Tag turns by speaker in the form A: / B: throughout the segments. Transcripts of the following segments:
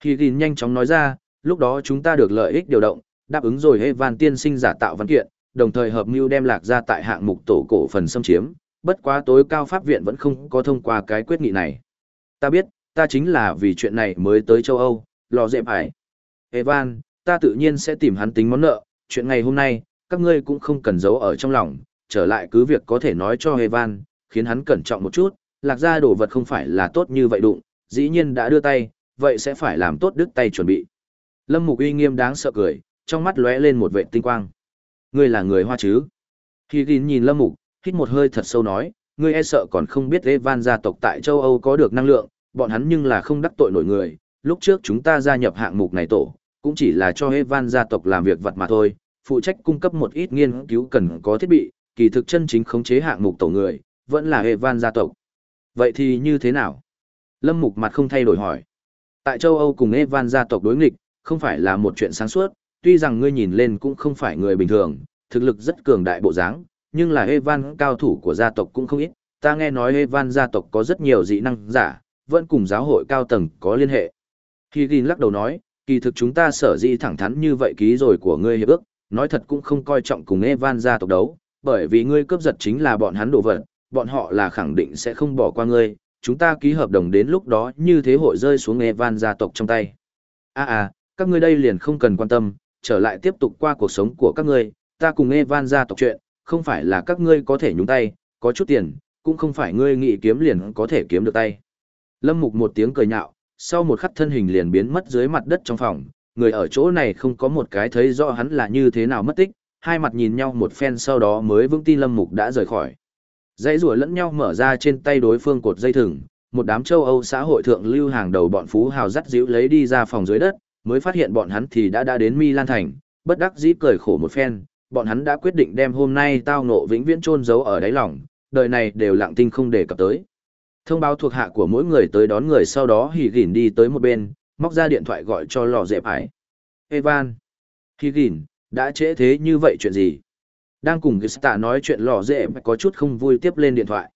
A: Khi Gìn nhanh chóng nói ra, lúc đó chúng ta được lợi ích điều động, đáp ứng rồi Evan tiên sinh giả tạo văn kiện, đồng thời hợp mưu đem lạc ra tại hạng mục tổ cổ phần xâm chiếm, bất quá tối cao pháp viện vẫn không có thông qua cái quyết nghị này. Ta biết, ta chính là vì chuyện này mới tới châu Âu, lò dẹp hải. Evan, ta tự nhiên sẽ tìm hắn tính món nợ, chuyện ngày hôm nay, các ngươi cũng không cần giấu ở trong lòng, trở lại cứ việc có thể nói cho Evan, khiến hắn cẩn trọng một chút, lạc ra đồ vật không phải là tốt như vậy đụng, dĩ nhiên đã đưa tay, vậy sẽ phải làm tốt đứt tay chuẩn bị. Lâm Mục uy nghiêm đáng sợ cười, trong mắt lóe lên một vệ tinh quang. Ngươi là người Hoa chứ? Khi Gin nhìn Lâm Mục, hít một hơi thật sâu nói, ngươi e sợ còn không biết Evan gia tộc tại châu Âu có được năng lượng, bọn hắn nhưng là không đắc tội nổi người. Lúc trước chúng ta gia nhập hạng mục này tổ, cũng chỉ là cho Evan gia tộc làm việc vật mà thôi, phụ trách cung cấp một ít nghiên cứu cần có thiết bị, kỳ thực chân chính khống chế hạng mục tổ người, vẫn là Evan gia tộc. Vậy thì như thế nào? Lâm Mục mặt không thay đổi hỏi. Tại châu Âu cùng Evan gia tộc đối nghịch, không phải là một chuyện sáng suốt, tuy rằng ngươi nhìn lên cũng không phải người bình thường, thực lực rất cường đại bộ dáng, nhưng là Evan cao thủ của gia tộc cũng không ít, ta nghe nói Evan gia tộc có rất nhiều dị năng giả, vẫn cùng giáo hội cao tầng có liên hệ. Khi Gin lắc đầu nói, kỳ thực chúng ta sở dĩ thẳng thắn như vậy ký rồi của ngươi hiệp ước, nói thật cũng không coi trọng cùng Evan gia tộc đấu, bởi vì ngươi cướp giật chính là bọn hắn đồ vật, bọn họ là khẳng định sẽ không bỏ qua ngươi, chúng ta ký hợp đồng đến lúc đó như thế hội rơi xuống Evan gia tộc trong tay. À à, các ngươi đây liền không cần quan tâm, trở lại tiếp tục qua cuộc sống của các ngươi, ta cùng Evan gia tộc chuyện, không phải là các ngươi có thể nhúng tay, có chút tiền, cũng không phải ngươi nghĩ kiếm liền có thể kiếm được tay. Lâm Mục một tiếng cười nhạo, sau một khắc thân hình liền biến mất dưới mặt đất trong phòng, người ở chỗ này không có một cái thấy rõ hắn là như thế nào mất tích, hai mặt nhìn nhau một phen sau đó mới vững tin Lâm Mục đã rời khỏi. Dãy rùa lẫn nhau mở ra trên tay đối phương cột dây thừng, một đám châu Âu xã hội thượng lưu hàng đầu bọn phú hào dắt dĩu lấy đi ra phòng dưới đất, mới phát hiện bọn hắn thì đã đã đến Milan thành, bất đắc dĩ cười khổ một phen, bọn hắn đã quyết định đem hôm nay tao nộ vĩnh viễn chôn giấu ở đáy lòng, đời này đều lặng tinh không để cập tới. Thông báo thuộc hạ của mỗi người tới đón người sau đó hỉ gỉn đi tới một bên, móc ra điện thoại gọi cho lò dẹp ải. Evan. Hỉ gỉn, đã trễ thế như vậy chuyện gì? Đang cùng Gista nói chuyện lò dễ có chút không vui tiếp lên điện thoại.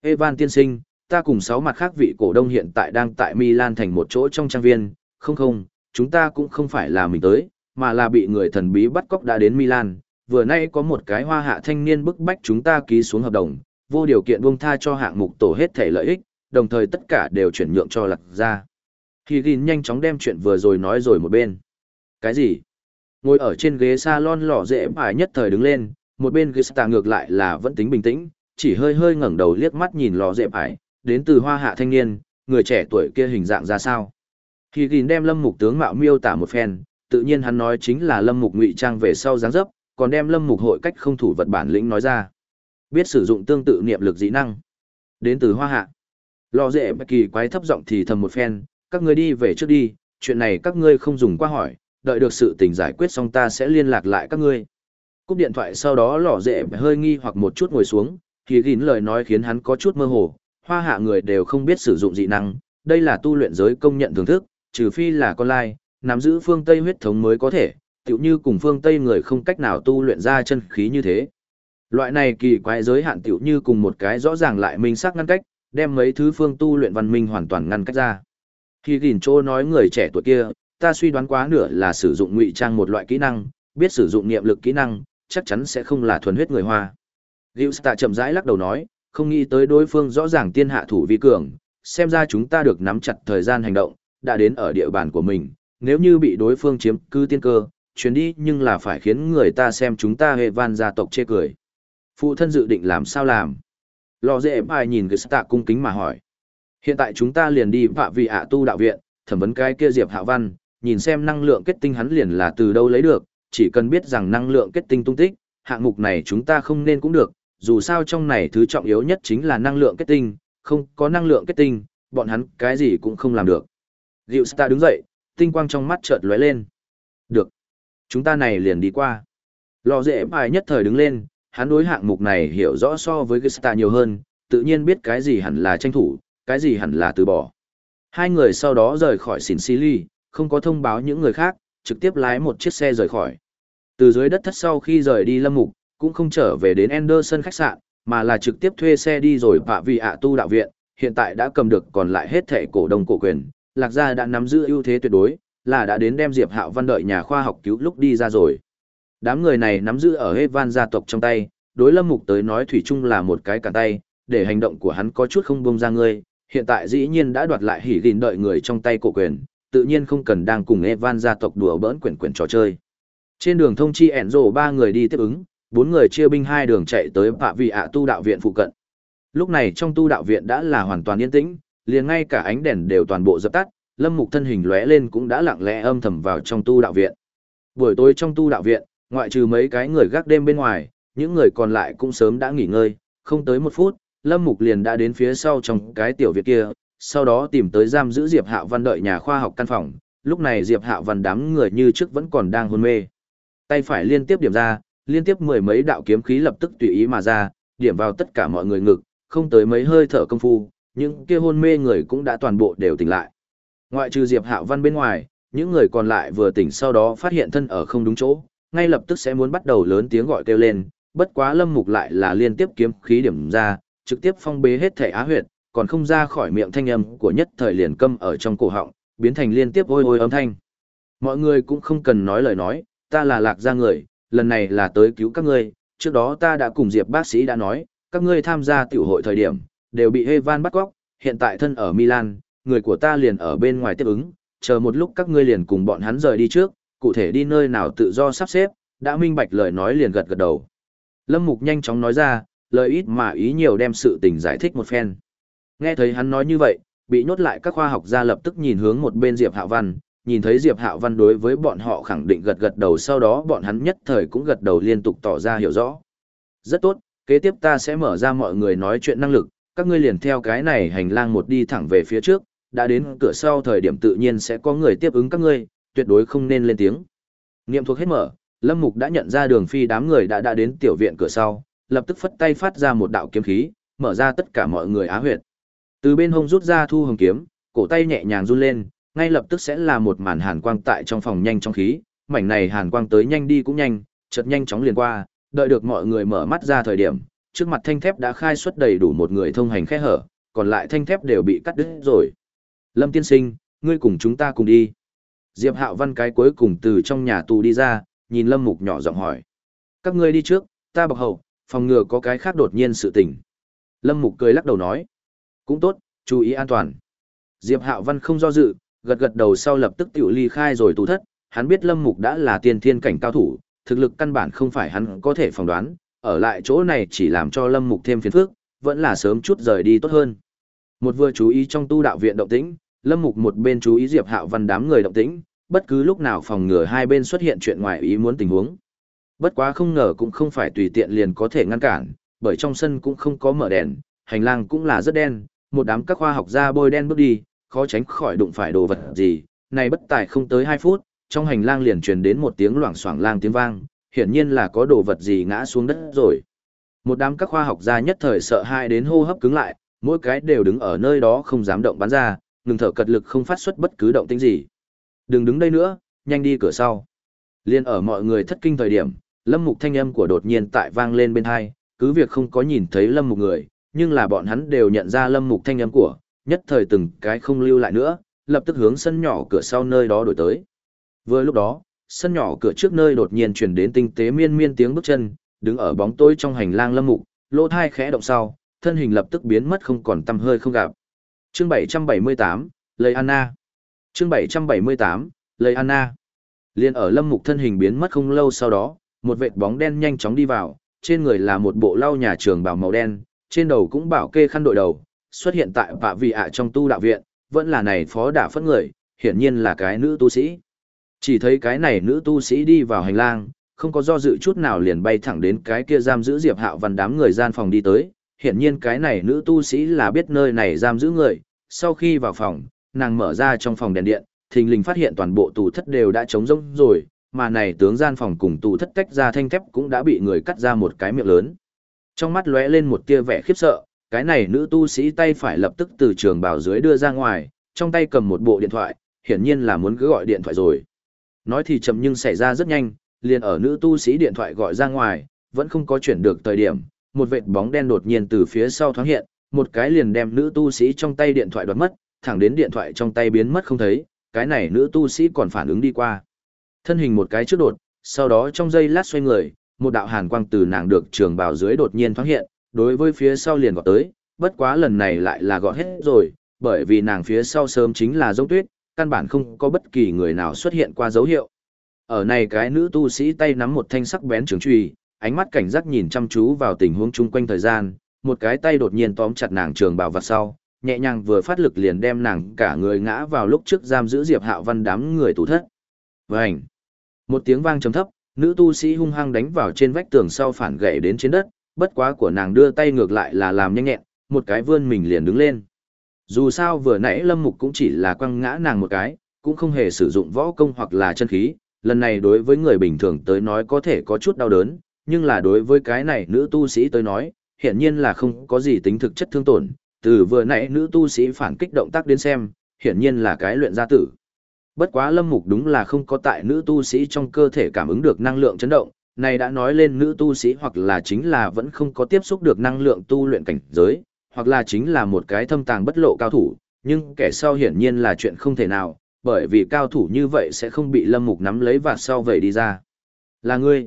A: Evan tiên sinh, ta cùng sáu mặt khác vị cổ đông hiện tại đang tại Milan thành một chỗ trong trang viên, không không, chúng ta cũng không phải là mình tới, mà là bị người thần bí bắt cóc đã đến Milan. Vừa nay có một cái hoa hạ thanh niên bức bách chúng ta ký xuống hợp đồng, vô điều kiện buông tha cho hạng mục tổ hết thể lợi ích, đồng thời tất cả đều chuyển nhượng cho lạc ra. Khi ghin nhanh chóng đem chuyện vừa rồi nói rồi một bên. Cái gì? Ngồi ở trên ghế salon lò dễ bài nhất thời đứng lên, một bên Gista ngược lại là vẫn tính bình tĩnh, chỉ hơi hơi ngẩng đầu liếc mắt nhìn lò dẹp ải, đến từ hoa hạ thanh niên, người trẻ tuổi kia hình dạng ra sao. Khi gìn đem lâm mục tướng mạo miêu tả một phen, tự nhiên hắn nói chính là lâm mục ngụy trang về sau dáng dấp, còn đem lâm mục hội cách không thủ vật bản lĩnh nói ra. Biết sử dụng tương tự niệm lực dị năng. Đến từ hoa hạ. Lò dễ bất kỳ quái thấp giọng thì thầm một phen, các ngươi đi về trước đi, chuyện này các ngươi không dùng qua hỏi, đợi được sự tình giải quyết xong ta sẽ liên lạc lại các ngươi. Cúp điện thoại sau đó lỏ dễ hơi nghi hoặc một chút ngồi xuống, thì gìn lời nói khiến hắn có chút mơ hồ, hoa hạ người đều không biết sử dụng dị năng, đây là tu luyện giới công nhận thưởng thức, trừ phi là con lai, nắm giữ phương Tây huyết thống mới có thể, tựu như cùng phương Tây người không cách nào tu luyện ra chân khí như thế. Loại này kỳ quái giới hạn tựu như cùng một cái rõ ràng lại minh sắc ngăn cách, đem mấy thứ phương tu luyện văn minh hoàn toàn ngăn cách ra. Khi gìn chỗ nói người trẻ tuổi kia, ta suy đoán quá nửa là sử dụng ngụy trang một loại kỹ năng, biết sử dụng niệm lực kỹ năng, chắc chắn sẽ không là thuần huyết người Hoa. Gilsta chậm rãi lắc đầu nói, không nghĩ tới đối phương rõ ràng tiên hạ thủ vi cường, xem ra chúng ta được nắm chặt thời gian hành động, đã đến ở địa bàn của mình, nếu như bị đối phương chiếm cư tiên cơ, chuyến đi nhưng là phải khiến người ta xem chúng ta hệ van gia tộc chê cười. Phụ thân dự định làm sao làm? Lò dễ ai nhìn cái tạ cung kính mà hỏi. Hiện tại chúng ta liền đi vạ vị ạ tu đạo viện, thẩm vấn cái kia Diệp Hạ Văn, nhìn xem năng lượng kết tinh hắn liền là từ đâu lấy được, chỉ cần biết rằng năng lượng kết tinh tung tích, hạng mục này chúng ta không nên cũng được, dù sao trong này thứ trọng yếu nhất chính là năng lượng kết tinh, không có năng lượng kết tinh, bọn hắn cái gì cũng không làm được. Diệu Star đứng dậy, tinh quang trong mắt chợt lóe lên. Được. Chúng ta này liền đi qua. Lò dễ bài nhất thời đứng lên, hắn đối hạng mục này hiểu rõ so với Gesta nhiều hơn, tự nhiên biết cái gì hẳn là tranh thủ, cái gì hẳn là từ bỏ. Hai người sau đó rời khỏi xỉn xì ly, không có thông báo những người khác, trực tiếp lái một chiếc xe rời khỏi. Từ dưới đất thất sau khi rời đi lâm mục, cũng không trở về đến Anderson khách sạn, mà là trực tiếp thuê xe đi rồi vạ vì ạ tu đạo viện, hiện tại đã cầm được còn lại hết thẻ cổ đông cổ quyền, Lạc Gia đã nắm giữ ưu thế tuyệt đối, là đã đến đem Diệp Hạo Văn đợi nhà khoa học cứu lúc đi ra rồi. Đám người này nắm giữ ở Evan gia tộc trong tay, đối Lâm Mục tới nói thủy chung là một cái cản tay, để hành động của hắn có chút không buông ra ngươi, hiện tại dĩ nhiên đã đoạt lại hỉ gìn đợi người trong tay cổ quyền, tự nhiên không cần đang cùng Evan gia tộc đùa bỡn quyển quyển trò chơi. Trên đường thông chi ẻn rổ ba người đi tiếp ứng, bốn người chia binh hai đường chạy tới Bạ Vị ạ tu đạo viện phụ cận. Lúc này trong tu đạo viện đã là hoàn toàn yên tĩnh, liền ngay cả ánh đèn đều toàn bộ dập tắt, Lâm Mục thân hình lóe lên cũng đã lặng lẽ âm thầm vào trong tu đạo viện. Buổi tối trong tu đạo viện, ngoại trừ mấy cái người gác đêm bên ngoài, những người còn lại cũng sớm đã nghỉ ngơi, không tới một phút, Lâm Mục liền đã đến phía sau trong cái tiểu viện kia, sau đó tìm tới giam giữ Diệp Hạo Văn đợi nhà khoa học căn phòng, lúc này Diệp Hạo Văn đám người như trước vẫn còn đang hôn mê. Tay phải liên tiếp điểm ra, liên tiếp mười mấy đạo kiếm khí lập tức tùy ý mà ra, điểm vào tất cả mọi người ngực, không tới mấy hơi thở công phu, những kia hôn mê người cũng đã toàn bộ đều tỉnh lại. Ngoại trừ Diệp Hạo Văn bên ngoài, những người còn lại vừa tỉnh sau đó phát hiện thân ở không đúng chỗ, ngay lập tức sẽ muốn bắt đầu lớn tiếng gọi kêu lên, bất quá Lâm Mục lại là liên tiếp kiếm khí điểm ra, trực tiếp phong bế hết thể á huyệt, còn không ra khỏi miệng thanh âm của nhất thời liền câm ở trong cổ họng, biến thành liên tiếp ôi ôi âm thanh. Mọi người cũng không cần nói lời nói, ta là lạc gia người, lần này là tới cứu các ngươi, trước đó ta đã cùng Diệp bác sĩ đã nói, các ngươi tham gia tiểu hội thời điểm, đều bị Evan bắt cóc, hiện tại thân ở Milan, người của ta liền ở bên ngoài tiếp ứng, chờ một lúc các ngươi liền cùng bọn hắn rời đi trước, cụ thể đi nơi nào tự do sắp xếp, đã minh bạch lời nói liền gật gật đầu. Lâm Mục nhanh chóng nói ra, lời ít mà ý nhiều đem sự tình giải thích một phen. Nghe thấy hắn nói như vậy, bị nhốt lại các khoa học gia lập tức nhìn hướng một bên Diệp Hạo Văn, nhìn thấy Diệp Hạo Văn đối với bọn họ khẳng định gật gật đầu sau đó bọn hắn nhất thời cũng gật đầu liên tục tỏ ra hiểu rõ. Rất tốt, kế tiếp ta sẽ mở ra mọi người nói chuyện năng lực, các ngươi liền theo cái này hành lang một đi thẳng về phía trước, đã đến cửa sau thời điểm tự nhiên sẽ có người tiếp ứng các ngươi, tuyệt đối không nên lên tiếng. Niệm thuộc hết mở, Lâm Mục đã nhận ra đường phi đám người đã đã đến tiểu viện cửa sau, lập tức phất tay phát ra một đạo kiếm khí, mở ra tất cả mọi người á huyệt. Từ bên hông rút ra thu hồng kiếm, cổ tay nhẹ nhàng run lên, ngay lập tức sẽ là một màn hàn quang tại trong phòng nhanh trong khí, mảnh này hàn quang tới nhanh đi cũng nhanh, chợt nhanh chóng liền qua, đợi được mọi người mở mắt ra thời điểm, trước mặt thanh thép đã khai xuất đầy đủ một người thông hành khe hở, còn lại thanh thép đều bị cắt đứt rồi. Lâm tiên sinh, ngươi cùng chúng ta cùng đi. Diệp Hạo Văn cái cuối cùng từ trong nhà tù đi ra, nhìn Lâm Mục nhỏ giọng hỏi. Các ngươi đi trước, ta bọc hậu, phòng ngừa có cái khác đột nhiên sự tình. Lâm Mục cười lắc đầu nói. Cũng tốt, chú ý an toàn. Diệp Hạo Văn không do dự, gật gật đầu sau lập tức tiểu ly khai rồi tù thất. Hắn biết Lâm Mục đã là tiên thiên cảnh cao thủ, thực lực căn bản không phải hắn có thể phỏng đoán, ở lại chỗ này chỉ làm cho Lâm Mục thêm phiền phức, vẫn là sớm chút rời đi tốt hơn. Một vừa chú ý trong tu đạo viện động tĩnh, Lâm Mục một bên chú ý Diệp Hạo Văn đám người động tĩnh, bất cứ lúc nào phòng ngừa hai bên xuất hiện chuyện ngoài ý muốn tình huống. Bất quá không ngờ cũng không phải tùy tiện liền có thể ngăn cản, bởi trong sân cũng không có mở đèn, hành lang cũng là rất đen, một đám các khoa học gia bôi đen bước đi, khó tránh khỏi đụng phải đồ vật gì, này bất tài không tới 2 phút, trong hành lang liền truyền đến một tiếng loảng xoảng lang tiếng vang, hiển nhiên là có đồ vật gì ngã xuống đất rồi. Một đám các khoa học gia nhất thời sợ hai đến hô hấp cứng lại, mỗi cái đều đứng ở nơi đó không dám động bắn ra, ngừng thở cật lực không phát xuất bất cứ động tĩnh gì. Đừng đứng đây nữa, nhanh đi cửa sau. Liên ở mọi người thất kinh thời điểm, lâm mục thanh âm của đột nhiên tại vang lên bên hai, cứ việc không có nhìn thấy lâm mục người, nhưng là bọn hắn đều nhận ra lâm mục thanh âm của, nhất thời từng cái không lưu lại nữa, lập tức hướng sân nhỏ cửa sau nơi đó đổi tới. Vừa lúc đó, sân nhỏ cửa trước nơi đột nhiên chuyển đến tinh tế miên miên tiếng bước chân, đứng ở bóng tối trong hành lang lâm mục, lỗ thai khẽ động sau, thân hình lập tức biến mất không còn tăm hơi không gặp. Chương 778, lời Anna. Chương 778, lời Anna. Liên ở lâm mục thân hình biến mất không lâu sau đó, một vệt bóng đen nhanh chóng đi vào, trên người là một bộ lau nhà trường bảo màu đen, trên đầu cũng bảo kê khăn đội đầu, xuất hiện tại vạ vị ạ trong tu đạo viện, vẫn là này phó đả phất người, hiển nhiên là cái nữ tu sĩ. Chỉ thấy cái này nữ tu sĩ đi vào hành lang, không có do dự chút nào liền bay thẳng đến cái kia giam giữ Diệp Hạo Văn đám người gian phòng đi tới, hiển nhiên cái này nữ tu sĩ là biết nơi này giam giữ người, sau khi vào phòng, nàng mở ra trong phòng đèn điện, thình lình phát hiện toàn bộ tù thất đều đã trống rỗng rồi, mà này tướng gian phòng cùng tù thất tách ra thanh thép cũng đã bị người cắt ra một cái miệng lớn. Trong mắt lóe lên một tia vẻ khiếp sợ, cái này nữ tu sĩ tay phải lập tức từ trường bào dưới đưa ra ngoài, trong tay cầm một bộ điện thoại, hiển nhiên là muốn cứ gọi điện thoại rồi. Nói thì chậm nhưng xảy ra rất nhanh, liền ở nữ tu sĩ điện thoại gọi ra ngoài, vẫn không có chuyển được thời điểm, một vệt bóng đen đột nhiên từ phía sau thoáng hiện, một cái liền đem nữ tu sĩ trong tay điện thoại đoạt mất, thẳng đến điện thoại trong tay biến mất không thấy, cái này nữ tu sĩ còn phản ứng đi qua. Thân hình một cái trước đột, sau đó trong giây lát xoay người, một đạo hàn quang từ nàng được trường bào dưới đột nhiên thoáng hiện, đối với phía sau liền gọt tới, bất quá lần này lại là gọt hết rồi, bởi vì nàng phía sau sớm chính là giống tuyết, căn bản không có bất kỳ người nào xuất hiện qua dấu hiệu. Ở này cái nữ tu sĩ tay nắm một thanh sắc bén trường truy, ánh mắt cảnh giác nhìn chăm chú vào tình huống chung quanh thời gian, một cái tay đột nhiên tóm chặt nàng trường bào vặt sau, nhẹ nhàng vừa phát lực liền đem nàng cả người ngã vào lúc trước giam giữ Diệp Hạo Văn đám người tù thất. Vành. Một tiếng vang trầm thấp, nữ tu sĩ hung hăng đánh vào trên vách tường sau phản gãy đến trên đất, bất quá của nàng đưa tay ngược lại là làm nhanh nhẹn, một cái vươn mình liền đứng lên. Dù sao vừa nãy Lâm Mục cũng chỉ là quăng ngã nàng một cái, cũng không hề sử dụng võ công hoặc là chân khí, lần này đối với người bình thường tới nói có thể có chút đau đớn, nhưng là đối với cái này nữ tu sĩ tới nói, hiển nhiên là không có gì tính thực chất thương tổn, từ vừa nãy nữ tu sĩ phản kích động tác đến xem, hiển nhiên là cái luyện gia tử. Bất quá Lâm Mục đúng là không có tại nữ tu sĩ trong cơ thể cảm ứng được năng lượng chấn động, này đã nói lên nữ tu sĩ hoặc là chính là vẫn không có tiếp xúc được năng lượng tu luyện cảnh giới, hoặc là chính là một cái thâm tàng bất lộ cao thủ, nhưng kẻ sau hiển nhiên là chuyện không thể nào, bởi vì cao thủ như vậy sẽ không bị Lâm Mục nắm lấy và sau vậy đi ra. Là ngươi.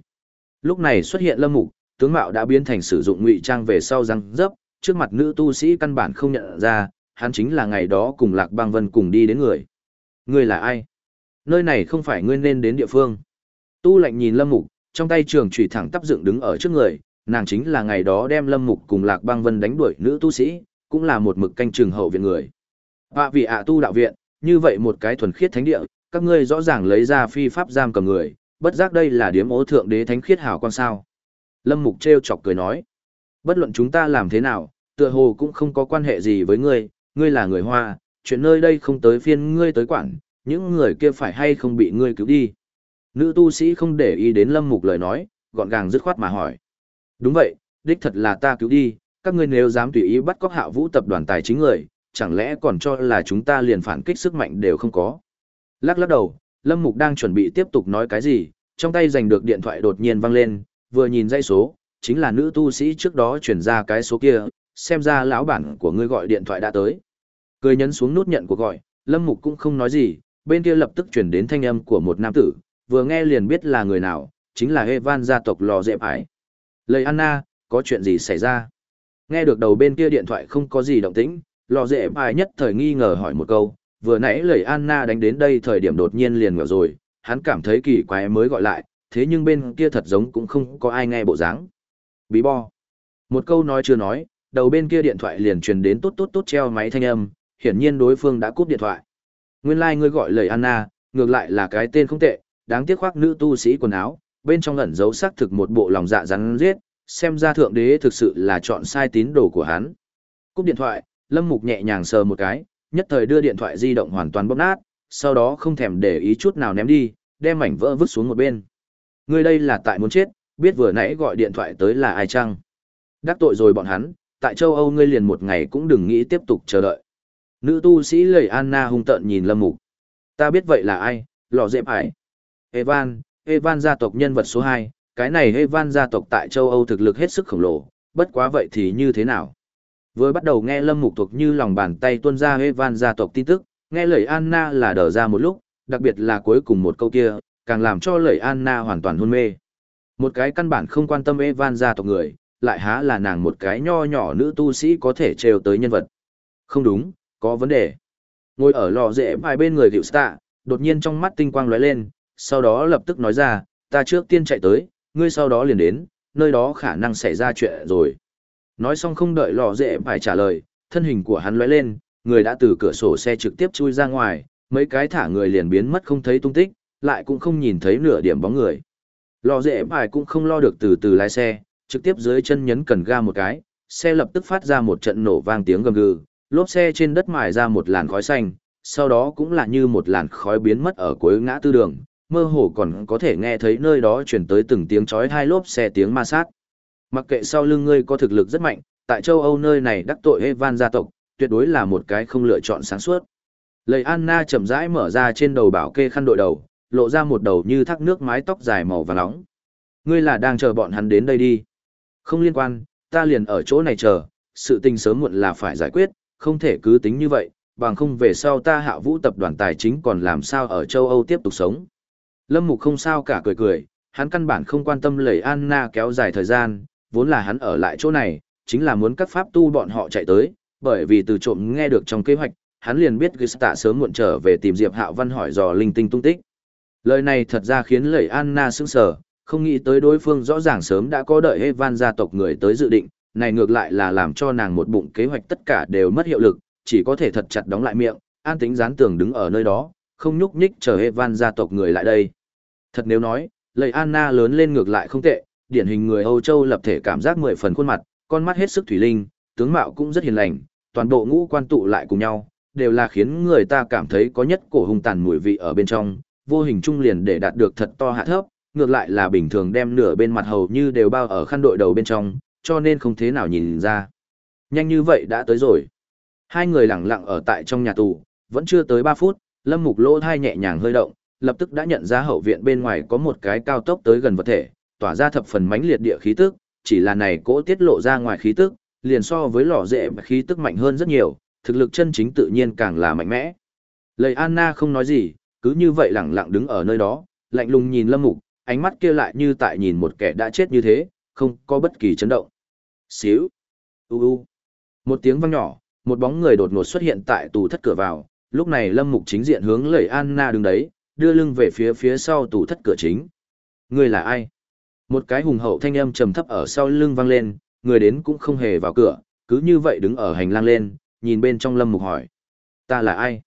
A: Lúc này xuất hiện Lâm Mục, tướng mạo đã biến thành sử dụng ngụy trang về sau răng dấp, trước mặt nữ tu sĩ căn bản không nhận ra, hắn chính là ngày đó cùng Lạc Bang Vân cùng đi đến người. Ngươi là ai? Nơi này không phải ngươi nên đến địa phương. Tu lạnh nhìn Lâm Mục, trong tay trường chủy thẳng tắp dựng đứng ở trước người, nàng chính là ngày đó đem Lâm Mục cùng Lạc Bang Vân đánh đuổi nữ tu sĩ, cũng là một mực canh trường hậu viện người. Họa vị ạ tu đạo viện, như vậy một cái thuần khiết thánh địa, các ngươi rõ ràng lấy ra phi pháp giam cầm người, bất giác đây là điếm ố thượng đế thánh khiết hảo quan sao. Lâm Mục treo chọc cười nói, bất luận chúng ta làm thế nào, tựa hồ cũng không có quan hệ gì với ngươi, ngươi là người Hoa, chuyện nơi đây không tới phiên ngươi tới quản, những người kia phải hay không bị ngươi cứu đi. Nữ tu sĩ không để ý đến Lâm Mục lời nói, gọn gàng dứt khoát mà hỏi. Đúng vậy, đích thật là ta cứu đi, các ngươi nếu dám tùy ý bắt cóc hạ vũ tập đoàn tài chính người, chẳng lẽ còn cho là chúng ta liền phản kích sức mạnh đều không có. Lắc lắc đầu, Lâm Mục đang chuẩn bị tiếp tục nói cái gì, trong tay giành được điện thoại đột nhiên vang lên, vừa nhìn dây số, chính là nữ tu sĩ trước đó chuyển ra cái số kia, xem ra lão bản của ngươi gọi điện thoại đã tới. Cười nhấn xuống nút nhận của gọi, Lâm Mục cũng không nói gì, bên kia lập tức chuyển đến thanh âm của một nam tử, vừa nghe liền biết là người nào, chính là Evan gia tộc lò dẹp ải. Lời Anna, có chuyện gì xảy ra? Nghe được đầu bên kia điện thoại không có gì động tĩnh, lò dẹp bài nhất thời nghi ngờ hỏi một câu, vừa nãy lời Anna đánh đến đây thời điểm đột nhiên liền ngờ rồi, hắn cảm thấy kỳ quái mới gọi lại, thế nhưng bên kia thật giống cũng không có ai nghe bộ dáng. Bí bo. Một câu nói chưa nói, đầu bên kia điện thoại liền truyền đến tốt tốt tốt treo máy thanh âm, hiển nhiên đối phương đã cúp điện thoại. Nguyên lai like ngươi gọi lời Anna, ngược lại là cái tên không tệ, đáng tiếc khoác nữ tu sĩ quần áo, bên trong ẩn giấu xác thực một bộ lòng dạ rắn giết, xem ra thượng đế thực sự là chọn sai tín đồ của hắn. Cúp điện thoại, Lâm Mục nhẹ nhàng sờ một cái, nhất thời đưa điện thoại di động hoàn toàn bóp nát, sau đó không thèm để ý chút nào ném đi, đem mảnh vỡ vứt xuống một bên. Ngươi đây là tại muốn chết, biết vừa nãy gọi điện thoại tới là ai chăng? Đắc tội rồi bọn hắn, tại châu Âu ngươi liền một ngày cũng đừng nghĩ tiếp tục chờ đợi. Nữ tu sĩ lầy Anna hung tợn nhìn Lâm Mục. Ta biết vậy là ai, lò dẹp ải. Evan, Evan gia tộc nhân vật số 2, cái này Evan gia tộc tại châu Âu thực lực hết sức khổng lồ, bất quá vậy thì như thế nào? Vừa bắt đầu nghe Lâm Mục thuộc như lòng bàn tay tuôn ra Evan gia tộc tin tức, nghe lời Anna là đờ ra một lúc, đặc biệt là cuối cùng một câu kia, càng làm cho lời Anna hoàn toàn hôn mê. Một cái căn bản không quan tâm Evan gia tộc người, lại há là nàng một cái nho nhỏ nữ tu sĩ có thể trêu tới nhân vật. Không đúng, có vấn đề. Ngồi ở lò rễ bài bên người hiệu Stạ, đột nhiên trong mắt tinh quang lóe lên, sau đó lập tức nói ra, ta trước tiên chạy tới, ngươi sau đó liền đến, nơi đó khả năng xảy ra chuyện rồi. Nói xong không đợi lò rễ bài trả lời, thân hình của hắn lóe lên, người đã từ cửa sổ xe trực tiếp chui ra ngoài, mấy cái thả người liền biến mất không thấy tung tích, lại cũng không nhìn thấy nửa điểm bóng người. Lò rễ bài cũng không lo được từ từ lái xe, trực tiếp dưới chân nhấn cần ga một cái, xe lập tức phát ra một trận nổ vang tiếng gầm gừ, lốp xe trên đất mài ra một làn khói xanh, sau đó cũng là như một làn khói biến mất ở cuối ngã tư đường, mơ hồ còn có thể nghe thấy nơi đó chuyển tới từng tiếng chói hai lốp xe tiếng ma sát. Mặc kệ sau lưng ngươi có thực lực rất mạnh, tại châu Âu nơi này đắc tội Evan gia tộc, tuyệt đối là một cái không lựa chọn sáng suốt. Lời Anna chậm rãi mở ra trên đầu bảo kê khăn đội đầu, lộ ra một đầu như thác nước mái tóc dài màu vàng nóng. Ngươi là đang chờ bọn hắn đến đây đi. Không liên quan, ta liền ở chỗ này chờ, sự tình sớm muộn là phải giải quyết, không thể cứ tính như vậy, bằng không về sau ta hạ vũ tập đoàn tài chính còn làm sao ở châu Âu tiếp tục sống. Lâm Mục không sao cả cười cười, hắn căn bản không quan tâm lời Anna kéo dài thời gian, vốn là hắn ở lại chỗ này, chính là muốn các pháp tu bọn họ chạy tới, bởi vì từ trộm nghe được trong kế hoạch, hắn liền biết Gista sớm muộn trở về tìm Diệp Hạo Văn hỏi dò linh tinh tung tích. Lời này thật ra khiến lời Anna sững sờ, không nghĩ tới đối phương rõ ràng sớm đã có đợi Evan gia tộc người tới dự định, này ngược lại là làm cho nàng một bụng kế hoạch tất cả đều mất hiệu lực, chỉ có thể thật chặt đóng lại miệng, an tính dán tường đứng ở nơi đó, không nhúc nhích chờ Evan gia tộc người lại đây. Thật nếu nói, lời Anna lớn lên ngược lại không tệ, điển hình người Âu Châu lập thể cảm giác mười phần khuôn mặt, con mắt hết sức thủy linh, tướng mạo cũng rất hiền lành, toàn bộ ngũ quan tụ lại cùng nhau, đều là khiến người ta cảm thấy có nhất cổ hung tàn mùi vị ở bên trong, vô hình trung liền để đạt được thật to hạ thấp, ngược lại là bình thường đem nửa bên mặt hầu như đều bao ở khăn đội đầu bên trong, cho nên không thế nào nhìn ra. Nhanh như vậy đã tới rồi. Hai người lặng lặng ở tại trong nhà tù, vẫn chưa tới 3 phút, Lâm Mục lỗ thai nhẹ nhàng hơi động, lập tức đã nhận ra hậu viện bên ngoài có một cái cao tốc tới gần vật thể, tỏa ra thập phần mãnh liệt địa khí tức, chỉ là này cỗ tiết lộ ra ngoài khí tức, liền so với lò rễ khí tức mạnh hơn rất nhiều, thực lực chân chính tự nhiên càng là mạnh mẽ. Lời Anna không nói gì, cứ như vậy lặng lặng đứng ở nơi đó, lạnh lùng nhìn Lâm Mục, ánh mắt kia lại như tại nhìn một kẻ đã chết như thế, không có bất kỳ chấn động. Xíu. U u. Một tiếng vang nhỏ, một bóng người đột ngột xuất hiện tại tủ thất cửa vào, lúc này Lâm Mục chính diện hướng lời Anna đứng đấy, đưa lưng về phía phía sau tủ thất cửa chính. Người là ai? Một cái hùng hậu thanh âm trầm thấp ở sau lưng vang lên, người đến cũng không hề vào cửa, cứ như vậy đứng ở hành lang lên, nhìn bên trong Lâm Mục hỏi. Ta là ai?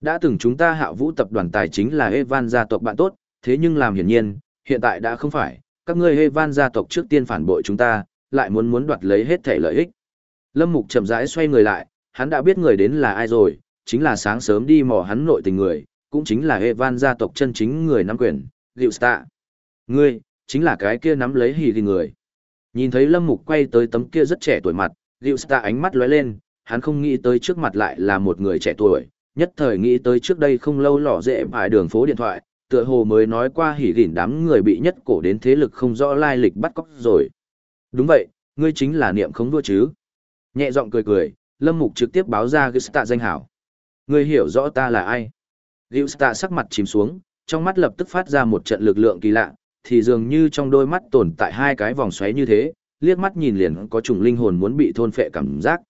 A: Đã từng chúng ta hạ vũ tập đoàn tài chính là Evan gia tộc bạn tốt, thế nhưng làm hiển nhiên, hiện tại đã không phải, các ngươi Evan gia tộc trước tiên phản bội chúng ta, lại muốn muốn đoạt lấy hết thể lợi ích. Lâm Mục chậm rãi xoay người lại, hắn đã biết người đến là ai rồi, chính là sáng sớm đi mò hắn nội tình người, cũng chính là Evan gia tộc chân chính người nắm quyền, Gilsta. Ngươi, chính là cái kia nắm lấy hỉ thì người. Nhìn thấy Lâm Mục quay tới tấm kia rất trẻ tuổi mặt, Gilsta ánh mắt lóe lên, hắn không nghĩ tới trước mặt lại là một người trẻ tuổi, nhất thời nghĩ tới trước đây không lâu lỏ dễ bài đường phố điện thoại, tựa hồ mới nói qua hỉ gỉn đám người bị nhất cổ đến thế lực không rõ lai lịch bắt cóc rồi. Đúng vậy, ngươi chính là niệm khống đua chứ. Nhẹ giọng cười cười, Lâm Mục trực tiếp báo ra Gusta danh hảo. Ngươi hiểu rõ ta là ai? Gusta sắc mặt chìm xuống, trong mắt lập tức phát ra một trận lực lượng kỳ lạ, thì dường như trong đôi mắt tồn tại hai cái vòng xoáy như thế, liếc mắt nhìn liền có trùng linh hồn muốn bị thôn phệ cảm giác.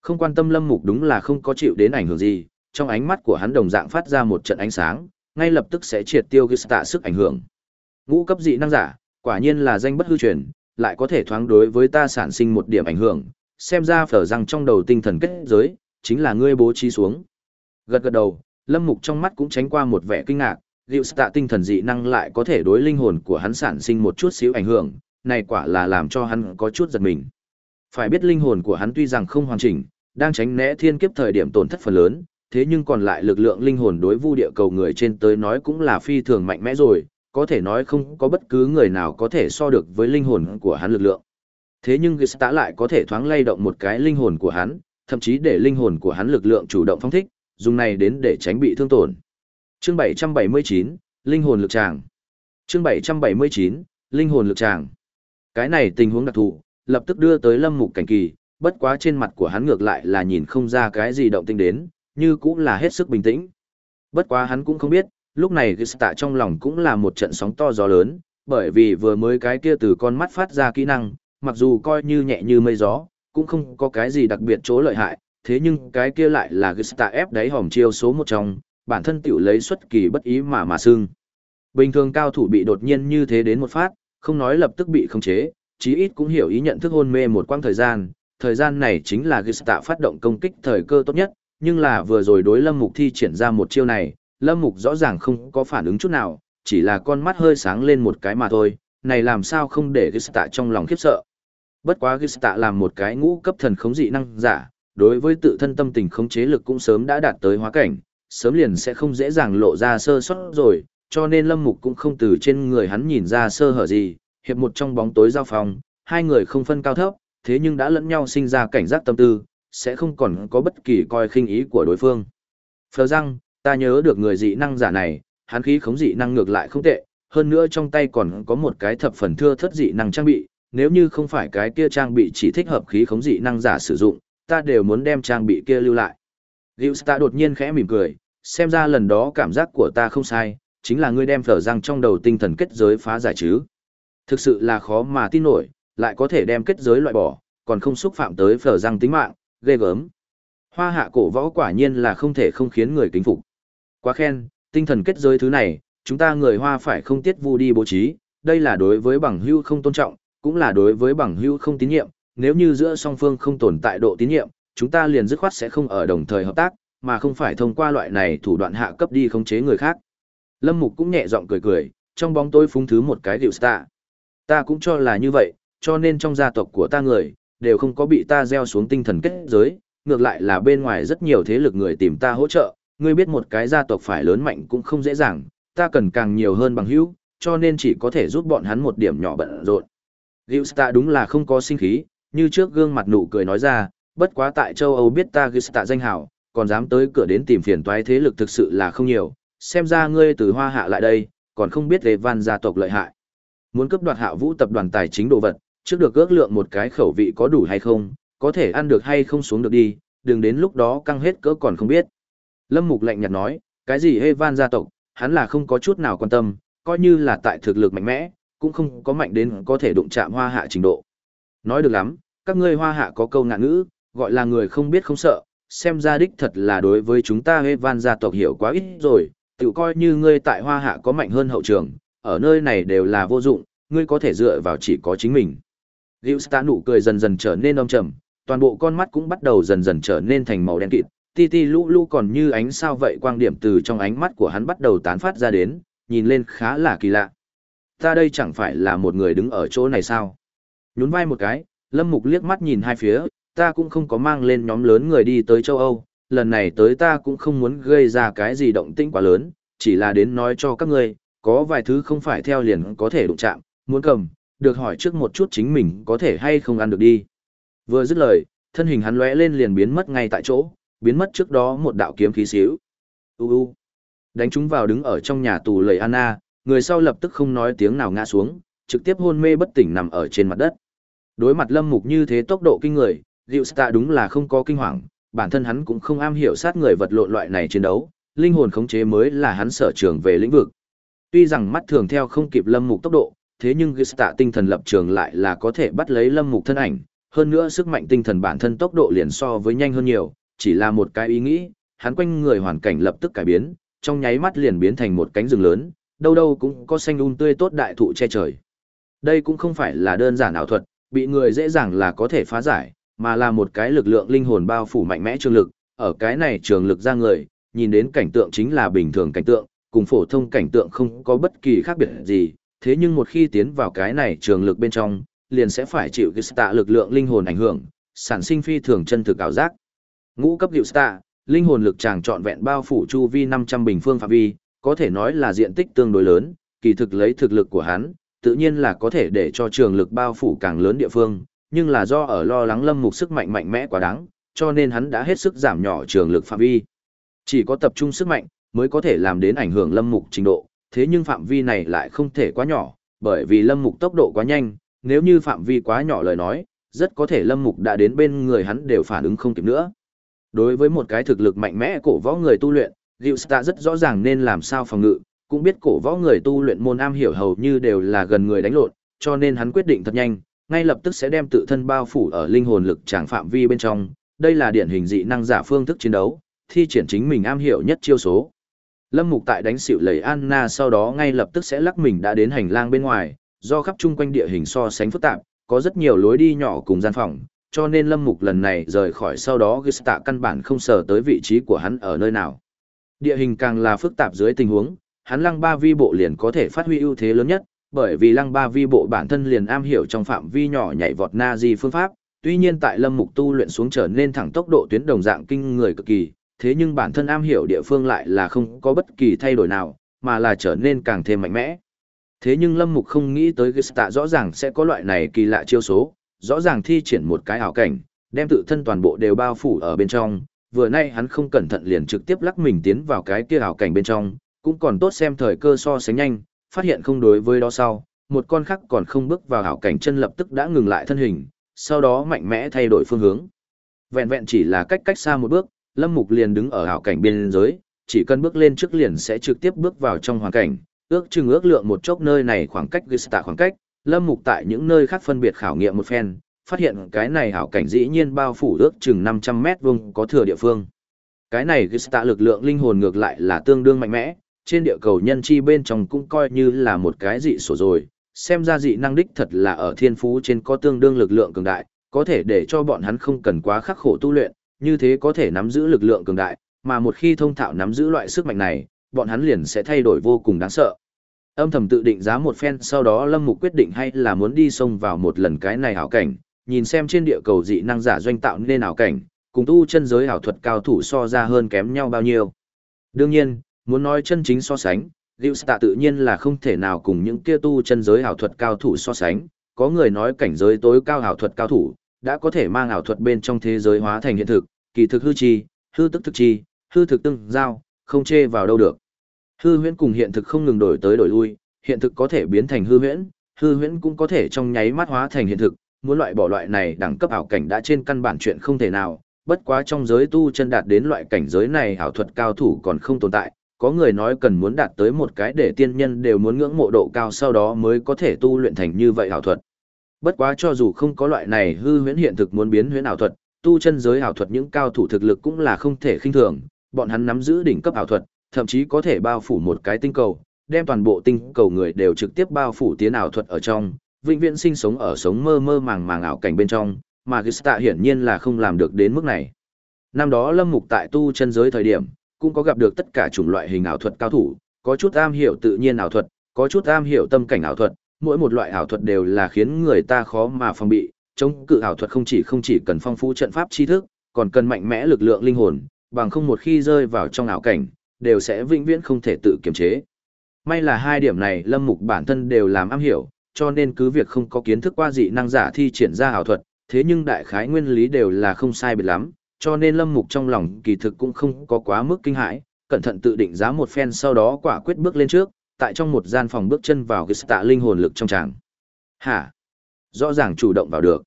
A: Không quan tâm Lâm Mục đúng là không có chịu đến ảnh hưởng gì, trong ánh mắt của hắn đồng dạng phát ra một trận ánh sáng, ngay lập tức sẽ triệt tiêu Gista sức ảnh hưởng. Ngũ cấp dị năng giả, quả nhiên là danh bất hư truyền, lại có thể thoáng đối với ta sản sinh một điểm ảnh hưởng, xem ra phở răng trong đầu tinh thần kết giới, chính là ngươi bố trí xuống. Gật gật đầu, Lâm Mục trong mắt cũng tránh qua một vẻ kinh ngạc, liệu tạ tinh thần dị năng lại có thể đối linh hồn của hắn sản sinh một chút xíu ảnh hưởng, này quả là làm cho hắn có chút giật mình. Phải biết linh hồn của hắn tuy rằng không hoàn chỉnh, đang tránh né thiên kiếp thời điểm tổn thất phần lớn, thế nhưng còn lại lực lượng linh hồn đối vu địa cầu người trên tới nói cũng là phi thường mạnh mẽ rồi, có thể nói không có bất cứ người nào có thể so được với linh hồn của hắn lực lượng. Thế nhưng Gesta lại có thể thoáng lay động một cái linh hồn của hắn, thậm chí để linh hồn của hắn lực lượng chủ động phong thích, dùng này đến để tránh bị thương tổn. Chương 779, Linh hồn lực tràng. Chương 779, Linh hồn lực tràng. Cái này tình huống đặc thù, lập tức đưa tới Lâm Mục cảnh kỳ, bất quá trên mặt của hắn ngược lại là nhìn không ra cái gì động tinh đến, như cũng là hết sức bình tĩnh. Bất quá hắn cũng không biết, lúc này tạ trong lòng cũng là một trận sóng to gió lớn, bởi vì vừa mới cái kia từ con mắt phát ra kỹ năng, mặc dù coi như nhẹ như mây gió, cũng không có cái gì đặc biệt chỗ lợi hại, thế nhưng cái kia lại là tạ ép đáy hòm chiêu số một trong, bản thân tiểu lấy xuất kỳ bất ý mà mà xưng. Bình thường cao thủ bị đột nhiên như thế đến một phát, không nói lập tức bị khống chế, chí ít cũng hiểu ý nhận thức hôn mê một quãng thời gian, thời gian này chính là Gista phát động công kích thời cơ tốt nhất, nhưng là vừa rồi đối Lâm Mục thi triển ra một chiêu này, Lâm Mục rõ ràng không có phản ứng chút nào, chỉ là con mắt hơi sáng lên một cái mà thôi, này làm sao không để Gista trong lòng khiếp sợ. Bất quá Gista làm một cái ngũ cấp thần khống dị năng giả, đối với tự thân tâm tình khống chế lực cũng sớm đã đạt tới hóa cảnh, sớm liền sẽ không dễ dàng lộ ra sơ suất rồi, cho nên Lâm Mục cũng không từ trên người hắn nhìn ra sơ hở gì, hiệp một trong bóng tối giao phòng, hai người không phân cao thấp, thế nhưng đã lẫn nhau sinh ra cảnh giác tâm tư, sẽ không còn có bất kỳ coi khinh ý của đối phương. Phờ răng, ta nhớ được người dị năng giả này, hắn khí khống dị năng ngược lại không tệ, hơn nữa trong tay còn có một cái thập phần thưa thất dị năng trang bị, nếu như không phải cái kia trang bị chỉ thích hợp khí khống dị năng giả sử dụng, ta đều muốn đem trang bị kia lưu lại. Gilsta đột nhiên khẽ mỉm cười, xem ra lần đó cảm giác của ta không sai, chính là ngươi đem phở răng trong đầu tinh thần kết giới phá giải chứ. Thực sự là khó mà tin nổi, lại có thể đem kết giới loại bỏ, còn không xúc phạm tới phở răng tính mạng, ghê gớm. Hoa hạ cổ võ quả nhiên là không thể không khiến người kính phục. Quá khen, tinh thần kết giới thứ này, chúng ta người hoa phải không tiết vu đi bố trí, đây là đối với bằng hữu không tôn trọng, cũng là đối với bằng hữu không tín nhiệm, nếu như giữa song phương không tồn tại độ tín nhiệm, chúng ta liền dứt khoát sẽ không ở đồng thời hợp tác, mà không phải thông qua loại này thủ đoạn hạ cấp đi khống chế người khác. Lâm Mục cũng nhẹ giọng cười cười, trong bóng tối phúng thứ một cái điều ta. Ta cũng cho là như vậy, cho nên trong gia tộc của ta người, đều không có bị ta gieo xuống tinh thần kết giới, ngược lại là bên ngoài rất nhiều thế lực người tìm ta hỗ trợ, ngươi biết một cái gia tộc phải lớn mạnh cũng không dễ dàng, ta cần càng nhiều hơn bằng hữu, cho nên chỉ có thể giúp bọn hắn một điểm nhỏ bận rộn. Gilsta đúng là không có sinh khí, như trước gương mặt nụ cười nói ra, bất quá tại châu Âu biết ta Gilsta danh hảo, còn dám tới cửa đến tìm phiền toái thế lực thực sự là không nhiều, xem ra ngươi từ hoa hạ lại đây, còn không biết về văn gia tộc lợi hại. Muốn cướp đoạt hạ vũ tập đoàn tài chính đồ vật, trước được ước lượng một cái khẩu vị có đủ hay không, có thể ăn được hay không xuống được đi, đừng đến lúc đó căng hết cỡ còn không biết. Lâm Mục lạnh nhạt nói, cái gì Hevan gia tộc, hắn là không có chút nào quan tâm, coi như là tại thực lực mạnh mẽ, cũng không có mạnh đến có thể đụng chạm hoa hạ trình độ. Nói được lắm, các ngươi hoa hạ có câu ngạn ngữ, gọi là người không biết không sợ, xem ra đích thật là đối với chúng ta Hevan gia tộc hiểu quá ít rồi, tự coi như ngươi tại hoa hạ có mạnh hơn hậu trường, ở nơi này đều là vô dụng, ngươi có thể dựa vào chỉ có chính mình. Gilsta nụ cười dần dần trở nên âm trầm, toàn bộ con mắt cũng bắt đầu dần dần trở nên thành màu đen kịt, ti ti lũ lũ còn như ánh sao vậy quang điểm từ trong ánh mắt của hắn bắt đầu tán phát ra đến, nhìn lên khá là kỳ lạ. Ta đây chẳng phải là một người đứng ở chỗ này sao? Nhún vai một cái, Lâm Mục liếc mắt nhìn hai phía, ta cũng không có mang lên nhóm lớn người đi tới châu Âu, lần này tới ta cũng không muốn gây ra cái gì động tĩnh quá lớn, chỉ là đến nói cho các ngươi, có vài thứ không phải theo liền có thể đụng chạm, muốn cầm, được hỏi trước một chút chính mình có thể hay không ăn được đi. Vừa dứt lời, thân hình hắn lóe lên liền biến mất ngay tại chỗ, biến mất trước đó một đạo kiếm khí xíu. U u. Đánh chúng vào đứng ở trong nhà tù lầy Anna, người sau lập tức không nói tiếng nào ngã xuống, trực tiếp hôn mê bất tỉnh nằm ở trên mặt đất. Đối mặt Lâm Mục như thế tốc độ kinh người, Diệu Sta đúng là không có kinh hoàng, bản thân hắn cũng không am hiểu sát người vật lộn loại này chiến đấu, linh hồn khống chế mới là hắn sở trường về lĩnh vực. Tuy rằng mắt thường theo không kịp Lâm Mục tốc độ, thế nhưng Gista tinh thần lập trường lại là có thể bắt lấy Lâm Mục thân ảnh, hơn nữa sức mạnh tinh thần bản thân tốc độ liền so với nhanh hơn nhiều, chỉ là một cái ý nghĩ, hắn quanh người hoàn cảnh lập tức cải biến, trong nháy mắt liền biến thành một cánh rừng lớn, đâu đâu cũng có xanh um tươi tốt đại thụ che trời. Đây cũng không phải là đơn giản ảo thuật, bị người dễ dàng là có thể phá giải, mà là một cái lực lượng linh hồn bao phủ mạnh mẽ trường lực, ở cái này trường lực ra người, nhìn đến cảnh tượng chính là bình thường cảnh tượng, cùng phổ thông cảnh tượng không có bất kỳ khác biệt gì, thế nhưng một khi tiến vào cái này trường lực bên trong, liền sẽ phải chịu cái tạ lực lượng linh hồn ảnh hưởng, sản sinh phi thường chân thực ảo giác. Ngũ cấp diệu tạ, linh hồn lực chàng trọn vẹn bao phủ chu vi 500 bình phương phạm vi, có thể nói là diện tích tương đối lớn, kỳ thực lấy thực lực của hắn, tự nhiên là có thể để cho trường lực bao phủ càng lớn địa phương, nhưng là do ở lo lắng lâm mục sức mạnh mạnh mẽ quá đáng, cho nên hắn đã hết sức giảm nhỏ trường lực phạm vi. Chỉ có tập trung sức mạnh, mới có thể làm đến ảnh hưởng lâm mục trình độ, thế nhưng phạm vi này lại không thể quá nhỏ, bởi vì lâm mục tốc độ quá nhanh, nếu như phạm vi quá nhỏ lời nói, rất có thể lâm mục đã đến bên người hắn đều phản ứng không kịp nữa. Đối với một cái thực lực mạnh mẽ cổ võ người tu luyện, Gilsta rất rõ ràng nên làm sao phòng ngự, cũng biết cổ võ người tu luyện môn am hiểu hầu như đều là gần người đánh lộn, cho nên hắn quyết định thật nhanh, ngay lập tức sẽ đem tự thân bao phủ ở linh hồn lực tràng phạm vi bên trong, đây là điển hình dị năng giả phương thức chiến đấu, thi triển chính mình am hiểu nhất chiêu số. Lâm Mục tại đánh xỉu lầy Anna sau đó ngay lập tức sẽ lắc mình đã đến hành lang bên ngoài, do khắp chung quanh địa hình so sánh phức tạp, có rất nhiều lối đi nhỏ cùng gian phòng, cho nên Lâm Mục lần này rời khỏi sau đó Gista căn bản không sờ tới vị trí của hắn ở nơi nào. Địa hình càng là phức tạp dưới tình huống, hắn lăng ba vi bộ liền có thể phát huy ưu thế lớn nhất, bởi vì lăng ba vi bộ bản thân liền am hiểu trong phạm vi nhỏ nhảy vọt na di phương pháp, tuy nhiên tại Lâm Mục tu luyện xuống trở nên thẳng tốc độ tuyến đồng dạng kinh người cực kỳ, thế nhưng bản thân am hiểu địa phương lại là không có bất kỳ thay đổi nào, mà là trở nên càng thêm mạnh mẽ. Thế nhưng Lâm Mục không nghĩ tới Gusta rõ ràng sẽ có loại này kỳ lạ chiêu số, rõ ràng thi triển một cái ảo cảnh, đem tự thân toàn bộ đều bao phủ ở bên trong, vừa nay hắn không cẩn thận liền trực tiếp lắc mình tiến vào cái kia ảo cảnh bên trong, cũng còn tốt xem thời cơ so sánh nhanh, phát hiện không đối với đó sau, một con khác còn không bước vào ảo cảnh chân lập tức đã ngừng lại thân hình, sau đó mạnh mẽ thay đổi phương hướng. Vẹn vẹn chỉ là cách cách xa một bước, Lâm Mục liền đứng ở ảo cảnh biên giới, chỉ cần bước lên trước liền sẽ trực tiếp bước vào trong hoàn cảnh, ước chừng ước lượng một chốc nơi này khoảng cách Gista khoảng cách, Lâm Mục tại những nơi khác phân biệt khảo nghiệm một phen, phát hiện cái này hảo cảnh dĩ nhiên bao phủ ước chừng 500 mét vuông có thừa địa phương. Cái này Gista lực lượng linh hồn ngược lại là tương đương mạnh mẽ, trên địa cầu nhân chi bên trong cũng coi như là một cái dị sổ rồi, xem ra dị năng đích thật là ở thiên phú trên có tương đương lực lượng cường đại, có thể để cho bọn hắn không cần quá khắc khổ tu luyện, như thế có thể nắm giữ lực lượng cường đại, mà một khi thông thạo nắm giữ loại sức mạnh này, bọn hắn liền sẽ thay đổi vô cùng đáng sợ. Âm thầm tự định giá một phen sau đó Lâm Mục quyết định hay là muốn đi xông vào một lần cái này hảo cảnh, nhìn xem trên địa cầu dị năng giả doanh tạo nên hảo cảnh, cùng tu chân giới hảo thuật cao thủ so ra hơn kém nhau bao nhiêu. Đương nhiên, muốn nói chân chính so sánh, liệu tạ tự nhiên là không thể nào cùng những kia tu chân giới hảo thuật cao thủ so sánh, có người nói cảnh giới tối cao hảo thuật cao thủ, đã có thể mang ảo thuật bên trong thế giới hóa thành hiện thực, kỳ thực hư chi, hư tức thực chi, hư thực tương giao, không chê vào đâu được. Hư huyễn cùng hiện thực không ngừng đổi tới đổi lui, hiện thực có thể biến thành hư huyễn, hư huyễn cũng có thể trong nháy mắt hóa thành hiện thực, muốn loại bỏ loại này đẳng cấp ảo cảnh đã trên căn bản chuyện không thể nào, bất quá trong giới tu chân đạt đến loại cảnh giới này ảo thuật cao thủ còn không tồn tại, có người nói cần muốn đạt tới một cái để tiên nhân đều muốn ngưỡng mộ độ cao sau đó mới có thể tu luyện thành như vậy ảo thuật. Bất quá cho dù không có loại này hư huyễn hiện thực muốn biến huyễn ảo thuật, tu chân giới ảo thuật những cao thủ thực lực cũng là không thể khinh thường, bọn hắn nắm giữ đỉnh cấp ảo thuật, thậm chí có thể bao phủ một cái tinh cầu, đem toàn bộ tinh cầu người đều trực tiếp bao phủ tiến ảo thuật ở trong, vĩnh viễn sinh sống ở sống mơ mơ màng màng ảo cảnh bên trong, mà Gista hiển nhiên là không làm được đến mức này. Năm đó Lâm Mục tại tu chân giới thời điểm, cũng có gặp được tất cả chủng loại hình ảo thuật cao thủ, có chút am hiểu tự nhiên ảo thuật, có chút am hiểu tâm cảnh ảo thuật, mỗi một loại ảo thuật đều là khiến người ta khó mà phòng bị, chống cự ảo thuật không chỉ không chỉ cần phong phú trận pháp tri thức, còn cần mạnh mẽ lực lượng linh hồn, bằng không một khi rơi vào trong ảo cảnh, đều sẽ vĩnh viễn không thể tự kiềm chế. May là hai điểm này Lâm Mục bản thân đều làm am hiểu, cho nên cứ việc không có kiến thức qua dị năng giả thi triển ra ảo thuật, thế nhưng đại khái nguyên lý đều là không sai biệt lắm, cho nên Lâm Mục trong lòng kỳ thực cũng không có quá mức kinh hãi, cẩn thận tự định giá một phen sau đó quả quyết bước lên trước, tại trong một gian phòng bước chân vào Gista linh hồn lực trong tràng. Hả? Rõ ràng chủ động vào được.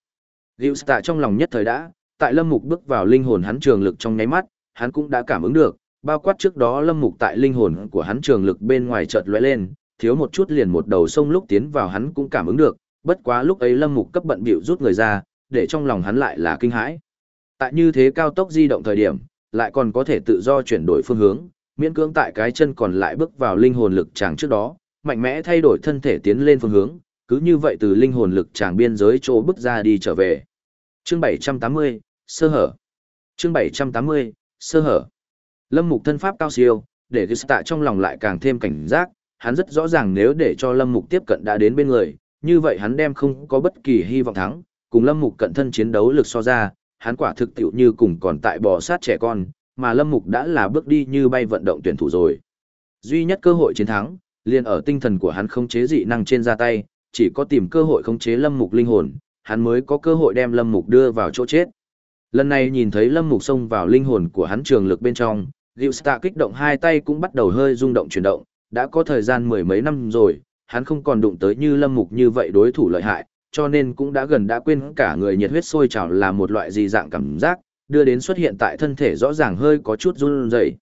A: Gista trong lòng nhất thời đã, tại Lâm Mục bước vào linh hồn hắn trường lực trong nháy mắt, hắn cũng đã cảm ứng được, bao quát trước đó Lâm Mục tại linh hồn của hắn trường lực bên ngoài chợt lóe lên, thiếu một chút liền một đầu sông lúc tiến vào hắn cũng cảm ứng được, bất quá lúc ấy Lâm Mục cấp bận bịu rút người ra, để trong lòng hắn lại là kinh hãi. Tại như thế cao tốc di động thời điểm, lại còn có thể tự do chuyển đổi phương hướng, miễn cưỡng tại cái chân còn lại bước vào linh hồn lực chàng trước đó, mạnh mẽ thay đổi thân thể tiến lên phương hướng, cứ như vậy từ linh hồn lực chàng biên giới chỗ bước ra đi trở về. Chương 780, sơ hở. Chương 780, sơ hở. Lâm Mục thân pháp cao siêu, để Gista trong lòng lại càng thêm cảnh giác, hắn rất rõ ràng nếu để cho Lâm Mục tiếp cận đã đến bên người, như vậy hắn đem không có bất kỳ hy vọng thắng, cùng Lâm Mục cận thân chiến đấu lực so ra, hắn quả thực tiểu như cùng còn tại bò sát trẻ con, mà Lâm Mục đã là bước đi như bay vận động tuyển thủ rồi. Duy nhất cơ hội chiến thắng, liền ở tinh thần của hắn không chế dị năng trên ra tay, chỉ có tìm cơ hội khống chế Lâm Mục linh hồn, hắn mới có cơ hội đem Lâm Mục đưa vào chỗ chết. Lần này nhìn thấy Lâm Mục xông vào linh hồn của hắn trường lực bên trong, Gilsta kích động hai tay cũng bắt đầu hơi rung động chuyển động, đã có thời gian mười mấy năm rồi, hắn không còn đụng tới như Lâm Mục như vậy đối thủ lợi hại, cho nên cũng đã gần đã quên cả người nhiệt huyết sôi trào là một loại gì dạng cảm giác, đưa đến xuất hiện tại thân thể rõ ràng hơi có chút run rẩy.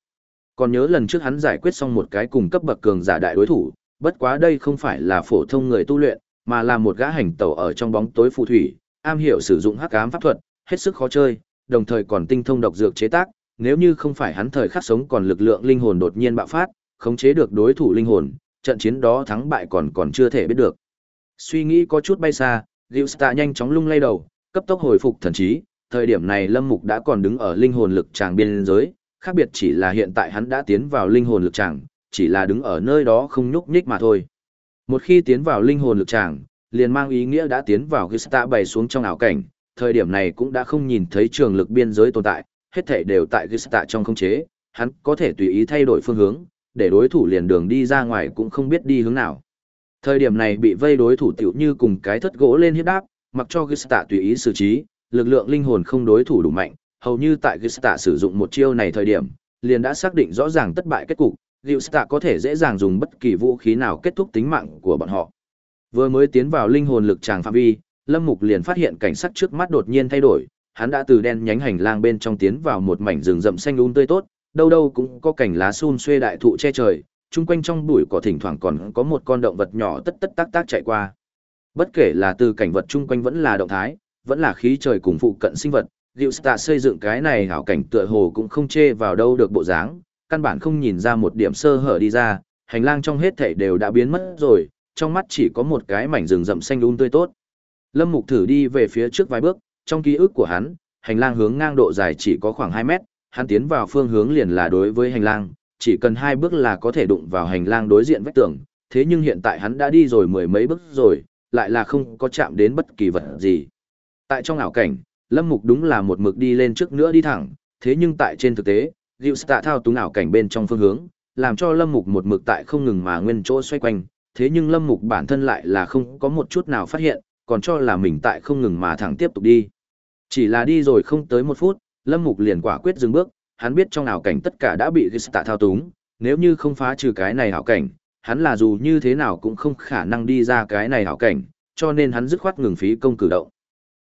A: Còn nhớ lần trước hắn giải quyết xong một cái cùng cấp bậc cường giả đại đối thủ, bất quá đây không phải là phổ thông người tu luyện, mà là một gã hành tẩu ở trong bóng tối phù thủy, am hiểu sử dụng hắc ám pháp thuật, hết sức khó chơi, đồng thời còn tinh thông độc dược chế tác, nếu như không phải hắn thời khắc sống còn lực lượng linh hồn đột nhiên bạo phát, khống chế được đối thủ linh hồn, trận chiến đó thắng bại còn còn chưa thể biết được. Suy nghĩ có chút bay xa, Gilsta nhanh chóng lung lay đầu, cấp tốc hồi phục thần trí, thời điểm này Lâm Mục đã còn đứng ở linh hồn lực tràng biên giới, khác biệt chỉ là hiện tại hắn đã tiến vào linh hồn lực tràng, chỉ là đứng ở nơi đó không nhúc nhích mà thôi. Một khi tiến vào linh hồn lực tràng, liền mang ý nghĩa đã tiến vào Gilsta bày xuống trong ảo cảnh, thời điểm này cũng đã không nhìn thấy trường lực biên giới tồn tại, hết thảy đều tại Gista trong không chế, hắn có thể tùy ý thay đổi phương hướng, để đối thủ liền đường đi ra ngoài cũng không biết đi hướng nào. Thời điểm này bị vây đối thủ tiểu như cùng cái thất gỗ lên hiếp đáp, mặc cho Gista tùy ý xử trí, lực lượng linh hồn không đối thủ đủ mạnh, hầu như tại Gista sử dụng một chiêu này thời điểm, liền đã xác định rõ ràng thất bại kết cục, Gista có thể dễ dàng dùng bất kỳ vũ khí nào kết thúc tính mạng của bọn họ. Vừa mới tiến vào linh hồn lực tràng phạm vi, Lâm Mục liền phát hiện cảnh sắc trước mắt đột nhiên thay đổi, hắn đã từ đen nhánh hành lang bên trong tiến vào một mảnh rừng rậm xanh um tươi tốt, đâu đâu cũng có cảnh lá sum xuê đại thụ che trời, chung quanh trong bụi cỏ thỉnh thoảng còn có một con động vật nhỏ tất tất tác tác chạy qua. Bất kể là từ cảnh vật chung quanh vẫn là động thái, vẫn là khí trời cùng phụ cận sinh vật, Diệu Tạ xây dựng cái này hảo cảnh tựa hồ cũng không chê vào đâu được bộ dáng, căn bản không nhìn ra một điểm sơ hở đi ra, hành lang trong hết thảy đều đã biến mất rồi, trong mắt chỉ có một cái mảnh rừng rậm xanh um tươi tốt. Lâm Mục thử đi về phía trước vài bước, trong ký ức của hắn, hành lang hướng ngang độ dài chỉ có khoảng 2 mét, hắn tiến vào phương hướng liền là đối với hành lang, chỉ cần hai bước là có thể đụng vào hành lang đối diện vách tường, thế nhưng hiện tại hắn đã đi rồi mười mấy bước rồi, lại là không có chạm đến bất kỳ vật gì. Tại trong ảo cảnh, Lâm Mục đúng là một mực đi lên trước nữa đi thẳng, thế nhưng tại trên thực tế, Diệu tạ thao túng ảo cảnh bên trong phương hướng, làm cho Lâm Mục một mực tại không ngừng mà nguyên chỗ xoay quanh, thế nhưng Lâm Mục bản thân lại là không có một chút nào phát hiện, còn cho là mình tại không ngừng mà thẳng tiếp tục đi. Chỉ là đi rồi không tới một phút, Lâm Mục liền quả quyết dừng bước, hắn biết trong ảo cảnh tất cả đã bị Gista thao túng, nếu như không phá trừ cái này ảo cảnh, hắn là dù như thế nào cũng không khả năng đi ra cái này ảo cảnh, cho nên hắn dứt khoát ngừng phí công cử động.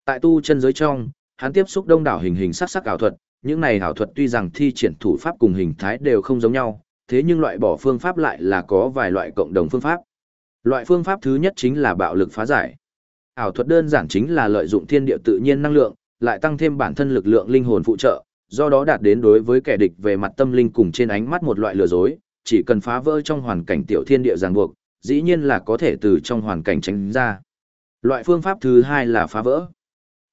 A: Tại tu chân giới trong, hắn tiếp xúc đông đảo hình hình sắc sắc ảo thuật, những này ảo thuật tuy rằng thi triển thủ pháp cùng hình thái đều không giống nhau, thế nhưng loại bỏ phương pháp lại là có vài loại cộng đồng phương pháp. Loại phương pháp thứ nhất chính là bạo lực phá giải. Ảo thuật đơn giản chính là lợi dụng thiên địa tự nhiên năng lượng, lại tăng thêm bản thân lực lượng linh hồn phụ trợ, do đó đạt đến đối với kẻ địch về mặt tâm linh cùng trên ánh mắt một loại lừa dối, chỉ cần phá vỡ trong hoàn cảnh tiểu thiên địa ràng buộc, dĩ nhiên là có thể từ trong hoàn cảnh tránh ra. Loại phương pháp thứ hai là phá vỡ.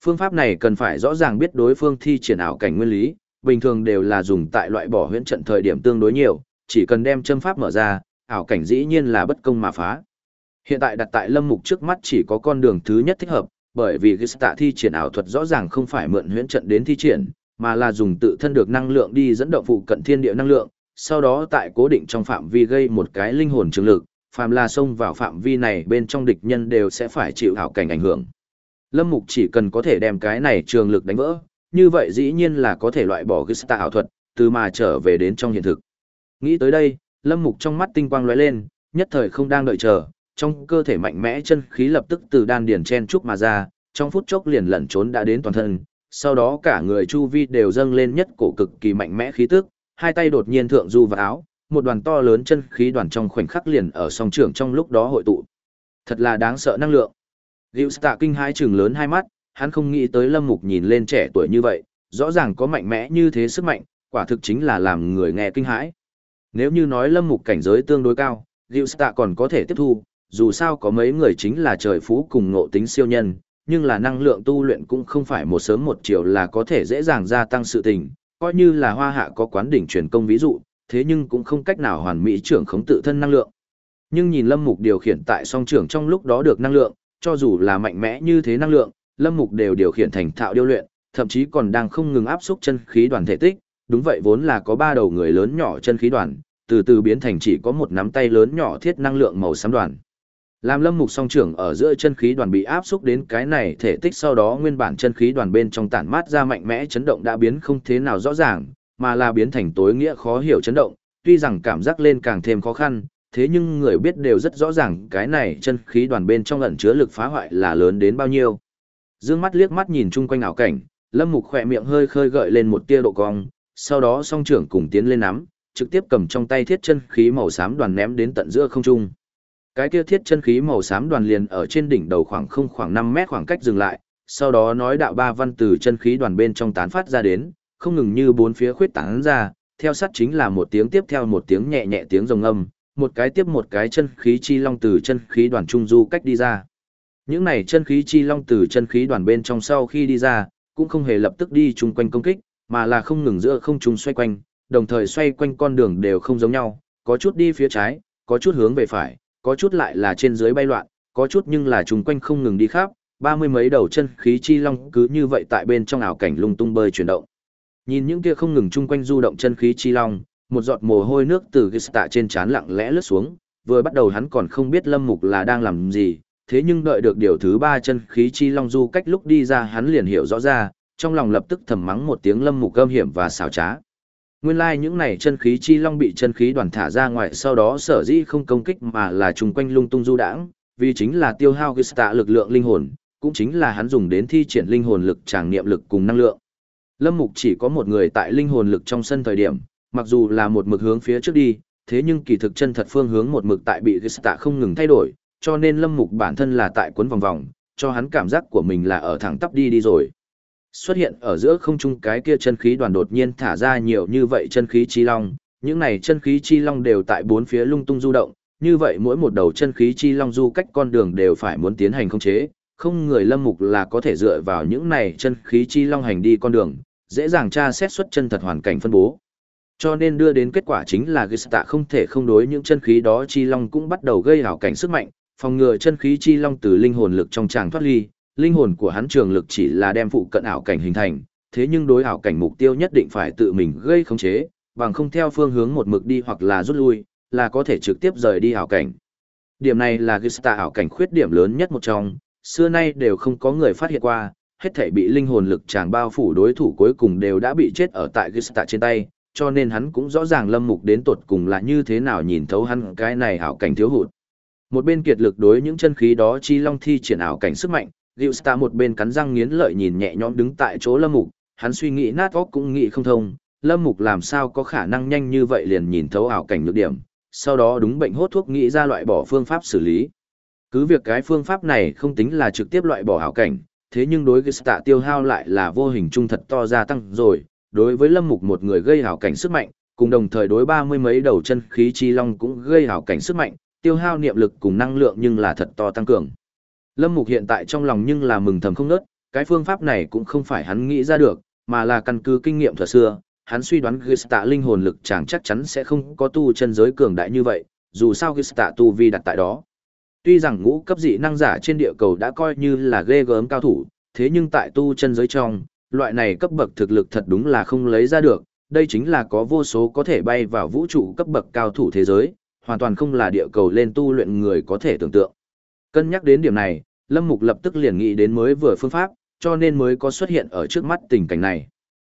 A: Phương pháp này cần phải rõ ràng biết đối phương thi triển ảo cảnh nguyên lý, bình thường đều là dùng tại loại bỏ huyễn trận thời điểm tương đối nhiều, chỉ cần đem châm pháp mở ra, ảo cảnh dĩ nhiên là bất công mà phá. Hiện tại đặt tại lâm mục trước mắt chỉ có con đường thứ nhất thích hợp, bởi vì Gista thi triển ảo thuật rõ ràng không phải mượn huyễn trận đến thi triển, mà là dùng tự thân được năng lượng đi dẫn động phụ cận thiên địa năng lượng, sau đó tại cố định trong phạm vi gây một cái linh hồn trường lực, phàm là xông vào phạm vi này bên trong địch nhân đều sẽ phải chịu ảo cảnh ảnh hưởng. Lâm Mục chỉ cần có thể đem cái này trường lực đánh vỡ, như vậy dĩ nhiên là có thể loại bỏ Gista ảo thuật, từ mà trở về đến trong hiện thực. Nghĩ tới đây, Lâm Mục trong mắt tinh quang lóe lên, nhất thời không đang đợi chờ, trong cơ thể mạnh mẽ chân khí lập tức từ đan điền chen trúc mà ra, trong phút chốc liền lẩn trốn đã đến toàn thân, sau đó cả người chu vi đều dâng lên nhất cổ cực kỳ mạnh mẽ khí tức, hai tay đột nhiên thượng du vào áo, một đoàn to lớn chân khí đoàn trong khoảnh khắc liền ở song trưởng trong lúc đó hội tụ. Thật là đáng sợ năng lượng. Diệu tạ kinh hãi trừng lớn hai mắt, hắn không nghĩ tới Lâm Mục nhìn lên trẻ tuổi như vậy, rõ ràng có mạnh mẽ như thế sức mạnh, quả thực chính là làm người nghe kinh hãi. Nếu như nói Lâm Mục cảnh giới tương đối cao, Diệu tạ còn có thể tiếp thu, dù sao có mấy người chính là trời phú cùng ngộ tính siêu nhân, nhưng là năng lượng tu luyện cũng không phải một sớm một chiều là có thể dễ dàng gia tăng sự tình, coi như là hoa hạ có quán đỉnh truyền công ví dụ, thế nhưng cũng không cách nào hoàn mỹ trưởng khống tự thân năng lượng. Nhưng nhìn Lâm Mục điều khiển tại song trưởng trong lúc đó được năng lượng, cho dù là mạnh mẽ như thế năng lượng, Lâm Mục đều điều khiển thành thạo điêu luyện, thậm chí còn đang không ngừng áp xúc chân khí đoàn thể tích, đúng vậy vốn là có ba đầu người lớn nhỏ chân khí đoàn, từ từ biến thành chỉ có một nắm tay lớn nhỏ thiết năng lượng màu xám đoàn. Làm lâm mục song trưởng ở giữa chân khí đoàn bị áp xúc đến cái này thể tích sau đó nguyên bản chân khí đoàn bên trong tản mát ra mạnh mẽ chấn động đã biến không thế nào rõ ràng, mà là biến thành tối nghĩa khó hiểu chấn động, tuy rằng cảm giác lên càng thêm khó khăn, thế nhưng người biết đều rất rõ ràng cái này chân khí đoàn bên trong ẩn chứa lực phá hoại là lớn đến bao nhiêu. Dương mắt liếc mắt nhìn chung quanh ảo cảnh, lâm mục khỏe miệng hơi khơi gợi lên một tia độ cong, sau đó song trưởng cùng tiến lên nắm, trực tiếp cầm trong tay thiết chân khí màu xám đoàn ném đến tận giữa không trung. Cái kia thiết chân khí màu xám đoàn liền ở trên đỉnh đầu khoảng không khoảng 5 mét khoảng cách dừng lại, sau đó nói đạo ba văn từ chân khí đoàn bên trong tán phát ra đến, không ngừng như bốn phía khuyết tán ra, theo sát chính là một tiếng tiếp theo một tiếng nhẹ nhẹ tiếng rồng âm, một cái tiếp một cái chân khí chi long từ chân khí đoàn trung du cách đi ra. Những này chân khí chi long từ chân khí đoàn bên trong sau khi đi ra, cũng không hề lập tức đi chung quanh công kích, mà là không ngừng giữa không trung xoay quanh, đồng thời xoay quanh con đường đều không giống nhau, có chút đi phía trái, có chút hướng về phải, có chút lại là trên dưới bay loạn, có chút nhưng là chúng quanh không ngừng đi khắp, ba mươi mấy đầu chân khí chi long cứ như vậy tại bên trong ảo cảnh lung tung bơi chuyển động. Nhìn những kia không ngừng chung quanh du động chân khí chi long, một giọt mồ hôi nước từ tạ trên trán lặng lẽ lướt xuống, vừa bắt đầu hắn còn không biết Lâm Mục là đang làm gì, thế nhưng đợi được điều thứ ba chân khí chi long du cách lúc đi ra hắn liền hiểu rõ ra, trong lòng lập tức thầm mắng một tiếng Lâm Mục gâm hiểm và xảo trá. Nguyên lai like những này chân khí chi long bị chân khí đoàn thả ra ngoài sau đó sở dĩ không công kích mà là trùng quanh lung tung du đãng, vì chính là tiêu hao Gista lực lượng linh hồn, cũng chính là hắn dùng đến thi triển linh hồn lực tràng niệm lực cùng năng lượng. Lâm Mục chỉ có một người tại linh hồn lực trong sân thời điểm, mặc dù là một mực hướng phía trước đi, thế nhưng kỳ thực chân thật phương hướng một mực tại bị Gista không ngừng thay đổi, cho nên Lâm Mục bản thân là tại cuốn vòng vòng, cho hắn cảm giác của mình là ở thẳng tắp đi đi rồi. Xuất hiện ở giữa không trung cái kia chân khí đoàn đột nhiên thả ra nhiều như vậy chân khí chi long, những này chân khí chi long đều tại bốn phía lung tung du động, như vậy mỗi một đầu chân khí chi long du cách con đường đều phải muốn tiến hành khống chế, không người lâm mục là có thể dựa vào những này chân khí chi long hành đi con đường, dễ dàng tra xét xuất chân thật hoàn cảnh phân bố. Cho nên đưa đến kết quả chính là Gista không thể không đối những chân khí đó chi long cũng bắt đầu gây hảo cảnh sức mạnh, phòng ngừa chân khí chi long từ linh hồn lực trong tràng thoát ly, linh hồn của hắn trường lực chỉ là đem phụ cận ảo cảnh hình thành, thế nhưng đối ảo cảnh mục tiêu nhất định phải tự mình gây khống chế, bằng không theo phương hướng một mực đi hoặc là rút lui, là có thể trực tiếp rời đi ảo cảnh. Điểm này là Gista ảo cảnh khuyết điểm lớn nhất một trong, xưa nay đều không có người phát hiện qua, hết thảy bị linh hồn lực chàng bao phủ đối thủ cuối cùng đều đã bị chết ở tại Gista trên tay, cho nên hắn cũng rõ ràng lâm mục đến tột cùng là như thế nào nhìn thấu hắn cái này ảo cảnh thiếu hụt. Một bên kiệt lực đối những chân khí đó chi long thi triển ảo cảnh sức mạnh, Gilsta một bên cắn răng nghiến lợi nhìn nhẹ nhõm đứng tại chỗ lâm mục, hắn suy nghĩ nát óc cũng nghĩ không thông, lâm mục làm sao có khả năng nhanh như vậy liền nhìn thấu ảo cảnh nhược điểm, sau đó đúng bệnh hốt thuốc nghĩ ra loại bỏ phương pháp xử lý. Cứ việc cái phương pháp này không tính là trực tiếp loại bỏ ảo cảnh, thế nhưng đối với tiêu hao lại là vô hình trung thật to gia tăng rồi, đối với lâm mục một người gây ảo cảnh sức mạnh, cùng đồng thời đối ba mươi mấy đầu chân khí chi long cũng gây ảo cảnh sức mạnh, tiêu hao niệm lực cùng năng lượng nhưng là thật to tăng cường. Lâm mục hiện tại trong lòng nhưng là mừng thầm không nớt, cái phương pháp này cũng không phải hắn nghĩ ra được, mà là căn cứ kinh nghiệm thuở xưa, hắn suy đoán Gista linh hồn lực chẳng chắc chắn sẽ không có tu chân giới cường đại như vậy, dù sao Gista tu vi đặt tại đó. Tuy rằng ngũ cấp dị năng giả trên địa cầu đã coi như là ghê gớm cao thủ, thế nhưng tại tu chân giới trong, loại này cấp bậc thực lực thật đúng là không lấy ra được, đây chính là có vô số có thể bay vào vũ trụ cấp bậc cao thủ thế giới, hoàn toàn không là địa cầu lên tu luyện người có thể tưởng tượng. Cân nhắc đến điểm này, Lâm Mục lập tức liền nghĩ đến mới vừa phương pháp, cho nên mới có xuất hiện ở trước mắt tình cảnh này.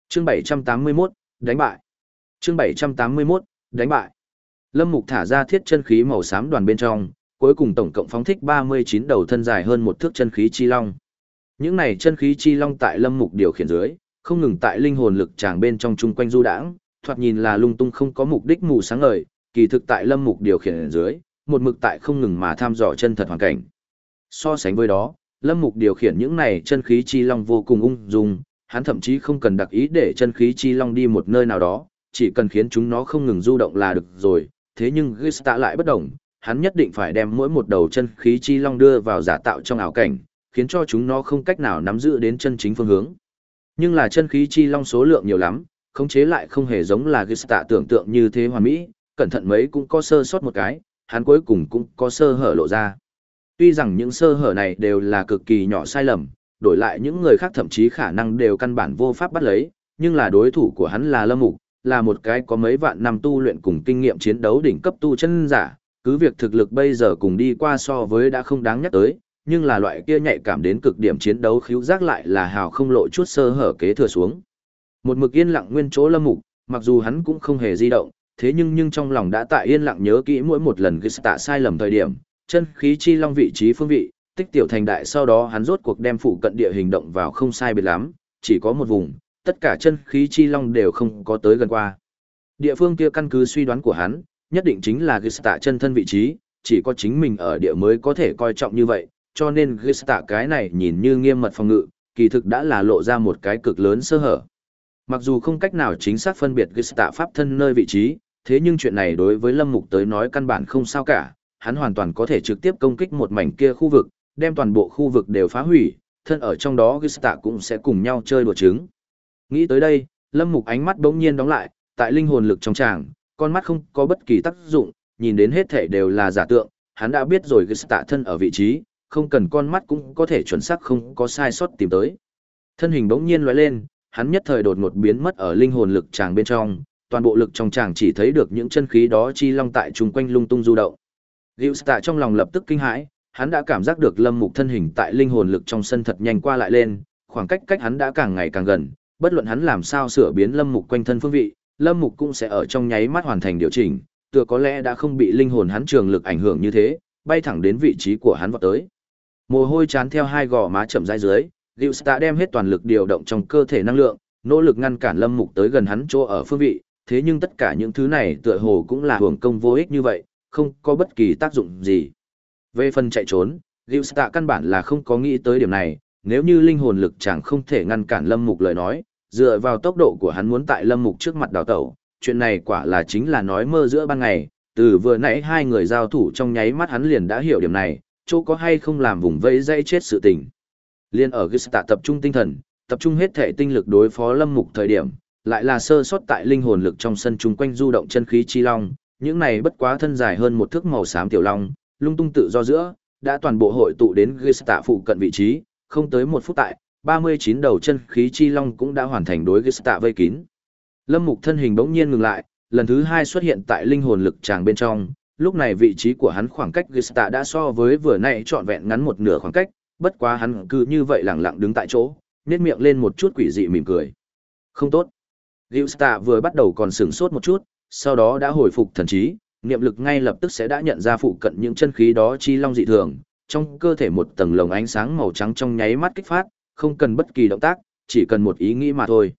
A: Chương 781, đánh bại. Chương 781, đánh bại. Lâm Mục thả ra thiết chân khí màu xám đoàn bên trong, cuối cùng tổng cộng phóng thích 39 đầu thân dài hơn một thước chân khí chi long. Những này chân khí chi long tại Lâm Mục điều khiển dưới, không ngừng tại linh hồn lực tràng bên trong chung quanh du đãng, thoạt nhìn là lung tung không có mục đích mù sáng ngời, kỳ thực tại Lâm Mục điều khiển dưới, một mực tại không ngừng mà tham dò chân thật hoàn cảnh. So sánh với đó, Lâm Mục điều khiển những này chân khí chi long vô cùng ung dung, hắn thậm chí không cần đặc ý để chân khí chi long đi một nơi nào đó, chỉ cần khiến chúng nó không ngừng du động là được rồi, thế nhưng Gista lại bất động, hắn nhất định phải đem mỗi một đầu chân khí chi long đưa vào giả tạo trong ảo cảnh, khiến cho chúng nó không cách nào nắm giữ đến chân chính phương hướng. Nhưng là chân khí chi long số lượng nhiều lắm, khống chế lại không hề giống là Gista tưởng tượng như thế hoàn mỹ, cẩn thận mấy cũng có sơ sót một cái, hắn cuối cùng cũng có sơ hở lộ ra. Tuy rằng những sơ hở này đều là cực kỳ nhỏ sai lầm, đổi lại những người khác thậm chí khả năng đều căn bản vô pháp bắt lấy, nhưng là đối thủ của hắn là Lâm Mục, là một cái có mấy vạn năm tu luyện cùng kinh nghiệm chiến đấu đỉnh cấp tu chân giả, cứ việc thực lực bây giờ cùng đi qua so với đã không đáng nhắc tới, nhưng là loại kia nhạy cảm đến cực điểm chiến đấu khiếu giác lại là hào không lộ chút sơ hở kế thừa xuống. Một mực yên lặng nguyên chỗ Lâm Mục, mặc dù hắn cũng không hề di động, thế nhưng nhưng trong lòng đã tại yên lặng nhớ kỹ mỗi một lần tạ sai lầm thời điểm, chân khí chi long vị trí phương vị, tích tiểu thành đại sau đó hắn rốt cuộc đem phụ cận địa hình động vào không sai biệt lắm, chỉ có một vùng, tất cả chân khí chi long đều không có tới gần qua. Địa phương kia căn cứ suy đoán của hắn, nhất định chính là tạ chân thân vị trí, chỉ có chính mình ở địa mới có thể coi trọng như vậy, cho nên tạ cái này nhìn như nghiêm mật phòng ngự, kỳ thực đã là lộ ra một cái cực lớn sơ hở. Mặc dù không cách nào chính xác phân biệt tạ pháp thân nơi vị trí, thế nhưng chuyện này đối với Lâm Mục tới nói căn bản không sao cả, hắn hoàn toàn có thể trực tiếp công kích một mảnh kia khu vực, đem toàn bộ khu vực đều phá hủy, thân ở trong đó Gista cũng sẽ cùng nhau chơi đùa trứng. Nghĩ tới đây, Lâm Mục ánh mắt bỗng nhiên đóng lại, tại linh hồn lực trong tràng, con mắt không có bất kỳ tác dụng, nhìn đến hết thể đều là giả tượng, hắn đã biết rồi Gista thân ở vị trí, không cần con mắt cũng có thể chuẩn xác không có sai sót tìm tới. Thân hình bỗng nhiên lóe lên, hắn nhất thời đột ngột biến mất ở linh hồn lực tràng bên trong, toàn bộ lực trong chàng chỉ thấy được những chân khí đó chi long tại chung quanh lung tung du động. Gilsta trong lòng lập tức kinh hãi, hắn đã cảm giác được Lâm Mục thân hình tại linh hồn lực trong sân thật nhanh qua lại lên, khoảng cách cách hắn đã càng ngày càng gần, bất luận hắn làm sao sửa biến Lâm Mục quanh thân phương vị, Lâm Mục cũng sẽ ở trong nháy mắt hoàn thành điều chỉnh, tựa có lẽ đã không bị linh hồn hắn trường lực ảnh hưởng như thế, bay thẳng đến vị trí của hắn vọt tới. Mồ hôi chán theo hai gò má chậm rãi dưới, Diệu Tạ đem hết toàn lực điều động trong cơ thể năng lượng, nỗ lực ngăn cản Lâm Mục tới gần hắn chỗ ở phương vị, thế nhưng tất cả những thứ này tựa hồ cũng là hưởng công vô ích như vậy, không có bất kỳ tác dụng gì. Về phần chạy trốn, Diệu Tạ căn bản là không có nghĩ tới điểm này, nếu như linh hồn lực chẳng không thể ngăn cản Lâm Mục lời nói, dựa vào tốc độ của hắn muốn tại Lâm Mục trước mặt đào tẩu, chuyện này quả là chính là nói mơ giữa ban ngày, từ vừa nãy hai người giao thủ trong nháy mắt hắn liền đã hiểu điểm này, chỗ có hay không làm vùng vẫy dây chết sự tình. Liên ở Gista tập trung tinh thần, tập trung hết thể tinh lực đối phó Lâm Mục thời điểm, lại là sơ sót tại linh hồn lực trong sân chung quanh du động chân khí chi long, những này bất quá thân dài hơn một thước màu xám tiểu long, lung tung tự do giữa, đã toàn bộ hội tụ đến Gista phụ cận vị trí, không tới một phút tại, 39 đầu chân khí chi long cũng đã hoàn thành đối Gista vây kín. Lâm Mục thân hình bỗng nhiên ngừng lại, lần thứ hai xuất hiện tại linh hồn lực tràng bên trong, lúc này vị trí của hắn khoảng cách Gista đã so với vừa nãy trọn vẹn ngắn một nửa khoảng cách, bất quá hắn cứ như vậy lặng lặng đứng tại chỗ, nhếch miệng lên một chút quỷ dị mỉm cười. Không tốt. Gista vừa bắt đầu còn sửng sốt một chút, sau đó đã hồi phục thần trí, niệm lực ngay lập tức sẽ đã nhận ra phụ cận những chân khí đó chi long dị thường, trong cơ thể một tầng lồng ánh sáng màu trắng trong nháy mắt kích phát, không cần bất kỳ động tác, chỉ cần một ý nghĩ mà thôi.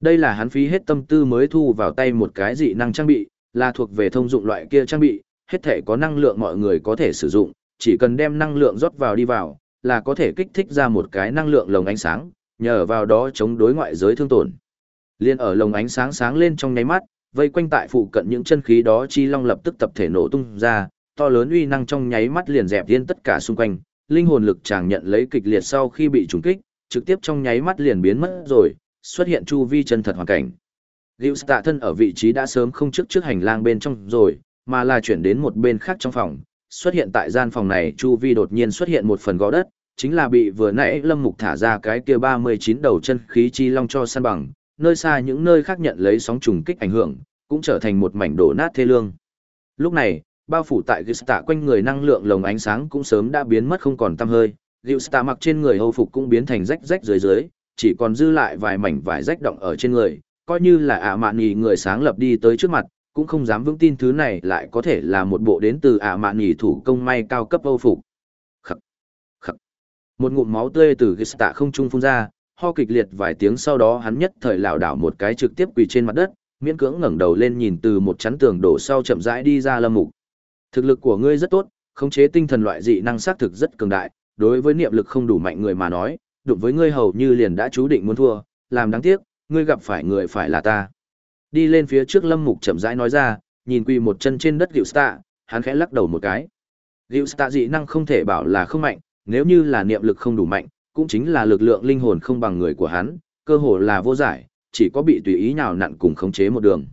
A: Đây là hắn phí hết tâm tư mới thu vào tay một cái dị năng trang bị, là thuộc về thông dụng loại kia trang bị, hết thể có năng lượng mọi người có thể sử dụng, chỉ cần đem năng lượng rót vào đi vào, là có thể kích thích ra một cái năng lượng lồng ánh sáng, nhờ vào đó chống đối ngoại giới thương tổn. Liên ở lồng ánh sáng sáng lên trong nháy mắt, vây quanh tại phụ cận những chân khí đó chi long lập tức tập thể nổ tung ra, to lớn uy năng trong nháy mắt liền dẹp yên tất cả xung quanh, linh hồn lực chàng nhận lấy kịch liệt sau khi bị trùng kích, trực tiếp trong nháy mắt liền biến mất rồi, xuất hiện chu vi chân thật hoàn cảnh. Diệu tạ thân ở vị trí đã sớm không trước trước hành lang bên trong rồi, mà là chuyển đến một bên khác trong phòng, xuất hiện tại gian phòng này chu vi đột nhiên xuất hiện một phần gõ đất, chính là bị vừa nãy Lâm Mục thả ra cái kia 39 đầu chân khí chi long cho săn bằng, nơi xa những nơi khác nhận lấy sóng trùng kích ảnh hưởng, cũng trở thành một mảnh đổ nát thê lương. Lúc này, bao phủ tại Gista quanh người năng lượng lồng ánh sáng cũng sớm đã biến mất không còn tăm hơi, Gista mặc trên người hầu phục cũng biến thành rách rách dưới dưới, chỉ còn dư lại vài mảnh vải rách động ở trên người, coi như là ả mạn nhì người sáng lập đi tới trước mặt, cũng không dám vững tin thứ này lại có thể là một bộ đến từ ả mạn nhì thủ công may cao cấp hầu phục. Khắc, khắc. Một ngụm máu tươi từ Gista không trung phun ra, ho kịch liệt vài tiếng sau đó hắn nhất thời lảo đảo một cái trực tiếp quỳ trên mặt đất, miễn cưỡng ngẩng đầu lên nhìn từ một chắn tường đổ sau chậm rãi đi ra lâm mục. Thực lực của ngươi rất tốt, khống chế tinh thần loại dị năng xác thực rất cường đại, đối với niệm lực không đủ mạnh người mà nói, đụng với ngươi hầu như liền đã chú định muốn thua, làm đáng tiếc, ngươi gặp phải người phải là ta. Đi lên phía trước lâm mục chậm rãi nói ra, nhìn quỳ một chân trên đất Diệu Stạ, hắn khẽ lắc đầu một cái. Diệu Stạ dị năng không thể bảo là không mạnh, nếu như là niệm lực không đủ mạnh, cũng chính là lực lượng linh hồn không bằng người của hắn, cơ hồ là vô giải, chỉ có bị tùy ý nào nặn cùng khống chế một đường.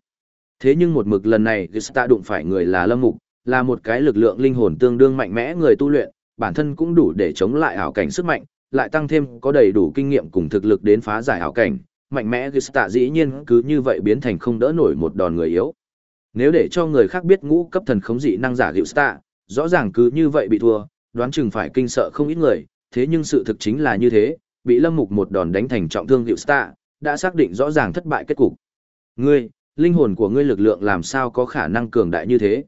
A: Thế nhưng một mực lần này Gista đụng phải người là Lâm Mục, là một cái lực lượng linh hồn tương đương mạnh mẽ người tu luyện, bản thân cũng đủ để chống lại ảo cảnh sức mạnh, lại tăng thêm có đầy đủ kinh nghiệm cùng thực lực đến phá giải ảo cảnh, mạnh mẽ Gista dĩ nhiên cứ như vậy biến thành không đỡ nổi một đòn người yếu. Nếu để cho người khác biết ngũ cấp thần khống dị năng giả Gista, rõ ràng cứ như vậy bị thua, đoán chừng phải kinh sợ không ít người, thế nhưng sự thực chính là như thế, bị Lâm Mục một đòn đánh thành trọng thương Gista, đã xác định rõ ràng thất bại kết cục. Ngươi, linh hồn của ngươi lực lượng làm sao có khả năng cường đại như thế?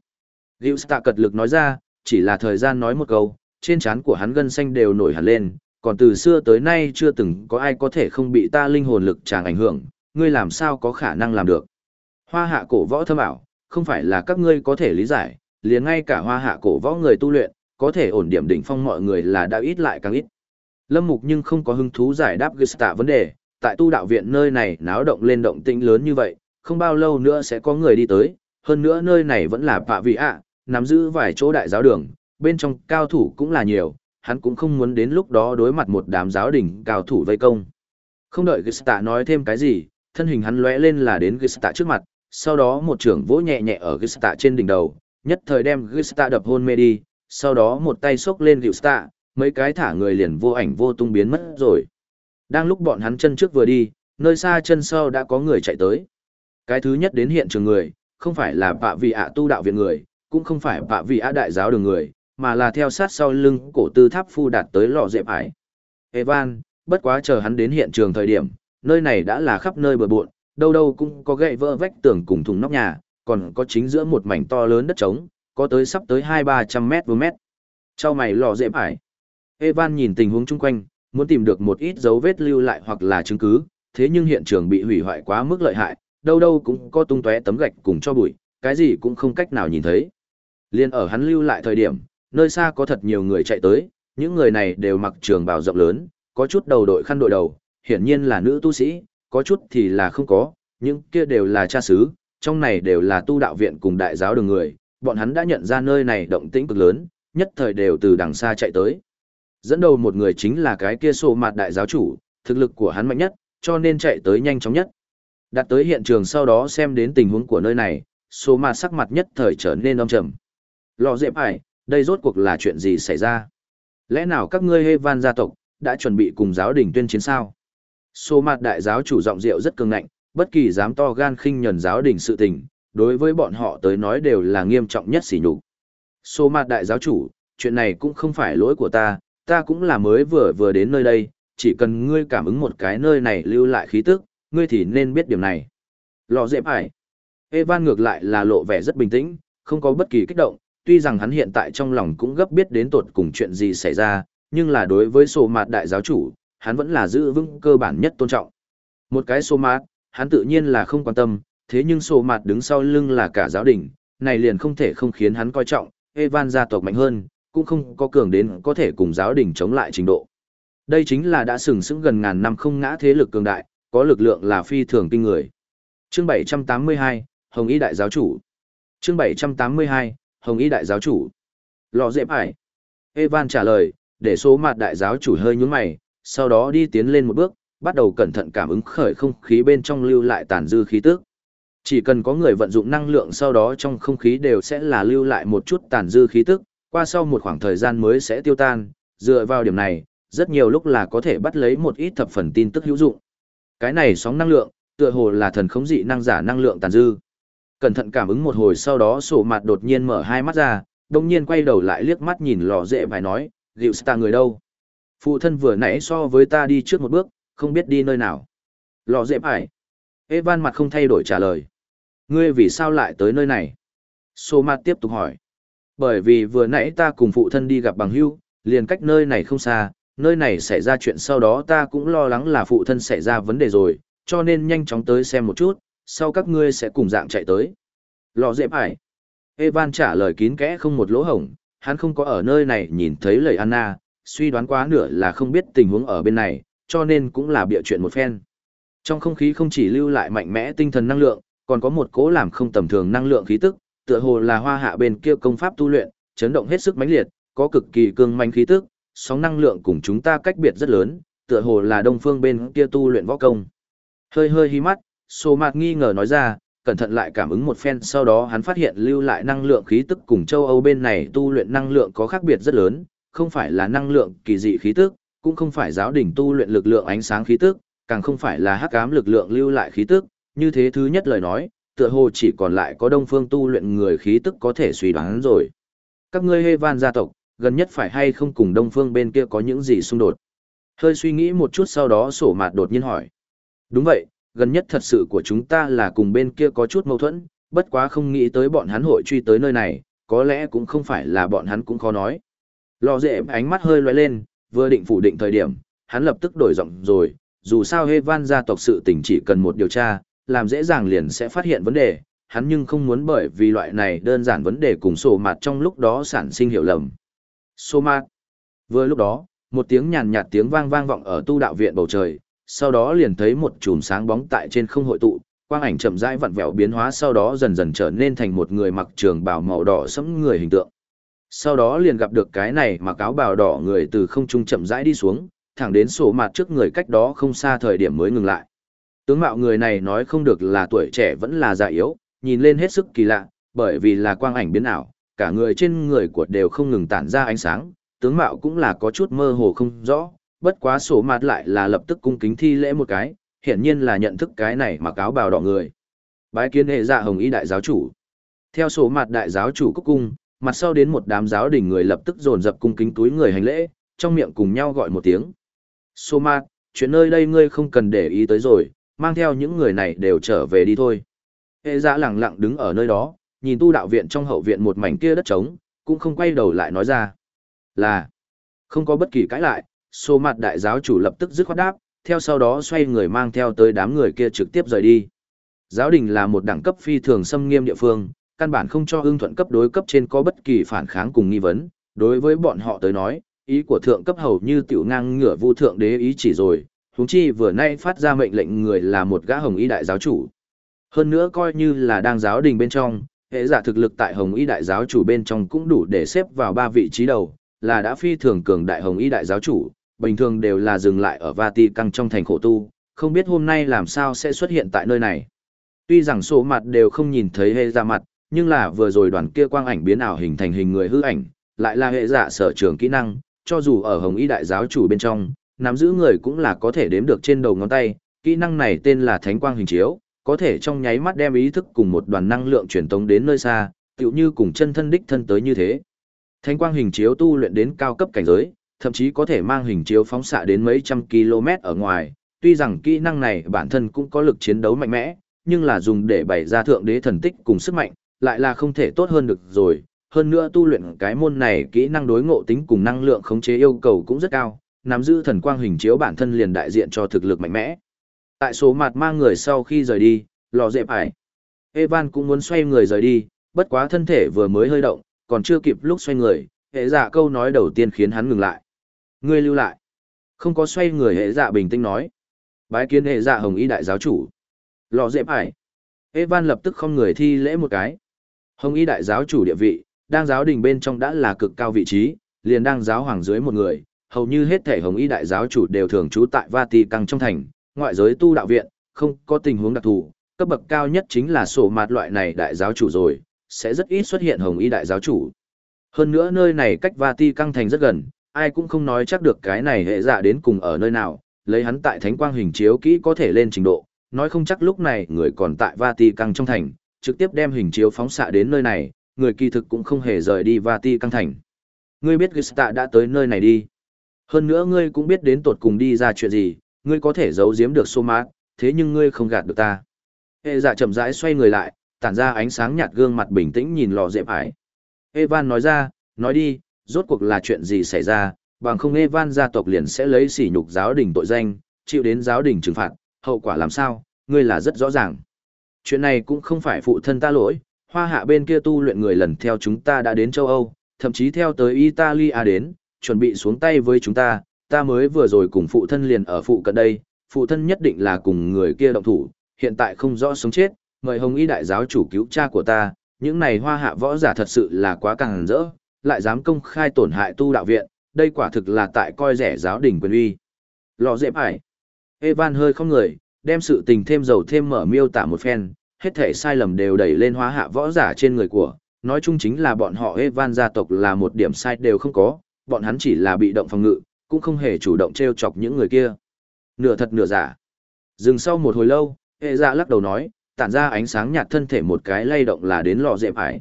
A: Gilsta cật lực nói ra, chỉ là thời gian nói một câu, trên trán của hắn gân xanh đều nổi hẳn lên, còn từ xưa tới nay chưa từng có ai có thể không bị ta linh hồn lực chàng ảnh hưởng, ngươi làm sao có khả năng làm được. Hoa hạ cổ võ thâm ảo, không phải là các ngươi có thể lý giải, liền ngay cả hoa hạ cổ võ người tu luyện, có thể ổn điểm đỉnh phong mọi người là đã ít lại càng ít. Lâm Mục nhưng không có hứng thú giải đáp Gista vấn đề, tại tu đạo viện nơi này náo động lên động tĩnh lớn như vậy, không bao lâu nữa sẽ có người đi tới, hơn nữa nơi này vẫn là Pạ vị ạ, nắm giữ vài chỗ đại giáo đường, bên trong cao thủ cũng là nhiều, hắn cũng không muốn đến lúc đó đối mặt một đám giáo đình cao thủ vây công. Không đợi Gista nói thêm cái gì, thân hình hắn lóe lên là đến Gista trước mặt, sau đó một trưởng vỗ nhẹ nhẹ ở Gista trên đỉnh đầu, nhất thời đem Gista đập hôn mê đi, sau đó một tay xốc lên Gista, mấy cái thả người liền vô ảnh vô tung biến mất rồi. Đang lúc bọn hắn chân trước vừa đi, nơi xa chân sau đã có người chạy tới. Cái thứ nhất đến hiện trường người, không phải là bạ vị ạ tu đạo viện người, cũng không phải bạ vị ạ đại giáo đường người, mà là theo sát sau lưng cổ tư tháp phu đạt tới lò dẹp ải. Evan, bất quá chờ hắn đến hiện trường thời điểm, nơi này đã là khắp nơi bờ bộn, đâu đâu cũng có gậy vỡ vách tường cùng thùng nóc nhà, còn có chính giữa một mảnh to lớn đất trống, có tới sắp tới hai ba trăm mét vuông mét. Trong mày lò dễ phải Evan nhìn tình huống chung quanh, muốn tìm được một ít dấu vết lưu lại hoặc là chứng cứ, thế nhưng hiện trường bị hủy hoại quá mức lợi hại, đâu đâu cũng có tung tóe tấm gạch cùng cho bụi, cái gì cũng không cách nào nhìn thấy. Liên ở hắn lưu lại thời điểm, nơi xa có thật nhiều người chạy tới, những người này đều mặc trường bào rộng lớn, có chút đầu đội khăn đội đầu, hiển nhiên là nữ tu sĩ, có chút thì là không có, những kia đều là cha xứ, trong này đều là tu đạo viện cùng đại giáo đường người, bọn hắn đã nhận ra nơi này động tĩnh cực lớn, nhất thời đều từ đằng xa chạy tới. Dẫn đầu một người chính là cái kia sổ mặt đại giáo chủ, thực lực của hắn mạnh nhất, cho nên chạy tới nhanh chóng nhất. Đặt tới hiện trường sau đó xem đến tình huống của nơi này, sổ mặt sắc mặt nhất thời trở nên âm trầm. Lò dẹp ải, đây rốt cuộc là chuyện gì xảy ra? Lẽ nào các ngươi hê van gia tộc, đã chuẩn bị cùng giáo đình tuyên chiến sao? Sổ mặt đại giáo chủ giọng rượu rất cường ngạnh, bất kỳ dám to gan khinh nhẫn giáo đình sự tình, đối với bọn họ tới nói đều là nghiêm trọng nhất sỉ nhục. Sô mặt đại giáo chủ, chuyện này cũng không phải lỗi của ta, ta cũng là mới vừa vừa đến nơi đây, chỉ cần ngươi cảm ứng một cái nơi này lưu lại khí tức, ngươi thì nên biết điểm này. Lò dẹp ải. Evan ngược lại là lộ vẻ rất bình tĩnh, không có bất kỳ kích động, tuy rằng hắn hiện tại trong lòng cũng gấp biết đến tột cùng chuyện gì xảy ra, nhưng là đối với sô mặt đại giáo chủ, hắn vẫn là giữ vững cơ bản nhất tôn trọng. Một cái sô mạt, hắn tự nhiên là không quan tâm, thế nhưng sổ mặt đứng sau lưng là cả giáo đình, này liền không thể không khiến hắn coi trọng, Evan gia tộc mạnh hơn, cũng không có cường đến có thể cùng giáo đình chống lại trình độ. Đây chính là đã sừng sững gần ngàn năm không ngã thế lực cường đại, có lực lượng là phi thường kinh người. Chương 782, Hồng Y Đại Giáo Chủ Chương 782, Hồng Y Đại Giáo Chủ Lò dẹp ải Evan trả lời, để số mặt đại giáo chủ hơi nhướng mày, sau đó đi tiến lên một bước, bắt đầu cẩn thận cảm ứng khởi không khí bên trong lưu lại tàn dư khí tức. Chỉ cần có người vận dụng năng lượng sau đó trong không khí đều sẽ là lưu lại một chút tàn dư khí tức, qua sau một khoảng thời gian mới sẽ tiêu tan, dựa vào điểm này, rất nhiều lúc là có thể bắt lấy một ít thập phần tin tức hữu dụng. Cái này sóng năng lượng, tựa hồ là thần khống dị năng giả năng lượng tàn dư. Cẩn thận cảm ứng một hồi sau đó sổ mặt đột nhiên mở hai mắt ra, đồng nhiên quay đầu lại liếc mắt nhìn lò dệ vài nói, liệu ta người đâu? Phụ thân vừa nãy so với ta đi trước một bước, không biết đi nơi nào. Lò dệ phải. Evan mặt không thay đổi trả lời. Ngươi vì sao lại tới nơi này? Sô tiếp tục hỏi bởi vì vừa nãy ta cùng phụ thân đi gặp bằng hưu, liền cách nơi này không xa, nơi này xảy ra chuyện sau đó ta cũng lo lắng là phụ thân xảy ra vấn đề rồi, cho nên nhanh chóng tới xem một chút, sau các ngươi sẽ cùng dạng chạy tới. Lò dễ ải. Evan trả lời kín kẽ không một lỗ hổng, hắn không có ở nơi này nhìn thấy lời Anna, suy đoán quá nửa là không biết tình huống ở bên này, cho nên cũng là bịa chuyện một phen. Trong không khí không chỉ lưu lại mạnh mẽ tinh thần năng lượng, còn có một cố làm không tầm thường năng lượng khí tức, tựa hồ là hoa hạ bên kia công pháp tu luyện, chấn động hết sức mãnh liệt, có cực kỳ cương manh khí tức, sóng năng lượng cùng chúng ta cách biệt rất lớn, tựa hồ là đông phương bên kia tu luyện võ công. Hơi hơi hí mắt, Sô Mạt nghi ngờ nói ra, cẩn thận lại cảm ứng một phen sau đó hắn phát hiện lưu lại năng lượng khí tức cùng châu Âu bên này tu luyện năng lượng có khác biệt rất lớn, không phải là năng lượng kỳ dị khí tức, cũng không phải giáo đỉnh tu luyện lực lượng ánh sáng khí tức, càng không phải là hắc ám lực lượng lưu lại khí tức, như thế thứ nhất lời nói, tựa hồ chỉ còn lại có đông phương tu luyện người khí tức có thể suy đoán rồi. Các ngươi hê van gia tộc, gần nhất phải hay không cùng đông phương bên kia có những gì xung đột? Hơi suy nghĩ một chút sau đó sổ mạt đột nhiên hỏi. Đúng vậy, gần nhất thật sự của chúng ta là cùng bên kia có chút mâu thuẫn, bất quá không nghĩ tới bọn hắn hội truy tới nơi này, có lẽ cũng không phải là bọn hắn cũng khó nói. Lò dễ ánh mắt hơi loay lên, vừa định phủ định thời điểm, hắn lập tức đổi giọng rồi, dù sao hê van gia tộc sự tình chỉ cần một điều tra, làm dễ dàng liền sẽ phát hiện vấn đề, hắn nhưng không muốn bởi vì loại này đơn giản vấn đề cùng sổ mặt trong lúc đó sản sinh hiểu lầm. Sổ mặt. Vừa lúc đó, một tiếng nhàn nhạt tiếng vang vang vọng ở tu đạo viện bầu trời, sau đó liền thấy một chùm sáng bóng tại trên không hội tụ, quang ảnh chậm rãi vặn vẹo biến hóa sau đó dần dần trở nên thành một người mặc trường bào màu đỏ sẫm người hình tượng. Sau đó liền gặp được cái này mặc áo bào đỏ người từ không trung chậm rãi đi xuống, thẳng đến sổ mặt trước người cách đó không xa thời điểm mới ngừng lại. Tướng mạo người này nói không được là tuổi trẻ vẫn là già yếu, nhìn lên hết sức kỳ lạ, bởi vì là quang ảnh biến ảo, cả người trên người của đều không ngừng tản ra ánh sáng, tướng mạo cũng là có chút mơ hồ không rõ, bất quá sổ mặt lại là lập tức cung kính thi lễ một cái, hiển nhiên là nhận thức cái này mặc áo bào đỏ người. Bái kiến hệ dạ hồng y đại giáo chủ. Theo sổ mặt đại giáo chủ cúc cung, mặt sau đến một đám giáo đình người lập tức dồn dập cung kính túi người hành lễ, trong miệng cùng nhau gọi một tiếng. Sô mạt, chuyện nơi đây ngươi không cần để ý tới rồi, mang theo những người này đều trở về đi thôi. Hệ giã dạ lặng lặng đứng ở nơi đó, nhìn tu đạo viện trong hậu viện một mảnh kia đất trống, cũng không quay đầu lại nói ra. Là, Không có bất kỳ cãi lại, sô mặt đại giáo chủ lập tức dứt khoát đáp, theo sau đó xoay người mang theo tới đám người kia trực tiếp rời đi. Giáo đình là một đẳng cấp phi thường xâm nghiêm địa phương, căn bản không cho ưng thuận cấp đối cấp trên có bất kỳ phản kháng cùng nghi vấn, đối với bọn họ tới nói, ý của thượng cấp hầu như tiểu ngang ngửa vu thượng đế ý chỉ rồi, huống chi vừa nay phát ra mệnh lệnh người là một gã hồng y đại giáo chủ. Hơn nữa coi như là đang giáo đình bên trong, hệ giả thực lực tại hồng y đại giáo chủ bên trong cũng đủ để xếp vào ba vị trí đầu, là đã phi thường cường đại hồng y đại giáo chủ, bình thường đều là dừng lại ở Vatican trong thành khổ tu, không biết hôm nay làm sao sẽ xuất hiện tại nơi này. Tuy rằng số mặt đều không nhìn thấy hệ giả mặt, nhưng là vừa rồi đoàn kia quang ảnh biến ảo hình thành hình người hư ảnh, lại là hệ giả sở trường kỹ năng, cho dù ở hồng y đại giáo chủ bên trong, nắm giữ người cũng là có thể đếm được trên đầu ngón tay, kỹ năng này tên là thánh quang hình chiếu, có thể trong nháy mắt đem ý thức cùng một đoàn năng lượng truyền tống đến nơi xa, tựu như cùng chân thân đích thân tới như thế. Thánh quang hình chiếu tu luyện đến cao cấp cảnh giới, thậm chí có thể mang hình chiếu phóng xạ đến mấy trăm km ở ngoài, tuy rằng kỹ năng này bản thân cũng có lực chiến đấu mạnh mẽ, nhưng là dùng để bày ra thượng đế thần tích cùng sức mạnh, lại là không thể tốt hơn được rồi. Hơn nữa tu luyện cái môn này kỹ năng đối ngộ tính cùng năng lượng khống chế yêu cầu cũng rất cao, nắm giữ thần quang hình chiếu bản thân liền đại diện cho thực lực mạnh mẽ. Tại số mặt mang người sau khi rời đi, lò dẹp ải. Evan cũng muốn xoay người rời đi, bất quá thân thể vừa mới hơi động, còn chưa kịp lúc xoay người, hệ dạ câu nói đầu tiên khiến hắn ngừng lại. Ngươi lưu lại. Không có xoay người hệ dạ bình tĩnh nói. Bái kiến hệ dạ hồng y đại giáo chủ. Lò dẹp ải. Evan lập tức không người thi lễ một cái. Hồng y đại giáo chủ địa vị, đang giáo đình bên trong đã là cực cao vị trí, liền đang giáo hoàng dưới một người, hầu như hết thể hồng y đại giáo chủ đều thường trú tại Vatican trong thành, ngoại giới tu đạo viện, không có tình huống đặc thù, cấp bậc cao nhất chính là sổ mạt loại này đại giáo chủ rồi, sẽ rất ít xuất hiện hồng y đại giáo chủ. Hơn nữa nơi này cách Vatican thành rất gần, ai cũng không nói chắc được cái này hệ giả đến cùng ở nơi nào, lấy hắn tại thánh quang hình chiếu kỹ có thể lên trình độ, nói không chắc lúc này người còn tại Vatican trong thành, trực tiếp đem hình chiếu phóng xạ đến nơi này, người kỳ thực cũng không hề rời đi Vatican thành. Ngươi biết Gusta đã tới nơi này đi. Hơn nữa ngươi cũng biết đến tột cùng đi ra chuyện gì, ngươi có thể giấu giếm được sô thế nhưng ngươi không gạt được ta. Hệ dạ chậm rãi xoay người lại, tản ra ánh sáng nhạt gương mặt bình tĩnh nhìn lò dẹp ải. Evan nói ra, nói đi, rốt cuộc là chuyện gì xảy ra, bằng không Evan gia tộc liền sẽ lấy sỉ nhục giáo đình tội danh, chịu đến giáo đình trừng phạt, hậu quả làm sao, ngươi là rất rõ ràng. Chuyện này cũng không phải phụ thân ta lỗi, hoa hạ bên kia tu luyện người lần theo chúng ta đã đến châu Âu, thậm chí theo tới Italia đến, chuẩn bị xuống tay với chúng ta, ta mới vừa rồi cùng phụ thân liền ở phụ cận đây, phụ thân nhất định là cùng người kia động thủ, hiện tại không rõ sống chết, mời Hồng Y đại giáo chủ cứu cha của ta, những này hoa hạ võ giả thật sự là quá càng rỡ, lại dám công khai tổn hại tu đạo viện, đây quả thực là tại coi rẻ giáo đình quyền uy. Lò dễ ải. Evan hơi không người, đem sự tình thêm dầu thêm mở miêu tả một phen, hết thể sai lầm đều đẩy lên hóa hạ võ giả trên người của, nói chung chính là bọn họ Evan gia tộc là một điểm sai đều không có, bọn hắn chỉ là bị động phòng ngự, cũng không hề chủ động treo chọc những người kia. Nửa thật nửa giả. Dừng sau một hồi lâu, hệ dạ lắc đầu nói, tản ra ánh sáng nhạt thân thể một cái lay động là đến lò dẹp ải.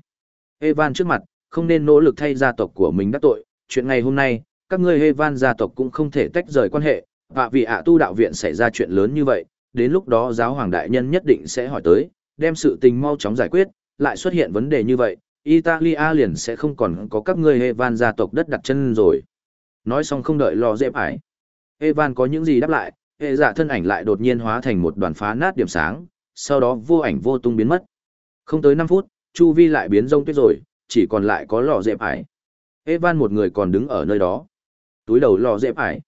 A: Evan trước mặt, không nên nỗ lực thay gia tộc của mình đắc tội, chuyện ngày hôm nay, các ngươi Evan gia tộc cũng không thể tách rời quan hệ, và vì ạ tu đạo viện xảy ra chuyện lớn như vậy, đến lúc đó giáo hoàng đại nhân nhất định sẽ hỏi tới, đem sự tình mau chóng giải quyết, lại xuất hiện vấn đề như vậy, Italia liền sẽ không còn có các ngươi Evan gia tộc đất đặt chân rồi. Nói xong không đợi lò dẹp ải. Evan có những gì đáp lại, hệ giả thân ảnh lại đột nhiên hóa thành một đoàn phá nát điểm sáng, sau đó vô ảnh vô tung biến mất. Không tới 5 phút, chu vi lại biến rông tuyết rồi, chỉ còn lại có lò dẹp ải. Evan một người còn đứng ở nơi đó. Túi đầu lò dẹp ải.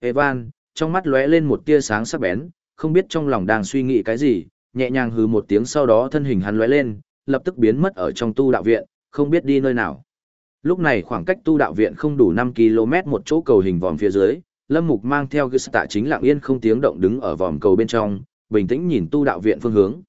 A: Evan, trong mắt lóe lên một tia sáng sắc bén, không biết trong lòng đang suy nghĩ cái gì, nhẹ nhàng hừ một tiếng sau đó thân hình hắn lóe lên, lập tức biến mất ở trong tu đạo viện, không biết đi nơi nào. Lúc này khoảng cách tu đạo viện không đủ 5 km một chỗ cầu hình vòm phía dưới, Lâm Mục mang theo gư tạ chính lặng yên không tiếng động đứng ở vòm cầu bên trong, bình tĩnh nhìn tu đạo viện phương hướng.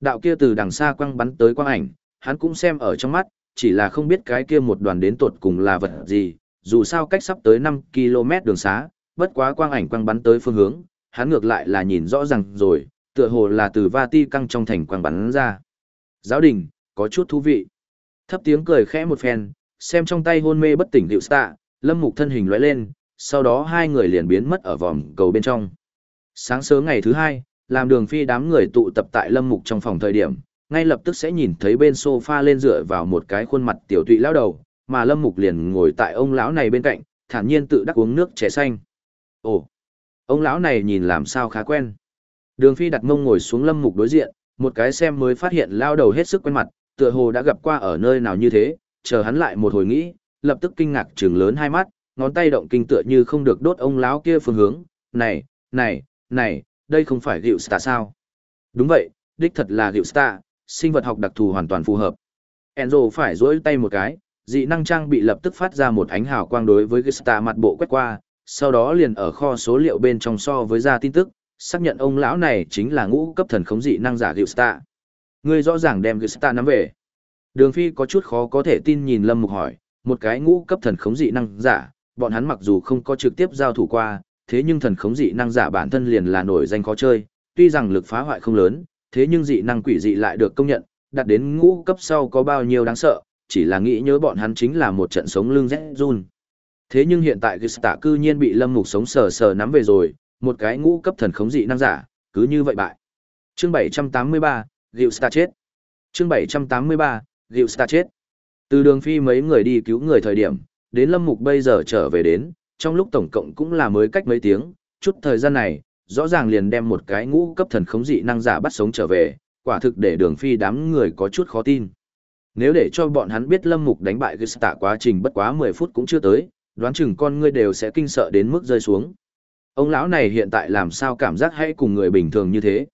A: Đạo kia từ đằng xa quăng bắn tới quang ảnh, hắn cũng xem ở trong mắt, chỉ là không biết cái kia một đoàn đến tuột cùng là vật gì, dù sao cách sắp tới 5 km đường xá, bất quá quang ảnh quăng bắn tới phương hướng, hắn ngược lại là nhìn rõ ràng rồi, tựa hồ là từ Vati căng trong thành quang bắn ra. Giáo đình, có chút thú vị. Thấp tiếng cười khẽ một phen, xem trong tay hôn mê bất tỉnh diệu stạ, lâm mục thân hình lóe lên, sau đó hai người liền biến mất ở vòng cầu bên trong. Sáng sớm ngày thứ hai, làm đường phi đám người tụ tập tại lâm mục trong phòng thời điểm, ngay lập tức sẽ nhìn thấy bên sofa lên dựa vào một cái khuôn mặt tiểu tụy lão đầu, mà lâm mục liền ngồi tại ông lão này bên cạnh, thản nhiên tự đắc uống nước trẻ xanh. Ồ, ông lão này nhìn làm sao khá quen. Đường Phi đặt mông ngồi xuống Lâm Mục đối diện, một cái xem mới phát hiện lao đầu hết sức quen mặt, tựa hồ đã gặp qua ở nơi nào như thế, chờ hắn lại một hồi nghĩ, lập tức kinh ngạc trừng lớn hai mắt, ngón tay động kinh tựa như không được đốt ông lão kia phương hướng, này, này, này, đây không phải Diệu Star sao? Đúng vậy, đích thật là Diệu Star, sinh vật học đặc thù hoàn toàn phù hợp. Enzo phải duỗi tay một cái, dị năng trang bị lập tức phát ra một ánh hào quang đối với Gista mặt bộ quét qua, sau đó liền ở kho số liệu bên trong so với ra tin tức, xác nhận ông lão này chính là ngũ cấp thần khống dị năng giả Gilsta. Ngươi rõ ràng đem Gilsta nắm về. Đường Phi có chút khó có thể tin nhìn Lâm Mục hỏi, một cái ngũ cấp thần khống dị năng giả, bọn hắn mặc dù không có trực tiếp giao thủ qua, thế nhưng thần khống dị năng giả bản thân liền là nổi danh khó chơi, tuy rằng lực phá hoại không lớn, thế nhưng dị năng quỷ dị lại được công nhận, đạt đến ngũ cấp sau có bao nhiêu đáng sợ, chỉ là nghĩ nhớ bọn hắn chính là một trận sống lưng rét run. Thế nhưng hiện tại Gista cư nhiên bị Lâm Mục sống sờ sờ nắm về rồi, một cái ngũ cấp thần khống dị năng giả, cứ như vậy bại. Chương 783, Gilsta chết. Chương 783, Gilsta chết. Từ đường phi mấy người đi cứu người thời điểm, đến Lâm Mục bây giờ trở về đến, trong lúc tổng cộng cũng là mới cách mấy tiếng, chút thời gian này, rõ ràng liền đem một cái ngũ cấp thần khống dị năng giả bắt sống trở về, quả thực để đường phi đám người có chút khó tin. Nếu để cho bọn hắn biết Lâm Mục đánh bại Gista quá trình bất quá 10 phút cũng chưa tới, đoán chừng con ngươi đều sẽ kinh sợ đến mức rơi xuống. Ông lão này hiện tại làm sao cảm giác hay cùng người bình thường như thế?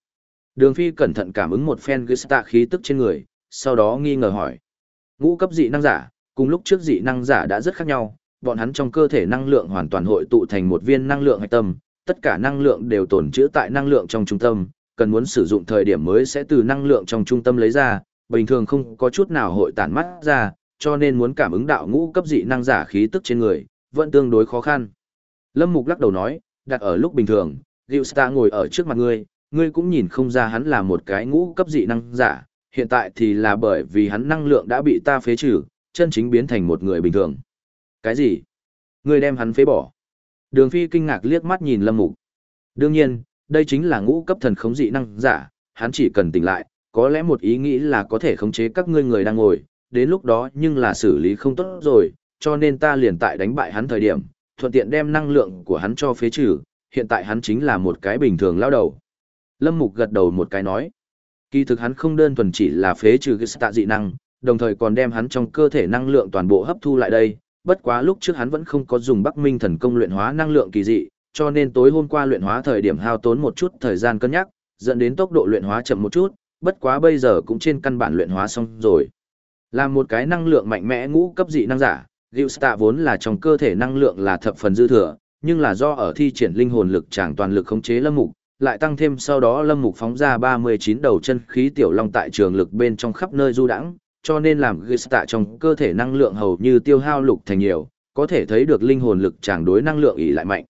A: Đường Phi cẩn thận cảm ứng một phen Gista khí tức trên người, sau đó nghi ngờ hỏi. Ngũ cấp dị năng giả, cùng lúc trước dị năng giả đã rất khác nhau, bọn hắn trong cơ thể năng lượng hoàn toàn hội tụ thành một viên năng lượng hạch tâm, tất cả năng lượng đều tồn trữ tại năng lượng trong trung tâm, cần muốn sử dụng thời điểm mới sẽ từ năng lượng trong trung tâm lấy ra, bình thường không có chút nào hội tản mắt ra, cho nên muốn cảm ứng đạo ngũ cấp dị năng giả khí tức trên người, vẫn tương đối khó khăn. Lâm Mục lắc đầu nói, đặt ở lúc bình thường, Star ngồi ở trước mặt ngươi, ngươi cũng nhìn không ra hắn là một cái ngũ cấp dị năng giả, hiện tại thì là bởi vì hắn năng lượng đã bị ta phế trừ, chân chính biến thành một người bình thường. Cái gì? Ngươi đem hắn phế bỏ. Đường Phi kinh ngạc liếc mắt nhìn Lâm Mục. Đương nhiên, đây chính là ngũ cấp thần khống dị năng giả, hắn chỉ cần tỉnh lại, có lẽ một ý nghĩ là có thể khống chế các ngươi người đang ngồi, đến lúc đó nhưng là xử lý không tốt rồi, cho nên ta liền tại đánh bại hắn thời điểm, thuận tiện đem năng lượng của hắn cho phế trừ, hiện tại hắn chính là một cái bình thường lao đầu. Lâm Mục gật đầu một cái nói, kỳ thực hắn không đơn thuần chỉ là phế trừ cái tạ dị năng, đồng thời còn đem hắn trong cơ thể năng lượng toàn bộ hấp thu lại đây, bất quá lúc trước hắn vẫn không có dùng Bắc Minh thần công luyện hóa năng lượng kỳ dị, cho nên tối hôm qua luyện hóa thời điểm hao tốn một chút thời gian cân nhắc, dẫn đến tốc độ luyện hóa chậm một chút, bất quá bây giờ cũng trên căn bản luyện hóa xong rồi. Là một cái năng lượng mạnh mẽ ngũ cấp dị năng giả, Gilsta vốn là trong cơ thể năng lượng là thập phần dư thừa, nhưng là do ở thi triển linh hồn lực chẳng toàn lực khống chế lâm mục, lại tăng thêm sau đó lâm mục phóng ra 39 đầu chân khí tiểu long tại trường lực bên trong khắp nơi du đãng, cho nên làm Gilsta trong cơ thể năng lượng hầu như tiêu hao lục thành nhiều, có thể thấy được linh hồn lực chẳng đối năng lượng ý lại mạnh.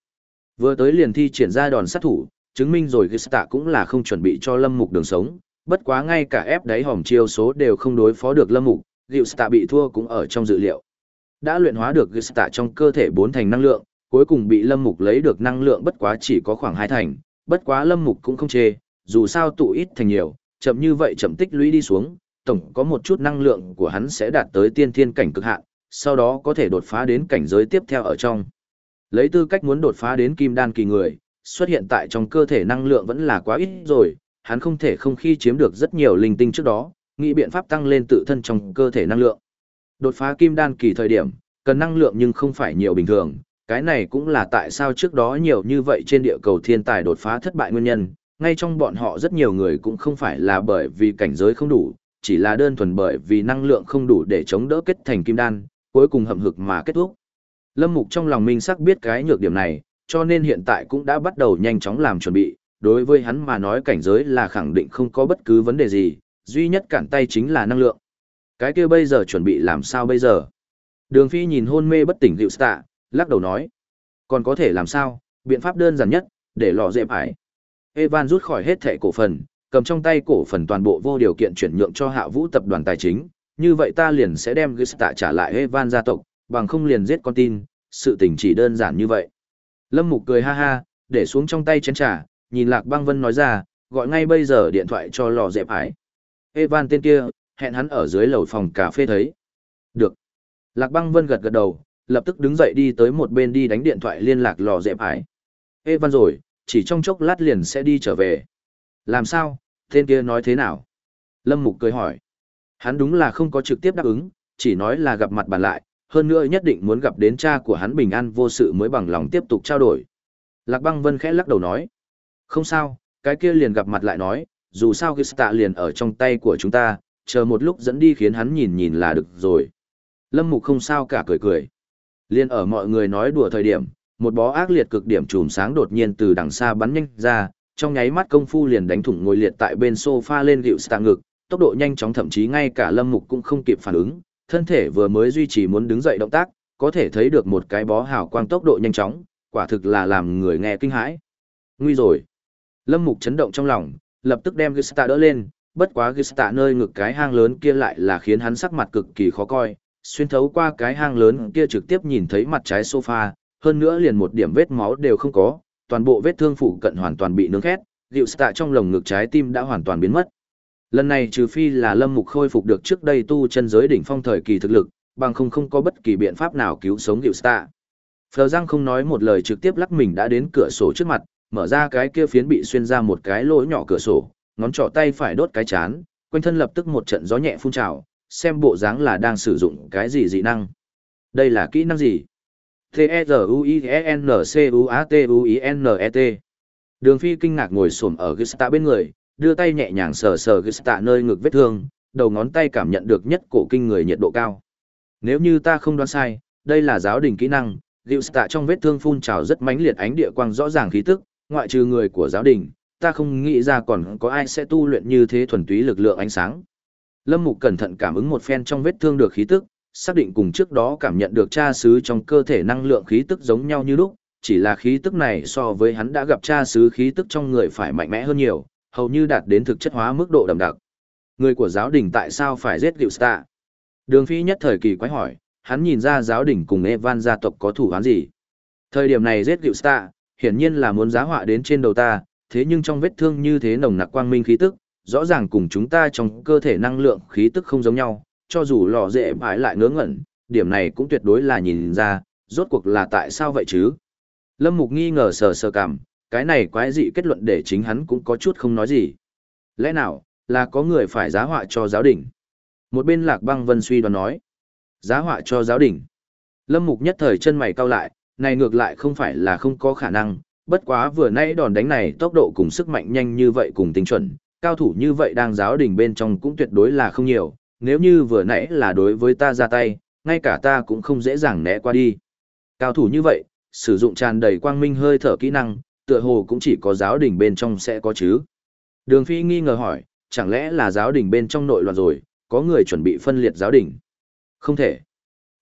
A: Vừa tới liền thi triển ra đòn sát thủ, chứng minh rồi Gilsta cũng là không chuẩn bị cho lâm mục đường sống, bất quá ngay cả ép đáy hòm chiêu số đều không đối phó được lâm mục, Gilsta bị thua cũng ở trong dự liệu. Đã luyện hóa được Gilsta trong cơ thể bốn thành năng lượng, cuối cùng bị lâm mục lấy được năng lượng bất quá chỉ có khoảng hai thành, bất quá lâm mục cũng không chê, dù sao tụ ít thành nhiều, chậm như vậy chậm tích lũy đi xuống, tổng có một chút năng lượng của hắn sẽ đạt tới tiên thiên cảnh cực hạn, sau đó có thể đột phá đến cảnh giới tiếp theo ở trong. Lấy tư cách muốn đột phá đến kim đan kỳ người, xuất hiện tại trong cơ thể năng lượng vẫn là quá ít rồi, hắn không thể không khi chiếm được rất nhiều linh tinh trước đó, nghĩ biện pháp tăng lên tự thân trong cơ thể năng lượng. Đột phá kim đan kỳ thời điểm, cần năng lượng nhưng không phải nhiều bình thường, cái này cũng là tại sao trước đó nhiều như vậy trên địa cầu thiên tài đột phá thất bại nguyên nhân, ngay trong bọn họ rất nhiều người cũng không phải là bởi vì cảnh giới không đủ, chỉ là đơn thuần bởi vì năng lượng không đủ để chống đỡ kết thành kim đan, cuối cùng hậm hực mà kết thúc. Lâm Mục trong lòng minh sắc biết cái nhược điểm này, cho nên hiện tại cũng đã bắt đầu nhanh chóng làm chuẩn bị, đối với hắn mà nói cảnh giới là khẳng định không có bất cứ vấn đề gì, duy nhất cản tay chính là năng lượng. Cái kia bây giờ chuẩn bị làm sao bây giờ? Đường Phi nhìn hôn mê bất tỉnh Diệu Tạ, lắc đầu nói. Còn có thể làm sao, biện pháp đơn giản nhất, để lò dẹp ải. Evan rút khỏi hết thẻ cổ phần, cầm trong tay cổ phần toàn bộ vô điều kiện chuyển nhượng cho hạ vũ tập đoàn tài chính. Như vậy ta liền sẽ đem Gista trả lại Evan gia tộc, bằng không liền giết con tin, sự tình chỉ đơn giản như vậy. Lâm Mục cười ha ha, để xuống trong tay chén trà, nhìn Lạc Băng Vân nói ra, gọi ngay bây giờ điện thoại cho lò dẹp ải. Evan tên kia, hẹn hắn ở dưới lầu phòng cà phê thấy. Được. Lạc Băng Vân gật gật đầu, lập tức đứng dậy đi tới một bên đi đánh điện thoại liên lạc lò dẹp ải. Ê văn rồi, chỉ trong chốc lát liền sẽ đi trở về. Làm sao, tên kia nói thế nào? Lâm Mục cười hỏi. Hắn đúng là không có trực tiếp đáp ứng, chỉ nói là gặp mặt bàn lại, hơn nữa nhất định muốn gặp đến cha của hắn bình an vô sự mới bằng lòng tiếp tục trao đổi. Lạc băng vân khẽ lắc đầu nói. Không sao, cái kia liền gặp mặt lại nói, dù sao Gista liền ở trong tay của chúng ta, chờ một lúc dẫn đi khiến hắn nhìn nhìn là được rồi. Lâm Mục không sao cả cười cười. Liên ở mọi người nói đùa thời điểm, một bó ác liệt cực điểm chùm sáng đột nhiên từ đằng xa bắn nhanh ra, trong nháy mắt công phu liền đánh thủng ngồi liệt tại bên sofa lên gịu stạ ngực, tốc độ nhanh chóng thậm chí ngay cả Lâm Mục cũng không kịp phản ứng, thân thể vừa mới duy trì muốn đứng dậy động tác, có thể thấy được một cái bó hào quang tốc độ nhanh chóng, quả thực là làm người nghe kinh hãi. Nguy rồi. Lâm Mục chấn động trong lòng, lập tức đem Gusta đỡ lên, bất quá Gista nơi ngực cái hang lớn kia lại là khiến hắn sắc mặt cực kỳ khó coi, xuyên thấu qua cái hang lớn kia trực tiếp nhìn thấy mặt trái sofa, hơn nữa liền một điểm vết máu đều không có, toàn bộ vết thương phụ cận hoàn toàn bị nướng khét, Gista trong lồng ngực trái tim đã hoàn toàn biến mất. Lần này trừ phi là Lâm Mục khôi phục được trước đây tu chân giới đỉnh phong thời kỳ thực lực, bằng không không có bất kỳ biện pháp nào cứu sống Gilsta. Phờ Giang không nói một lời trực tiếp lắc mình đã đến cửa sổ trước mặt, mở ra cái kia phiến bị xuyên ra một cái lỗ nhỏ cửa sổ, ngón trỏ tay phải đốt cái chán, quanh thân lập tức một trận gió nhẹ phun trào, xem bộ dáng là đang sử dụng cái gì dị năng. Đây là kỹ năng gì? T-E-Z-U-I-N-C-U-A-T-U-I-N-E-T Đường Phi kinh ngạc ngồi xổm ở Gista bên người, đưa tay nhẹ nhàng sờ sờ Gista nơi ngực vết thương, đầu ngón tay cảm nhận được nhất cổ kinh người nhiệt độ cao. Nếu như ta không đoán sai, đây là giáo đình kỹ năng, Gilsta trong vết thương phun trào rất mãnh liệt ánh địa quang rõ ràng khí tức, ngoại trừ người của giáo đình, ta không nghĩ ra còn có ai sẽ tu luyện như thế thuần túy lực lượng ánh sáng. Lâm Mục cẩn thận cảm ứng một phen trong vết thương được khí tức, xác định cùng trước đó cảm nhận được cha sứ trong cơ thể năng lượng khí tức giống nhau như lúc, chỉ là khí tức này so với hắn đã gặp cha sứ khí tức trong người phải mạnh mẽ hơn nhiều, hầu như đạt đến thực chất hóa mức độ đậm đặc. Người của giáo đình tại sao phải giết Diệu Gilsta? Đường Phi nhất thời kỳ quái hỏi, hắn nhìn ra giáo đình cùng Evan gia tộc có thủ án gì. Thời điểm này giết Diệu Gilsta, hiển nhiên là muốn giá họa đến trên đầu ta, thế nhưng trong vết thương như thế nồng nặc quang minh khí tức, rõ ràng cùng chúng ta trong cơ thể năng lượng khí tức không giống nhau, cho dù lò dễ bãi lại ngớ ngẩn, điểm này cũng tuyệt đối là nhìn ra, rốt cuộc là tại sao vậy chứ? Lâm Mục nghi ngờ sờ sờ cảm, cái này quái dị kết luận để chính hắn cũng có chút không nói gì. Lẽ nào, là có người phải giá họa cho giáo đình? Một bên lạc băng vân suy đoán nói. Giá họa cho giáo đình. Lâm Mục nhất thời chân mày cau lại, này ngược lại không phải là không có khả năng, bất quá vừa nãy đòn đánh này tốc độ cùng sức mạnh nhanh như vậy cùng tinh chuẩn, cao thủ như vậy đang giáo đình bên trong cũng tuyệt đối là không nhiều, nếu như vừa nãy là đối với ta ra tay, ngay cả ta cũng không dễ dàng né qua đi. Cao thủ như vậy, sử dụng tràn đầy quang minh hơi thở kỹ năng, tựa hồ cũng chỉ có giáo đình bên trong sẽ có chứ. Đường Phi nghi ngờ hỏi, chẳng lẽ là giáo đình bên trong nội loạn rồi, có người chuẩn bị phân liệt giáo đình? Không thể.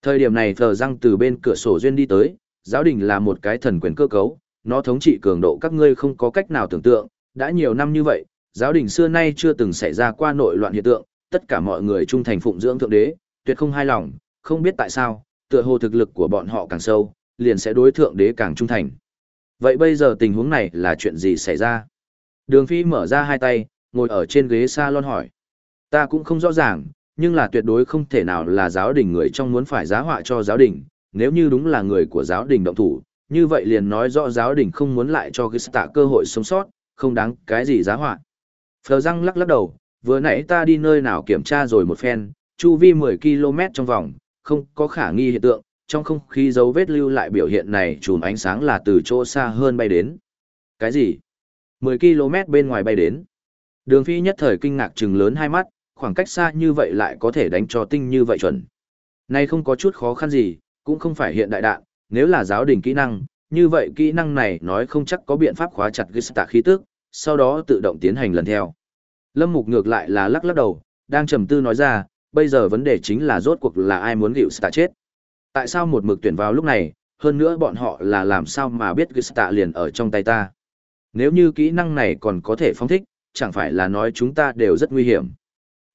A: Thời điểm này thờ răng từ bên cửa sổ duyên đi tới, giáo đình là một cái thần quyền cơ cấu, nó thống trị cường độ các ngươi không có cách nào tưởng tượng, đã nhiều năm như vậy, giáo đình xưa nay chưa từng xảy ra qua nội loạn hiện tượng, tất cả mọi người trung thành phụng dưỡng thượng đế, tuyệt không hài lòng, không biết tại sao, tựa hồ thực lực của bọn họ càng sâu, liền sẽ đối thượng đế càng trung thành. Vậy bây giờ tình huống này là chuyện gì xảy ra? Đường Phi mở ra hai tay, ngồi ở trên ghế salon hỏi. Ta cũng không rõ ràng, nhưng là tuyệt đối không thể nào là giáo đình người trong muốn phải giá họa cho giáo đình, nếu như đúng là người của giáo đình động thủ, như vậy liền nói rõ giáo đình không muốn lại cho Gista cơ hội sống sót, không đáng cái gì giá họa. Phờ răng lắc lắc đầu, vừa nãy ta đi nơi nào kiểm tra rồi một phen, chu vi 10 km trong vòng, không có khả nghi hiện tượng, trong không khí dấu vết lưu lại biểu hiện này chùm ánh sáng là từ chỗ xa hơn bay đến. Cái gì? 10 km bên ngoài bay đến. Đường phi nhất thời kinh ngạc trừng lớn hai mắt, khoảng cách xa như vậy lại có thể đánh cho tinh như vậy chuẩn. Này không có chút khó khăn gì, cũng không phải hiện đại đạn, nếu là giáo đình kỹ năng, như vậy kỹ năng này nói không chắc có biện pháp khóa chặt Gista khí tức, sau đó tự động tiến hành lần theo. Lâm Mục ngược lại là lắc lắc đầu, đang trầm tư nói ra, bây giờ vấn đề chính là rốt cuộc là ai muốn Gista chết. Tại sao một mực tuyển vào lúc này, hơn nữa bọn họ là làm sao mà biết Gista liền ở trong tay ta. Nếu như kỹ năng này còn có thể phóng thích, chẳng phải là nói chúng ta đều rất nguy hiểm.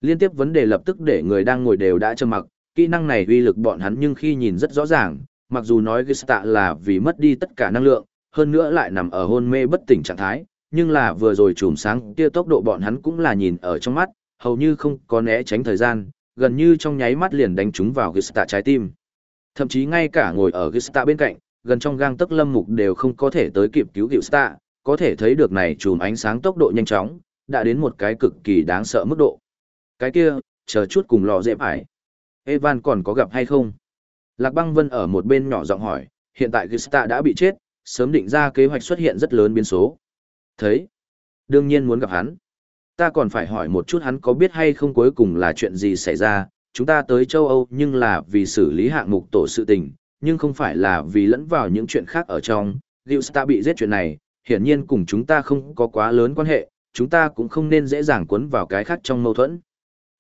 A: Liên tiếp vấn đề lập tức để người đang ngồi đều đã trầm mặc, kỹ năng này uy lực bọn hắn nhưng khi nhìn rất rõ ràng, mặc dù nói Gesta là vì mất đi tất cả năng lượng, hơn nữa lại nằm ở hôn mê bất tỉnh trạng thái, nhưng là vừa rồi chùm sáng kia tốc độ bọn hắn cũng là nhìn ở trong mắt, hầu như không có né tránh thời gian, gần như trong nháy mắt liền đánh trúng vào Gesta trái tim. Thậm chí ngay cả ngồi ở Gista bên cạnh, gần trong gang tấc lâm mục đều không có thể tới kịp cứu Gista, có thể thấy được này chùm ánh sáng tốc độ nhanh chóng, đã đến một cái cực kỳ đáng sợ mức độ. Cái kia, chờ chút cùng lò dẹp ải. Evan còn có gặp hay không? Lạc băng vân ở một bên nhỏ giọng hỏi, hiện tại Gista đã bị chết, sớm định ra kế hoạch xuất hiện rất lớn biến số. Thấy? Đương nhiên muốn gặp hắn. Ta còn phải hỏi một chút hắn có biết hay không cuối cùng là chuyện gì xảy ra, chúng ta tới châu Âu nhưng là vì xử lý hạng mục tổ sự tình, nhưng không phải là vì lẫn vào những chuyện khác ở trong. Gista bị giết chuyện này, hiển nhiên cùng chúng ta không có quá lớn quan hệ, chúng ta cũng không nên dễ dàng cuốn vào cái khác trong mâu thuẫn.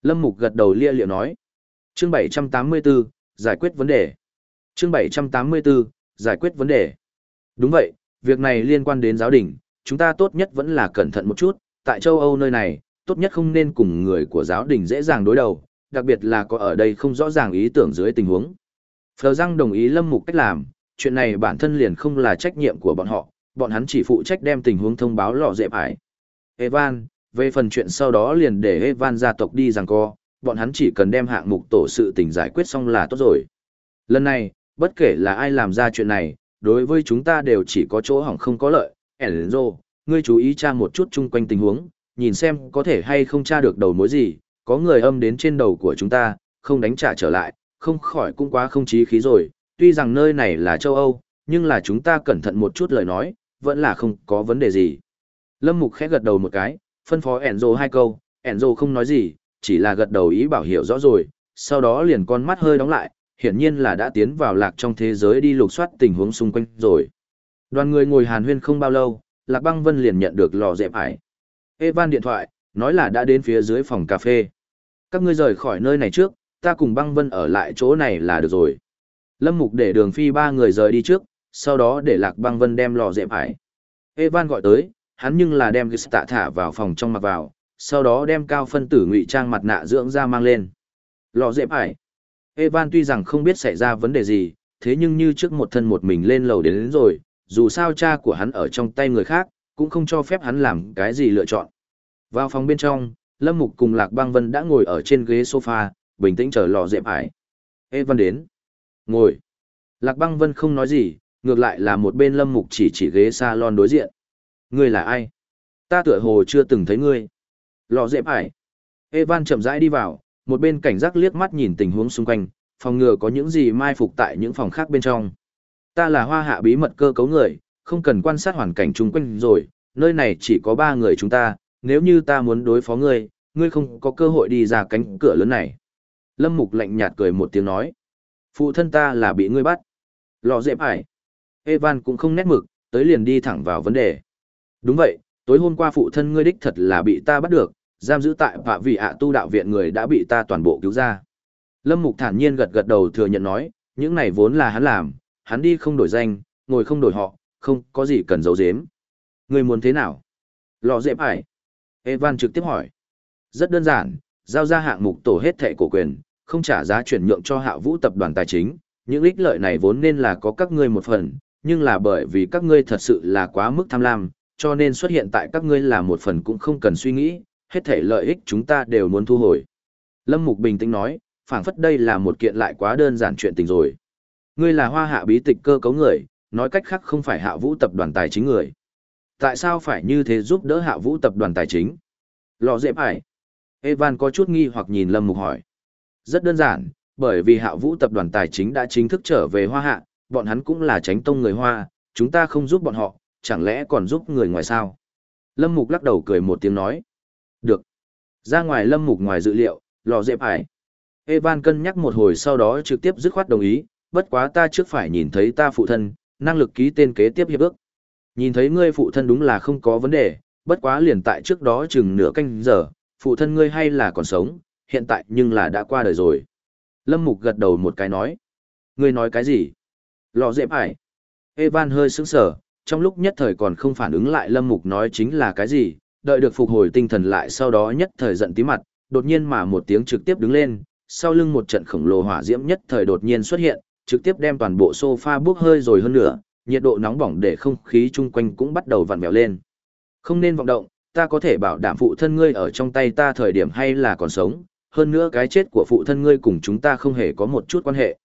A: Lâm Mục gật đầu lia liệu nói. Chương 784, giải quyết vấn đề. Chương 784, giải quyết vấn đề. Đúng vậy, việc này liên quan đến giáo đình, chúng ta tốt nhất vẫn là cẩn thận một chút, tại châu Âu nơi này, tốt nhất không nên cùng người của giáo đình dễ dàng đối đầu, đặc biệt là có ở đây không rõ ràng ý tưởng dưới tình huống. Phờ Giang đồng ý Lâm Mục cách làm, chuyện này bản thân liền không là trách nhiệm của bọn họ, bọn hắn chỉ phụ trách đem tình huống thông báo lọ dẹp ải. Evan, về phần chuyện sau đó liền để Evan gia tộc đi rằng co, bọn hắn chỉ cần đem hạng mục tổ sự tình giải quyết xong là tốt rồi. Lần này, bất kể là ai làm ra chuyện này, đối với chúng ta đều chỉ có chỗ hỏng không có lợi. Enzo, ngươi chú ý tra một chút chung quanh tình huống, nhìn xem có thể hay không tra được đầu mối gì, có người âm đến trên đầu của chúng ta, không đánh trả trở lại, không khỏi cũng quá không chí khí rồi, tuy rằng nơi này là châu Âu, nhưng là chúng ta cẩn thận một chút lời nói, vẫn là không có vấn đề gì. Lâm Mục khẽ gật đầu một cái, phân phó Enzo hai câu, Enzo không nói gì, chỉ là gật đầu ý bảo hiểu rõ rồi, sau đó liền con mắt hơi đóng lại, hiển nhiên là đã tiến vào lạc trong thế giới đi lục soát tình huống xung quanh rồi. Đoàn người ngồi hàn huyên không bao lâu, Lạc Băng Vân liền nhận được lò dẹp ải. Evan điện thoại, nói là đã đến phía dưới phòng cà phê. Các ngươi rời khỏi nơi này trước, ta cùng Băng Vân ở lại chỗ này là được rồi. Lâm Mục để đường phi ba người rời đi trước, sau đó để Lạc Băng Vân đem lò dẹp ải. Evan gọi tới, hắn nhưng là đem Gista thả vào phòng trong mặc vào, sau đó đem cao phân tử ngụy trang mặt nạ dưỡng ra mang lên. Lò dẹp ải. Evan tuy rằng không biết xảy ra vấn đề gì, thế nhưng như trước một thân một mình lên lầu đến, đến rồi, dù sao cha của hắn ở trong tay người khác, cũng không cho phép hắn làm cái gì lựa chọn. Vào phòng bên trong, Lâm Mục cùng Lạc Băng Vân đã ngồi ở trên ghế sofa, bình tĩnh chờ lò dẹp ải. Evan đến. Ngồi. Lạc Băng Vân không nói gì, ngược lại là một bên Lâm Mục chỉ chỉ ghế salon đối diện. Ngươi là ai? Ta tựa hồ chưa từng thấy ngươi. Lò dẹp ải. Evan chậm rãi đi vào, một bên cảnh giác liếc mắt nhìn tình huống xung quanh, phòng ngừa có những gì mai phục tại những phòng khác bên trong. Ta là hoa hạ bí mật cơ cấu người, không cần quan sát hoàn cảnh chung quanh rồi, nơi này chỉ có ba người chúng ta, nếu như ta muốn đối phó ngươi, ngươi không có cơ hội đi ra cánh cửa lớn này. Lâm Mục lạnh nhạt cười một tiếng nói. Phụ thân ta là bị ngươi bắt. Lò dẹp ải. Evan cũng không nét mực, tới liền đi thẳng vào vấn đề. Đúng vậy, tối hôm qua phụ thân ngươi đích thật là bị ta bắt được, giam giữ tại vạ vị ạ tu đạo viện người đã bị ta toàn bộ cứu ra. Lâm Mục thản nhiên gật gật đầu thừa nhận nói, những này vốn là hắn làm, hắn đi không đổi danh, ngồi không đổi họ, không có gì cần giấu giếm. Người muốn thế nào? Lò dẹp ải. Evan trực tiếp hỏi. Rất đơn giản, giao ra hạng mục tổ hết thẻ cổ quyền, không trả giá chuyển nhượng cho hạ vũ tập đoàn tài chính. Những ích lợi này vốn nên là có các ngươi một phần, nhưng là bởi vì các ngươi thật sự là quá mức tham lam, cho nên xuất hiện tại các ngươi là một phần cũng không cần suy nghĩ, hết thể lợi ích chúng ta đều muốn thu hồi. Lâm Mục bình tĩnh nói, phảng phất đây là một kiện lại quá đơn giản chuyện tình rồi. Ngươi là hoa hạ bí tịch cơ cấu người, nói cách khác không phải hạ vũ tập đoàn tài chính người. Tại sao phải như thế giúp đỡ hạ vũ tập đoàn tài chính? Lò dễ phải. Evan có chút nghi hoặc nhìn Lâm Mục hỏi. Rất đơn giản, bởi vì hạ vũ tập đoàn tài chính đã chính thức trở về hoa hạ, bọn hắn cũng là tránh tông người hoa, chúng ta không giúp bọn họ, chẳng lẽ còn giúp người ngoài sao? Lâm Mục lắc đầu cười một tiếng nói. Ra ngoài Lâm Mục ngoài dự liệu, lò dẹp ải. Evan cân nhắc một hồi sau đó trực tiếp dứt khoát đồng ý, bất quá ta trước phải nhìn thấy ta phụ thân, năng lực ký tên kế tiếp hiệp ước. Nhìn thấy ngươi phụ thân đúng là không có vấn đề, bất quá liền tại trước đó chừng nửa canh giờ, phụ thân ngươi hay là còn sống, hiện tại nhưng là đã qua đời rồi. Lâm Mục gật đầu một cái nói. Ngươi nói cái gì? Lò dẹp ải. Evan hơi sững sờ, trong lúc nhất thời còn không phản ứng lại Lâm Mục nói chính là cái gì, đợi được phục hồi tinh thần lại sau đó nhất thời giận tí mặt, đột nhiên mà một tiếng trực tiếp đứng lên, sau lưng một trận khổng lồ hỏa diễm nhất thời đột nhiên xuất hiện, trực tiếp đem toàn bộ sofa bốc hơi rồi hơn nữa, nhiệt độ nóng bỏng để không khí chung quanh cũng bắt đầu vặn vẹo lên. Không nên vọng động, ta có thể bảo đảm phụ thân ngươi ở trong tay ta thời điểm hay là còn sống, hơn nữa cái chết của phụ thân ngươi cùng chúng ta không hề có một chút quan hệ.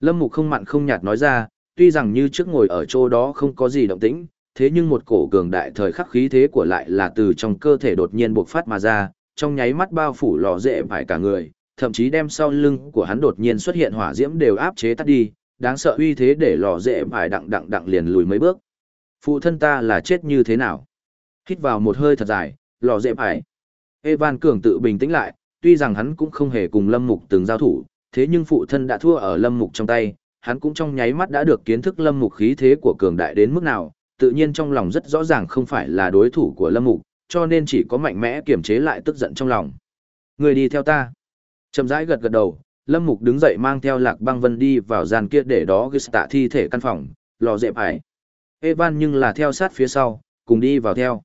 A: Lâm Mục không mặn không nhạt nói ra, tuy rằng như trước ngồi ở chỗ đó không có gì động tĩnh, thế nhưng một cổ cường đại thời khắc khí thế của lại là từ trong cơ thể đột nhiên bộc phát mà ra, trong nháy mắt bao phủ lò dễ phải cả người, thậm chí đem sau lưng của hắn đột nhiên xuất hiện hỏa diễm đều áp chế tắt đi, đáng sợ uy thế để lò dễ phải đặng đặng đặng liền lùi mấy bước. Phụ thân ta là chết như thế nào? Hít vào một hơi thật dài, lò dễ phải. Evan Cường tự bình tĩnh lại, tuy rằng hắn cũng không hề cùng Lâm Mục từng giao thủ, thế nhưng phụ thân đã thua ở Lâm Mục trong tay, hắn cũng trong nháy mắt đã được kiến thức Lâm Mục khí thế của cường đại đến mức nào, tự nhiên trong lòng rất rõ ràng không phải là đối thủ của Lâm Mục, cho nên chỉ có mạnh mẽ kiềm chế lại tức giận trong lòng. Người đi theo ta. Chậm rãi gật gật đầu, Lâm Mục đứng dậy mang theo Lạc Băng Vân đi vào gian kia để đó ghi tạ thi thể căn phòng, lò dẹp hải. Evan nhưng là theo sát phía sau, cùng đi vào theo.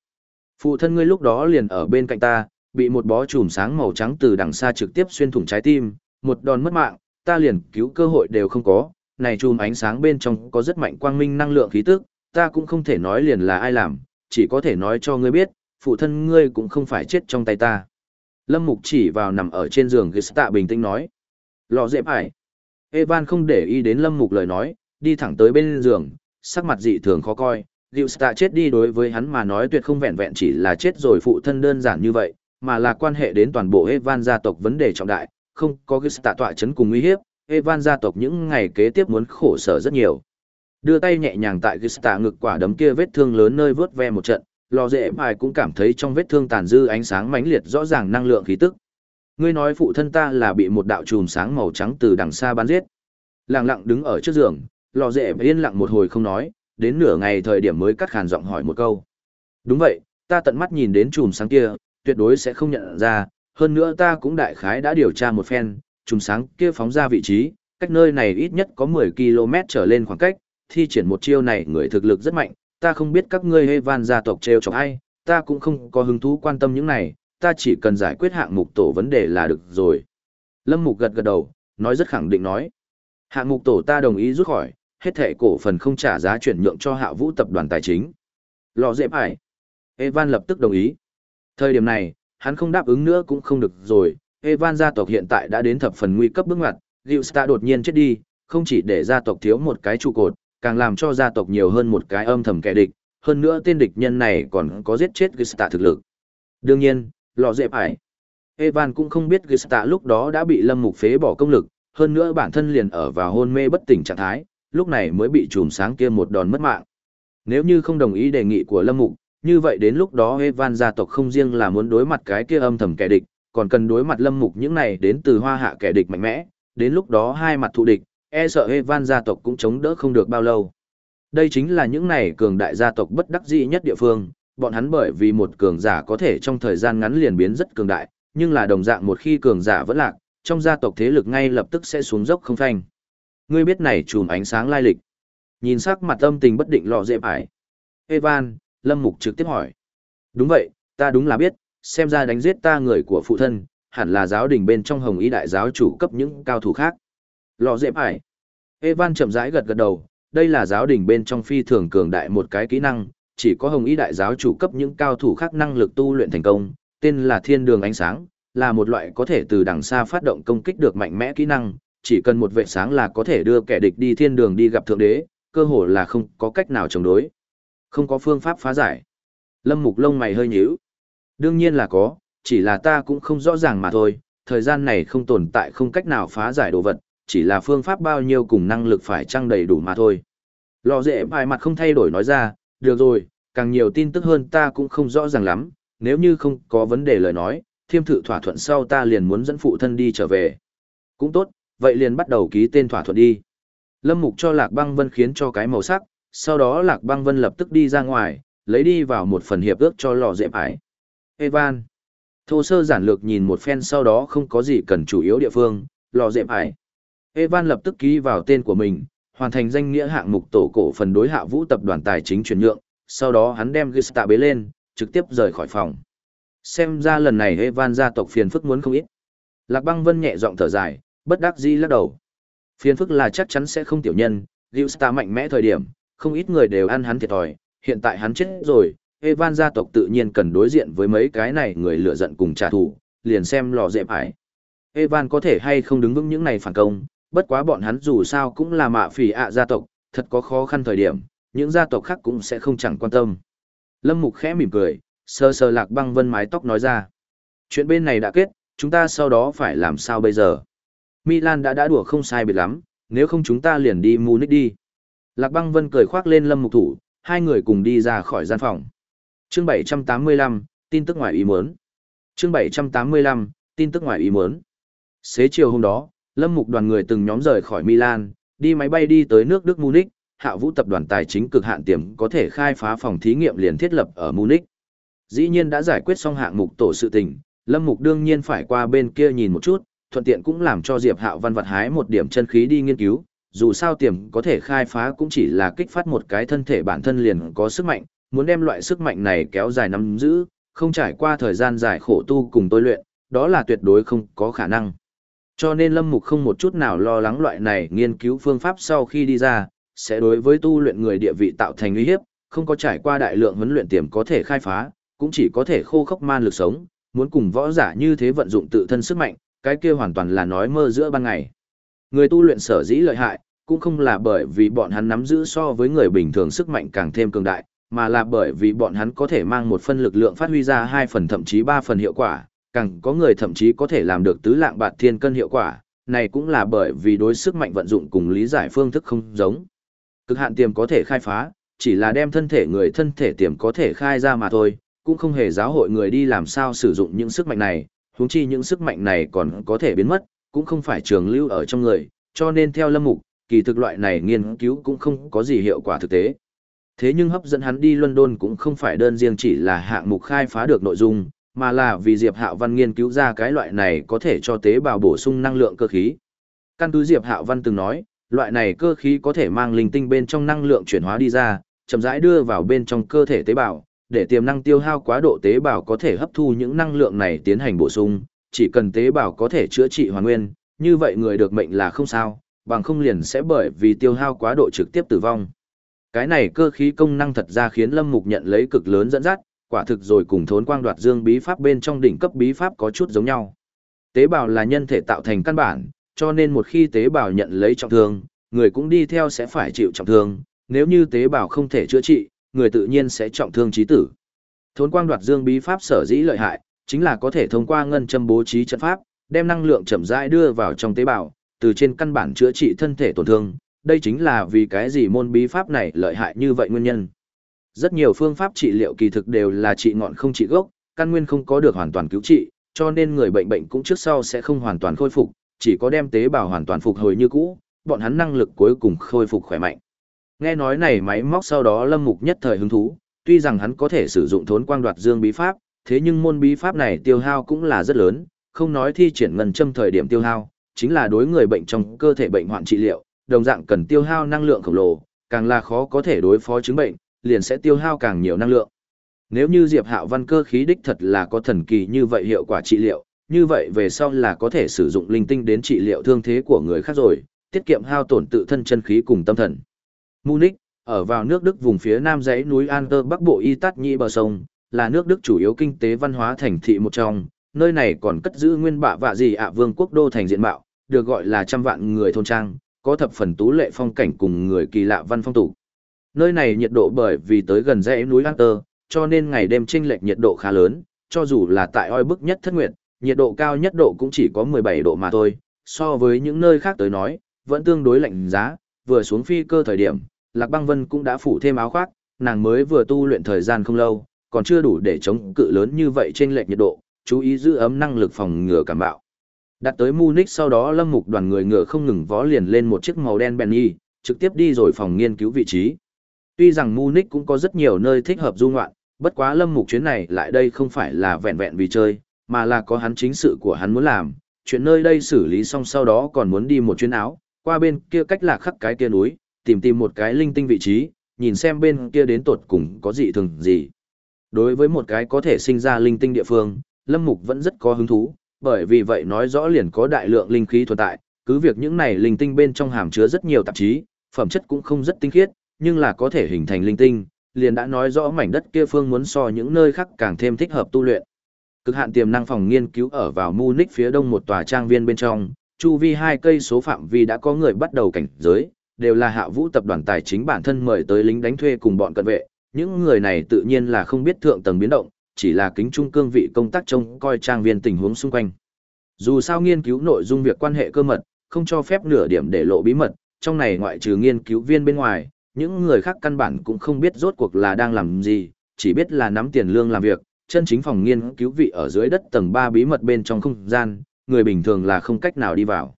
A: Phụ thân ngươi lúc đó liền ở bên cạnh ta, bị một bó chùm sáng màu trắng từ đằng xa trực tiếp xuyên thủng trái tim, một đòn mất mạng, ta liền cứu cơ hội đều không có, này chùm ánh sáng bên trong có rất mạnh quang minh năng lượng khí tức, ta cũng không thể nói liền là ai làm, chỉ có thể nói cho ngươi biết, phụ thân ngươi cũng không phải chết trong tay ta. Lâm Mục chỉ vào nằm ở trên giường Gista bình tĩnh nói. Lò dẹp ải. Evan không để ý đến Lâm Mục lời nói, đi thẳng tới bên giường, sắc mặt dị thường khó coi. Gista chết đi đối với hắn mà nói tuyệt không vẹn vẹn chỉ là chết rồi phụ thân đơn giản như vậy, mà là quan hệ đến toàn bộ Evan gia tộc vấn đề trọng đại, không có Gista tọa chấn cùng uy hiếp, Evan gia tộc những ngày kế tiếp muốn khổ sở rất nhiều. Đưa tay nhẹ nhàng tại Gista ngực quả đấm kia vết thương lớn nơi vớt ve một trận, lò dễ mài cũng cảm thấy trong vết thương tàn dư ánh sáng mãnh liệt rõ ràng năng lượng khí tức. Ngươi nói phụ thân ta là bị một đạo chùm sáng màu trắng từ đằng xa bắn giết. Lặng lặng đứng ở trước giường, lò dễ yên lặng một hồi không nói, đến nửa ngày thời điểm mới cắt khàn giọng hỏi một câu. Đúng vậy, ta tận mắt nhìn đến chùm sáng kia, tuyệt đối sẽ không nhận ra, hơn nữa ta cũng đại khái đã điều tra một phen, chùm sáng kia phóng ra vị trí, cách nơi này ít nhất có 10 km trở lên khoảng cách, thi triển một chiêu này người thực lực rất mạnh, ta không biết các ngươi Evan gia tộc treo chọc ai, ta cũng không có hứng thú quan tâm những này, ta chỉ cần giải quyết hạng mục tổ vấn đề là được rồi. Lâm Mục gật gật đầu, nói rất khẳng định nói. Hạng mục tổ ta đồng ý rút khỏi, hết thẻ cổ phần không trả giá chuyển nhượng cho hạ vũ tập đoàn tài chính. Lò dễ phải. Evan lập tức đồng ý. Thời điểm này, hắn không đáp ứng nữa cũng không được rồi. Evan gia tộc hiện tại đã đến thập phần nguy cấp bước ngoặt, Gilsta đột nhiên chết đi, không chỉ để gia tộc thiếu một cái trụ cột, càng làm cho gia tộc nhiều hơn một cái âm thầm kẻ địch, hơn nữa tên địch nhân này còn có giết chết Gista thực lực. Đương nhiên, lò dẹp ải. Evan cũng không biết Gista lúc đó đã bị Lâm Mục phế bỏ công lực, hơn nữa bản thân liền ở vào hôn mê bất tỉnh trạng thái, lúc này mới bị chùm sáng kia một đòn mất mạng. Nếu như không đồng ý đề nghị của Lâm Mục, như vậy đến lúc đó Evan gia tộc không riêng là muốn đối mặt cái kia âm thầm kẻ địch, còn cần đối mặt Lâm Mục những này đến từ hoa hạ kẻ địch mạnh mẽ, đến lúc đó hai mặt thù địch, e sợ Evan gia tộc cũng chống đỡ không được bao lâu. Đây chính là những này cường đại gia tộc bất đắc dĩ nhất địa phương, bọn hắn bởi vì một cường giả có thể trong thời gian ngắn liền biến rất cường đại, nhưng là đồng dạng một khi cường giả vẫn lạc, trong gia tộc thế lực ngay lập tức sẽ xuống dốc không phanh. Ngươi biết này chùm ánh sáng lai lịch. Nhìn sắc mặt âm tình bất định lọ dễ phải. Evan, Lâm Mục trực tiếp hỏi. Đúng vậy, ta đúng là biết, xem ra đánh giết ta người của phụ thân, hẳn là giáo đình bên trong hồng ý đại giáo chủ cấp những cao thủ khác. Lò dễ phải. Evan chậm rãi gật gật đầu, đây là giáo đình bên trong phi thường cường đại một cái kỹ năng, chỉ có hồng ý đại giáo chủ cấp những cao thủ khác năng lực tu luyện thành công, tên là thiên đường ánh sáng, là một loại có thể từ đằng xa phát động công kích được mạnh mẽ kỹ năng, chỉ cần một vệ sáng là có thể đưa kẻ địch đi thiên đường đi gặp thượng đế, cơ hồ là không có cách nào chống đối. Không có phương pháp phá giải. Lâm Mục lông mày hơi nhíu. Đương nhiên là có, chỉ là ta cũng không rõ ràng mà thôi, thời gian này không tồn tại không cách nào phá giải đồ vật, chỉ là phương pháp bao nhiêu cùng năng lực phải trăng đầy đủ mà thôi. Lò dễ bài mặt không thay đổi nói ra, được rồi, càng nhiều tin tức hơn ta cũng không rõ ràng lắm, nếu như không có vấn đề lời nói, thiêm thử thỏa thuận sau ta liền muốn dẫn phụ thân đi trở về. Cũng tốt, vậy liền bắt đầu ký tên thỏa thuận đi. Lâm Mục cho Lạc Băng Vân khiến cho cái màu sắc, sau đó Lạc Băng Vân lập tức đi ra ngoài, lấy đi vào một phần hiệp ước cho lò dễ bài. Evan. Thô sơ giản lược nhìn một phen sau đó không có gì cần chủ yếu địa phương, lò dễ bài. Evan lập tức ký vào tên của mình, hoàn thành danh nghĩa hạng mục tổ cổ phần đối hạ vũ tập đoàn tài chính chuyển nhượng, sau đó hắn đem Gista bế lên, trực tiếp rời khỏi phòng. Xem ra lần này Evan gia tộc phiền phức muốn không ít. Lạc băng vân nhẹ giọng thở dài, bất đắc dĩ lắc đầu. Phiền phức là chắc chắn sẽ không tiểu nhân, Gista mạnh mẽ thời điểm, không ít người đều ăn hắn thiệt thòi, hiện tại hắn chết rồi, Evan gia tộc tự nhiên cần đối diện với mấy cái này người lựa giận cùng trả thù, liền xem lò dẹp ải. Evan có thể hay không đứng vững những này phản công, bất quá bọn hắn dù sao cũng là mạ phỉ ạ gia tộc, thật có khó khăn thời điểm, những gia tộc khác cũng sẽ không chẳng quan tâm. Lâm Mục khẽ mỉm cười, sơ sơ lạc băng vân mái tóc nói ra. Chuyện bên này đã kết, chúng ta sau đó phải làm sao bây giờ? Milan đã đã đùa không sai biệt lắm, nếu không chúng ta liền đi Munich đi. Lạc băng vân cười khoác lên Lâm Mục thủ, hai người cùng đi ra khỏi gian phòng. Chương 785, tin tức ngoài ý muốn. Chương 785, tin tức ngoài ý muốn. Xế chiều hôm đó, Lâm Mục đoàn người từng nhóm rời khỏi Milan, đi máy bay đi tới nước Đức Munich, Hạ Vũ tập đoàn tài chính cực hạn tiềm có thể khai phá phòng thí nghiệm liền thiết lập ở Munich. Dĩ nhiên đã giải quyết xong hạng mục tổ sự tình, Lâm Mục đương nhiên phải qua bên kia nhìn một chút, thuận tiện cũng làm cho Diệp Hạo Văn vật hái một điểm chân khí đi nghiên cứu, dù sao tiềm có thể khai phá cũng chỉ là kích phát một cái thân thể bản thân liền có sức mạnh, muốn đem loại sức mạnh này kéo dài nắm giữ, không trải qua thời gian dài khổ tu cùng tôi luyện, đó là tuyệt đối không có khả năng. Cho nên Lâm Mục không một chút nào lo lắng loại này nghiên cứu phương pháp sau khi đi ra, sẽ đối với tu luyện người địa vị tạo thành uy hiếp, không có trải qua đại lượng huấn luyện tiềm có thể khai phá, cũng chỉ có thể khô khốc man lực sống, muốn cùng võ giả như thế vận dụng tự thân sức mạnh, cái kia hoàn toàn là nói mơ giữa ban ngày. Người tu luyện sở dĩ lợi hại, cũng không là bởi vì bọn hắn nắm giữ so với người bình thường sức mạnh càng thêm cường đại, mà là bởi vì bọn hắn có thể mang một phân lực lượng phát huy ra hai phần thậm chí ba phần hiệu quả, càng có người thậm chí có thể làm được tứ lạng bạt thiên cân hiệu quả, này cũng là bởi vì đối sức mạnh vận dụng cùng lý giải phương thức không giống. Cực hạn tiềm có thể khai phá, chỉ là đem thân thể người thân thể tiềm có thể khai ra mà thôi, cũng không hề giáo hội người đi làm sao sử dụng những sức mạnh này, huống chi những sức mạnh này còn có thể biến mất, cũng không phải trường lưu ở trong người, cho nên theo lâm mục, kỳ thực loại này nghiên cứu cũng không có gì hiệu quả thực tế. Thế nhưng hấp dẫn hắn đi London cũng không phải đơn riêng chỉ là hạng mục khai phá được nội dung, mà là vì Diệp Hạo Văn nghiên cứu ra cái loại này có thể cho tế bào bổ sung năng lượng cơ khí. Căn cứ Diệp Hạo Văn từng nói, loại này cơ khí có thể mang linh tinh bên trong năng lượng chuyển hóa đi ra, chậm rãi đưa vào bên trong cơ thể tế bào, để tiềm năng tiêu hao quá độ tế bào có thể hấp thu những năng lượng này tiến hành bổ sung, chỉ cần tế bào có thể chữa trị hoàn nguyên, như vậy người được mệnh là không sao, bằng không liền sẽ bởi vì tiêu hao quá độ trực tiếp tử vong. Cái này cơ khí công năng thật ra khiến Lâm Mục nhận lấy cực lớn dẫn dắt, quả thực rồi cùng thốn quang đoạt dương bí pháp bên trong đỉnh cấp bí pháp có chút giống nhau. Tế bào là nhân thể tạo thành căn bản, cho nên một khi tế bào nhận lấy trọng thương, người cũng đi theo sẽ phải chịu trọng thương, nếu như tế bào không thể chữa trị, người tự nhiên sẽ trọng thương chí tử. Thốn quang đoạt dương bí pháp sở dĩ lợi hại, chính là có thể thông qua ngân châm bố trí trận pháp, đem năng lượng chậm rãi đưa vào trong tế bào, từ trên căn bản chữa trị thân thể tổn thương, đây chính là vì cái gì môn bí pháp này lợi hại như vậy nguyên nhân. Rất nhiều phương pháp trị liệu kỳ thực đều là trị ngọn không trị gốc, căn nguyên không có được hoàn toàn cứu trị, cho nên người bệnh bệnh cũng trước sau sẽ không hoàn toàn khôi phục, chỉ có đem tế bào hoàn toàn phục hồi như cũ, bọn hắn năng lực cuối cùng khôi phục khỏe mạnh. Nghe nói này máy móc sau đó Lâm Mục nhất thời hứng thú, tuy rằng hắn có thể sử dụng thốn quang đoạt dương bí pháp, thế nhưng môn bí pháp này tiêu hao cũng là rất lớn, không nói thi triển ngân châm thời điểm tiêu hao, chính là đối người bệnh trong cơ thể bệnh hoạn trị liệu, đồng dạng cần tiêu hao năng lượng khổng lồ, càng là khó có thể đối phó chứng bệnh, liền sẽ tiêu hao càng nhiều năng lượng. Nếu như Diệp Hạo Văn cơ khí đích thật là có thần kỳ như vậy hiệu quả trị liệu, như vậy về sau là có thể sử dụng linh tinh đến trị liệu thương thế của người khác rồi, tiết kiệm hao tổn tự thân chân khí cùng tâm thần. Munich, ở vào nước Đức vùng phía nam dãy núi Alter Bắc Bộ Y Tát Nhĩ bờ sông, là nước Đức chủ yếu kinh tế văn hóa thành thị một trong, nơi này còn cất giữ nguyên bạ vạ gì ạ vương quốc đô thành diện mạo, được gọi là trăm vạn người thôn trang, có thập phần tú lệ phong cảnh cùng người kỳ lạ văn phong tục. Nơi này nhiệt độ bởi vì tới gần dãy núi Hunter, cho nên ngày đêm chênh lệch nhiệt độ khá lớn, cho dù là tại oi bức nhất thất nguyệt, nhiệt độ cao nhất độ cũng chỉ có 17 độ mà thôi, so với những nơi khác tới nói, vẫn tương đối lạnh giá, vừa xuống phi cơ thời điểm, Lạc Băng Vân cũng đã phủ thêm áo khoác, nàng mới vừa tu luyện thời gian không lâu, còn chưa đủ để chống cự lớn như vậy trên lệch nhiệt độ, chú ý giữ ấm năng lực phòng ngừa cảm bạo. Đặt tới Munich sau đó Lâm Mục đoàn người ngựa không ngừng vó liền lên một chiếc màu đen Bentley, trực tiếp đi rồi phòng nghiên cứu vị trí. Tuy rằng Munich cũng có rất nhiều nơi thích hợp du ngoạn, bất quá Lâm Mục chuyến này lại đây không phải là vẹn vẹn vì chơi, mà là có hắn chính sự của hắn muốn làm, chuyện nơi đây xử lý xong sau đó còn muốn đi một chuyến áo, qua bên kia cách lạc khắc cái kia núi, tìm tìm một cái linh tinh vị trí, nhìn xem bên kia đến tột cùng có gì thường gì. Đối với một cái có thể sinh ra linh tinh địa phương, Lâm Mục vẫn rất có hứng thú, bởi vì vậy nói rõ liền có đại lượng linh khí tồn tại, cứ việc những này linh tinh bên trong hàm chứa rất nhiều tạp chí, phẩm chất cũng không rất tinh khiết, nhưng là có thể hình thành linh tinh, liền đã nói rõ mảnh đất kia phương muốn so những nơi khác càng thêm thích hợp tu luyện. Cực hạn tiềm năng phòng nghiên cứu ở vào Munich phía đông một tòa trang viên bên trong, chu vi hai cây số phạm vi đã có người bắt đầu cảnh giới, đều là hạ vũ tập đoàn tài chính bản thân mời tới lính đánh thuê cùng bọn cận vệ, những người này tự nhiên là không biết thượng tầng biến động, chỉ là kính trung cương vị công tác trông coi trang viên tình huống xung quanh. Dù sao nghiên cứu nội dung việc quan hệ cơ mật, không cho phép nửa điểm để lộ bí mật, trong này ngoại trừ nghiên cứu viên bên ngoài, những người khác căn bản cũng không biết rốt cuộc là đang làm gì, chỉ biết là nắm tiền lương làm việc, chân chính phòng nghiên cứu vị ở dưới đất tầng 3 bí mật bên trong không gian, người bình thường là không cách nào đi vào.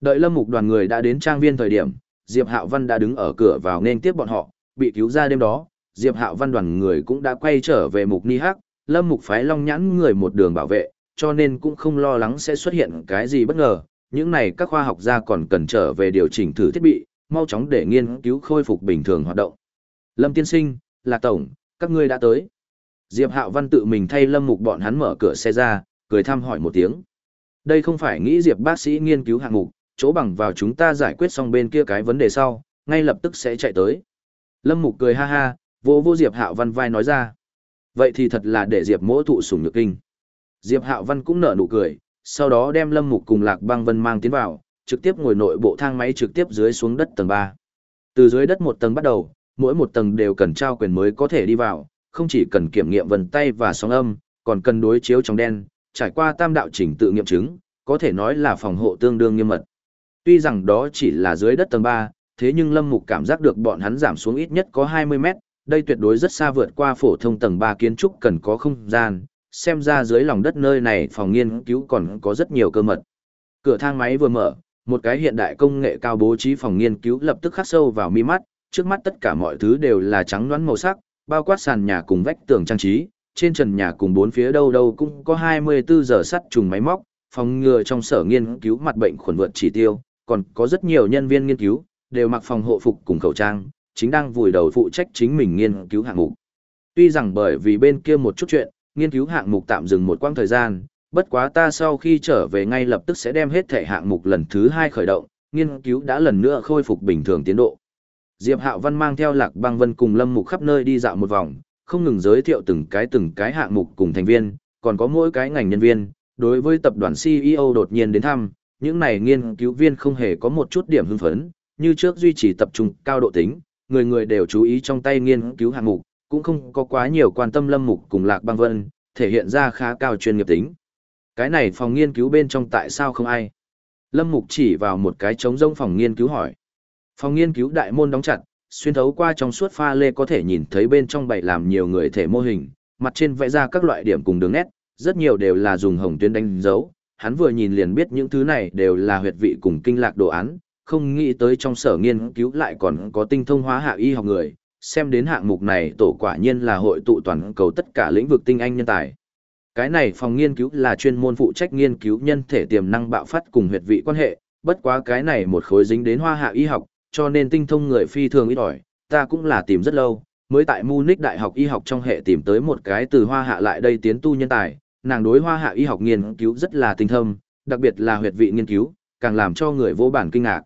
A: Đợi Lâm Mục đoàn người đã đến trang viên thời điểm, Diệp Hạo Văn đã đứng ở cửa vào nên tiếp bọn họ, bị cứu ra đêm đó, Diệp Hạo Văn đoàn người cũng đã quay trở về Mục Ni Hắc, Lâm Mục phái Long Nhãn người một đường bảo vệ, cho nên cũng không lo lắng sẽ xuất hiện cái gì bất ngờ, những này các khoa học gia còn cần trở về điều chỉnh thử thiết bị, mau chóng để nghiên cứu khôi phục bình thường hoạt động. Lâm Tiên Sinh, Lạc Tổng, các ngươi đã tới. Diệp Hạo Văn tự mình thay Lâm Mục bọn hắn mở cửa xe ra, cười thăm hỏi một tiếng. Đây không phải nghĩ Diệp bác sĩ nghiên cứu hạng mục, chỗ bằng vào chúng ta giải quyết xong bên kia cái vấn đề sau, ngay lập tức sẽ chạy tới. Lâm Mục cười ha ha, vô vô Diệp Hạo Văn vai nói ra. Vậy thì thật là để Diệp mỗ thụ sủng nhược kinh. Diệp Hạo Văn cũng nở nụ cười, sau đó đem Lâm Mục cùng Lạc Băng Vân mang tiến vào, trực tiếp ngồi nội bộ thang máy trực tiếp dưới xuống đất tầng 3. Từ dưới đất một tầng bắt đầu, mỗi một tầng đều cần trao quyền mới có thể đi vào, không chỉ cần kiểm nghiệm vân tay và sóng âm, còn cần đối chiếu trong đen, trải qua tam đạo chỉnh tự nghiệm chứng, có thể nói là phòng hộ tương đương nghiêm mật. Tuy rằng đó chỉ là dưới đất tầng 3, thế nhưng Lâm Mục cảm giác được bọn hắn giảm xuống ít nhất có 20 mét, đây tuyệt đối rất xa vượt qua phổ thông tầng 3 kiến trúc cần có không gian, xem ra dưới lòng đất nơi này phòng nghiên cứu còn có rất nhiều cơ mật. Cửa thang máy vừa mở, một cái hiện đại công nghệ cao bố trí phòng nghiên cứu lập tức khắc sâu vào mi mắt, trước mắt tất cả mọi thứ đều là trắng đoán màu sắc, bao quát sàn nhà cùng vách tường trang trí, trên trần nhà cùng bốn phía đâu đâu cũng có 24 giờ sắt trùng máy móc, phòng ngừa trong sở nghiên cứu mặt bệnh khuẩn vượt chỉ tiêu, còn có rất nhiều nhân viên nghiên cứu, đều mặc phòng hộ phục cùng khẩu trang, chính đang vùi đầu phụ trách chính mình nghiên cứu hạng mục. Tuy rằng bởi vì bên kia một chút chuyện, nghiên cứu hạng mục tạm dừng một quãng thời gian, bất quá ta sau khi trở về ngay lập tức sẽ đem hết thể hạng mục lần thứ hai khởi động, nghiên cứu đã lần nữa khôi phục bình thường tiến độ. Diệp Hạo Văn mang theo Lạc Băng Vân cùng Lâm Mục khắp nơi đi dạo một vòng, không ngừng giới thiệu từng cái từng cái hạng mục cùng thành viên, còn có mỗi cái ngành nhân viên, đối với tập đoàn CEO đột nhiên đến thăm, những này nghiên cứu viên không hề có một chút điểm hưng phấn, như trước duy trì tập trung cao độ tính, người người đều chú ý trong tay nghiên cứu hạng mục, cũng không có quá nhiều quan tâm Lâm Mục cùng Lạc Băng Vân, thể hiện ra khá cao chuyên nghiệp tính. Cái này phòng nghiên cứu bên trong tại sao không ai? Lâm Mục chỉ vào một cái trống rông phòng nghiên cứu hỏi. Phòng nghiên cứu đại môn đóng chặt, xuyên thấu qua trong suốt pha lê có thể nhìn thấy bên trong bày làm nhiều người thể mô hình, mặt trên vẽ ra các loại điểm cùng đường nét, rất nhiều đều là dùng hồng tuyến đánh dấu. Hắn vừa nhìn liền biết những thứ này đều là huyệt vị cùng kinh lạc đồ án, không nghĩ tới trong sở nghiên cứu lại còn có tinh thông hóa hạ y học người, xem đến hạng mục này tổ quả nhiên là hội tụ toàn cầu tất cả lĩnh vực tinh anh nhân tài. Cái này phòng nghiên cứu là chuyên môn phụ trách nghiên cứu nhân thể tiềm năng bạo phát cùng huyệt vị quan hệ, bất quá cái này một khối dính đến hoa hạ y học, cho nên tinh thông người phi thường ít ỏi, ta cũng là tìm rất lâu, mới tại Munich Đại học y học trong hệ tìm tới một cái từ hoa hạ lại đây tiến tu nhân tài, nàng đối hoa hạ y học nghiên cứu rất là tinh thâm, đặc biệt là huyệt vị nghiên cứu, càng làm cho người vô bản kinh ngạc.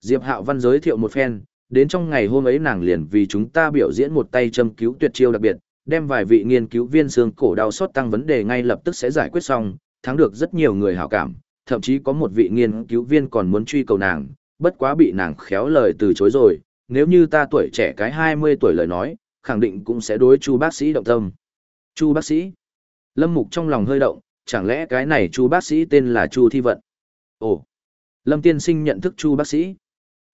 A: Diệp Hạo Văn giới thiệu một phen, đến trong ngày hôm ấy nàng liền vì chúng ta biểu diễn một tay châm cứu tuyệt chiêu đặc biệt, đem vài vị nghiên cứu viên xương cổ đau sót tăng vấn đề ngay lập tức sẽ giải quyết xong, thắng được rất nhiều người hảo cảm, thậm chí có một vị nghiên cứu viên còn muốn truy cầu nàng, bất quá bị nàng khéo lời từ chối rồi, nếu như ta tuổi trẻ cái 20 tuổi lời nói, khẳng định cũng sẽ đối Chu bác sĩ động tâm. Chu bác sĩ? Lâm Mục trong lòng hơi động, chẳng lẽ cái này Chu bác sĩ tên là Chu Thi Vận? Ồ, Lâm Tiên Sinh nhận thức Chu bác sĩ.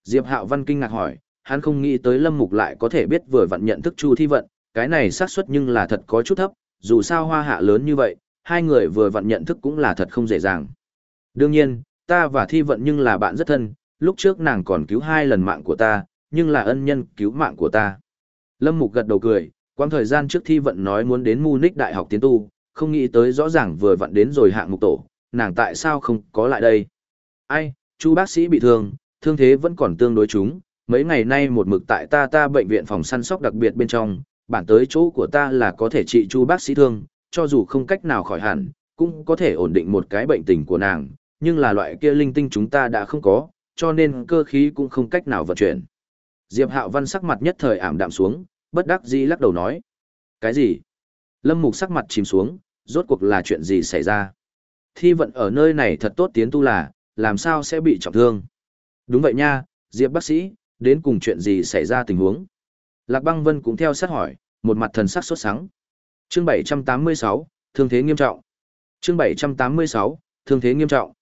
A: Diệp Hạo Văn kinh ngạc hỏi, hắn không nghĩ tới Lâm Mục lại có thể biết vừa vặn nhận thức Chu Thi Vận, cái này xác suất nhưng là thật có chút thấp, dù sao hoa hạ lớn như vậy, hai người vừa vặn nhận thức cũng là thật không dễ dàng. Đương nhiên, ta và Thi Vận nhưng là bạn rất thân, lúc trước nàng còn cứu hai lần mạng của ta, nhưng là ân nhân cứu mạng của ta. Lâm Mục gật đầu cười, quang thời gian trước Thi Vận nói muốn đến Munich Đại học tiến tu, không nghĩ tới rõ ràng vừa vặn đến rồi hạng mục tổ, nàng tại sao không có lại đây. Ai, chú bác sĩ bị thương, thương thế vẫn còn tương đối chúng, mấy ngày nay một mực tại ta ta bệnh viện phòng săn sóc đặc biệt bên trong, bản tới chỗ của ta là có thể trị chu bác sĩ thương, cho dù không cách nào khỏi hẳn, cũng có thể ổn định một cái bệnh tình của nàng, nhưng là loại kia linh tinh chúng ta đã không có, cho nên cơ khí cũng không cách nào vận chuyển. Diệp Hạo Văn sắc mặt nhất thời ảm đạm xuống, bất đắc dĩ lắc đầu nói. Cái gì? Lâm Mục sắc mặt chìm xuống, rốt cuộc là chuyện gì xảy ra? Thi vận ở nơi này thật tốt tiến tu là, làm sao sẽ bị trọng thương. Đúng vậy nha, Diệp bác sĩ, đến cùng chuyện gì xảy ra tình huống. Lạc băng vân cũng theo sát hỏi, một mặt thần sắc sốt sắng. Chương 786, thương thế nghiêm trọng. Chương 786, thương thế nghiêm trọng.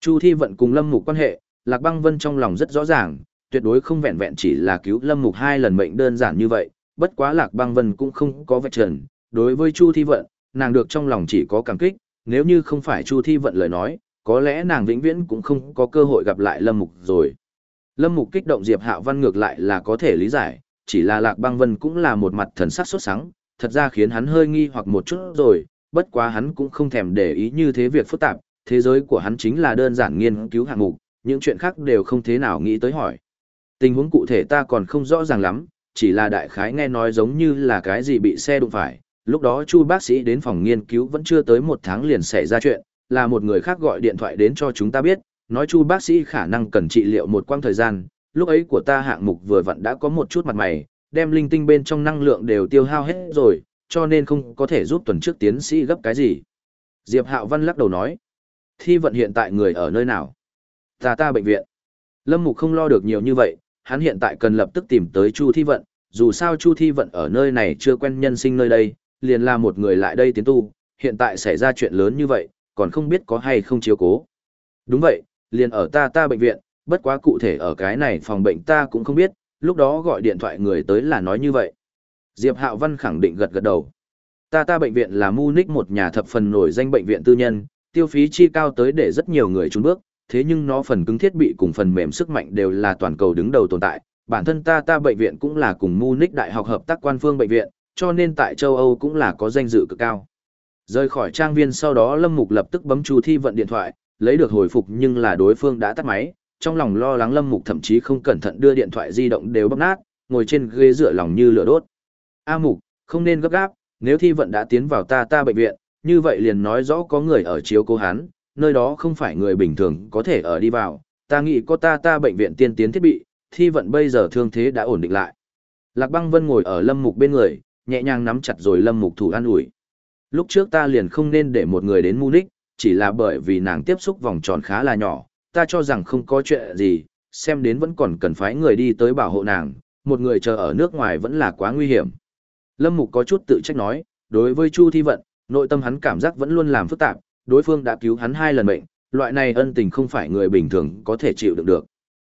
A: Chu Thi vận cùng Lâm Mục quan hệ, Lạc Băng Vân trong lòng rất rõ ràng, tuyệt đối không vẹn vẹn chỉ là cứu Lâm Mục hai lần mệnh đơn giản như vậy, bất quá Lạc Băng Vân cũng không có vạch trần, đối với Chu Thi vận, nàng được trong lòng chỉ có cảm kích, nếu như không phải Chu Thi vận lời nói, có lẽ nàng vĩnh viễn cũng không có cơ hội gặp lại Lâm Mục rồi. Lâm Mục kích động Diệp Hạo Văn ngược lại là có thể lý giải, chỉ là Lạc Băng Vân cũng là một mặt thần sắc sốt sắng, thật ra khiến hắn hơi nghi hoặc một chút rồi, bất quá hắn cũng không thèm để ý như thế việc phức tạp, thế giới của hắn chính là đơn giản nghiên cứu hạng mục, những chuyện khác đều không thế nào nghĩ tới hỏi. Tình huống cụ thể ta còn không rõ ràng lắm, chỉ là đại khái nghe nói giống như là cái gì bị xe đụng phải, lúc đó chu bác sĩ đến phòng nghiên cứu vẫn chưa tới một tháng liền xảy ra chuyện, là một người khác gọi điện thoại đến cho chúng ta biết, nói chu bác sĩ khả năng cần trị liệu một quãng thời gian, lúc ấy của ta hạng mục vừa vặn đã có một chút mặt mày, đem linh tinh bên trong năng lượng đều tiêu hao hết rồi, cho nên không có thể giúp tuần trước tiến sĩ gấp cái gì. Diệp Hạo Văn lắc đầu nói, thi vận hiện tại người ở nơi nào? Ta ta bệnh viện. Lâm Mục không lo được nhiều như vậy, hắn hiện tại cần lập tức tìm tới Chu Thi Vận, dù sao Chu Thi Vận ở nơi này chưa quen nhân sinh nơi đây, liền là một người lại đây tiến tu, hiện tại xảy ra chuyện lớn như vậy, còn không biết có hay không chiếu cố. Đúng vậy, liền ở ta ta bệnh viện, bất quá cụ thể ở cái này phòng bệnh ta cũng không biết, lúc đó gọi điện thoại người tới là nói như vậy. Diệp Hạo Văn khẳng định gật gật đầu. Ta ta bệnh viện là Munich một nhà thập phần nổi danh bệnh viện tư nhân, tiêu phí chi cao tới để rất nhiều người trốn bước, thế nhưng nó phần cứng thiết bị cùng phần mềm sức mạnh đều là toàn cầu đứng đầu tồn tại. Bản thân ta ta bệnh viện cũng là cùng Munich Đại học hợp tác quan phương bệnh viện, cho nên tại châu Âu cũng là có danh dự cực cao. Rời khỏi trang viên sau đó Lâm Mục lập tức bấm Chu Thi vận điện thoại, lấy được hồi phục nhưng là đối phương đã tắt máy, trong lòng lo lắng Lâm Mục thậm chí không cẩn thận đưa điện thoại di động đều bóc nát, ngồi trên ghế dựa lòng như lửa đốt. A Mục, không nên gấp gáp, nếu Thi vận đã tiến vào ta ta bệnh viện, như vậy liền nói rõ có người ở chiếu cố hắn, nơi đó không phải người bình thường có thể ở đi vào, ta nghĩ có ta ta bệnh viện tiên tiến thiết bị, thi vận bây giờ thương thế đã ổn định lại. Lạc băng vân ngồi ở lâm mục bên người, nhẹ nhàng nắm chặt rồi lâm mục thủ an ủi. Lúc trước ta liền không nên để một người đến Munich, chỉ là bởi vì nàng tiếp xúc vòng tròn khá là nhỏ, ta cho rằng không có chuyện gì, xem đến vẫn còn cần phái người đi tới bảo hộ nàng, một người chờ ở nước ngoài vẫn là quá nguy hiểm. Lâm Mục có chút tự trách nói, đối với Chu Thi Vận, nội tâm hắn cảm giác vẫn luôn làm phức tạp, đối phương đã cứu hắn hai lần mệnh, loại này ân tình không phải người bình thường có thể chịu đựng được.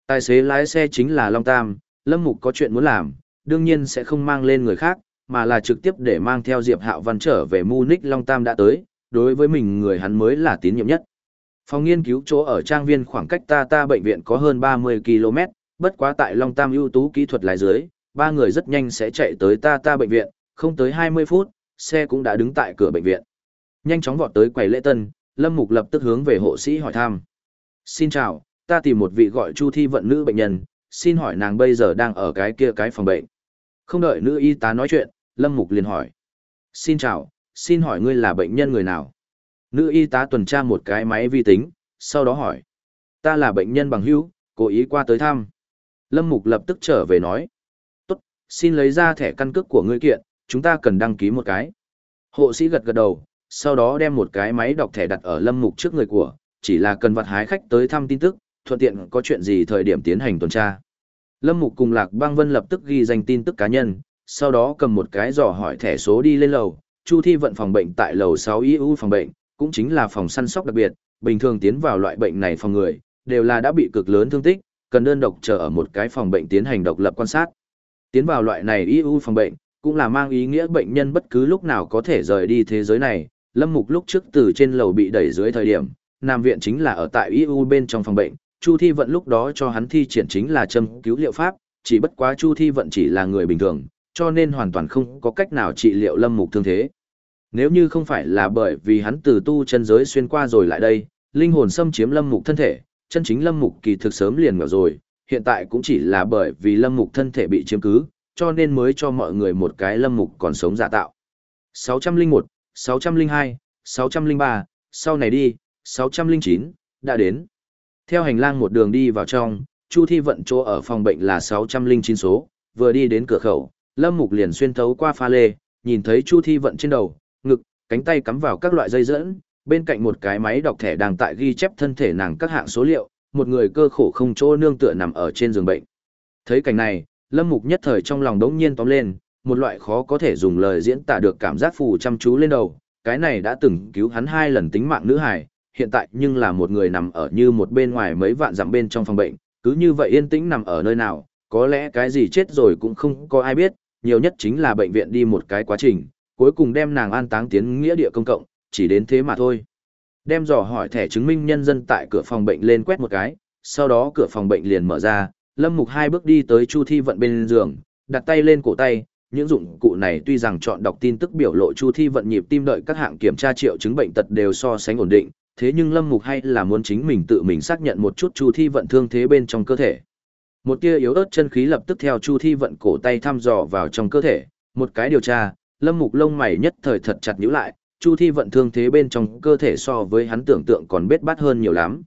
A: Tài xế lái xe chính là Long Tam, Lâm Mục có chuyện muốn làm, đương nhiên sẽ không mang lên người khác, mà là trực tiếp để mang theo Diệp Hạo Văn trở về Munich Long Tam đã tới, đối với mình người hắn mới là tín nhiệm nhất. Phòng nghiên cứu chỗ ở trang viên khoảng cách ta ta bệnh viện có hơn 30 km, bất quá tại Long Tam ưu tú kỹ thuật lái dưới, ba người rất nhanh sẽ chạy tới ta ta bệnh viện, không tới 20 phút, xe cũng đã đứng tại cửa bệnh viện. Nhanh chóng vọt tới quầy lễ tân, Lâm Mục lập tức hướng về hộ sĩ hỏi thăm. Xin chào, ta tìm một vị gọi Chu Thi vận nữ bệnh nhân, xin hỏi nàng bây giờ đang ở cái kia cái phòng bệnh. Không đợi nữ y tá nói chuyện, Lâm Mục liền hỏi. Xin chào, xin hỏi ngươi là bệnh nhân người nào? Nữ y tá tuần tra một cái máy vi tính, sau đó hỏi. Ta là bệnh nhân bằng hữu, cố ý qua tới thăm. Lâm Mục lập tức trở về nói. Tốt, xin lấy ra thẻ căn cước của ngươi kiện, chúng ta cần đăng ký một cái. Hộ sĩ gật gật đầu, sau đó đem một cái máy đọc thẻ đặt ở lâm mục trước người của, chỉ là cần vật hái khách tới thăm tin tức, thuận tiện có chuyện gì thời điểm tiến hành tuần tra. Lâm mục cùng Lạc Bang Vân lập tức ghi danh tin tức cá nhân, sau đó cầm một cái dò hỏi thẻ số đi lên lầu, Chu Thi vận phòng bệnh tại lầu 6 IU phòng bệnh, cũng chính là phòng săn sóc đặc biệt, bình thường tiến vào loại bệnh này phòng người, đều là đã bị cực lớn thương tích, cần đơn độc chờ ở một cái phòng bệnh tiến hành độc lập quan sát. Tiến vào loại này IU phòng bệnh, cũng là mang ý nghĩa bệnh nhân bất cứ lúc nào có thể rời đi thế giới này, Lâm Mục lúc trước từ trên lầu bị đẩy dưới thời điểm, Nam viện chính là ở tại IU bên trong phòng bệnh, Chu Thi Vận lúc đó cho hắn thi triển chính là châm cứu liệu pháp, chỉ bất quá Chu Thi Vận chỉ là người bình thường, cho nên hoàn toàn không có cách nào trị liệu Lâm Mục thương thế. Nếu như không phải là bởi vì hắn từ tu chân giới xuyên qua rồi lại đây, linh hồn xâm chiếm Lâm Mục thân thể, chân chính Lâm Mục kỳ thực sớm liền ngờ rồi, hiện tại cũng chỉ là bởi vì Lâm Mục thân thể bị chiếm cứ, cho nên mới cho mọi người một cái Lâm Mục còn sống giả tạo. 601, 602, 603, sau này đi, 609, đã đến. Theo hành lang một đường đi vào trong, Chu Thi vận chỗ ở phòng bệnh là 609 số, vừa đi đến cửa khẩu, Lâm Mục liền xuyên thấu qua pha lê, nhìn thấy Chu Thi vận trên đầu, cánh tay cắm vào các loại dây dẫn, bên cạnh một cái máy đọc thẻ đang tại ghi chép thân thể nàng các hạng số liệu, một người cơ khổ không chỗ nương tựa nằm ở trên giường bệnh. Thấy cảnh này, Lâm Mục nhất thời trong lòng đống nhiên tóm lên, một loại khó có thể dùng lời diễn tả được cảm giác phù chăm chú lên đầu, cái này đã từng cứu hắn hai lần tính mạng nữ hài, hiện tại nhưng là một người nằm ở như một bên ngoài mấy vạn dặm bên trong phòng bệnh, cứ như vậy yên tĩnh nằm ở nơi nào, có lẽ cái gì chết rồi cũng không có ai biết, nhiều nhất chính là bệnh viện đi một cái quá trình, cuối cùng đem nàng an táng tiến nghĩa địa công cộng, chỉ đến thế mà thôi. Đem dò hỏi thẻ chứng minh nhân dân tại cửa phòng bệnh lên quét một cái, sau đó cửa phòng bệnh liền mở ra, Lâm Mục hai bước đi tới Chu Thi Vận bên giường, đặt tay lên cổ tay, những dụng cụ này tuy rằng chọn đọc tin tức biểu lộ Chu Thi Vận nhịp tim đợi các hạng kiểm tra triệu chứng bệnh tật đều so sánh ổn định, thế nhưng Lâm Mục hay là muốn chính mình tự mình xác nhận một chút Chu Thi Vận thương thế bên trong cơ thể. Một tia yếu ớt chân khí lập tức theo Chu Thi Vận cổ tay thăm dò vào trong cơ thể, một cái điều tra, Lâm Mục lông mày nhất thời thật chặt nhíu lại, Chu Thi Vận thương thế bên trong cơ thể so với hắn tưởng tượng còn bết bát hơn nhiều lắm.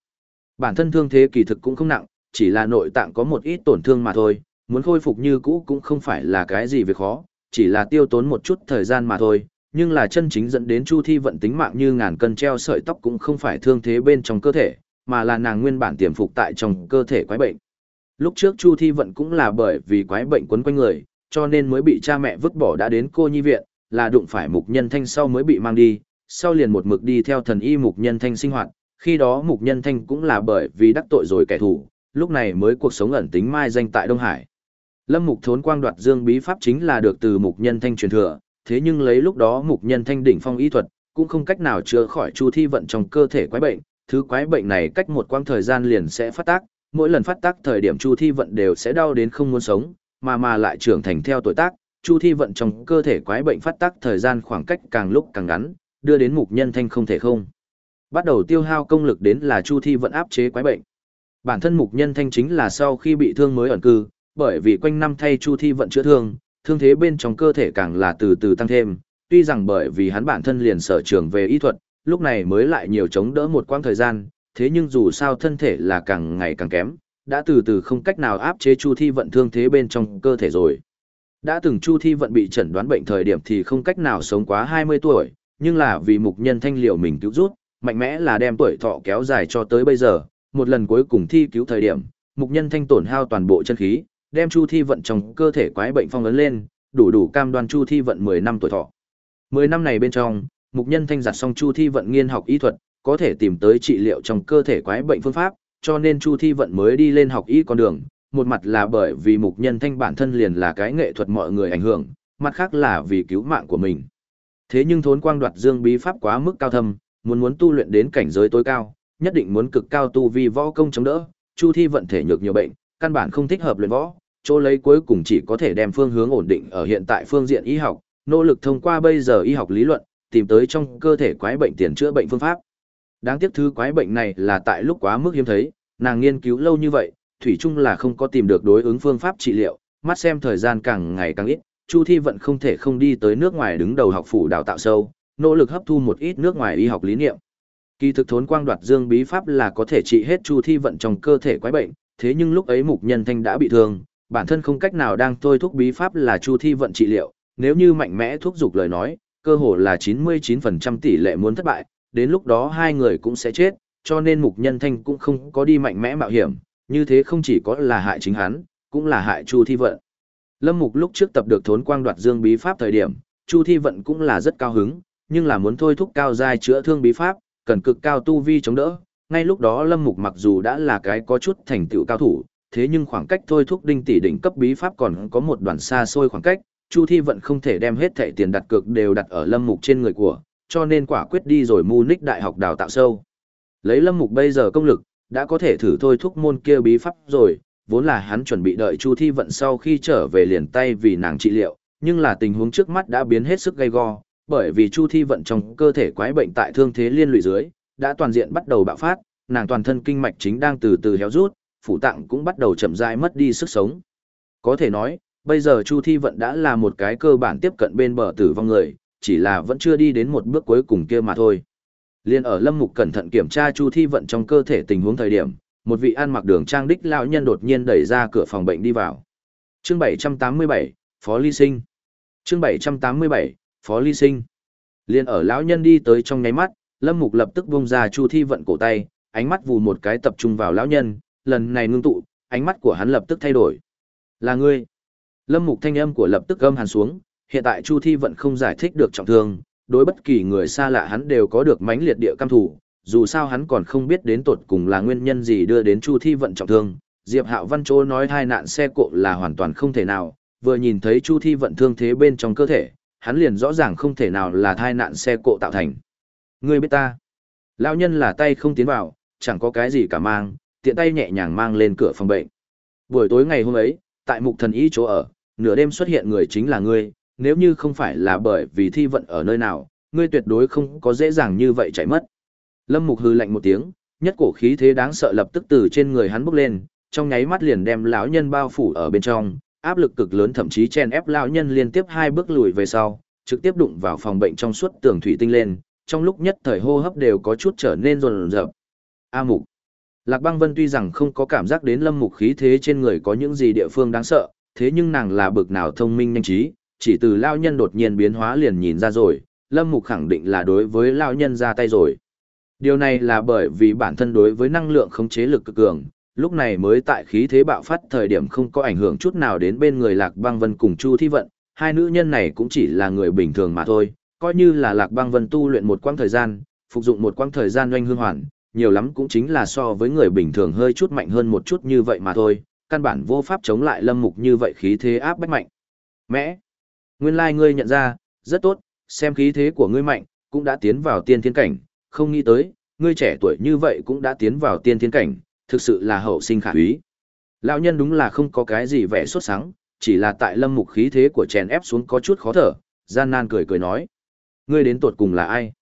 A: Bản thân thương thế kỳ thực cũng không nặng, chỉ là nội tạng có một ít tổn thương mà thôi, muốn khôi phục như cũ cũng không phải là cái gì việc khó, chỉ là tiêu tốn một chút thời gian mà thôi, nhưng là chân chính dẫn đến Chu Thi vận tính mạng như ngàn cân treo sợi tóc cũng không phải thương thế bên trong cơ thể, mà là nàng nguyên bản tiềm phục tại trong cơ thể quái bệnh. Lúc trước Chu Thi vận cũng là bởi vì quái bệnh quấn quanh người, cho nên mới bị cha mẹ vứt bỏ đã đến cô nhi viện, là đụng phải mục nhân thanh sau mới bị mang đi, sau liền một mực đi theo thần y mục nhân thanh sinh hoạt, khi đó mục nhân thanh cũng là bởi vì đắc tội rồi kẻ thù, lúc này mới cuộc sống ẩn tính mai danh tại Đông Hải. Lâm Mục Thốn Quang đoạt dương bí pháp chính là được từ Mục Nhân Thanh truyền thừa, thế nhưng lấy lúc đó Mục Nhân Thanh đỉnh phong y thuật, cũng không cách nào chữa khỏi Chu Thi vận trong cơ thể quái bệnh, thứ quái bệnh này cách một quãng thời gian liền sẽ phát tác, mỗi lần phát tác thời điểm Chu Thi vận đều sẽ đau đến không muốn sống, mà mà lại trưởng thành theo tuổi tác, Chu Thi vận trong cơ thể quái bệnh phát tác thời gian khoảng cách càng lúc càng ngắn, đưa đến Mục Nhân Thanh không thể không. Bắt đầu tiêu hao công lực đến là Chu Thi vận áp chế quái bệnh. Bản thân Mục Nhân Thanh chính là sau khi bị thương mới ẩn cư, bởi vì quanh năm thay Chu Thi vận chữa thương, thương thế bên trong cơ thể càng là từ từ tăng thêm, tuy rằng bởi vì hắn bản thân liền sở trường về y thuật, lúc này mới lại nhiều chống đỡ một quãng thời gian, thế nhưng dù sao thân thể là càng ngày càng kém, đã từ từ không cách nào áp chế Chu Thi vận thương thế bên trong cơ thể rồi. Đã từng Chu Thi vận bị chẩn đoán bệnh thời điểm thì không cách nào sống quá 20 tuổi, nhưng là vì mục nhân thanh liệu mình cứu rút, mạnh mẽ là đem tuổi thọ kéo dài cho tới bây giờ, một lần cuối cùng thi cứu thời điểm, mục nhân thanh tổn hao toàn bộ chân khí, đem Chu Thi vận trong cơ thể quái bệnh phong ấn lên, đủ đủ cam đoan Chu Thi vận 10 năm tuổi thọ. 10 năm này bên trong, mục nhân thanh giặt xong Chu Thi vận nghiên học y thuật, có thể tìm tới trị liệu trong cơ thể quái bệnh phương pháp, cho nên Chu Thi vận mới đi lên học y con đường, một mặt là bởi vì mục nhân thanh bản thân liền là cái nghệ thuật mọi người ảnh hưởng, mặt khác là vì cứu mạng của mình. Thế nhưng thốn quang đoạt dương bí pháp quá mức cao thâm, muốn muốn tu luyện đến cảnh giới tối cao, nhất định muốn cực cao tu vi võ công chống đỡ, Chu Thi vận thể nhược nhiều bệnh, căn bản không thích hợp luyện võ, chỗ lấy cuối cùng chỉ có thể đem phương hướng ổn định ở hiện tại phương diện y học, nỗ lực thông qua bây giờ y học lý luận, tìm tới trong cơ thể quái bệnh tiền chữa bệnh phương pháp. Đáng tiếc thứ quái bệnh này là tại lúc quá mức hiếm thấy, nàng nghiên cứu lâu như vậy, thủy chung là không có tìm được đối ứng phương pháp trị liệu, mắt xem thời gian càng ngày càng ít, Chu Thi vận không thể không đi tới nước ngoài đứng đầu học phủ đào tạo sâu, nỗ lực hấp thu một ít nước ngoài y học lý niệm. Kỳ thực thốn quang đoạt dương bí pháp là có thể trị hết Chu Thi vận trong cơ thể quái bệnh, thế nhưng lúc ấy mục nhân thanh đã bị thương, bản thân không cách nào đang thôi thúc bí pháp là chu thi vận trị liệu, nếu như mạnh mẽ thúc giục lời nói, cơ hồ là 99% tỷ lệ muốn thất bại, đến lúc đó hai người cũng sẽ chết, cho nên mục nhân thanh cũng không có đi mạnh mẽ mạo hiểm, như thế không chỉ có là hại chính hắn, cũng là hại chu thi vận. Lâm mục lúc trước tập được thốn quang đoạt dương bí pháp thời điểm, chu thi vận cũng là rất cao hứng, nhưng là muốn thôi thúc cao giai chữa thương bí pháp, cần cực cao tu vi chống đỡ, ngay lúc đó Lâm Mục mặc dù đã là cái có chút thành tựu cao thủ, thế nhưng khoảng cách thôi thúc đinh tỷ đỉnh cấp bí pháp còn có một đoạn xa xôi khoảng cách, Chu Thi Vận không thể đem hết thẻ tiền đặt cược đều đặt ở Lâm Mục trên người của, cho nên quả quyết đi rồi Munich đại học đào tạo sâu. Lấy Lâm Mục bây giờ công lực, đã có thể thử thôi thúc môn kia bí pháp rồi, vốn là hắn chuẩn bị đợi Chu Thi vận sau khi trở về liền tay vì nàng trị liệu, nhưng là tình huống trước mắt đã biến hết sức gay go, bởi vì Chu Thi vận trong cơ thể quái bệnh tại thương thế liên lụy dưới, đã toàn diện bắt đầu bạo phát, nàng toàn thân kinh mạch chính đang từ từ héo rút, phủ tạng cũng bắt đầu chậm rãi mất đi sức sống. Có thể nói, bây giờ Chu Thi Vận đã là một cái cơ bản tiếp cận bên bờ tử vong người, chỉ là vẫn chưa đi đến một bước cuối cùng kia mà thôi. Liên ở Lâm Mục cẩn thận kiểm tra Chu Thi Vận trong cơ thể tình huống thời điểm, một vị ăn mặc đường trang đích lão nhân đột nhiên đẩy ra cửa phòng bệnh đi vào. Chương 787, Phó Ly Sinh. Chương 787, Phó Ly Sinh. Liên ở lão nhân đi tới trong nháy mắt, Lâm Mục lập tức buông ra Chu Thi vận cổ tay, ánh mắt vù một cái tập trung vào lão nhân, lần này ngưng tụ, ánh mắt của hắn lập tức thay đổi. Là ngươi. Lâm Mục thanh âm của lập tức gâm hàn xuống, hiện tại Chu Thi vận không giải thích được trọng thương, đối bất kỳ người xa lạ hắn đều có được mãnh liệt địa cam thủ, dù sao hắn còn không biết đến tột cùng là nguyên nhân gì đưa đến Chu Thi vận trọng thương. Diệp Hạo Văn Châu nói hai nạn xe cộ là hoàn toàn không thể nào, vừa nhìn thấy Chu Thi vận thương thế bên trong cơ thể, hắn liền rõ ràng không thể nào là thai nạn xe cộ tạo thành. Ngươi biết ta. Lão nhân là tay không tiến vào, chẳng có cái gì cả mang, tiện tay nhẹ nhàng mang lên cửa phòng bệnh. Buổi tối ngày hôm ấy, tại mục thần y chỗ ở, nửa đêm xuất hiện người chính là ngươi, nếu như không phải là bởi vì thi vận ở nơi nào, ngươi tuyệt đối không có dễ dàng như vậy chạy mất. Lâm mục hừ lạnh một tiếng, nhất cổ khí thế đáng sợ lập tức từ trên người hắn bốc lên, trong nháy mắt liền đem lão nhân bao phủ ở bên trong, áp lực cực lớn thậm chí chen ép lão nhân liên tiếp hai bước lùi về sau, trực tiếp đụng vào phòng bệnh trong suốt tường thủy tinh lên, trong lúc nhất thời hô hấp đều có chút trở nên rồn rập. A Mục. Lạc Băng Vân tuy rằng không có cảm giác đến Lâm Mục khí thế trên người có những gì địa phương đáng sợ, thế nhưng nàng là bực nào thông minh nhanh trí, chỉ từ lao nhân đột nhiên biến hóa liền nhìn ra rồi, Lâm Mục khẳng định là đối với lao nhân ra tay rồi. Điều này là bởi vì bản thân đối với năng lượng khống chế lực cực cường, lúc này mới tại khí thế bạo phát thời điểm không có ảnh hưởng chút nào đến bên người Lạc Băng Vân cùng Chu Thi Vận, hai nữ nhân này cũng chỉ là người bình thường mà thôi, coi như là Lạc Băng Vân tu luyện một quãng thời gian, phục dụng một quãng thời gian doanh hương hoàn, nhiều lắm cũng chính là so với người bình thường hơi chút mạnh hơn một chút như vậy mà thôi, căn bản vô pháp chống lại Lâm Mục như vậy khí thế áp bách mạnh. Mẽ, nguyên lai like ngươi nhận ra, rất tốt, xem khí thế của ngươi mạnh, cũng đã tiến vào tiên thiên cảnh, không nghĩ tới, ngươi trẻ tuổi như vậy cũng đã tiến vào tiên thiên cảnh, thực sự là hậu sinh khả úy. Lão nhân đúng là không có cái gì vẻ xuất sáng, chỉ là tại lâm mục khí thế của chèn ép xuống có chút khó thở, gian nan cười cười nói. Ngươi đến tuột cùng là ai?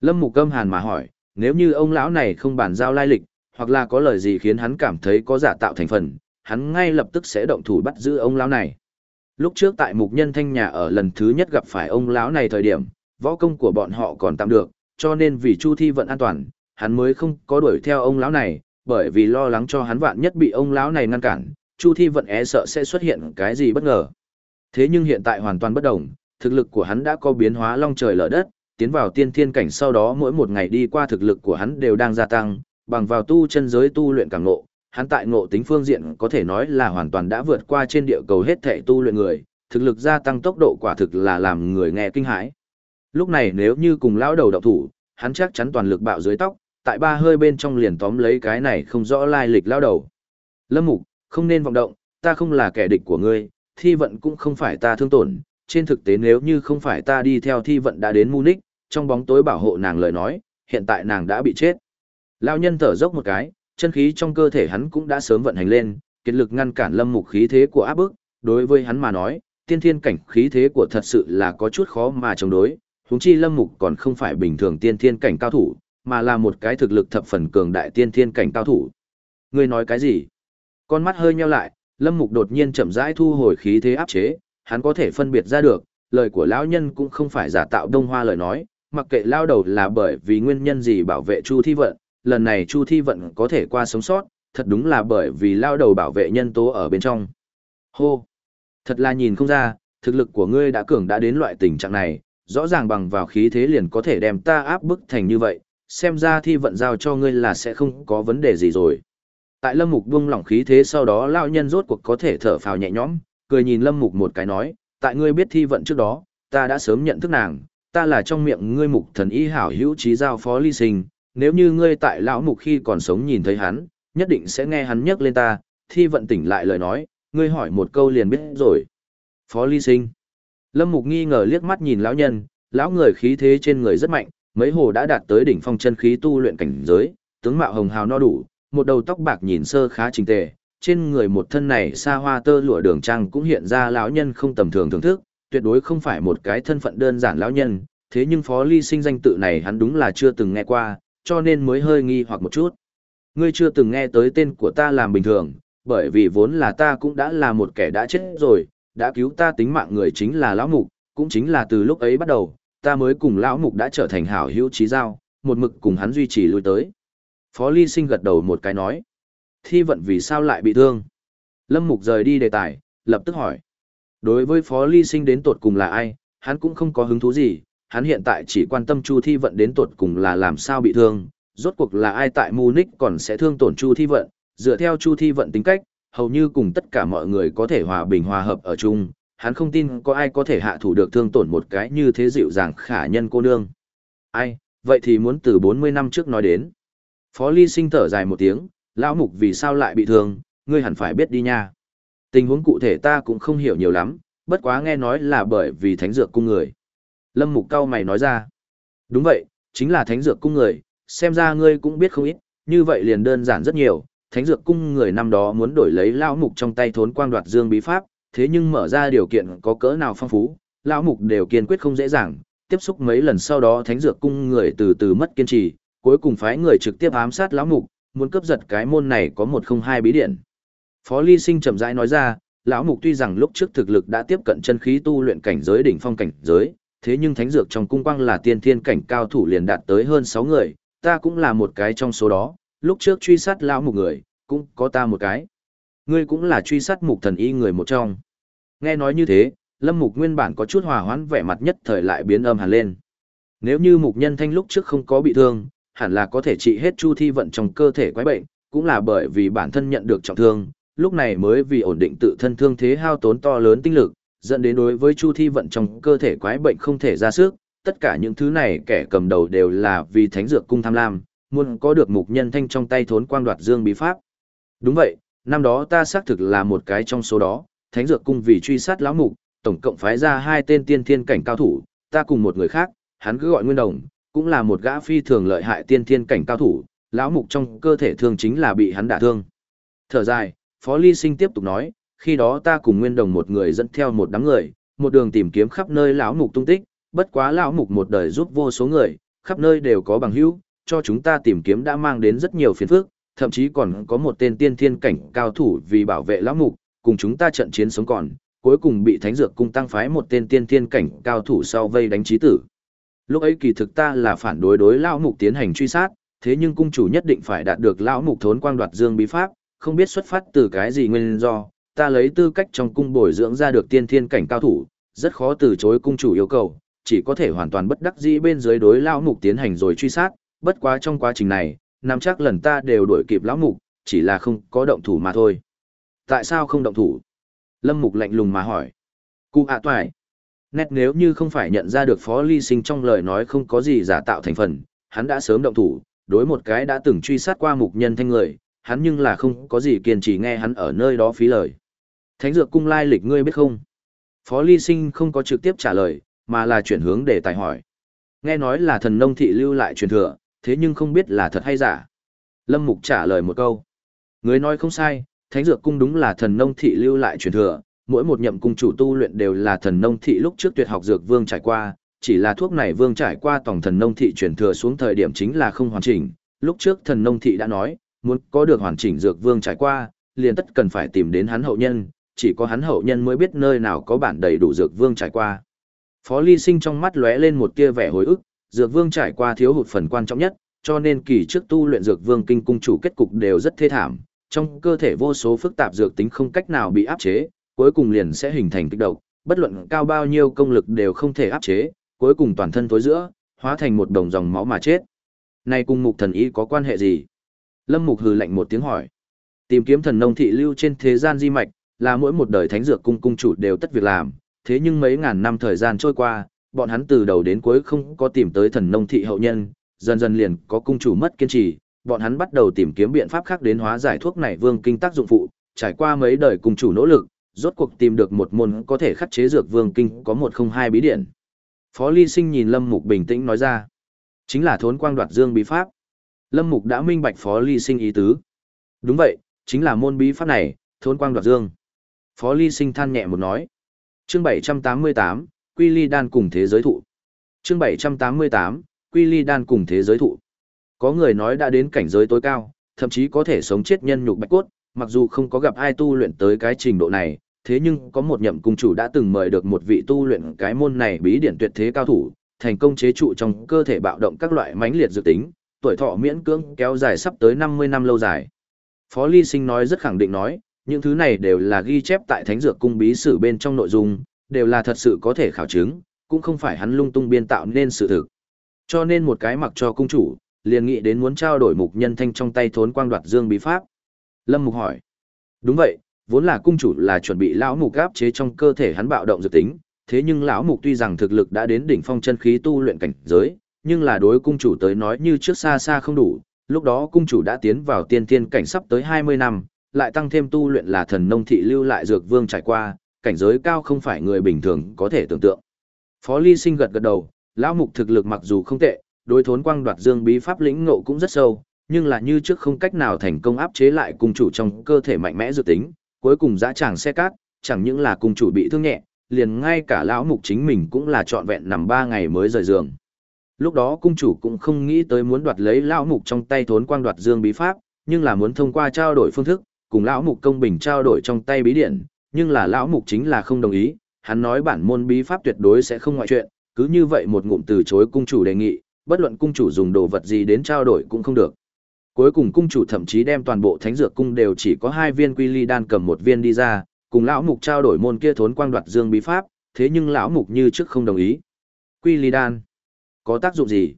A: Lâm mục câm hàn mà hỏi, nếu như ông lão này không bàn giao lai lịch, hoặc là có lời gì khiến hắn cảm thấy có giả tạo thành phần, hắn ngay lập tức sẽ động thủ bắt giữ ông lão này. Lúc trước tại mục nhân thanh nhà ở lần thứ nhất gặp phải ông lão này thời điểm, võ công của bọn họ còn tạm được, cho nên vì Chu Thi vận an toàn, hắn mới không có đuổi theo ông lão này, bởi vì lo lắng cho hắn vạn nhất bị ông lão này ngăn cản, Chu Thi vận e sợ sẽ xuất hiện cái gì bất ngờ. Thế nhưng hiện tại hoàn toàn bất đồng, thực lực của hắn đã có biến hóa long trời lở đất, tiến vào tiên thiên cảnh sau đó mỗi một ngày đi qua thực lực của hắn đều đang gia tăng, bằng vào tu chân giới tu luyện càng ngộ, hắn tại ngộ tính phương diện có thể nói là hoàn toàn đã vượt qua trên địa cầu hết thể tu luyện người, thực lực gia tăng tốc độ quả thực là làm người nghe kinh hãi. Lúc này nếu như cùng lão đầu động thủ, hắn chắc chắn toàn lực bạo dưới tóc, tại ba hơi bên trong liền tóm lấy cái này không rõ lai lịch lão đầu. Lâm Mục, không nên vọng động, ta không là kẻ địch của ngươi, thi vận cũng không phải ta thương tổn, trên thực tế nếu như không phải ta đi theo thi vận đã đến Munich, trong bóng tối bảo hộ nàng lời nói, hiện tại nàng đã bị chết. Lão nhân thở dốc một cái, chân khí trong cơ thể hắn cũng đã sớm vận hành lên, kiệt lực ngăn cản lâm mục khí thế của áp bức, đối với hắn mà nói, tiên thiên cảnh khí thế của thật sự là có chút khó mà chống đối, huống chi lâm mục còn không phải bình thường tiên thiên cảnh cao thủ, mà là một cái thực lực thập phần cường đại tiên thiên cảnh cao thủ. Ngươi nói cái gì? Con mắt hơi nheo lại, lâm mục đột nhiên chậm rãi thu hồi khí thế áp chế, hắn có thể phân biệt ra được, lời của lão nhân cũng không phải giả tạo đông hoa lời nói, mặc kệ lao đầu là bởi vì nguyên nhân gì bảo vệ Chu Thi Vận, lần này Chu Thi Vận có thể qua sống sót, thật đúng là bởi vì lao đầu bảo vệ nhân tố ở bên trong. Hô! Thật là nhìn không ra, thực lực của ngươi đã cường đã đến loại tình trạng này, rõ ràng bằng vào khí thế liền có thể đem ta áp bức thành như vậy, xem ra Thi Vận giao cho ngươi là sẽ không có vấn đề gì rồi. Tại Lâm Mục buông lỏng khí thế sau đó lao nhân rốt cuộc có thể thở phào nhẹ nhõm, cười nhìn Lâm Mục một cái nói, tại ngươi biết Thi Vận trước đó, ta đã sớm nhận thức nàng, ta là trong miệng ngươi mục thần y hảo hữu trí giao phó ly sinh, nếu như ngươi tại lão mục khi còn sống nhìn thấy hắn, nhất định sẽ nghe hắn nhắc lên ta, thi vận tỉnh lại lời nói, ngươi hỏi một câu liền biết rồi. Phó ly sinh. Lâm mục nghi ngờ liếc mắt nhìn lão nhân, lão người khí thế trên người rất mạnh, mấy hồ đã đạt tới đỉnh phong chân khí tu luyện cảnh giới, tướng mạo hồng hào no đủ, một đầu tóc bạc nhìn sơ khá chỉnh tề, trên người một thân này xa hoa tơ lụa đường trang cũng hiện ra lão nhân không tầm thường thưởng thức, tuyệt đối không phải một cái thân phận đơn giản lão nhân, thế nhưng phó ly sinh danh tự này hắn đúng là chưa từng nghe qua, cho nên mới hơi nghi hoặc một chút. Ngươi chưa từng nghe tới tên của ta làm bình thường, bởi vì vốn là ta cũng đã là một kẻ đã chết rồi, đã cứu ta tính mạng người chính là lão mục, cũng chính là từ lúc ấy bắt đầu, ta mới cùng lão mục đã trở thành hảo hữu trí giao, một mực cùng hắn duy trì lui tới. Phó Ly Sinh gật đầu một cái nói, thi vận vì sao lại bị thương? Lâm Mục rời đi đề tài, lập tức hỏi. Đối với Phó Ly Sinh đến tột cùng là ai, hắn cũng không có hứng thú gì, hắn hiện tại chỉ quan tâm Chu Thi Vận đến tột cùng là làm sao bị thương, rốt cuộc là ai tại Munich còn sẽ thương tổn Chu Thi Vận, dựa theo Chu Thi Vận tính cách, hầu như cùng tất cả mọi người có thể hòa bình hòa hợp ở chung, hắn không tin có ai có thể hạ thủ được thương tổn một cái như thế dịu dàng khả nhân cô nương. Ai, vậy thì muốn từ 40 năm trước nói đến. Phó Ly Sinh thở dài một tiếng, lão mục vì sao lại bị thương, ngươi hẳn phải biết đi nha. Tình huống cụ thể ta cũng không hiểu nhiều lắm, bất quá nghe nói là bởi vì thánh dược cung người. Lâm mục cao mày nói ra. Đúng vậy, chính là thánh dược cung người, xem ra ngươi cũng biết không ít, như vậy liền đơn giản rất nhiều. Thánh dược cung người năm đó muốn đổi lấy lão mục trong tay thốn quang đoạt dương bí pháp, thế nhưng mở ra điều kiện có cỡ nào phong phú, lão mục đều kiên quyết không dễ dàng, tiếp xúc mấy lần sau đó thánh dược cung người từ từ mất kiên trì, cuối cùng phái người trực tiếp ám sát lão mục, muốn cướp giật cái môn này có một không hai bí điện. Phó Ly Sinh chậm rãi nói ra, lão mục tuy rằng lúc trước thực lực đã tiếp cận chân khí tu luyện cảnh giới đỉnh phong cảnh giới, thế nhưng thánh dược trong cung quang là tiên thiên cảnh cao thủ liền đạt tới hơn 6 người, ta cũng là một cái trong số đó, lúc trước truy sát lão một người, cũng có ta một cái. Ngươi cũng là truy sát mục thần y người một trong. Nghe nói như thế, Lâm Mục nguyên bản có chút hòa hoãn vẻ mặt nhất thời lại biến âm hẳn lên. Nếu như mục nhân thanh lúc trước không có bị thương, hẳn là có thể trị hết chu thi vận trong cơ thể quái bệnh, cũng là bởi vì bản thân nhận được trọng thương, lúc này mới vì ổn định tự thân thương thế hao tốn to lớn tinh lực, dẫn đến đối với chu thi vận trong cơ thể quái bệnh không thể ra sức. Tất cả những thứ này kẻ cầm đầu đều là vì thánh dược cung tham lam, muốn có được mục nhân thanh trong tay thốn quang đoạt dương bí pháp. Đúng vậy, năm đó ta xác thực là một cái trong số đó, thánh dược cung vì truy sát lão mục, tổng cộng phái ra hai tên tiên thiên cảnh cao thủ, ta cùng một người khác, hắn cứ gọi Nguyên Đồng, cũng là một gã phi thường lợi hại tiên thiên cảnh cao thủ, lão mục trong cơ thể thương chính là bị hắn đả thương. Thở dài, Phó Ly Sinh tiếp tục nói, khi đó ta cùng Nguyên Đồng một người dẫn theo một đám người, một đường tìm kiếm khắp nơi lão mục tung tích, bất quá lão mục một đời giúp vô số người, khắp nơi đều có bằng hữu, cho chúng ta tìm kiếm đã mang đến rất nhiều phiền phức, thậm chí còn có một tên tiên thiên cảnh cao thủ vì bảo vệ lão mục, cùng chúng ta trận chiến sống còn, cuối cùng bị Thánh Dược Cung tăng phái một tên tiên thiên cảnh cao thủ sau vây đánh chí tử. Lúc ấy kỳ thực ta là phản đối đối lão mục tiến hành truy sát, thế nhưng cung chủ nhất định phải đạt được lão mục thốn quang đoạt dương bí pháp, không biết xuất phát từ cái gì nguyên do, ta lấy tư cách trong cung bồi dưỡng ra được tiên thiên cảnh cao thủ, rất khó từ chối cung chủ yêu cầu, chỉ có thể hoàn toàn bất đắc dĩ bên dưới đối lão mục tiến hành rồi truy sát, bất quá trong quá trình này, năm chắc lần ta đều đuổi kịp lão mục, chỉ là không có động thủ mà thôi. Tại sao không động thủ? Lâm Mục lạnh lùng mà hỏi. Cụ ạ à toài. Nét nếu như không phải nhận ra được Phó Ly Sinh trong lời nói không có gì giả tạo thành phần, hắn đã sớm động thủ, đối một cái đã từng truy sát qua mục nhân thanh người, hắn nhưng là không có gì kiên trì nghe hắn ở nơi đó phí lời. Thánh dược cung lai lịch ngươi biết không? Phó Ly Sinh không có trực tiếp trả lời, mà là chuyển hướng để tài hỏi. Nghe nói là thần nông thị lưu lại truyền thừa, thế nhưng không biết là thật hay giả. Lâm Mục trả lời một câu. Người nói không sai, Thánh dược cung đúng là thần nông thị lưu lại truyền thừa, mỗi một nhậm cung chủ tu luyện đều là thần nông thị lúc trước tuyệt học dược vương trải qua, chỉ là thuốc này vương trải qua tổng thần nông thị truyền thừa xuống thời điểm chính là không hoàn chỉnh. Lúc trước thần nông thị đã nói, muốn có được hoàn chỉnh dược vương trải qua, liền tất cần phải tìm đến hắn hậu nhân, chỉ có hắn hậu nhân mới biết nơi nào có bản đầy đủ dược vương trải qua. Phó Ly Sinh trong mắt lóe lên một tia vẻ hồi ức, dược vương trải qua thiếu hụt phần quan trọng nhất, cho nên kỳ trước tu luyện dược vương kinh cung chủ kết cục đều rất thê thảm, trong cơ thể vô số phức tạp dược tính không cách nào bị áp chế, cuối cùng liền sẽ hình thành kích độc, bất luận cao bao nhiêu công lực đều không thể áp chế, cuối cùng toàn thân tối giữa, hóa thành một đồng dòng máu mà chết. Này cùng mục thần y có quan hệ gì? Lâm Mục hừ lạnh một tiếng hỏi. Tìm kiếm thần nông thị lưu trên thế gian di mạch, là mỗi một đời thánh dược cung cung chủ đều tất việc làm, thế nhưng mấy ngàn năm thời gian trôi qua, bọn hắn từ đầu đến cuối không có tìm tới thần nông thị hậu nhân, dần dần liền có cung chủ mất kiên trì, bọn hắn bắt đầu tìm kiếm biện pháp khác đến hóa giải thuốc này vương kinh tác dụng phụ, trải qua mấy đời cung chủ nỗ lực, rốt cuộc tìm được một môn có thể khắc chế dược vương kinh có một không hai bí điện. Phó Ly Sinh nhìn Lâm Mục bình tĩnh nói ra, chính là thốn quang đoạt dương bí pháp. Lâm Mục đã minh bạch Phó Ly Sinh ý tứ. Đúng vậy, chính là môn bí pháp này, thốn quang đoạt dương. Phó Ly Sinh than nhẹ một nói. Chương 788, Quy Ly Đan cùng thế giới thụ. Chương 788, Quy Ly Đan cùng thế giới thụ. Có người nói đã đến cảnh giới tối cao, thậm chí có thể sống chết nhân nhục bạch cốt, mặc dù không có gặp ai tu luyện tới cái trình độ này, thế nhưng có một nhậm cung chủ đã từng mời được một vị tu luyện cái môn này bí điển tuyệt thế cao thủ, thành công chế trụ trong cơ thể bạo động các loại mãnh liệt dự tính, tuổi thọ miễn cưỡng kéo dài sắp tới 50 năm lâu dài. Phó Ly Sinh nói rất khẳng định nói, những thứ này đều là ghi chép tại Thánh Dược Cung bí sử bên trong nội dung, đều là thật sự có thể khảo chứng, cũng không phải hắn lung tung biên tạo nên sự thực. Cho nên một cái mặc cho cung chủ, liền nghĩ đến muốn trao đổi mục nhân thanh trong tay thốn quang đoạt dương bí pháp. Lâm Mục hỏi. Đúng vậy, vốn là cung chủ là chuẩn bị lão mục áp chế trong cơ thể hắn bạo động dự tính, thế nhưng lão mục tuy rằng thực lực đã đến đỉnh phong chân khí tu luyện cảnh giới, nhưng là đối cung chủ tới nói như trước xa xa không đủ, lúc đó cung chủ đã tiến vào tiên tiên cảnh sắp tới 20 năm, lại tăng thêm tu luyện là thần nông thị lưu lại dược vương trải qua, cảnh giới cao không phải người bình thường có thể tưởng tượng. Phó Ly Sinh gật gật đầu, lão mục thực lực mặc dù không tệ, đối thốn quang đoạt dương bí pháp lĩnh ngộ cũng rất sâu, nhưng là như trước không cách nào thành công áp chế lại cung chủ trong cơ thể mạnh mẽ dự tính, cuối cùng dã tràng xe cát, chẳng những là cung chủ bị thương nhẹ, liền ngay cả lão mục chính mình cũng là trọn vẹn nằm ba ngày mới rời giường. Lúc đó cung chủ cũng không nghĩ tới muốn đoạt lấy lão mục trong tay thốn quang đoạt dương bí pháp, nhưng là muốn thông qua trao đổi phương thức, cùng lão mục công bình trao đổi trong tay bí điển, nhưng là lão mục chính là không đồng ý, hắn nói bản môn bí pháp tuyệt đối sẽ không ngoại chuyện, cứ như vậy một ngụm từ chối cung chủ đề nghị, bất luận cung chủ dùng đồ vật gì đến trao đổi cũng không được. Cuối cùng cung chủ thậm chí đem toàn bộ thánh dược cung đều chỉ có hai viên quy ly đan cầm một viên đi ra, cùng lão mục trao đổi môn kia thốn quang đoạt dương bí pháp, thế nhưng lão mục như trước không đồng ý. Quy ly đan có tác dụng gì?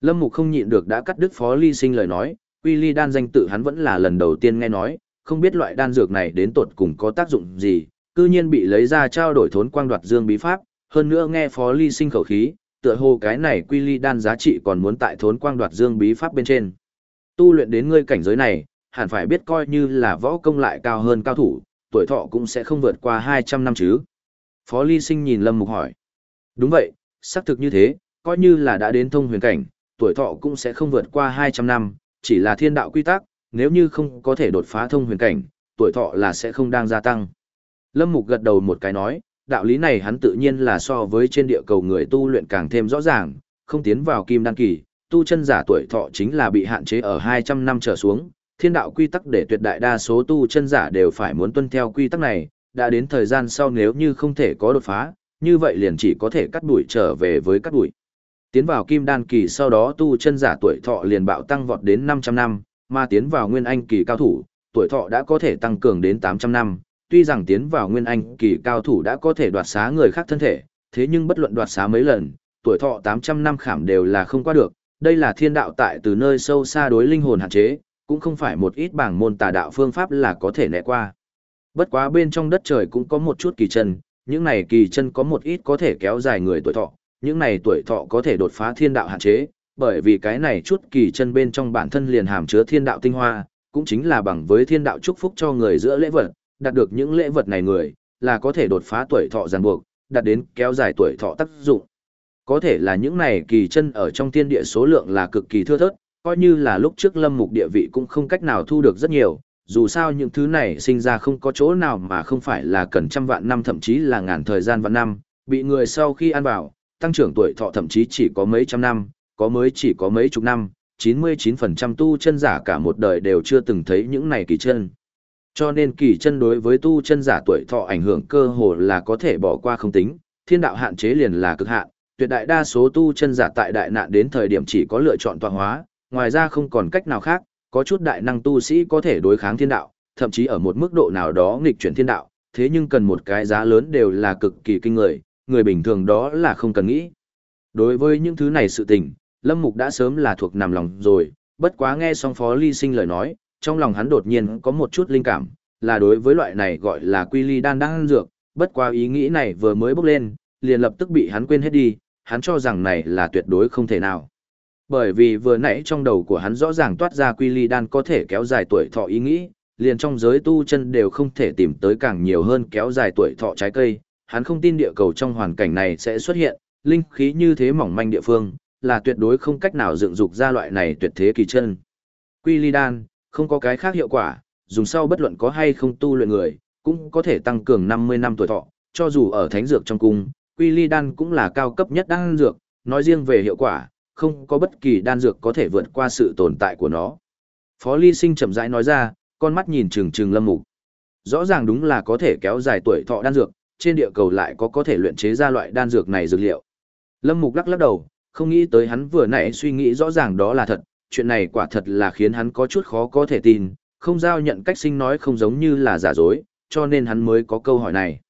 A: Lâm mục không nhịn được đã cắt đứt phó ly sinh lời nói, quy ly đan danh tự hắn vẫn là lần đầu tiên nghe nói, không biết loại đan dược này đến tột cùng có tác dụng gì, cư nhiên bị lấy ra trao đổi thốn quang đoạt dương bí pháp, hơn nữa nghe phó ly sinh khẩu khí, tựa hồ cái này quy ly đan giá trị còn muốn tại thốn quang đoạt dương bí pháp bên trên. Tu luyện đến ngươi cảnh giới này, hẳn phải biết coi như là võ công lại cao hơn cao thủ, tuổi thọ cũng sẽ không vượt qua 200 năm chứ. Phó ly sinh nhìn Lâm Mục hỏi. Đúng vậy, xác thực như thế, coi như là đã đến thông huyền cảnh, tuổi thọ cũng sẽ không vượt qua 200 năm, chỉ là thiên đạo quy tắc, nếu như không có thể đột phá thông huyền cảnh, tuổi thọ là sẽ không đang gia tăng. Lâm Mục gật đầu một cái nói, đạo lý này hắn tự nhiên là so với trên địa cầu người tu luyện càng thêm rõ ràng, không tiến vào kim đan kỳ, tu chân giả tuổi thọ chính là bị hạn chế ở 200 năm trở xuống, thiên đạo quy tắc để tuyệt đại đa số tu chân giả đều phải muốn tuân theo quy tắc này, đã đến thời gian sau nếu như không thể có đột phá, như vậy liền chỉ có thể cắt đuổi trở về với cắt đuổi. Tiến vào kim đan kỳ sau đó tu chân giả tuổi thọ liền bạo tăng vọt đến 500 năm, mà tiến vào nguyên anh kỳ cao thủ, tuổi thọ đã có thể tăng cường đến 800 năm, tuy rằng tiến vào nguyên anh kỳ cao thủ đã có thể đoạt xá người khác thân thể, thế nhưng bất luận đoạt xá mấy lần, tuổi thọ 800 năm khảm đều là không qua được, đây là thiên đạo tại từ nơi sâu xa đối linh hồn hạn chế, cũng không phải một ít bảng môn tà đạo phương pháp là có thể né qua. Bất quá bên trong đất trời cũng có một chút kỳ chân, những này kỳ chân có một ít có thể kéo dài người tuổi thọ, những này tuổi thọ có thể đột phá thiên đạo hạn chế, bởi vì cái này chút kỳ chân bên trong bản thân liền hàm chứa thiên đạo tinh hoa, cũng chính là bằng với thiên đạo chúc phúc cho người giữa lễ vật, đạt được những lễ vật này người, là có thể đột phá tuổi thọ ràng buộc, đạt đến kéo dài tuổi thọ tác dụng. Có thể là những này kỳ chân ở trong thiên địa số lượng là cực kỳ thưa thớt, coi như là lúc trước lâm mục địa vị cũng không cách nào thu được rất nhiều, dù sao những thứ này sinh ra không có chỗ nào mà không phải là cần trăm vạn năm thậm chí là ngàn thời gian vạn năm, bị người sau khi ăn vào, tăng trưởng tuổi thọ thậm chí chỉ có mấy trăm năm, có mới chỉ có mấy chục năm, 99% tu chân giả cả một đời đều chưa từng thấy những này kỳ chân. Cho nên kỳ chân đối với tu chân giả tuổi thọ ảnh hưởng cơ hồ là có thể bỏ qua không tính, thiên đạo hạn chế liền là cực hạn, tuyệt đại đa số tu chân giả tại đại nạn đến thời điểm chỉ có lựa chọn tọa hóa, ngoài ra không còn cách nào khác, có chút đại năng tu sĩ có thể đối kháng thiên đạo, thậm chí ở một mức độ nào đó nghịch chuyển thiên đạo, thế nhưng cần một cái giá lớn đều là cực kỳ kinh người, người bình thường đó là không cần nghĩ. Đối với những thứ này sự tình, Lâm Mục đã sớm là thuộc nằm lòng rồi, bất quá nghe xong Phó Ly Sinh lời nói, trong lòng hắn đột nhiên có một chút linh cảm, là đối với loại này gọi là quy ly đan đang dược, bất quá ý nghĩ này vừa mới bốc lên, liền lập tức bị hắn quên hết đi, hắn cho rằng này là tuyệt đối không thể nào. Bởi vì vừa nãy trong đầu của hắn rõ ràng toát ra quy ly đan có thể kéo dài tuổi thọ ý nghĩ, liền trong giới tu chân đều không thể tìm tới càng nhiều hơn kéo dài tuổi thọ trái cây, hắn không tin địa cầu trong hoàn cảnh này sẽ xuất hiện, linh khí như thế mỏng manh địa phương, là tuyệt đối không cách nào dựng dục ra loại này tuyệt thế kỳ chân. Quy ly đan, không có cái khác hiệu quả, dùng sau bất luận có hay không tu luyện người, cũng có thể tăng cường 50 năm tuổi thọ, cho dù ở thánh dược trong cung, quy ly đan cũng là cao cấp nhất đan dược, nói riêng về hiệu quả, không có bất kỳ đan dược có thể vượt qua sự tồn tại của nó. Phó Ly Sinh chậm rãi nói ra, con mắt nhìn trừng trừng Lâm Mục. Rõ ràng đúng là có thể kéo dài tuổi thọ đan dược, trên địa cầu lại có có thể luyện chế ra loại đan dược này dược liệu. Lâm Mục lắc lắc đầu, không nghĩ tới hắn vừa nãy suy nghĩ rõ ràng đó là thật, chuyện này quả thật là khiến hắn có chút khó có thể tin, không giao nhận cách sinh nói không giống như là giả dối, cho nên hắn mới có câu hỏi này.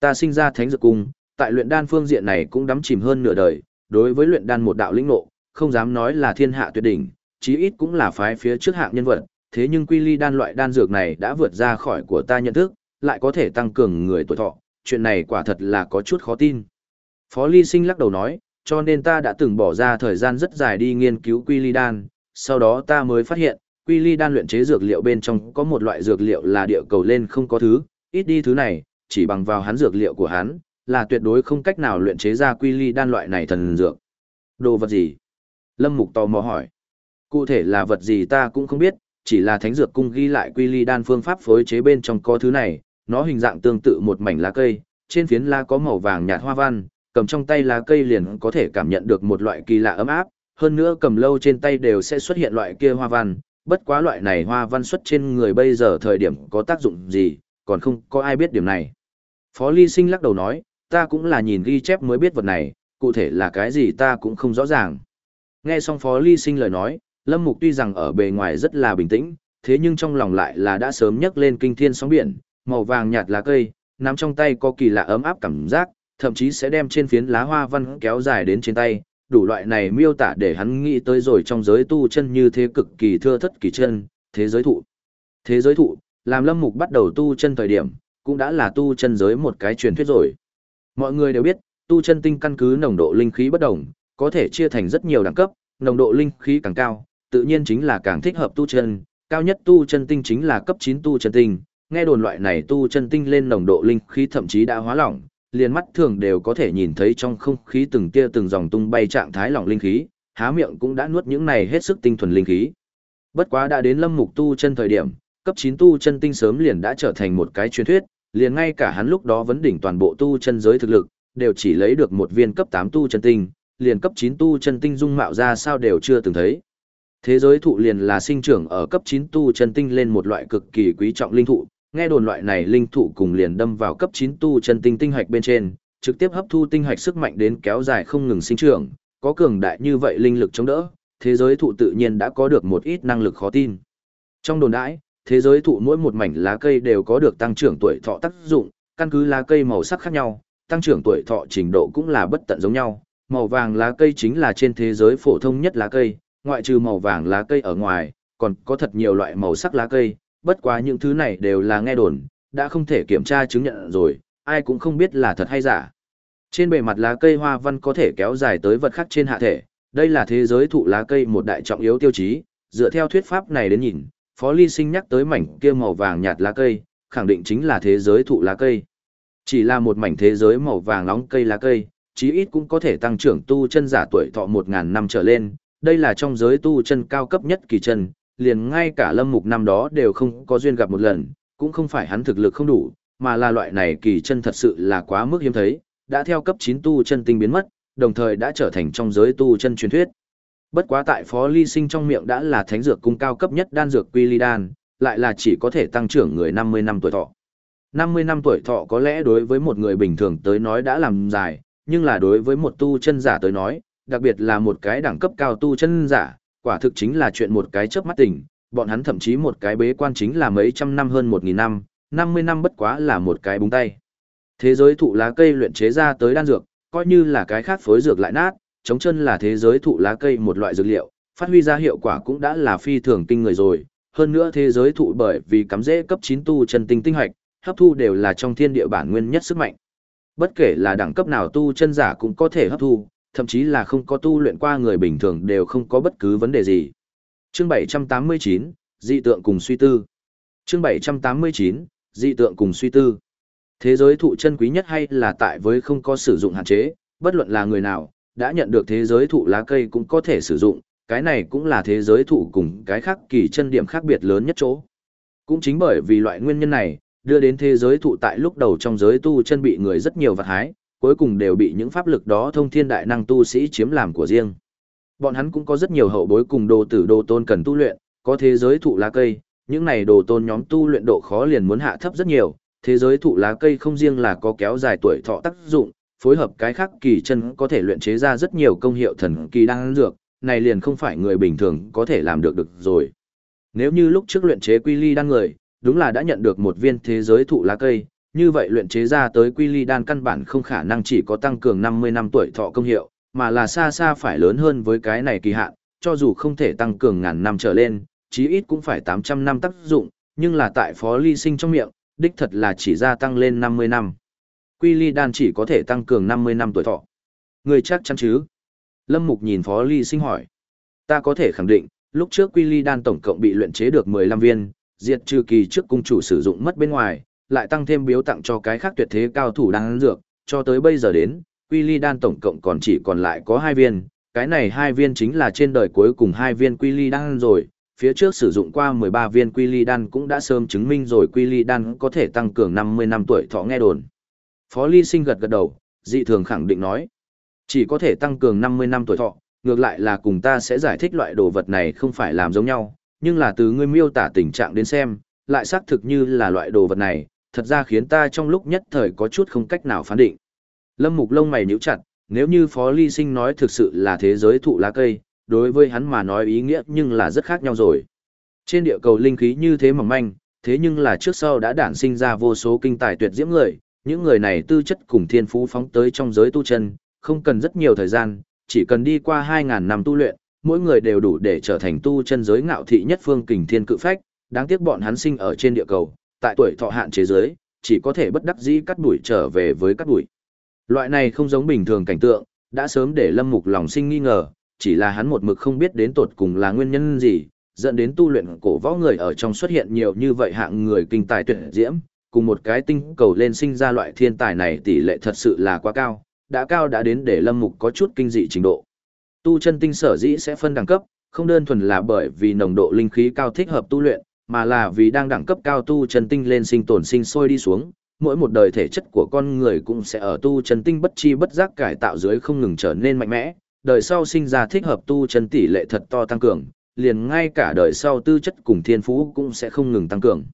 A: Ta sinh ra thánh dược cung, tại luyện đan phương diện này cũng đắm chìm hơn nửa đời, đối với luyện đan một đạo lĩnh ngộ, không dám nói là thiên hạ tuyệt đỉnh, chí ít cũng là phái phía trước hạng nhân vật, thế nhưng quy ly đan loại đan dược này đã vượt ra khỏi của ta nhận thức, lại có thể tăng cường người tuổi thọ, chuyện này quả thật là có chút khó tin. Phó Ly Sinh lắc đầu nói, cho nên ta đã từng bỏ ra thời gian rất dài đi nghiên cứu quy ly đan, sau đó ta mới phát hiện, quy ly đan luyện chế dược liệu bên trong có một loại dược liệu là địa cầu lên không có thứ, ít đi thứ này, chỉ bằng vào hắn dược liệu của hắn, là tuyệt đối không cách nào luyện chế ra quy ly đan loại này thần dược. Đồ vật gì? Lâm Mục tò mò hỏi. Cụ thể là vật gì ta cũng không biết, chỉ là thánh dược cung ghi lại quy ly đan phương pháp phối chế bên trong có thứ này, nó hình dạng tương tự một mảnh lá cây, trên phiến lá có màu vàng nhạt hoa văn, cầm trong tay lá cây liền có thể cảm nhận được một loại kỳ lạ ấm áp, hơn nữa cầm lâu trên tay đều sẽ xuất hiện loại kia hoa văn, bất quá loại này hoa văn xuất trên người bây giờ thời điểm có tác dụng gì, còn không có ai biết điểm này. Phó Ly Sinh lắc đầu nói, ta cũng là nhìn ghi chép mới biết vật này, cụ thể là cái gì ta cũng không rõ ràng. Nghe xong Phó Ly Sinh lời nói, Lâm Mục tuy rằng ở bề ngoài rất là bình tĩnh, thế nhưng trong lòng lại là đã sớm nhấc lên kinh thiên sóng biển, màu vàng nhạt lá cây, nắm trong tay có kỳ lạ ấm áp cảm giác, thậm chí sẽ đem trên phiến lá hoa văn kéo dài đến trên tay, đủ loại này miêu tả để hắn nghĩ tới rồi trong giới tu chân như thế cực kỳ thưa thất kỳ chân, thế giới thụ. Thế giới thụ, làm Lâm Mục bắt đầu tu chân thời điểm, cũng đã là tu chân giới một cái truyền thuyết rồi. Mọi người đều biết, tu chân tinh căn cứ nồng độ linh khí bất đồng, có thể chia thành rất nhiều đẳng cấp, nồng độ linh khí càng cao, tự nhiên chính là càng thích hợp tu chân, cao nhất tu chân tinh chính là cấp 9 tu chân tinh, nghe đồn loại này tu chân tinh lên nồng độ linh khí thậm chí đã hóa lỏng, liền mắt thường đều có thể nhìn thấy trong không khí từng tia từng dòng tung bay trạng thái lỏng linh khí, há miệng cũng đã nuốt những này hết sức tinh thuần linh khí. Bất quá đã đến lâm mục tu chân thời điểm, cấp 9 tu chân tinh sớm liền đã trở thành một cái truyền thuyết, liền ngay cả hắn lúc đó vấn đỉnh toàn bộ tu chân giới thực lực, đều chỉ lấy được một viên cấp 8 tu chân tinh, liền cấp 9 tu chân tinh dung mạo ra sao đều chưa từng thấy. Thế giới thụ liền là sinh trưởng ở cấp 9 tu chân tinh lên một loại cực kỳ quý trọng linh thụ, nghe đồn loại này linh thụ cùng liền đâm vào cấp 9 tu chân tinh tinh hạch bên trên, trực tiếp hấp thu tinh hạch sức mạnh đến kéo dài không ngừng sinh trưởng, có cường đại như vậy linh lực chống đỡ, thế giới thụ tự nhiên đã có được một ít năng lực khó tin. Trong đồn đãi, thế giới thụ mỗi một mảnh lá cây đều có được tăng trưởng tuổi thọ tác dụng, căn cứ lá cây màu sắc khác nhau, tăng trưởng tuổi thọ trình độ cũng là bất tận giống nhau. Màu vàng lá cây chính là trên thế giới phổ thông nhất lá cây, ngoại trừ màu vàng lá cây ở ngoài, còn có thật nhiều loại màu sắc lá cây, bất quá những thứ này đều là nghe đồn, đã không thể kiểm tra chứng nhận rồi, ai cũng không biết là thật hay giả. Trên bề mặt lá cây hoa văn có thể kéo dài tới vật khác trên hạ thể, đây là thế giới thụ lá cây một đại trọng yếu tiêu chí, dựa theo thuyết pháp này đến nhìn, Phó Ly Sinh nhắc tới mảnh kia màu vàng nhạt lá cây, khẳng định chính là thế giới thụ lá cây. Chỉ là một mảnh thế giới màu vàng nóng cây lá cây, chí ít cũng có thể tăng trưởng tu chân giả tuổi thọ 1000 năm trở lên, đây là trong giới tu chân cao cấp nhất kỳ chân, liền ngay cả lâm mục năm đó đều không có duyên gặp một lần, cũng không phải hắn thực lực không đủ, mà là loại này kỳ chân thật sự là quá mức hiếm thấy, đã theo cấp 9 tu chân tinh biến mất, đồng thời đã trở thành trong giới tu chân truyền thuyết. Bất quá tại Phó Ly Sinh trong miệng đã là thánh dược cung cao cấp nhất đan dược quy ly đan, lại là chỉ có thể tăng trưởng người 50 năm tuổi thọ. 50 năm tuổi thọ có lẽ đối với một người bình thường tới nói đã làm dài, nhưng là đối với một tu chân giả tới nói, đặc biệt là một cái đẳng cấp cao tu chân giả, quả thực chính là chuyện một cái chớp mắt tỉnh, bọn hắn thậm chí một cái bế quan chính là mấy trăm năm hơn một nghìn năm, năm mươi năm bất quá là một cái búng tay. Thế giới thụ lá cây luyện chế ra tới đan dược, coi như là cái khác phối dược lại nát, chống chân là thế giới thụ lá cây một loại dược liệu, phát huy ra hiệu quả cũng đã là phi thường kinh người rồi. Hơn nữa thế giới thụ bởi vì cắm rễ cấp 9 tu chân tinh tinh hoạch, hấp thu đều là trong thiên địa bản nguyên nhất sức mạnh. Bất kể là đẳng cấp nào tu chân giả cũng có thể hấp thu, thậm chí là không có tu luyện qua người bình thường đều không có bất cứ vấn đề gì. Chương 789, dị tượng cùng suy tư. Chương 789, dị tượng cùng suy tư. Thế giới thụ chân quý nhất hay là tại với không có sử dụng hạn chế, bất luận là người nào, đã nhận được thế giới thụ lá cây cũng có thể sử dụng, cái này cũng là thế giới thụ cùng cái khác kỳ chân điểm khác biệt lớn nhất chỗ. Cũng chính bởi vì loại nguyên nhân này, đưa đến thế giới thụ tại lúc đầu trong giới tu chân bị người rất nhiều vật hái, cuối cùng đều bị những pháp lực đó thông thiên đại năng tu sĩ chiếm làm của riêng. Bọn hắn cũng có rất nhiều hậu bối cùng đồ tử đồ tôn cần tu luyện, có thế giới thụ lá cây, những này đồ tôn nhóm tu luyện độ khó liền muốn hạ thấp rất nhiều, thế giới thụ lá cây không riêng là có kéo dài tuổi thọ tác dụng, phối hợp cái khác kỳ chân có thể luyện chế ra rất nhiều công hiệu thần kỳ đang dược, này liền không phải người bình thường có thể làm được được rồi. Nếu như lúc trước luyện chế quy ly đan người, đúng là đã nhận được một viên thế giới thụ lá cây, như vậy luyện chế ra tới quy ly đan căn bản không khả năng chỉ có tăng cường 50 năm tuổi thọ công hiệu, mà là xa xa phải lớn hơn với cái này kỳ hạn, cho dù không thể tăng cường ngàn năm trở lên, chí ít cũng phải 800 năm tác dụng, nhưng là tại phó ly sinh trong miệng, đích thật là chỉ gia tăng lên 50 năm. Quy ly đan chỉ có thể tăng cường 50 năm tuổi thọ. Người chắc chắn chứ? Lâm Mục nhìn phó ly sinh hỏi. Ta có thể khẳng định, lúc trước quy ly đan tổng cộng bị luyện chế được 15 viên, diệt trừ kỳ trước cung chủ sử dụng mất bên ngoài, lại tăng thêm biếu tặng cho cái khác tuyệt thế cao thủ đang dược, cho tới bây giờ đến, quy ly đan tổng cộng còn chỉ còn lại có hai viên, cái này hai viên chính là trên đời cuối cùng hai viên quy ly đan rồi, phía trước sử dụng qua 13 viên quy ly đan cũng đã sớm chứng minh rồi quy ly đan có thể tăng cường 50 năm tuổi thọ nghe đồn. Phó Ly Sinh gật gật đầu, dị thường khẳng định nói, chỉ có thể tăng cường 50 năm tuổi thọ, ngược lại là cùng ta sẽ giải thích loại đồ vật này không phải làm giống nhau, nhưng là từ ngươi miêu tả tình trạng đến xem, lại xác thực như là loại đồ vật này, thật ra khiến ta trong lúc nhất thời có chút không cách nào phán định. Lâm Mục lông mày nhíu chặt, nếu như Phó Ly Sinh nói thực sự là thế giới thụ lá cây, đối với hắn mà nói ý nghĩa nhưng là rất khác nhau rồi. Trên địa cầu linh khí như thế mỏng manh, thế nhưng là trước sau đã đản sinh ra vô số kinh tài tuyệt diễm người, những người này tư chất cùng thiên phú phóng tới trong giới tu chân, không cần rất nhiều thời gian, chỉ cần đi qua 2.000 năm tu luyện, mỗi người đều đủ để trở thành tu chân giới ngạo thị nhất phương kình thiên cự phách, đáng tiếc bọn hắn sinh ở trên địa cầu, tại tuổi thọ hạn chế giới, chỉ có thể bất đắc dĩ cắt đuổi trở về với cắt đuổi. Loại này không giống bình thường cảnh tượng, đã sớm để Lâm Mục lòng sinh nghi ngờ, chỉ là hắn một mực không biết đến tột cùng là nguyên nhân gì, dẫn đến tu luyện cổ võ người ở trong xuất hiện nhiều như vậy hạng người kinh tài tuyệt diễm, cùng một cái tinh cầu lên sinh ra loại thiên tài này tỷ lệ thật sự là quá cao, đã cao đã đến để Lâm Mục có chút kinh dị trình độ. Tu chân tinh sở dĩ sẽ phân đẳng cấp, không đơn thuần là bởi vì nồng độ linh khí cao thích hợp tu luyện, mà là vì đang đẳng cấp cao tu chân tinh lên sinh tồn sinh sôi đi xuống, mỗi một đời thể chất của con người cũng sẽ ở tu chân tinh bất chi bất giác cải tạo dưới không ngừng trở nên mạnh mẽ, đời sau sinh ra thích hợp tu chân tỷ lệ thật to tăng cường, liền ngay cả đời sau tư chất cùng thiên phú cũng sẽ không ngừng tăng cường.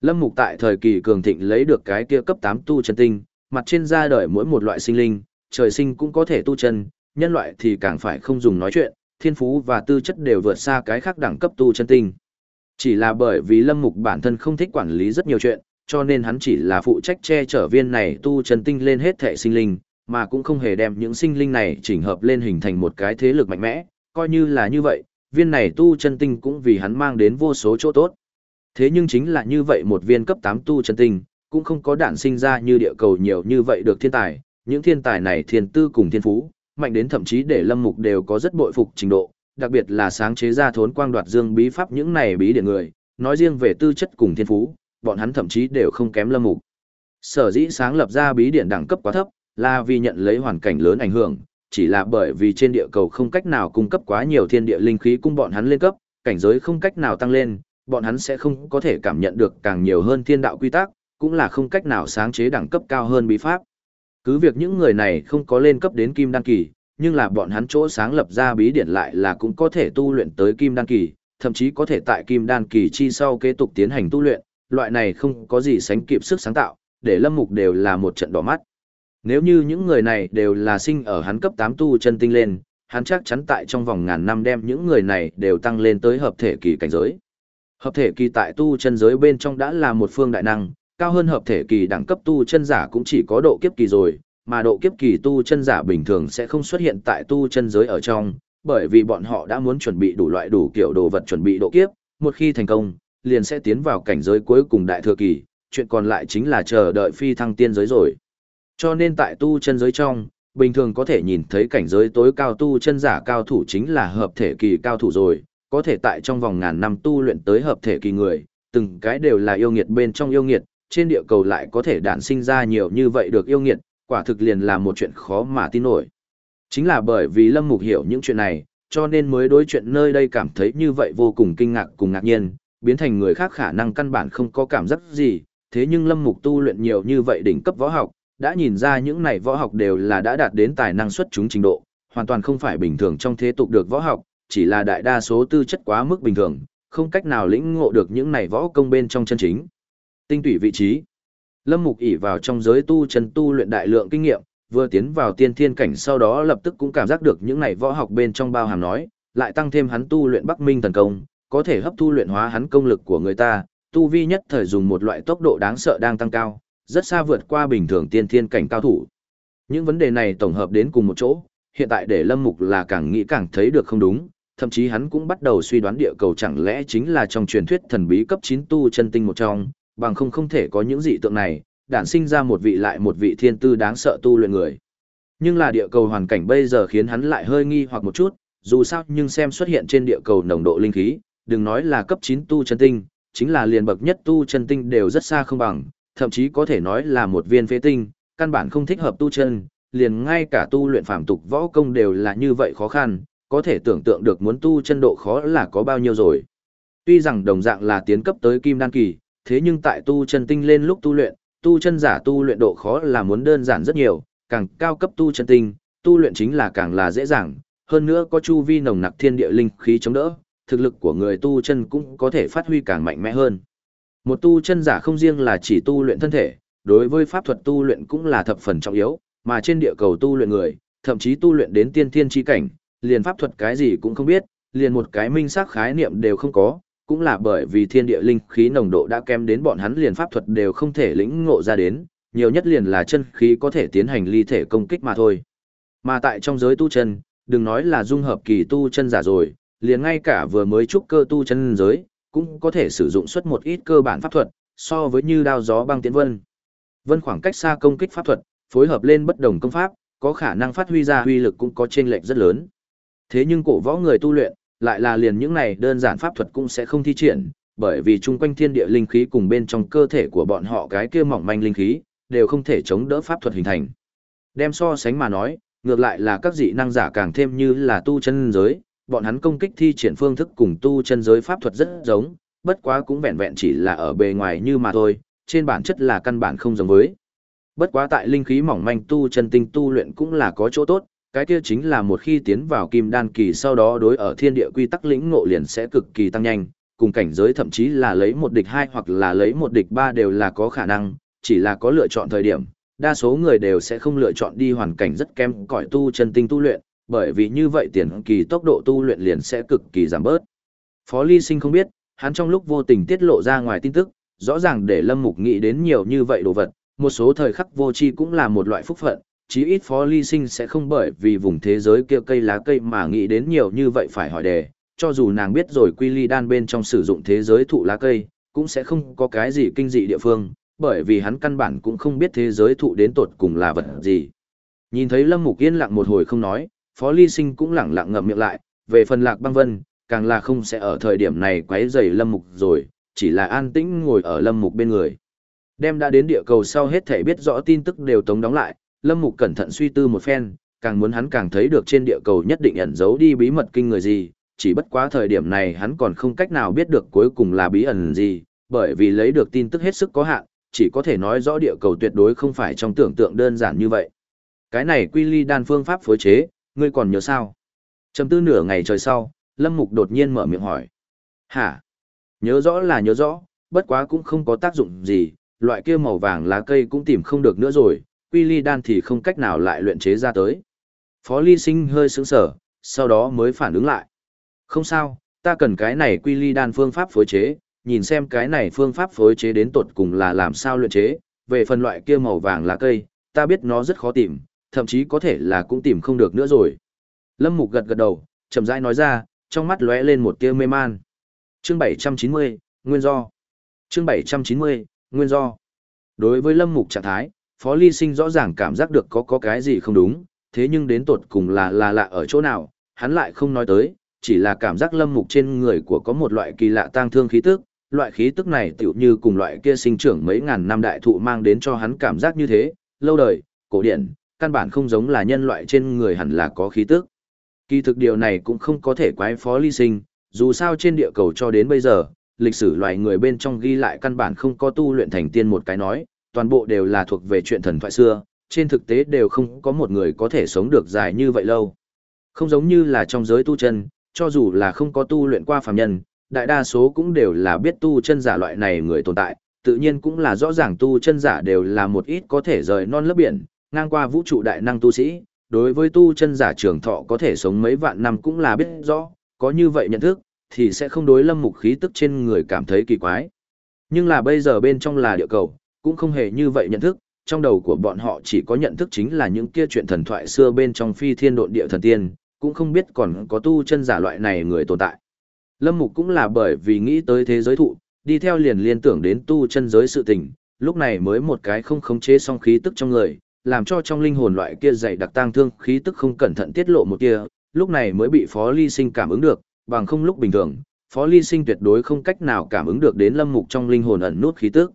A: Lâm Mục tại thời kỳ cường thịnh lấy được cái kia cấp 8 tu chân tinh, mặt trên ra đời mỗi một loại sinh linh, trời sinh cũng có thể tu chân, nhân loại thì càng phải không dùng nói chuyện, thiên phú và tư chất đều vượt xa cái khác đẳng cấp tu chân tinh. Chỉ là bởi vì Lâm Mục bản thân không thích quản lý rất nhiều chuyện, cho nên hắn chỉ là phụ trách che chở viên này tu chân tinh lên hết thể sinh linh, mà cũng không hề đem những sinh linh này chỉnh hợp lên hình thành một cái thế lực mạnh mẽ, coi như là như vậy, viên này tu chân tinh cũng vì hắn mang đến vô số chỗ tốt. Thế nhưng chính là như vậy một viên cấp 8 tu chân tinh, cũng không có đạn sinh ra như địa cầu nhiều như vậy được thiên tài, những thiên tài này thiên tư cùng thiên phú, mạnh đến thậm chí để lâm mục đều có rất bội phục trình độ, đặc biệt là sáng chế ra thốn quang đoạt dương bí pháp những này bí điện người, nói riêng về tư chất cùng thiên phú, bọn hắn thậm chí đều không kém lâm mục. Sở dĩ sáng lập ra bí điện đẳng cấp quá thấp, là vì nhận lấy hoàn cảnh lớn ảnh hưởng, chỉ là bởi vì trên địa cầu không cách nào cung cấp quá nhiều thiên địa linh khí cung bọn hắn lên cấp, cảnh giới không cách nào tăng lên, bọn hắn sẽ không có thể cảm nhận được càng nhiều hơn thiên đạo quy tắc, cũng là không cách nào sáng chế đẳng cấp cao hơn bí pháp. Cứ việc những người này không có lên cấp đến kim đăng kỳ, nhưng là bọn hắn chỗ sáng lập ra bí điển lại là cũng có thể tu luyện tới kim đan kỳ, thậm chí có thể tại kim đan kỳ chi sau kế tục tiến hành tu luyện, loại này không có gì sánh kịp sức sáng tạo, để lâm mục đều là một trận đỏ mắt. Nếu như những người này đều là sinh ở hắn cấp 8 tu chân tinh lên, hắn chắc chắn tại trong vòng ngàn năm đem những người này đều tăng lên tới hợp thể kỳ cảnh giới. Hợp thể kỳ tại tu chân giới bên trong đã là một phương đại năng, cao hơn hợp thể kỳ đẳng cấp tu chân giả cũng chỉ có độ kiếp kỳ rồi, mà độ kiếp kỳ tu chân giả bình thường sẽ không xuất hiện tại tu chân giới ở trong, bởi vì bọn họ đã muốn chuẩn bị đủ loại đủ kiểu đồ vật chuẩn bị độ kiếp, một khi thành công, liền sẽ tiến vào cảnh giới cuối cùng đại thừa kỳ, chuyện còn lại chính là chờ đợi phi thăng tiên giới rồi. Cho nên tại tu chân giới trong, bình thường có thể nhìn thấy cảnh giới tối cao tu chân giả cao thủ chính là hợp thể kỳ cao thủ rồi, có thể tại trong vòng ngàn năm tu luyện tới hợp thể kỳ người, từng cái đều là yêu nghiệt bên trong yêu nghiệt, trên địa cầu lại có thể đản sinh ra nhiều như vậy được yêu nghiệt, quả thực liền là một chuyện khó mà tin nổi. Chính là bởi vì Lâm Mục hiểu những chuyện này, cho nên mới đối chuyện nơi đây cảm thấy như vậy vô cùng kinh ngạc cùng ngạc nhiên, biến thành người khác khả năng căn bản không có cảm giác gì, thế nhưng Lâm Mục tu luyện nhiều như vậy đỉnh cấp võ học, đã nhìn ra những này võ học đều là đã đạt đến tài năng xuất chúng trình độ, hoàn toàn không phải bình thường trong thế tục được võ học, chỉ là đại đa số tư chất quá mức bình thường, không cách nào lĩnh ngộ được những này võ công bên trong chân chính. Tinh tủy vị trí. Lâm Mục ỷ vào trong giới tu chân tu luyện đại lượng kinh nghiệm, vừa tiến vào tiên thiên cảnh sau đó lập tức cũng cảm giác được những này võ học bên trong bao hàm nói, lại tăng thêm hắn tu luyện Bắc Minh thần công, có thể hấp thu luyện hóa hắn công lực của người ta, tu vi nhất thời dùng một loại tốc độ đáng sợ đang tăng cao, rất xa vượt qua bình thường tiên thiên cảnh cao thủ. Những vấn đề này tổng hợp đến cùng một chỗ, hiện tại để Lâm Mục là càng nghĩ càng thấy được không đúng, thậm chí hắn cũng bắt đầu suy đoán địa cầu chẳng lẽ chính là trong truyền thuyết thần bí cấp 9 tu chân tinh một trong, bằng không không thể có những dị tượng này, đản sinh ra một vị lại một vị thiên tư đáng sợ tu luyện người. Nhưng là địa cầu hoàn cảnh bây giờ khiến hắn lại hơi nghi hoặc một chút, dù sao nhưng xem xuất hiện trên địa cầu nồng độ linh khí, đừng nói là cấp 9 tu chân tinh, chính là liền bậc nhất tu chân tinh đều rất xa không bằng, thậm chí có thể nói là một viên phế tinh, căn bản không thích hợp tu chân, liền ngay cả tu luyện phàm tục võ công đều là như vậy khó khăn, có thể tưởng tượng được muốn tu chân độ khó là có bao nhiêu rồi. Tuy rằng đồng dạng là tiến cấp tới kim đan kỳ, thế nhưng tại tu chân tinh lên lúc tu luyện, tu chân giả tu luyện độ khó là muốn đơn giản rất nhiều, càng cao cấp tu chân tinh, tu luyện chính là càng là dễ dàng, hơn nữa có chu vi nồng nặc thiên địa linh khí chống đỡ, thực lực của người tu chân cũng có thể phát huy càng mạnh mẽ hơn. Một tu chân giả không riêng là chỉ tu luyện thân thể, đối với pháp thuật tu luyện cũng là thập phần trọng yếu, mà trên địa cầu tu luyện người, thậm chí tu luyện đến tiên thiên chi cảnh, liền pháp thuật cái gì cũng không biết, liền một cái minh xác khái niệm đều không có, cũng là bởi vì thiên địa linh khí nồng độ đã kém đến bọn hắn liền pháp thuật đều không thể lĩnh ngộ ra đến, nhiều nhất liền là chân khí có thể tiến hành ly thể công kích mà thôi. Mà tại trong giới tu chân, đừng nói là dung hợp kỳ tu chân giả rồi, liền ngay cả vừa mới trúc cơ tu chân giới, cũng có thể sử dụng xuất một ít cơ bản pháp thuật, so với như đao gió băng tiến vân. Vân khoảng cách xa công kích pháp thuật, phối hợp lên bất đồng công pháp, có khả năng phát huy ra huy lực cũng có chênh lệch rất lớn. Thế nhưng cổ võ người tu luyện, lại là liền những này đơn giản pháp thuật cũng sẽ không thi triển, bởi vì chung quanh thiên địa linh khí cùng bên trong cơ thể của bọn họ cái kia mỏng manh linh khí, đều không thể chống đỡ pháp thuật hình thành. Đem so sánh mà nói, ngược lại là các dị năng giả càng thêm như là tu chân giới, bọn hắn công kích thi triển phương thức cùng tu chân giới pháp thuật rất giống, bất quá cũng vẹn vẹn chỉ là ở bề ngoài như mà thôi, trên bản chất là căn bản không giống với. Bất quá tại linh khí mỏng manh tu chân tinh tu luyện cũng là có chỗ tốt, cái kia chính là một khi tiến vào kim đan kỳ sau đó đối ở thiên địa quy tắc lĩnh ngộ liền sẽ cực kỳ tăng nhanh, cùng cảnh giới thậm chí là lấy một địch hai hoặc là lấy một địch ba đều là có khả năng, chỉ là có lựa chọn thời điểm, đa số người đều sẽ không lựa chọn đi hoàn cảnh rất kém cỏi tu chân tinh tu luyện, bởi vì như vậy tiền kỳ tốc độ tu luyện liền sẽ cực kỳ giảm bớt. Phó Ly Sinh không biết, hắn trong lúc vô tình tiết lộ ra ngoài tin tức, rõ ràng để Lâm Mục nghĩ đến nhiều như vậy đồ vật, một số thời khắc vô tri cũng là một loại phúc phận, chí ít Phó Ly Sinh sẽ không bởi vì vùng thế giới kia cây lá cây mà nghĩ đến nhiều như vậy phải hỏi đề, cho dù nàng biết rồi quy ly đan bên trong sử dụng thế giới thụ lá cây, cũng sẽ không có cái gì kinh dị địa phương, bởi vì hắn căn bản cũng không biết thế giới thụ đến tột cùng là vật gì. Nhìn thấy Lâm Mục yên lặng một hồi không nói, Phó Ly Sinh cũng lặng lặng ngậm miệng lại, về phần Lạc Băng Vân, càng là không sẽ ở thời điểm này quấy rầy Lâm Mục rồi, chỉ là an tĩnh ngồi ở Lâm Mục bên người. Đem đã đến địa cầu sau hết thể biết rõ tin tức đều tống đóng lại, Lâm Mục cẩn thận suy tư một phen, càng muốn hắn càng thấy được trên địa cầu nhất định ẩn giấu đi bí mật kinh người gì, chỉ bất quá thời điểm này hắn còn không cách nào biết được cuối cùng là bí ẩn gì, bởi vì lấy được tin tức hết sức có hạn, chỉ có thể nói rõ địa cầu tuyệt đối không phải trong tưởng tượng đơn giản như vậy. Cái này quy ly đan phương pháp phối chế, ngươi còn nhớ sao? Trầm tư nửa ngày trời sau, Lâm Mục đột nhiên mở miệng hỏi. Hả? Nhớ rõ là nhớ rõ, bất quá cũng không có tác dụng gì, loại kia màu vàng lá cây cũng tìm không được nữa rồi, quy ly đan thì không cách nào lại luyện chế ra tới. Phó ly sinh hơi sững sở, sau đó mới phản ứng lại. Không sao, ta cần cái này quy ly đan phương pháp phối chế, nhìn xem cái này phương pháp phối chế đến tột cùng là làm sao luyện chế, về phần loại kia màu vàng lá cây, ta biết nó rất khó tìm, thậm chí có thể là cũng tìm không được nữa rồi. Lâm Mục gật gật đầu, chậm rãi nói ra, trong mắt lóe lên một tia mê man. Chương 790, nguyên do. Chương 790, nguyên do. Đối với Lâm Mục trạng thái, Phó Ly Sinh rõ ràng cảm giác được có có cái gì không đúng, thế nhưng đến tột cùng là là lạ ở chỗ nào, hắn lại không nói tới, chỉ là cảm giác Lâm Mục trên người của có một loại kỳ lạ tang thương khí tức, loại khí tức này tựu như cùng loại kia sinh trưởng mấy ngàn năm đại thụ mang đến cho hắn cảm giác như thế, lâu đời, cổ điển, căn bản không giống là nhân loại trên người hẳn là có khí tức. Kỳ thực điều này cũng không có thể quái phó ly sinh, dù sao trên địa cầu cho đến bây giờ, lịch sử loài người bên trong ghi lại căn bản không có tu luyện thành tiên một cái nói, toàn bộ đều là thuộc về chuyện thần thoại xưa, trên thực tế đều không có một người có thể sống được dài như vậy lâu. Không giống như là trong giới tu chân, cho dù là không có tu luyện qua phàm nhân, đại đa số cũng đều là biết tu chân giả loại này người tồn tại, tự nhiên cũng là rõ ràng tu chân giả đều là một ít có thể rời non lớp biển, ngang qua vũ trụ đại năng tu sĩ, đối với tu chân giả trường thọ có thể sống mấy vạn năm cũng là biết rõ, có như vậy nhận thức, thì sẽ không đối lâm mục khí tức trên người cảm thấy kỳ quái. Nhưng là bây giờ bên trong là địa cầu, cũng không hề như vậy nhận thức, trong đầu của bọn họ chỉ có nhận thức chính là những kia chuyện thần thoại xưa bên trong phi thiên độn địa thần tiên, cũng không biết còn có tu chân giả loại này người tồn tại. Lâm Mục cũng là bởi vì nghĩ tới thế giới thụ, đi theo liền liên tưởng đến tu chân giới sự tình, lúc này mới một cái không khống chế song khí tức trong người, làm cho trong linh hồn loại kia dày đặc tang thương khí tức không cẩn thận tiết lộ một kia, lúc này mới bị Phó Ly Sinh cảm ứng được, bằng không lúc bình thường, Phó Ly Sinh tuyệt đối không cách nào cảm ứng được đến Lâm Mục trong linh hồn ẩn nút khí tức.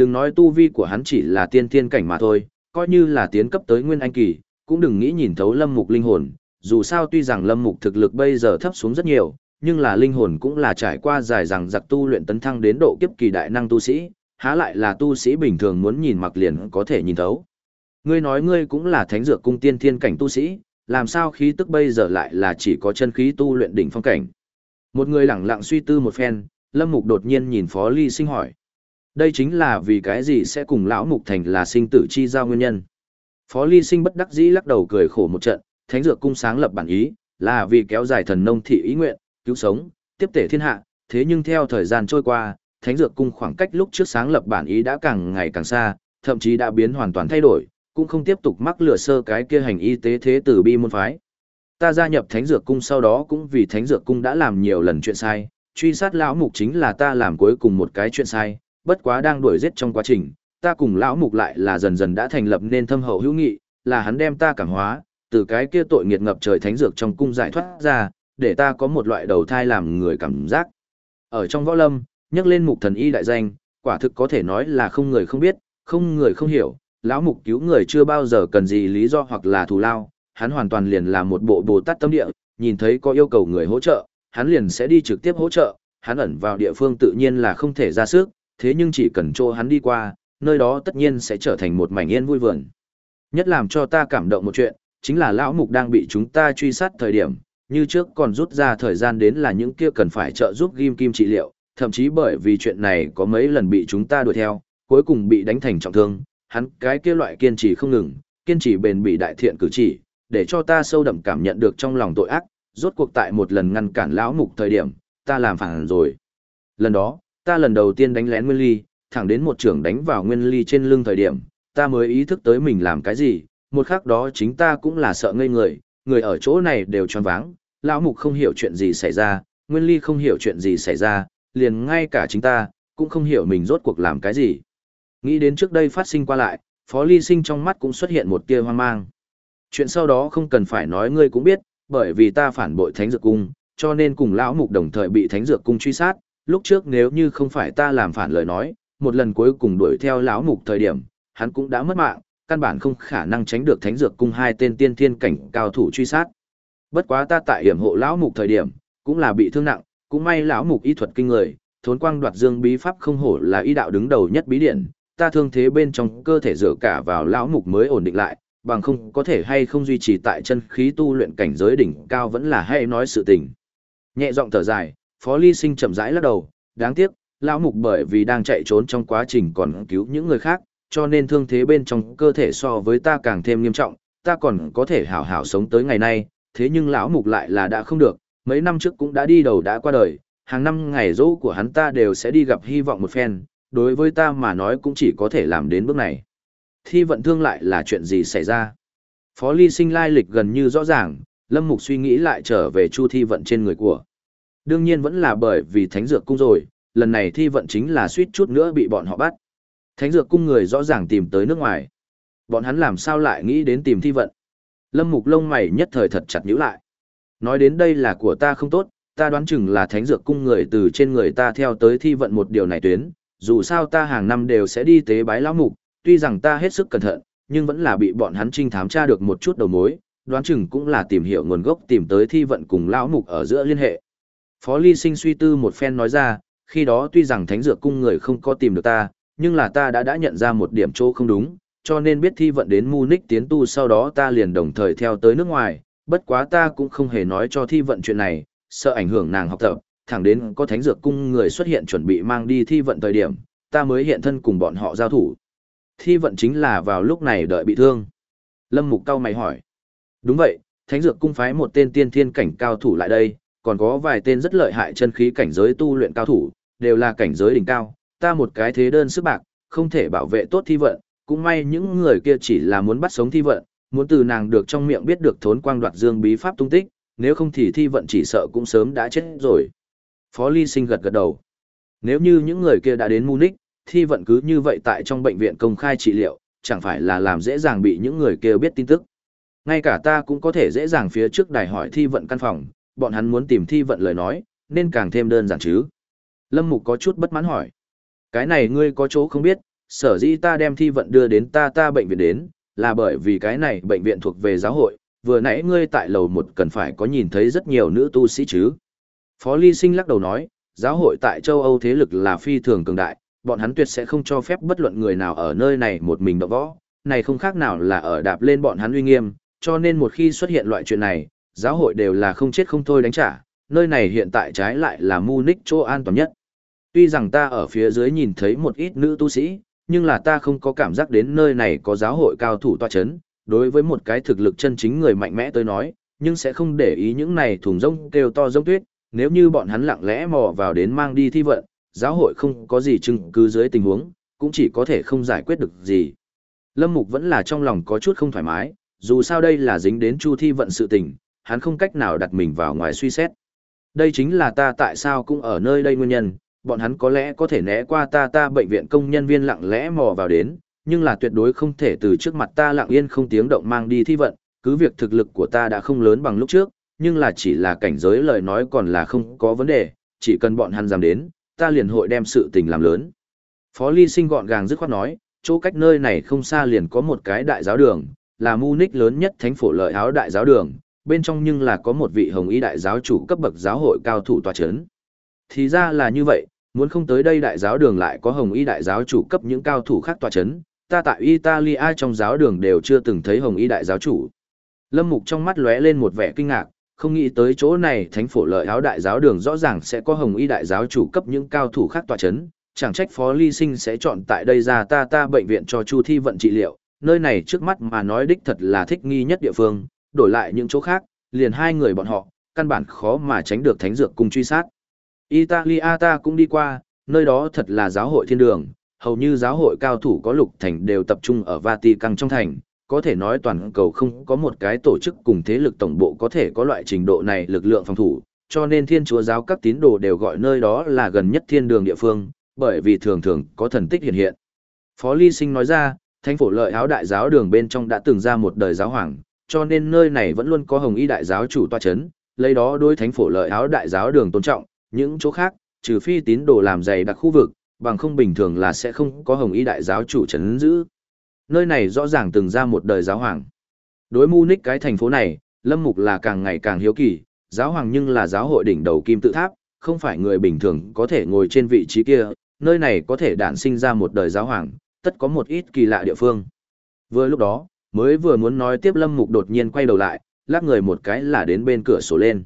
A: Đừng nói tu vi của hắn chỉ là tiên thiên cảnh mà thôi, coi như là tiến cấp tới nguyên anh kỳ, cũng đừng nghĩ nhìn thấu Lâm Mục linh hồn, dù sao tuy rằng Lâm Mục thực lực bây giờ thấp xuống rất nhiều, nhưng là linh hồn cũng là trải qua dài rằng giặc tu luyện tấn thăng đến độ kiếp kỳ đại năng tu sĩ, há lại là tu sĩ bình thường muốn nhìn mặc liền có thể nhìn thấu. Ngươi nói ngươi cũng là thánh dược cung tiên thiên cảnh tu sĩ, làm sao khí tức bây giờ lại là chỉ có chân khí tu luyện đỉnh phong cảnh. Một người lẳng lặng suy tư một phen, Lâm Mục đột nhiên nhìn Phó Ly Sinh hỏi. Đây chính là vì cái gì sẽ cùng lão Mục thành là sinh tử chi giao nguyên nhân. Phó Ly Sinh bất đắc dĩ lắc đầu cười khổ một trận, thánh dược cung sáng lập bản ý, là vì kéo dài thần nông thị ý nguyện, cứu sống, tiếp tể thiên hạ, thế nhưng theo thời gian trôi qua, thánh dược cung khoảng cách lúc trước sáng lập bản ý đã càng ngày càng xa, thậm chí đã biến hoàn toàn thay đổi, cũng không tiếp tục mắc lửa sơ cái kia hành y tế thế tử bi môn phái. Ta gia nhập thánh dược cung sau đó cũng vì thánh dược cung đã làm nhiều lần chuyện sai, truy sát lão mục chính là ta làm cuối cùng một cái chuyện sai, bất quá đang đuổi giết trong quá trình, ta cùng lão mục lại là dần dần đã thành lập nên thâm hậu hữu nghị, là hắn đem ta cảm hóa, từ cái kia tội nghiệt ngập trời thánh dược trong cung giải thoát ra, để ta có một loại đầu thai làm người cảm giác. Ở trong võ lâm, nhắc lên mục thần y đại danh, quả thực có thể nói là không người không biết, không người không hiểu, lão mục cứu người chưa bao giờ cần gì lý do hoặc là thù lao, hắn hoàn toàn liền là một bộ bồ tát tâm địa, nhìn thấy có yêu cầu người hỗ trợ, hắn liền sẽ đi trực tiếp hỗ trợ, hắn ẩn vào địa phương tự nhiên là không thể ra sức, thế nhưng chỉ cần cho hắn đi qua, nơi đó tất nhiên sẽ trở thành một mảnh yên vui vườn. Nhất làm cho ta cảm động một chuyện, chính là lão mục đang bị chúng ta truy sát thời điểm, như trước còn rút ra thời gian đến là những kia cần phải trợ giúp ghim kim trị liệu, thậm chí bởi vì chuyện này có mấy lần bị chúng ta đuổi theo, cuối cùng bị đánh thành trọng thương, hắn cái kia loại kiên trì không ngừng, kiên trì bền bỉ đại thiện cử chỉ, để cho ta sâu đậm cảm nhận được trong lòng tội ác, rốt cuộc tại một lần ngăn cản lão mục thời điểm, ta làm phản rồi. Lần đó, ta lần đầu tiên đánh lén Nguyên Ly, thẳng đến một trưởng đánh vào Nguyên Ly trên lưng thời điểm, ta mới ý thức tới mình làm cái gì, một khắc đó chính ta cũng là sợ ngây người, người ở chỗ này đều tròn váng, lão mục không hiểu chuyện gì xảy ra, Nguyên Ly không hiểu chuyện gì xảy ra, liền ngay cả chính ta, cũng không hiểu mình rốt cuộc làm cái gì. Nghĩ đến trước đây phát sinh qua lại, Phó Ly Sinh trong mắt cũng xuất hiện một tia hoang mang. Chuyện sau đó không cần phải nói ngươi cũng biết, bởi vì ta phản bội Thánh Dược Cung, cho nên cùng lão mục đồng thời bị Thánh Dược Cung truy sát, lúc trước nếu như không phải ta làm phản lời nói, một lần cuối cùng đuổi theo lão mục thời điểm, hắn cũng đã mất mạng, căn bản không khả năng tránh được Thánh Dược Cung hai tên tiên thiên cảnh cao thủ truy sát. Bất quá ta tại hiểm hộ lão mục thời điểm, cũng là bị thương nặng, cũng may lão mục y thuật kinh người, thốn quang đoạt dương bí pháp không hổ là y đạo đứng đầu nhất bí điển, ta thương thế bên trong cơ thể dựa cả vào lão mục mới ổn định lại, bằng không có thể hay không duy trì tại chân khí tu luyện cảnh giới đỉnh cao vẫn là hay nói sự tình. Nhẹ giọng thở dài, Phó Ly Sinh chậm rãi lắc đầu, đáng tiếc, lão mục bởi vì đang chạy trốn trong quá trình còn cứu những người khác, cho nên thương thế bên trong cơ thể so với ta càng thêm nghiêm trọng, ta còn có thể hảo hảo sống tới ngày nay, thế nhưng lão mục lại là đã không được, mấy năm trước cũng đã đi đầu đã qua đời, hàng năm ngày dỗ của hắn ta đều sẽ đi gặp hy vọng một phen, đối với ta mà nói cũng chỉ có thể làm đến bước này. Thi vận thương lại là chuyện gì xảy ra? Phó Ly Sinh lai lịch gần như rõ ràng, Lâm Mục suy nghĩ lại trở về Chu Thi vận trên người của. Đương nhiên vẫn là bởi vì Thánh Dược Cung rồi, lần này Thi vận chính là suýt chút nữa bị bọn họ bắt. Thánh Dược Cung người rõ ràng tìm tới nước ngoài. Bọn hắn làm sao lại nghĩ đến tìm Thi vận? Lâm Mục lông mày nhất thời thật chặt nhíu lại. Nói đến đây là của ta không tốt, ta đoán chừng là Thánh Dược Cung người từ trên người ta theo tới Thi vận một điều này tuyến, dù sao ta hàng năm đều sẽ đi tế bái lão mục, tuy rằng ta hết sức cẩn thận, nhưng vẫn là bị bọn hắn trinh thám tra được một chút đầu mối, đoán chừng cũng là tìm hiểu nguồn gốc tìm tới thi vận cùng lão mục ở giữa liên hệ. Phó Ly Sinh suy tư một phen nói ra, khi đó tuy rằng thánh dược cung người không có tìm được ta, nhưng là ta đã đã nhận ra một điểm chỗ không đúng, cho nên biết thi vận đến Munich tiến tu sau đó ta liền đồng thời theo tới nước ngoài, bất quá ta cũng không hề nói cho thi vận chuyện này, sợ ảnh hưởng nàng học tập, thẳng đến có thánh dược cung người xuất hiện chuẩn bị mang đi thi vận thời điểm, ta mới hiện thân cùng bọn họ giao thủ. Thi vận chính là vào lúc này đợi bị thương. Lâm Mục cao mày hỏi. Đúng vậy, thánh dược cung phái một tên tiên thiên cảnh cao thủ lại đây, còn có vài tên rất lợi hại chân khí cảnh giới tu luyện cao thủ, đều là cảnh giới đỉnh cao, ta một cái thế đơn sức bạc, không thể bảo vệ tốt thi vận, cũng may những người kia chỉ là muốn bắt sống thi vận, muốn từ nàng được trong miệng biết được thốn quang đoạt dương bí pháp tung tích, nếu không thì thi vận chỉ sợ cũng sớm đã chết rồi. Phó Ly Sinh gật gật đầu. Nếu như những người kia đã đến Munich, thi vận cứ như vậy tại trong bệnh viện công khai trị liệu, chẳng phải là làm dễ dàng bị những người kia biết tin tức. Ngay cả ta cũng có thể dễ dàng phía trước đài hỏi thi vận căn phòng, bọn hắn muốn tìm thi vận lời nói, nên càng thêm đơn giản chứ. Lâm Mục có chút bất mãn hỏi. Cái này ngươi có chỗ không biết, sở dĩ ta đem thi vận đưa đến ta ta bệnh viện đến, là bởi vì cái này bệnh viện thuộc về giáo hội, vừa nãy ngươi tại lầu một cần phải có nhìn thấy rất nhiều nữ tu sĩ chứ. Phó Ly Sinh lắc đầu nói, giáo hội tại châu Âu thế lực là phi thường cường đại, bọn hắn tuyệt sẽ không cho phép bất luận người nào ở nơi này một mình động võ, này không khác nào là ở đạp lên bọn hắn uy nghiêm, cho nên một khi xuất hiện loại chuyện này, giáo hội đều là không chết không thôi đánh trả, nơi này hiện tại trái lại là Munich chỗ an toàn nhất. Tuy rằng ta ở phía dưới nhìn thấy một ít nữ tu sĩ, nhưng là ta không có cảm giác đến nơi này có giáo hội cao thủ toa chấn, đối với một cái thực lực chân chính người mạnh mẽ tới nói, nhưng sẽ không để ý những này thùng rông kêu to rông tuyết, nếu như bọn hắn lặng lẽ mò vào đến mang đi thi vận, giáo hội không có gì chứng cứ dưới tình huống, cũng chỉ có thể không giải quyết được gì. Lâm Mục vẫn là trong lòng có chút không thoải mái, dù sao đây là dính đến chu thi vận sự tình, hắn không cách nào đặt mình vào ngoài suy xét. Đây chính là ta tại sao cũng ở nơi đây nguyên nhân, bọn hắn có lẽ có thể né qua ta ta bệnh viện công nhân viên lặng lẽ mò vào đến, nhưng là tuyệt đối không thể từ trước mặt ta lặng yên không tiếng động mang đi thi vận, cứ việc thực lực của ta đã không lớn bằng lúc trước, nhưng là chỉ là cảnh giới lời nói còn là không có vấn đề, chỉ cần bọn hắn dám đến, ta liền hội đem sự tình làm lớn. Phó Ly Sinh gọn gàng dứt khoát nói, chỗ cách nơi này không xa liền có một cái đại giáo đường, là Munich lớn nhất thánh phổ lợi áo đại giáo đường, bên trong nhưng là có một vị hồng y đại giáo chủ cấp bậc giáo hội cao thủ tòa chấn. Thì ra là như vậy, muốn không tới đây đại giáo đường lại có hồng y đại giáo chủ cấp những cao thủ khác tòa chấn, ta tại Italia trong giáo đường đều chưa từng thấy hồng y đại giáo chủ. Lâm Mục trong mắt lóe lên một vẻ kinh ngạc, không nghĩ tới chỗ này thánh phổ lợi áo đại giáo đường rõ ràng sẽ có hồng y đại giáo chủ cấp những cao thủ khác tòa chấn, chẳng trách phó ly sinh sẽ chọn tại đây ra ta ta bệnh viện cho chu thi vận trị liệu, nơi này trước mắt mà nói đích thật là thích nghi nhất địa phương, đổi lại những chỗ khác, liền hai người bọn họ, căn bản khó mà tránh được thánh dược cùng truy sát. Italia ta cũng đi qua, nơi đó thật là giáo hội thiên đường, hầu như giáo hội cao thủ có lục thành đều tập trung ở Vatican trong thành, có thể nói toàn cầu không có một cái tổ chức cùng thế lực tổng bộ có thể có loại trình độ này lực lượng phòng thủ, cho nên thiên chúa giáo các tín đồ đều gọi nơi đó là gần nhất thiên đường địa phương, bởi vì thường thường có thần tích hiện hiện. Phó Ly Sinh nói ra, thánh phổ lợi áo đại giáo đường bên trong đã từng ra một đời giáo hoàng, cho nên nơi này vẫn luôn có hồng y đại giáo chủ toa chấn, lấy đó đối thánh phổ lợi áo đại giáo đường tôn trọng, những chỗ khác, trừ phi tín đồ làm dày đặc khu vực, bằng không bình thường là sẽ không có hồng y đại giáo chủ chấn giữ. Nơi này rõ ràng từng ra một đời giáo hoàng. Đối Munich cái thành phố này, Lâm Mục là càng ngày càng hiếu kỳ, giáo hoàng nhưng là giáo hội đỉnh đầu kim tự tháp, không phải người bình thường có thể ngồi trên vị trí kia, nơi này có thể đản sinh ra một đời giáo hoàng, tất có một ít kỳ lạ địa phương. Vừa lúc đó, mới vừa muốn nói tiếp Lâm Mục đột nhiên quay đầu lại, lắc người một cái là đến bên cửa sổ lên.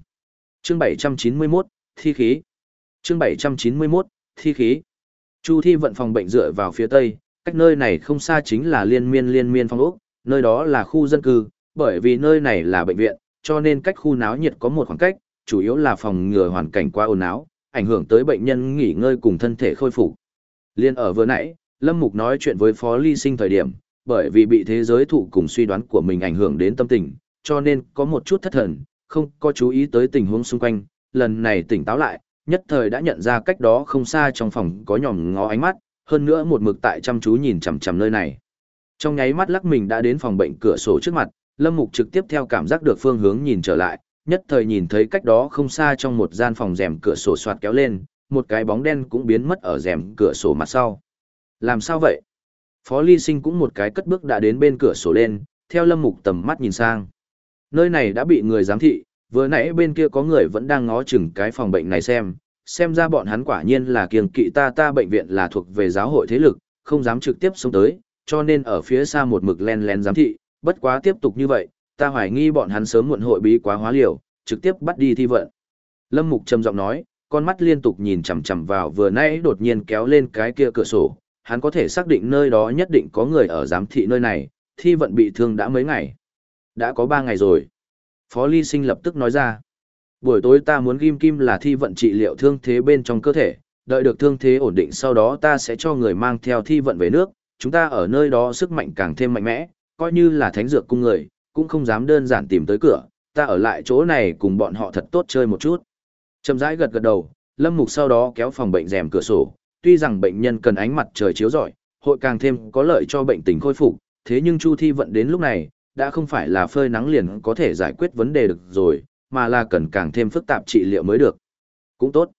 A: Chương 791, Thi khí. Chương 791, Thi khí. Chu Thi vận phòng bệnh dựa vào phía tây, cách nơi này không xa chính là liên miên liên miên phong ốc, nơi đó là khu dân cư, bởi vì nơi này là bệnh viện, cho nên cách khu náo nhiệt có một khoảng cách, chủ yếu là phòng ngừa hoàn cảnh quá ồn áo, ảnh hưởng tới bệnh nhân nghỉ ngơi cùng thân thể khôi phục. Liên ở vừa nãy, Lâm Mục nói chuyện với Phó Ly Sinh thời điểm, bởi vì bị thế giới thụ cùng suy đoán của mình ảnh hưởng đến tâm tình, cho nên có một chút thất thần, không có chú ý tới tình huống xung quanh, lần này tỉnh táo lại, nhất thời đã nhận ra cách đó không xa trong phòng có nhòm ngó ánh mắt, hơn nữa một mực tại chăm chú nhìn chằm chằm nơi này. Trong nháy mắt lắc mình đã đến phòng bệnh cửa sổ trước mặt, Lâm Mục trực tiếp theo cảm giác được phương hướng nhìn trở lại, nhất thời nhìn thấy cách đó không xa trong một gian phòng rèm cửa sổ soạt kéo lên, một cái bóng đen cũng biến mất ở rèm cửa sổ mặt sau. Làm sao vậy? Phó Ly Sinh cũng một cái cất bước đã đến bên cửa sổ lên, theo Lâm Mục tầm mắt nhìn sang. Nơi này đã bị người giám thị, vừa nãy bên kia có người vẫn đang ngó chừng cái phòng bệnh này xem, xem ra bọn hắn quả nhiên là kiêng kỵ ta ta bệnh viện là thuộc về giáo hội thế lực, không dám trực tiếp xông tới, cho nên ở phía xa một mực len lén giám thị, bất quá tiếp tục như vậy, ta hoài nghi bọn hắn sớm muộn hội bí quá hóa liều, trực tiếp bắt đi thi vận. Lâm Mục trầm giọng nói, con mắt liên tục nhìn chằm chằm vào vừa nãy đột nhiên kéo lên cái kia cửa sổ, hắn có thể xác định nơi đó nhất định có người ở giám thị nơi này, thi vận bị thương đã mấy ngày. Đã có ba ngày rồi. Phó Ly Sinh lập tức nói ra. Buổi tối ta muốn ghim kim là thi vận trị liệu thương thế bên trong cơ thể, đợi được thương thế ổn định sau đó ta sẽ cho người mang theo thi vận về nước, chúng ta ở nơi đó sức mạnh càng thêm mạnh mẽ, coi như là thánh dược cung người, cũng không dám đơn giản tìm tới cửa, ta ở lại chỗ này cùng bọn họ thật tốt chơi một chút. Chậm rãi gật gật đầu, Lâm Mục sau đó kéo phòng bệnh rèm cửa sổ, tuy rằng bệnh nhân cần ánh mặt trời chiếu rọi, hội càng thêm có lợi cho bệnh tình khôi phục, thế nhưng Chu Thi vận đến lúc này, đã không phải là phơi nắng liền có thể giải quyết vấn đề được rồi, mà là cần càng thêm phức tạp trị liệu mới được. Cũng tốt.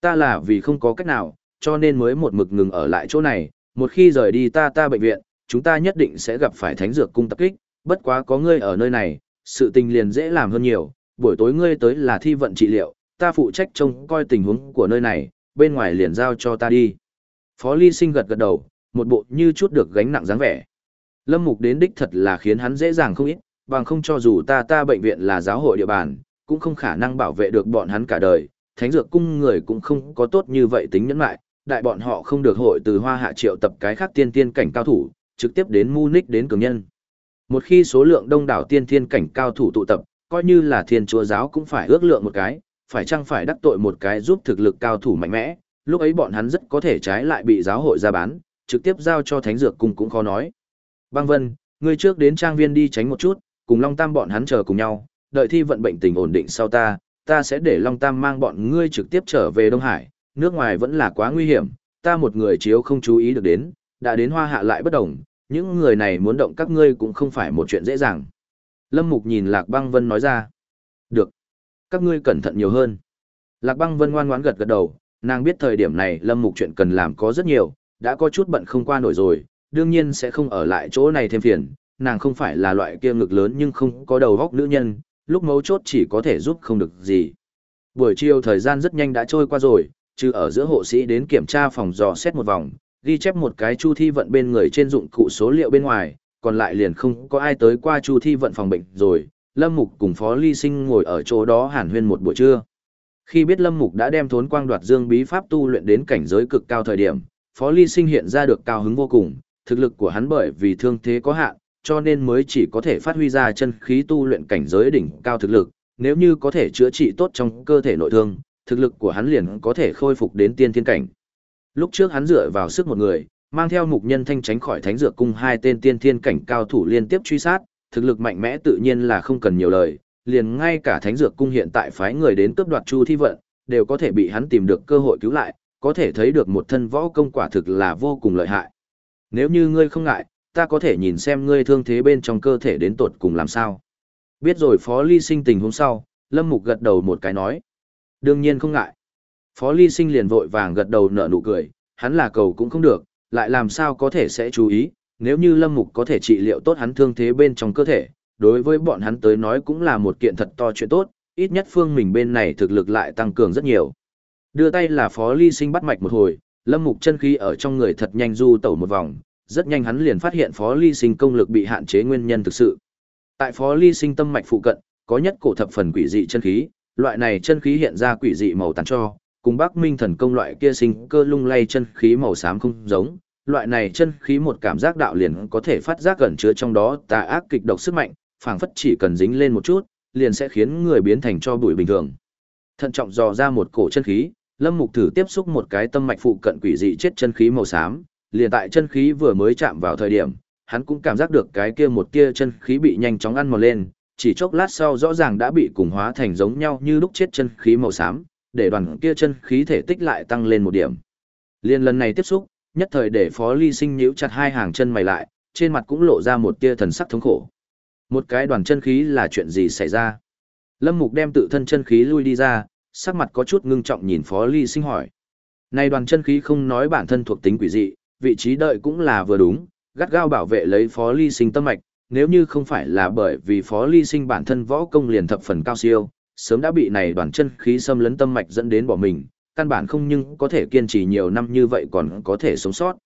A: Ta là vì không có cách nào, cho nên mới một mực ngừng ở lại chỗ này, một khi rời đi ta ta bệnh viện, chúng ta nhất định sẽ gặp phải thánh dược cung tập kích, bất quá có ngươi ở nơi này, sự tình liền dễ làm hơn nhiều, buổi tối ngươi tới là thi vận trị liệu, ta phụ trách trông coi tình huống của nơi này, bên ngoài liền giao cho ta đi. Phó Ly Sinh gật gật đầu, một bộ như chút được gánh nặng dáng vẻ. Lâm Mục đến đích thật là khiến hắn dễ dàng không ít, bằng không cho dù ta ta bệnh viện là giáo hội địa bàn, cũng không khả năng bảo vệ được bọn hắn cả đời, thánh dược cung người cũng không có tốt như vậy tính nhẫn lại, đại bọn họ không được hội từ hoa hạ triệu tập cái khác tiên tiên cảnh cao thủ, trực tiếp đến Munich đến cường nhân. Một khi số lượng đông đảo tiên tiên cảnh cao thủ tụ tập, coi như là thiên chúa giáo cũng phải ước lượng một cái, phải chăng phải đắc tội một cái giúp thực lực cao thủ mạnh mẽ, lúc ấy bọn hắn rất có thể trái lại bị giáo hội ra bán, trực tiếp giao cho thánh dược cung cũng khó nói. Băng Vân, ngươi trước đến trang viên đi tránh một chút, cùng Long Tam bọn hắn chờ cùng nhau, đợi thi vận bệnh tình ổn định sau ta, ta sẽ để Long Tam mang bọn ngươi trực tiếp trở về Đông Hải, nước ngoài vẫn là quá nguy hiểm, ta một người chiếu không chú ý được đến, đã đến hoa hạ lại bất đồng, những người này muốn động các ngươi cũng không phải một chuyện dễ dàng. Lâm Mục nhìn Lạc Băng Vân nói ra. Được. Các ngươi cẩn thận nhiều hơn. Lạc Băng Vân ngoan ngoãn gật gật đầu, nàng biết thời điểm này Lâm Mục chuyện cần làm có rất nhiều, đã có chút bận không qua nổi rồi, đương nhiên sẽ không ở lại chỗ này thêm phiền, nàng không phải là loại kia ngực lớn nhưng không có đầu góc nữ nhân, lúc mấu chốt chỉ có thể giúp không được gì. Buổi chiều thời gian rất nhanh đã trôi qua rồi, trừ ở giữa hộ sĩ đến kiểm tra phòng dò xét một vòng, ghi chép một cái chu thi vận bên người trên dụng cụ số liệu bên ngoài, còn lại liền không có ai tới qua chu thi vận phòng bệnh rồi. Lâm Mục cùng Phó Ly Sinh ngồi ở chỗ đó hàn huyên một buổi trưa. Khi biết Lâm Mục đã đem thốn quang đoạt dương bí pháp tu luyện đến cảnh giới cực cao thời điểm, Phó Ly Sinh hiện ra được cao hứng vô cùng, thực lực của hắn bởi vì thương thế có hạn, cho nên mới chỉ có thể phát huy ra chân khí tu luyện cảnh giới đỉnh cao thực lực, nếu như có thể chữa trị tốt trong cơ thể nội thương, thực lực của hắn liền có thể khôi phục đến tiên thiên cảnh. Lúc trước hắn dựa vào sức một người, mang theo mục nhân thanh tránh khỏi thánh dược cung hai tên tiên thiên cảnh cao thủ liên tiếp truy sát, thực lực mạnh mẽ tự nhiên là không cần nhiều lời, liền ngay cả thánh dược cung hiện tại phái người đến cướp đoạt chu thi vận, đều có thể bị hắn tìm được cơ hội cứu lại, có thể thấy được một thân võ công quả thực là vô cùng lợi hại. Nếu như ngươi không ngại, ta có thể nhìn xem ngươi thương thế bên trong cơ thể đến tột cùng làm sao. Biết rồi Phó Ly Sinh tình hôm sau, Lâm Mục gật đầu một cái nói. Đương nhiên không ngại. Phó Ly Sinh liền vội vàng gật đầu nở nụ cười, hắn là cầu cũng không được, lại làm sao có thể sẽ chú ý, nếu như Lâm Mục có thể trị liệu tốt hắn thương thế bên trong cơ thể, đối với bọn hắn tới nói cũng là một kiện thật to chuyện tốt, ít nhất phương mình bên này thực lực lại tăng cường rất nhiều. Đưa tay là Phó Ly Sinh bắt mạch một hồi, Lâm Mục chân khí ở trong người thật nhanh du tẩu một vòng, rất nhanh hắn liền phát hiện Phó Ly Sinh công lực bị hạn chế nguyên nhân thực sự. Tại Phó Ly Sinh tâm mạch phụ cận, có nhất cổ thập phần quỷ dị chân khí, loại này chân khí hiện ra quỷ dị màu tàn cho, cùng Bắc Minh thần công loại kia sinh cơ lung lay chân khí màu xám không giống. Loại này chân khí một cảm giác đạo liền có thể phát giác gần chứa trong đó tà ác kịch độc sức mạnh, phảng phất chỉ cần dính lên một chút, liền sẽ khiến người biến thành cho bụi bình thường. Thận trọng dò ra một cổ chân khí, Lâm Mục thử tiếp xúc một cái tâm mạch phụ cận quỷ dị chết chân khí màu xám, liền tại chân khí vừa mới chạm vào thời điểm, hắn cũng cảm giác được cái kia một tia chân khí bị nhanh chóng ăn mòn lên, chỉ chốc lát sau rõ ràng đã bị cùng hóa thành giống nhau như lúc chết chân khí màu xám, để đoàn kia chân khí thể tích lại tăng lên một điểm. Liên lần này tiếp xúc, nhất thời để Phó Ly Sinh nhíu chặt hai hàng chân mày lại, trên mặt cũng lộ ra một tia thần sắc thống khổ. Một cái đoàn chân khí là chuyện gì xảy ra? Lâm Mục đem tự thân chân khí lui đi ra, sắc mặt có chút ngưng trọng nhìn Phó Ly Sinh hỏi. Này đoàn chân khí không nói bản thân thuộc tính quỷ dị, vị trí đợi cũng là vừa đúng, gắt gao bảo vệ lấy Phó Ly Sinh tâm mạch, nếu như không phải là bởi vì Phó Ly Sinh bản thân võ công liền thập phần cao siêu, sớm đã bị này đoàn chân khí xâm lấn tâm mạch dẫn đến bỏ mình, căn bản không nhưng có thể kiên trì nhiều năm như vậy còn có thể sống sót.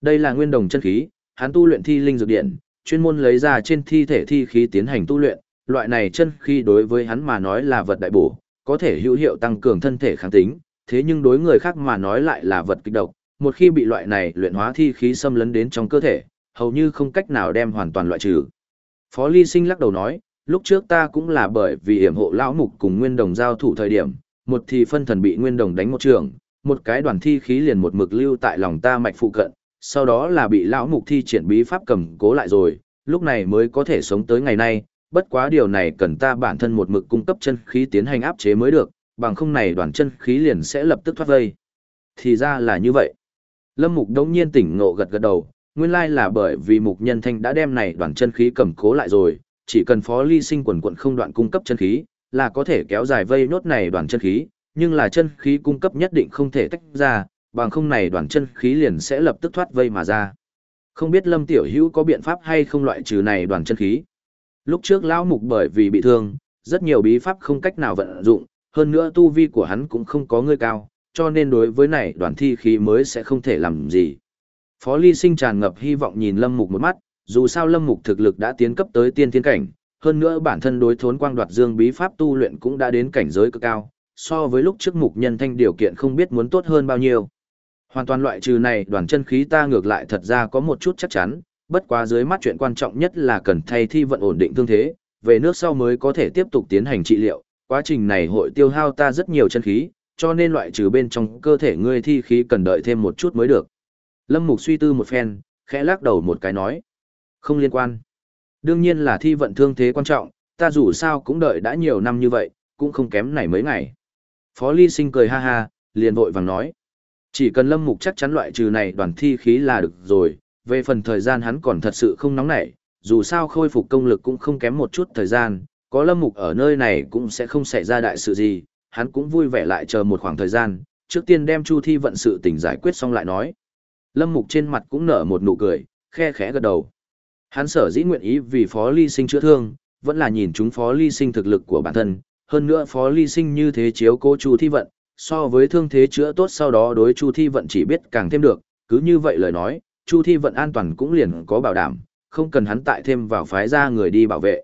A: Đây là nguyên đồng chân khí, hắn tu luyện thi linh dược điện, chuyên môn lấy ra trên thi thể thi khí tiến hành tu luyện, loại này chân khí đối với hắn mà nói là vật đại bổ, có thể hữu hiệu tăng cường thân thể kháng tính, thế nhưng đối người khác mà nói lại là vật kịch độc, một khi bị loại này luyện hóa thi khí xâm lấn đến trong cơ thể, hầu như không cách nào đem hoàn toàn loại trừ. Phó Ly Sinh lắc đầu nói, lúc trước ta cũng là bởi vì hiểm hộ lão mục cùng Nguyên Đồng giao thủ thời điểm, một thì phân thần bị Nguyên Đồng đánh một trường, một cái đoàn thi khí liền một mực lưu tại lòng ta mạch phụ cận, sau đó là bị lão mục thi triển bí pháp cầm cố lại rồi, lúc này mới có thể sống tới ngày nay, bất quá điều này cần ta bản thân một mực cung cấp chân khí tiến hành áp chế mới được, bằng không này đoàn chân khí liền sẽ lập tức thoát vây. Thì ra là như vậy. Lâm Mục đống nhiên tỉnh ngộ gật gật đầu, nguyên lai là bởi vì Mục Nhân Thanh đã đem này đoàn chân khí cầm cố lại rồi, chỉ cần phó ly sinh quần quận không đoạn cung cấp chân khí, là có thể kéo dài vây nốt này đoàn chân khí, nhưng là chân khí cung cấp nhất định không thể tách ra, bằng không này đoàn chân khí liền sẽ lập tức thoát vây mà ra. Không biết Lâm Tiểu Hữu có biện pháp hay không loại trừ này đoàn chân khí. Lúc trước lão mục bởi vì bị thương, rất nhiều bí pháp không cách nào vận dụng, hơn nữa tu vi của hắn cũng không có người cao, cho nên đối với này đoàn thi khí mới sẽ không thể làm gì. Phó Ly Sinh tràn ngập hy vọng nhìn Lâm Mục một mắt, dù sao Lâm Mục thực lực đã tiến cấp tới tiên thiên cảnh, hơn nữa bản thân đối thốn quang đoạt dương bí pháp tu luyện cũng đã đến cảnh giới cực cao, so với lúc trước Mục Nhân Thanh điều kiện không biết muốn tốt hơn bao nhiêu. Hoàn toàn loại trừ này đoàn chân khí ta ngược lại thật ra có một chút chắc chắn, bất quá dưới mắt chuyện quan trọng nhất là cần thay thi vận ổn định thương thế, về nước sau mới có thể tiếp tục tiến hành trị liệu, quá trình này hội tiêu hao ta rất nhiều chân khí, cho nên loại trừ bên trong cơ thể ngươi thi khí cần đợi thêm một chút mới được. Lâm Mục suy tư một phen, khẽ lắc đầu một cái nói. Không liên quan. Đương nhiên là thi vận thương thế quan trọng, ta dù sao cũng đợi đã nhiều năm như vậy, cũng không kém này mấy ngày. Phó Ly Sinh cười ha ha, liền vội vàng nói. Chỉ cần Lâm Mục chắc chắn loại trừ này đoàn thi khí là được rồi, về phần thời gian hắn còn thật sự không nóng nảy, dù sao khôi phục công lực cũng không kém một chút thời gian, có Lâm Mục ở nơi này cũng sẽ không xảy ra đại sự gì, hắn cũng vui vẻ lại chờ một khoảng thời gian, trước tiên đem Chu Thi vận sự tình giải quyết xong lại nói. Lâm Mục trên mặt cũng nở một nụ cười, khe khẽ gật đầu. Hắn sở dĩ nguyện ý vì Phó Ly Sinh chữa thương, vẫn là nhìn chúng Phó Ly Sinh thực lực của bản thân, hơn nữa Phó Ly Sinh như thế chiếu cố Chu Thi vận, so với thương thế chữa tốt sau đó đối Chu Thi vận chỉ biết càng thêm được, cứ như vậy lời nói, Chu Thi vận an toàn cũng liền có bảo đảm, không cần hắn tại thêm vào phái ra người đi bảo vệ.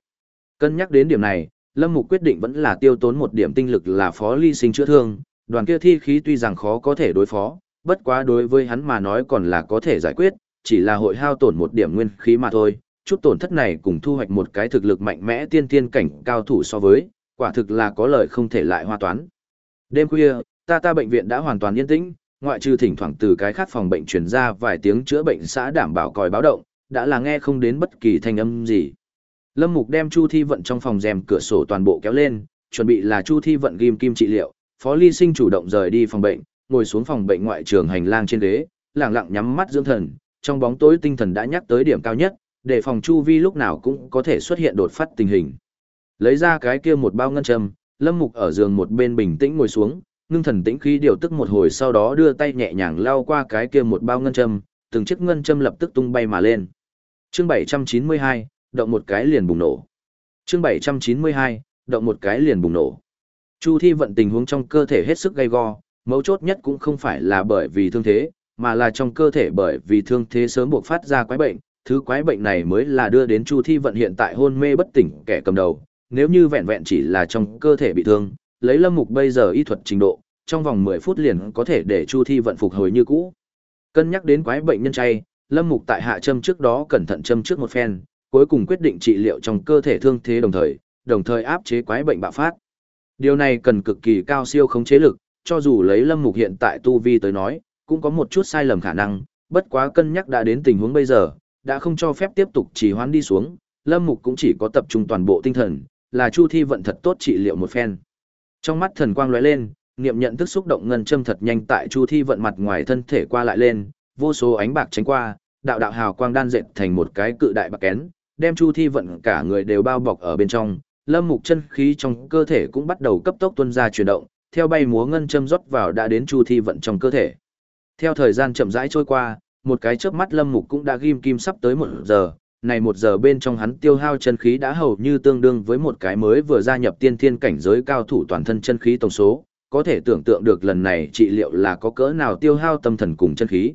A: Cân nhắc đến điểm này, Lâm Mục quyết định vẫn là tiêu tốn một điểm tinh lực là phó ly sinh chữa thương, đoàn kia thi khí tuy rằng khó có thể đối phó, bất quá đối với hắn mà nói còn là có thể giải quyết, chỉ là hội hao tổn một điểm nguyên khí mà thôi, chút tổn thất này cùng thu hoạch một cái thực lực mạnh mẽ tiên tiên cảnh cao thủ so với, quả thực là có lợi không thể lại hoa toán. Đêm khuya, ta ta bệnh viện đã hoàn toàn yên tĩnh, ngoại trừ thỉnh thoảng từ cái khác phòng bệnh truyền ra vài tiếng chữa bệnh xã đảm bảo còi báo động, đã là nghe không đến bất kỳ thanh âm gì. Lâm Mục đem Chu Thi vận trong phòng rèm cửa sổ toàn bộ kéo lên, chuẩn bị là Chu Thi vận ghim kim trị liệu, Phó Ly Sinh chủ động rời đi phòng bệnh, ngồi xuống phòng bệnh ngoại trường hành lang trên ghế, lặng lặng nhắm mắt dưỡng thần, trong bóng tối tinh thần đã nhắc tới điểm cao nhất, để phòng Chu Vi lúc nào cũng có thể xuất hiện đột phát tình hình. Lấy ra cái kia một bao ngân châm, Lâm Mục ở giường một bên bình tĩnh ngồi xuống, ngưng thần tĩnh khí điều tức một hồi sau đó đưa tay nhẹ nhàng lao qua cái kia một bao ngân châm, từng chiếc ngân châm lập tức tung bay mà lên. Chương 792, động một cái liền bùng nổ. Chương 792, động một cái liền bùng nổ. Chu Thi vận tình huống trong cơ thể hết sức gay go, mấu chốt nhất cũng không phải là bởi vì thương thế, mà là trong cơ thể bởi vì thương thế sớm buộc phát ra quái bệnh, thứ quái bệnh này mới là đưa đến Chu Thi vận hiện tại hôn mê bất tỉnh kẻ cầm đầu, nếu như vẹn vẹn chỉ là trong cơ thể bị thương, lấy Lâm Mục bây giờ y thuật trình độ, trong vòng 10 phút liền có thể để Chu Thi vận phục hồi như cũ. Cân nhắc đến quái bệnh nhân chay, Lâm Mục tại hạ châm trước đó cẩn thận châm trước một phen, cuối cùng quyết định trị liệu trong cơ thể thương thế đồng thời, đồng thời áp chế quái bệnh bạo phát. Điều này cần cực kỳ cao siêu khống chế lực, cho dù lấy Lâm Mục hiện tại tu vi tới nói, cũng có một chút sai lầm khả năng, bất quá cân nhắc đã đến tình huống bây giờ, đã không cho phép tiếp tục trì hoãn đi xuống, Lâm Mục cũng chỉ có tập trung toàn bộ tinh thần, là Chu Thi vận thật tốt trị liệu một phen. Trong mắt thần quang lóe lên, niệm nhận thức xúc động ngân châm thật nhanh tại Chu Thi vận mặt ngoài thân thể qua lại lên, vô số ánh bạc tránh qua, đạo đạo hào quang đan dệt thành một cái cự đại bạc kén, đem Chu Thi vận cả người đều bao bọc ở bên trong, Lâm Mục chân khí trong cơ thể cũng bắt đầu cấp tốc tuôn ra chuyển động, theo bay múa ngân châm rót vào đã đến Chu Thi vận trong cơ thể. Theo thời gian chậm rãi trôi qua, một cái chớp mắt Lâm Mục cũng đã ghim kim sắp tới một giờ, này một giờ bên trong hắn tiêu hao chân khí đã hầu như tương đương với một cái mới vừa gia nhập tiên thiên cảnh giới cao thủ toàn thân chân khí tổng số, có thể tưởng tượng được lần này trị liệu là có cỡ nào tiêu hao tâm thần cùng chân khí.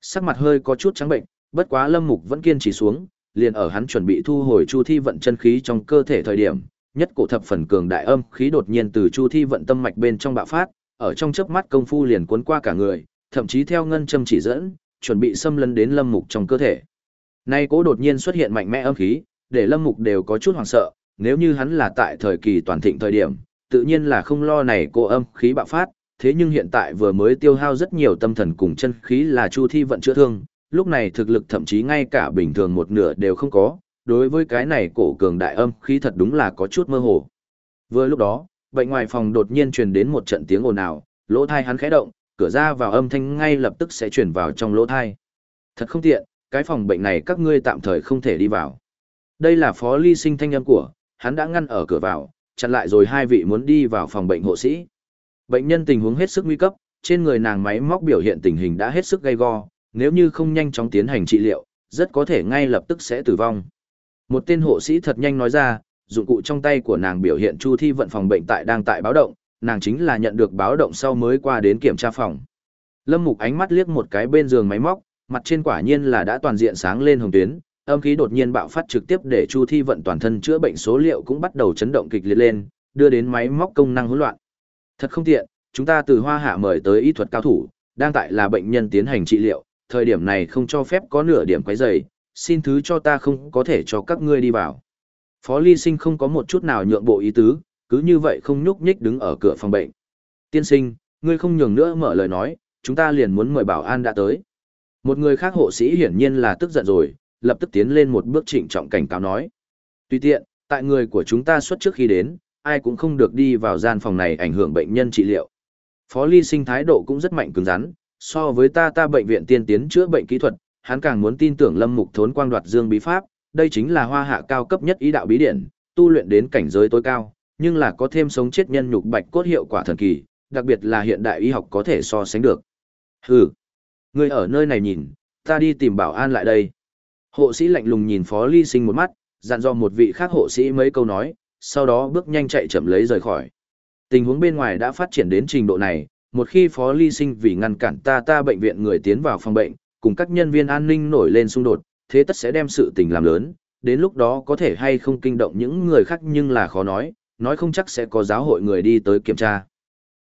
A: Sắc mặt hơi có chút trắng bệnh, bất quá Lâm Mục vẫn kiên trì xuống, liền ở hắn chuẩn bị thu hồi chu thi vận chân khí trong cơ thể thời điểm, nhất cổ thập phần cường đại âm khí đột nhiên từ chu thi vận tâm mạch bên trong bạo phát, ở trong chớp mắt công phu liền cuốn qua cả người, thậm chí theo ngân châm chỉ dẫn, chuẩn bị xâm lấn đến lâm mục trong cơ thể. Nay cố đột nhiên xuất hiện mạnh mẽ âm khí, để lâm mục đều có chút hoảng sợ, nếu như hắn là tại thời kỳ toàn thịnh thời điểm, tự nhiên là không lo này cô âm khí bạo phát, thế nhưng hiện tại vừa mới tiêu hao rất nhiều tâm thần cùng chân khí là Chu Thi vận chữa thương, lúc này thực lực thậm chí ngay cả bình thường một nửa đều không có, đối với cái này cổ cường đại âm khí thật đúng là có chút mơ hồ. Vừa lúc đó, bệnh ngoài phòng đột nhiên truyền đến một trận tiếng ồn ào, lỗ tai hắn khẽ động, cửa ra vào âm thanh ngay lập tức sẽ truyền vào trong lỗ thai. Thật không tiện, cái phòng bệnh này các ngươi tạm thời không thể đi vào. Đây là phó ly sinh thanh âm của, hắn đã ngăn ở cửa vào, chặn lại rồi hai vị muốn đi vào phòng bệnh hộ sĩ. Bệnh nhân tình huống hết sức nguy cấp, trên người nàng máy móc biểu hiện tình hình đã hết sức gay go, nếu như không nhanh chóng tiến hành trị liệu, rất có thể ngay lập tức sẽ tử vong. Một tên hộ sĩ thật nhanh nói ra, dụng cụ trong tay của nàng biểu hiện chu thi vận phòng bệnh tại đang tại báo động, nàng chính là nhận được báo động sau mới qua đến kiểm tra phòng. Lâm Mục ánh mắt liếc một cái bên giường máy móc, mặt trên quả nhiên là đã toàn diện sáng lên hồng tuyến, âm khí đột nhiên bạo phát trực tiếp để Chu Thi vận toàn thân chữa bệnh số liệu cũng bắt đầu chấn động kịch liệt lên, đưa đến máy móc công năng hỗn loạn. Thật không tiện, chúng ta từ Hoa Hạ mời tới y thuật cao thủ, đang tại là bệnh nhân tiến hành trị liệu, thời điểm này không cho phép có nửa điểm quấy rầy, xin thứ cho ta không có thể cho các ngươi đi vào. Phó Ly Sinh không có một chút nào nhượng bộ ý tứ, cứ như vậy không nhúc nhích đứng ở cửa phòng bệnh. Tiên sinh, ngươi không nhường nữa mở lời nói, chúng ta liền muốn mời bảo an đã tới. Một người khác hộ sĩ hiển nhiên là tức giận rồi, lập tức tiến lên một bước trịnh trọng cảnh cáo nói. Tùy tiện, tại người của chúng ta xuất trước khi đến, ai cũng không được đi vào gian phòng này ảnh hưởng bệnh nhân trị liệu. Phó Ly Sinh thái độ cũng rất mạnh cứng rắn, so với ta ta bệnh viện tiên tiến chữa bệnh kỹ thuật, hắn càng muốn tin tưởng Lâm Mục Thốn quang đoạt dương bí pháp, đây chính là hoa hạ cao cấp nhất ý đạo bí điển, tu luyện đến cảnh giới tối cao, nhưng là có thêm sống chết nhân nhục bạch cốt hiệu quả thần kỳ, đặc biệt là hiện đại y học có thể so sánh được. Hừ, ngươi ở nơi này nhìn, ta đi tìm bảo an lại đây. Hộ sĩ lạnh lùng nhìn Phó Ly Sinh một mắt, dặn dò một vị khác hộ sĩ mấy câu nói, sau đó bước nhanh chạy chậm lấy rời khỏi. Tình huống bên ngoài đã phát triển đến trình độ này, một khi Phó Ly Sinh vì ngăn cản ta ta bệnh viện người tiến vào phòng bệnh, cùng các nhân viên an ninh nổi lên xung đột, thế tất sẽ đem sự tình làm lớn, đến lúc đó có thể hay không kinh động những người khác nhưng là khó nói, nói không chắc sẽ có giáo hội người đi tới kiểm tra.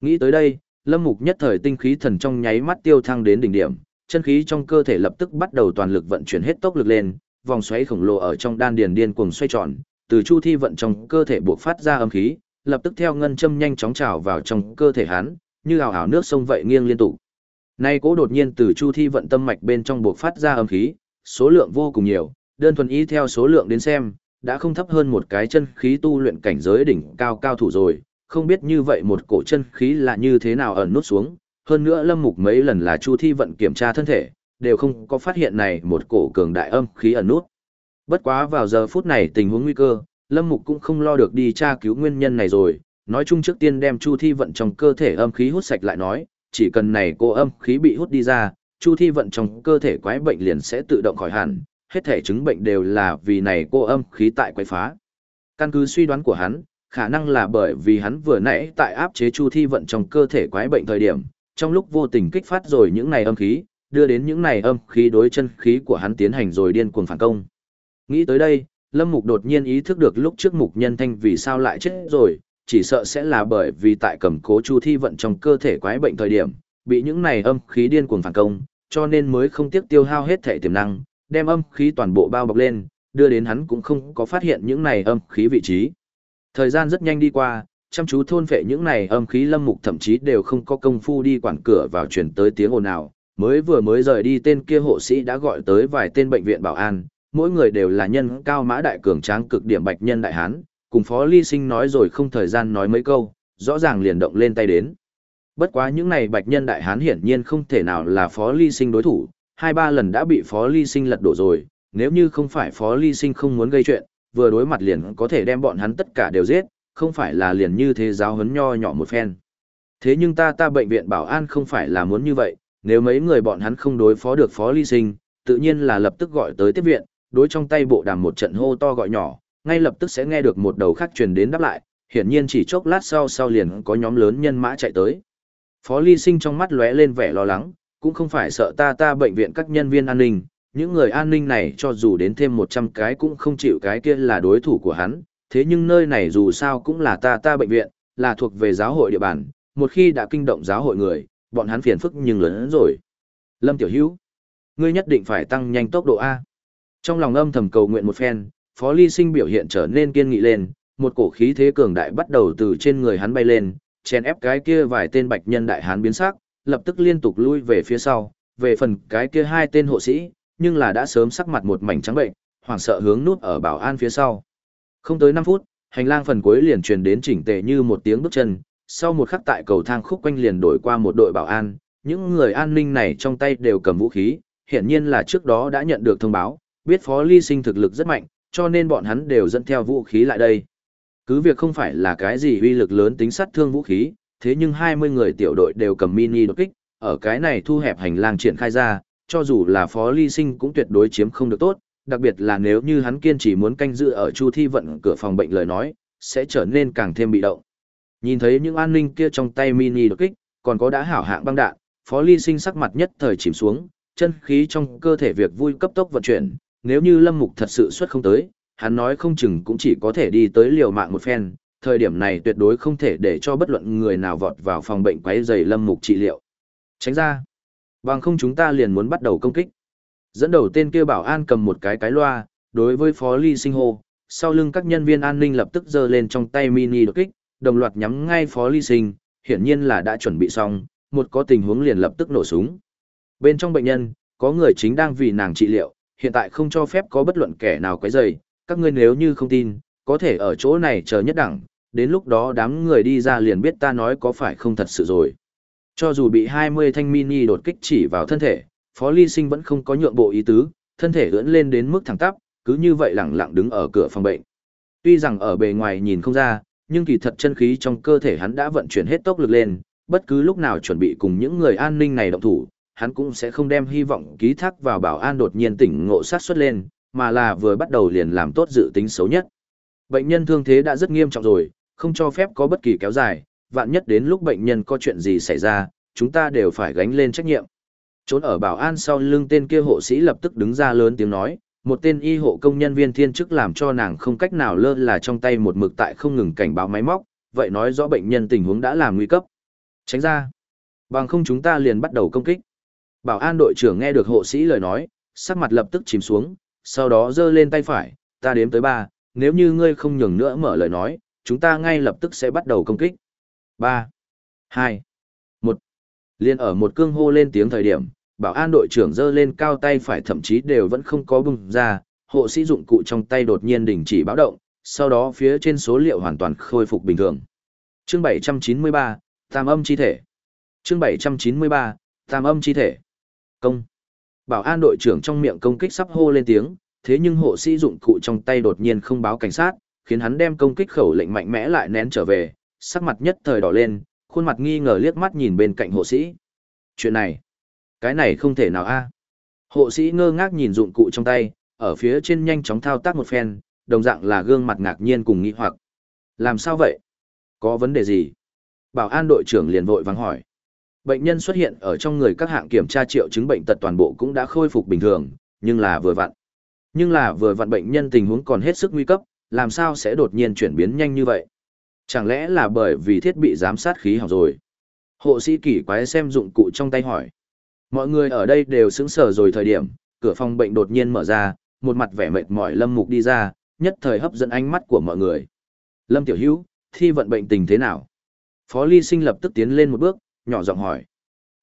A: Nghĩ tới đây, Lâm Mục nhất thời tinh khí thần trong nháy mắt tiêu thăng đến đỉnh điểm, chân khí trong cơ thể lập tức bắt đầu toàn lực vận chuyển hết tốc lực lên, vòng xoáy khổng lồ ở trong đan điền điên cuồng xoay tròn, từ chu thi vận trong cơ thể buộc phát ra âm khí, lập tức theo ngân châm nhanh chóng trào vào trong cơ thể hắn, như ảo ảo nước sông vậy nghiêng liên tục. Nay cố đột nhiên từ chu thi vận tâm mạch bên trong buộc phát ra âm khí, số lượng vô cùng nhiều, đơn thuần ý theo số lượng đến xem, đã không thấp hơn một cái chân khí tu luyện cảnh giới đỉnh cao cao thủ rồi, không biết như vậy một cổ chân khí là như thế nào ẩn nút xuống, hơn nữa lâm mục mấy lần là chu thi vận kiểm tra thân thể, đều không có phát hiện này một cổ cường đại âm khí ẩn nút. Bất quá vào giờ phút này tình huống nguy cơ, lâm mục cũng không lo được đi tra cứu nguyên nhân này rồi, nói chung trước tiên đem chu thi vận trong cơ thể âm khí hút sạch lại nói, chỉ cần này cô âm khí bị hút đi ra, chu thi vận trong cơ thể quái bệnh liền sẽ tự động khỏi hẳn, hết thể chứng bệnh đều là vì này cô âm khí tại quậy phá. Căn cứ suy đoán của hắn, khả năng là bởi vì hắn vừa nãy tại áp chế chu thi vận trong cơ thể quái bệnh thời điểm, trong lúc vô tình kích phát rồi những này âm khí, đưa đến những này âm khí đối chân khí của hắn tiến hành rồi điên cuồng phản công. Nghĩ tới đây, Lâm Mục đột nhiên ý thức được lúc trước Mục Nhân Thanh vì sao lại chết rồi, chỉ sợ sẽ là bởi vì tại cầm cố chu thi vận trong cơ thể quái bệnh thời điểm, bị những này âm khí điên cuồng phản công, cho nên mới không tiếc tiêu hao hết thể tiềm năng, đem âm khí toàn bộ bao bọc lên, đưa đến hắn cũng không có phát hiện những này âm khí vị trí. Thời gian rất nhanh đi qua, chăm chú thôn phệ những này âm khí lâm mục thậm chí đều không có công phu đi quản cửa vào chuyển tới tiếng ồn nào, mới vừa mới rời đi tên kia hộ sĩ đã gọi tới vài tên bệnh viện bảo an, mỗi người đều là nhân cao mã đại cường tráng cực điểm bạch nhân đại hán, cùng phó ly sinh nói rồi không thời gian nói mấy câu, rõ ràng liền động lên tay đến. Bất quá những này bạch nhân đại hán hiển nhiên không thể nào là phó ly sinh đối thủ, hai ba lần đã bị phó ly sinh lật đổ rồi, nếu như không phải phó ly sinh không muốn gây chuyện, vừa đối mặt liền có thể đem bọn hắn tất cả đều giết, không phải là liền như thế giáo huấn nho nhỏ một phen. Thế nhưng ta ta bệnh viện bảo an không phải là muốn như vậy, nếu mấy người bọn hắn không đối phó được phó ly sinh, tự nhiên là lập tức gọi tới tiếp viện, đối trong tay bộ đàm một trận hô to gọi nhỏ, ngay lập tức sẽ nghe được một đầu khác truyền đến đáp lại, hiển nhiên chỉ chốc lát sau sau liền có nhóm lớn nhân mã chạy tới. Phó Ly Sinh trong mắt lóe lên vẻ lo lắng, cũng không phải sợ ta ta bệnh viện các nhân viên an ninh, những người an ninh này cho dù đến thêm 100 cái cũng không chịu cái kia là đối thủ của hắn, thế nhưng nơi này dù sao cũng là ta ta bệnh viện, là thuộc về giáo hội địa bàn, một khi đã kinh động giáo hội người, bọn hắn phiền phức nhưng lớn hơn rồi. Lâm Tiểu Hữu, ngươi nhất định phải tăng nhanh tốc độ A. Trong lòng âm thầm cầu nguyện một phen, Phó Ly Sinh biểu hiện trở nên kiên nghị lên, một cổ khí thế cường đại bắt đầu từ trên người hắn bay lên, chen ép cái kia vài tên bạch nhân đại hán biến sắc, lập tức liên tục lui về phía sau, về phần cái kia hai tên hộ sĩ, nhưng là đã sớm sắc mặt một mảnh trắng bệnh, hoảng sợ hướng nút ở bảo an phía sau. Không tới 5 phút, hành lang phần cuối liền truyền đến chỉnh tề như một tiếng bước chân, sau một khắc tại cầu thang khúc quanh liền đổi qua một đội bảo an, những người an ninh này trong tay đều cầm vũ khí, hiển nhiên là trước đó đã nhận được thông báo, biết Phó Ly Sinh thực lực rất mạnh, cho nên bọn hắn đều dẫn theo vũ khí lại đây. Cứ việc không phải là cái gì uy lực lớn tính sát thương vũ khí, thế nhưng 20 người tiểu đội đều cầm mini đột kích, ở cái này thu hẹp hành lang triển khai ra, cho dù là Phó Ly Sinh cũng tuyệt đối chiếm không được tốt, đặc biệt là nếu như hắn kiên trì muốn canh giữ ở Chu Thi vận cửa phòng bệnh lời nói, sẽ trở nên càng thêm bị động. Nhìn thấy những an ninh kia trong tay mini đột kích, còn có đã hảo hạng băng đạn, Phó Ly Sinh sắc mặt nhất thời chìm xuống, chân khí trong cơ thể việc vui cấp tốc vận chuyển, nếu như Lâm Mục thật sự xuất không tới, hắn nói không chừng cũng chỉ có thể đi tới liều mạng một phen, thời điểm này tuyệt đối không thể để cho bất luận người nào vọt vào phòng bệnh quấy dày Lâm Mục trị liệu. Tránh ra. Bằng không chúng ta liền muốn bắt đầu công kích. Dẫn đầu tên kia bảo an cầm một cái cái loa, đối với Phó Ly Sinh hô, sau lưng các nhân viên an ninh lập tức giơ lên trong tay mini đột kích, đồng loạt nhắm ngay Phó Ly Sinh, hiển nhiên là đã chuẩn bị xong, một có tình huống liền lập tức nổ súng. Bên trong bệnh nhân, có người chính đang vì nàng trị liệu, hiện tại không cho phép có bất luận kẻ nào quấy rầy, các ngươi nếu như không tin, có thể ở chỗ này chờ nhất đẳng, đến lúc đó đám người đi ra liền biết ta nói có phải không thật sự rồi. Cho dù bị 20 thanh mini đột kích chỉ vào thân thể, Phó Ly Sinh vẫn không có nhượng bộ ý tứ, thân thể ưỡn lên đến mức thẳng tắp, cứ như vậy lẳng lặng đứng ở cửa phòng bệnh. Tuy rằng ở bề ngoài nhìn không ra, nhưng kỳ thật chân khí trong cơ thể hắn đã vận chuyển hết tốc lực lên, bất cứ lúc nào chuẩn bị cùng những người an ninh này động thủ, hắn cũng sẽ không đem hy vọng ký thác vào bảo an đột nhiên tỉnh ngộ sát xuất lên, mà là vừa bắt đầu liền làm tốt dự tính xấu nhất. Bệnh nhân thương thế đã rất nghiêm trọng rồi, không cho phép có bất kỳ kéo dài, vạn nhất đến lúc bệnh nhân có chuyện gì xảy ra, chúng ta đều phải gánh lên trách nhiệm. Trốn ở bảo an sau lưng tên kia hộ sĩ lập tức đứng ra lớn tiếng nói, một tên y hộ công nhân viên thiên chức làm cho nàng không cách nào lơ là trong tay một mực tại không ngừng cảnh báo máy móc, vậy nói rõ bệnh nhân tình huống đã làm nguy cấp. Tránh ra. Bằng không chúng ta liền bắt đầu công kích. Bảo an đội trưởng nghe được hộ sĩ lời nói, sắc mặt lập tức chìm xuống, sau đó giơ lên tay phải, ta đếm tới ba, nếu như ngươi không nhường nữa mở lời nói, chúng ta ngay lập tức sẽ bắt đầu công kích. Ba, hai, một. Liên ở một cương hô lên tiếng thời điểm, bảo an đội trưởng giơ lên cao tay phải thậm chí đều vẫn không có bùng ra, hộ sĩ dụng cụ trong tay đột nhiên đình chỉ báo động, sau đó phía trên số liệu hoàn toàn khôi phục bình thường. Chương 793, Tam âm chi thể. Chương 793, Tam âm chi thể. Công. Bảo an đội trưởng trong miệng công kích sắp hô lên tiếng, thế nhưng hộ sĩ dụng cụ trong tay đột nhiên không báo cảnh sát, khiến hắn đem công kích khẩu lệnh mạnh mẽ lại nén trở về, sắc mặt nhất thời đỏ lên, khuôn mặt nghi ngờ liếc mắt nhìn bên cạnh hộ sĩ. Chuyện này, cái này không thể nào a. Hộ sĩ ngơ ngác nhìn dụng cụ trong tay, ở phía trên nhanh chóng thao tác một phen, đồng dạng là gương mặt ngạc nhiên cùng nghi hoặc. Làm sao vậy? Có vấn đề gì? Bảo an đội trưởng liền vội vắng hỏi. Bệnh nhân xuất hiện ở trong người các hạng kiểm tra triệu chứng bệnh tật toàn bộ cũng đã khôi phục bình thường, nhưng là vừa vặn. Nhưng là vừa vặn bệnh nhân tình huống còn hết sức nguy cấp, làm sao sẽ đột nhiên chuyển biến nhanh như vậy? Chẳng lẽ là bởi vì thiết bị giám sát khí hỏng rồi? Hộ sĩ kỳ quái xem dụng cụ trong tay hỏi. Mọi người ở đây đều sững sờ rồi thời điểm, cửa phòng bệnh đột nhiên mở ra, một mặt vẻ mệt mỏi Lâm Mục đi ra, nhất thời hấp dẫn ánh mắt của mọi người. Lâm Tiểu Hữu, thi vận bệnh tình thế nào? Phó Ly Sinh lập tức tiến lên một bước, nhỏ giọng hỏi.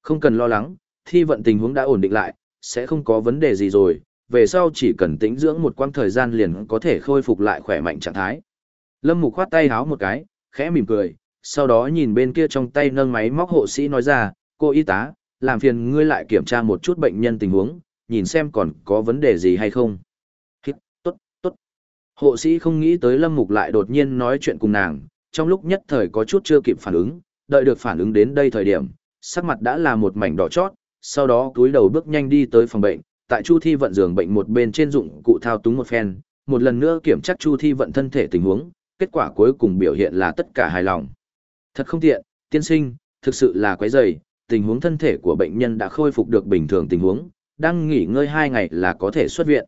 A: Không cần lo lắng, thi vận tình huống đã ổn định lại, sẽ không có vấn đề gì rồi, về sau chỉ cần tĩnh dưỡng một quãng thời gian liền có thể khôi phục lại khỏe mạnh trạng thái. Lâm Mục khoát tay háo một cái, khẽ mỉm cười, sau đó nhìn bên kia trong tay nâng máy móc hộ sĩ nói ra, cô y tá, làm phiền ngươi lại kiểm tra một chút bệnh nhân tình huống, nhìn xem còn có vấn đề gì hay không. Hít, tốt, tốt. Hộ sĩ không nghĩ tới Lâm Mục lại đột nhiên nói chuyện cùng nàng, trong lúc nhất thời có chút chưa kịp phản ứng, đợi được phản ứng đến đây thời điểm, sắc mặt đã là một mảnh đỏ chót, sau đó túi đầu bước nhanh đi tới phòng bệnh, tại Chu Thi vận giường bệnh một bên trên dụng cụ thao túng một phen, một lần nữa kiểm tra Chu Thi vận thân thể tình huống, kết quả cuối cùng biểu hiện là tất cả hài lòng. Thật không tiện, tiên sinh, thực sự là quấy rầy, tình huống thân thể của bệnh nhân đã khôi phục được bình thường tình huống, đang nghỉ ngơi hai ngày là có thể xuất viện.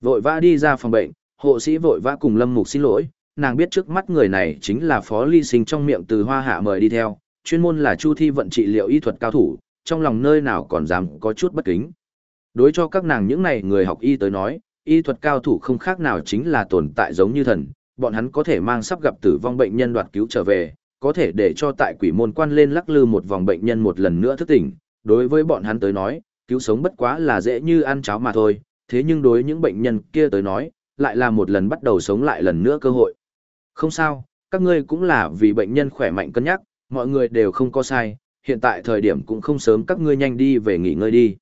A: Vội vã đi ra phòng bệnh, hộ sĩ vội vã cùng Lâm Mục xin lỗi, nàng biết trước mắt người này chính là phó ly sinh trong miệng từ hoa hạ mời đi theo, chuyên môn là chu thi vận trị liệu y thuật cao thủ, trong lòng nơi nào còn dám có chút bất kính. Đối cho các nàng những này người học y tới nói, y thuật cao thủ không khác nào chính là tồn tại giống như thần, bọn hắn có thể mang sắp gặp tử vong bệnh nhân đoạt cứu trở về, có thể để cho tại quỷ môn quan lên lắc lư một vòng bệnh nhân một lần nữa thức tỉnh, đối với bọn hắn tới nói, cứu sống bất quá là dễ như ăn cháo mà thôi, thế nhưng đối những bệnh nhân kia tới nói, lại là một lần bắt đầu sống lại lần nữa cơ hội. Không sao, các ngươi cũng là vì bệnh nhân khỏe mạnh cân nhắc, mọi người đều không có sai, hiện tại thời điểm cũng không sớm các ngươi nhanh đi về nghỉ ngơi đi.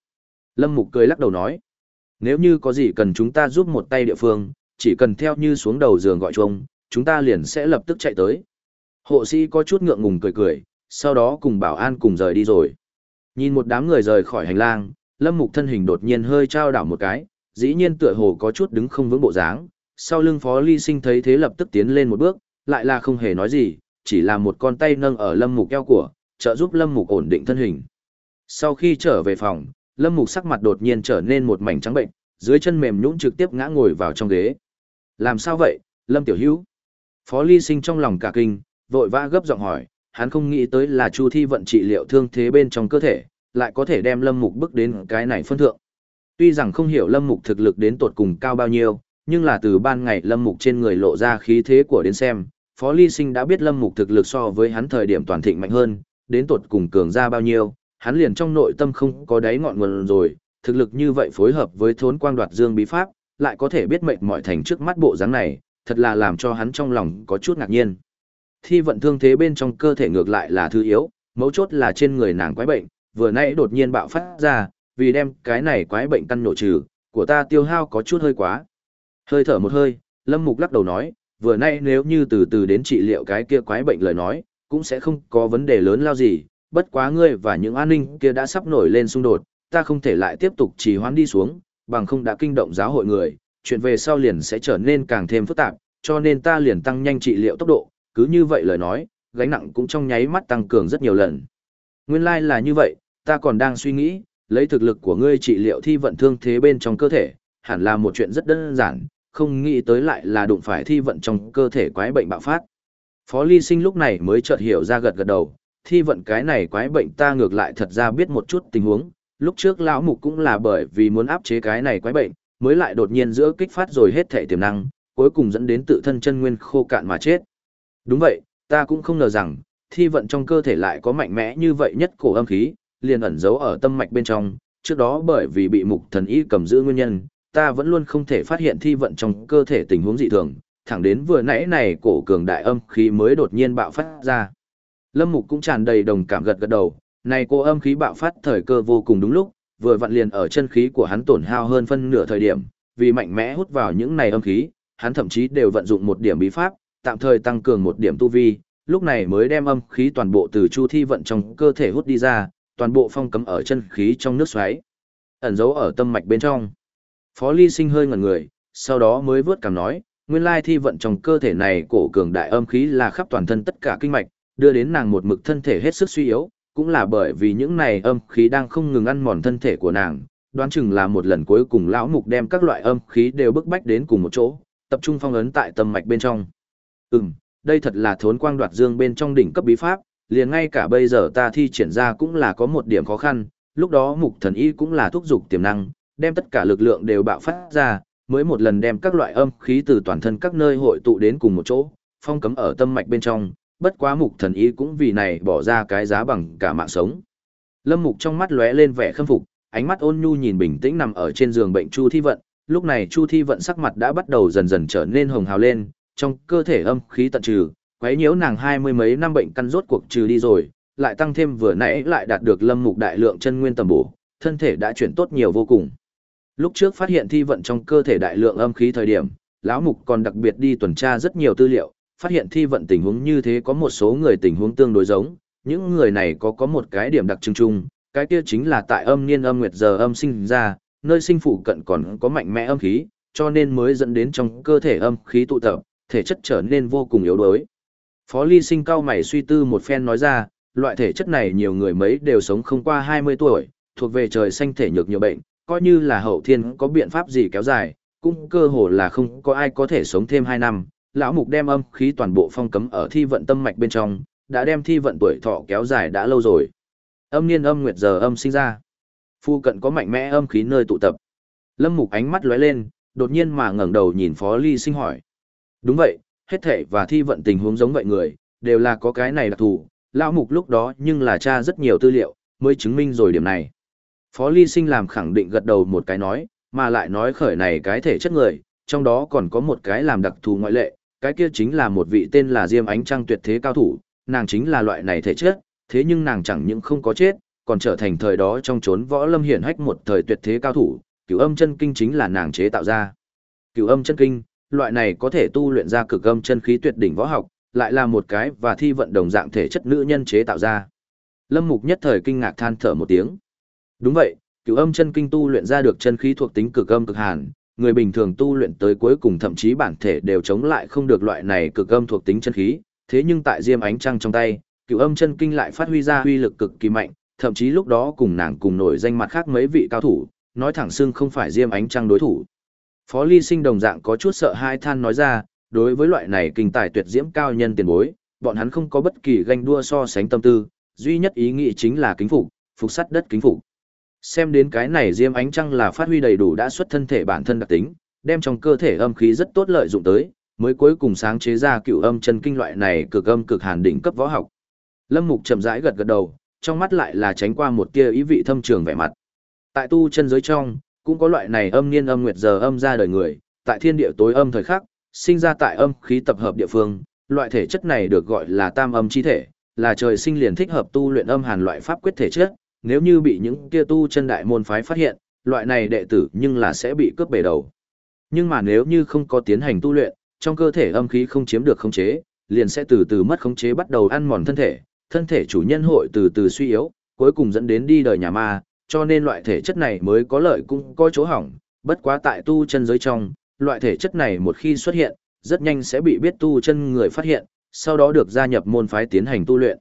A: Lâm Mục cười lắc đầu nói, nếu như có gì cần chúng ta giúp một tay địa phương, chỉ cần theo như xuống đầu giường gọi chuông, chúng ta liền sẽ lập tức chạy tới. Hộ sĩ có chút ngượng ngùng cười cười, sau đó cùng bảo an cùng rời đi rồi. Nhìn một đám người rời khỏi hành lang, Lâm Mục thân hình đột nhiên hơi trao đảo một cái, dĩ nhiên tựa hồ có chút đứng không vững bộ dáng. Sau lưng Phó Ly Sinh thấy thế lập tức tiến lên một bước, lại là không hề nói gì, chỉ là một con tay nâng ở Lâm Mục eo của, trợ giúp Lâm Mục ổn định thân hình. Sau khi trở về phòng, Lâm Mục sắc mặt đột nhiên trở nên một mảnh trắng bệnh, dưới chân mềm nhũn trực tiếp ngã ngồi vào trong ghế. Làm sao vậy, Lâm Tiểu Hữu? Phó Ly Sinh trong lòng cả kinh, vội vã gấp giọng hỏi, hắn không nghĩ tới là Chu Thi vận trị liệu thương thế bên trong cơ thể, lại có thể đem Lâm Mục bước đến cái này phân thượng. Tuy rằng không hiểu Lâm Mục thực lực đến tột cùng cao bao nhiêu, nhưng là từ ban ngày Lâm Mục trên người lộ ra khí thế của đến xem, Phó Ly Sinh đã biết Lâm Mục thực lực so với hắn thời điểm toàn thịnh mạnh hơn, đến tột cùng cường ra bao nhiêu, hắn liền trong nội tâm không có đáy ngọn nguồn rồi, thực lực như vậy phối hợp với thốn quang đoạt dương bí pháp, lại có thể biết mệnh mọi thành trước mắt bộ dáng này, thật là làm cho hắn trong lòng có chút ngạc nhiên. Thi vận thương thế bên trong cơ thể ngược lại là thứ yếu, mấu chốt là trên người nàng quái bệnh, vừa nãy đột nhiên bạo phát ra, vì đem cái này quái bệnh căn nổ trừ, của ta tiêu hao có chút hơi quá. Hơi thở một hơi, Lâm Mục lắc đầu nói, vừa nãy nếu như từ từ đến trị liệu cái kia quái bệnh lời nói, cũng sẽ không có vấn đề lớn lao gì, bất quá ngươi và những an ninh kia đã sắp nổi lên xung đột, ta không thể lại tiếp tục trì hoãn đi xuống, bằng không đã kinh động giáo hội người, chuyện về sau liền sẽ trở nên càng thêm phức tạp, cho nên ta liền tăng nhanh trị liệu tốc độ, cứ như vậy lời nói, gánh nặng cũng trong nháy mắt tăng cường rất nhiều lần. Nguyên lai like là như vậy, ta còn đang suy nghĩ, lấy thực lực của ngươi trị liệu thi vận thương thế bên trong cơ thể, hẳn là một chuyện rất đơn giản, không nghĩ tới lại là đụng phải thi vận trong cơ thể quái bệnh bạo phát. Phó Ly Sinh lúc này mới chợt hiểu ra gật gật đầu, thi vận cái này quái bệnh ta ngược lại thật ra biết một chút tình huống, lúc trước lão mục cũng là bởi vì muốn áp chế cái này quái bệnh, mới lại đột nhiên giữa kích phát rồi hết thể tiềm năng, cuối cùng dẫn đến tự thân chân nguyên khô cạn mà chết. Đúng vậy, ta cũng không ngờ rằng, thi vận trong cơ thể lại có mạnh mẽ như vậy nhất cổ âm khí, liền ẩn giấu ở tâm mạch bên trong, trước đó bởi vì bị mục thần y cầm giữ nguyên nhân, ta vẫn luôn không thể phát hiện thi vận trong cơ thể tình huống dị thường, thẳng đến vừa nãy này cổ cường đại âm khí mới đột nhiên bạo phát ra. Lâm Mục cũng tràn đầy đồng cảm gật gật đầu, này cô âm khí bạo phát thời cơ vô cùng đúng lúc, vừa vặn liền ở chân khí của hắn tổn hao hơn phân nửa thời điểm, vì mạnh mẽ hút vào những này âm khí, hắn thậm chí đều vận dụng một điểm bí pháp, tạm thời tăng cường một điểm tu vi, lúc này mới đem âm khí toàn bộ từ chu thi vận trong cơ thể hút đi ra, toàn bộ phong cấm ở chân khí trong nước xoáy, ẩn giấu ở tâm mạch bên trong. Phó Ly Sinh hơi ngẩn người, sau đó mới vớt cảm nói, nguyên lai thi vận trong cơ thể này cổ cường đại âm khí là khắp toàn thân tất cả kinh mạch, đưa đến nàng một mực thân thể hết sức suy yếu, cũng là bởi vì những này âm khí đang không ngừng ăn mòn thân thể của nàng, đoán chừng là một lần cuối cùng lão mục đem các loại âm khí đều bức bách đến cùng một chỗ, tập trung phong ấn tại tâm mạch bên trong. Ừm, đây thật là thốn quang đoạt dương bên trong đỉnh cấp bí pháp, liền ngay cả bây giờ ta thi triển ra cũng là có một điểm khó khăn, lúc đó mục thần y cũng là thúc dục tiềm năng, đem tất cả lực lượng đều bạo phát ra, mới một lần đem các loại âm khí từ toàn thân các nơi hội tụ đến cùng một chỗ, phong cấm ở tâm mạch bên trong, bất quá mục thần y cũng vì này bỏ ra cái giá bằng cả mạng sống. Lâm mục trong mắt lóe lên vẻ khâm phục, ánh mắt ôn nhu nhìn bình tĩnh nằm ở trên giường bệnh Chu Thi Vận, lúc này Chu Thi Vận sắc mặt đã bắt đầu dần dần trở nên hồng hào lên, trong cơ thể âm khí tận trừ, quấy nhiễu nàng hai mươi mấy năm bệnh căn rốt cuộc trừ đi rồi, lại tăng thêm vừa nãy lại đạt được lâm mục đại lượng chân nguyên tầm bổ, thân thể đã chuyển tốt nhiều vô cùng. Lúc trước phát hiện thi vận trong cơ thể đại lượng âm khí thời điểm, lão mục còn đặc biệt đi tuần tra rất nhiều tư liệu, phát hiện thi vận tình huống như thế có một số người tình huống tương đối giống, những người này có có một cái điểm đặc trưng chung, cái kia chính là tại âm niên âm nguyệt giờ âm sinh ra, nơi sinh phụ cận còn có mạnh mẽ âm khí, cho nên mới dẫn đến trong cơ thể âm khí tụ tập, thể chất trở nên vô cùng yếu đuối. Phó Ly Sinh cao mày suy tư một phen nói ra, loại thể chất này nhiều người mấy đều sống không qua 20 tuổi, thuộc về trời xanh thể nhược nhiều bệnh, coi như là hậu thiên có biện pháp gì kéo dài, cũng cơ hồ là không có ai có thể sống thêm 2 năm. Lão mục đem âm khí toàn bộ phong cấm ở thi vận tâm mạch bên trong, đã đem thi vận tuổi thọ kéo dài đã lâu rồi. Âm niên âm nguyệt giờ âm sinh ra. Phu cận có mạnh mẽ âm khí nơi tụ tập. Lâm mục ánh mắt lóe lên, đột nhiên mà ngẩng đầu nhìn Phó Ly Sinh hỏi. Đúng vậy, hết thể và thi vận tình huống giống vậy người, đều là có cái này đặc thù, lão mục lúc đó nhưng là tra rất nhiều tư liệu, mới chứng minh rồi điểm này. Phó Ly Sinh làm khẳng định gật đầu một cái nói, mà lại nói khởi này cái thể chất người, trong đó còn có một cái làm đặc thù ngoại lệ, cái kia chính là một vị tên là Diêm Ánh Trăng tuyệt thế cao thủ, nàng chính là loại này thể chất, thế nhưng nàng chẳng những không có chết, còn trở thành thời đó trong chốn võ lâm hiển hách một thời tuyệt thế cao thủ, cửu âm chân kinh chính là nàng chế tạo ra. Cửu âm chân kinh, loại này có thể tu luyện ra cực âm chân khí tuyệt đỉnh võ học, lại là một cái và thi vận đồng dạng thể chất nữ nhân chế tạo ra. Lâm Mục nhất thời kinh ngạc than thở một tiếng. Đúng vậy, cửu âm chân kinh tu luyện ra được chân khí thuộc tính cực âm cực hàn, người bình thường tu luyện tới cuối cùng thậm chí bản thể đều chống lại không được loại này cực âm thuộc tính chân khí, thế nhưng tại Diêm Ánh Trăng trong tay, cựu âm chân kinh lại phát huy ra uy lực cực kỳ mạnh, thậm chí lúc đó cùng nàng cùng nổi danh mặt khác mấy vị cao thủ, nói thẳng xưng không phải Diêm Ánh Trăng đối thủ. Phó Ly Sinh đồng dạng có chút sợ hai than nói ra, đối với loại này kinh tài tuyệt diễm cao nhân tiền bối, bọn hắn không có bất kỳ ganh đua so sánh tâm tư, duy nhất ý nghĩ chính là kính phục, phục sắt đất kính phục. Xem đến cái này Diêm Ánh Trăng là phát huy đầy đủ đã xuất thân thể bản thân đặc tính, đem trong cơ thể âm khí rất tốt lợi dụng tới, mới cuối cùng sáng chế ra cựu âm chân kinh loại này cực âm cực hàn đỉnh cấp võ học. Lâm Mục chậm rãi gật gật đầu, trong mắt lại là tránh qua một tia ý vị thâm trường vẻ mặt. Tại tu chân giới trong, cũng có loại này âm niên âm nguyệt giờ âm ra đời người, tại thiên địa tối âm thời khắc, sinh ra tại âm khí tập hợp địa phương, loại thể chất này được gọi là tam âm chi thể, là trời sinh liền thích hợp tu luyện âm hàn loại pháp quyết thể chất, nếu như bị những kia tu chân đại môn phái phát hiện, loại này đệ tử nhưng là sẽ bị cướp bể đầu. Nhưng mà nếu như không có tiến hành tu luyện, trong cơ thể âm khí không chiếm được khống chế, liền sẽ từ từ mất khống chế bắt đầu ăn mòn thân thể, thân thể chủ nhân hội từ từ suy yếu, cuối cùng dẫn đến đi đời nhà ma, cho nên loại thể chất này mới có lợi cũng có chỗ hỏng, bất quá tại tu chân giới trong, loại thể chất này một khi xuất hiện, rất nhanh sẽ bị biết tu chân người phát hiện, sau đó được gia nhập môn phái tiến hành tu luyện.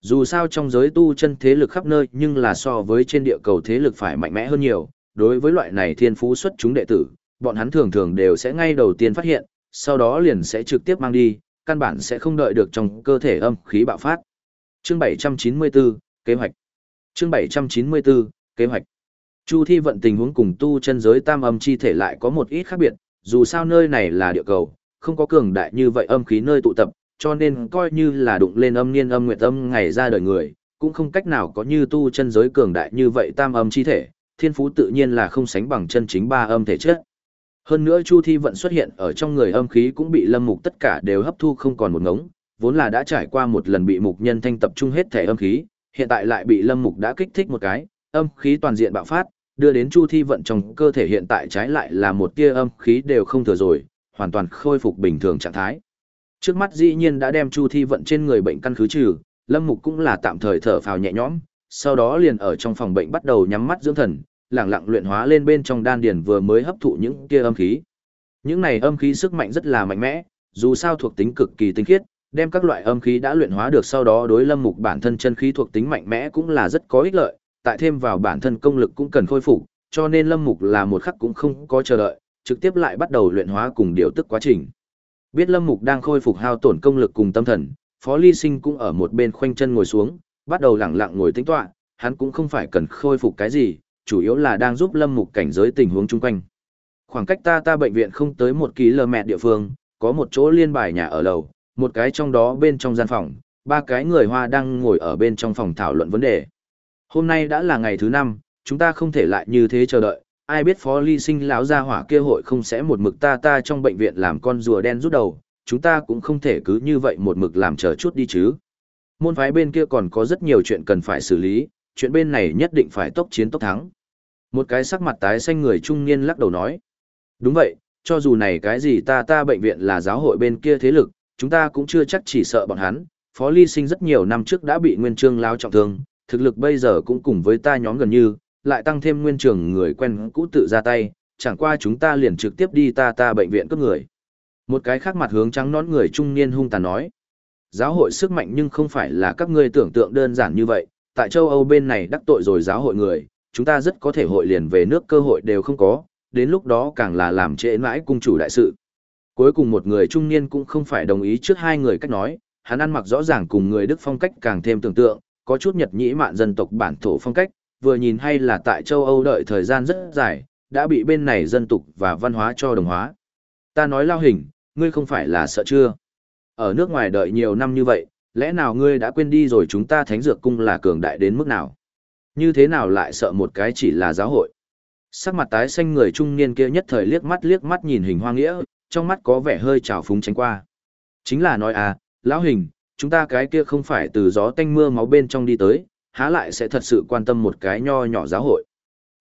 A: Dù sao trong giới tu chân thế lực khắp nơi nhưng là so với trên địa cầu thế lực phải mạnh mẽ hơn nhiều, đối với loại này thiên phú xuất chúng đệ tử, bọn hắn thường thường đều sẽ ngay đầu tiên phát hiện, sau đó liền sẽ trực tiếp mang đi, căn bản sẽ không đợi được trong cơ thể âm khí bạo phát. Chương 794, kế hoạch. Chương 794, kế hoạch. Chu thi vận tình huống cùng tu chân giới tam âm chi thể lại có một ít khác biệt, dù sao nơi này là địa cầu, không có cường đại như vậy âm khí nơi tụ tập, cho nên coi như là đụng lên âm niên âm nguyệt âm ngày ra đời người, cũng không cách nào có như tu chân giới cường đại như vậy tam âm chi thể, thiên phú tự nhiên là không sánh bằng chân chính ba âm thể chất. Hơn nữa Chu Thi vận xuất hiện ở trong người âm khí cũng bị Lâm Mục tất cả đều hấp thu không còn một ngống, vốn là đã trải qua một lần bị Mục Nhân Thanh tập trung hết thể âm khí, hiện tại lại bị Lâm Mục đã kích thích một cái, âm khí toàn diện bạo phát, đưa đến Chu Thi vận trong cơ thể hiện tại trái lại là một tia âm khí đều không thừa rồi, hoàn toàn khôi phục bình thường trạng thái. Trước mắt dĩ nhiên đã đem Chu Thi vận trên người bệnh căn khứ trừ, Lâm Mục cũng là tạm thời thở phào nhẹ nhõm, sau đó liền ở trong phòng bệnh bắt đầu nhắm mắt dưỡng thần, lặng lặng luyện hóa lên bên trong đan điền vừa mới hấp thụ những kia âm khí. Những này âm khí sức mạnh rất là mạnh mẽ, dù sao thuộc tính cực kỳ tinh khiết, đem các loại âm khí đã luyện hóa được sau đó đối Lâm Mục bản thân chân khí thuộc tính mạnh mẽ cũng là rất có ích lợi, tại thêm vào bản thân công lực cũng cần khôi phục, cho nên Lâm Mục là một khắc cũng không có chờ đợi, trực tiếp lại bắt đầu luyện hóa cùng điều tức quá trình. Biết Lâm Mục đang khôi phục hao tổn công lực cùng tâm thần, Phó Ly Sinh cũng ở một bên khoanh chân ngồi xuống, bắt đầu lặng lặng ngồi tĩnh tọa, hắn cũng không phải cần khôi phục cái gì, chủ yếu là đang giúp Lâm Mục cảnh giới tình huống chung quanh. Khoảng cách ta ta bệnh viện không tới một km địa phương, có một chỗ liên bài nhà ở lầu, một cái trong đó bên trong gian phòng, ba cái người Hoa đang ngồi ở bên trong phòng thảo luận vấn đề. Hôm nay đã là ngày thứ năm, chúng ta không thể lại như thế chờ đợi, ai biết phó ly sinh lão gia hỏa kia hội không sẽ một mực ta ta trong bệnh viện làm con rùa đen rút đầu, chúng ta cũng không thể cứ như vậy một mực làm chờ chút đi chứ. Môn phái bên kia còn có rất nhiều chuyện cần phải xử lý, chuyện bên này nhất định phải tốc chiến tốc thắng. Một cái sắc mặt tái xanh người trung niên lắc đầu nói. Đúng vậy, cho dù này cái gì ta ta bệnh viện là giáo hội bên kia thế lực, chúng ta cũng chưa chắc chỉ sợ bọn hắn. Phó Ly Sinh rất nhiều năm trước đã bị Nguyên Trương lao trọng thương, thực lực bây giờ cũng cùng với ta nhóm gần như, lại tăng thêm Nguyên Trường người quen cũ tự ra tay, chẳng qua chúng ta liền trực tiếp đi ta ta bệnh viện cướp người. Một cái khác mặt hướng trắng nón người trung niên hung tàn nói. Giáo hội sức mạnh nhưng không phải là các ngươi tưởng tượng đơn giản như vậy, tại châu Âu bên này đắc tội rồi giáo hội người, chúng ta rất có thể hội liền về nước cơ hội đều không có, đến lúc đó càng là làm trễ mãi cung chủ đại sự. Cuối cùng một người trung niên cũng không phải đồng ý trước hai người cách nói, hắn ăn mặc rõ ràng cùng người Đức phong cách càng thêm tưởng tượng, có chút nhật nhĩ mạn dân tộc bản thổ phong cách, vừa nhìn hay là tại châu Âu đợi thời gian rất dài, đã bị bên này dân tục và văn hóa cho đồng hóa. Ta nói lao hình, ngươi không phải là sợ chưa? Ở nước ngoài đợi nhiều năm như vậy, lẽ nào ngươi đã quên đi rồi chúng ta thánh dược cung là cường đại đến mức nào? Như thế nào lại sợ một cái chỉ là giáo hội? Sắc mặt tái xanh người trung niên kia nhất thời liếc mắt liếc mắt nhìn hình hoa nghĩa, trong mắt có vẻ hơi trào phúng tránh qua. Chính là nói à, lão hình, chúng ta cái kia không phải từ gió tanh mưa máu bên trong đi tới, há lại sẽ thật sự quan tâm một cái nho nhỏ giáo hội.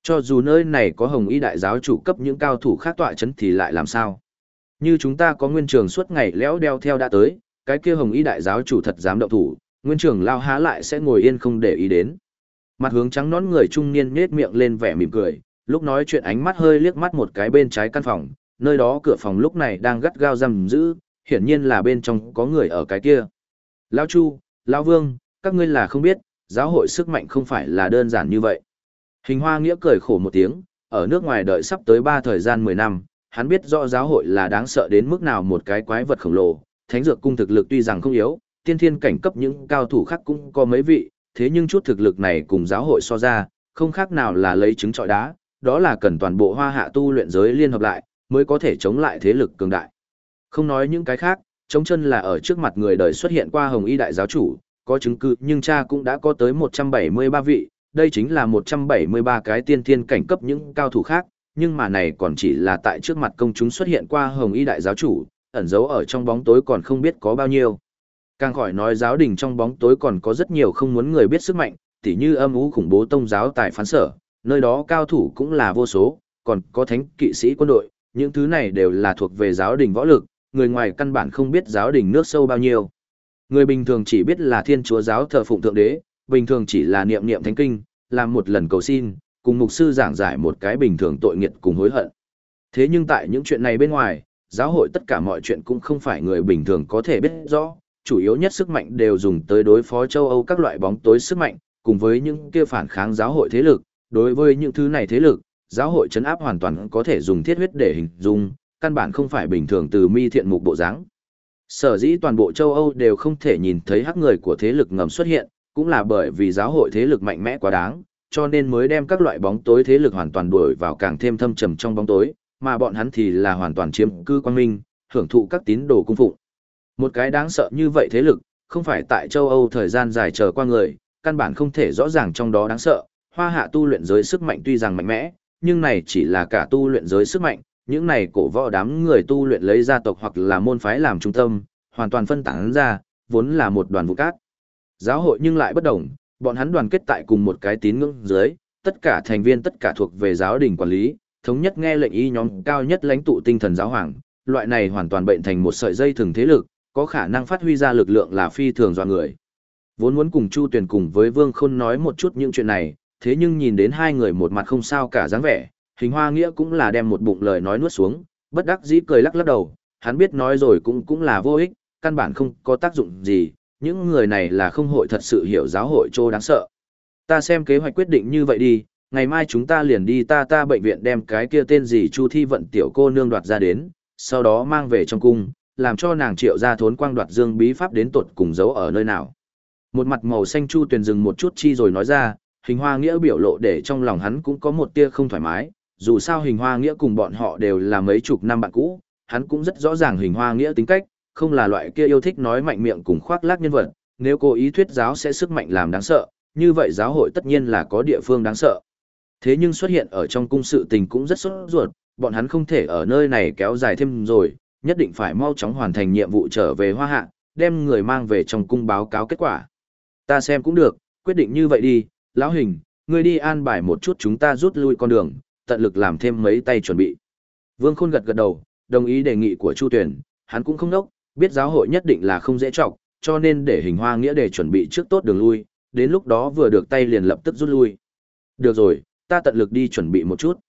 A: Cho dù nơi này có hồng y đại giáo chủ cấp những cao thủ khác tọa chấn thì lại làm sao? Như chúng ta có nguyên trường suốt ngày léo đeo theo đã tới, cái kia hồng y đại giáo chủ thật dám động thủ, nguyên trường lao há lại sẽ ngồi yên không để ý đến. Mặt hướng trắng nón người trung niên nết miệng lên vẻ mỉm cười, lúc nói chuyện ánh mắt hơi liếc mắt một cái bên trái căn phòng, nơi đó cửa phòng lúc này đang gắt gao giam giữ, hiển nhiên là bên trong có người ở cái kia. Lão Chu, Lão Vương, các ngươi là không biết, giáo hội sức mạnh không phải là đơn giản như vậy. Hình hoa nghĩa cười khổ một tiếng, ở nước ngoài đợi sắp tới 3 thời gian 10 năm, hắn biết rõ giáo hội là đáng sợ đến mức nào một cái quái vật khổng lồ, thánh dược cung thực lực tuy rằng không yếu, tiên thiên cảnh cấp những cao thủ khác cũng có mấy vị, thế nhưng chút thực lực này cùng giáo hội so ra, không khác nào là lấy trứng trọi đá, đó là cần toàn bộ hoa hạ tu luyện giới liên hợp lại, mới có thể chống lại thế lực cường đại. Không nói những cái khác, chống chân là ở trước mặt người đời xuất hiện qua hồng y đại giáo chủ, có chứng cứ nhưng cha cũng đã có tới 173 vị, đây chính là 173 cái tiên thiên cảnh cấp những cao thủ khác, nhưng mà này còn chỉ là tại trước mặt công chúng xuất hiện qua hồng y đại giáo chủ, ẩn giấu ở trong bóng tối còn không biết có bao nhiêu. Càng khỏi nói giáo đình trong bóng tối còn có rất nhiều không muốn người biết sức mạnh, tỉ như âm ú khủng bố tông giáo tại phán sở, nơi đó cao thủ cũng là vô số, còn có thánh kỵ sĩ quân đội, những thứ này đều là thuộc về giáo đình võ lực, người ngoài căn bản không biết giáo đình nước sâu bao nhiêu. Người bình thường chỉ biết là thiên chúa giáo thờ phụng thượng đế, bình thường chỉ là niệm niệm thánh kinh, làm một lần cầu xin, cùng mục sư giảng giải một cái bình thường tội nghiệt cùng hối hận. Thế nhưng tại những chuyện này bên ngoài, giáo hội tất cả mọi chuyện cũng không phải người bình thường có thể biết rõ, chủ yếu nhất sức mạnh đều dùng tới đối phó châu Âu các loại bóng tối sức mạnh, cùng với những kia phản kháng giáo hội thế lực, đối với những thứ này thế lực, giáo hội chấn áp hoàn toàn có thể dùng thiết huyết để hình dung, căn bản không phải bình thường từ mi thiện mục bộ dáng. Sở dĩ toàn bộ châu Âu đều không thể nhìn thấy hắc người của thế lực ngầm xuất hiện, cũng là bởi vì giáo hội thế lực mạnh mẽ quá đáng, cho nên mới đem các loại bóng tối thế lực hoàn toàn đuổi vào càng thêm thâm trầm trong bóng tối, mà bọn hắn thì là hoàn toàn chiếm cư quan minh, hưởng thụ các tín đồ cung phụng. Một cái đáng sợ như vậy thế lực, không phải tại châu Âu thời gian dài chờ qua người, căn bản không thể rõ ràng trong đó đáng sợ, hoa hạ tu luyện giới sức mạnh tuy rằng mạnh mẽ, nhưng này chỉ là cả tu luyện giới sức mạnh, những này cổ võ đám người tu luyện lấy gia tộc hoặc là môn phái làm trung tâm, hoàn toàn phân tán ra, vốn là một đoàn vụ cát. Giáo hội nhưng lại bất đồng, bọn hắn đoàn kết tại cùng một cái tín ngưỡng dưới, tất cả thành viên tất cả thuộc về giáo đình quản lý, thống nhất nghe lệnh y nhóm cao nhất lãnh tụ tinh thần giáo hoàng, loại này hoàn toàn bệnh thành một sợi dây thường thế lực, có khả năng phát huy ra lực lượng là phi thường dọa người. Vốn muốn cùng Chu Tuyền cùng với Vương Khôn nói một chút những chuyện này, thế nhưng nhìn đến hai người một mặt không sao cả dáng vẻ, hình hoa nghĩa cũng là đem một bụng lời nói nuốt xuống, bất đắc dĩ cười lắc lắc đầu, hắn biết nói rồi cũng cũng là vô ích, căn bản không có tác dụng gì, những người này là không hội thật sự hiểu giáo hội trô đáng sợ. Ta xem kế hoạch quyết định như vậy đi, ngày mai chúng ta liền đi ta ta bệnh viện đem cái kia tên gì Chu Thi vận tiểu cô nương đoạt ra đến, sau đó mang về trong cung, làm cho nàng triệu ra thốn quang đoạt dương bí pháp đến tột cùng giấu ở nơi nào. Một mặt màu xanh Chu Tuyền dừng một chút chi rồi nói ra, hình hoa nghĩa biểu lộ để trong lòng hắn cũng có một tia không thoải mái, dù sao hình hoa nghĩa cùng bọn họ đều là mấy chục năm bạn cũ, hắn cũng rất rõ ràng hình hoa nghĩa tính cách, không là loại kia yêu thích nói mạnh miệng cùng khoác lác nhân vật, nếu cố ý thuyết giáo sẽ sức mạnh làm đáng sợ, như vậy giáo hội tất nhiên là có địa phương đáng sợ. Thế nhưng xuất hiện ở trong cung sự tình cũng rất sốt ruột, bọn hắn không thể ở nơi này kéo dài thêm rồi, nhất định phải mau chóng hoàn thành nhiệm vụ trở về hoa hạ, đem người mang về trong cung báo cáo kết quả. Ta xem cũng được, quyết định như vậy đi, lão hình, ngươi đi an bài một chút chúng ta rút lui con đường, tận lực làm thêm mấy tay chuẩn bị. Vương Khôn gật gật đầu, đồng ý đề nghị của Chu Tuyển, hắn cũng không nốc, biết giáo hội nhất định là không dễ trọng, cho nên để hình hoa nghĩa để chuẩn bị trước tốt đường lui, đến lúc đó vừa được tay liền lập tức rút lui. Được rồi, ta tận lực đi chuẩn bị một chút.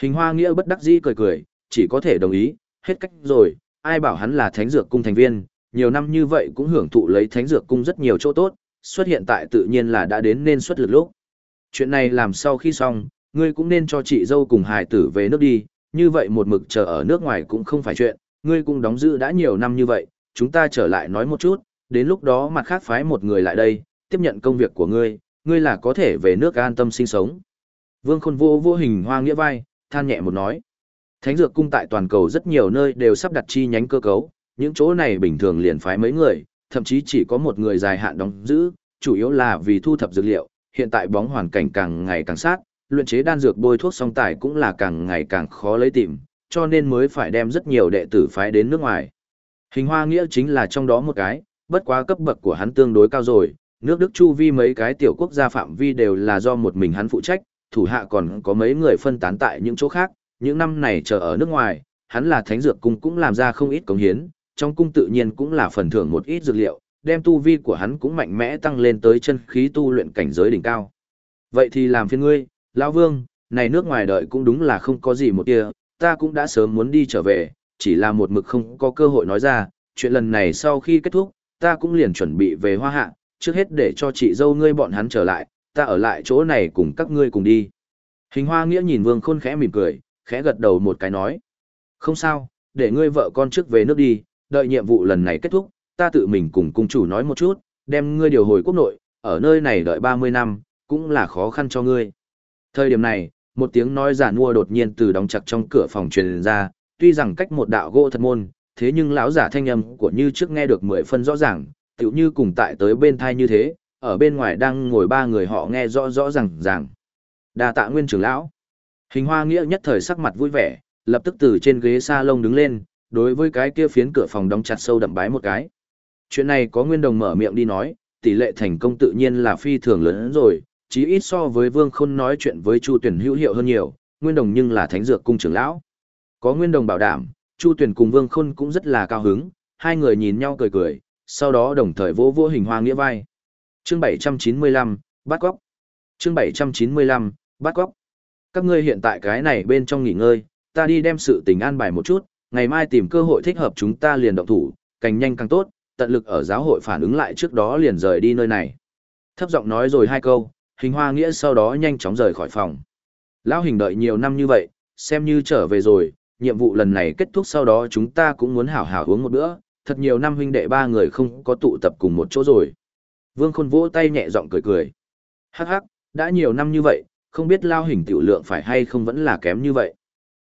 A: Hình hoa nghĩa bất đắc dĩ cười cười, chỉ có thể đồng ý, hết cách rồi, ai bảo hắn là thánh dược cung thành viên, nhiều năm như vậy cũng hưởng thụ lấy thánh dược cung rất nhiều chỗ tốt, xuất hiện tại tự nhiên là đã đến nên xuất lực lúc. Chuyện này làm sau khi xong, ngươi cũng nên cho chị dâu cùng hài tử về nước đi, như vậy một mực chờ ở nước ngoài cũng không phải chuyện, ngươi cũng đóng giữ đã nhiều năm như vậy, chúng ta trở lại nói một chút, đến lúc đó mặt khác phái một người lại đây, tiếp nhận công việc của ngươi, ngươi là có thể về nước an tâm sinh sống. Vương Khôn vô vô hình hoa nghĩa vai, than nhẹ một nói. Thánh dược cung tại toàn cầu rất nhiều nơi đều sắp đặt chi nhánh cơ cấu, những chỗ này bình thường liền phái mấy người, thậm chí chỉ có một người dài hạn đóng giữ, chủ yếu là vì thu thập dược liệu, hiện tại bóng hoàn cảnh càng ngày càng sát, luyện chế đan dược bôi thuốc song tài cũng là càng ngày càng khó lấy tìm, cho nên mới phải đem rất nhiều đệ tử phái đến nước ngoài. Hình hoa nghĩa chính là trong đó một cái, bất quá cấp bậc của hắn tương đối cao rồi, nước Đức chu vi mấy cái tiểu quốc gia phạm vi đều là do một mình hắn phụ trách, thủ hạ còn có mấy người phân tán tại những chỗ khác, những năm này chờ ở nước ngoài, hắn là thánh dược cung cũng làm ra không ít công hiến, trong cung tự nhiên cũng là phần thưởng một ít dược liệu, đem tu vi của hắn cũng mạnh mẽ tăng lên tới chân khí tu luyện cảnh giới đỉnh cao. Vậy thì làm phiền ngươi, lão vương, này nước ngoài đợi cũng đúng là không có gì một kia, ta cũng đã sớm muốn đi trở về, chỉ là một mực không có cơ hội nói ra, chuyện lần này sau khi kết thúc, ta cũng liền chuẩn bị về hoa hạ, trước hết để cho chị dâu ngươi bọn hắn trở lại, ta ở lại chỗ này cùng các ngươi cùng đi. Hình hoa nghĩa nhìn vương khôn khẽ mỉm cười, khẽ gật đầu một cái nói. Không sao, để ngươi vợ con trước về nước đi, đợi nhiệm vụ lần này kết thúc, ta tự mình cùng cung chủ nói một chút, đem ngươi điều hồi quốc nội, ở nơi này đợi 30 năm, cũng là khó khăn cho ngươi. Thời điểm này, một tiếng nói giả nua đột nhiên từ đóng chặt trong cửa phòng truyền ra, tuy rằng cách một đạo gỗ thật môn, thế nhưng lão giả thanh âm của như trước nghe được mười phân rõ ràng, tựu như cùng tại tới bên thai như thế, ở bên ngoài đang ngồi ba người họ nghe rõ rõ ràng ràng. Đa tạ nguyên trưởng lão. Hình hoa nghĩa nhất thời sắc mặt vui vẻ, lập tức từ trên ghế salon đứng lên, đối với cái kia phiến cửa phòng đóng chặt sâu đậm bái một cái. Chuyện này có nguyên đồng mở miệng đi nói, tỷ lệ thành công tự nhiên là phi thường lớn rồi, chí ít so với Vương Khôn nói chuyện với Chu Tuyển hữu hiệu hơn nhiều, nguyên đồng nhưng là thánh dược cung trưởng lão. Có nguyên đồng bảo đảm, Chu Tuyển cùng Vương Khôn cũng rất là cao hứng, hai người nhìn nhau cười cười, sau đó đồng thời vỗ vỗ hình hoa nghĩa vai. Chương 795, bắt góc. Chương 795, bắt góc. Các ngươi hiện tại cái này bên trong nghỉ ngơi, ta đi đem sự tình an bài một chút, ngày mai tìm cơ hội thích hợp chúng ta liền động thủ, càng nhanh càng tốt, tận lực ở giáo hội phản ứng lại trước đó liền rời đi nơi này. Thấp giọng nói rồi hai câu, hình hoa nghĩa sau đó nhanh chóng rời khỏi phòng. Lão hình đợi nhiều năm như vậy, xem như trở về rồi, nhiệm vụ lần này kết thúc sau đó chúng ta cũng muốn hảo hảo uống một bữa, thật nhiều năm huynh đệ ba người không có tụ tập cùng một chỗ rồi. Vương Khôn vỗ tay nhẹ giọng cười cười. Hắc hắc, đã nhiều năm như vậy, không biết lao hình tiểu lượng phải hay không vẫn là kém như vậy.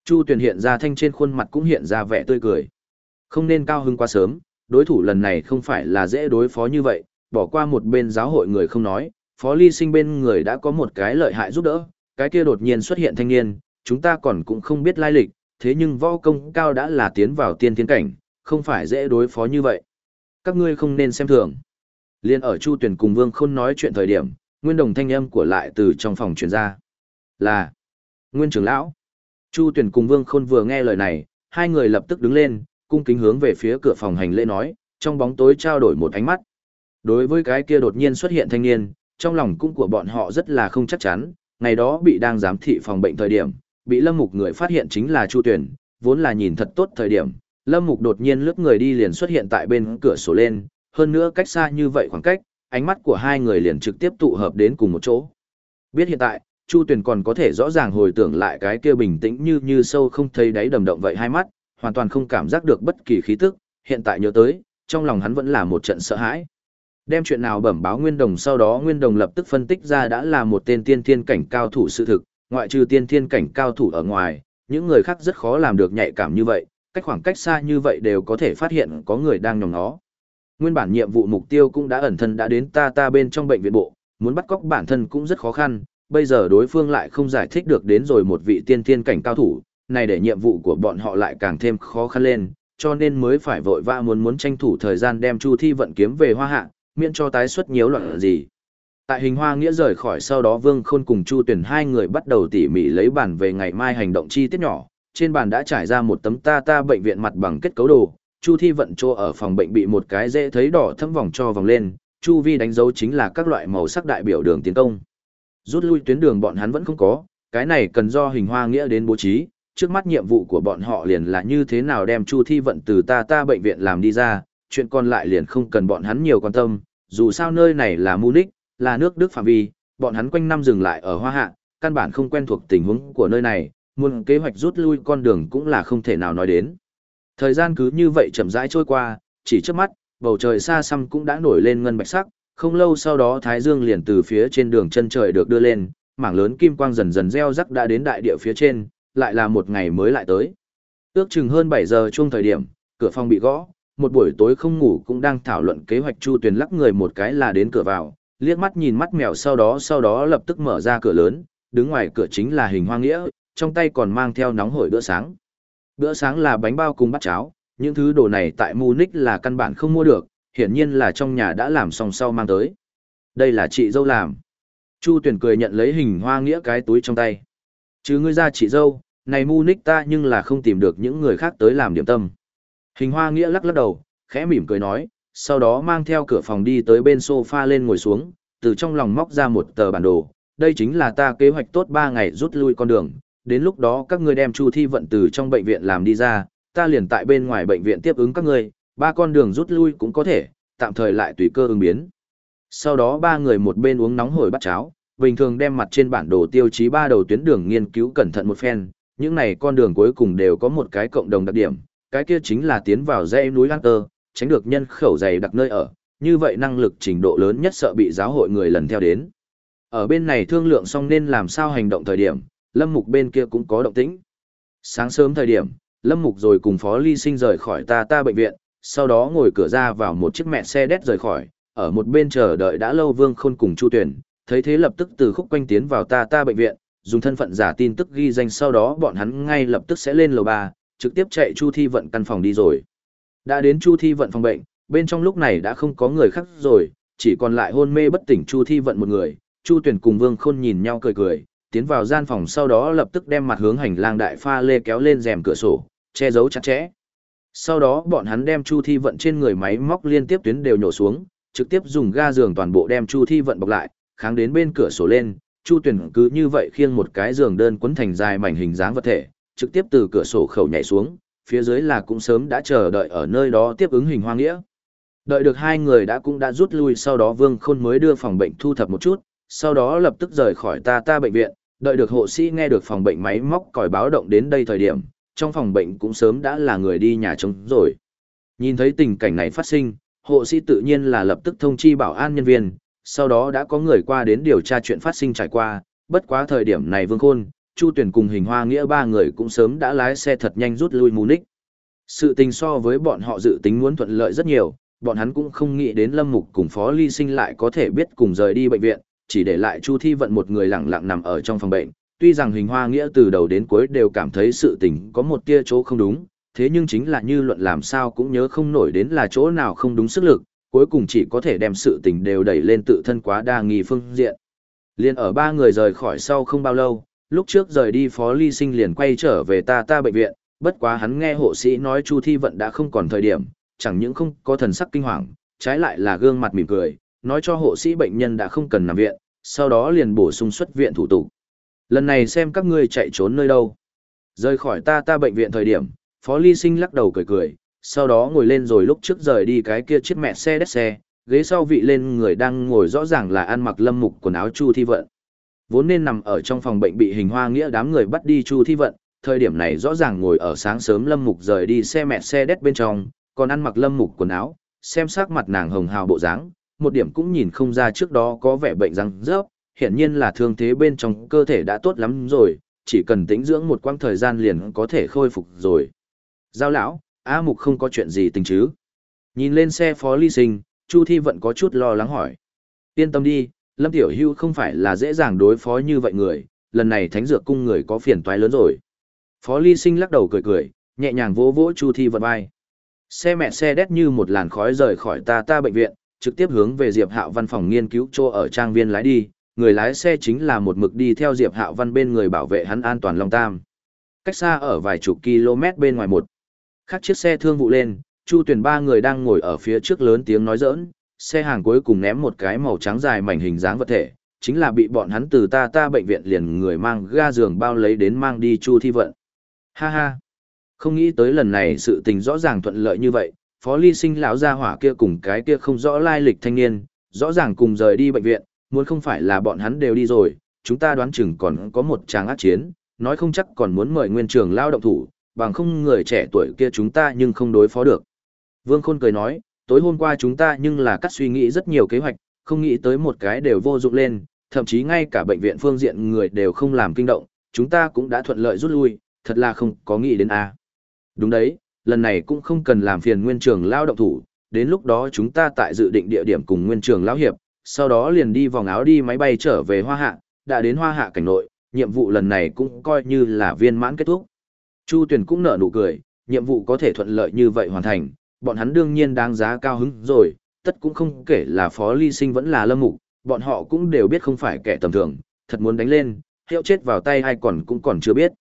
A: Chu Tuyền hiện ra thanh trên khuôn mặt cũng hiện ra vẻ tươi cười. Không nên cao hưng quá sớm, đối thủ lần này không phải là dễ đối phó như vậy, bỏ qua một bên giáo hội người không nói, phó ly sinh bên người đã có một cái lợi hại giúp đỡ, cái kia đột nhiên xuất hiện thanh niên, chúng ta còn cũng không biết lai lịch, thế nhưng võ công cao đã là tiến vào tiên tiến cảnh, không phải dễ đối phó như vậy. Các ngươi không nên xem thường. Liên ở Chu Tuyển cùng Vương Khôn nói chuyện thời điểm, nguyên đồng thanh âm của lại từ trong phòng truyền ra. Là Nguyên trưởng lão. Chu Tuyển cùng Vương Khôn vừa nghe lời này, hai người lập tức đứng lên, cung kính hướng về phía cửa phòng hành lễ nói, trong bóng tối trao đổi một ánh mắt. Đối với cái kia đột nhiên xuất hiện thanh niên, trong lòng cũng của bọn họ rất là không chắc chắn, ngày đó bị đang giám thị phòng bệnh thời điểm, bị Lâm Mục người phát hiện chính là Chu Tuyển, vốn là nhìn thật tốt thời điểm, Lâm Mục đột nhiên lướt người đi liền xuất hiện tại bên cửa sổ lên, hơn nữa cách xa như vậy khoảng cách, ánh mắt của hai người liền trực tiếp tụ hợp đến cùng một chỗ. Biết hiện tại, Chu Tuyền còn có thể rõ ràng hồi tưởng lại cái kia bình tĩnh như như sâu không thấy đáy đầm động vậy hai mắt, hoàn toàn không cảm giác được bất kỳ khí tức, hiện tại nhớ tới, trong lòng hắn vẫn là một trận sợ hãi. Đem chuyện nào bẩm báo Nguyên Đồng sau đó Nguyên Đồng lập tức phân tích ra đã là một tên tiên thiên cảnh cao thủ sự thực, ngoại trừ tiên thiên cảnh cao thủ ở ngoài, những người khác rất khó làm được nhạy cảm như vậy, cách khoảng cách xa như vậy đều có thể phát hiện có người đang nhòm nó. Nguyên bản nhiệm vụ mục tiêu cũng đã ẩn thân đã đến ta ta bên trong bệnh viện bộ, muốn bắt cóc bản thân cũng rất khó khăn, bây giờ đối phương lại không giải thích được đến rồi một vị tiên thiên cảnh cao thủ, này để nhiệm vụ của bọn họ lại càng thêm khó khăn lên, cho nên mới phải vội vã muốn muốn tranh thủ thời gian đem Chu Thi vận kiếm về Hoa Hạ, miễn cho tái xuất nhiễu loạn gì. Tại hình hoa nghĩa rời khỏi sau đó Vương Khôn cùng Chu Tuyển hai người bắt đầu tỉ mỉ lấy bản về ngày mai hành động chi tiết nhỏ, trên bàn đã trải ra một tấm ta ta bệnh viện mặt bằng kết cấu đồ, Chu Thi vận trô ở phòng bệnh bị một cái dễ thấy đỏ thâm vòng cho vòng lên, Chu Vi đánh dấu chính là các loại màu sắc đại biểu đường tiến công. Rút lui tuyến đường bọn hắn vẫn không có, cái này cần do hình hoa nghĩa đến bố trí, trước mắt nhiệm vụ của bọn họ liền là như thế nào đem Chu Thi vận từ ta ta bệnh viện làm đi ra, chuyện còn lại liền không cần bọn hắn nhiều quan tâm, dù sao nơi này là Munich, là nước Đức phạm vi, bọn hắn quanh năm dừng lại ở Hoa Hạ, căn bản không quen thuộc tình huống của nơi này, muốn kế hoạch rút lui con đường cũng là không thể nào nói đến. Thời gian cứ như vậy chậm rãi trôi qua, chỉ trước mắt, bầu trời xa xăm cũng đã nổi lên ngân bạch sắc, không lâu sau đó Thái Dương liền từ phía trên đường chân trời được đưa lên, mảng lớn kim quang dần dần gieo rắc đã đến đại địa phía trên, lại là một ngày mới lại tới. Ước chừng hơn 7 giờ chung thời điểm, cửa phòng bị gõ, một buổi tối không ngủ cũng đang thảo luận kế hoạch Chu Tuyền lắc người một cái là đến cửa vào, liếc mắt nhìn mắt mèo sau đó sau đó lập tức mở ra cửa lớn, đứng ngoài cửa chính là hình hoa nghĩa, trong tay còn mang theo nóng hổi bữa sáng. Bữa sáng là bánh bao cùng bát cháo, những thứ đồ này tại Munich là căn bản không mua được, hiển nhiên là trong nhà đã làm xong sau mang tới. Đây là chị dâu làm. Chu Tuyền cười nhận lấy hình hoa nghĩa cái túi trong tay. Chứ ngươi ra chị dâu, này Munich ta nhưng là không tìm được những người khác tới làm điểm tâm. Hình hoa nghĩa lắc lắc đầu, khẽ mỉm cười nói, sau đó mang theo cửa phòng đi tới bên sofa lên ngồi xuống, từ trong lòng móc ra một tờ bản đồ. Đây chính là ta kế hoạch tốt 3 ngày rút lui con đường, đến lúc đó các ngươi đem Chu Thi vận từ trong bệnh viện làm đi ra, ta liền tại bên ngoài bệnh viện tiếp ứng các ngươi, ba con đường rút lui cũng có thể, tạm thời lại tùy cơ ứng biến. Sau đó ba người một bên uống nóng hổi bắt cháo, bình thường đem mặt trên bản đồ tiêu chí ba đầu tuyến đường nghiên cứu cẩn thận một phen, những này con đường cuối cùng đều có một cái cộng đồng đặc điểm, cái kia chính là tiến vào dãy núi Lang Tơ, tránh được nhân khẩu dày đặc nơi ở, như vậy năng lực trình độ lớn nhất sợ bị giáo hội người lần theo đến. Ở bên này thương lượng xong nên làm sao hành động thời điểm, Lâm Mục bên kia cũng có động tĩnh. Sáng sớm thời điểm, Lâm Mục rồi cùng Phó Ly Sinh rời khỏi ta ta bệnh viện, sau đó ngồi cửa ra vào một chiếc mẹ xe đét rời khỏi, ở một bên chờ đợi đã lâu Vương Khôn cùng Chu Tuyển, thấy thế lập tức từ khúc quanh tiến vào ta ta bệnh viện, dùng thân phận giả tin tức ghi danh sau đó bọn hắn ngay lập tức sẽ lên lầu 3, trực tiếp chạy Chu Thi vận căn phòng đi rồi. Đã đến Chu Thi vận phòng bệnh, bên trong lúc này đã không có người khác rồi, chỉ còn lại hôn mê bất tỉnh Chu Thi vận một người, Chu Tuyển cùng Vương Khôn nhìn nhau cười cười, tiến vào gian phòng sau đó lập tức đem mặt hướng hành lang đại pha lê kéo lên rèm cửa sổ, che giấu chặt chẽ. Sau đó bọn hắn đem Chu Thi vận trên người máy móc liên tiếp tuyến đều nhổ xuống, trực tiếp dùng ga giường toàn bộ đem Chu Thi vận bọc lại, kháng đến bên cửa sổ lên, Chu Tuyển cứ như vậy khiêng một cái giường đơn quấn thành dài mảnh hình dáng vật thể, trực tiếp từ cửa sổ khẩu nhảy xuống, phía dưới là cũng sớm đã chờ đợi ở nơi đó tiếp ứng hình hoang nghĩa. Đợi được hai người đã cũng đã rút lui sau đó Vương Khôn mới đưa phòng bệnh thu thập một chút, sau đó lập tức rời khỏi ta ta bệnh viện, đợi được hộ sĩ nghe được phòng bệnh máy móc còi báo động đến đây thời điểm, trong phòng bệnh cũng sớm đã là người đi nhà trống rồi. Nhìn thấy tình cảnh này phát sinh, hộ sĩ tự nhiên là lập tức thông chi bảo an nhân viên, sau đó đã có người qua đến điều tra chuyện phát sinh trải qua, bất quá thời điểm này Vương Khôn, Chu Tuyển cùng Hình Hoa Nghĩa ba người cũng sớm đã lái xe thật nhanh rút lui Munich. Sự tình so với bọn họ dự tính muốn thuận lợi rất nhiều, bọn hắn cũng không nghĩ đến Lâm Mục cùng Phó Ly Sinh lại có thể biết cùng rời đi bệnh viện, chỉ để lại Chu Thi Vận một người lặng lặng nằm ở trong phòng bệnh. Tuy rằng Hình Hoa Nghĩa từ đầu đến cuối đều cảm thấy sự tình có một tia chỗ không đúng, thế nhưng chính là như luận làm sao cũng nhớ không nổi đến là chỗ nào không đúng sức lực, cuối cùng chỉ có thể đem sự tình đều đẩy lên tự thân quá đa nghi phương diện. Liên ở ba người rời khỏi sau không bao lâu, lúc trước rời đi Phó Ly Sinh liền quay trở về ta ta bệnh viện, bất quá hắn nghe hộ sĩ nói Chu Thi Vận đã không còn thời điểm, chẳng những không có thần sắc kinh hoàng, trái lại là gương mặt mỉm cười, nói cho hộ sĩ bệnh nhân đã không cần nằm viện, sau đó liền bổ sung xuất viện thủ tục. Lần này xem các ngươi chạy trốn nơi đâu. Rời khỏi ta ta bệnh viện thời điểm, Phó Ly Sinh lắc đầu cười cười, sau đó ngồi lên rồi lúc trước rời đi cái kia chiếc mẹ xe đét xe, ghế sau vị lên người đang ngồi rõ ràng là ăn mặc lâm mục quần áo Chu Thi Vận. Vốn nên nằm ở trong phòng bệnh bị hình hoa nghĩa đám người bắt đi Chu Thi Vận, thời điểm này rõ ràng ngồi ở sáng sớm lâm mục rời đi xe mẹ xe đét bên trong, còn ăn mặc lâm mục quần áo, xem sắc mặt nàng hồng hào bộ dáng, một điểm cũng nhìn không ra trước đó có vẻ bệnh răng rớp, hiển nhiên là thương thế bên trong cơ thể đã tốt lắm rồi, chỉ cần tĩnh dưỡng một quãng thời gian liền có thể khôi phục rồi. Giao lão, A Mục không có chuyện gì tình chứ? Nhìn lên xe phó ly sinh, Chu Thi Vận có chút lo lắng hỏi. Yên tâm đi, Lâm Tiểu Hưu không phải là dễ dàng đối phó như vậy người, lần này thánh dược cung người có phiền toái lớn rồi. Phó ly sinh lắc đầu cười cười, nhẹ nhàng vỗ vỗ Chu Thi vận vai. Xe mẹ xe đét như một làn khói rời khỏi ta ta bệnh viện, trực tiếp hướng về Diệp Hạo văn phòng nghiên cứu chỗ ở trang viên lái đi, người lái xe chính là một mực đi theo Diệp Hạo văn bên người bảo vệ hắn an toàn Long Tam. Cách xa ở vài chục km bên ngoài một. Khác chiếc xe thương vụ lên, Chu Tuyền ba người đang ngồi ở phía trước lớn tiếng nói giỡn, xe hàng cuối cùng ném một cái màu trắng dài mảnh hình dáng vật thể, chính là bị bọn hắn từ ta ta bệnh viện liền người mang ga giường bao lấy đến mang đi Chu Thi vận. Ha ha. Không nghĩ tới lần này sự tình rõ ràng thuận lợi như vậy, Phó Ly Sinh lão gia hỏa kia cùng cái kia không rõ lai lịch thanh niên, rõ ràng cùng rời đi bệnh viện, muốn không phải là bọn hắn đều đi rồi, chúng ta đoán chừng còn có một tràng ác chiến, nói không chắc còn muốn mời nguyên trường lao động thủ, bằng không người trẻ tuổi kia chúng ta nhưng không đối phó được. Vương Khôn cười nói, tối hôm qua chúng ta nhưng là cắt suy nghĩ rất nhiều kế hoạch, không nghĩ tới một cái đều vô dụng lên, thậm chí ngay cả bệnh viện phương diện người đều không làm kinh động, chúng ta cũng đã thuận lợi rút lui, thật là không có nghĩ đến a. Đúng đấy, lần này cũng không cần làm phiền nguyên trường lao động thủ, đến lúc đó chúng ta tại dự định địa điểm cùng nguyên trường lão hiệp, sau đó liền đi vòng áo đi máy bay trở về Hoa Hạ, đã đến Hoa Hạ cảnh nội, nhiệm vụ lần này cũng coi như là viên mãn kết thúc. Chu Tuyền cũng nở nụ cười, nhiệm vụ có thể thuận lợi như vậy hoàn thành, bọn hắn đương nhiên đáng giá cao hứng rồi, tất cũng không kể là Phó Ly Sinh vẫn là Lâm Mục, bọn họ cũng đều biết không phải kẻ tầm thường, thật muốn đánh lên, hiệu chết vào tay ai còn cũng còn chưa biết.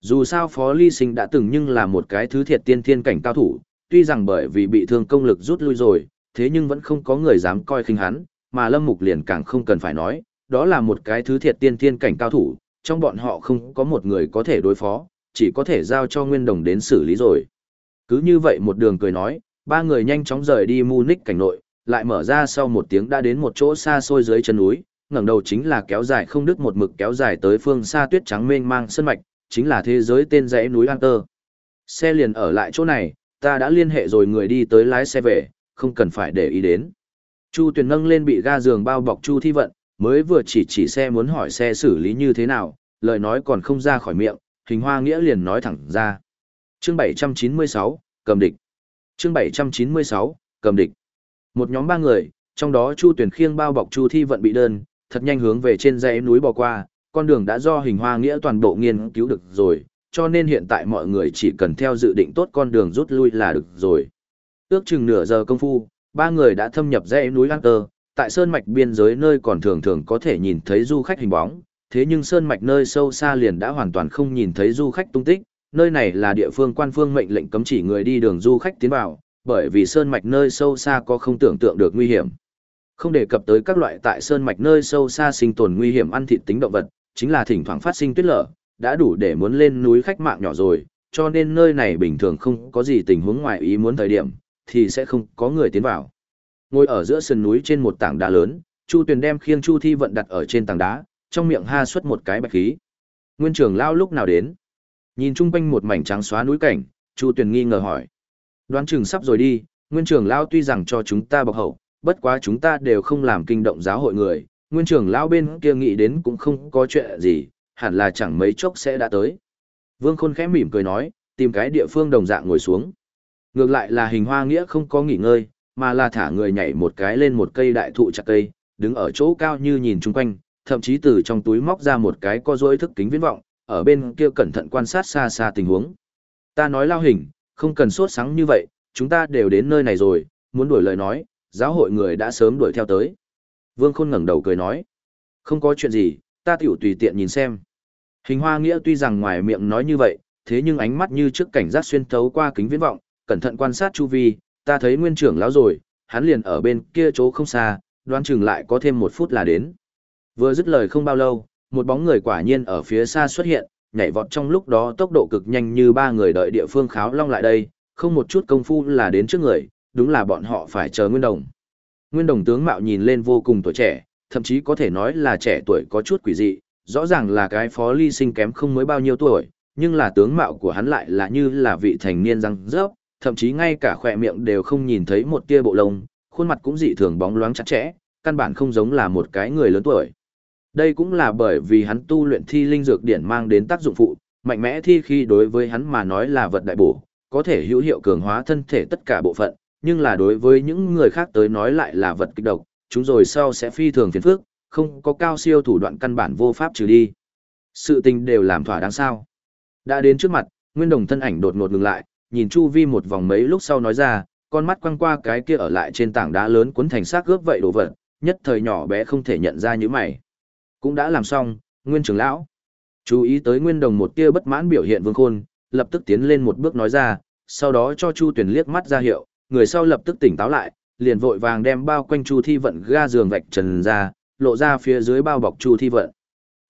A: Dù sao Phó Ly Sinh đã từng nhưng là một cái thứ thiệt tiên thiên cảnh cao thủ, tuy rằng bởi vì bị thương công lực rút lui rồi, thế nhưng vẫn không có người dám coi khinh hắn, mà Lâm Mục liền càng không cần phải nói, đó là một cái thứ thiệt tiên thiên cảnh cao thủ, trong bọn họ không có một người có thể đối phó, chỉ có thể giao cho Nguyên Đồng đến xử lý rồi. Cứ như vậy một đường cười nói, ba người nhanh chóng rời đi Munich cảnh nội, lại mở ra sau một tiếng đã đến một chỗ xa xôi dưới chân núi, ngẩng đầu chính là kéo dài không đứt một mực kéo dài tới phương xa tuyết trắng mênh mang sân mạch, chính là thế giới tên dãy núi An Xe liền ở lại chỗ này, ta đã liên hệ rồi người đi tới lái xe về, không cần phải để ý đến. Chu Tuyền nâng lên bị ga giường bao bọc Chu Thi Vận, mới vừa chỉ chỉ xe muốn hỏi xe xử lý như thế nào, lời nói còn không ra khỏi miệng, hình hoa nghĩa liền nói thẳng ra. Chương 796, cầm địch. Chương 796, cầm địch. Một nhóm ba người, trong đó Chu Tuyền khiêng bao bọc Chu Thi Vận bị đơn, thật nhanh hướng về trên dãy núi bò qua, con đường đã do hình hoa nghĩa toàn bộ nghiên cứu được rồi, cho nên hiện tại mọi người chỉ cần theo dự định tốt con đường rút lui là được rồi. Ước chừng nửa giờ công phu, ba người đã thâm nhập dãy núi An Tơ, tại sơn mạch biên giới nơi còn thường thường có thể nhìn thấy du khách hình bóng, thế nhưng sơn mạch nơi sâu xa liền đã hoàn toàn không nhìn thấy du khách tung tích, nơi này là địa phương quan phương mệnh lệnh cấm chỉ người đi đường du khách tiến vào, bởi vì sơn mạch nơi sâu xa có không tưởng tượng được nguy hiểm. Không đề cập tới các loại tại sơn mạch nơi sâu xa sinh tồn nguy hiểm ăn thịt tính động vật, chính là thỉnh thoảng phát sinh tuyết lở, đã đủ để muốn lên núi khách mạng nhỏ rồi, cho nên nơi này bình thường không có gì tình huống ngoài ý muốn thời điểm, thì sẽ không có người tiến vào. Ngồi ở giữa sườn núi trên một tảng đá lớn, Chu Tuyền đem khiêng Chu Thi vận đặt ở trên tảng đá, trong miệng ha xuất một cái bạch khí. Nguyên trưởng lao lúc nào đến? Nhìn chung quanh một mảnh trắng xóa núi cảnh, Chu Tuyền nghi ngờ hỏi. Đoán chừng sắp rồi đi, Nguyên trưởng lao tuy rằng cho chúng ta bọc hậu, bất quá chúng ta đều không làm kinh động giáo hội người, Nguyên trưởng lao bên kia nghĩ đến cũng không có chuyện gì, hẳn là chẳng mấy chốc sẽ đã tới. Vương Khôn khẽ mỉm cười nói, tìm cái địa phương đồng dạng ngồi xuống. Ngược lại là hình hoa nghĩa không có nghỉ ngơi, mà là thả người nhảy một cái lên một cây đại thụ chặt cây, đứng ở chỗ cao như nhìn chung quanh, thậm chí từ trong túi móc ra một cái co rỗi thức kính viễn vọng, ở bên kia cẩn thận quan sát xa xa tình huống. Ta nói lao hình, không cần sốt sáng như vậy, chúng ta đều đến nơi này rồi, muốn đuổi lời nói, giáo hội người đã sớm đuổi theo tới. Vương Khôn ngẩng đầu cười nói, không có chuyện gì, ta tiểu tùy tiện nhìn xem. Hình hoa nghĩa tuy rằng ngoài miệng nói như vậy, thế nhưng ánh mắt như trước cảnh giác xuyên thấu qua kính viễn vọng, cẩn thận quan sát chu vi, ta thấy nguyên trưởng lão rồi, hắn liền ở bên kia chỗ không xa, đoán chừng lại có thêm một phút là đến. Vừa dứt lời không bao lâu, một bóng người quả nhiên ở phía xa xuất hiện, nhảy vọt trong lúc đó tốc độ cực nhanh như ba người đợi địa phương kháo long lại đây, không một chút công phu là đến trước người, đúng là bọn họ phải chờ Nguyên Đồng. Nguyên Đồng tướng mạo nhìn lên vô cùng tuổi trẻ, thậm chí có thể nói là trẻ tuổi có chút quỷ dị, rõ ràng là cái phó ly sinh kém không mới bao nhiêu tuổi, nhưng là tướng mạo của hắn lại là như là vị thành niên răng rớp, thậm chí ngay cả khỏe miệng đều không nhìn thấy một tia bộ lông, khuôn mặt cũng dị thường bóng loáng chặt chẽ, căn bản không giống là một cái người lớn tuổi. Đây cũng là bởi vì hắn tu luyện thi linh dược điển mang đến tác dụng phụ, mạnh mẽ thi khi đối với hắn mà nói là vật đại bổ, có thể hữu hiệu cường hóa thân thể tất cả bộ phận, nhưng là đối với những người khác tới nói lại là vật kích độc, chúng rồi sau sẽ phi thường phiền phức, không có cao siêu thủ đoạn căn bản vô pháp trừ đi. Sự tình đều làm thỏa đáng sao. Đã đến trước mặt, Nguyên Đồng thân ảnh đột ngột ngừng lại, nhìn chu vi một vòng mấy lúc sau nói ra, con mắt quăng qua cái kia ở lại trên tảng đá lớn cuốn thành xác gớp vậy đồ vật, nhất thời nhỏ bé không thể nhận ra như mày. Cũng đã làm xong, Nguyên trưởng lão. Chú ý tới Nguyên Đồng một tia bất mãn biểu hiện Vương Khôn, lập tức tiến lên một bước nói ra, sau đó cho Chu Tuyển liếc mắt ra hiệu, người sau lập tức tỉnh táo lại, liền vội vàng đem bao quanh Chu Thi vận ga giường vạch trần ra, lộ ra phía dưới bao bọc Chu Thi vận.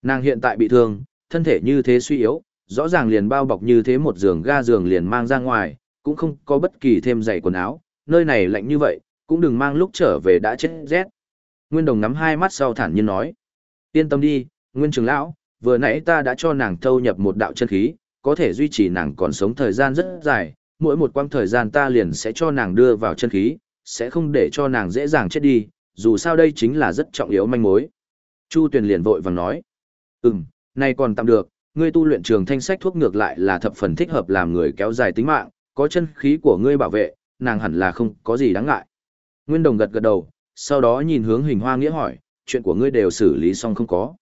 A: Nàng hiện tại bị thương, thân thể như thế suy yếu, rõ ràng liền bao bọc như thế một giường ga giường liền mang ra ngoài, cũng không có bất kỳ thêm giày quần áo, nơi này lạnh như vậy, cũng đừng mang lúc trở về đã chết rét. Nguyên Đồng nắm hai mắt sau thản nhiên nói, yên tâm đi, Nguyên Trường Lão, vừa nãy ta đã cho nàng thâu nhập một đạo chân khí, có thể duy trì nàng còn sống thời gian rất dài, mỗi một quãng thời gian ta liền sẽ cho nàng đưa vào chân khí, sẽ không để cho nàng dễ dàng chết đi, dù sao đây chính là rất trọng yếu manh mối. Chu Tuyền liền vội vàng nói, ừm, nay còn tạm được, ngươi tu luyện trường thanh sách thuốc ngược lại là thập phần thích hợp làm người kéo dài tính mạng, có chân khí của ngươi bảo vệ, nàng hẳn là không có gì đáng ngại. Nguyên Đồng gật gật đầu, sau đó nhìn hướng hình hoa nghĩa hỏi, chuyện của ngươi đều xử lý xong không có.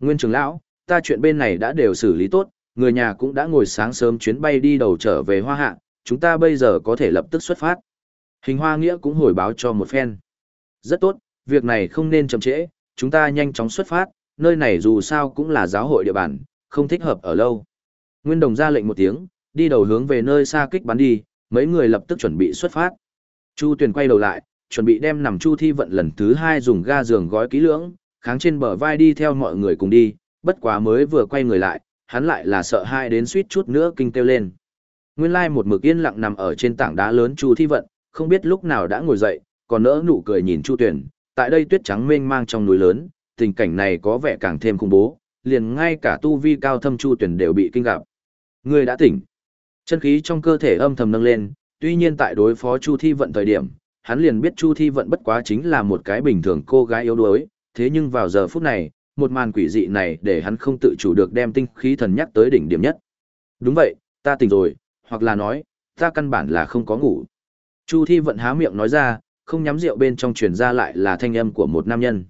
A: Nguyên trưởng lão, ta chuyện bên này đã đều xử lý tốt, người nhà cũng đã ngồi sáng sớm chuyến bay đi đầu trở về hoa hạ, chúng ta bây giờ có thể lập tức xuất phát. Hình hoa nghĩa cũng hồi báo cho một phen. Rất tốt, việc này không nên chậm trễ, chúng ta nhanh chóng xuất phát, nơi này dù sao cũng là giáo hội địa bàn, không thích hợp ở lâu. Nguyên Đồng ra lệnh một tiếng, đi đầu hướng về nơi xa kích bắn đi, mấy người lập tức chuẩn bị xuất phát. Chu Tuyền quay đầu lại, chuẩn bị đem nằm Chu Thi vận lần thứ hai dùng ga giường gói kỹ lưỡng, kháng trên bờ vai đi theo mọi người cùng đi, bất quá mới vừa quay người lại, hắn lại là sợ hai đến suýt chút nữa kinh kêu lên. Nguyên lai một mực yên lặng nằm ở trên tảng đá lớn Chu Thi vận, không biết lúc nào đã ngồi dậy, còn nỡ nụ cười nhìn Chu Tuyền, tại đây tuyết trắng mênh mang trong núi lớn, tình cảnh này có vẻ càng thêm khủng bố, liền ngay cả tu vi cao thâm Chu Tuyền đều bị kinh gặp. Người đã tỉnh. Chân khí trong cơ thể âm thầm nâng lên, tuy nhiên tại đối phó Chu Thi vận thời điểm, hắn liền biết Chu Thi vận bất quá chính là một cái bình thường cô gái yếu đuối, thế nhưng vào giờ phút này, một màn quỷ dị này để hắn không tự chủ được đem tinh khí thần nhắc tới đỉnh điểm nhất. Đúng vậy, ta tỉnh rồi, hoặc là nói, ta căn bản là không có ngủ. Chu Thi vận há miệng nói ra, không nhắm rượu bên trong truyền ra lại là thanh âm của một nam nhân.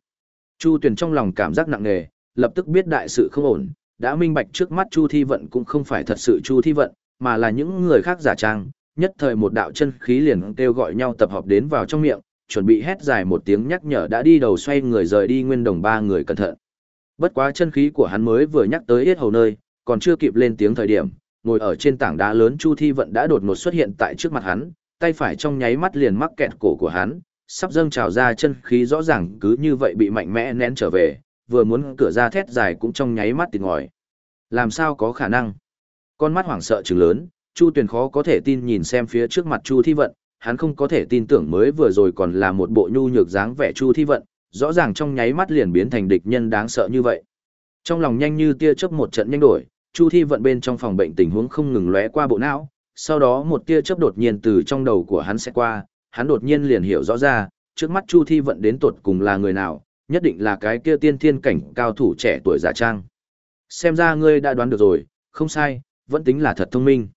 A: Chu Tuyền trong lòng cảm giác nặng nề, lập tức biết đại sự không ổn, đã minh bạch trước mắt Chu Thi vận cũng không phải thật sự Chu Thi vận, mà là những người khác giả trang, nhất thời một đạo chân khí liền kêu gọi nhau tập hợp đến vào trong miệng, chuẩn bị hét dài một tiếng nhắc nhở đã đi đầu xoay người rời đi nguyên đồng ba người cẩn thận. Bất quá chân khí của hắn mới vừa nhắc tới hết hầu nơi, còn chưa kịp lên tiếng thời điểm, ngồi ở trên tảng đá lớn Chu Thi Vận đã đột ngột xuất hiện tại trước mặt hắn, tay phải trong nháy mắt liền mắc kẹt cổ của hắn, sắp dâng trào ra chân khí rõ ràng cứ như vậy bị mạnh mẽ nén trở về, vừa muốn cửa ra thét dài cũng trong nháy mắt tịt ngòi. Làm sao có khả năng? Con mắt hoảng sợ trừng lớn, Chu Tuyền khó có thể tin nhìn xem phía trước mặt Chu Thi Vận, hắn không có thể tin tưởng mới vừa rồi còn là một bộ nhu nhược dáng vẻ Chu Thi Vận, rõ ràng trong nháy mắt liền biến thành địch nhân đáng sợ như vậy. Trong lòng nhanh như tia chớp một trận nhanh đổi, Chu Thi Vận bên trong phòng bệnh tình huống không ngừng lóe qua bộ não, sau đó một tia chớp đột nhiên từ trong đầu của hắn sẽ qua, hắn đột nhiên liền hiểu rõ ra, trước mắt Chu Thi Vận đến tột cùng là người nào, nhất định là cái kia tiên thiên cảnh cao thủ trẻ tuổi giả trang. Xem ra ngươi đã đoán được rồi, không sai, vẫn tính là thật thông minh.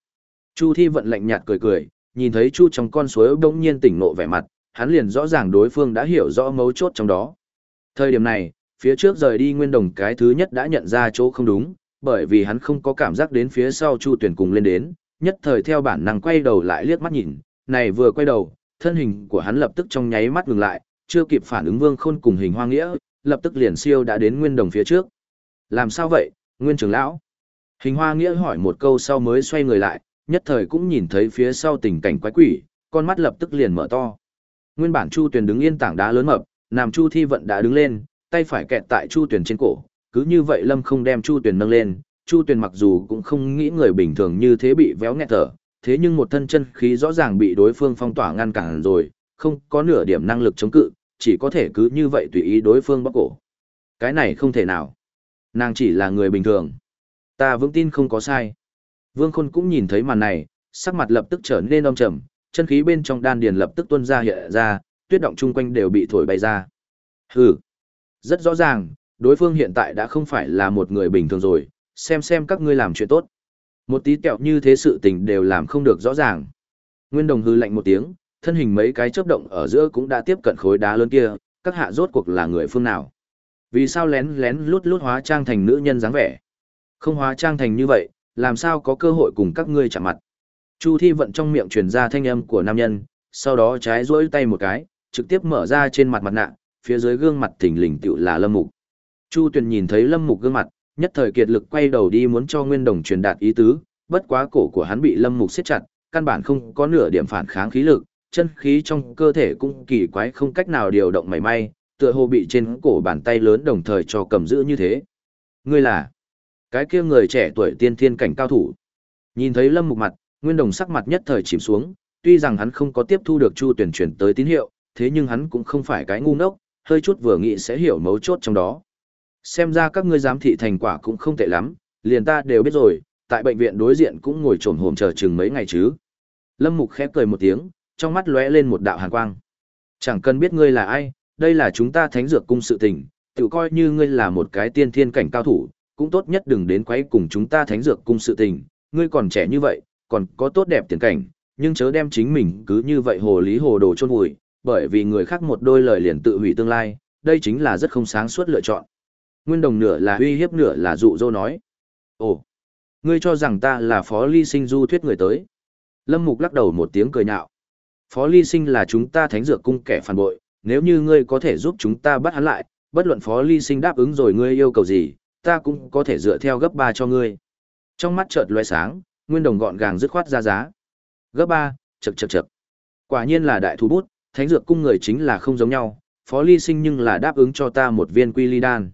A: Chu Thi Vận lạnh nhạt cười cười, nhìn thấy Chu trong con suối bỗng nhiên tỉnh nộ vẻ mặt, hắn liền rõ ràng đối phương đã hiểu rõ mấu chốt trong đó. Thời điểm này, phía trước rời đi Nguyên Đồng cái thứ nhất đã nhận ra chỗ không đúng, bởi vì hắn không có cảm giác đến phía sau Chu Tuyển cùng lên đến, nhất thời theo bản năng quay đầu lại liếc mắt nhìn, này vừa quay đầu, thân hình của hắn lập tức trong nháy mắt ngừng lại, chưa kịp phản ứng Vương Khôn cùng hình hoa nghĩa, lập tức liền siêu đã đến Nguyên Đồng phía trước. Làm sao vậy, Nguyên trưởng lão? Hình hoa nghĩa hỏi một câu sau mới xoay người lại, nhất thời cũng nhìn thấy phía sau tình cảnh quái quỷ, con mắt lập tức liền mở to. Nguyên bản Chu Tuyền đứng yên tảng đá lớn mập, nam Chu Thi vận đã đứng lên, tay phải kẹt tại Chu Tuyền trên cổ, cứ như vậy Lâm không đem Chu Tuyền nâng lên, Chu Tuyền mặc dù cũng không nghĩ người bình thường như thế bị véo nghẹt thở, thế nhưng một thân chân khí rõ ràng bị đối phương phong tỏa ngăn cản rồi, không có nửa điểm năng lực chống cự, chỉ có thể cứ như vậy tùy ý đối phương bóc cổ. Cái này không thể nào. Nàng chỉ là người bình thường. Ta vững tin không có sai. Vương Khôn cũng nhìn thấy màn này, sắc mặt lập tức trở nên âm trầm, chân khí bên trong đan điền lập tức tuôn ra hiện ra, tuyết động chung quanh đều bị thổi bay ra. Hừ. Rất rõ ràng, đối phương hiện tại đã không phải là một người bình thường rồi, xem xem các ngươi làm chuyện tốt. Một tí kẹo như thế sự tình đều làm không được rõ ràng. Nguyên Đồng hư lạnh một tiếng, thân hình mấy cái chớp động ở giữa cũng đã tiếp cận khối đá lớn kia, các hạ rốt cuộc là người phương nào? Vì sao lén lén lút lút hóa trang thành nữ nhân dáng vẻ? Không hóa trang thành như vậy, làm sao có cơ hội cùng các ngươi chạm mặt? Chu Thi vận trong miệng truyền ra thanh âm của nam nhân, sau đó trái duỗi tay một cái, trực tiếp mở ra trên mặt mặt nạ, phía dưới gương mặt thình lình tựu là Lâm Mục. Chu Tuyền nhìn thấy Lâm Mục gương mặt, nhất thời kiệt lực quay đầu đi muốn cho Nguyên Đồng truyền đạt ý tứ, bất quá cổ của hắn bị Lâm Mục siết chặt, căn bản không có nửa điểm phản kháng khí lực, chân khí trong cơ thể cũng kỳ quái không cách nào điều động mảy may, tựa hồ bị trên cổ bàn tay lớn đồng thời cho cầm giữ như thế. Ngươi là cái kia người trẻ tuổi tiên thiên cảnh cao thủ. Nhìn thấy Lâm Mục mặt, Nguyên Đồng sắc mặt nhất thời chìm xuống, tuy rằng hắn không có tiếp thu được Chu Tuyển chuyển tới tín hiệu, thế nhưng hắn cũng không phải cái ngu ngốc, hơi chút vừa nghĩ sẽ hiểu mấu chốt trong đó. Xem ra các ngươi giám thị thành quả cũng không tệ lắm, liền ta đều biết rồi, tại bệnh viện đối diện cũng ngồi trồn hồm chờ chừng mấy ngày chứ. Lâm Mục khép cười một tiếng, trong mắt lóe lên một đạo hàn quang. Chẳng cần biết ngươi là ai, đây là chúng ta thánh dược cung sự tình, tự coi như ngươi là một cái tiên thiên cảnh cao thủ, cũng tốt nhất đừng đến quấy cùng chúng ta thánh dược cung sự tình, ngươi còn trẻ như vậy, còn có tốt đẹp tiền cảnh, nhưng chớ đem chính mình cứ như vậy hồ lý hồ đồ chôn vùi, bởi vì người khác một đôi lời liền tự hủy tương lai, đây chính là rất không sáng suốt lựa chọn. Nguyên Đồng nửa là uy hiếp nửa là dụ dỗ nói. Ồ, ngươi cho rằng ta là phó ly sinh du thuyết người tới. Lâm Mục lắc đầu một tiếng cười nhạo. Phó ly sinh là chúng ta thánh dược cung kẻ phản bội, nếu như ngươi có thể giúp chúng ta bắt hắn lại, bất luận phó ly sinh đáp ứng rồi ngươi yêu cầu gì, ta cũng có thể dựa theo gấp ba cho ngươi. Trong mắt chợt loe sáng, Nguyên Đồng gọn gàng dứt khoát ra giá. Gấp ba, chậc chậc chậc. Quả nhiên là đại thú bút, thánh dược cung người chính là không giống nhau, phó ly sinh nhưng là đáp ứng cho ta một viên quy ly đan.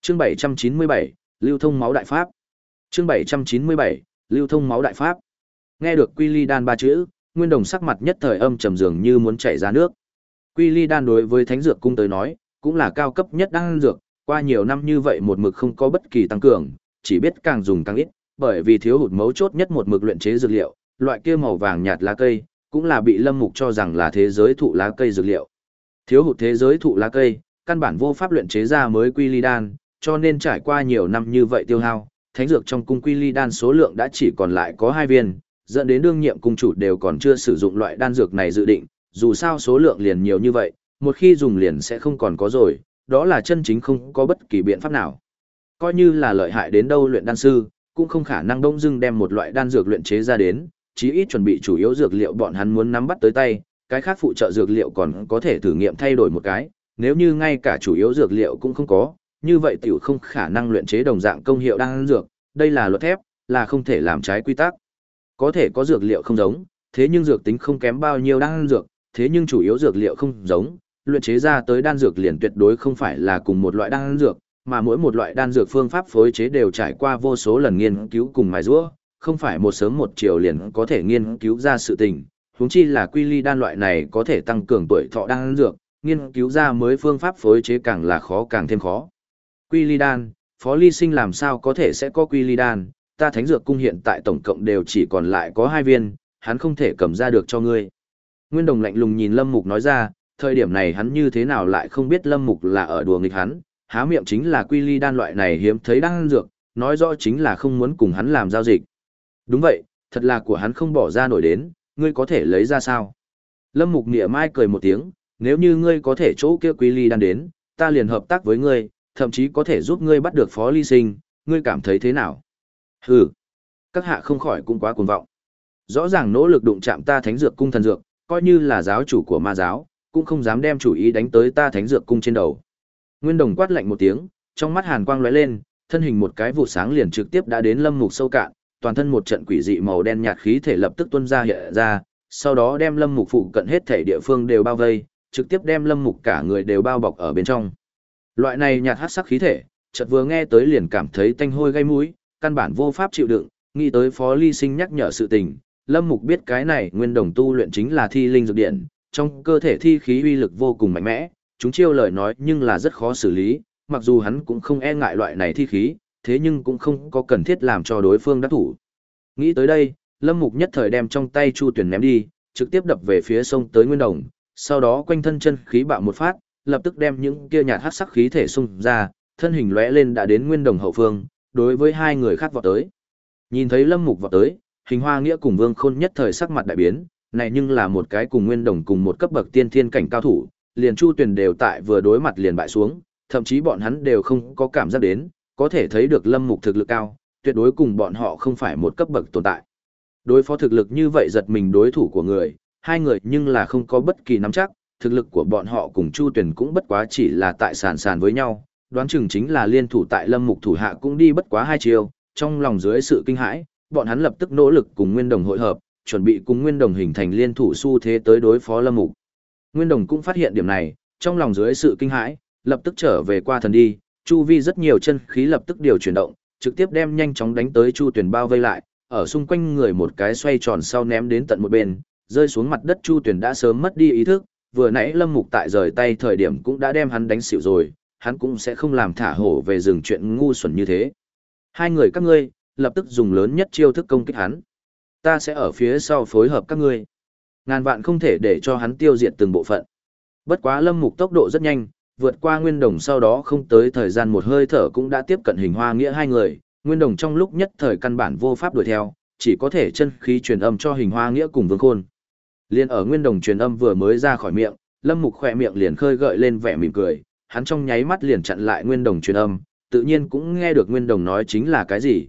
A: Chương 797, lưu thông máu đại pháp. Chương 797, lưu thông máu đại pháp. Nghe được quy ly đan ba chữ, Nguyên Đồng sắc mặt nhất thời âm trầm dường như muốn chảy ra nước. Quy ly đan đối với thánh dược cung tới nói, cũng là cao cấp nhất đan dược, qua nhiều năm như vậy một mực không có bất kỳ tăng cường, chỉ biết càng dùng càng ít, bởi vì thiếu hụt mấu chốt nhất một mực luyện chế dược liệu, loại kia màu vàng nhạt lá cây, cũng là bị Lâm Mục cho rằng là thế giới thụ lá cây dược liệu. Thiếu hụt thế giới thụ lá cây, căn bản vô pháp luyện chế ra mới quy ly đan, cho nên trải qua nhiều năm như vậy tiêu hao, thánh dược trong cung quy ly đan số lượng đã chỉ còn lại có hai viên, dẫn đến đương nhiệm cung chủ đều còn chưa sử dụng loại đan dược này dự định, dù sao số lượng liền nhiều như vậy, một khi dùng liền sẽ không còn có rồi, đó là chân chính không có bất kỳ biện pháp nào. Coi như là lợi hại đến đâu luyện đan sư, cũng không khả năng đông dưng đem một loại đan dược luyện chế ra đến, chí ít chuẩn bị chủ yếu dược liệu bọn hắn muốn nắm bắt tới tay, cái khác phụ trợ dược liệu còn có thể thử nghiệm thay đổi một cái, nếu như ngay cả chủ yếu dược liệu cũng không có, như vậy tiểu không khả năng luyện chế đồng dạng công hiệu đan dược, đây là luật thép, là không thể làm trái quy tắc. Có thể có dược liệu không giống, thế nhưng dược tính không kém bao nhiêu đan dược, thế nhưng chủ yếu dược liệu không giống, luyện chế ra tới đan dược liền tuyệt đối không phải là cùng một loại đan dược, mà mỗi một loại đan dược phương pháp phối chế đều trải qua vô số lần nghiên cứu cùng mài giũa, không phải một sớm một chiều liền có thể nghiên cứu ra sự tình, huống chi là quy ly đan loại này có thể tăng cường tuổi thọ đan dược, nghiên cứu ra mới phương pháp phối chế càng là khó càng thêm khó. Quy ly đan, Phó Ly Sinh làm sao có thể sẽ có quy ly đan, ta thánh dược cung hiện tại tổng cộng đều chỉ còn lại có hai viên, hắn không thể cầm ra được cho ngươi. Nguyên Đồng lạnh lùng nhìn Lâm Mục nói ra, thời điểm này hắn như thế nào lại không biết Lâm Mục là ở đùa nghịch hắn, há miệng chính là quy ly đan loại này hiếm thấy đang dược, nói rõ chính là không muốn cùng hắn làm giao dịch. Đúng vậy, thật là của hắn không bỏ ra nổi đến, ngươi có thể lấy ra sao? Lâm Mục nịa Mai cười một tiếng, nếu như ngươi có thể chỗ kia quy ly đan đến, ta liền hợp tác với ngươi, thậm chí có thể giúp ngươi bắt được phó ly sinh, ngươi cảm thấy thế nào? Hừ, các hạ không khỏi cũng quá cuồng vọng. Rõ ràng nỗ lực đụng chạm ta thánh dược cung thần dược, coi như là giáo chủ của ma giáo, cũng không dám đem chủ ý đánh tới ta thánh dược cung trên đầu. Nguyên Đồng quát lạnh một tiếng, trong mắt hàn quang lóe lên, thân hình một cái vụ sáng liền trực tiếp đã đến lâm mục sâu cạn, toàn thân một trận quỷ dị màu đen nhạt khí thể lập tức tuôn ra hiện ra, sau đó đem lâm mục phụ cận hết thể địa phương đều bao vây, trực tiếp đem lâm mục cả người đều bao bọc ở bên trong. Loại này nhạt hắc sắc khí thể, chợt vừa nghe tới liền cảm thấy tanh hôi gây mũi, căn bản vô pháp chịu đựng, nghĩ tới Phó Ly Sinh nhắc nhở sự tình, Lâm Mục biết cái này nguyên đồng tu luyện chính là thi linh dược điện, trong cơ thể thi khí uy lực vô cùng mạnh mẽ, chúng chiêu lời nói nhưng là rất khó xử lý, mặc dù hắn cũng không e ngại loại này thi khí, thế nhưng cũng không có cần thiết làm cho đối phương đắc thủ. Nghĩ tới đây, Lâm Mục nhất thời đem trong tay Chu Tuyển ném đi, trực tiếp đập về phía sông tới Nguyên Đồng, sau đó quanh thân chân khí bạo một phát, lập tức đem những kia nhạt hắc sắc khí thể xung ra, thân hình lóe lên đã đến Nguyên Đồng hậu phương, đối với hai người khác vọt tới. Nhìn thấy Lâm Mục vọt tới, Hình Hoa Nghĩa cùng Vương Khôn nhất thời sắc mặt đại biến, này nhưng là một cái cùng Nguyên Đồng cùng một cấp bậc tiên thiên cảnh cao thủ, liền Chu tuyền đều tại vừa đối mặt liền bại xuống, thậm chí bọn hắn đều không có cảm giác đến, có thể thấy được Lâm Mục thực lực cao, tuyệt đối cùng bọn họ không phải một cấp bậc tồn tại. Đối phó thực lực như vậy giật mình đối thủ của người, hai người nhưng là không có bất kỳ nắm chắc, thực lực của bọn họ cùng Chu tuyền cũng bất quá chỉ là tại sàn sàn với nhau, đoán chừng chính là liên thủ tại Lâm Mục thủ hạ cũng đi bất quá hai chiều, trong lòng dưới sự kinh hãi, bọn hắn lập tức nỗ lực cùng Nguyên Đồng hội hợp, chuẩn bị cùng Nguyên Đồng hình thành liên thủ xu thế tới đối phó Lâm Mục. Nguyên Đồng cũng phát hiện điểm này, trong lòng dưới sự kinh hãi, lập tức trở về qua thần đi, chu vi rất nhiều chân khí lập tức điều chuyển động, trực tiếp đem nhanh chóng đánh tới Chu tuyền bao vây lại, ở xung quanh người một cái xoay tròn sau ném đến tận một bên, rơi xuống mặt đất Chu tuyền đã sớm mất đi ý thức, vừa nãy Lâm Mục tại rời tay thời điểm cũng đã đem hắn đánh xỉu rồi, hắn cũng sẽ không làm thả hổ về rừng chuyện ngu xuẩn như thế. Hai người các ngươi, lập tức dùng lớn nhất chiêu thức công kích hắn. Ta sẽ ở phía sau phối hợp các ngươi. Ngàn vạn không thể để cho hắn tiêu diệt từng bộ phận. Bất quá Lâm Mục tốc độ rất nhanh, vượt qua Nguyên Đồng sau đó không tới thời gian một hơi thở cũng đã tiếp cận hình hoa nghĩa hai người, Nguyên Đồng trong lúc nhất thời căn bản vô pháp đuổi theo, chỉ có thể chân khí truyền âm cho hình hoa nghĩa cùng vương khôn. Liên ở nguyên đồng truyền âm vừa mới ra khỏi miệng, lâm mục khỏe miệng liền khơi gợi lên vẻ mỉm cười, hắn trong nháy mắt liền chặn lại nguyên đồng truyền âm, tự nhiên cũng nghe được nguyên đồng nói chính là cái gì.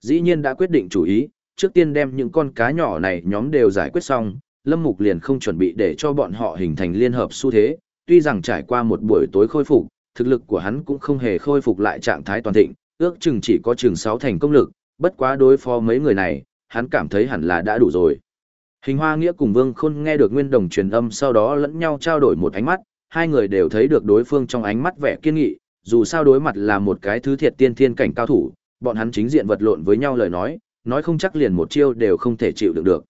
A: Dĩ nhiên đã quyết định chủ ý, trước tiên đem những con cá nhỏ này nhóm đều giải quyết xong, lâm mục liền không chuẩn bị để cho bọn họ hình thành liên hợp xu thế, tuy rằng trải qua một buổi tối khôi phục, thực lực của hắn cũng không hề khôi phục lại trạng thái toàn thịnh, ước chừng chỉ có chừng 6 thành công lực, bất quá đối phó mấy người này, hắn cảm thấy hẳn là đã đủ rồi. Hình Hoa Nghĩa cùng Vương Khôn nghe được Nguyên Đồng truyền âm sau đó lẫn nhau trao đổi một ánh mắt, hai người đều thấy được đối phương trong ánh mắt vẻ kiên nghị, dù sao đối mặt là một cái thứ thiệt tiên thiên cảnh cao thủ, bọn hắn chính diện vật lộn với nhau lời nói, nói không chắc liền một chiêu đều không thể chịu đựng được.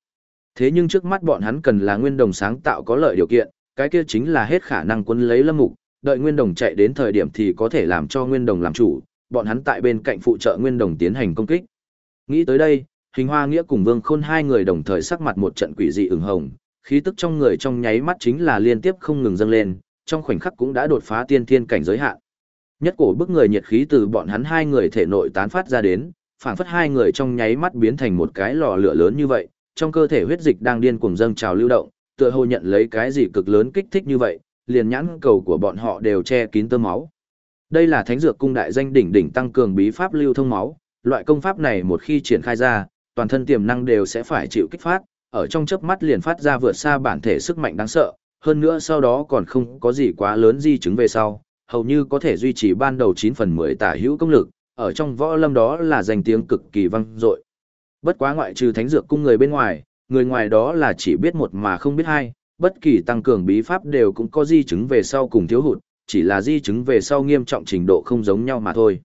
A: Thế nhưng trước mắt bọn hắn cần là Nguyên Đồng sáng tạo có lợi điều kiện, cái kia chính là hết khả năng quân lấy Lâm Mục, đợi Nguyên Đồng chạy đến thời điểm thì có thể làm cho Nguyên Đồng làm chủ, bọn hắn tại bên cạnh phụ trợ Nguyên Đồng tiến hành công kích. Nghĩ tới đây, Hình Hoa Nghĩa cùng Vương Khôn hai người đồng thời sắc mặt một trận quỷ dị ửng hồng, khí tức trong người trong nháy mắt chính là liên tiếp không ngừng dâng lên, trong khoảnh khắc cũng đã đột phá tiên thiên cảnh giới hạn. Nhất cổ bức người nhiệt khí từ bọn hắn hai người thể nội tán phát ra đến, phảng phất hai người trong nháy mắt biến thành một cái lò lửa lớn như vậy, trong cơ thể huyết dịch đang điên cuồng dâng trào lưu động, tựa hồ nhận lấy cái gì cực lớn kích thích như vậy, liền nhãn cầu của bọn họ đều che kín tơ máu. Đây là thánh dược cung đại danh đỉnh đỉnh tăng cường bí pháp lưu thông máu, loại công pháp này một khi triển khai ra, toàn thân tiềm năng đều sẽ phải chịu kích phát, ở trong chớp mắt liền phát ra vượt xa bản thể sức mạnh đáng sợ, hơn nữa sau đó còn không có gì quá lớn di chứng về sau, hầu như có thể duy trì ban đầu 9 phần 10 tả hữu công lực, ở trong võ lâm đó là danh tiếng cực kỳ vang dội. Bất quá ngoại trừ thánh dược cung người bên ngoài, người ngoài đó là chỉ biết một mà không biết hai, bất kỳ tăng cường bí pháp đều cũng có di chứng về sau cùng thiếu hụt, chỉ là di chứng về sau nghiêm trọng trình độ không giống nhau mà thôi.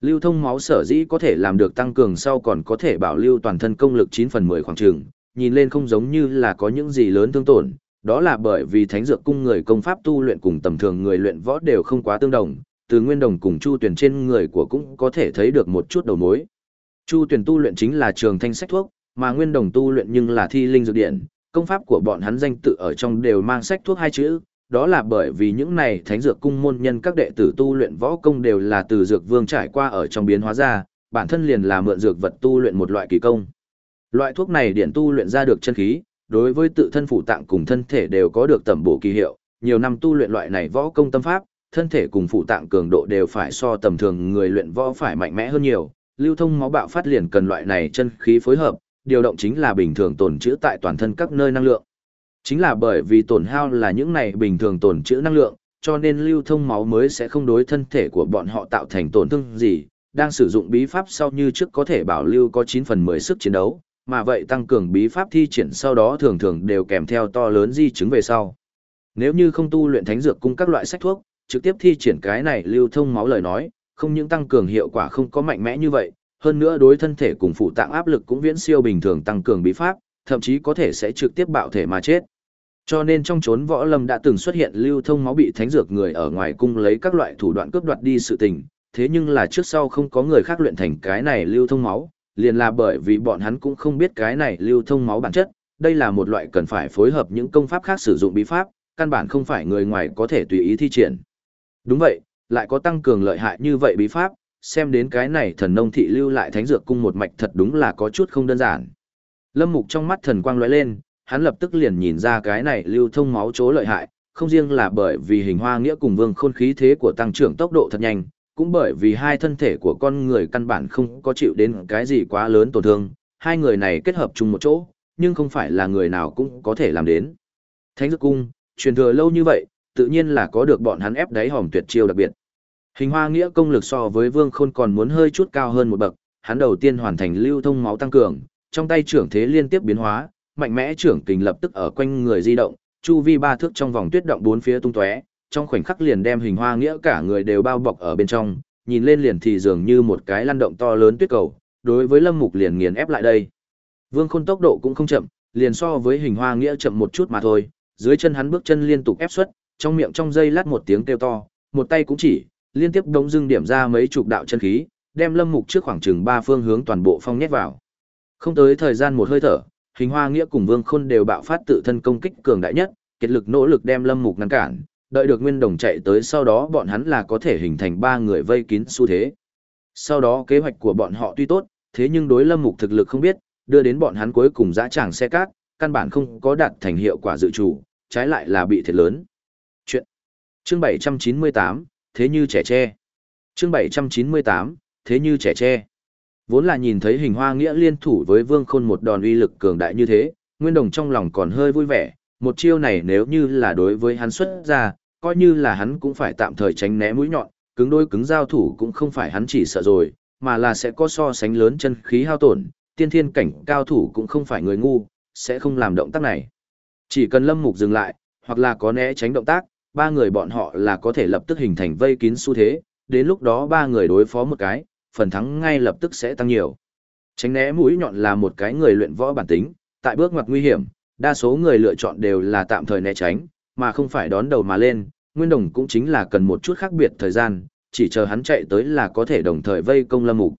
A: Lưu thông máu sở dĩ có thể làm được tăng cường sau còn có thể bảo lưu toàn thân công lực 9 phần 10 khoảng trường, nhìn lên không giống như là có những gì lớn thương tổn, đó là bởi vì thánh dược cung người công pháp tu luyện cùng tầm thường người luyện võ đều không quá tương đồng, từ nguyên đồng cùng chu tuyển trên người của cũng có thể thấy được một chút đầu mối. Chu tuyển tu luyện chính là trường thanh sách thuốc, mà nguyên đồng tu luyện nhưng là thi linh dược điện, công pháp của bọn hắn danh tự ở trong đều mang sách thuốc hai chữ, đó là bởi vì những này thánh dược cung môn nhân các đệ tử tu luyện võ công đều là từ dược vương trải qua ở trong biến hóa ra, bản thân liền là mượn dược vật tu luyện một loại kỳ công. Loại thuốc này điện tu luyện ra được chân khí, đối với tự thân phụ tạng cùng thân thể đều có được tẩm bổ kỳ hiệu, nhiều năm tu luyện loại này võ công tâm pháp, thân thể cùng phụ tạng cường độ đều phải so tầm thường người luyện võ phải mạnh mẽ hơn nhiều, lưu thông máu bạo phát liền cần loại này chân khí phối hợp, điều động chính là bình thường tồn trữ tại toàn thân các nơi năng lượng. Chính là bởi vì tổn hao là những này bình thường tồn trữ năng lượng, cho nên lưu thông máu mới sẽ không đối thân thể của bọn họ tạo thành tổn thương gì, đang sử dụng bí pháp sau như trước có thể bảo lưu có 9 phần 10 sức chiến đấu, mà vậy tăng cường bí pháp thi triển sau đó thường thường đều kèm theo to lớn di chứng về sau. Nếu như không tu luyện thánh dược cung các loại sách thuốc, trực tiếp thi triển cái này lưu thông máu lời nói, không những tăng cường hiệu quả không có mạnh mẽ như vậy, hơn nữa đối thân thể cùng phụ tạng áp lực cũng viễn siêu bình thường tăng cường bí pháp, thậm chí có thể sẽ trực tiếp bạo thể mà chết. Cho nên trong chốn võ lâm đã từng xuất hiện lưu thông máu bị thánh dược người ở ngoài cung lấy các loại thủ đoạn cướp đoạt đi sự tình, thế nhưng là trước sau không có người khác luyện thành cái này lưu thông máu, liền là bởi vì bọn hắn cũng không biết cái này lưu thông máu bản chất, đây là một loại cần phải phối hợp những công pháp khác sử dụng bí pháp, căn bản không phải người ngoài có thể tùy ý thi triển. Đúng vậy, lại có tăng cường lợi hại như vậy bí pháp, xem đến cái này thần nông thị lưu lại thánh dược cung một mạch thật đúng là có chút không đơn giản. Lâm Mục trong mắt thần quang lóe lên, hắn lập tức liền nhìn ra cái này lưu thông máu chỗ lợi hại, không riêng là bởi vì hình hoa nghĩa cùng vương khôn khí thế của tăng trưởng tốc độ thật nhanh, cũng bởi vì hai thân thể của con người căn bản không có chịu đến cái gì quá lớn tổn thương, hai người này kết hợp chung một chỗ, nhưng không phải là người nào cũng có thể làm đến. Thánh dược cung, truyền thừa lâu như vậy, tự nhiên là có được bọn hắn ép đáy hòm tuyệt chiêu đặc biệt. Hình hoa nghĩa công lực so với vương khôn còn muốn hơi chút cao hơn một bậc, hắn đầu tiên hoàn thành lưu thông máu tăng cường, trong tay trưởng thế liên tiếp biến hóa, mạnh mẽ trưởng kình lập tức ở quanh người di động, chu vi ba thước trong vòng tuyết động bốn phía tung tóe, trong khoảnh khắc liền đem hình hoa nghĩa cả người đều bao bọc ở bên trong, nhìn lên liền thì dường như một cái lăn động to lớn tuyết cầu, đối với Lâm Mục liền nghiền ép lại đây. Vương Khôn tốc độ cũng không chậm, liền so với hình hoa nghĩa chậm một chút mà thôi, dưới chân hắn bước chân liên tục ép xuất, trong miệng trong dây lát một tiếng kêu to, một tay cũng chỉ, liên tiếp đống dưng điểm ra mấy chục đạo chân khí, đem Lâm Mục trước khoảng chừng ba phương hướng toàn bộ phong nhét vào. Không tới thời gian một hơi thở, hình hoa nghĩa cùng vương khôn đều bạo phát tự thân công kích cường đại nhất, kết lực nỗ lực đem lâm mục ngăn cản, đợi được nguyên đồng chạy tới sau đó bọn hắn là có thể hình thành ba người vây kín xu thế. Sau đó kế hoạch của bọn họ tuy tốt, thế nhưng đối lâm mục thực lực không biết, đưa đến bọn hắn cuối cùng dã tràng xe cát, căn bản không có đạt thành hiệu quả dự chủ, trái lại là bị thiệt lớn. Chương 798, thế như trẻ tre. Chương 798, thế như trẻ tre. Vốn là nhìn thấy hình hoa nghĩa liên thủ với Vương Khôn một đòn uy lực cường đại như thế, Nguyên Đồng trong lòng còn hơi vui vẻ, một chiêu này nếu như là đối với hắn xuất ra, coi như là hắn cũng phải tạm thời tránh né mũi nhọn, cứng đôi cứng giao thủ cũng không phải hắn chỉ sợ rồi, mà là sẽ có so sánh lớn chân khí hao tổn, tiên thiên cảnh cao thủ cũng không phải người ngu, sẽ không làm động tác này. Chỉ cần Lâm Mục dừng lại, hoặc là có né tránh động tác, ba người bọn họ là có thể lập tức hình thành vây kín xu thế, đến lúc đó ba người đối phó một cái, phần thắng ngay lập tức sẽ tăng nhiều. Tránh né mũi nhọn là một cái người luyện võ bản tính, tại bước ngoặt nguy hiểm, đa số người lựa chọn đều là tạm thời né tránh, mà không phải đón đầu mà lên, Nguyên Đồng cũng chính là cần một chút khác biệt thời gian, chỉ chờ hắn chạy tới là có thể đồng thời vây công Lâm Mục.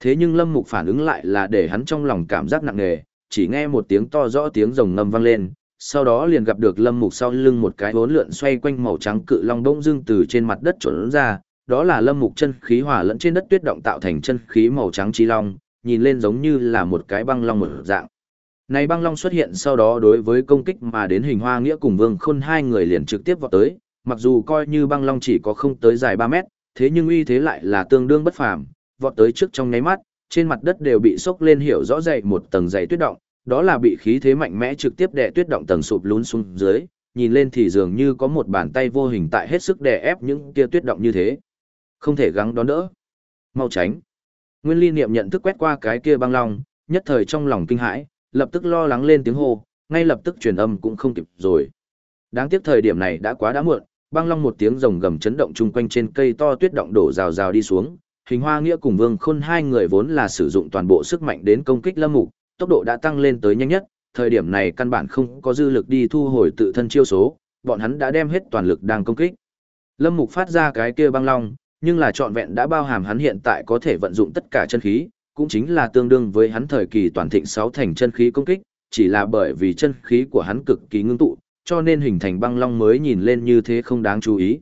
A: Thế nhưng Lâm Mục phản ứng lại là để hắn trong lòng cảm giác nặng nề, chỉ nghe một tiếng to rõ tiếng rồng ngâm vang lên, sau đó liền gặp được Lâm Mục sau lưng một cái vốn lượn xoay quanh màu trắng cự long bỗng dưng từ trên mặt đất trốn ra, đó là Lâm Mục chân khí hòa lẫn trên đất tuyết động tạo thành chân khí màu trắng chi long, nhìn lên giống như là một cái băng long mở dạng. Này băng long xuất hiện sau đó đối với công kích mà đến hình hoa nghĩa cùng vương khôn hai người liền trực tiếp vọt tới, mặc dù coi như băng long chỉ có không tới dài 3 mét, thế nhưng uy thế lại là tương đương bất phàm, vọt tới trước trong nháy mắt, trên mặt đất đều bị sốc lên hiểu rõ dày một tầng dày tuyết động, đó là bị khí thế mạnh mẽ trực tiếp đè tuyết động tầng sụp lún xuống dưới, nhìn lên thì dường như có một bàn tay vô hình tại hết sức đè ép những kia tuyết động như thế. Không thể gắng đón đỡ. Mau tránh. Nguyên Ly niệm nhận thức quét qua cái kia băng long, nhất thời trong lòng kinh hãi, lập tức lo lắng lên tiếng hô, ngay lập tức truyền âm cũng không kịp rồi. Đáng tiếc thời điểm này đã quá đã muộn, băng long một tiếng rồng gầm chấn động chung quanh trên cây to tuyết động đổ rào rào đi xuống, hình hoa nghĩa cùng vương khôn hai người vốn là sử dụng toàn bộ sức mạnh đến công kích lâm mục, tốc độ đã tăng lên tới nhanh nhất, thời điểm này căn bản không có dư lực đi thu hồi tự thân chiêu số, bọn hắn đã đem hết toàn lực đang công kích. Lâm mục phát ra cái kia băng long, nhưng là trọn vẹn đã bao hàm hắn hiện tại có thể vận dụng tất cả chân khí, cũng chính là tương đương với hắn thời kỳ toàn thịnh sáu thành chân khí công kích, chỉ là bởi vì chân khí của hắn cực kỳ ngưng tụ, cho nên hình thành băng long mới nhìn lên như thế không đáng chú ý.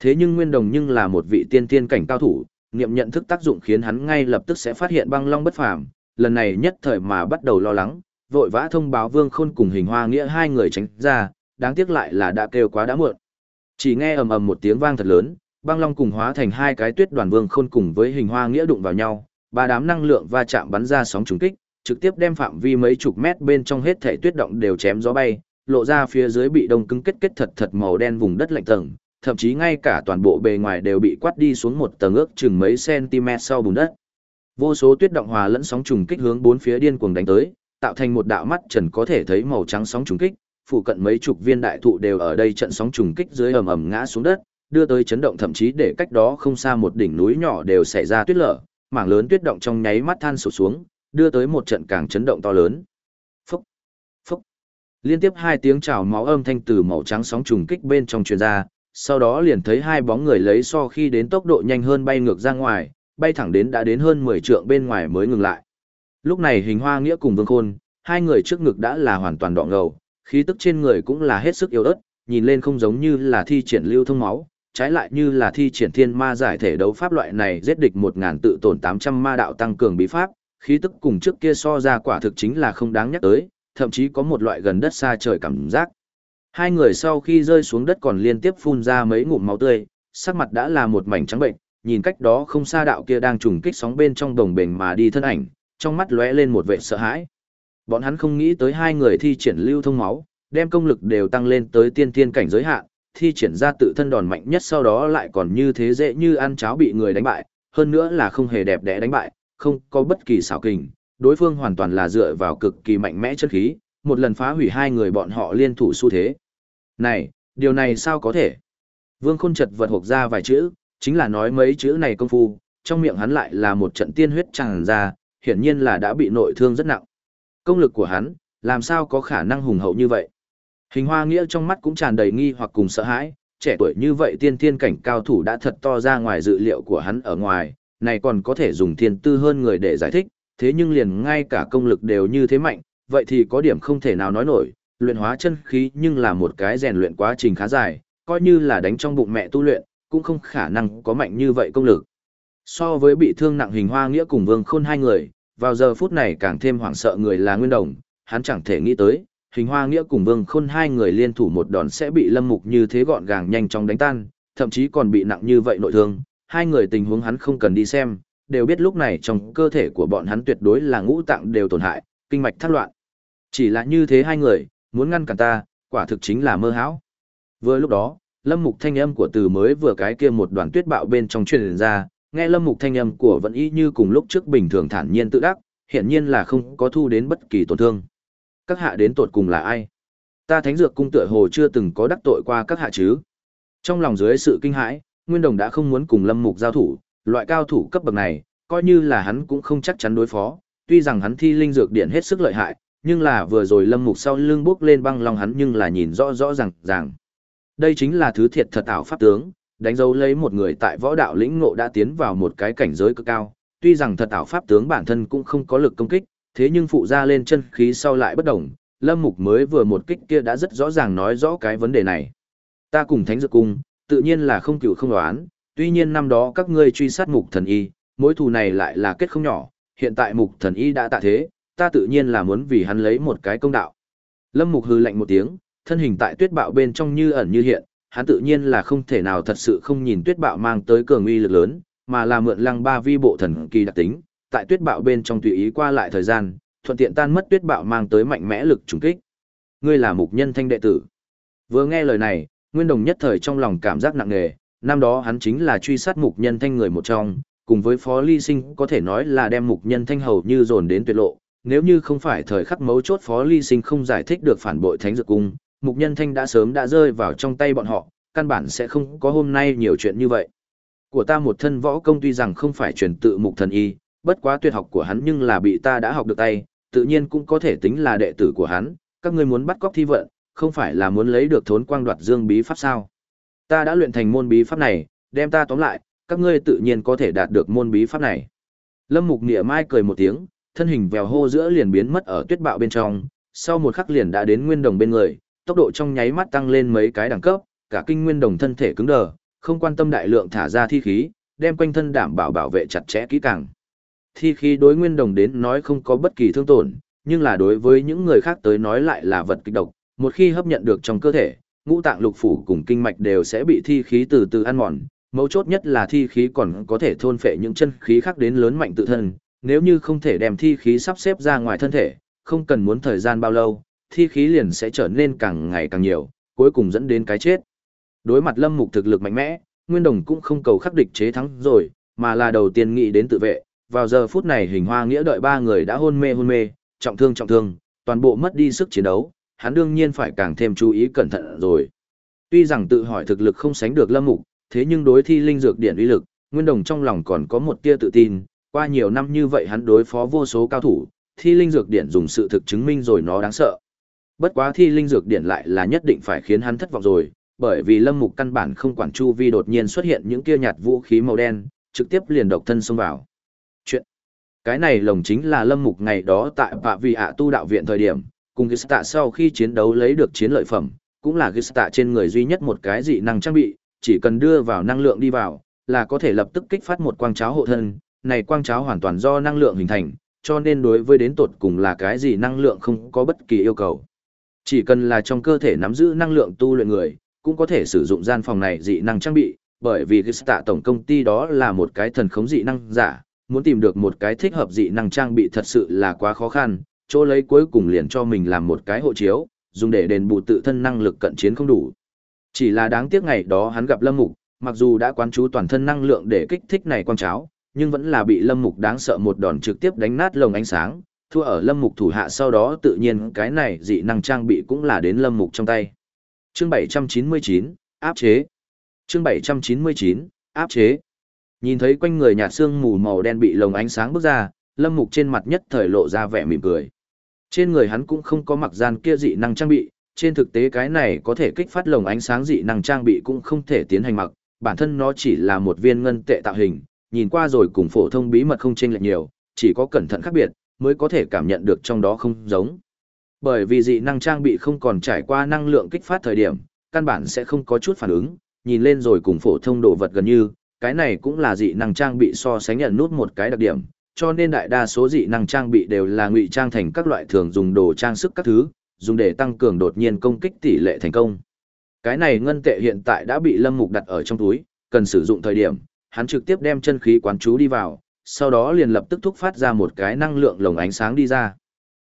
A: Thế nhưng Nguyên Đồng nhưng là một vị tiên tiên cảnh cao thủ, niệm nhận thức tác dụng khiến hắn ngay lập tức sẽ phát hiện băng long bất phàm, lần này nhất thời mà bắt đầu lo lắng, vội vã thông báo Vương Khôn cùng Hình Hoa Nghĩa hai người tránh ra, đáng tiếc lại là đã kêu quá đã muộn. Chỉ nghe ầm ầm một tiếng vang thật lớn, băng long cùng hóa thành hai cái tuyết đoàn Vương Khôn cùng với Hình Hoa Nghĩa đụng vào nhau, ba đám năng lượng va chạm bắn ra sóng trùng kích, trực tiếp đem phạm vi mấy chục mét bên trong hết thảy tuyết động đều chém gió bay, lộ ra phía dưới bị đông cứng kết kết thật thật màu đen vùng đất lạnh tầng, thậm chí ngay cả toàn bộ bề ngoài đều bị quát đi xuống một tầng ước chừng mấy cm sau bùn đất. Vô số tuyết động hòa lẫn sóng trùng kích hướng bốn phía điên cuồng đánh tới, tạo thành một đạo mắt trần có thể thấy màu trắng sóng trùng kích, phụ cận mấy chục viên đại thụ đều ở đây trận sóng trùng kích dưới ầm ầm ngã xuống đất, đưa tới chấn động thậm chí để cách đó không xa một đỉnh núi nhỏ đều xảy ra tuyết lở, mảng lớn tuyết động trong nháy mắt than sụp xuống, đưa tới một trận càng chấn động to lớn. Phúc, phúc. Liên tiếp hai tiếng chào máu âm thanh từ màu trắng sóng trùng kích bên trong truyền ra, sau đó liền thấy hai bóng người lấy so khi đến tốc độ nhanh hơn bay ngược ra ngoài, bay thẳng đến đã đến hơn 10 trượng bên ngoài mới ngừng lại. Lúc này hình hoa nghĩa cùng vương khôn, hai người trước ngực đã là hoàn toàn đỏ ngầu, khí tức trên người cũng là hết sức yếu ớt, nhìn lên không giống như là thi triển lưu thông máu, trái lại như là thi triển thiên ma giải thể đấu pháp loại này giết địch 1000 tự tổn 800 ma đạo tăng cường bí pháp, khí tức cùng trước kia so ra quả thực chính là không đáng nhắc tới, thậm chí có một loại gần đất xa trời cảm giác. Hai người sau khi rơi xuống đất còn liên tiếp phun ra mấy ngụm máu tươi, sắc mặt đã là một mảnh trắng bệnh, nhìn cách đó không xa đạo kia đang trùng kích sóng bên trong đồng bền mà đi thân ảnh, trong mắt lóe lên một vẻ sợ hãi. Bọn hắn không nghĩ tới hai người thi triển lưu thông máu, đem công lực đều tăng lên tới tiên tiên cảnh giới hạn, thi triển ra tự thân đòn mạnh nhất sau đó lại còn như thế dễ như ăn cháo bị người đánh bại, hơn nữa là không hề đẹp đẽ đánh bại, không có bất kỳ xảo kình, đối phương hoàn toàn là dựa vào cực kỳ mạnh mẽ chân khí, một lần phá hủy hai người bọn họ liên thủ xu thế. Này, điều này sao có thể? Vương Khôn chật vật hộc ra vài chữ, chính là nói mấy chữ này công phu, trong miệng hắn lại là một trận tiên huyết tràn ra, hiển nhiên là đã bị nội thương rất nặng. Công lực của hắn, làm sao có khả năng hùng hậu như vậy? Hình hoa nghĩa trong mắt cũng tràn đầy nghi hoặc cùng sợ hãi, trẻ tuổi như vậy tiên tiên cảnh cao thủ đã thật to ra ngoài dự liệu của hắn ở ngoài, này còn có thể dùng thiên tư hơn người để giải thích, thế nhưng liền ngay cả công lực đều như thế mạnh, vậy thì có điểm không thể nào nói nổi, luyện hóa chân khí nhưng là một cái rèn luyện quá trình khá dài, coi như là đánh trong bụng mẹ tu luyện, cũng không khả năng có mạnh như vậy công lực. So với bị thương nặng hình hoa nghĩa cùng vương khôn hai người, vào giờ phút này càng thêm hoảng sợ người là Nguyên Đồng, hắn chẳng thể nghĩ tới, hình hoa nghĩa cùng Vương Khôn hai người liên thủ một đòn sẽ bị Lâm Mục như thế gọn gàng nhanh chóng đánh tan, thậm chí còn bị nặng như vậy nội thương, hai người tình huống hắn không cần đi xem, đều biết lúc này trong cơ thể của bọn hắn tuyệt đối là ngũ tạng đều tổn hại, kinh mạch thắt loạn. Chỉ là như thế hai người, muốn ngăn cản ta, quả thực chính là mơ hão. Vừa lúc đó, Lâm Mục thanh âm của từ mới vừa cái kia một đoàn tuyết bạo bên trong truyền ra, nghe Lâm Mục thanh âm của vẫn y như cùng lúc trước bình thường thản nhiên tự đắc, hiện nhiên là không có thu đến bất kỳ tổn thương. Các hạ đến tột cùng là ai? Ta thánh dược cung tựa hồ chưa từng có đắc tội qua các hạ chứ? Trong lòng dưới sự kinh hãi, Nguyên Đồng đã không muốn cùng Lâm Mục giao thủ, loại cao thủ cấp bậc này, coi như là hắn cũng không chắc chắn đối phó, tuy rằng hắn thi linh dược điện hết sức lợi hại, nhưng là vừa rồi Lâm Mục sau lưng bước lên băng long hắn nhưng là nhìn rõ rõ ràng ràng. Đây chính là thứ thiệt thật ảo pháp tướng, đánh dấu lấy một người tại võ đạo lĩnh ngộ đã tiến vào một cái cảnh giới cực cao, tuy rằng thật ảo pháp tướng bản thân cũng không có lực công kích, thế nhưng phụ ra lên chân khí sau lại bất động, Lâm Mục mới vừa một kích kia đã rất rõ ràng nói rõ cái vấn đề này. Ta cùng Thánh Dược Cung, tự nhiên là không cựu không đoán, tuy nhiên năm đó các ngươi truy sát Mục Thần Y, mối thù này lại là kết không nhỏ, hiện tại Mục Thần Y đã tạ thế, ta tự nhiên là muốn vì hắn lấy một cái công đạo. Lâm Mục hừ lạnh một tiếng, thân hình tại tuyết bạo bên trong như ẩn như hiện, hắn tự nhiên là không thể nào thật sự không nhìn tuyết bạo mang tới cường uy lực lớn, mà là mượn lăng ba vi bộ thần kỳ đặc tính, tại tuyết bạo bên trong tùy ý qua lại thời gian, thuận tiện tan mất tuyết bạo mang tới mạnh mẽ lực trùng kích. Ngươi là mục nhân thanh đệ tử. Vừa nghe lời này, Nguyên Đồng nhất thời trong lòng cảm giác nặng nề, năm đó hắn chính là truy sát mục nhân thanh người một trong, cùng với Phó Ly Sinh có thể nói là đem mục nhân thanh hầu như dồn đến tuyệt lộ, nếu như không phải thời khắc mấu chốt Phó Ly Sinh không giải thích được phản bội Thánh Dược Cung, mục nhân thanh đã sớm đã rơi vào trong tay bọn họ, căn bản sẽ không có hôm nay nhiều chuyện như vậy. Của ta một thân võ công tuy rằng không phải truyền tự mục thần y, bất quá tuyệt học của hắn nhưng là bị ta đã học được tay, tự nhiên cũng có thể tính là đệ tử của hắn, các ngươi muốn bắt cóc thi vận, không phải là muốn lấy được thốn quang đoạt dương bí pháp sao. Ta đã luyện thành môn bí pháp này, đem ta tóm lại, các ngươi tự nhiên có thể đạt được môn bí pháp này. Lâm Mục Nịa Mai cười một tiếng, thân hình vèo hô giữa liền biến mất ở tuyết bạo bên trong, sau một khắc liền đã đến nguyên đồng bên người, tốc độ trong nháy mắt tăng lên mấy cái đẳng cấp, cả kinh nguyên đồng thân thể cứng đờ, không quan tâm đại lượng thả ra thi khí, đem quanh thân đảm bảo bảo vệ chặt chẽ kỹ càng. Thi khí đối nguyên đồng đến nói không có bất kỳ thương tổn, nhưng là đối với những người khác tới nói lại là vật kịch độc, một khi hấp nhận được trong cơ thể, ngũ tạng lục phủ cùng kinh mạch đều sẽ bị thi khí từ từ ăn mòn, mấu chốt nhất là thi khí còn có thể thôn phệ những chân khí khác đến lớn mạnh tự thân, nếu như không thể đem thi khí sắp xếp ra ngoài thân thể, không cần muốn thời gian bao lâu, thi khí liền sẽ trở nên càng ngày càng nhiều, cuối cùng dẫn đến cái chết. Đối mặt Lâm Mục thực lực mạnh mẽ, Nguyên Đồng cũng không cầu khắc địch chế thắng rồi, mà là đầu tiên nghĩ đến tự vệ. Vào giờ phút này hình hoa nghĩa đợi ba người đã hôn mê hôn mê, trọng thương trọng thương, toàn bộ mất đi sức chiến đấu, hắn đương nhiên phải càng thêm chú ý cẩn thận rồi. Tuy rằng tự hỏi thực lực không sánh được Lâm Mục, thế nhưng đối thi linh dược điện uy lực, Nguyên Đồng trong lòng còn có một tia tự tin, qua nhiều năm như vậy hắn đối phó vô số cao thủ, thi linh dược điện dùng sự thực chứng minh rồi nó đáng sợ. Bất quá thi linh dược điển lại là nhất định phải khiến hắn thất vọng rồi, bởi vì lâm mục căn bản không quản chu vi đột nhiên xuất hiện những kia nhạt vũ khí màu đen, trực tiếp liền độc thân xông vào. Chuyện cái này lồng chính là lâm mục ngày đó tại bạ Vì ạ tu đạo viện thời điểm, cùng Gista sau khi chiến đấu lấy được chiến lợi phẩm, cũng là Gista trên người duy nhất một cái dị năng trang bị, chỉ cần đưa vào năng lượng đi vào, là có thể lập tức kích phát một quang cháo hộ thân, này quang cháo hoàn toàn do năng lượng hình thành, cho nên đối với đến tột cùng là cái gì năng lượng không có bất kỳ yêu cầu. Chỉ cần là trong cơ thể nắm giữ năng lượng tu luyện người, cũng có thể sử dụng gian phòng này dị năng trang bị, bởi vì Gista tổng công ty đó là một cái thần khống dị năng giả, muốn tìm được một cái thích hợp dị năng trang bị thật sự là quá khó khăn, chỗ lấy cuối cùng liền cho mình làm một cái hộ chiếu, dùng để đền bù tự thân năng lực cận chiến không đủ. Chỉ là đáng tiếc ngày đó hắn gặp Lâm Mục, mặc dù đã quán chú toàn thân năng lượng để kích thích này quang cháo, nhưng vẫn là bị Lâm Mục đáng sợ một đòn trực tiếp đánh nát lồng ánh sáng, thua ở Lâm Mục thủ hạ sau đó tự nhiên cái này dị năng trang bị cũng là đến Lâm Mục trong tay. Chương 799, áp chế. Chương 799, áp chế. Nhìn thấy quanh người nhạt xương mù màu đen bị lồng ánh sáng bước ra, Lâm Mục trên mặt nhất thời lộ ra vẻ mỉm cười. Trên người hắn cũng không có mặc gian kia dị năng trang bị, trên thực tế cái này có thể kích phát lồng ánh sáng dị năng trang bị cũng không thể tiến hành mặc, bản thân nó chỉ là một viên ngân tệ tạo hình, nhìn qua rồi cùng phổ thông bí mật không chênh lệch nhiều, chỉ có cẩn thận khác biệt, mới có thể cảm nhận được trong đó không giống. Bởi vì dị năng trang bị không còn trải qua năng lượng kích phát thời điểm, căn bản sẽ không có chút phản ứng, nhìn lên rồi cùng phổ thông đồ vật gần như, cái này cũng là dị năng trang bị so sánh nhận nút một cái đặc điểm, cho nên đại đa số dị năng trang bị đều là ngụy trang thành các loại thường dùng đồ trang sức các thứ, dùng để tăng cường đột nhiên công kích tỷ lệ thành công. Cái này ngân tệ hiện tại đã bị Lâm Mục đặt ở trong túi, cần sử dụng thời điểm, hắn trực tiếp đem chân khí quán chú đi vào, sau đó liền lập tức thúc phát ra một cái năng lượng lồng ánh sáng đi ra.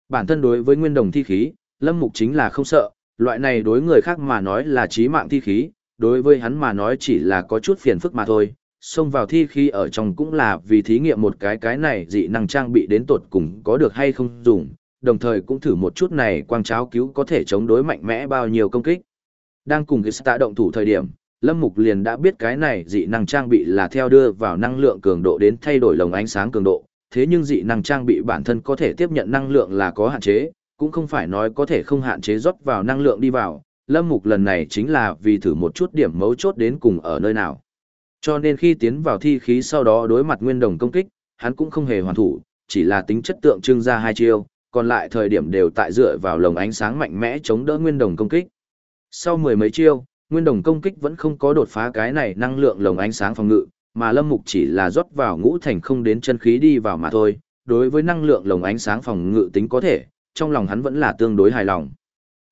A: Bản thân đối với nguyên đồng thi khí, Lâm Mục chính là không sợ, loại này đối người khác mà nói là chí mạng thi khí, đối với hắn mà nói chỉ là có chút phiền phức mà thôi. Xông vào thi khí ở trong cũng là vì thí nghiệm một cái cái này dị năng trang bị đến tột cùng có được hay không dùng, đồng thời cũng thử một chút này quang cháo cứu có thể chống đối mạnh mẽ bao nhiêu công kích. Đang cùng cái động thủ thời điểm, Lâm Mục liền đã biết cái này dị năng trang bị là theo đưa vào năng lượng cường độ đến thay đổi lồng ánh sáng cường độ, thế nhưng dị năng trang bị bản thân có thể tiếp nhận năng lượng là có hạn chế, cũng không phải nói có thể không hạn chế rót vào năng lượng đi vào, Lâm Mục lần này chính là vì thử một chút điểm mấu chốt đến cùng ở nơi nào. Cho nên khi tiến vào thi khí sau đó đối mặt nguyên đồng công kích, hắn cũng không hề hoàn thủ, chỉ là tính chất tượng trưng ra hai chiêu, còn lại thời điểm đều tại dựa vào lồng ánh sáng mạnh mẽ chống đỡ nguyên đồng công kích. Sau mười mấy chiêu, nguyên đồng công kích vẫn không có đột phá cái này năng lượng lồng ánh sáng phòng ngự, mà Lâm Mục chỉ là rót vào ngũ thành không đến chân khí đi vào mà thôi. Đối với năng lượng lồng ánh sáng phòng ngự tính có thể, trong lòng hắn vẫn là tương đối hài lòng.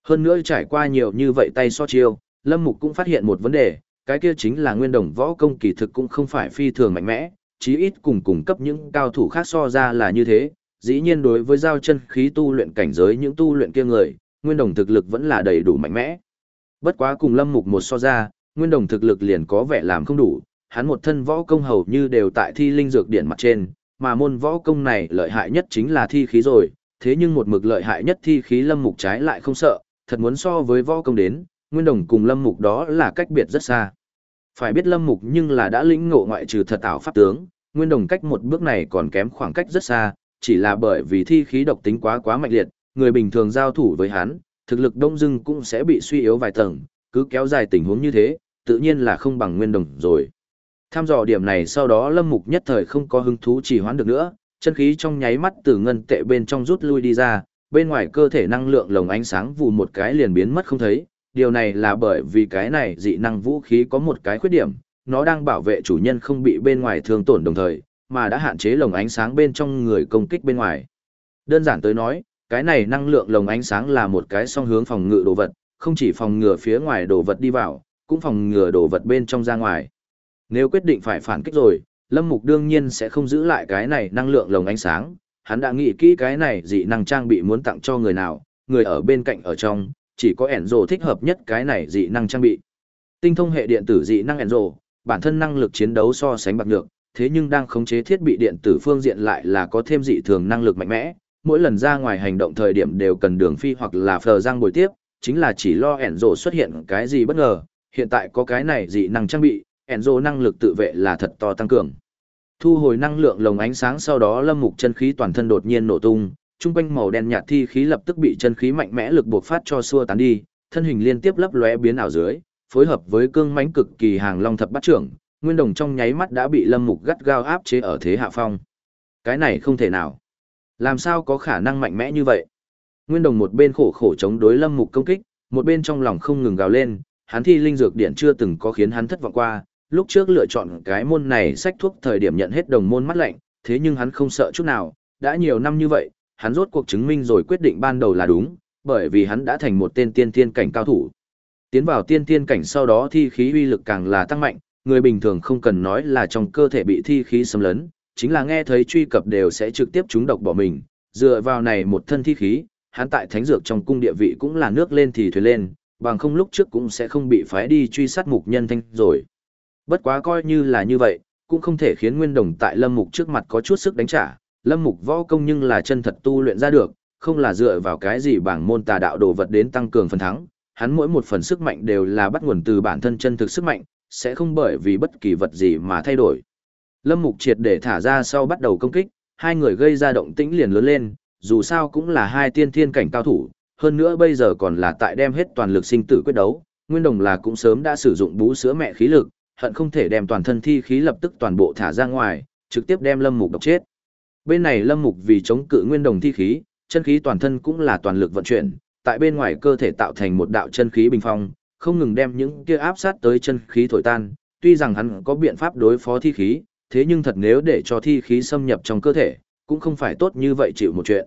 A: Hơn nữa trải qua nhiều như vậy tay so chiêu, Lâm Mục cũng phát hiện một vấn đề, cái kia chính là nguyên đồng võ công kỳ thực cũng không phải phi thường mạnh mẽ, chí ít cùng cùng cấp những cao thủ khác so ra là như thế. Dĩ nhiên đối với giao chân khí tu luyện cảnh giới những tu luyện kia người, nguyên đồng thực lực vẫn là đầy đủ mạnh mẽ. Bất quá cùng Lâm Mục một so ra, nguyên đồng thực lực liền có vẻ làm không đủ, hắn một thân võ công hầu như đều tại thi linh dược điển mặt trên, mà môn võ công này lợi hại nhất chính là thi khí rồi, thế nhưng một mực lợi hại nhất thi khí Lâm Mục trái lại không sợ, thật muốn so với võ công đến, nguyên đồng cùng Lâm Mục đó là cách biệt rất xa. Phải biết Lâm Mục nhưng là đã lĩnh ngộ ngoại trừ thật ảo pháp tướng, nguyên đồng cách một bước này còn kém khoảng cách rất xa, chỉ là bởi vì thi khí độc tính quá quá mạnh liệt, người bình thường giao thủ với hắn, thực lực đông dưng cũng sẽ bị suy yếu vài tầng, cứ kéo dài tình huống như thế, tự nhiên là không bằng nguyên đồng rồi. Tham dò điểm này sau đó Lâm Mục nhất thời không có hứng thú chỉ hoãn được nữa, chân khí trong nháy mắt từ ngân tệ bên trong rút lui đi ra, bên ngoài cơ thể năng lượng lồng ánh sáng vụ một cái liền biến mất không thấy. Điều này là bởi vì cái này dị năng vũ khí có một cái khuyết điểm, nó đang bảo vệ chủ nhân không bị bên ngoài thương tổn đồng thời, mà đã hạn chế lồng ánh sáng bên trong người công kích bên ngoài. Đơn giản tới nói, cái này năng lượng lồng ánh sáng là một cái song hướng phòng ngự đồ vật, không chỉ phòng ngừa phía ngoài đồ vật đi vào, cũng phòng ngừa đồ vật bên trong ra ngoài. Nếu quyết định phải phản kích rồi, Lâm Mục đương nhiên sẽ không giữ lại cái này năng lượng lồng ánh sáng, hắn đã nghĩ kỹ cái này dị năng trang bị muốn tặng cho người nào, người ở bên cạnh ở trong, chỉ có Enzo thích hợp nhất cái này dị năng trang bị. Tinh thông hệ điện tử dị năng Enzo, bản thân năng lực chiến đấu so sánh bạc nhược, thế nhưng đang khống chế thiết bị điện tử phương diện lại là có thêm dị thường năng lực mạnh mẽ, mỗi lần ra ngoài hành động thời điểm đều cần đường phi hoặc là phờ giang bồi tiếp, chính là chỉ lo ẻn rồ xuất hiện cái gì bất ngờ, hiện tại có cái này dị năng trang bị, ẻn rồ năng lực tự vệ là thật to tăng cường. Thu hồi năng lượng lồng ánh sáng sau đó Lâm Mục chân khí toàn thân đột nhiên nổ tung, trung quanh màu đen nhạt thi khí lập tức bị chân khí mạnh mẽ lực buộc phát cho xua tán đi, thân hình liên tiếp lấp lóe biến ảo dưới, phối hợp với cương mãnh cực kỳ hàng long thập bát trưởng, nguyên đồng trong nháy mắt đã bị Lâm Mục gắt gao áp chế ở thế hạ phong. Cái này không thể nào. Làm sao có khả năng mạnh mẽ như vậy? Nguyên đồng một bên khổ khổ chống đối Lâm Mục công kích, một bên trong lòng không ngừng gào lên, hắn thi linh dược điện chưa từng có khiến hắn thất vọng qua, lúc trước lựa chọn cái môn này sách thuốc thời điểm nhận hết đồng môn mắt lạnh, thế nhưng hắn không sợ chút nào, đã nhiều năm như vậy, hắn rốt cuộc chứng minh rồi quyết định ban đầu là đúng, bởi vì hắn đã thành một tên tiên tiên cảnh cao thủ. Tiến vào tiên tiên cảnh sau đó thi khí uy lực càng là tăng mạnh, người bình thường không cần nói là trong cơ thể bị thi khí xâm lấn, chính là nghe thấy truy cập đều sẽ trực tiếp trúng độc bỏ mình, dựa vào này một thân thi khí, hắn tại thánh dược trong cung địa vị cũng là nước lên thì thuyền lên, bằng không lúc trước cũng sẽ không bị phái đi truy sát mục nhân thanh rồi. Bất quá coi như là như vậy, cũng không thể khiến Nguyên Đồng tại Lâm Mục trước mặt có chút sức đánh trả, Lâm Mục võ công nhưng là chân thật tu luyện ra được, không là dựa vào cái gì bảng môn tà đạo đồ vật đến tăng cường phần thắng, hắn mỗi một phần sức mạnh đều là bắt nguồn từ bản thân chân thực sức mạnh, sẽ không bởi vì bất kỳ vật gì mà thay đổi. Lâm Mục triệt để thả ra sau bắt đầu công kích, hai người gây ra động tĩnh liền lớn lên, dù sao cũng là hai tiên thiên cảnh cao thủ, hơn nữa bây giờ còn là tại đem hết toàn lực sinh tử quyết đấu, Nguyên Đồng là cũng sớm đã sử dụng bú sữa mẹ khí lực, hận không thể đem toàn thân thi khí lập tức toàn bộ thả ra ngoài, trực tiếp đem Lâm Mục độc chết. Bên này Lâm Mục vì chống cự Nguyên Đồng thi khí, chân khí toàn thân cũng là toàn lực vận chuyển, tại bên ngoài cơ thể tạo thành một đạo chân khí bình phong, không ngừng đem những kia áp sát tới chân khí thổi tan, tuy rằng hắn có biện pháp đối phó thi khí, thế nhưng thật nếu để cho thi khí xâm nhập trong cơ thể, cũng không phải tốt như vậy chịu một chuyện.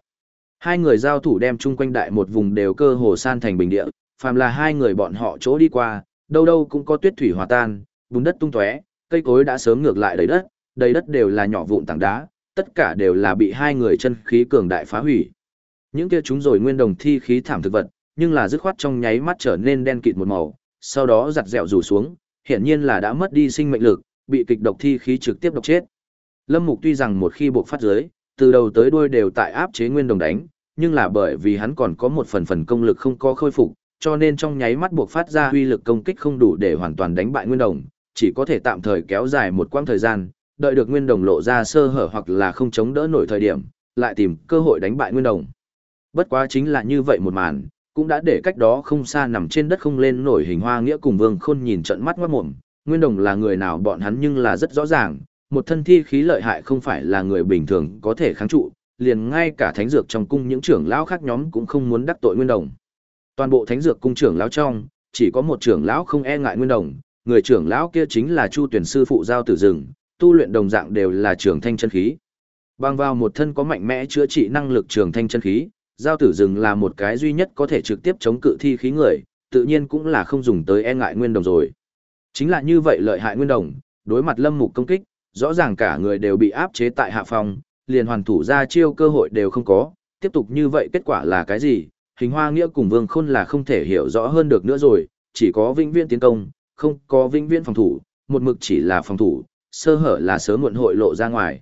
A: Hai người giao thủ đem chung quanh đại một vùng đều cơ hồ san thành bình địa, phàm là hai người bọn họ chỗ đi qua, đâu đâu cũng có tuyết thủy hòa tan, bùn đất tung tóe, cây cối đã sớm ngược lại đầy đất, đầy đất đều là nhỏ vụn tảng đá, tất cả đều là bị hai người chân khí cường đại phá hủy. Những kia chúng rồi nguyên đồng thi khí thảm thực vật, nhưng là dứt khoát trong nháy mắt trở nên đen kịt một màu, sau đó giặt dẹo rủ xuống, hiển nhiên là đã mất đi sinh mệnh lực, bị kịch độc thi khí trực tiếp độc chết. Lâm Mục tuy rằng một khi buộc phát giới, từ đầu tới đuôi đều tại áp chế nguyên đồng đánh, nhưng là bởi vì hắn còn có một phần phần công lực không có khôi phục, cho nên trong nháy mắt buộc phát ra huy lực công kích không đủ để hoàn toàn đánh bại nguyên đồng, chỉ có thể tạm thời kéo dài một quãng thời gian, đợi được nguyên đồng lộ ra sơ hở hoặc là không chống đỡ nổi thời điểm, lại tìm cơ hội đánh bại nguyên đồng. Bất quá chính là như vậy một màn, cũng đã để cách đó không xa nằm trên đất không lên nổi hình hoa nghĩa cùng vương khôn nhìn trận mắt ngoát mồm, nguyên đồng là người nào bọn hắn nhưng là rất rõ ràng, một thân thi khí lợi hại không phải là người bình thường có thể kháng trụ, liền ngay cả thánh dược trong cung những trưởng lão khác nhóm cũng không muốn đắc tội nguyên đồng. Toàn bộ thánh dược cung trưởng lão trong, chỉ có một trưởng lão không e ngại nguyên đồng, người trưởng lão kia chính là Chu Tuyển sư phụ giao tử rừng, tu luyện đồng dạng đều là trường thanh chân khí. Bằng vào một thân có mạnh mẽ chữa trị năng lực trường thanh chân khí, giao tử rừng là một cái duy nhất có thể trực tiếp chống cự thi khí người, tự nhiên cũng là không dùng tới e ngại nguyên đồng rồi. Chính là như vậy lợi hại nguyên đồng, đối mặt lâm mục công kích, rõ ràng cả người đều bị áp chế tại hạ phòng, liền hoàn thủ ra chiêu cơ hội đều không có, tiếp tục như vậy kết quả là cái gì? Hình hoa nghĩa cùng vương khôn là không thể hiểu rõ hơn được nữa rồi, chỉ có vĩnh viễn tiến công, không có vĩnh viễn phòng thủ, một mực chỉ là phòng thủ, sơ hở là sớm muộn hội lộ ra ngoài.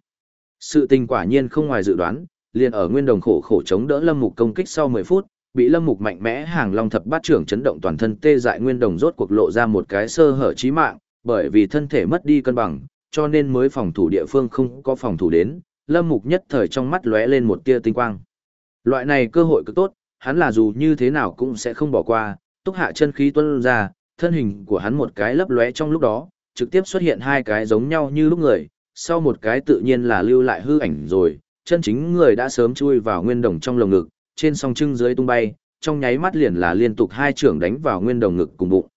A: Sự tình quả nhiên không ngoài dự đoán, liền ở nguyên đồng khổ khổ chống đỡ lâm mục công kích sau 10 phút, bị lâm mục mạnh mẽ hàng long thập bát trưởng chấn động toàn thân tê dại nguyên đồng rốt cuộc lộ ra một cái sơ hở chí mạng, bởi vì thân thể mất đi cân bằng, cho nên mới phòng thủ địa phương không có phòng thủ đến, lâm mục nhất thời trong mắt lóe lên một tia tinh quang. Loại này cơ hội cực tốt, hắn là dù như thế nào cũng sẽ không bỏ qua, túc hạ chân khí tuôn ra, thân hình của hắn một cái lấp lóe trong lúc đó, trực tiếp xuất hiện hai cái giống nhau như lúc người, sau một cái tự nhiên là lưu lại hư ảnh rồi, chân chính người đã sớm chui vào nguyên đồng trong lồng ngực, trên song trưng dưới tung bay, trong nháy mắt liền là liên tục hai trưởng đánh vào nguyên đồng ngực cùng bụng.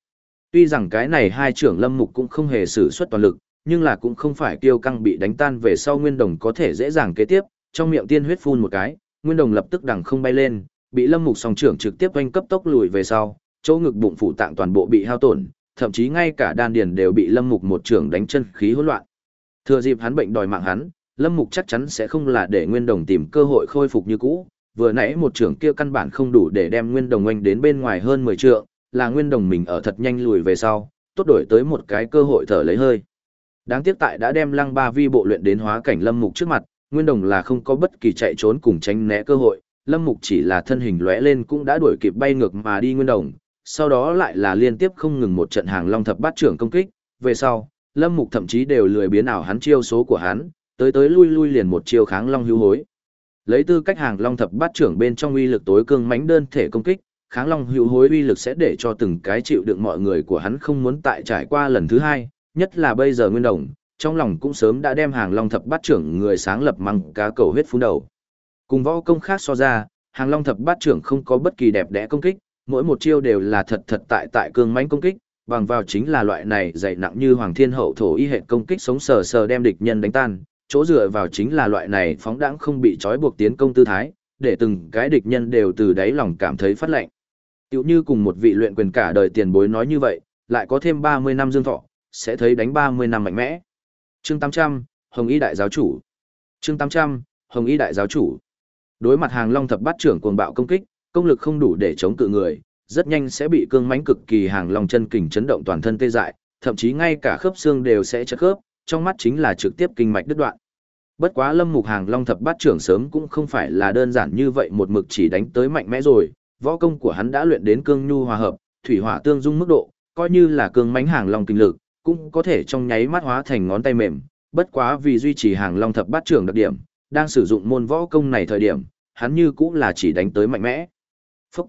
A: Tuy rằng cái này hai trưởng lâm mục cũng không hề sử xuất toàn lực, nhưng là cũng không phải kiêu căng bị đánh tan về sau nguyên đồng có thể dễ dàng kế tiếp, trong miệng tiên huyết phun một cái, nguyên đồng lập tức đằng không bay lên, bị lâm mục song trưởng trực tiếp quanh cấp tốc lùi về sau, chỗ ngực bụng phụ tạng toàn bộ bị hao tổn, thậm chí ngay cả đan điền đều bị lâm mục một trưởng đánh chân khí hỗn loạn. Thừa dịp hắn bệnh đòi mạng hắn, lâm mục chắc chắn sẽ không là để nguyên đồng tìm cơ hội khôi phục như cũ, vừa nãy một trưởng kia căn bản không đủ để đem nguyên đồng oanh đến bên ngoài hơn 10 trượng, là nguyên đồng mình ở thật nhanh lùi về sau, tốt đổi tới một cái cơ hội thở lấy hơi. Đáng tiếc tại đã đem lăng ba vi bộ luyện đến hóa cảnh lâm mục trước mặt, nguyên đồng là không có bất kỳ chạy trốn cùng tránh né cơ hội, lâm mục chỉ là thân hình lóe lên cũng đã đuổi kịp bay ngược mà đi nguyên đồng, sau đó lại là liên tiếp không ngừng một trận hàng long thập bát trưởng công kích, về sau, lâm mục thậm chí đều lười biến ảo hắn chiêu số của hắn, tới tới lui lui liền một chiêu kháng long hưu hối. Lấy tư cách hàng long thập bát trưởng bên trong uy lực tối cương mãnh đơn thể công kích, kháng long hữu hối uy lực sẽ để cho từng cái chịu đựng mọi người của hắn không muốn tại trải qua lần thứ hai, nhất là bây giờ nguyên đồng, trong lòng cũng sớm đã đem hàng long thập bát trưởng người sáng lập măng cá cầu huyết phun đầu. Cùng võ công khác so ra, hàng long thập bát trưởng không có bất kỳ đẹp đẽ công kích, mỗi một chiêu đều là thật thật tại tại cương mãnh công kích, bằng vào chính là loại này dày nặng như hoàng thiên hậu thổ y hệ công kích sống sờ sờ đem địch nhân đánh tan, chỗ dựa vào chính là loại này phóng đãng không bị trói buộc tiến công tư thái, để từng cái địch nhân đều từ đáy lòng cảm thấy phát lạnh. Tiểu như cùng một vị luyện quyền cả đời tiền bối nói như vậy, lại có thêm 30 năm dương thọ, sẽ thấy đánh 30 năm mạnh mẽ. Chương 800, Hồng Y đại giáo chủ. Chương 800, Hồng Y đại giáo chủ. Đối mặt hàng Long thập bát trưởng cuồng bạo công kích, công lực không đủ để chống cự người, rất nhanh sẽ bị cương mãnh cực kỳ hàng Long chân kình chấn động toàn thân tê dại, thậm chí ngay cả khớp xương đều sẽ chật khớp, trong mắt chính là trực tiếp kinh mạch đứt đoạn. Bất quá Lâm Mục Hàng Long thập bát trưởng sớm cũng không phải là đơn giản như vậy một mực chỉ đánh tới mạnh mẽ rồi, võ công của hắn đã luyện đến cương nhu hòa hợp, thủy hỏa tương dung mức độ, coi như là cương mãnh hàng long kinh lực, cũng có thể trong nháy mắt hóa thành ngón tay mềm, bất quá vì duy trì hàng long thập bát trưởng đặc điểm, đang sử dụng môn võ công này thời điểm, hắn như cũng là chỉ đánh tới mạnh mẽ. Phúc!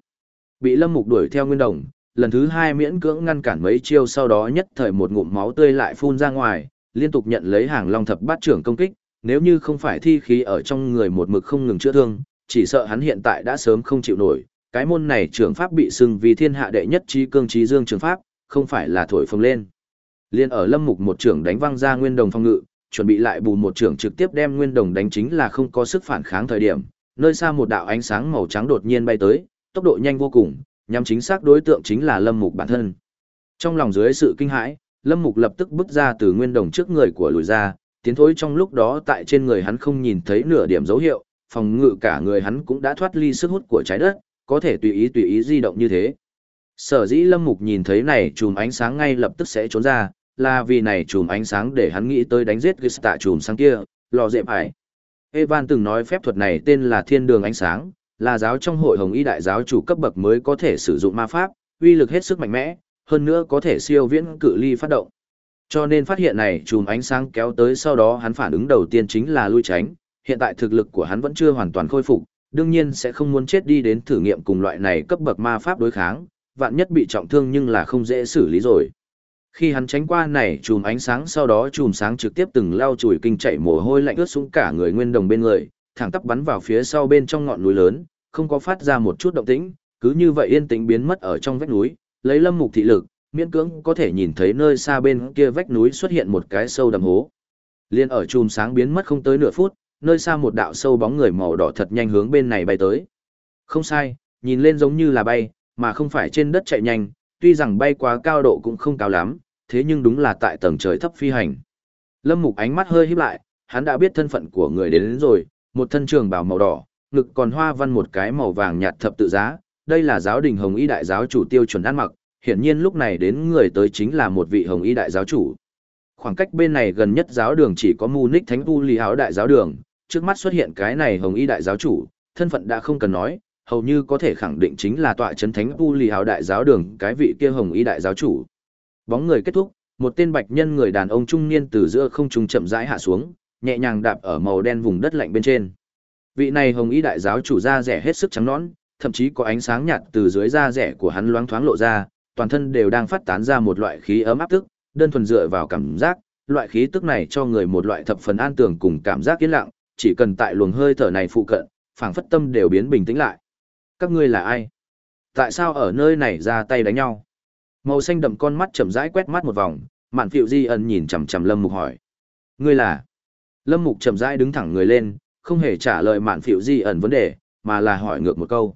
A: Bị Lâm Mục đuổi theo nguyên đồng, lần thứ hai miễn cưỡng ngăn cản mấy chiêu sau đó nhất thời một ngụm máu tươi lại phun ra ngoài, liên tục nhận lấy hàng long thập bát trưởng công kích, nếu như không phải thi khí ở trong người một mực không ngừng chữa thương, chỉ sợ hắn hiện tại đã sớm không chịu nổi. Cái môn này trưởng pháp bị sưng vì thiên hạ đệ nhất trí cương trí dương trường pháp, không phải là thổi phồng lên. Liên ở Lâm Mục một trưởng đánh văng ra nguyên đồng phong ngự, chuẩn bị lại bù một trưởng trực tiếp đem nguyên đồng đánh chính là không có sức phản kháng thời điểm, nơi xa một đạo ánh sáng màu trắng đột nhiên bay tới, tốc độ nhanh vô cùng, nhằm chính xác đối tượng chính là Lâm Mục bản thân. Trong lòng dưới sự kinh hãi, Lâm Mục lập tức bước ra từ nguyên đồng trước người của lùi ra, tiến thối trong lúc đó tại trên người hắn không nhìn thấy nửa điểm dấu hiệu, phòng ngự cả người hắn cũng đã thoát ly sức hút của trái đất, có thể tùy ý tùy ý di động như thế. Sở dĩ Lâm Mục nhìn thấy này chùm ánh sáng ngay lập tức sẽ trốn ra, là vì này chùm ánh sáng để hắn nghĩ tới đánh giết Gista chùm sáng kia, lò dệm ải. Evan từng nói phép thuật này tên là thiên đường ánh sáng, là giáo trong hội hồng y đại giáo chủ cấp bậc mới có thể sử dụng ma pháp, uy lực hết sức mạnh mẽ, hơn nữa có thể siêu viễn cự ly phát động. Cho nên phát hiện này chùm ánh sáng kéo tới sau đó hắn phản ứng đầu tiên chính là lui tránh, hiện tại thực lực của hắn vẫn chưa hoàn toàn khôi phục, đương nhiên sẽ không muốn chết đi đến thử nghiệm cùng loại này cấp bậc ma pháp đối kháng, vạn nhất bị trọng thương nhưng là không dễ xử lý rồi. Khi hắn tránh qua này chùm ánh sáng sau đó chùm sáng trực tiếp từng lao chùi kinh chạy mồ hôi lạnh ướt xuống cả người nguyên đồng bên người, thẳng tắp bắn vào phía sau bên trong ngọn núi lớn, không có phát ra một chút động tĩnh, cứ như vậy yên tĩnh biến mất ở trong vách núi, lấy lâm mục thị lực, miễn cưỡng có thể nhìn thấy nơi xa bên kia vách núi xuất hiện một cái sâu đầm hố. Liên ở chùm sáng biến mất không tới nửa phút, nơi xa một đạo sâu bóng người màu đỏ thật nhanh hướng bên này bay tới. Không sai, nhìn lên giống như là bay, mà không phải trên đất chạy nhanh, tuy rằng bay quá cao độ cũng không cao lắm, thế nhưng đúng là tại tầng trời thấp phi hành. Lâm Mục ánh mắt hơi híp lại, hắn đã biết thân phận của người đến, đến rồi, một thân trường bào màu đỏ, ngực còn hoa văn một cái màu vàng nhạt thập tự giá, đây là giáo đình Hồng Y đại giáo chủ tiêu chuẩn ăn mặc, hiển nhiên lúc này đến người tới chính là một vị Hồng Y đại giáo chủ. Khoảng cách bên này gần nhất giáo đường chỉ có Munich Thánh Tu Lý Háo đại giáo đường, trước mắt xuất hiện cái này Hồng Y đại giáo chủ, thân phận đã không cần nói, hầu như có thể khẳng định chính là tọa trấn thánh tu lì hào đại giáo đường cái vị kia hồng y đại giáo chủ bóng người kết thúc một tên bạch nhân người đàn ông trung niên từ giữa không trung chậm rãi hạ xuống nhẹ nhàng đạp ở màu đen vùng đất lạnh bên trên vị này hồng y đại giáo chủ da rẻ hết sức trắng nõn thậm chí có ánh sáng nhạt từ dưới da rẻ của hắn loáng thoáng lộ ra toàn thân đều đang phát tán ra một loại khí ấm áp tức đơn thuần dựa vào cảm giác loại khí tức này cho người một loại thập phần an tưởng cùng cảm giác yên lặng chỉ cần tại luồng hơi thở này phụ cận phảng phất tâm đều biến bình tĩnh lại các ngươi là ai? Tại sao ở nơi này ra tay đánh nhau? Màu xanh đậm con mắt chậm rãi quét mắt một vòng, Mạn Phiệu Di ẩn nhìn chằm chằm Lâm Mục hỏi. Ngươi là? Lâm Mục chậm rãi đứng thẳng người lên, không hề trả lời Mạn Phiệu Di ẩn vấn đề, mà là hỏi ngược một câu.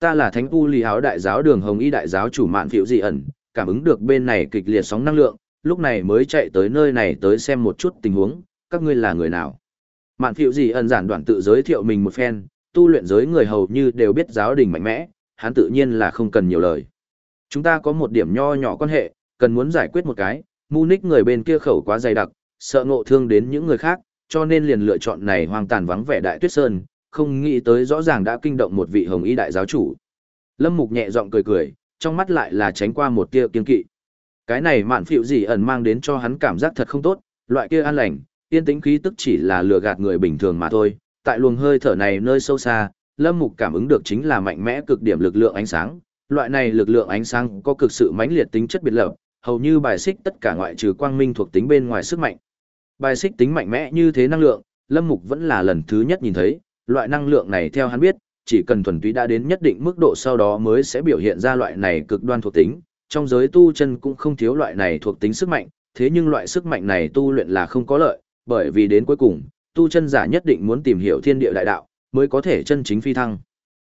A: Ta là Thánh Tu Lì Háo Đại giáo Đường Hồng Y Đại giáo chủ Mạn Phiệu Dị ẩn, cảm ứng được bên này kịch liệt sóng năng lượng, lúc này mới chạy tới nơi này tới xem một chút tình huống, các ngươi là người nào? Mạn Phiệu Dị ẩn giản đoạn tự giới thiệu mình một phen, tu luyện giới người hầu như đều biết giáo đình mạnh mẽ, hắn tự nhiên là không cần nhiều lời. Chúng ta có một điểm nho nhỏ quan hệ, cần muốn giải quyết một cái, Munich người bên kia khẩu quá dày đặc, sợ ngộ thương đến những người khác, cho nên liền lựa chọn này hoang tàn vắng vẻ đại tuyết sơn, không nghĩ tới rõ ràng đã kinh động một vị hồng y đại giáo chủ. Lâm Mục nhẹ giọng cười cười, trong mắt lại là tránh qua một tia kiên kỵ. Cái này mạn phiệu gì ẩn mang đến cho hắn cảm giác thật không tốt, loại kia an lành, yên tĩnh khí tức chỉ là lừa gạt người bình thường mà thôi, tại luồng hơi thở này nơi sâu xa, Lâm Mục cảm ứng được chính là mạnh mẽ cực điểm lực lượng ánh sáng. Loại này lực lượng ánh sáng có cực sự mãnh liệt tính chất biệt lập, hầu như bài xích tất cả ngoại trừ quang minh thuộc tính bên ngoài sức mạnh. Bài xích tính mạnh mẽ như thế năng lượng, Lâm Mục vẫn là lần thứ nhất nhìn thấy, loại năng lượng này theo hắn biết, chỉ cần thuần túy đã đến nhất định mức độ sau đó mới sẽ biểu hiện ra loại này cực đoan thuộc tính. Trong giới tu chân cũng không thiếu loại này thuộc tính sức mạnh, thế nhưng loại sức mạnh này tu luyện là không có lợi, bởi vì đến cuối cùng, tu chân giả nhất định muốn tìm hiểu thiên địa đại đạo, mới có thể chân chính phi thăng.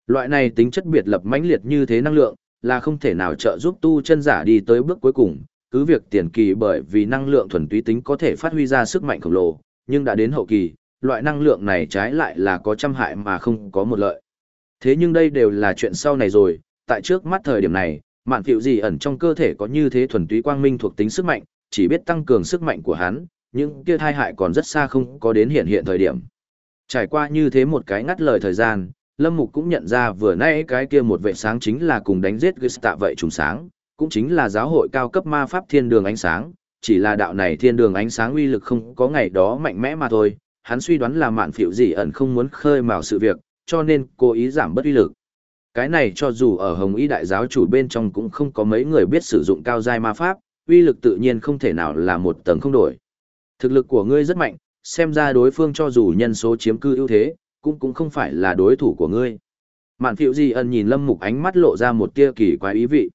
A: Loại này tính chất biệt lập mãnh liệt như thế năng lượng, là không thể nào trợ giúp tu chân giả đi tới bước cuối cùng, cứ việc tiền kỳ bởi vì năng lượng thuần túy tính có thể phát huy ra sức mạnh khổng lồ, nhưng đã đến hậu kỳ, loại năng lượng này trái lại là có trăm hại mà không có một lợi. Thế nhưng đây đều là chuyện sau này rồi, tại trước mắt thời điểm này, mạn phiệu gì ẩn trong cơ thể có như thế thuần túy quang minh thuộc tính sức mạnh, chỉ biết tăng cường sức mạnh của hắn, những kia thai hại còn rất xa không có đến hiện hiện thời điểm. Trải qua như thế một cái ngắt lời thời gian, Lâm Mục cũng nhận ra vừa nãy cái kia một vệ sáng chính là cùng đánh giết Gusta vậy trùng sáng, cũng chính là giáo hội cao cấp ma pháp thiên đường ánh sáng, chỉ là đạo này thiên đường ánh sáng uy lực không có ngày đó mạnh mẽ mà thôi, hắn suy đoán là mạn phiểu gì ẩn không muốn khơi mào sự việc, cho nên cố ý giảm bất uy lực. Cái này cho dù ở Hồng Y đại giáo chủ bên trong cũng không có mấy người biết sử dụng cao giai ma pháp, uy lực tự nhiên không thể nào là một tầng không đổi. Thực lực của ngươi rất mạnh, xem ra đối phương cho dù nhân số chiếm cư ưu thế, cũng cũng không phải là đối thủ của ngươi. Mạn phiệu Dị ẩn nhìn Lâm Mục ánh mắt lộ ra một tia kỳ quái ý vị.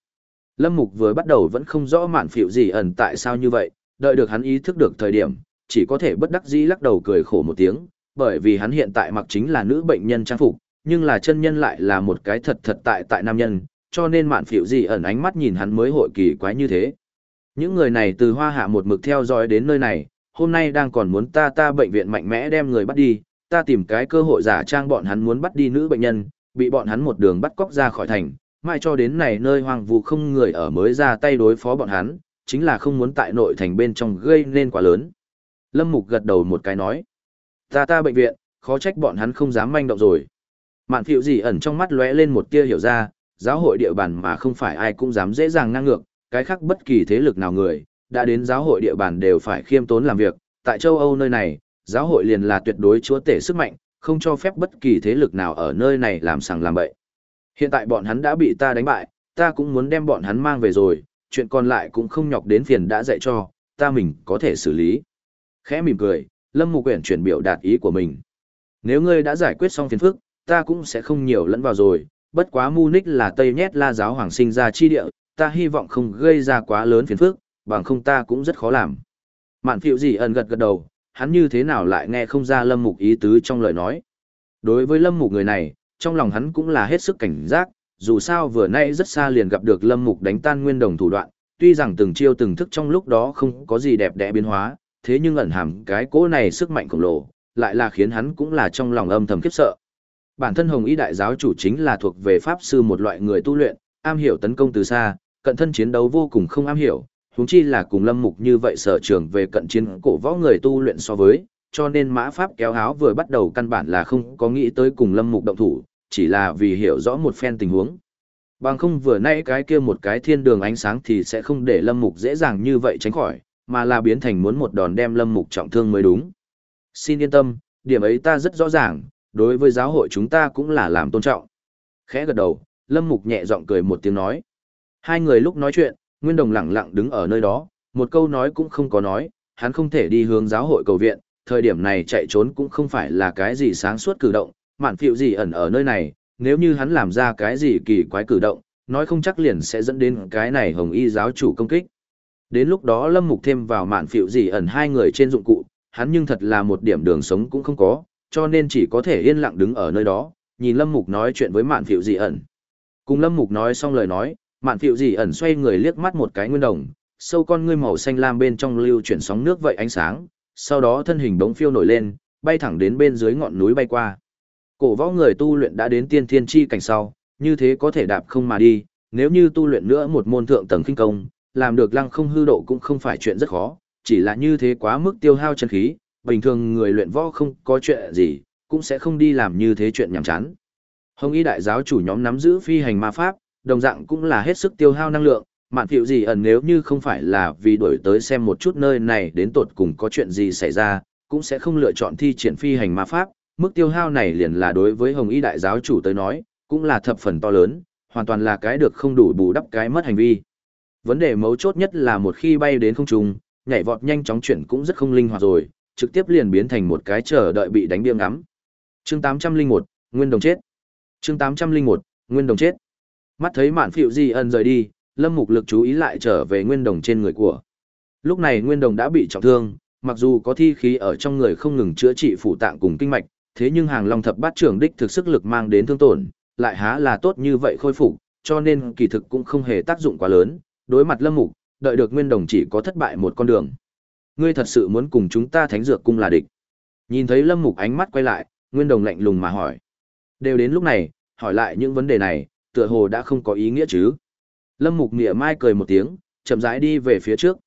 A: Lâm Mục vừa bắt đầu vẫn không rõ mạn phiệu Dị ẩn tại sao như vậy, đợi được hắn ý thức được thời điểm, chỉ có thể bất đắc dĩ lắc đầu cười khổ một tiếng, bởi vì hắn hiện tại mặc chính là nữ bệnh nhân trang phục, nhưng là chân nhân lại là một cái thật thật tại tại nam nhân, cho nên mạn phiểu gì ẩn ánh mắt nhìn hắn mới hội kỳ quái như thế. Những người này từ hoa hạ một mực theo dõi đến nơi này, hôm nay đang còn muốn ta ta bệnh viện mạnh mẽ đem người bắt đi, ta tìm cái cơ hội giả trang bọn hắn muốn bắt đi nữ bệnh nhân, bị bọn hắn một đường bắt cóc ra khỏi thành, mai cho đến này nơi hoang vu không người ở mới ra tay đối phó bọn hắn, chính là không muốn tại nội thành bên trong gây nên quá lớn. Lâm Mục gật đầu một cái nói, ta ta bệnh viện, khó trách bọn hắn không dám manh động rồi. Mạn phiệu gì ẩn trong mắt lóe lên một tia hiểu ra, giáo hội địa bàn mà không phải ai cũng dám dễ dàng ngang ngược, cái khác bất kỳ thế lực nào người, đã đến giáo hội địa bàn đều phải khiêm tốn làm việc, tại châu Âu nơi này, giáo hội liền là tuyệt đối chúa tể sức mạnh, không cho phép bất kỳ thế lực nào ở nơi này làm sằng làm bậy. Hiện tại bọn hắn đã bị ta đánh bại, ta cũng muốn đem bọn hắn mang về rồi, chuyện còn lại cũng không nhọc đến phiền đã dạy cho, ta mình có thể xử lý. Khẽ mỉm cười, Lâm Mục Quyển chuyển biểu đạt ý của mình. Nếu ngươi đã giải quyết xong phiền phức, ta cũng sẽ không nhiều lẫn vào rồi, bất quá Munich là Tây Nhét La giáo hoàng sinh ra chi địa, ta hy vọng không gây ra quá lớn phiền phức, bằng không ta cũng rất khó làm. Mạn phiệu gì ẩn gật gật đầu, hắn như thế nào lại nghe không ra Lâm Mục ý tứ trong lời nói. Đối với Lâm Mục người này, trong lòng hắn cũng là hết sức cảnh giác, dù sao vừa nay rất xa liền gặp được Lâm Mục đánh tan nguyên đồng thủ đoạn, tuy rằng từng chiêu từng thức trong lúc đó không có gì đẹp đẽ biến hóa, thế nhưng ẩn hàm cái cỗ này sức mạnh khổng lồ, lại là khiến hắn cũng là trong lòng âm thầm khiếp sợ. Bản thân Hồng Y đại giáo chủ chính là thuộc về pháp sư một loại người tu luyện, am hiểu tấn công từ xa, cận thân chiến đấu vô cùng không am hiểu, huống chi là cùng Lâm Mục như vậy sở trường về cận chiến cổ võ người tu luyện so với, cho nên mã pháp kéo áo vừa bắt đầu căn bản là không có nghĩ tới cùng Lâm Mục động thủ, chỉ là vì hiểu rõ một phen tình huống. Bằng không vừa nãy cái kia một cái thiên đường ánh sáng thì sẽ không để Lâm Mục dễ dàng như vậy tránh khỏi, mà là biến thành muốn một đòn đem Lâm Mục trọng thương mới đúng. Xin yên tâm, điểm ấy ta rất rõ ràng, đối với giáo hội chúng ta cũng là làm tôn trọng. Khẽ gật đầu, Lâm Mục nhẹ giọng cười một tiếng nói. Hai người lúc nói chuyện, Nguyên Đồng lặng lặng đứng ở nơi đó, một câu nói cũng không có nói, hắn không thể đi hướng giáo hội cầu viện, thời điểm này chạy trốn cũng không phải là cái gì sáng suốt cử động, mạn phiệu gì ẩn ở nơi này, nếu như hắn làm ra cái gì kỳ quái cử động, nói không chắc liền sẽ dẫn đến cái này hồng y giáo chủ công kích. Đến lúc đó Lâm Mục thêm vào mạn phiệu gì ẩn hai người trên dụng cụ, hắn nhưng thật là một điểm đường sống cũng không có, cho nên chỉ có thể yên lặng đứng ở nơi đó, nhìn Lâm Mục nói chuyện với mạn phiệu gì ẩn. Cùng Lâm Mục nói xong lời nói, mạn phiệu gì ẩn xoay người liếc mắt một cái nguyên đồng, sâu con ngươi màu xanh lam bên trong lưu chuyển sóng nước vậy ánh sáng, sau đó thân hình đống phiêu nổi lên, bay thẳng đến bên dưới ngọn núi bay qua. Cổ võ người tu luyện đã đến tiên thiên chi cảnh sau, như thế có thể đạp không mà đi, nếu như tu luyện nữa một môn thượng tầng kinh công, làm được lăng không hư độ cũng không phải chuyện rất khó, chỉ là như thế quá mức tiêu hao chân khí, bình thường người luyện võ không có chuyện gì, cũng sẽ không đi làm như thế chuyện nhảm chán. Hồng Y đại giáo chủ nhóm nắm giữ phi hành ma pháp, đồng dạng cũng là hết sức tiêu hao năng lượng, mạn phiệu gì ẩn nếu như không phải là vì đổi tới xem một chút nơi này đến tột cùng có chuyện gì xảy ra, cũng sẽ không lựa chọn thi triển phi hành ma pháp, mức tiêu hao này liền là đối với Hồng Y đại giáo chủ tới nói, cũng là thập phần to lớn, hoàn toàn là cái được không đủ bù đắp cái mất hành vi. Vấn đề mấu chốt nhất là một khi bay đến không trung, nhảy vọt nhanh chóng chuyển cũng rất không linh hoạt rồi, trực tiếp liền biến thành một cái chờ đợi bị đánh bia ngắm. Chương 801, Nguyên Đồng chết. Chương 801, Nguyên Đồng chết. Mắt thấy Mạn Phịu Di ân rời đi, Lâm Mục lực chú ý lại trở về Nguyên Đồng trên người của. Lúc này Nguyên Đồng đã bị trọng thương, mặc dù có thi khí ở trong người không ngừng chữa trị phủ tạng cùng kinh mạch, thế nhưng hàng long thập bát trưởng đích thực sức lực mang đến thương tổn, lại há là tốt như vậy khôi phục, cho nên kỳ thực cũng không hề tác dụng quá lớn, đối mặt Lâm Mục, đợi được Nguyên Đồng chỉ có thất bại một con đường. Ngươi thật sự muốn cùng chúng ta Thánh Dược cung là địch? Nhìn thấy Lâm Mục ánh mắt quay lại, Nguyên Đồng lạnh lùng mà hỏi. Đều đến lúc này, hỏi lại những vấn đề này, tựa hồ đã không có ý nghĩa chứ? Lâm Mục mỉa mai cười một tiếng, chậm rãi đi về phía trước.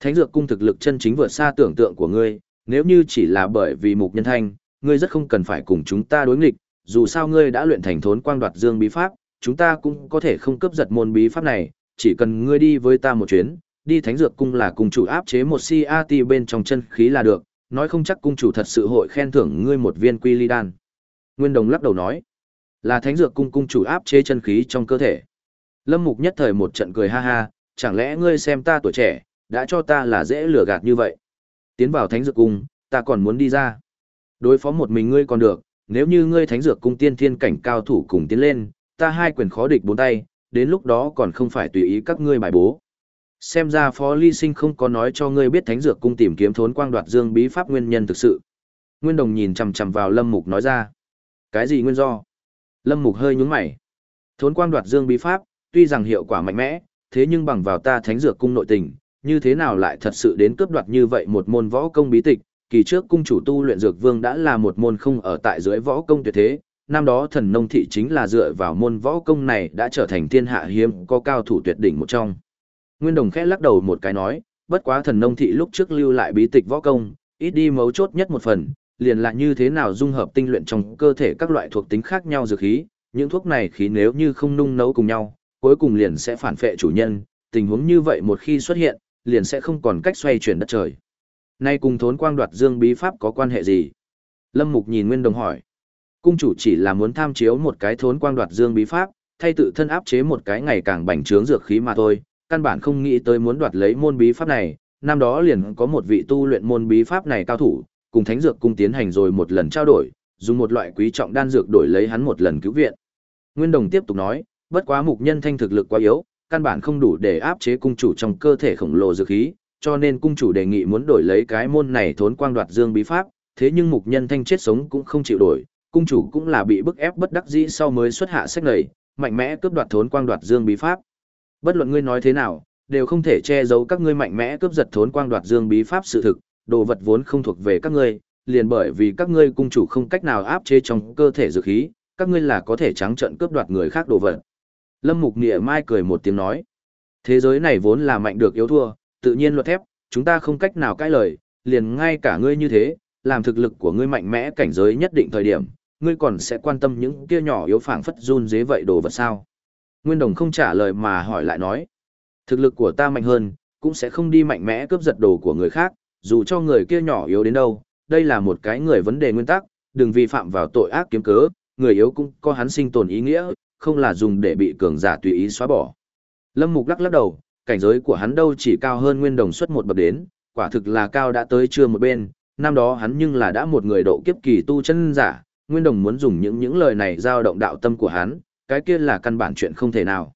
A: Thánh Dược cung thực lực chân chính vượt xa tưởng tượng của ngươi, nếu như chỉ là bởi vì Mục Nhân Thanh, ngươi rất không cần phải cùng chúng ta đối nghịch, dù sao ngươi đã luyện thành thốn quang đoạt dương bí pháp, chúng ta cũng có thể không cấp giật môn bí pháp này, chỉ cần ngươi đi với ta một chuyến, đi thánh dược cung là cung chủ áp chế một CAT bên trong chân khí là được, nói không chắc cung chủ thật sự hội khen thưởng ngươi một viên quy ly đan. Nguyên Đồng lắc đầu nói, là thánh dược cung cung chủ áp chế chân khí trong cơ thể. Lâm Mục nhất thời một trận cười ha ha, chẳng lẽ ngươi xem ta tuổi trẻ, đã cho ta là dễ lừa gạt như vậy. Tiến vào thánh dược cung, ta còn muốn đi ra. Đối phó một mình ngươi còn được, nếu như ngươi thánh dược cung tiên thiên cảnh cao thủ cùng tiến lên, ta hai quyền khó địch bốn tay, đến lúc đó còn không phải tùy ý các ngươi bài bố. xem ra Phó Ly Sinh không có nói cho ngươi biết Thánh Dược Cung tìm kiếm thốn quang đoạt dương bí pháp nguyên nhân thực sự. Nguyên Đồng nhìn chằm chằm vào Lâm Mục nói ra. Cái gì nguyên do? Lâm Mục hơi nhướng mày. Thốn quang đoạt dương bí pháp, tuy rằng hiệu quả mạnh mẽ, thế nhưng bằng vào ta Thánh Dược Cung nội tình, như thế nào lại thật sự đến cướp đoạt như vậy một môn võ công bí tịch, kỳ trước cung chủ tu luyện dược vương đã là một môn không ở tại dưới võ công tuyệt thế, năm đó thần nông thị chính là dựa vào môn võ công này đã trở thành thiên hạ hiếm có cao thủ tuyệt đỉnh một trong. Nguyên Đồng khẽ lắc đầu một cái nói, bất quá thần nông thị lúc trước lưu lại bí tịch võ công, ít đi mấu chốt nhất một phần, liền là như thế nào dung hợp tinh luyện trong cơ thể các loại thuộc tính khác nhau dược khí, những thuốc này khí nếu như không nung nấu cùng nhau, cuối cùng liền sẽ phản phệ chủ nhân, tình huống như vậy một khi xuất hiện, liền sẽ không còn cách xoay chuyển đất trời. Nay cùng thốn quang đoạt dương bí pháp có quan hệ gì? Lâm Mục nhìn Nguyên Đồng hỏi. Cung chủ chỉ là muốn tham chiếu một cái thốn quang đoạt dương bí pháp, thay tự thân áp chế một cái ngày càng bành trướng dược khí mà thôi, căn bản không nghĩ tới muốn đoạt lấy môn bí pháp này. Năm đó liền có một vị tu luyện môn bí pháp này cao thủ, cùng thánh dược cung tiến hành rồi một lần trao đổi, dùng một loại quý trọng đan dược đổi lấy hắn một lần cứu viện. Nguyên Đồng tiếp tục nói, bất quá mục nhân thanh thực lực quá yếu, căn bản không đủ để áp chế cung chủ trong cơ thể khổng lồ dược khí, cho nên cung chủ đề nghị muốn đổi lấy cái môn này thốn quang đoạt dương bí pháp, thế nhưng mục nhân thanh chết sống cũng không chịu đổi, cung chủ cũng là bị bức ép bất đắc dĩ sau mới xuất hạ sách này, mạnh mẽ cướp đoạt thốn quang đoạt dương bí pháp. Bất luận ngươi nói thế nào, đều không thể che giấu các ngươi mạnh mẽ cướp giật thốn quang đoạt dương bí pháp sự thực, đồ vật vốn không thuộc về các ngươi, liền bởi vì các ngươi cung chủ không cách nào áp chế trong cơ thể dược khí, các ngươi là có thể trắng trợn cướp đoạt người khác đồ vật. Lâm Mục Nghĩa Mai cười một tiếng nói, thế giới này vốn là mạnh được yếu thua, tự nhiên luật thép, chúng ta không cách nào cãi lời, liền ngay cả ngươi như thế, làm thực lực của ngươi mạnh mẽ cảnh giới nhất định thời điểm, ngươi còn sẽ quan tâm những kia nhỏ yếu phảng phất run dế vậy đồ vật sao? Nguyên Đồng không trả lời mà hỏi lại nói, thực lực của ta mạnh hơn, cũng sẽ không đi mạnh mẽ cướp giật đồ của người khác, dù cho người kia nhỏ yếu đến đâu, đây là một cái người vấn đề nguyên tắc, đừng vi phạm vào tội ác kiếm cớ, người yếu cũng có hắn sinh tồn ý nghĩa, không là dùng để bị cường giả tùy ý xóa bỏ. Lâm Mục lắc lắc đầu, cảnh giới của hắn đâu chỉ cao hơn Nguyên Đồng xuất một bậc đến, quả thực là cao đã tới chưa một bên, năm đó hắn nhưng là đã một người độ kiếp kỳ tu chân giả, Nguyên Đồng muốn dùng những những lời này giao động đạo tâm của hắn, cái kia là căn bản chuyện không thể nào.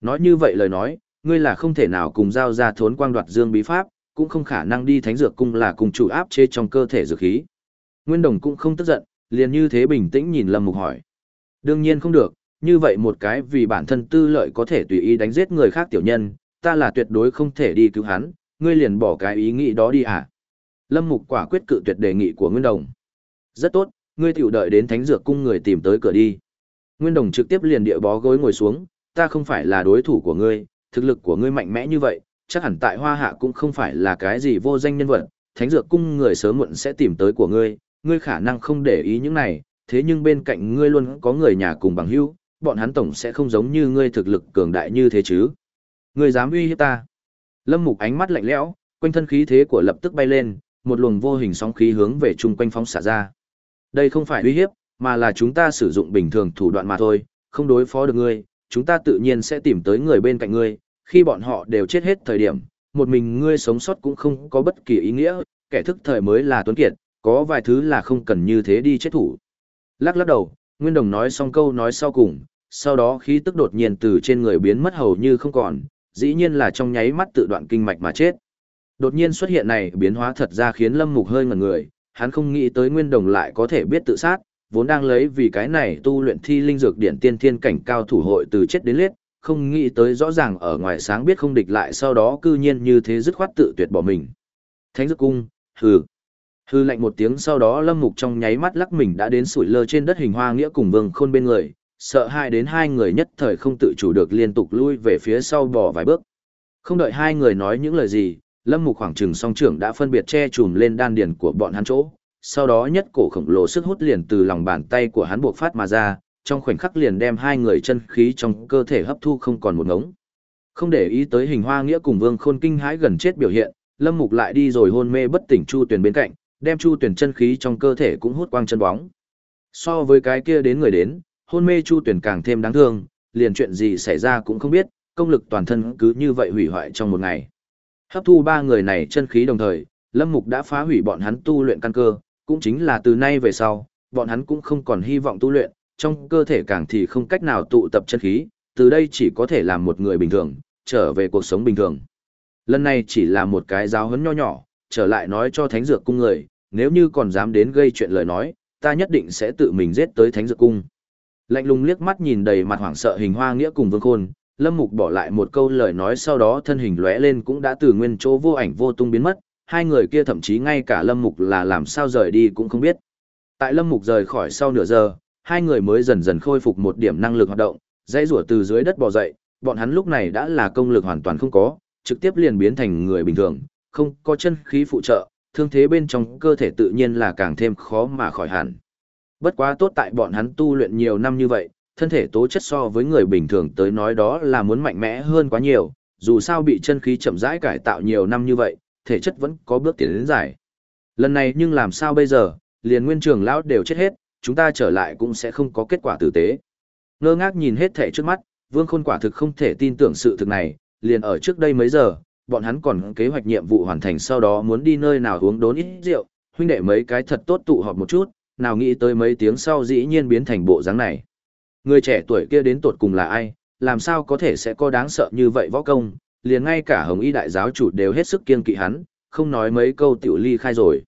A: Nói như vậy lời nói, ngươi là không thể nào cùng giao ra thốn quang đoạt dương bí pháp, cũng không khả năng đi thánh dược cung là cùng chủ áp chế trong cơ thể dược khí. Nguyên Đồng cũng không tức giận, liền như thế bình tĩnh nhìn Lâm Mục hỏi. Đương nhiên không được, như vậy một cái vì bản thân tư lợi có thể tùy ý đánh giết người khác tiểu nhân, ta là tuyệt đối không thể đi cứu hắn, ngươi liền bỏ cái ý nghĩ đó đi à. Lâm Mục quả quyết cự tuyệt đề nghị của Nguyên Đồng. Rất tốt, ngươi tiểu đợi đến thánh dược cung người tìm tới cửa đi. Nguyên Đồng trực tiếp liền địa bó gối ngồi xuống, ta không phải là đối thủ của ngươi, thực lực của ngươi mạnh mẽ như vậy, chắc hẳn tại Hoa Hạ cũng không phải là cái gì vô danh nhân vật, thánh dược cung người sớm muộn sẽ tìm tới của ngươi, ngươi khả năng không để ý những này, thế nhưng bên cạnh ngươi luôn có người nhà cùng bằng hữu, bọn hắn tổng sẽ không giống như ngươi thực lực cường đại như thế chứ. Ngươi dám uy hiếp ta? Lâm Mục ánh mắt lạnh lẽo, quanh thân khí thế của lập tức bay lên, một luồng vô hình sóng khí hướng về chung quanh phóng xả ra. Đây không phải uy hiếp, mà là chúng ta sử dụng bình thường thủ đoạn mà thôi, không đối phó được ngươi, chúng ta tự nhiên sẽ tìm tới người bên cạnh ngươi, khi bọn họ đều chết hết thời điểm, một mình ngươi sống sót cũng không có bất kỳ ý nghĩa, kẻ thức thời mới là tuấn kiệt, có vài thứ là không cần như thế đi chết thủ. Lắc lắc đầu, Nguyên Đồng nói xong câu nói sau cùng, sau đó khí tức đột nhiên từ trên người biến mất hầu như không còn, dĩ nhiên là trong nháy mắt tự đoạn kinh mạch mà chết. Đột nhiên xuất hiện này biến hóa thật ra khiến Lâm Mục hơi ngẩn người, hắn không nghĩ tới Nguyên Đồng lại có thể biết tự sát, vốn đang lấy vì cái này tu luyện thi linh dược điển tiên thiên cảnh cao thủ hội từ chết đến liết, không nghĩ tới rõ ràng ở ngoài sáng biết không địch lại sau đó cư nhiên như thế dứt khoát tự tuyệt bỏ mình. Thánh dược cung, hừ. Hư lạnh một tiếng sau đó Lâm Mục trong nháy mắt lắc mình đã đến sủi lơ trên đất hình hoa nghĩa cùng Vương Khôn bên người, sợ hai đến hai người nhất thời không tự chủ được liên tục lui về phía sau bỏ vài bước. Không đợi hai người nói những lời gì, Lâm Mục khoảng trừng song trưởng đã phân biệt che chùm lên đan điền của bọn hắn chỗ, sau đó nhất cổ khổng lồ sức hút liền từ lòng bàn tay của hắn buộc phát mà ra, trong khoảnh khắc liền đem hai người chân khí trong cơ thể hấp thu không còn một ngống. Không để ý tới hình hoa nghĩa cùng Vương Khôn kinh hãi gần chết biểu hiện, Lâm Mục lại đi rồi hôn mê bất tỉnh Chu Tuyền bên cạnh, đem Chu Tuyền chân khí trong cơ thể cũng hút quang chân bóng. So với cái kia đến người đến, hôn mê Chu Tuyền càng thêm đáng thương, liền chuyện gì xảy ra cũng không biết, công lực toàn thân cứ như vậy hủy hoại trong một ngày. Hấp thu ba người này chân khí đồng thời, Lâm Mục đã phá hủy bọn hắn tu luyện căn cơ, cũng chính là từ nay về sau, bọn hắn cũng không còn hy vọng tu luyện, trong cơ thể càng thì không cách nào tụ tập chân khí, từ đây chỉ có thể làm một người bình thường, trở về cuộc sống bình thường. Lần này chỉ là một cái giáo huấn nho nhỏ, trở lại nói cho thánh dược cung người, nếu như còn dám đến gây chuyện lời nói, ta nhất định sẽ tự mình giết tới thánh dược cung. Lạnh lùng liếc mắt nhìn đầy mặt hoảng sợ hình hoa nghĩa cùng vương khôn, lâm mục bỏ lại một câu lời nói sau đó thân hình lóe lên cũng đã từ nguyên chỗ vô ảnh vô tung biến mất, hai người kia thậm chí ngay cả lâm mục là làm sao rời đi cũng không biết. Tại lâm mục rời khỏi sau nửa giờ, hai người mới dần dần khôi phục một điểm năng lực hoạt động, dãy rủa từ dưới đất bò dậy, bọn hắn lúc này đã là công lực hoàn toàn không có, trực tiếp liền biến thành người bình thường, không có chân khí phụ trợ, thương thế bên trong cơ thể tự nhiên là càng thêm khó mà khỏi hẳn. Bất quá tốt tại bọn hắn tu luyện nhiều năm như vậy, thân thể tố chất so với người bình thường tới nói đó là muốn mạnh mẽ hơn quá nhiều, dù sao bị chân khí chậm rãi cải tạo nhiều năm như vậy, thể chất vẫn có bước tiến đến giải. Lần này nhưng làm sao bây giờ, liền nguyên trường lão đều chết hết, chúng ta trở lại cũng sẽ không có kết quả tử tế. Ngơ ngác nhìn hết thể trước mắt, Vương Khôn quả thực không thể tin tưởng sự thực này, liền ở trước đây mấy giờ, bọn hắn còn kế hoạch nhiệm vụ hoàn thành sau đó muốn đi nơi nào uống đốn ít rượu, huynh đệ mấy cái thật tốt tụ họp một chút, nào nghĩ tới mấy tiếng sau dĩ nhiên biến thành bộ dáng này. Người trẻ tuổi kia đến tột cùng là ai, làm sao có thể sẽ có đáng sợ như vậy võ công, liền ngay cả hồng y đại giáo chủ đều hết sức kiên kỵ hắn, không nói mấy câu tiểu ly khai rồi.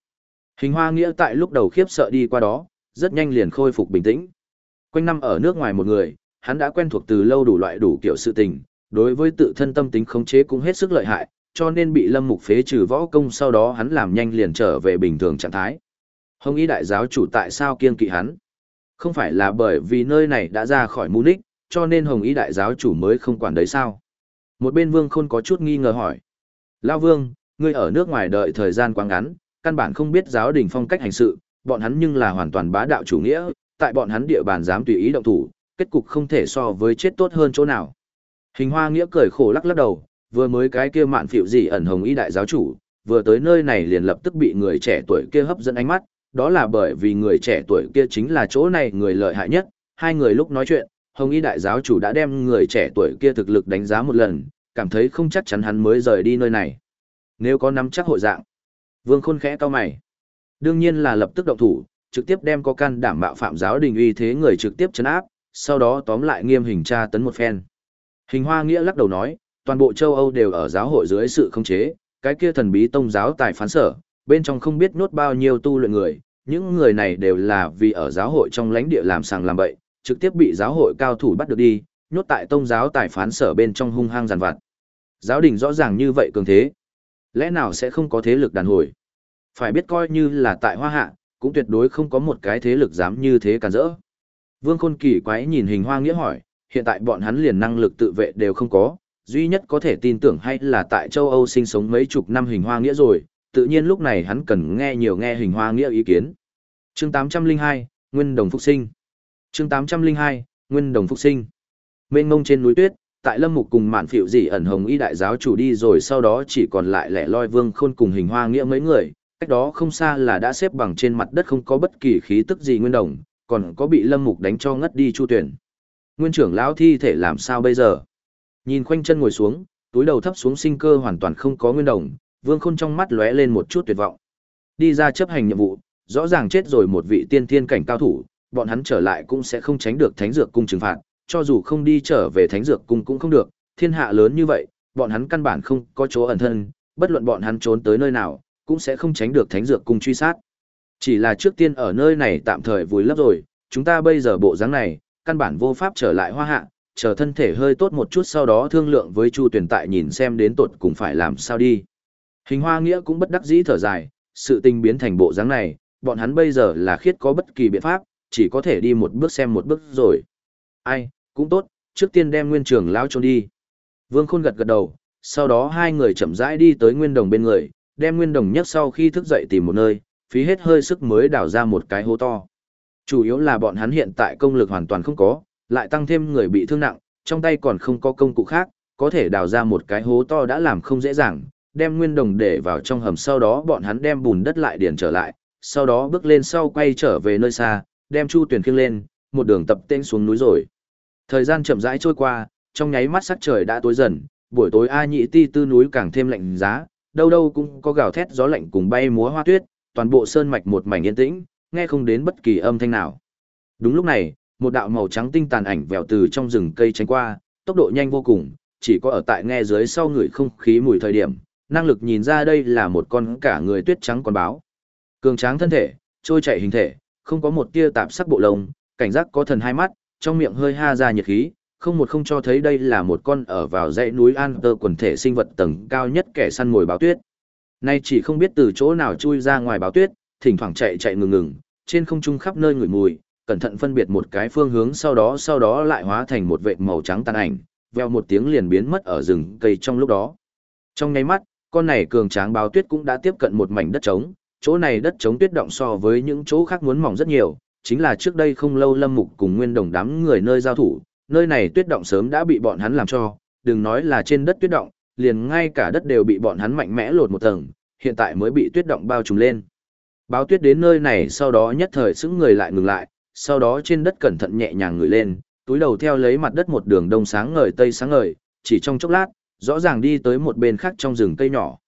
A: Hình hoa nghĩa tại lúc đầu khiếp sợ đi qua đó, rất nhanh liền khôi phục bình tĩnh. Quanh năm ở nước ngoài một người, hắn đã quen thuộc từ lâu đủ loại đủ kiểu sự tình, đối với tự thân tâm tính khống chế cũng hết sức lợi hại, cho nên bị lâm mục phế trừ võ công sau đó hắn làm nhanh liền trở về bình thường trạng thái. Hồng y đại giáo chủ tại sao kiên kỵ hắn? Không phải là bởi vì nơi này đã ra khỏi Munich, cho nên Hồng y đại giáo chủ mới không quản đấy sao? Một bên vương khôn có chút nghi ngờ hỏi. Lao vương, ngươi ở nước ngoài đợi thời gian quá ngắn, căn bản không biết giáo đình phong cách hành sự, bọn hắn nhưng là hoàn toàn bá đạo chủ nghĩa, tại bọn hắn địa bàn dám tùy ý động thủ, kết cục không thể so với chết tốt hơn chỗ nào. Hình hoa nghĩa cười khổ lắc lắc đầu, vừa mới cái kia mạn phiệu gì ẩn hồng y đại giáo chủ, vừa tới nơi này liền lập tức bị người trẻ tuổi kia hấp dẫn ánh mắt, đó là bởi vì người trẻ tuổi kia chính là chỗ này người lợi hại nhất, hai người lúc nói chuyện, hồng y đại giáo chủ đã đem người trẻ tuổi kia thực lực đánh giá một lần, cảm thấy không chắc chắn hắn mới rời đi nơi này. Nếu có nắm chắc hội dạng, vương khôn khẽ cao mày. Đương nhiên là lập tức động thủ, trực tiếp đem có can đảm bạo phạm giáo đình uy thế người trực tiếp chấn áp, sau đó tóm lại nghiêm hình tra tấn một phen. Hình hoa nghĩa lắc đầu nói, toàn bộ châu Âu đều ở giáo hội dưới sự khống chế, cái kia thần bí tông giáo tài phán sở, bên trong không biết nốt bao nhiêu tu luyện người, những người này đều là vì ở giáo hội trong lãnh địa làm sàng làm bậy, trực tiếp bị giáo hội cao thủ bắt được đi, nhốt tại tông giáo tài phán sở bên trong hung hăng giàn vặt. Giáo đình rõ ràng như vậy cường thế, lẽ nào sẽ không có thế lực đàn hồi? Phải biết coi như là tại Hoa Hạ, cũng tuyệt đối không có một cái thế lực dám như thế cản rỡ. Vương Khôn kỳ quái nhìn hình hoa nghĩa hỏi, hiện tại bọn hắn liền năng lực tự vệ đều không có, duy nhất có thể tin tưởng hay là tại châu Âu sinh sống mấy chục năm hình hoa nghĩa rồi, tự nhiên lúc này hắn cần nghe nhiều nghe hình hoa nghĩa ý kiến. Chương 802, Nguyên Đồng Phục Sinh Chương 802, Nguyên Đồng Phục Sinh Mênh mông trên núi tuyết, tại Lâm Mục cùng Mạn Phiệu dị ẩn hồng y đại giáo chủ đi rồi sau đó chỉ còn lại lẻ loi Vương Khôn cùng hình hoa nghĩa mấy người, cách đó không xa là đã xếp bằng trên mặt đất không có bất kỳ khí tức gì nguyên đồng, còn có bị Lâm Mục đánh cho ngất đi chu tuyển. Nguyên trưởng lão thi thể làm sao bây giờ? Nhìn khoanh chân ngồi xuống, túi đầu thấp xuống sinh cơ hoàn toàn không có nguyên đồng, Vương Khôn trong mắt lóe lên một chút tuyệt vọng. Đi ra chấp hành nhiệm vụ, rõ ràng chết rồi một vị tiên thiên cảnh cao thủ, bọn hắn trở lại cũng sẽ không tránh được thánh dược cung trừng phạt, cho dù không đi trở về thánh dược cung cũng không được, thiên hạ lớn như vậy, bọn hắn căn bản không có chỗ ẩn thân, bất luận bọn hắn trốn tới nơi nào, cũng sẽ không tránh được thánh dược cung truy sát. Chỉ là trước tiên ở nơi này tạm thời vùi lấp rồi, chúng ta bây giờ bộ dáng này, căn bản vô pháp trở lại hoa hạ, chờ thân thể hơi tốt một chút sau đó thương lượng với Chu Tuyển tại nhìn xem đến tột cùng phải làm sao đi. Hình hoa nghĩa cũng bất đắc dĩ thở dài, sự tình biến thành bộ dáng này, bọn hắn bây giờ là khiết có bất kỳ biện pháp, chỉ có thể đi một bước xem một bước rồi. Ai, cũng tốt, trước tiên đem nguyên trưởng lao trốn đi. Vương Khôn gật gật đầu, sau đó hai người chậm rãi đi tới nguyên đồng bên người, đem nguyên đồng nhất sau khi thức dậy tìm một nơi, phí hết hơi sức mới đào ra một cái hố to. Chủ yếu là bọn hắn hiện tại công lực hoàn toàn không có, lại tăng thêm người bị thương nặng, trong tay còn không có công cụ khác, có thể đào ra một cái hố to đã làm không dễ dàng, đem nguyên đồng để vào trong hầm sau đó bọn hắn đem bùn đất lại điền trở lại, sau đó bước lên sau quay trở về nơi xa, đem chu tuyển khiêng lên, một đường tập tên xuống núi rồi. Thời gian chậm rãi trôi qua, trong nháy mắt sắc trời đã tối dần, buổi tối A Nhị Ti tư núi càng thêm lạnh giá, đâu đâu cũng có gào thét gió lạnh cùng bay múa hoa tuyết, toàn bộ sơn mạch một mảnh yên tĩnh, nghe không đến bất kỳ âm thanh nào. Đúng lúc này, một đạo màu trắng tinh tàn ảnh vèo từ trong rừng cây tránh qua, tốc độ nhanh vô cùng, chỉ có ở tại nghe dưới sau người không khí mùi thời điểm, năng lực nhìn ra đây là một con cả người tuyết trắng con báo. Cường tráng thân thể, trôi chảy hình thể, không có một tia tạp sắc bộ lông, cảnh giác có thần hai mắt, trong miệng hơi ha ra nhiệt khí, không một không cho thấy đây là một con ở vào dãy núi An Tơ quần thể sinh vật tầng cao nhất kẻ săn mồi báo tuyết. Nay chỉ không biết từ chỗ nào chui ra ngoài báo tuyết, thỉnh thoảng chạy chạy ngừng ngừng, trên không trung khắp nơi ngửi mùi, cẩn thận phân biệt một cái phương hướng sau đó sau đó lại hóa thành một vệt màu trắng tàn ảnh, veo một tiếng liền biến mất ở rừng cây trong lúc đó. Trong nháy mắt, con này cường tráng báo tuyết cũng đã tiếp cận một mảnh đất trống, chỗ này đất trống tuyết động so với những chỗ khác muốn mỏng rất nhiều, chính là trước đây không lâu Lâm Mục cùng Nguyên Đồng đám người nơi giao thủ, nơi này tuyết động sớm đã bị bọn hắn làm cho, đừng nói là trên đất tuyết động, liền ngay cả đất đều bị bọn hắn mạnh mẽ lột một tầng, hiện tại mới bị tuyết động bao trùm lên. Báo tuyết đến nơi này sau đó nhất thời sững người lại ngừng lại, sau đó trên đất cẩn thận nhẹ nhàng ngửi lên, túi đầu theo lấy mặt đất một đường đông sáng ngời tây sáng ngời, chỉ trong chốc lát, rõ ràng đi tới một bên khác trong rừng cây nhỏ.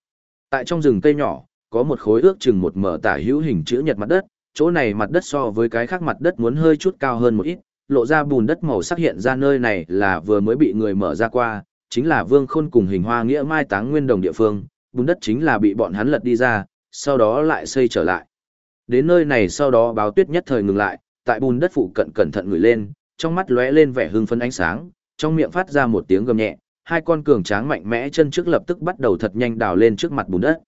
A: Tại trong rừng cây nhỏ, có một khối ước chừng một mở tả hữu hình chữ nhật mặt đất, chỗ này mặt đất so với cái khác mặt đất muốn hơi chút cao hơn một ít, lộ ra bùn đất màu sắc hiện ra nơi này là vừa mới bị người mở ra qua, chính là Vương Khôn cùng hình hoa nghĩa mai táng nguyên đồng địa phương, bùn đất chính là bị bọn hắn lật đi ra, sau đó lại xây trở lại. Đến nơi này sau đó báo tuyết nhất thời ngừng lại, tại bùn đất phụ cận cẩn thận người lên, trong mắt lóe lên vẻ hưng phấn ánh sáng, trong miệng phát ra một tiếng gầm nhẹ, hai con cường tráng mạnh mẽ chân trước lập tức bắt đầu thật nhanh đào lên trước mặt bùn đất.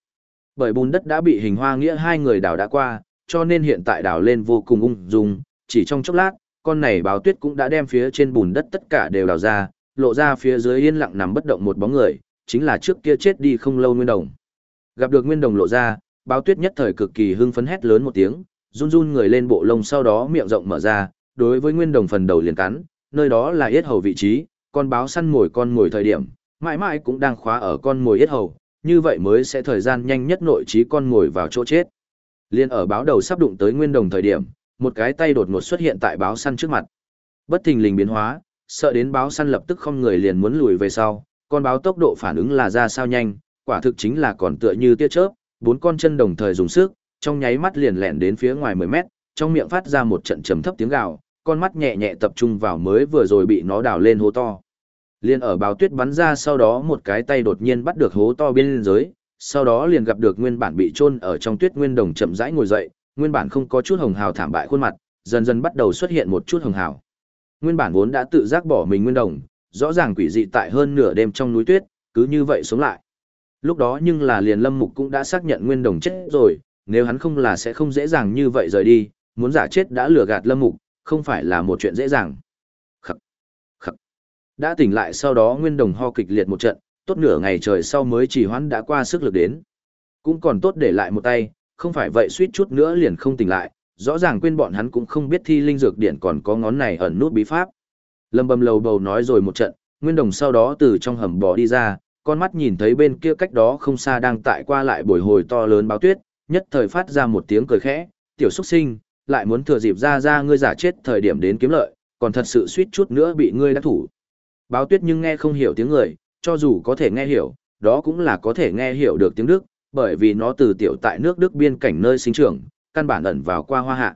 A: Bởi bùn đất đã bị hình hoa nghĩa hai người đào đã qua, cho nên hiện tại đào lên vô cùng ung dung, chỉ trong chốc lát, con này báo tuyết cũng đã đem phía trên bùn đất tất cả đều đào ra, lộ ra phía dưới yên lặng nằm bất động một bóng người, chính là trước kia chết đi không lâu Nguyên Đồng. Gặp được Nguyên Đồng lộ ra, báo tuyết nhất thời cực kỳ hưng phấn hét lớn một tiếng, run run người lên bộ lông sau đó miệng rộng mở ra, đối với Nguyên Đồng phần đầu liền cắn, nơi đó là yết hầu vị trí, con báo săn mồi con mồi thời điểm, mãi mãi cũng đang khóa ở con mồi yết hầu, như vậy mới sẽ thời gian nhanh nhất nội trí con mồi vào chỗ chết. Liên ở báo đầu sắp đụng tới Nguyên Đồng thời điểm, một cái tay đột ngột xuất hiện tại báo săn trước mặt. Bất thình lình biến hóa, sợ đến báo săn lập tức không người liền muốn lùi về sau, con báo tốc độ phản ứng là ra sao nhanh, quả thực chính là còn tựa như tia chớp, bốn con chân đồng thời dùng sức, trong nháy mắt liền lẹn đến phía ngoài 10 mét, trong miệng phát ra một trận trầm thấp tiếng gào, con mắt nhẹ nhẹ tập trung vào mới vừa rồi bị nó đào lên hố to. Liên ở báo tuyết bắn ra sau đó một cái tay đột nhiên bắt được hố to bên dưới, sau đó liền gặp được nguyên bản bị chôn ở trong tuyết nguyên đồng chậm rãi ngồi dậy, nguyên bản không có chút hồng hào thảm bại khuôn mặt, dần dần bắt đầu xuất hiện một chút hồng hào. Nguyên bản vốn đã tự giác bỏ mình nguyên đồng, rõ ràng quỷ dị tại hơn nửa đêm trong núi tuyết, cứ như vậy sống lại. Lúc đó nhưng là liền lâm mục cũng đã xác nhận nguyên đồng chết rồi, nếu hắn không là sẽ không dễ dàng như vậy rời đi, muốn giả chết đã lừa gạt lâm mục, không phải là một chuyện dễ dàng. Khắc, khắc. Đã tỉnh lại sau đó nguyên đồng ho kịch liệt một trận, tốt nửa ngày trời sau mới chỉ hoãn đã qua sức lực đến. Cũng còn tốt để lại một tay, không phải vậy suýt chút nữa liền không tỉnh lại, rõ ràng quên bọn hắn cũng không biết thi linh dược điện còn có ngón này ẩn nút bí pháp. Lâm bầm lầu bầu nói rồi một trận, Nguyên Đồng sau đó từ trong hầm bò đi ra, con mắt nhìn thấy bên kia cách đó không xa đang tại qua lại bồi hồi to lớn báo tuyết, nhất thời phát ra một tiếng cười khẽ, tiểu xuất sinh, lại muốn thừa dịp ra ra ngươi giả chết thời điểm đến kiếm lợi, còn thật sự suýt chút nữa bị ngươi đắc thủ. Báo tuyết nhưng nghe không hiểu tiếng người, cho dù có thể nghe hiểu, đó cũng là có thể nghe hiểu được tiếng Đức, bởi vì nó từ tiểu tại nước Đức biên cảnh nơi sinh trưởng, căn bản ẩn vào qua hoa hạ.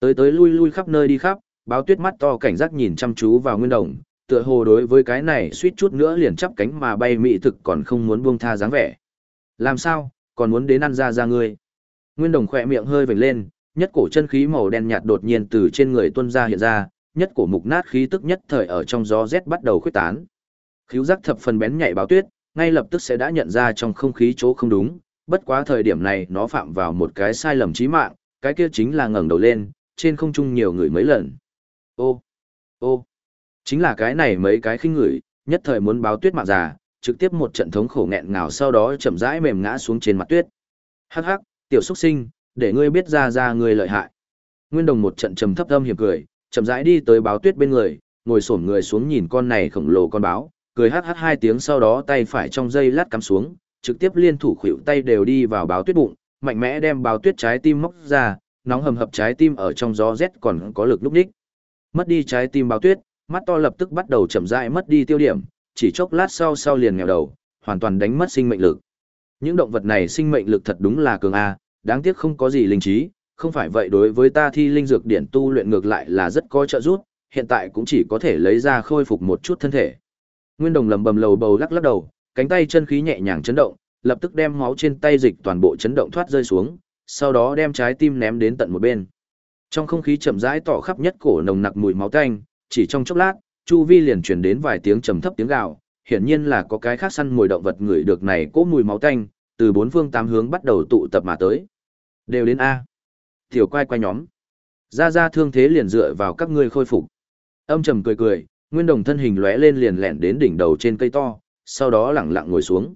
A: Tới tới lui lui khắp nơi đi khắp, báo tuyết mắt to cảnh giác nhìn chăm chú vào nguyên đồng, tựa hồ đối với cái này suýt chút nữa liền chắp cánh mà bay mị thực còn không muốn buông tha dáng vẻ. Làm sao, còn muốn đến ăn ra ra ngươi. Nguyên đồng khỏe miệng hơi vểnh lên, nhất cổ chân khí màu đen nhạt đột nhiên từ trên người tuân ra hiện ra, nhất cổ mục nát khí tức nhất thời ở trong gió rét bắt đầu khuếch tán. Khíu giác thập phần bén nhạy báo tuyết, ngay lập tức sẽ đã nhận ra trong không khí chỗ không đúng, bất quá thời điểm này nó phạm vào một cái sai lầm chí mạng, cái kia chính là ngẩng đầu lên, trên không trung nhiều người mấy lần. Ô, ô, chính là cái này mấy cái khinh người, nhất thời muốn báo tuyết mạng già, trực tiếp một trận thống khổ nghẹn ngào sau đó chậm rãi mềm ngã xuống trên mặt tuyết. Hắc hắc, tiểu xuất sinh, để ngươi biết ra ra ngươi lợi hại. Nguyên Đồng một trận trầm thấp âm hiểm cười, chậm rãi đi tới báo tuyết bên người, ngồi xổm người xuống nhìn con này khổng lồ con báo, cười hắc hắc hai tiếng sau đó tay phải trong dây lát cắm xuống, trực tiếp liên thủ khuỷu tay đều đi vào báo tuyết bụng, mạnh mẽ đem báo tuyết trái tim móc ra, nóng hầm hập trái tim ở trong gió rét còn có lực lúc đích. Mất đi trái tim báo tuyết, mắt to lập tức bắt đầu chậm rãi mất đi tiêu điểm, chỉ chốc lát sau sau liền nghèo đầu, hoàn toàn đánh mất sinh mệnh lực. Những động vật này sinh mệnh lực thật đúng là cường a, đáng tiếc không có gì linh trí, không phải vậy đối với ta thi linh dược điển tu luyện ngược lại là rất có trợ giúp, hiện tại cũng chỉ có thể lấy ra khôi phục một chút thân thể. Nguyên Đồng lầm bầm lầu bầu lắc lắc đầu, cánh tay chân khí nhẹ nhàng chấn động, lập tức đem máu trên tay dịch toàn bộ chấn động thoát rơi xuống, sau đó đem trái tim ném đến tận một bên. Trong không khí chậm rãi tỏ khắp nhất cổ nồng nặc mùi máu tanh, chỉ trong chốc lát, chu vi liền truyền đến vài tiếng trầm thấp tiếng gào, hiển nhiên là có cái khác săn mùi động vật người được này cố mùi máu tanh, từ bốn phương tám hướng bắt đầu tụ tập mà tới. Đều đến a. Tiểu quay quay nhóm. Ra ra thương thế liền dựa vào các ngươi khôi phục. Âm trầm cười cười, Nguyên Đồng thân hình lóe lên liền lẹn đến đỉnh đầu trên cây to, sau đó lặng lặng ngồi xuống.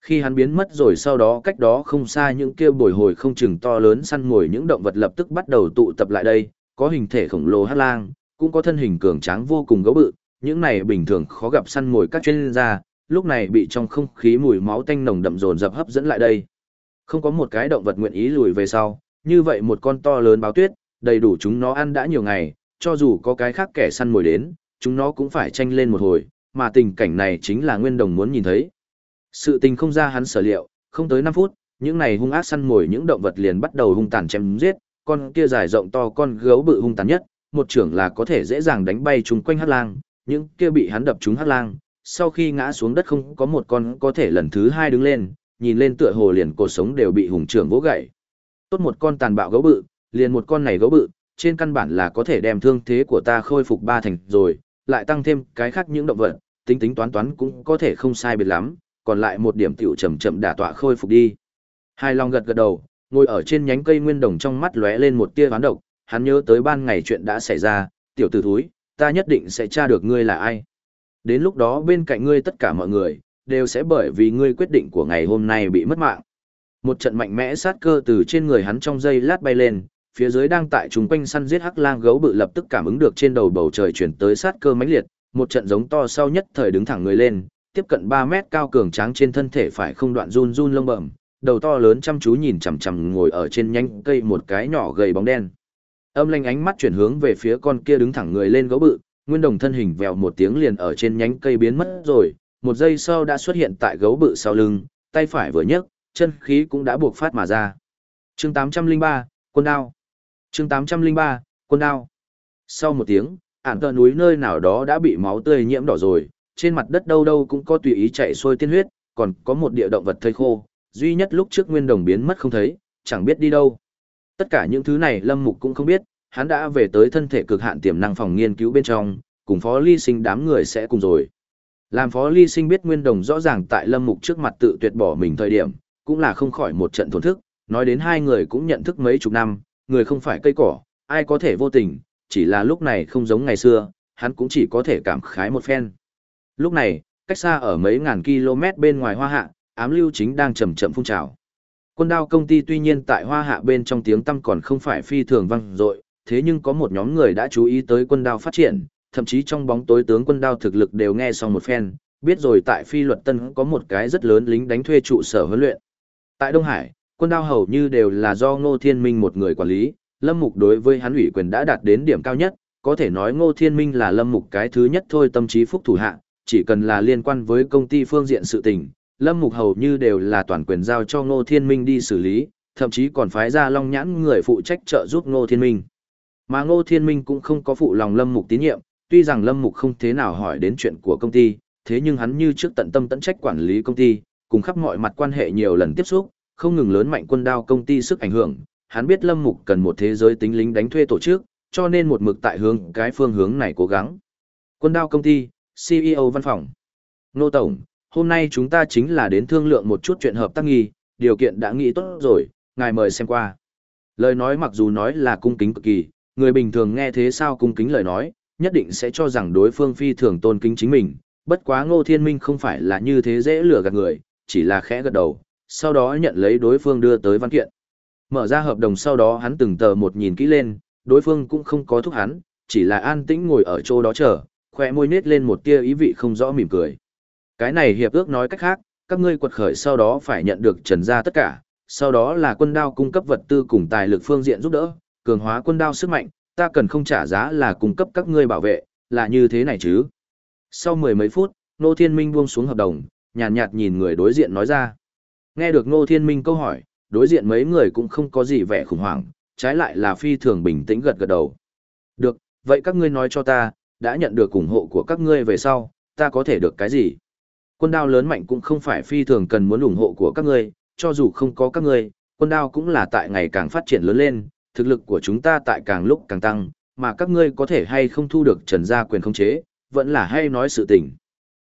A: Khi hắn biến mất rồi sau đó cách đó không xa những kia bồi hồi không chừng to lớn săn ngồi những động vật lập tức bắt đầu tụ tập lại đây, có hình thể khổng lồ hát lang, cũng có thân hình cường tráng vô cùng gấu bự, những này bình thường khó gặp săn ngồi các chuyên gia, lúc này bị trong không khí mùi máu tanh nồng đậm dồn dập hấp dẫn lại đây. Không có một cái động vật nguyện ý lùi về sau, như vậy một con to lớn báo tuyết, đầy đủ chúng nó ăn đã nhiều ngày, cho dù có cái khác kẻ săn mồi đến, chúng nó cũng phải tranh lên một hồi, mà tình cảnh này chính là Nguyên Đồng muốn nhìn thấy. Sự tình không ra hắn sở liệu, không tới 5 phút, những này hung ác săn mồi những động vật liền bắt đầu hung tàn chém giết, con kia dài rộng to con gấu bự hung tàn nhất, một trưởng là có thể dễ dàng đánh bay chúng quanh hắc lang, những kia bị hắn đập chúng hắc lang, sau khi ngã xuống đất không có một con có thể lần thứ hai đứng lên, nhìn lên tựa hồ liền cổ sống đều bị hùng trưởng vỗ gãy. Tốt một con tàn bạo gấu bự, liền một con này gấu bự, trên căn bản là có thể đem thương thế của ta khôi phục ba thành rồi, lại tăng thêm cái khác những động vật, tính tính toán toán cũng có thể không sai biệt lắm, còn lại một điểm tiểu chậm chậm đả tọa khôi phục đi. Hai Long gật gật đầu, ngồi ở trên nhánh cây nguyên đồng trong mắt lóe lên một tia ván độc, hắn nhớ tới ban ngày chuyện đã xảy ra, tiểu tử thúi, ta nhất định sẽ tra được ngươi là ai. Đến lúc đó bên cạnh ngươi tất cả mọi người, đều sẽ bởi vì ngươi quyết định của ngày hôm nay bị mất mạng. Một trận mạnh mẽ sát cơ từ trên người hắn trong giây lát bay lên, phía dưới đang tại chúng quanh săn giết hắc lang gấu bự lập tức cảm ứng được trên đầu bầu trời chuyển tới sát cơ mãnh liệt, một trận giống to sau nhất thời đứng thẳng người lên, tiếp cận 3 mét cao cường tráng trên thân thể phải không đoạn run run lông bẩm, đầu to lớn chăm chú nhìn chằm chằm ngồi ở trên nhánh cây một cái nhỏ gầy bóng đen. Âm lanh ánh mắt chuyển hướng về phía con kia đứng thẳng người lên gấu bự, nguyên đồng thân hình vèo một tiếng liền ở trên nhánh cây biến mất rồi, một giây sau đã xuất hiện tại gấu bự sau lưng, tay phải vừa nhấc, chân khí cũng đã buộc phát mà ra. Chương 803, quân đao. Chương 803, quân đao. Sau một tiếng, ản tờ núi nơi nào đó đã bị máu tươi nhiễm đỏ rồi, trên mặt đất đâu đâu cũng có tùy ý chạy xuôi tiên huyết, còn có một địa động vật thây khô, duy nhất lúc trước nguyên đồng biến mất không thấy, chẳng biết đi đâu. Tất cả những thứ này Lâm Mục cũng không biết, hắn đã về tới thân thể cực hạn tiềm năng phòng nghiên cứu bên trong, cùng Phó Ly Sinh đám người sẽ cùng rồi. Làm Phó Ly Sinh biết Nguyên Đồng rõ ràng tại Lâm Mục trước mặt tự tuyệt bỏ mình thời điểm, cũng là không khỏi một trận thổn thức, nói đến hai người cũng nhận thức mấy chục năm, người không phải cây cỏ, ai có thể vô tình, chỉ là lúc này không giống ngày xưa, hắn cũng chỉ có thể cảm khái một phen. Lúc này, cách xa ở mấy ngàn km bên ngoài hoa hạ, ám lưu chính đang chậm chậm phun trào. Quân đao công ty tuy nhiên tại hoa hạ bên trong tiếng tăm còn không phải phi thường vang dội, thế nhưng có một nhóm người đã chú ý tới quân đao phát triển, thậm chí trong bóng tối tướng quân đao thực lực đều nghe xong một phen, biết rồi tại phi luật tân có một cái rất lớn lính đánh thuê trụ sở huấn luyện. Tại Đông Hải, quân đao hầu như đều là do Ngô Thiên Minh một người quản lý, Lâm Mục đối với hắn ủy quyền đã đạt đến điểm cao nhất, có thể nói Ngô Thiên Minh là Lâm Mục cái thứ nhất thôi tâm trí phúc thủ hạ, chỉ cần là liên quan với công ty phương diện sự tình, Lâm Mục hầu như đều là toàn quyền giao cho Ngô Thiên Minh đi xử lý, thậm chí còn phái ra Long Nhãn người phụ trách trợ giúp Ngô Thiên Minh. Mà Ngô Thiên Minh cũng không có phụ lòng Lâm Mục tín nhiệm, tuy rằng Lâm Mục không thế nào hỏi đến chuyện của công ty, thế nhưng hắn như trước tận tâm tận trách quản lý công ty, cùng khắp mọi mặt quan hệ nhiều lần tiếp xúc, không ngừng lớn mạnh quân đao công ty sức ảnh hưởng, hắn biết Lâm Mục cần một thế giới tính lính đánh thuê tổ chức, cho nên một mực tại hướng cái phương hướng này cố gắng. Quân đao công ty, CEO văn phòng. Nô Tổng, hôm nay chúng ta chính là đến thương lượng một chút chuyện hợp tác nghi, điều kiện đã nghĩ tốt rồi, ngài mời xem qua. Lời nói mặc dù nói là cung kính cực kỳ, người bình thường nghe thế sao cung kính lời nói, nhất định sẽ cho rằng đối phương phi thường tôn kính chính mình, bất quá Ngô Thiên Minh không phải là như thế dễ lừa gạt người, chỉ là khẽ gật đầu, sau đó nhận lấy đối phương đưa tới văn kiện. Mở ra hợp đồng sau đó hắn từng tờ một nhìn kỹ lên, đối phương cũng không có thúc hắn, chỉ là an tĩnh ngồi ở chỗ đó chờ, khỏe môi nết lên một tia ý vị không rõ mỉm cười. Cái này hiệp ước nói cách khác, các ngươi quật khởi sau đó phải nhận được trần gia tất cả, sau đó là quân đao cung cấp vật tư cùng tài lực phương diện giúp đỡ, cường hóa quân đao sức mạnh, ta cần không trả giá là cung cấp các ngươi bảo vệ, là như thế này chứ. Sau mười mấy phút, Nô Thiên Minh buông xuống hợp đồng, nhàn nhạt, nhạt nhìn người đối diện nói ra. Nghe được Nô Thiên Minh câu hỏi, đối diện mấy người cũng không có gì vẻ khủng hoảng, trái lại là phi thường bình tĩnh gật gật đầu. Được, vậy các ngươi nói cho ta, đã nhận được ủng hộ của các ngươi về sau, ta có thể được cái gì? Quân đao lớn mạnh cũng không phải phi thường cần muốn ủng hộ của các ngươi, cho dù không có các ngươi, quân đao cũng là tại ngày càng phát triển lớn lên, thực lực của chúng ta tại càng lúc càng tăng, mà các ngươi có thể hay không thu được trần gia quyền khống chế, vẫn là hay nói sự tình.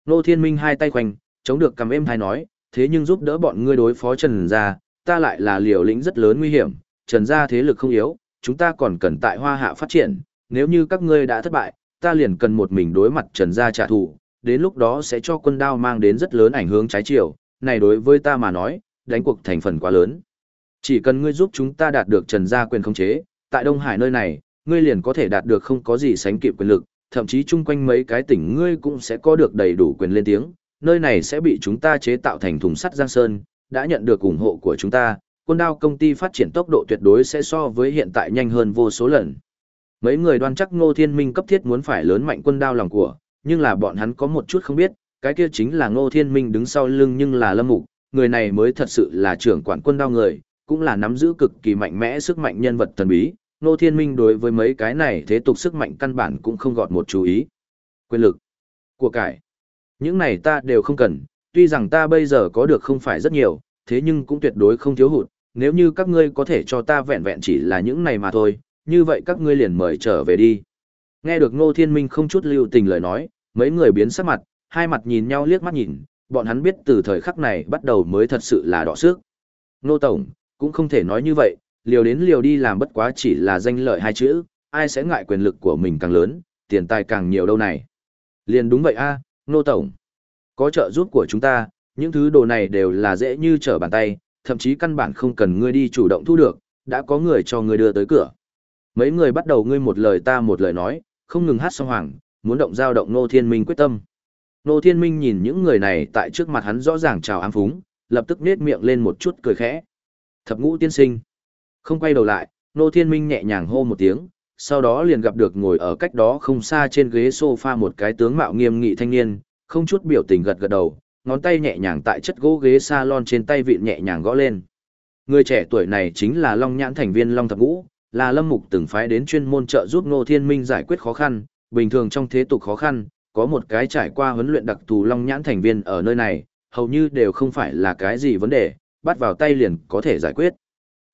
A: Nô Thiên Minh hai tay khoanh, chống được cầm êm hai nói, thế nhưng giúp đỡ bọn ngươi đối phó trần gia, ta lại là liều lĩnh rất lớn nguy hiểm, trần gia thế lực không yếu, chúng ta còn cần tại hoa hạ phát triển, nếu như các ngươi đã thất bại, ta liền cần một mình đối mặt trần gia trả thù, đến lúc đó sẽ cho quân đao mang đến rất lớn ảnh hưởng trái chiều, này đối với ta mà nói, đánh cuộc thành phần quá lớn. Chỉ cần ngươi giúp chúng ta đạt được trần gia quyền khống chế, tại Đông Hải nơi này, ngươi liền có thể đạt được không có gì sánh kịp quyền lực, thậm chí chung quanh mấy cái tỉnh ngươi cũng sẽ có được đầy đủ quyền lên tiếng, nơi này sẽ bị chúng ta chế tạo thành thùng sắt Giang Sơn, đã nhận được ủng hộ của chúng ta, quân đao công ty phát triển tốc độ tuyệt đối sẽ so với hiện tại nhanh hơn vô số lần. Mấy người đoan chắc Ngô Thiên Minh cấp thiết muốn phải lớn mạnh quân đao lòng của, nhưng là bọn hắn có một chút không biết, cái kia chính là Ngô Thiên Minh đứng sau lưng nhưng là Lâm Mục, người này mới thật sự là trưởng quản quân đao người, cũng là nắm giữ cực kỳ mạnh mẽ sức mạnh nhân vật thần bí. nô Thiên Minh đối với mấy cái này thế tục sức mạnh căn bản cũng không gọt một chú ý. Quyền lực, của cải, những này ta đều không cần, tuy rằng ta bây giờ có được không phải rất nhiều, thế nhưng cũng tuyệt đối không thiếu hụt, nếu như các ngươi có thể cho ta vẹn vẹn chỉ là những này mà thôi, như vậy các ngươi liền mời trở về đi. Nghe được Ngô Thiên Minh không chút lưu tình lời nói, mấy người biến sắc mặt, hai mặt nhìn nhau liếc mắt nhìn, bọn hắn biết từ thời khắc này bắt đầu mới thật sự là đọ sức. Ngô Tổng, cũng không thể nói như vậy, liều đến liều đi làm bất quá chỉ là danh lợi hai chữ, ai sẽ ngại quyền lực của mình càng lớn, tiền tài càng nhiều đâu này. Liền đúng vậy a, à, Tổng. Có trợ giúp của chúng ta, những thứ đồ này đều là dễ như trở bàn tay, thậm chí căn bản không cần ngươi đi chủ động thu được, đã có người cho ngươi đưa tới cửa. Mấy người bắt đầu ngươi một lời ta một lời nói, không ngừng hát song hoàng, muốn động giao động Nô Thiên Minh quyết tâm. Nô Thiên Minh nhìn những người này tại trước mặt hắn rõ ràng chào ám phúng, lập tức nết miệng lên một chút cười khẽ. Thập ngũ tiên sinh. Không quay đầu lại, Nô Thiên Minh nhẹ nhàng hô một tiếng, sau đó liền gặp được ngồi ở cách đó không xa trên ghế sofa một cái tướng mạo nghiêm nghị thanh niên, không chút biểu tình gật gật đầu, ngón tay nhẹ nhàng tại chất gỗ ghế salon trên tay vịn nhẹ nhàng gõ lên. Người trẻ tuổi này chính là Long Nhãn thành viên Long Thập Ngũ, là Lâm Mục từng phái đến chuyên môn trợ giúp Ngô Thiên Minh giải quyết khó khăn, bình thường trong thế tục khó khăn, có một cái trải qua huấn luyện đặc thù Long Nhãn thành viên ở nơi này, hầu như đều không phải là cái gì vấn đề, bắt vào tay liền có thể giải quyết.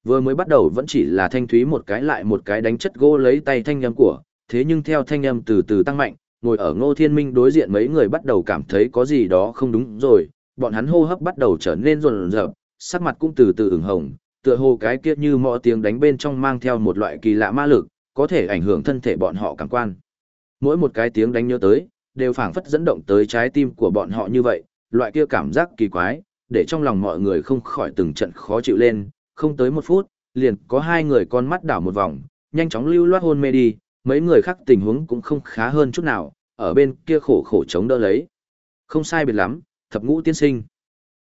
A: Vừa mới bắt đầu vẫn chỉ là thanh thúy một cái lại một cái đánh chất gỗ lấy tay thanh âm của, thế nhưng theo thanh âm từ từ tăng mạnh, ngồi ở Ngô Thiên Minh đối diện mấy người bắt đầu cảm thấy có gì đó không đúng rồi, bọn hắn hô hấp bắt đầu trở nên run rợn, sắc mặt cũng từ từ ửng hồng, tựa hồ cái kia như mõ tiếng đánh bên trong mang theo một loại kỳ lạ ma lực, có thể ảnh hưởng thân thể bọn họ cảm quan. Mỗi một cái tiếng đánh nhớ tới, đều phảng phất dẫn động tới trái tim của bọn họ như vậy, loại kia cảm giác kỳ quái, để trong lòng mọi người không khỏi từng trận khó chịu lên, không tới một phút, liền có hai người con mắt đảo một vòng, nhanh chóng lưu loát hôn mê đi, mấy người khác tình huống cũng không khá hơn chút nào, ở bên kia khổ khổ chống đỡ lấy. Không sai biệt lắm, thập ngũ tiên sinh.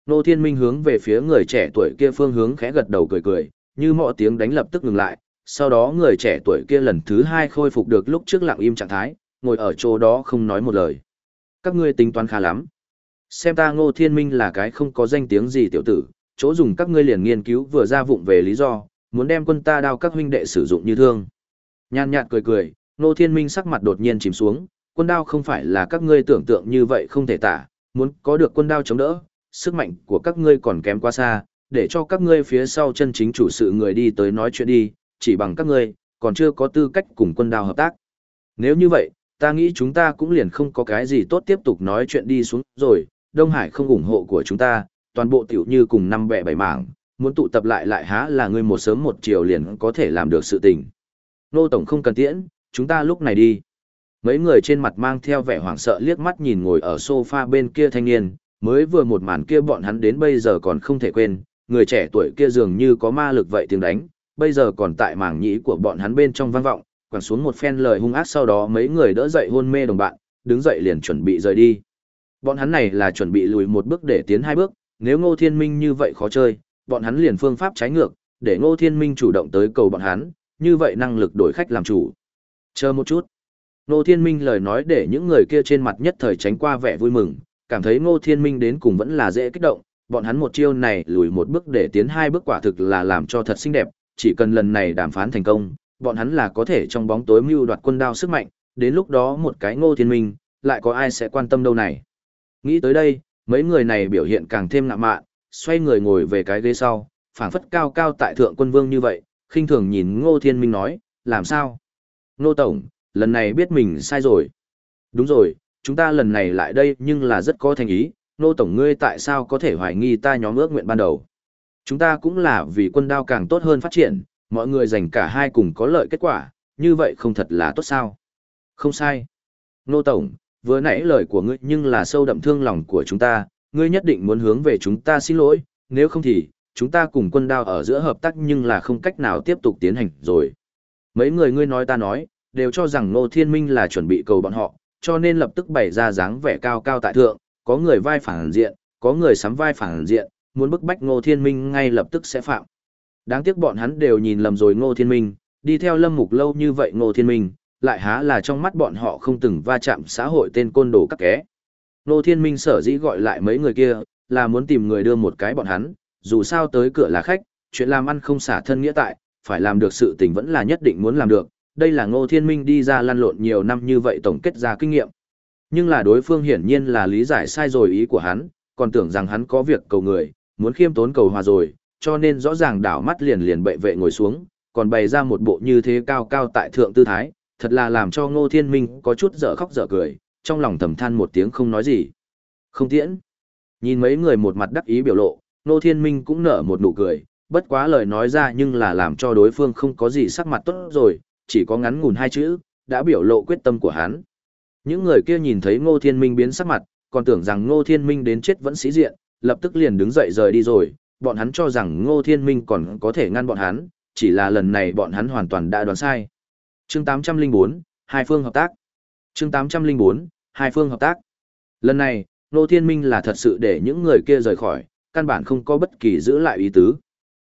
A: Nô Thiên Minh hướng về phía người trẻ tuổi kia phương hướng khẽ gật đầu cười cười, như mọi tiếng đánh lập tức ngừng lại, sau đó người trẻ tuổi kia lần thứ hai khôi phục được lúc trước lặng im trạng thái, ngồi ở chỗ đó không nói một lời. Các ngươi tính toán khá lắm. Xem ta Ngô Thiên Minh là cái không có danh tiếng gì tiểu tử, chỗ dùng các ngươi liền nghiên cứu vừa ra vụng về lý do, muốn đem quân ta đao các huynh đệ sử dụng như thương. Nhàn nhạt cười cười, Ngô Thiên Minh sắc mặt đột nhiên chìm xuống, quân đao không phải là các ngươi tưởng tượng như vậy không thể tả, muốn có được quân đao chống đỡ, sức mạnh của các ngươi còn kém quá xa, để cho các ngươi phía sau chân chính chủ sự người đi tới nói chuyện đi, chỉ bằng các ngươi, còn chưa có tư cách cùng quân đao hợp tác. Nếu như vậy, ta nghĩ chúng ta cũng liền không có cái gì tốt tiếp tục nói chuyện đi xuống rồi, Đông Hải không ủng hộ của chúng ta, toàn bộ tiểu như cùng năm bẻ bảy mảng, muốn tụ tập lại lại há là ngươi một sớm một chiều liền có thể làm được sự tình. Nô Tổng không cần tiễn, chúng ta lúc này đi. Mấy người trên mặt mang theo vẻ hoảng sợ liếc mắt nhìn ngồi ở sofa bên kia thanh niên, mới vừa một màn kia bọn hắn đến bây giờ còn không thể quên, người trẻ tuổi kia dường như có ma lực vậy tiếng đánh, bây giờ còn tại mảng nhĩ của bọn hắn bên trong vang vọng, quẳng xuống một phen lời hung ác sau đó mấy người đỡ dậy hôn mê đồng bạn, đứng dậy liền chuẩn bị rời đi. Bọn hắn này là chuẩn bị lùi một bước để tiến hai bước, nếu Ngô Thiên Minh như vậy khó chơi, bọn hắn liền phương pháp trái ngược, để Ngô Thiên Minh chủ động tới cầu bọn hắn, như vậy năng lực đổi khách làm chủ. Chờ một chút. Ngô Thiên Minh lời nói để những người kia trên mặt nhất thời tránh qua vẻ vui mừng, cảm thấy Ngô Thiên Minh đến cùng vẫn là dễ kích động, bọn hắn một chiêu này lùi một bước để tiến hai bước quả thực là làm cho thật xinh đẹp, chỉ cần lần này đàm phán thành công, bọn hắn là có thể trong bóng tối mưu đoạt quân đao sức mạnh, đến lúc đó một cái Ngô Thiên Minh, lại có ai sẽ quan tâm đâu này. Nghĩ tới đây, mấy người này biểu hiện càng thêm ngạ mạn, xoay người ngồi về cái ghế sau, phảng phất cao cao tại thượng quân vương như vậy, khinh thường nhìn Ngô Thiên Minh nói, làm sao? Ngô Tổng, lần này biết mình sai rồi. Đúng rồi, chúng ta lần này lại đây nhưng là rất có thành ý, Ngô Tổng ngươi tại sao có thể hoài nghi ta nhóm ước nguyện ban đầu? Chúng ta cũng là vì quân đao càng tốt hơn phát triển, mọi người dành cả hai cùng có lợi kết quả, như vậy không thật là tốt sao? Không sai. Ngô Tổng, vừa nãy lời của ngươi nhưng là sâu đậm thương lòng của chúng ta, ngươi nhất định muốn hướng về chúng ta xin lỗi, nếu không thì, chúng ta cùng quân đao ở giữa hợp tác nhưng là không cách nào tiếp tục tiến hành rồi. Mấy người ngươi nói ta nói, đều cho rằng Ngô Thiên Minh là chuẩn bị cầu bọn họ, cho nên lập tức bày ra dáng vẻ cao cao tại thượng, có người vai phản diện, có người sắm vai phản diện, muốn bức bách Ngô Thiên Minh ngay lập tức sẽ phạm. Đáng tiếc bọn hắn đều nhìn lầm rồi Ngô Thiên Minh, đi theo Lâm Mục lâu như vậy Ngô Thiên Minh, lại há là trong mắt bọn họ không từng va chạm xã hội tên côn đồ các ké. Ngô Thiên Minh sở dĩ gọi lại mấy người kia, là muốn tìm người đưa một cái bọn hắn, dù sao tới cửa là khách, chuyện làm ăn không xả thân nghĩa tại, phải làm được sự tình vẫn là nhất định muốn làm được, đây là Ngô Thiên Minh đi ra lăn lộn nhiều năm như vậy tổng kết ra kinh nghiệm. Nhưng là đối phương hiển nhiên là lý giải sai rồi ý của hắn, còn tưởng rằng hắn có việc cầu người, muốn khiêm tốn cầu hòa rồi, cho nên rõ ràng đảo mắt liền liền bệ vệ ngồi xuống, còn bày ra một bộ như thế cao cao tại thượng tư thái, thật là làm cho Ngô Thiên Minh có chút dở khóc dở cười, trong lòng thầm than một tiếng không nói gì. Không tiễn. Nhìn mấy người một mặt đắc ý biểu lộ, Ngô Thiên Minh cũng nở một nụ cười, bất quá lời nói ra nhưng là làm cho đối phương không có gì sắc mặt tốt rồi, chỉ có ngắn ngủn hai chữ, đã biểu lộ quyết tâm của hắn. Những người kia nhìn thấy Ngô Thiên Minh biến sắc mặt, còn tưởng rằng Ngô Thiên Minh đến chết vẫn sĩ diện, lập tức liền đứng dậy rời đi rồi, bọn hắn cho rằng Ngô Thiên Minh còn có thể ngăn bọn hắn, chỉ là lần này bọn hắn hoàn toàn đã đoán sai. Chương 804, hai phương hợp tác. Chương 804, hai phương hợp tác. Lần này, Ngô Thiên Minh là thật sự để những người kia rời khỏi, căn bản không có bất kỳ giữ lại ý tứ.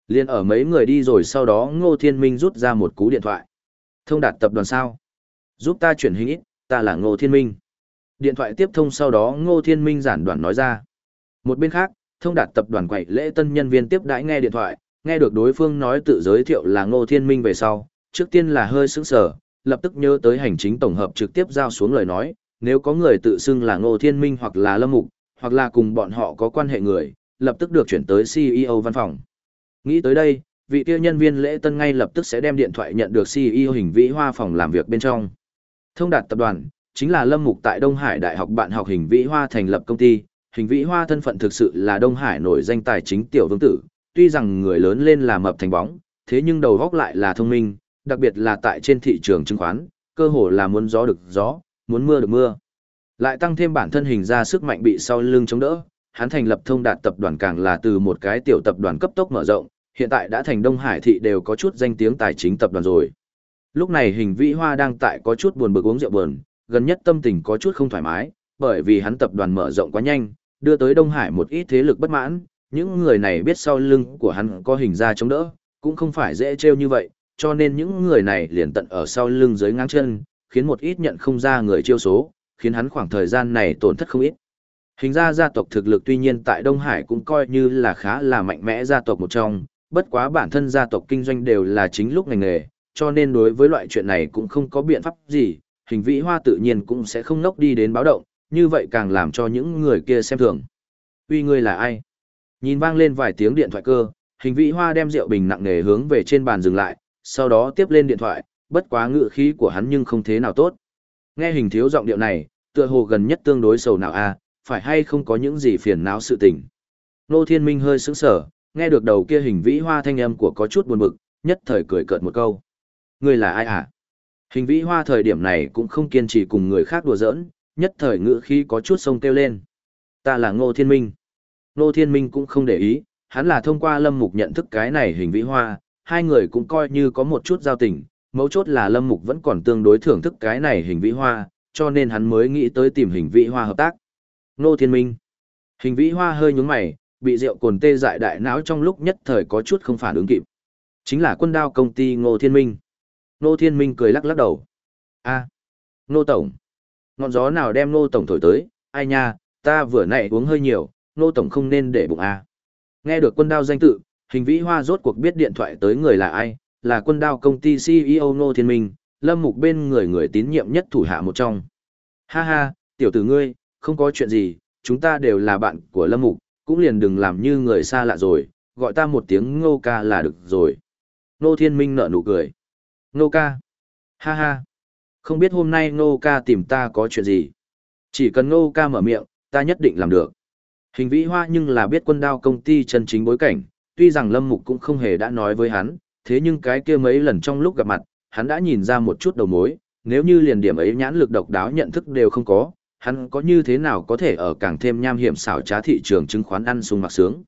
A: Liên ở mấy người đi rồi sau đó Ngô Thiên Minh rút ra một cú điện thoại. Thông đạt tập đoàn sao? Giúp ta chuyển hình ít, ta là Ngô Thiên Minh. Điện thoại tiếp thông sau đó Ngô Thiên Minh giản đoạn nói ra. Một bên khác, thông đạt tập đoàn quậy lễ tân nhân viên tiếp đãi nghe điện thoại, nghe được đối phương nói tự giới thiệu là Ngô Thiên Minh về sau, trước tiên là hơi sững sờ, lập tức nhớ tới hành chính tổng hợp trực tiếp giao xuống lời nói, nếu có người tự xưng là Ngô Thiên Minh hoặc là Lâm Mục, hoặc là cùng bọn họ có quan hệ người, lập tức được chuyển tới CEO văn phòng. Nghĩ tới đây, vị kia nhân viên lễ tân ngay lập tức sẽ đem điện thoại nhận được CEO hình vĩ hoa phòng làm việc bên trong. Thông đạt tập đoàn, chính là Lâm Mục tại Đông Hải Đại học bạn học hình vĩ hoa thành lập công ty, hình vĩ hoa thân phận thực sự là Đông Hải nổi danh tài chính tiểu vương tử, tuy rằng người lớn lên là mập thành bóng, thế nhưng đầu góc lại là thông minh, đặc biệt là tại trên thị trường chứng khoán, cơ hồ là muốn gió được gió, muốn mưa được mưa. Lại tăng thêm bản thân hình ra sức mạnh bị sau lưng chống đỡ, hắn thành lập thông đạt tập đoàn càng là từ một cái tiểu tập đoàn cấp tốc mở rộng, hiện tại đã thành Đông Hải thị đều có chút danh tiếng tài chính tập đoàn rồi. Lúc này hình vĩ hoa đang tại có chút buồn bực uống rượu buồn, gần nhất tâm tình có chút không thoải mái, bởi vì hắn tập đoàn mở rộng quá nhanh, đưa tới Đông Hải một ít thế lực bất mãn, những người này biết sau lưng của hắn có hình ra chống đỡ, cũng không phải dễ trêu như vậy, cho nên những người này liền tận ở sau lưng dưới ngang chân, khiến một ít nhận không ra người chiêu số, khiến hắn khoảng thời gian này tổn thất không ít. Hình ra gia tộc thực lực tuy nhiên tại Đông Hải cũng coi như là khá là mạnh mẽ gia tộc một trong, bất quá bản thân gia tộc kinh doanh đều là chính lúc ngành nghề, cho nên đối với loại chuyện này cũng không có biện pháp gì, hình vĩ hoa tự nhiên cũng sẽ không nốc đi đến báo động, như vậy càng làm cho những người kia xem thường. Uy ngươi là ai? Nhìn vang lên vài tiếng điện thoại cơ, hình vĩ hoa đem rượu bình nặng nề hướng về trên bàn dừng lại, sau đó tiếp lên điện thoại, bất quá ngựa khí của hắn nhưng không thế nào tốt. Nghe hình thiếu giọng điệu này, tựa hồ gần nhất tương đối sầu nào a, phải hay không có những gì phiền não sự tình. Nô Thiên Minh hơi sững sờ, nghe được đầu kia hình vĩ hoa thanh âm của có chút buồn bực, nhất thời cười cợt một câu. Ngươi là ai à? Hình vĩ hoa thời điểm này cũng không kiên trì cùng người khác đùa giỡn, nhất thời ngữ khí có chút sông kêu lên. Ta là Ngô Thiên Minh. Ngô Thiên Minh cũng không để ý, hắn là thông qua Lâm Mục nhận thức cái này hình vĩ hoa, hai người cũng coi như có một chút giao tình, mấu chốt là Lâm Mục vẫn còn tương đối thưởng thức cái này hình vĩ hoa, cho nên hắn mới nghĩ tới tìm hình vĩ hoa hợp tác. Ngô Thiên Minh. Hình vĩ hoa hơi nhướng mày, bị rượu cồn tê dại đại não trong lúc nhất thời có chút không phản ứng kịp. Chính là quân đao công ty Ngô Thiên Minh. Ngô Thiên Minh cười lắc lắc đầu. a Ngô Tổng. Ngọn gió nào đem Ngô Tổng thổi tới, ai nha, ta vừa nãy uống hơi nhiều, Ngô Tổng không nên để bụng a Nghe được quân đao danh tự, hình vĩ hoa rốt cuộc biết điện thoại tới người là ai, là quân đao công ty CEO Ngô Thiên Minh, lâm mục bên người người tín nhiệm nhất thủ hạ một trong. Ha ha, Tiểu tử ngươi, không có chuyện gì, chúng ta đều là bạn của Lâm Mục, cũng liền đừng làm như người xa lạ rồi, gọi ta một tiếng ngô ca là được rồi. Ngô Thiên Minh nở nụ cười. Ngô ca. Ha ha. Không biết hôm nay ngô ca tìm ta có chuyện gì. Chỉ cần ngô ca mở miệng, ta nhất định làm được. Hình vĩ hoa nhưng là biết quân đao công ty chân chính bối cảnh, tuy rằng Lâm Mục cũng không hề đã nói với hắn, thế nhưng cái kia mấy lần trong lúc gặp mặt, hắn đã nhìn ra một chút đầu mối, nếu như liền điểm ấy nhãn lực độc đáo nhận thức đều không có, hắn có như thế nào có thể ở càng thêm nham hiểm xảo trá thị trường chứng khoán ăn sung mặc sướng.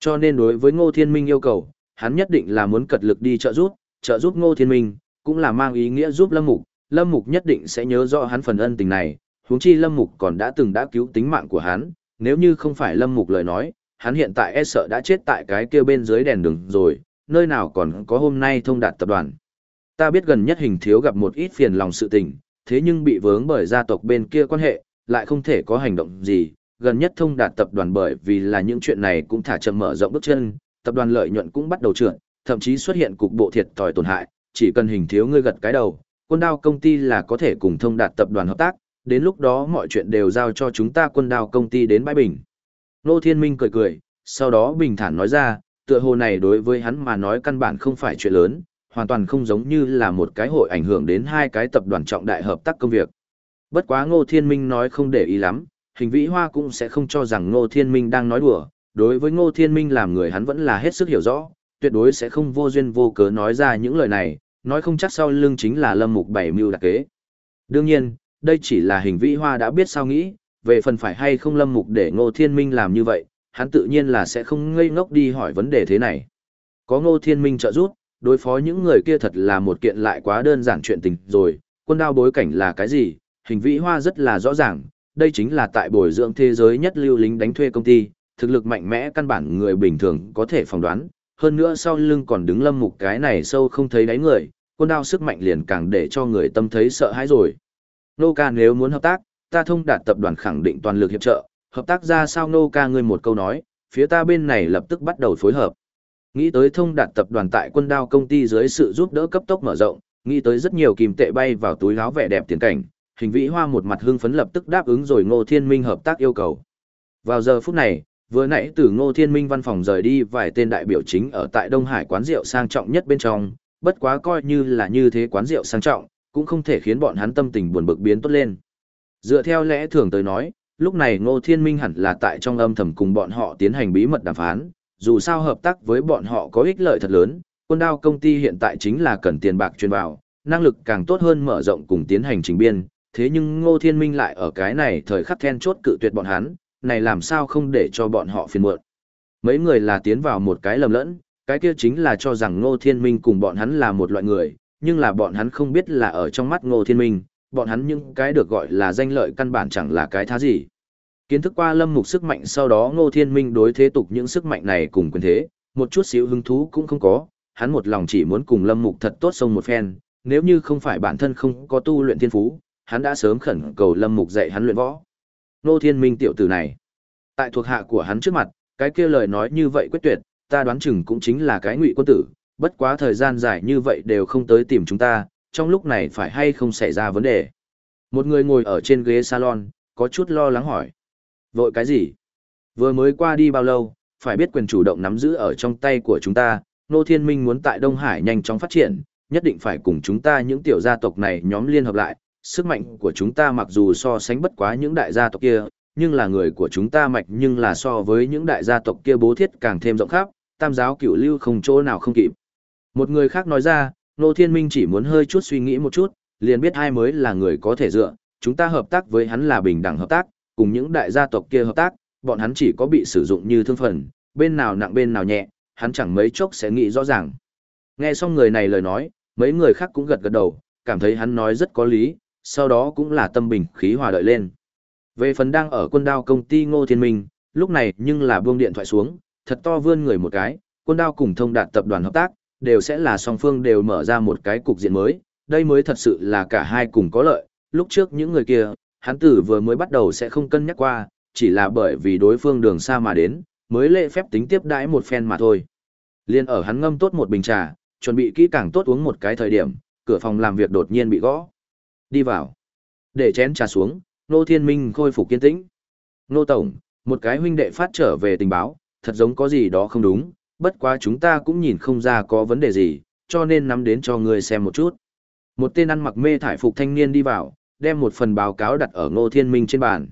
A: Cho nên đối với Ngô Thiên Minh yêu cầu, hắn nhất định là muốn cật lực đi trợ giúp, trợ giúp Ngô Thiên Minh, cũng là mang ý nghĩa giúp Lâm Mục, Lâm Mục nhất định sẽ nhớ rõ hắn phần ân tình này, huống chi Lâm Mục còn đã từng đã cứu tính mạng của hắn, nếu như không phải Lâm Mục lời nói, hắn hiện tại e sợ đã chết tại cái kia bên dưới đèn đường rồi, nơi nào còn có hôm nay thông đạt tập đoàn. Ta biết gần nhất hình thiếu gặp một ít phiền lòng sự tình, thế nhưng bị vướng bởi gia tộc bên kia quan hệ, lại không thể có hành động gì. Gần nhất thông đạt tập đoàn bởi vì là những chuyện này cũng thả chậm mở rộng bước chân, tập đoàn lợi nhuận cũng bắt đầu trượt, thậm chí xuất hiện cục bộ thiệt thòi tổn hại, chỉ cần hình thiếu ngươi gật cái đầu, quân đao công ty là có thể cùng thông đạt tập đoàn hợp tác, đến lúc đó mọi chuyện đều giao cho chúng ta quân đao công ty đến bãi bình. Nô Thiên Minh cười cười, sau đó bình thản nói ra, tựa hồ này đối với hắn mà nói căn bản không phải chuyện lớn, hoàn toàn không giống như là một cái hội ảnh hưởng đến hai cái tập đoàn trọng đại hợp tác công việc. Bất quá Ngô Thiên Minh nói không để ý lắm, hình vĩ hoa cũng sẽ không cho rằng Ngô Thiên Minh đang nói đùa, đối với Ngô Thiên Minh làm người hắn vẫn là hết sức hiểu rõ, tuyệt đối sẽ không vô duyên vô cớ nói ra những lời này, nói không chắc sau lưng chính là lâm mục bảy mưu đặc kế. Đương nhiên, đây chỉ là hình vĩ hoa đã biết sao nghĩ, về phần phải hay không lâm mục để Ngô Thiên Minh làm như vậy, hắn tự nhiên là sẽ không ngây ngốc đi hỏi vấn đề thế này. Có Ngô Thiên Minh trợ giúp, đối phó những người kia thật là một kiện lại quá đơn giản chuyện tình rồi, quân đao bối cảnh là cái gì, hình vĩ hoa rất là rõ ràng, đây chính là tại bồi dưỡng thế giới nhất lưu lính đánh thuê công ty, thực lực mạnh mẽ căn bản người bình thường có thể phỏng đoán, hơn nữa sau lưng còn đứng lâm mục cái này sâu không thấy đáy người, quân đao sức mạnh liền càng để cho người tâm thấy sợ hãi rồi. Nô ca nếu muốn hợp tác, ta thông đạt tập đoàn khẳng định toàn lực hiệp trợ, hợp tác ra sao nô ca ngươi một câu nói, phía ta bên này lập tức bắt đầu phối hợp. Nghĩ tới thông đạt tập đoàn tại quân đao công ty dưới sự giúp đỡ cấp tốc mở rộng, nghĩ tới rất nhiều kìm tệ bay vào túi áo vẻ đẹp tiền cảnh, hình vĩ hoa một mặt hưng phấn lập tức đáp ứng rồi ngô thiên minh hợp tác yêu cầu. Vào giờ phút này, vừa nãy từ ngô thiên minh văn phòng rời đi vài tên đại biểu chính ở tại Đông Hải quán rượu sang trọng nhất bên trong, bất quá coi như là như thế quán rượu sang trọng, cũng không thể khiến bọn hắn tâm tình buồn bực biến tốt lên. Dựa theo lẽ thường tới nói, lúc này Ngô Thiên Minh hẳn là tại trong âm thầm cùng bọn họ tiến hành bí mật đàm phán, dù sao hợp tác với bọn họ có ích lợi thật lớn, quân đao công ty hiện tại chính là cần tiền bạc truyền vào, năng lực càng tốt hơn mở rộng cùng tiến hành trình biên, thế nhưng Ngô Thiên Minh lại ở cái này thời khắc then chốt cự tuyệt bọn hắn, này làm sao không để cho bọn họ phiền muộn. Mấy người là tiến vào một cái lầm lẫn, cái kia chính là cho rằng Ngô Thiên Minh cùng bọn hắn là một loại người, nhưng là bọn hắn không biết là ở trong mắt Ngô Thiên Minh, bọn hắn những cái được gọi là danh lợi căn bản chẳng là cái thá gì. Kiến thức qua lâm mục sức mạnh sau đó Ngô Thiên Minh đối thế tục những sức mạnh này cùng quyền thế, một chút xíu hứng thú cũng không có, hắn một lòng chỉ muốn cùng lâm mục thật tốt sông một phen, nếu như không phải bản thân không có tu luyện thiên phú, hắn đã sớm khẩn cầu lâm mục dạy hắn luyện võ. Ngô Thiên Minh tiểu tử này, tại thuộc hạ của hắn trước mặt, cái kia lời nói như vậy quyết tuyệt, ta đoán chừng cũng chính là cái ngụy quân tử, bất quá thời gian dài như vậy đều không tới tìm chúng ta, trong lúc này phải hay không xảy ra vấn đề. Một người ngồi ở trên ghế salon, có chút lo lắng hỏi. Vội cái gì? Vừa mới qua đi bao lâu, phải biết quyền chủ động nắm giữ ở trong tay của chúng ta, Nô Thiên Minh muốn tại Đông Hải nhanh chóng phát triển, nhất định phải cùng chúng ta những tiểu gia tộc này nhóm liên hợp lại, sức mạnh của chúng ta mặc dù so sánh bất quá những đại gia tộc kia, nhưng là người của chúng ta mạnh nhưng là so với những đại gia tộc kia bố thiết càng thêm rộng khắp, tam giáo cửu lưu không chỗ nào không kịp. Một người khác nói ra, Nô Thiên Minh chỉ muốn hơi chút suy nghĩ một chút, liền biết ai mới là người có thể dựa, chúng ta hợp tác với hắn là bình đẳng hợp tác, cùng những đại gia tộc kia hợp tác, bọn hắn chỉ có bị sử dụng như thương phần, bên nào nặng bên nào nhẹ, hắn chẳng mấy chốc sẽ nghĩ rõ ràng. Nghe xong người này lời nói, mấy người khác cũng gật gật đầu, cảm thấy hắn nói rất có lý, sau đó cũng là tâm bình khí hòa đợi lên. Về phần đang ở quân đao công ty Ngô Thiên Minh, lúc này nhưng là buông điện thoại xuống, thật to vươn người một cái, quân đao cùng thông đạt tập đoàn hợp tác, đều sẽ là song phương đều mở ra một cái cục diện mới, đây mới thật sự là cả hai cùng có lợi, lúc trước những người kia, hắn tử vừa mới bắt đầu sẽ không cân nhắc qua, chỉ là bởi vì đối phương đường xa mà đến, mới lệ phép tính tiếp đãi một phen mà thôi. Liên ở hắn ngâm tốt một bình trà, chuẩn bị kỹ càng tốt uống một cái thời điểm, cửa phòng làm việc đột nhiên bị gõ. Đi vào. Để chén trà xuống, Nô Thiên Minh khôi phục kiên tĩnh. Nô Tổng, một cái huynh đệ phát trở về tình báo, thật giống có gì đó không đúng, bất quá chúng ta cũng nhìn không ra có vấn đề gì, cho nên nắm đến cho ngươi xem một chút. Một tên ăn mặc mê thải phục thanh niên đi vào, đem một phần báo cáo đặt ở Ngô Thiên Minh trên bàn.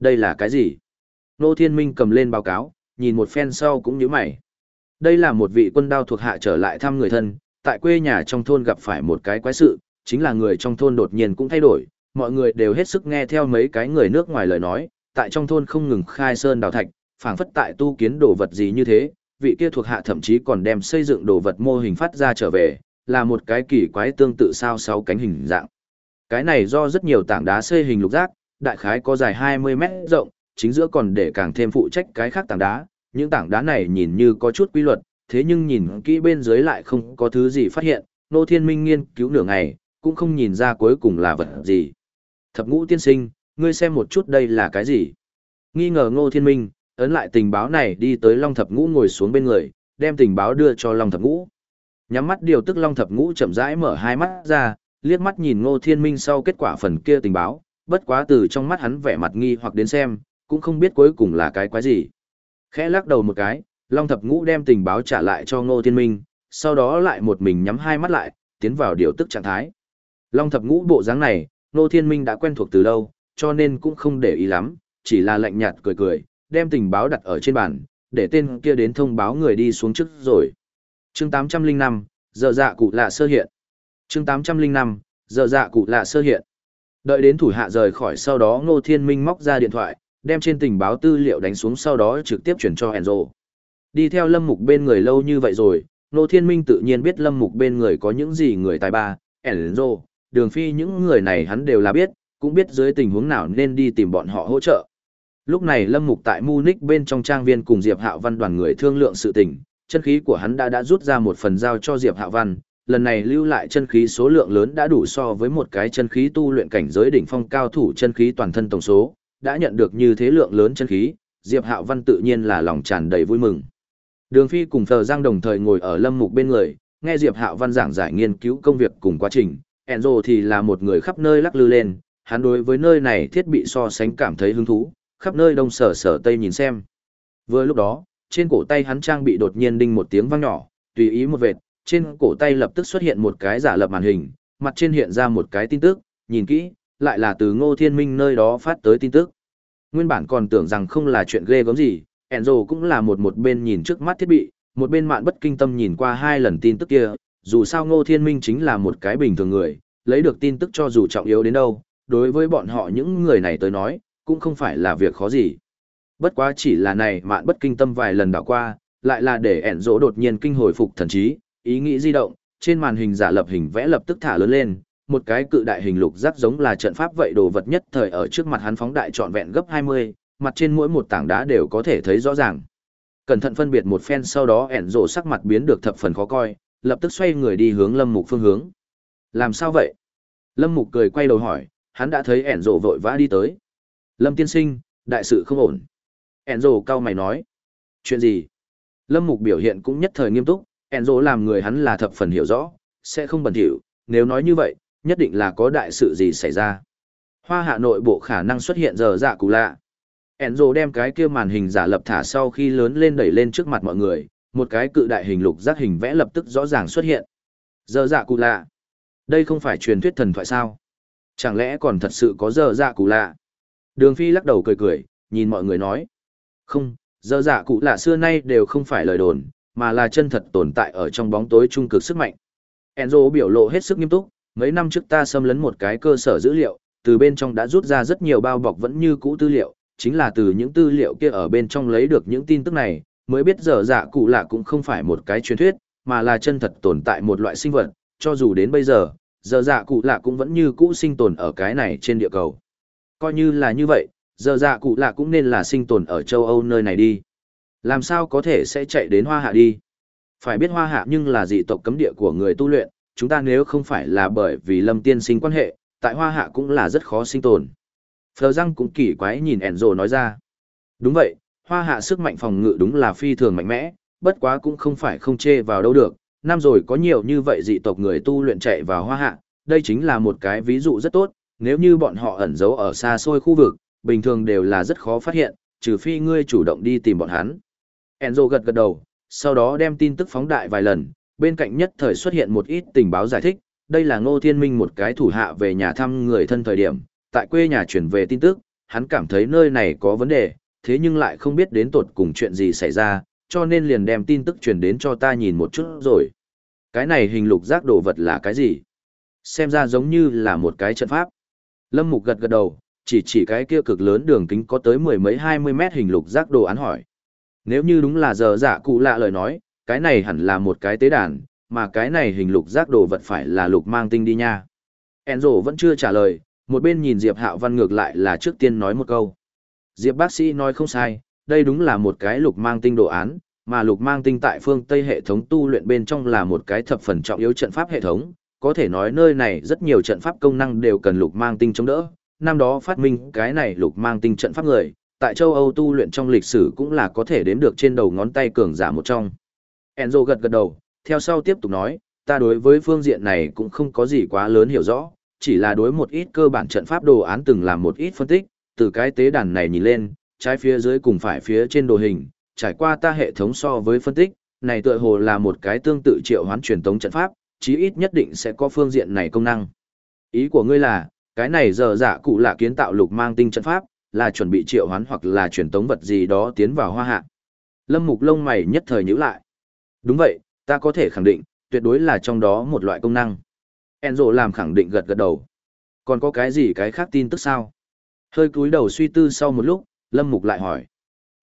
A: Đây là cái gì? Ngô Thiên Minh cầm lên báo cáo, nhìn một phen sau cũng nhíu mày. Đây là một vị quân đao thuộc hạ trở lại thăm người thân, tại quê nhà trong thôn gặp phải một cái quái sự, chính là người trong thôn đột nhiên cũng thay đổi, mọi người đều hết sức nghe theo mấy cái người nước ngoài lời nói, tại trong thôn không ngừng khai sơn đào thạch, phảng phất tại tu kiến đồ vật gì như thế, vị kia thuộc hạ thậm chí còn đem xây dựng đồ vật mô hình phát ra trở về, là một cái kỳ quái tương tự sao sáu cánh hình dạng. Cái này do rất nhiều tảng đá xây hình lục giác, đại khái có dài 20 mét rộng, chính giữa còn để càng thêm phụ trách cái khác tảng đá, những tảng đá này nhìn như có chút quy luật, thế nhưng nhìn kỹ bên dưới lại không có thứ gì phát hiện, Nô Thiên Minh nghiên cứu nửa ngày, cũng không nhìn ra cuối cùng là vật gì. Thập ngũ tiên sinh, ngươi xem một chút đây là cái gì? Nghi ngờ Ngô Thiên Minh, ấn lại tình báo này đi tới Long Thập Ngũ ngồi xuống bên người, đem tình báo đưa cho Long Thập Ngũ. Nhắm mắt điều tức Long Thập Ngũ chậm rãi mở hai mắt ra, liếc mắt nhìn Ngô Thiên Minh sau kết quả phần kia tình báo, bất quá từ trong mắt hắn vẻ mặt nghi hoặc đến xem, cũng không biết cuối cùng là cái quái gì. Khẽ lắc đầu một cái, Long Thập Ngũ đem tình báo trả lại cho Ngô Thiên Minh, sau đó lại một mình nhắm hai mắt lại, tiến vào điều tức trạng thái. Long Thập Ngũ bộ dáng này, Ngô Thiên Minh đã quen thuộc từ lâu, cho nên cũng không để ý lắm, chỉ là lạnh nhạt cười cười, đem tình báo đặt ở trên bàn, để tên kia đến thông báo người đi xuống trước rồi. Chương 805, giờ dạ cụ lạ sơ hiện. Chương 805, giờ dạ cụ lạ sơ hiện. Đợi đến thủ hạ rời khỏi sau đó Ngô Thiên Minh móc ra điện thoại, đem trên tình báo tư liệu đánh xuống sau đó trực tiếp chuyển cho Enzo. Đi theo Lâm Mục bên người lâu như vậy rồi, Ngô Thiên Minh tự nhiên biết Lâm Mục bên người có những gì người tài ba, Enzo, Đường Phi những người này hắn đều là biết, cũng biết dưới tình huống nào nên đi tìm bọn họ hỗ trợ. Lúc này Lâm Mục tại Munich bên trong trang viên cùng Diệp Hạo Văn đoàn người thương lượng sự tình, chân khí của hắn đã đã rút ra một phần giao cho Diệp Hạo Văn, lần này lưu lại chân khí số lượng lớn đã đủ so với một cái chân khí tu luyện cảnh giới đỉnh phong cao thủ chân khí toàn thân tổng số, đã nhận được như thế lượng lớn chân khí, Diệp Hạo Văn tự nhiên là lòng tràn đầy vui mừng. Đường Phi cùng Phờ Giang đồng thời ngồi ở Lâm Mục bên người, nghe Diệp Hạo Văn giảng giải nghiên cứu công việc cùng quá trình, Enzo thì là một người khắp nơi lắc lư lên, hắn đối với nơi này thiết bị so sánh cảm thấy hứng thú, khắp nơi đông sở sở tây nhìn xem. Vừa lúc đó, trên cổ tay hắn trang bị đột nhiên đinh một tiếng vang nhỏ, tùy ý một vệt, trên cổ tay lập tức xuất hiện một cái giả lập màn hình, mặt trên hiện ra một cái tin tức, nhìn kỹ, lại là từ Ngô Thiên Minh nơi đó phát tới tin tức. Nguyên bản còn tưởng rằng không là chuyện ghê gớm gì, Enzo cũng là một một bên nhìn trước mắt thiết bị, một bên mạn bất kinh tâm nhìn qua hai lần tin tức kia, dù sao Ngô Thiên Minh chính là một cái bình thường người, lấy được tin tức cho dù trọng yếu đến đâu, đối với bọn họ những người này tới nói, cũng không phải là việc khó gì. Bất quá chỉ là này mạn bất kinh tâm vài lần đảo qua, lại là để ẻn rỗ đột nhiên kinh hồi phục thần trí, ý nghĩ di động, trên màn hình giả lập hình vẽ lập tức thả lớn lên, một cái cự đại hình lục rắc giống là trận pháp vậy đồ vật nhất thời ở trước mặt hắn phóng đại trọn vẹn gấp 20, mặt trên mỗi một tảng đá đều có thể thấy rõ ràng. Cẩn thận phân biệt một phen sau đó ẻn rỗ sắc mặt biến được thập phần khó coi, lập tức xoay người đi hướng lâm mục phương hướng. Làm sao vậy? Lâm mục cười quay đầu hỏi, hắn đã thấy ẻn rỗ vội vã đi tới. Lâm tiên sinh, đại sự không ổn. Enzo cao mày nói. Chuyện gì? Lâm Mục biểu hiện cũng nhất thời nghiêm túc, Enzo làm người hắn là thập phần hiểu rõ, sẽ không bẩn thỉu, nếu nói như vậy, nhất định là có đại sự gì xảy ra. Hoa hạ nội bộ khả năng xuất hiện giờ dạ cụ lạ. Enzo đem cái kia màn hình giả lập thả sau khi lớn lên đẩy lên trước mặt mọi người, một cái cự đại hình lục giác hình vẽ lập tức rõ ràng xuất hiện. Giờ dạ cụ lạ. Đây không phải truyền thuyết thần thoại sao? Chẳng lẽ còn thật sự có giờ dạ cụ lạ? Đường Phi lắc đầu cười cười, nhìn mọi người nói. Không, giờ dạ cụ lạ xưa nay đều không phải lời đồn, mà là chân thật tồn tại ở trong bóng tối trung cực sức mạnh. Enzo biểu lộ hết sức nghiêm túc, mấy năm trước ta xâm lấn một cái cơ sở dữ liệu, từ bên trong đã rút ra rất nhiều bao bọc vẫn như cũ tư liệu, chính là từ những tư liệu kia ở bên trong lấy được những tin tức này, mới biết giờ dạ cụ lạ cũng không phải một cái truyền thuyết, mà là chân thật tồn tại một loại sinh vật, cho dù đến bây giờ, giờ dạ cụ lạ cũng vẫn như cũ sinh tồn ở cái này trên địa cầu. Coi như là như vậy, giờ dạ cụ lạ cũng nên là sinh tồn ở châu Âu nơi này đi. Làm sao có thể sẽ chạy đến hoa hạ đi? Phải biết hoa hạ nhưng là dị tộc cấm địa của người tu luyện, chúng ta nếu không phải là bởi vì lâm tiên sinh quan hệ, tại hoa hạ cũng là rất khó sinh tồn. Phờ răng cũng kỳ quái nhìn Enzo nói ra. Đúng vậy, hoa hạ sức mạnh phòng ngự đúng là phi thường mạnh mẽ, bất quá cũng không phải không chê vào đâu được. Năm rồi có nhiều như vậy dị tộc người tu luyện chạy vào hoa hạ, đây chính là một cái ví dụ rất tốt, nếu như bọn họ ẩn giấu ở xa xôi khu vực, bình thường đều là rất khó phát hiện, trừ phi ngươi chủ động đi tìm bọn hắn. Enzo gật gật đầu, sau đó đem tin tức phóng đại vài lần, bên cạnh nhất thời xuất hiện một ít tình báo giải thích, đây là Ngô Thiên Minh một cái thủ hạ về nhà thăm người thân thời điểm, tại quê nhà chuyển về tin tức, hắn cảm thấy nơi này có vấn đề, thế nhưng lại không biết đến tột cùng chuyện gì xảy ra, cho nên liền đem tin tức truyền đến cho ta nhìn một chút rồi. Cái này hình lục giác đồ vật là cái gì? Xem ra giống như là một cái trận pháp. Lâm Mục gật gật đầu, chỉ chỉ cái kia cực lớn đường kính có tới mười mấy hai mươi mét hình lục giác đồ án hỏi. Nếu như đúng là giờ giả cụ lạ lời nói, cái này hẳn là một cái tế đàn, mà cái này hình lục giác đồ vật phải là lục mang tinh đi nha. Enzo vẫn chưa trả lời, một bên nhìn Diệp Hạo Văn ngược lại là trước tiên nói một câu. Diệp bác sĩ nói không sai, đây đúng là một cái lục mang tinh đồ án, mà lục mang tinh tại phương Tây hệ thống tu luyện bên trong là một cái thập phần trọng yếu trận pháp hệ thống, có thể nói nơi này rất nhiều trận pháp công năng đều cần lục mang tinh chống đỡ. Năm đó phát minh cái này lục mang tinh trận pháp người, tại châu Âu tu luyện trong lịch sử cũng là có thể đếm được trên đầu ngón tay cường giả một trong. Enzo gật gật đầu, theo sau tiếp tục nói, ta đối với phương diện này cũng không có gì quá lớn hiểu rõ, chỉ là đối một ít cơ bản trận pháp đồ án từng làm một ít phân tích, từ cái tế đàn này nhìn lên, trái phía dưới cùng phải phía trên đồ hình, trải qua ta hệ thống so với phân tích, này tựa hồ là một cái tương tự triệu hoán truyền tống trận pháp, chí ít nhất định sẽ có phương diện này công năng. Ý của ngươi là, cái này giờ giả cụ là kiến tạo lục mang tinh trận pháp, là chuẩn bị triệu hoán hoặc là truyền tống vật gì đó tiến vào hoa hạ. Lâm Mục lông mày nhất thời nhíu lại. Đúng vậy, ta có thể khẳng định, tuyệt đối là trong đó một loại công năng. Enzo làm khẳng định gật gật đầu. Còn có cái gì cái khác tin tức sao? Hơi cúi đầu suy tư sau một lúc, Lâm Mục lại hỏi.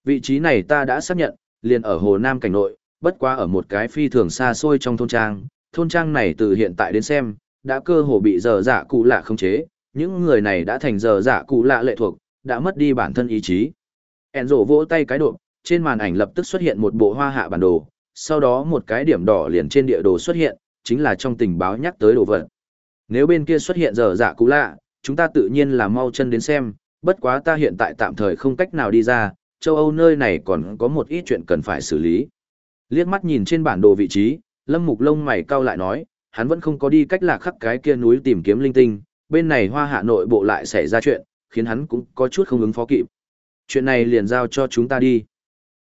A: Vị trí này ta đã xác nhận, liền ở Hồ Nam cảnh nội, bất quá ở một cái phi thường xa xôi trong thôn trang. Thôn trang này từ hiện tại đến xem, đã cơ hồ bị giờ dạ cụ lạ không chế, những người này đã thành giờ dạ cụ lạ lệ thuộc, đã mất đi bản thân ý chí. Enzo vỗ tay cái độ, trên màn ảnh lập tức xuất hiện một bộ hoa hạ bản đồ, sau đó một cái điểm đỏ liền trên địa đồ xuất hiện, chính là trong tình báo nhắc tới đồ vật. Nếu bên kia xuất hiện giờ dạ cụ lạ, chúng ta tự nhiên là mau chân đến xem, bất quá ta hiện tại tạm thời không cách nào đi ra, châu Âu nơi này còn có một ít chuyện cần phải xử lý. Liếc mắt nhìn trên bản đồ vị trí, Lâm Mục lông mày cau lại nói, hắn vẫn không có đi cách lạc khắc cái kia núi tìm kiếm linh tinh, bên này hoa hạ nội bộ lại xảy ra chuyện, khiến hắn cũng có chút không ứng phó kịp. Chuyện này liền giao cho chúng ta đi.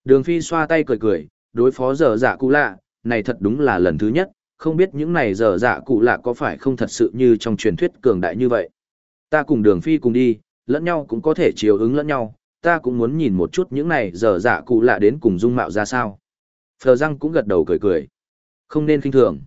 A: Đường Phi xoa tay cười cười, đối phó dở dạ cụ lạ, này thật đúng là lần thứ nhất, không biết những này dở dạ cụ lạ có phải không thật sự như trong truyền thuyết cường đại như vậy. Ta cùng đường phi cùng đi, lẫn nhau cũng có thể chiều ứng lẫn nhau, ta cũng muốn nhìn một chút những này dở dạ cụ lạ đến cùng dung mạo ra sao. Phờ răng cũng gật đầu cười cười. Không nên kinh thường.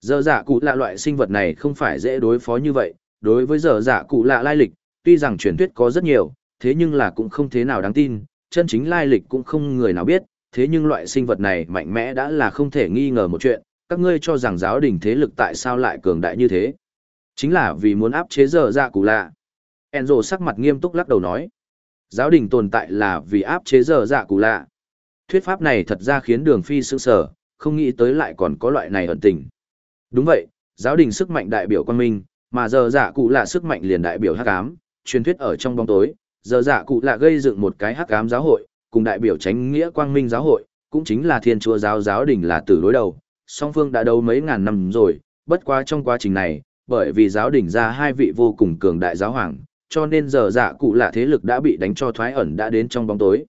A: Giờ dạ cụ lạ loại sinh vật này không phải dễ đối phó như vậy, đối với giờ dạ cụ lạ lai lịch, tuy rằng truyền thuyết có rất nhiều, thế nhưng là cũng không thế nào đáng tin, chân chính lai lịch cũng không người nào biết, thế nhưng loại sinh vật này mạnh mẽ đã là không thể nghi ngờ một chuyện, các ngươi cho rằng giáo đình thế lực tại sao lại cường đại như thế. Chính là vì muốn áp chế giờ dạ cụ lạ. Enzo sắc mặt nghiêm túc lắc đầu nói. Giáo đình tồn tại là vì áp chế giờ dạ cụ lạ. Thuyết pháp này thật ra khiến đường phi sững sờ, không nghĩ tới lại còn có loại này ẩn tình. Đúng vậy, giáo đình sức mạnh đại biểu quan minh, mà giờ giả cụ là sức mạnh liền đại biểu hắc ám, truyền thuyết ở trong bóng tối, giờ giả cụ là gây dựng một cái hắc ám giáo hội, cùng đại biểu tránh nghĩa quang minh giáo hội, cũng chính là thiên chúa giáo giáo đình là từ đối đầu, song phương đã đấu mấy ngàn năm rồi, bất quá trong quá trình này, bởi vì giáo đình ra hai vị vô cùng cường đại giáo hoàng, cho nên giờ giả cụ là thế lực đã bị đánh cho thoái ẩn đã đến trong bóng tối.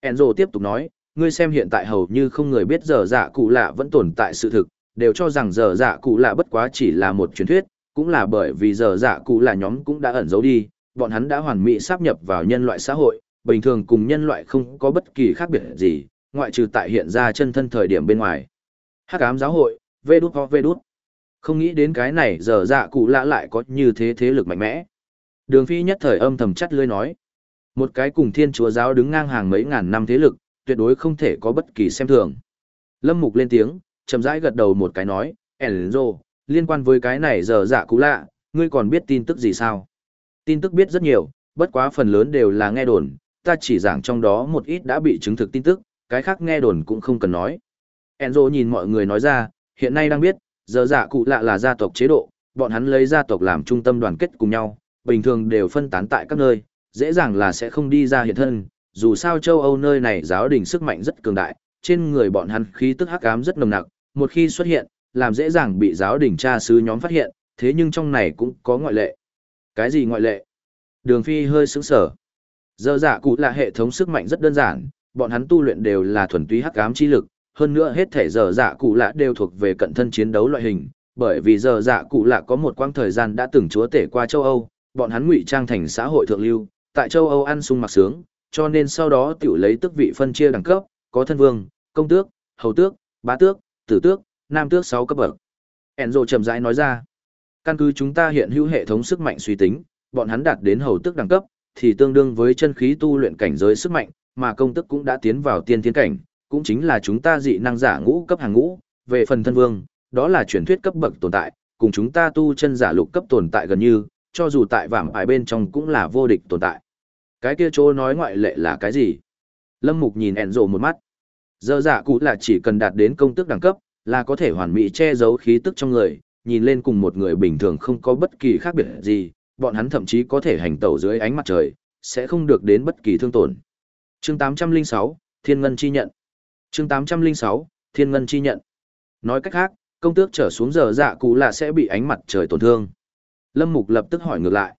A: Enzo tiếp tục nói, ngươi xem hiện tại hầu như không người biết giờ dạ cụ lạ vẫn tồn tại sự thực, đều cho rằng giờ dạ cụ lạ bất quá chỉ là một truyền thuyết, cũng là bởi vì giờ dạ cụ lạ nhóm cũng đã ẩn giấu đi, bọn hắn đã hoàn mỹ sáp nhập vào nhân loại xã hội, bình thường cùng nhân loại không có bất kỳ khác biệt gì, ngoại trừ tại hiện ra chân thân thời điểm bên ngoài. Hắc ám giáo hội, vê đút ho vê đút. Không nghĩ đến cái này giờ dạ cụ lạ lại có như thế thế lực mạnh mẽ. Đường phi nhất thời âm thầm chắt lưỡi nói. Một cái cùng thiên chúa giáo đứng ngang hàng mấy ngàn năm thế lực, tuyệt đối không thể có bất kỳ xem thường. Lâm Mục lên tiếng, chậm rãi gật đầu một cái nói, Enzo, liên quan với cái này giờ dạ Cũ lạ, ngươi còn biết tin tức gì sao? Tin tức biết rất nhiều, bất quá phần lớn đều là nghe đồn, ta chỉ giảng trong đó một ít đã bị chứng thực tin tức, cái khác nghe đồn cũng không cần nói. Enzo nhìn mọi người nói ra, hiện nay đang biết, giờ dạ cụ lạ là gia tộc chế độ, bọn hắn lấy gia tộc làm trung tâm đoàn kết cùng nhau, bình thường đều phân tán tại các nơi, dễ dàng là sẽ không đi ra hiện thân, dù sao châu Âu nơi này giáo đình sức mạnh rất cường đại, trên người bọn hắn khí tức hắc ám rất nồng nặc, một khi xuất hiện, làm dễ dàng bị giáo đình cha sứ nhóm phát hiện, thế nhưng trong này cũng có ngoại lệ. Cái gì ngoại lệ? Đường Phi hơi sững sờ. Giờ dạ cụ là hệ thống sức mạnh rất đơn giản, bọn hắn tu luyện đều là thuần túy hắc ám chi lực, hơn nữa hết thể giờ dạ cụ lạ đều thuộc về cận thân chiến đấu loại hình, bởi vì giờ dạ cụ lạ có một quãng thời gian đã từng chúa tể qua châu Âu, bọn hắn ngụy trang thành xã hội thượng lưu, tại châu Âu ăn sung mặc sướng, cho nên sau đó tiểu lấy tước vị phân chia đẳng cấp, có thân vương, công tước, hầu tước, bá tước, tử tước, nam tước 6 cấp bậc. Enzo chậm rãi nói ra, căn cứ chúng ta hiện hữu hệ thống sức mạnh suy tính, bọn hắn đạt đến hầu tước đẳng cấp, thì tương đương với chân khí tu luyện cảnh giới sức mạnh, mà công tước cũng đã tiến vào tiên tiến cảnh, cũng chính là chúng ta dị năng giả ngũ cấp hàng ngũ, về phần thân vương, đó là truyền thuyết cấp bậc tồn tại, cùng chúng ta tu chân giả lục cấp tồn tại gần như, cho dù tại vảm ải bên trong cũng là vô địch tồn tại. Cái kia chỗ nói ngoại lệ là cái gì? Lâm Mục nhìn Enzo một mắt. Giờ Dạ cụ là chỉ cần đạt đến công tức đẳng cấp, là có thể hoàn mỹ che giấu khí tức trong người, nhìn lên cùng một người bình thường không có bất kỳ khác biệt gì, bọn hắn thậm chí có thể hành tẩu dưới ánh mặt trời, sẽ không được đến bất kỳ thương tổn. Chương 806, Thiên Ngân chi nhận. Chương 806, Thiên Ngân chi nhận. Nói cách khác, công tước trở xuống giờ dạ cụ là sẽ bị ánh mặt trời tổn thương. Lâm Mục lập tức hỏi ngược lại.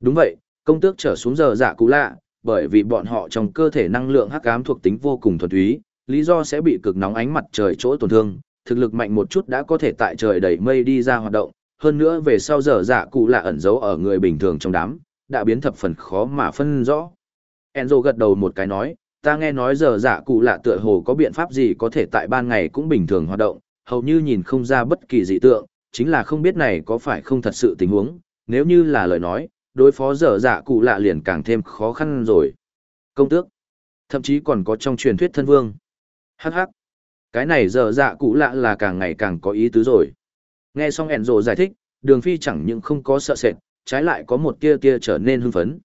A: Đúng vậy, công tước trở xuống giờ dạ cụ lạ, bởi vì bọn họ trong cơ thể năng lượng hắc ám thuộc tính vô cùng thuần túy, lý do sẽ bị cực nóng ánh mặt trời chỗ tổn thương, thực lực mạnh một chút đã có thể tại trời đầy mây đi ra hoạt động, hơn nữa về sau giờ dạ cụ lạ ẩn giấu ở người bình thường trong đám, đã biến thập phần khó mà phân rõ. Enzo gật đầu một cái nói, ta nghe nói giờ dạ cụ lạ tựa hồ có biện pháp gì có thể tại ban ngày cũng bình thường hoạt động, hầu như nhìn không ra bất kỳ dị tượng, chính là không biết này có phải không thật sự tình huống, nếu như là lời nói, đối phó dở dạ cụ lạ liền càng thêm khó khăn rồi. Công tước, thậm chí còn có trong truyền thuyết thân vương. Hắc hắc, cái này dở dạ cụ lạ là càng ngày càng có ý tứ rồi. Nghe xong Enzo giải thích, đường phi chẳng những không có sợ sệt, trái lại có một tia tia trở nên hưng phấn.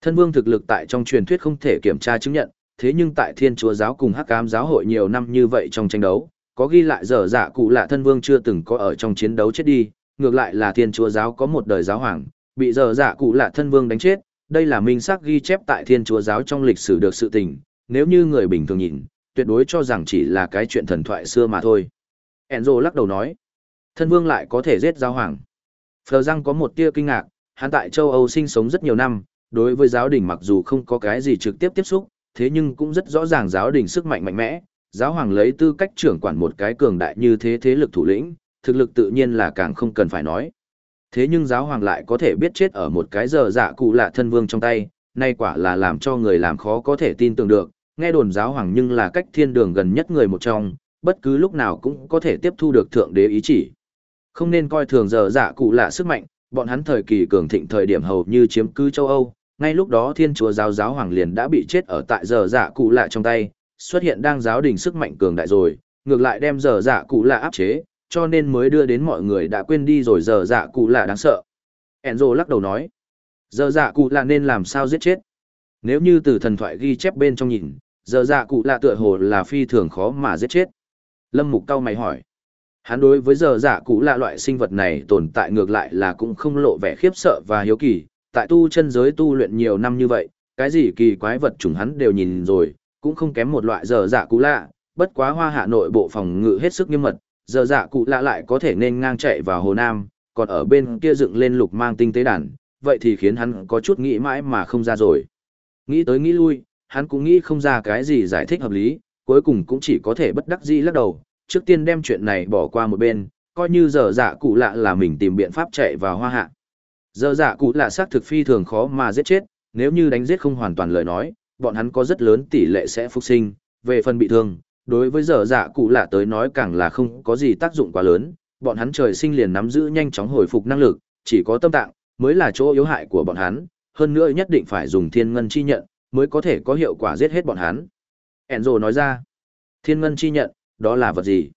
A: Thân vương thực lực tại trong truyền thuyết không thể kiểm tra chứng nhận, thế nhưng tại thiên chúa giáo cùng hắc ám giáo hội nhiều năm như vậy trong tranh đấu, có ghi lại dở dạ cụ lạ thân vương chưa từng có ở trong chiến đấu chết đi, ngược lại là thiên chúa giáo có một đời giáo hoàng, bị dở dạ cụ lạ thân vương đánh chết, đây là minh xác ghi chép tại thiên chúa giáo trong lịch sử được sự tình, nếu như người bình thường nhìn, tuyệt đối cho rằng chỉ là cái chuyện thần thoại xưa mà thôi. Enzo lắc đầu nói, thân vương lại có thể giết giáo hoàng. Phờ răng có một tia kinh ngạc, hắn tại châu Âu sinh sống rất nhiều năm, đối với giáo đình mặc dù không có cái gì trực tiếp tiếp xúc, thế nhưng cũng rất rõ ràng giáo đình sức mạnh mạnh mẽ, giáo hoàng lấy tư cách trưởng quản một cái cường đại như thế thế lực thủ lĩnh, thực lực tự nhiên là càng không cần phải nói. Thế nhưng giáo hoàng lại có thể biết chết ở một cái giờ dạ cụ lạ thân vương trong tay, nay quả là làm cho người làm khó có thể tin tưởng được, nghe đồn giáo hoàng nhưng là cách thiên đường gần nhất người một trong, bất cứ lúc nào cũng có thể tiếp thu được thượng đế ý chỉ. Không nên coi thường giờ dạ cụ lạ sức mạnh, bọn hắn thời kỳ cường thịnh thời điểm hầu như chiếm cứ châu Âu, ngay lúc đó thiên chúa giáo giáo hoàng liền đã bị chết ở tại giờ dạ cụ lạ trong tay, xuất hiện đang giáo đình sức mạnh cường đại rồi, ngược lại đem giờ dạ cụ lạ áp chế, cho nên mới đưa đến mọi người đã quên đi rồi giờ dạ cụ lạ đáng sợ. Enzo lắc đầu nói, giờ dạ cụ lạ nên làm sao giết chết. Nếu như từ thần thoại ghi chép bên trong nhìn, giờ dạ cụ lạ tựa hồ là phi thường khó mà giết chết. Lâm Mục cao mày hỏi. Hắn đối với giờ dạ cụ lạ loại sinh vật này tồn tại ngược lại là cũng không lộ vẻ khiếp sợ và hiếu kỳ, tại tu chân giới tu luyện nhiều năm như vậy, cái gì kỳ quái vật chủng hắn đều nhìn rồi, cũng không kém một loại giờ dạ cụ lạ, bất quá hoa hạ nội bộ phòng ngự hết sức nghiêm mật, giờ dạ cụ lạ lại có thể nên ngang chạy vào hồ nam, còn ở bên kia dựng lên lục mang tinh tế đàn, vậy thì khiến hắn có chút nghĩ mãi mà không ra rồi. Nghĩ tới nghĩ lui, hắn cũng nghĩ không ra cái gì giải thích hợp lý, cuối cùng cũng chỉ có thể bất đắc dĩ lắc đầu, trước tiên đem chuyện này bỏ qua một bên, coi như giờ dạ cụ lạ là mình tìm biện pháp chạy vào hoa hạ. Giờ dạ cụ lạ xác thực phi thường khó mà giết chết, nếu như đánh giết không hoàn toàn lời nói, bọn hắn có rất lớn tỷ lệ sẽ phục sinh, về phần bị thương, đối với giờ dạ cụ lạ tới nói càng là không có gì tác dụng quá lớn, bọn hắn trời sinh liền nắm giữ nhanh chóng hồi phục năng lực, chỉ có tâm tạng, mới là chỗ yếu hại của bọn hắn, hơn nữa nhất định phải dùng thiên ngân chi nhận, mới có thể có hiệu quả giết hết bọn hắn. Enzo nói ra, thiên ngân chi nhận, đó là vật gì?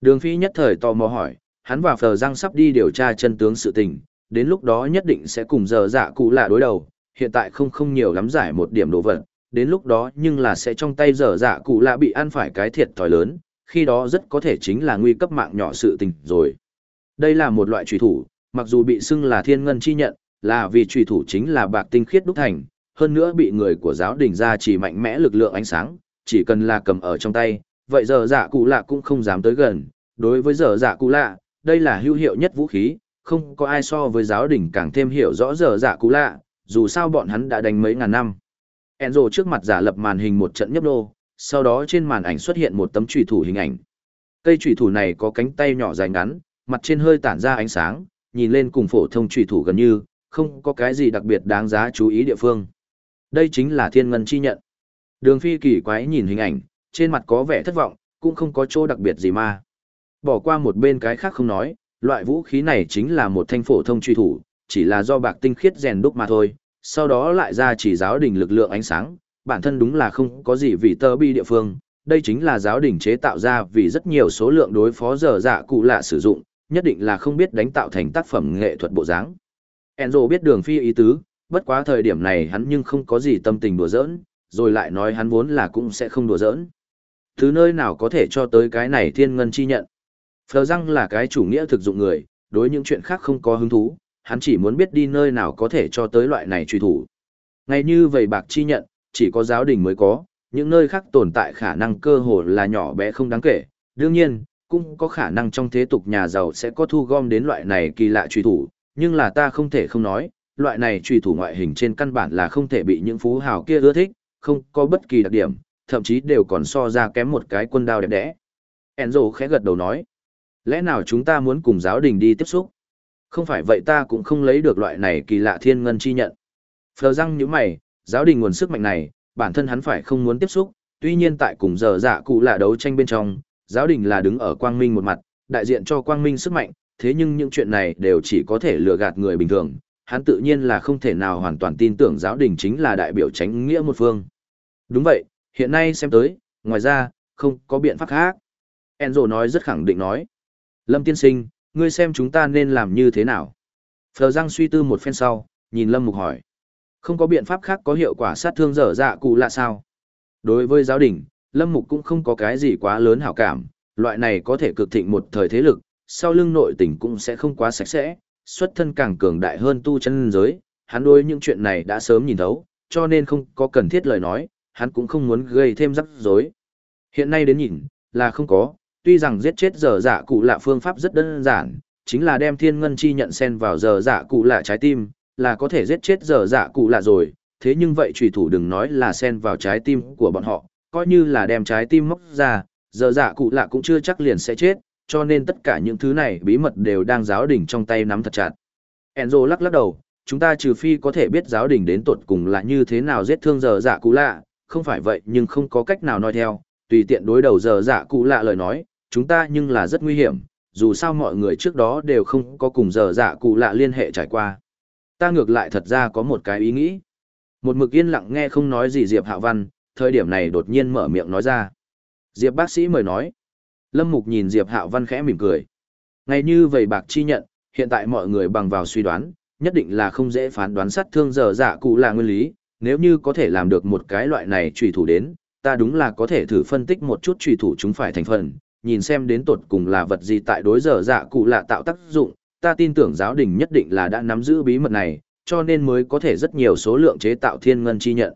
A: Đường phi nhất thời tò mò hỏi, hắn và Phờ Giang sắp đi điều tra chân tướng sự tình, đến lúc đó nhất định sẽ cùng giờ dạ cụ lạ đối đầu, hiện tại không không nhiều lắm giải một điểm đồ vật, đến lúc đó nhưng là sẽ trong tay dở dạ cụ lạ bị ăn phải cái thiệt thòi lớn, khi đó rất có thể chính là nguy cấp mạng nhỏ sự tình rồi. Đây là một loại trùy thủ, mặc dù bị xưng là thiên ngân chi nhận, là vì trùy thủ chính là bạc tinh khiết đúc thành, hơn nữa bị người của giáo đình ra chỉ mạnh mẽ lực lượng ánh sáng, chỉ cần là cầm ở trong tay, vậy giờ dạ cụ lạ cũng không dám tới gần. Đối với giờ dạ cụ lạ, đây là hữu hiệu nhất vũ khí, không có ai so với giáo đình càng thêm hiểu rõ giờ dạ cụ lạ, dù sao bọn hắn đã đánh mấy ngàn năm. Enzo trước mặt giả lập màn hình một trận nhấp đô, sau đó trên màn ảnh xuất hiện một tấm trùy thủ hình ảnh. Cây trùy thủ này có cánh tay nhỏ dài ngắn, mặt trên hơi tản ra ánh sáng, nhìn lên cùng phổ thông trùy thủ gần như, không có cái gì đặc biệt đáng giá chú ý địa phương. Đây chính là thiên ngân chi nhận. Đường phi kỳ quái nhìn hình ảnh, trên mặt có vẻ thất vọng, cũng không có chỗ đặc biệt gì mà. Bỏ qua một bên cái khác không nói, loại vũ khí này chính là một thanh phổ thông truy thủ, chỉ là do bạc tinh khiết rèn đúc mà thôi, sau đó lại ra chỉ giáo đình lực lượng ánh sáng, bản thân đúng là không có gì vì tơ bi địa phương, đây chính là giáo đình chế tạo ra vì rất nhiều số lượng đối phó dở dạ cụ lạ sử dụng, nhất định là không biết đánh tạo thành tác phẩm nghệ thuật bộ dáng. Enzo biết đường phi ý tứ, bất quá thời điểm này hắn nhưng không có gì tâm tình đùa giỡn, rồi lại nói hắn vốn là cũng sẽ không đùa giỡn. Thứ nơi nào có thể cho tới cái này thiên ngân chi nhận. Phờ răng là cái chủ nghĩa thực dụng người, đối những chuyện khác không có hứng thú, hắn chỉ muốn biết đi nơi nào có thể cho tới loại này truy thủ. Ngay như vậy bạc chi nhận, chỉ có giáo đình mới có, những nơi khác tồn tại khả năng cơ hồ là nhỏ bé không đáng kể. Đương nhiên, cũng có khả năng trong thế tục nhà giàu sẽ có thu gom đến loại này kỳ lạ truy thủ, nhưng là ta không thể không nói, loại này truy thủ ngoại hình trên căn bản là không thể bị những phú hào kia ưa thích, không có bất kỳ đặc điểm, thậm chí đều còn so ra kém một cái quân đao đẹp đẽ. Enzo khẽ gật đầu nói, lẽ nào chúng ta muốn cùng giáo đình đi tiếp xúc? Không phải vậy ta cũng không lấy được loại này kỳ lạ thiên ngân chi nhận. Phờ răng như mày, giáo đình nguồn sức mạnh này, bản thân hắn phải không muốn tiếp xúc, tuy nhiên tại cùng giờ dạ cụ là đấu tranh bên trong, giáo đình là đứng ở quang minh một mặt, đại diện cho quang minh sức mạnh, thế nhưng những chuyện này đều chỉ có thể lừa gạt người bình thường, hắn tự nhiên là không thể nào hoàn toàn tin tưởng giáo đình chính là đại biểu tránh nghĩa một phương. Đúng vậy, hiện nay xem tới, ngoài ra, không có biện pháp khác. Enzo nói rất khẳng định nói. Lâm tiên sinh, ngươi xem chúng ta nên làm như thế nào? Phờ Giang suy tư một phen sau, nhìn Lâm Mục hỏi. Không có biện pháp khác có hiệu quả sát thương dở dạ cụ là sao? Đối với giáo đình, Lâm Mục cũng không có cái gì quá lớn hảo cảm, loại này có thể cực thịnh một thời thế lực, sau lưng nội tình cũng sẽ không quá sạch sẽ, xuất thân càng cường đại hơn tu chân giới, hắn đối những chuyện này đã sớm nhìn thấu, cho nên không có cần thiết lời nói, hắn cũng không muốn gây thêm rắc rối. Hiện nay đến nhìn, là không có, tuy rằng giết chết giờ dạ cụ lạ phương pháp rất đơn giản, chính là đem thiên ngân chi nhận sen vào giờ dạ cụ lạ trái tim, là có thể giết chết giờ dạ cụ lạ rồi, thế nhưng vậy trùy thủ đừng nói là sen vào trái tim của bọn họ, coi như là đem trái tim móc ra, giờ dạ cụ lạ cũng chưa chắc liền sẽ chết, cho nên tất cả những thứ này bí mật đều đang giáo đình trong tay nắm thật chặt. Enzo lắc lắc đầu, chúng ta trừ phi có thể biết giáo đình đến tột cùng là như thế nào giết thương giờ dạ cụ lạ, không phải vậy nhưng không có cách nào nói theo, tùy tiện đối đầu giờ dạ cụ lạ lời nói, chúng ta nhưng là rất nguy hiểm, dù sao mọi người trước đó đều không có cùng giờ dạ cụ lạ liên hệ trải qua. Ta ngược lại thật ra có một cái ý nghĩ. Một mực yên lặng nghe không nói gì Diệp Hạ Văn, thời điểm này đột nhiên mở miệng nói ra. Diệp bác sĩ mời nói. Lâm Mục nhìn Diệp Hạo Văn khẽ mỉm cười. Ngay như vậy bạc chi nhận, hiện tại mọi người bằng vào suy đoán, nhất định là không dễ phán đoán sát thương giờ dạ cụ là nguyên lý, nếu như có thể làm được một cái loại này trùy thủ đến, ta đúng là có thể thử phân tích một chút trùy thủ chúng phải thành phần, nhìn xem đến tột cùng là vật gì tại đối giờ dạ cụ là tạo tác dụng, ta tin tưởng giáo đình nhất định là đã nắm giữ bí mật này, cho nên mới có thể rất nhiều số lượng chế tạo thiên ngân chi nhận.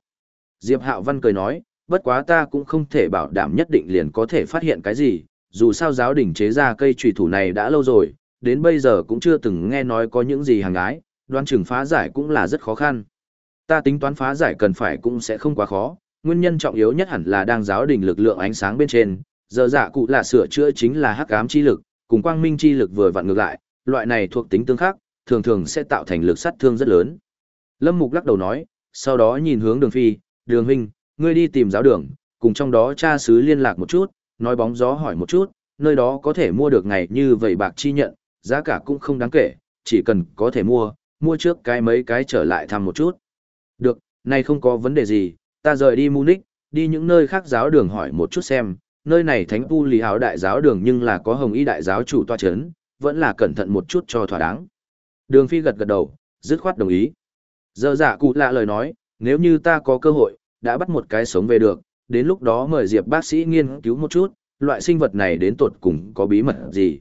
A: Diệp Hạo Văn cười nói, bất quá ta cũng không thể bảo đảm nhất định liền có thể phát hiện cái gì, dù sao giáo đình chế ra cây trùy thủ này đã lâu rồi, đến bây giờ cũng chưa từng nghe nói có những gì hàng ái, đoán chừng phá giải cũng là rất khó khăn. Ta tính toán phá giải cần phải cũng sẽ không quá khó, nguyên nhân trọng yếu nhất hẳn là đang giáo đình lực lượng ánh sáng bên trên, giờ dạ cụ là sửa chữa chính là hắc ám chi lực, cùng quang minh chi lực vừa vặn ngược lại, loại này thuộc tính tương khắc, thường thường sẽ tạo thành lực sát thương rất lớn. Lâm Mục lắc đầu nói, sau đó nhìn hướng đường phi, đường huynh, ngươi đi tìm giáo đường, cùng trong đó cha sứ liên lạc một chút, nói bóng gió hỏi một chút, nơi đó có thể mua được ngày như vậy bạc chi nhận, giá cả cũng không đáng kể, chỉ cần có thể mua, mua trước cái mấy cái trở lại thăm một chút. Được, này không có vấn đề gì, ta rời đi Munich, đi những nơi khác giáo đường hỏi một chút xem, nơi này thánh tu lý áo đại giáo đường nhưng là có hồng y đại giáo chủ toa chấn, vẫn là cẩn thận một chút cho thỏa đáng. Đường phi gật gật đầu, dứt khoát đồng ý. Giờ dạ cụ lạ lời nói, nếu như ta có cơ hội, đã bắt một cái sống về được, đến lúc đó mời Diệp bác sĩ nghiên cứu một chút, loại sinh vật này đến tuột cùng có bí mật gì.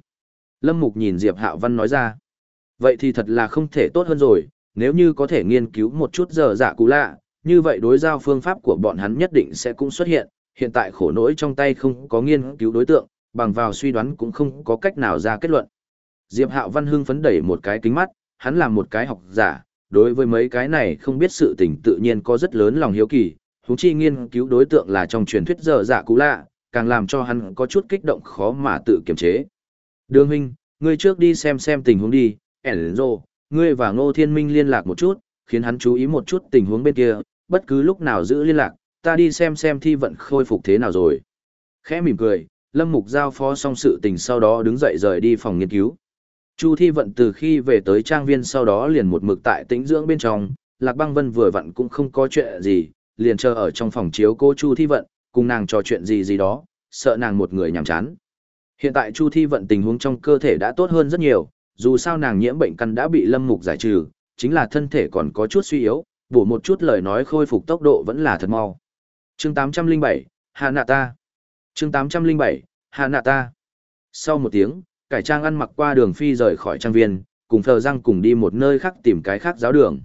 A: Lâm Mục nhìn Diệp Hạo Văn nói ra. Vậy thì thật là không thể tốt hơn rồi, nếu như có thể nghiên cứu một chút giờ dạ Cụ lạ, như vậy đối giao phương pháp của bọn hắn nhất định sẽ cũng xuất hiện, hiện tại khổ nỗi trong tay không có nghiên cứu đối tượng, bằng vào suy đoán cũng không có cách nào ra kết luận. Diệp Hạo Văn hưng phấn đẩy một cái kính mắt, hắn là một cái học giả, đối với mấy cái này không biết sự tình tự nhiên có rất lớn lòng hiếu kỳ, huống chi nghiên cứu đối tượng là trong truyền thuyết dở dạ cũ lạ, càng làm cho hắn có chút kích động khó mà tự kiềm chế. Đường huynh, ngươi trước đi xem xem tình huống đi, Enzo, ngươi và Ngô Thiên Minh liên lạc một chút, khiến hắn chú ý một chút tình huống bên kia, bất cứ lúc nào giữ liên lạc, ta đi xem xem thi vận khôi phục thế nào rồi. Khẽ mỉm cười, Lâm Mục giao phó xong sự tình sau đó đứng dậy rời đi phòng nghiên cứu. Chu Thi Vận từ khi về tới trang viên sau đó liền một mực tại tĩnh dưỡng bên trong, Lạc Băng Vân vừa vặn cũng không có chuyện gì, liền chờ ở trong phòng chiếu cô Chu Thi Vận, cùng nàng trò chuyện gì gì đó, sợ nàng một người nhàm chán. Hiện tại Chu Thi Vận tình huống trong cơ thể đã tốt hơn rất nhiều, dù sao nàng nhiễm bệnh căn đã bị Lâm Mục giải trừ, chính là thân thể còn có chút suy yếu, bổ một chút lời nói khôi phục tốc độ vẫn là thật mau. Chương 807, Hạ Nạ Ta. Chương 807, Hạ Nạ Ta. Sau một tiếng, cải trang ăn mặc qua đường phi rời khỏi trang viên, cùng thờ răng cùng đi một nơi khác tìm cái khác giáo đường.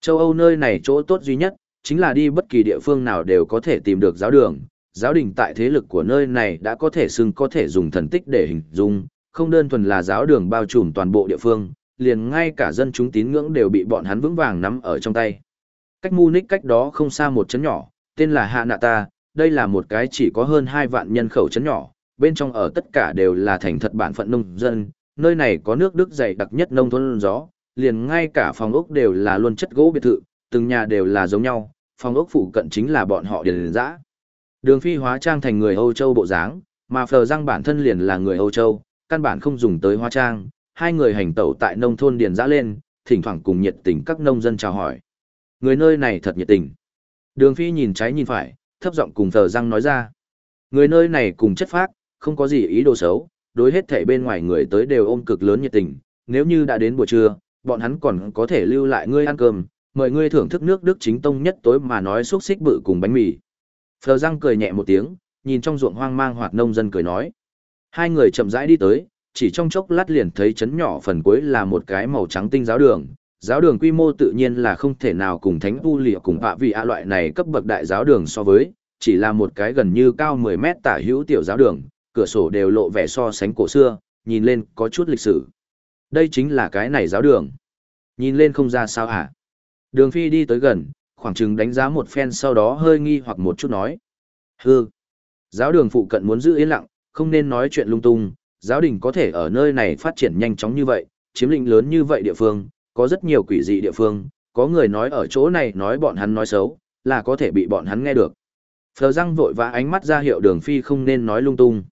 A: Châu Âu nơi này chỗ tốt duy nhất, chính là đi bất kỳ địa phương nào đều có thể tìm được giáo đường. Giáo đình tại thế lực của nơi này đã có thể xưng có thể dùng thần tích để hình dung, không đơn thuần là giáo đường bao trùm toàn bộ địa phương, liền ngay cả dân chúng tín ngưỡng đều bị bọn hắn vững vàng nắm ở trong tay. Cách Munich cách đó không xa một chấn nhỏ, tên là Hạ Nạ Ta, đây là một cái chỉ có hơn 2 vạn nhân khẩu chấn nhỏ, bên trong ở tất cả đều là thành thật bản phận nông dân, nơi này có nước Đức dày đặc nhất nông thôn gió, liền ngay cả phòng ốc đều là luôn chất gỗ biệt thự, từng nhà đều là giống nhau, phòng ốc phụ cận chính là bọn họ điền dã. Đường phi hóa trang thành người Âu Châu bộ dáng, mà phờ răng bản thân liền là người Âu Châu, căn bản không dùng tới hóa trang, hai người hành tẩu tại nông thôn điền dã lên, thỉnh thoảng cùng nhiệt tình các nông dân chào hỏi. Người nơi này thật nhiệt tình. Đường phi nhìn trái nhìn phải, thấp giọng cùng phờ răng nói ra. Người nơi này cùng chất phác, không có gì ý đồ xấu, đối hết thể bên ngoài người tới đều ôm cực lớn nhiệt tình, nếu như đã đến buổi trưa, bọn hắn còn có thể lưu lại ngươi ăn cơm, mời ngươi thưởng thức nước Đức chính tông nhất tối mà nói xúc xích bự cùng bánh mì. Phờ răng cười nhẹ một tiếng, nhìn trong ruộng hoang mang hoạt nông dân cười nói. Hai người chậm rãi đi tới, chỉ trong chốc lát liền thấy chấn nhỏ phần cuối là một cái màu trắng tinh giáo đường. Giáo đường quy mô tự nhiên là không thể nào cùng thánh u lịa cùng bạ vị ạ loại này cấp bậc đại giáo đường so với, chỉ là một cái gần như cao 10 mét tả hữu tiểu giáo đường, cửa sổ đều lộ vẻ so sánh cổ xưa, nhìn lên có chút lịch sử. Đây chính là cái này giáo đường. Nhìn lên không ra sao hả? Đường Phi đi tới gần, khoảng chừng đánh giá một phen sau đó hơi nghi hoặc một chút nói. Hư! Giáo đường phụ cận muốn giữ yên lặng, không nên nói chuyện lung tung, giáo đình có thể ở nơi này phát triển nhanh chóng như vậy, chiếm lĩnh lớn như vậy địa phương, có rất nhiều quỷ dị địa phương, có người nói ở chỗ này nói bọn hắn nói xấu, là có thể bị bọn hắn nghe được. Phờ răng vội vã ánh mắt ra hiệu đường phi không nên nói lung tung.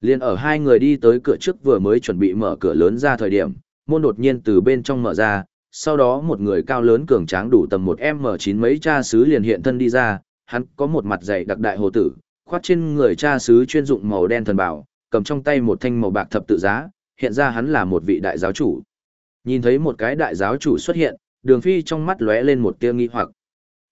A: Liên ở hai người đi tới cửa trước vừa mới chuẩn bị mở cửa lớn ra thời điểm, môn đột nhiên từ bên trong mở ra, sau đó một người cao lớn cường tráng đủ tầm một m chín mấy cha sứ liền hiện thân đi ra, hắn có một mặt dày đặc đại hồ tử, khoát trên người cha sứ chuyên dụng màu đen thần bảo, cầm trong tay một thanh màu bạc thập tự giá, hiện ra hắn là một vị đại giáo chủ. Nhìn thấy một cái đại giáo chủ xuất hiện, đường phi trong mắt lóe lên một tia nghi hoặc.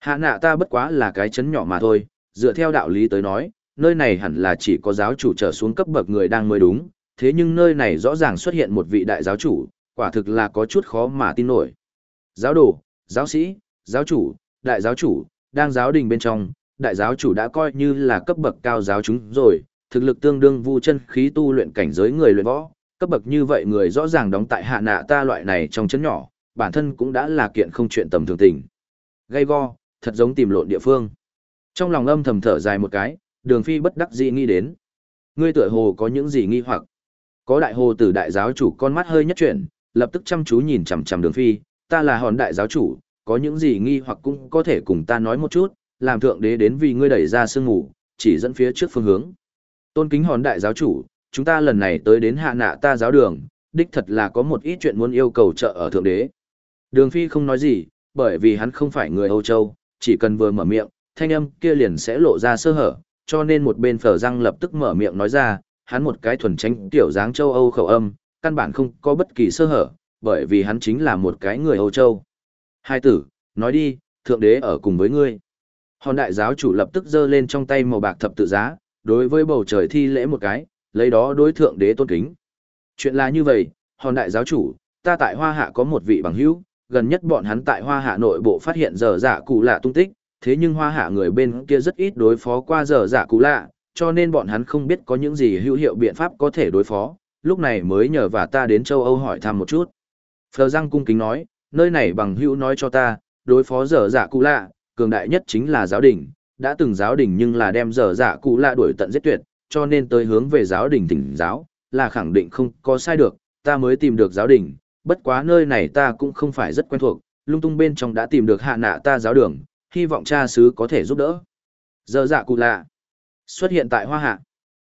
A: Hạ nạ ta bất quá là cái chấn nhỏ mà thôi, dựa theo đạo lý tới nói, nơi này hẳn là chỉ có giáo chủ trở xuống cấp bậc người đang mới đúng, thế nhưng nơi này rõ ràng xuất hiện một vị đại giáo chủ, quả thực là có chút khó mà tin nổi. Giáo đồ, giáo sĩ, giáo chủ, đại giáo chủ, đang giáo đình bên trong, đại giáo chủ đã coi như là cấp bậc cao giáo chúng rồi, thực lực tương đương vu chân khí tu luyện cảnh giới người luyện võ, cấp bậc như vậy người rõ ràng đóng tại hạ nạ ta loại này trong chấn nhỏ, bản thân cũng đã là kiện không chuyện tầm thường tình. Gây go, thật giống tìm lộn địa phương. Trong lòng âm thầm thở dài một cái, đường phi bất đắc dĩ nghĩ đến. Ngươi tựa hồ có những gì nghi hoặc? Có đại hồ tử đại giáo chủ con mắt hơi nhất chuyển, lập tức chăm chú nhìn chằm chằm đường phi, ta là hòn đại giáo chủ, có những gì nghi hoặc cũng có thể cùng ta nói một chút, làm thượng đế đến vì ngươi đẩy ra sương ngủ, chỉ dẫn phía trước phương hướng. Tôn kính hòn đại giáo chủ, chúng ta lần này tới đến hạ nạ ta giáo đường, đích thật là có một ít chuyện muốn yêu cầu trợ ở thượng đế. Đường phi không nói gì, bởi vì hắn không phải người Âu Châu, chỉ cần vừa mở miệng, thanh âm kia liền sẽ lộ ra sơ hở, cho nên một bên phở răng lập tức mở miệng nói ra, hắn một cái thuần tránh tiểu dáng châu Âu khẩu âm, căn bản không có bất kỳ sơ hở, bởi vì hắn chính là một cái người Âu Châu. Hai tử, nói đi, thượng đế ở cùng với ngươi. Hòn đại giáo chủ lập tức giơ lên trong tay màu bạc thập tự giá, đối với bầu trời thi lễ một cái, lấy đó đối thượng đế tôn kính. Chuyện là như vậy, hòn đại giáo chủ, ta tại Hoa Hạ có một vị bằng hữu, gần nhất bọn hắn tại Hoa Hạ nội bộ phát hiện giờ dạ cụ lạ tung tích, thế nhưng hoa hạ người bên kia rất ít đối phó qua giờ dạ cụ lạ, cho nên bọn hắn không biết có những gì hữu hiệu biện pháp có thể đối phó, lúc này mới nhờ và ta đến châu Âu hỏi thăm một chút. Phờ Giang cung kính nói, nơi này bằng hữu nói cho ta, đối phó dở dạ cụ lạ, cường đại nhất chính là giáo đình, đã từng giáo đình nhưng là đem dở dạ cụ lạ đuổi tận giết tuyệt, cho nên tới hướng về giáo đình thỉnh giáo, là khẳng định không có sai được, ta mới tìm được giáo đình, bất quá nơi này ta cũng không phải rất quen thuộc, lung tung bên trong đã tìm được hạ nạ ta giáo đường, hy vọng cha sứ có thể giúp đỡ. Giờ dạ cụ lạ, xuất hiện tại hoa hạ.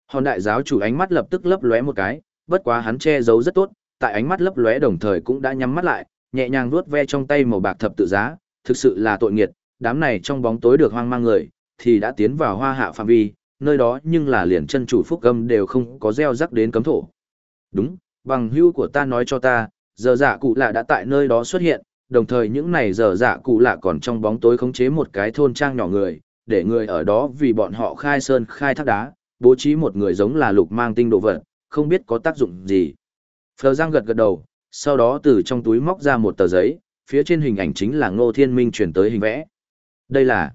A: Hòn đại giáo chủ ánh mắt lập tức lấp lóe một cái, bất quá hắn che giấu rất tốt, tại ánh mắt lấp lóe đồng thời cũng đã nhắm mắt lại, nhẹ nhàng vuốt ve trong tay màu bạc thập tự giá, thực sự là tội nghiệt, đám này trong bóng tối được hoang mang người, thì đã tiến vào hoa hạ phạm vi, nơi đó nhưng là liền chân chủ phúc âm đều không có gieo rắc đến cấm thổ. Đúng, bằng hưu của ta nói cho ta, giờ dạ cụ lạ đã tại nơi đó xuất hiện, đồng thời những này giờ dạ cụ lạ còn trong bóng tối khống chế một cái thôn trang nhỏ người, để người ở đó vì bọn họ khai sơn khai thác đá, bố trí một người giống là lục mang tinh đồ vật, không biết có tác dụng gì. Phờ Giang gật gật đầu, sau đó từ trong túi móc ra một tờ giấy, phía trên hình ảnh chính là Ngô Thiên Minh chuyển tới hình vẽ. Đây là...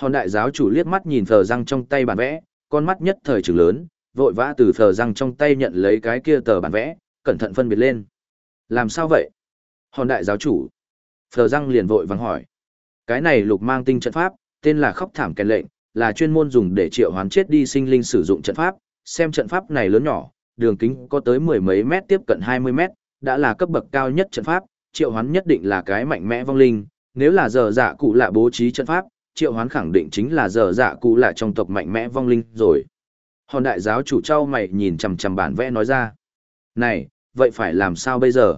A: Hòn đại giáo chủ liếc mắt nhìn Phờ răng trong tay bản vẽ, con mắt nhất thời trừng lớn, vội vã từ Phờ răng trong tay nhận lấy cái kia tờ bản vẽ, cẩn thận phân biệt lên. Làm sao vậy? Hòn đại giáo chủ. Phờ răng liền vội vắng hỏi. Cái này lục mang tinh trận pháp, tên là khóc thảm kèn lệnh, là chuyên môn dùng để triệu hoán chết đi sinh linh sử dụng trận pháp, xem trận pháp này lớn nhỏ, đường kính có tới mười mấy mét tiếp cận 20 mét, đã là cấp bậc cao nhất trận pháp, triệu hoán nhất định là cái mạnh mẽ vong linh, nếu là giờ dạ cụ lạ bố trí trận pháp, triệu hoán khẳng định chính là giờ dạ cụ lạ trong tộc mạnh mẽ vong linh rồi. Hòn đại giáo chủ trao mày nhìn chằm chằm bản vẽ nói ra. Này, vậy phải làm sao bây giờ?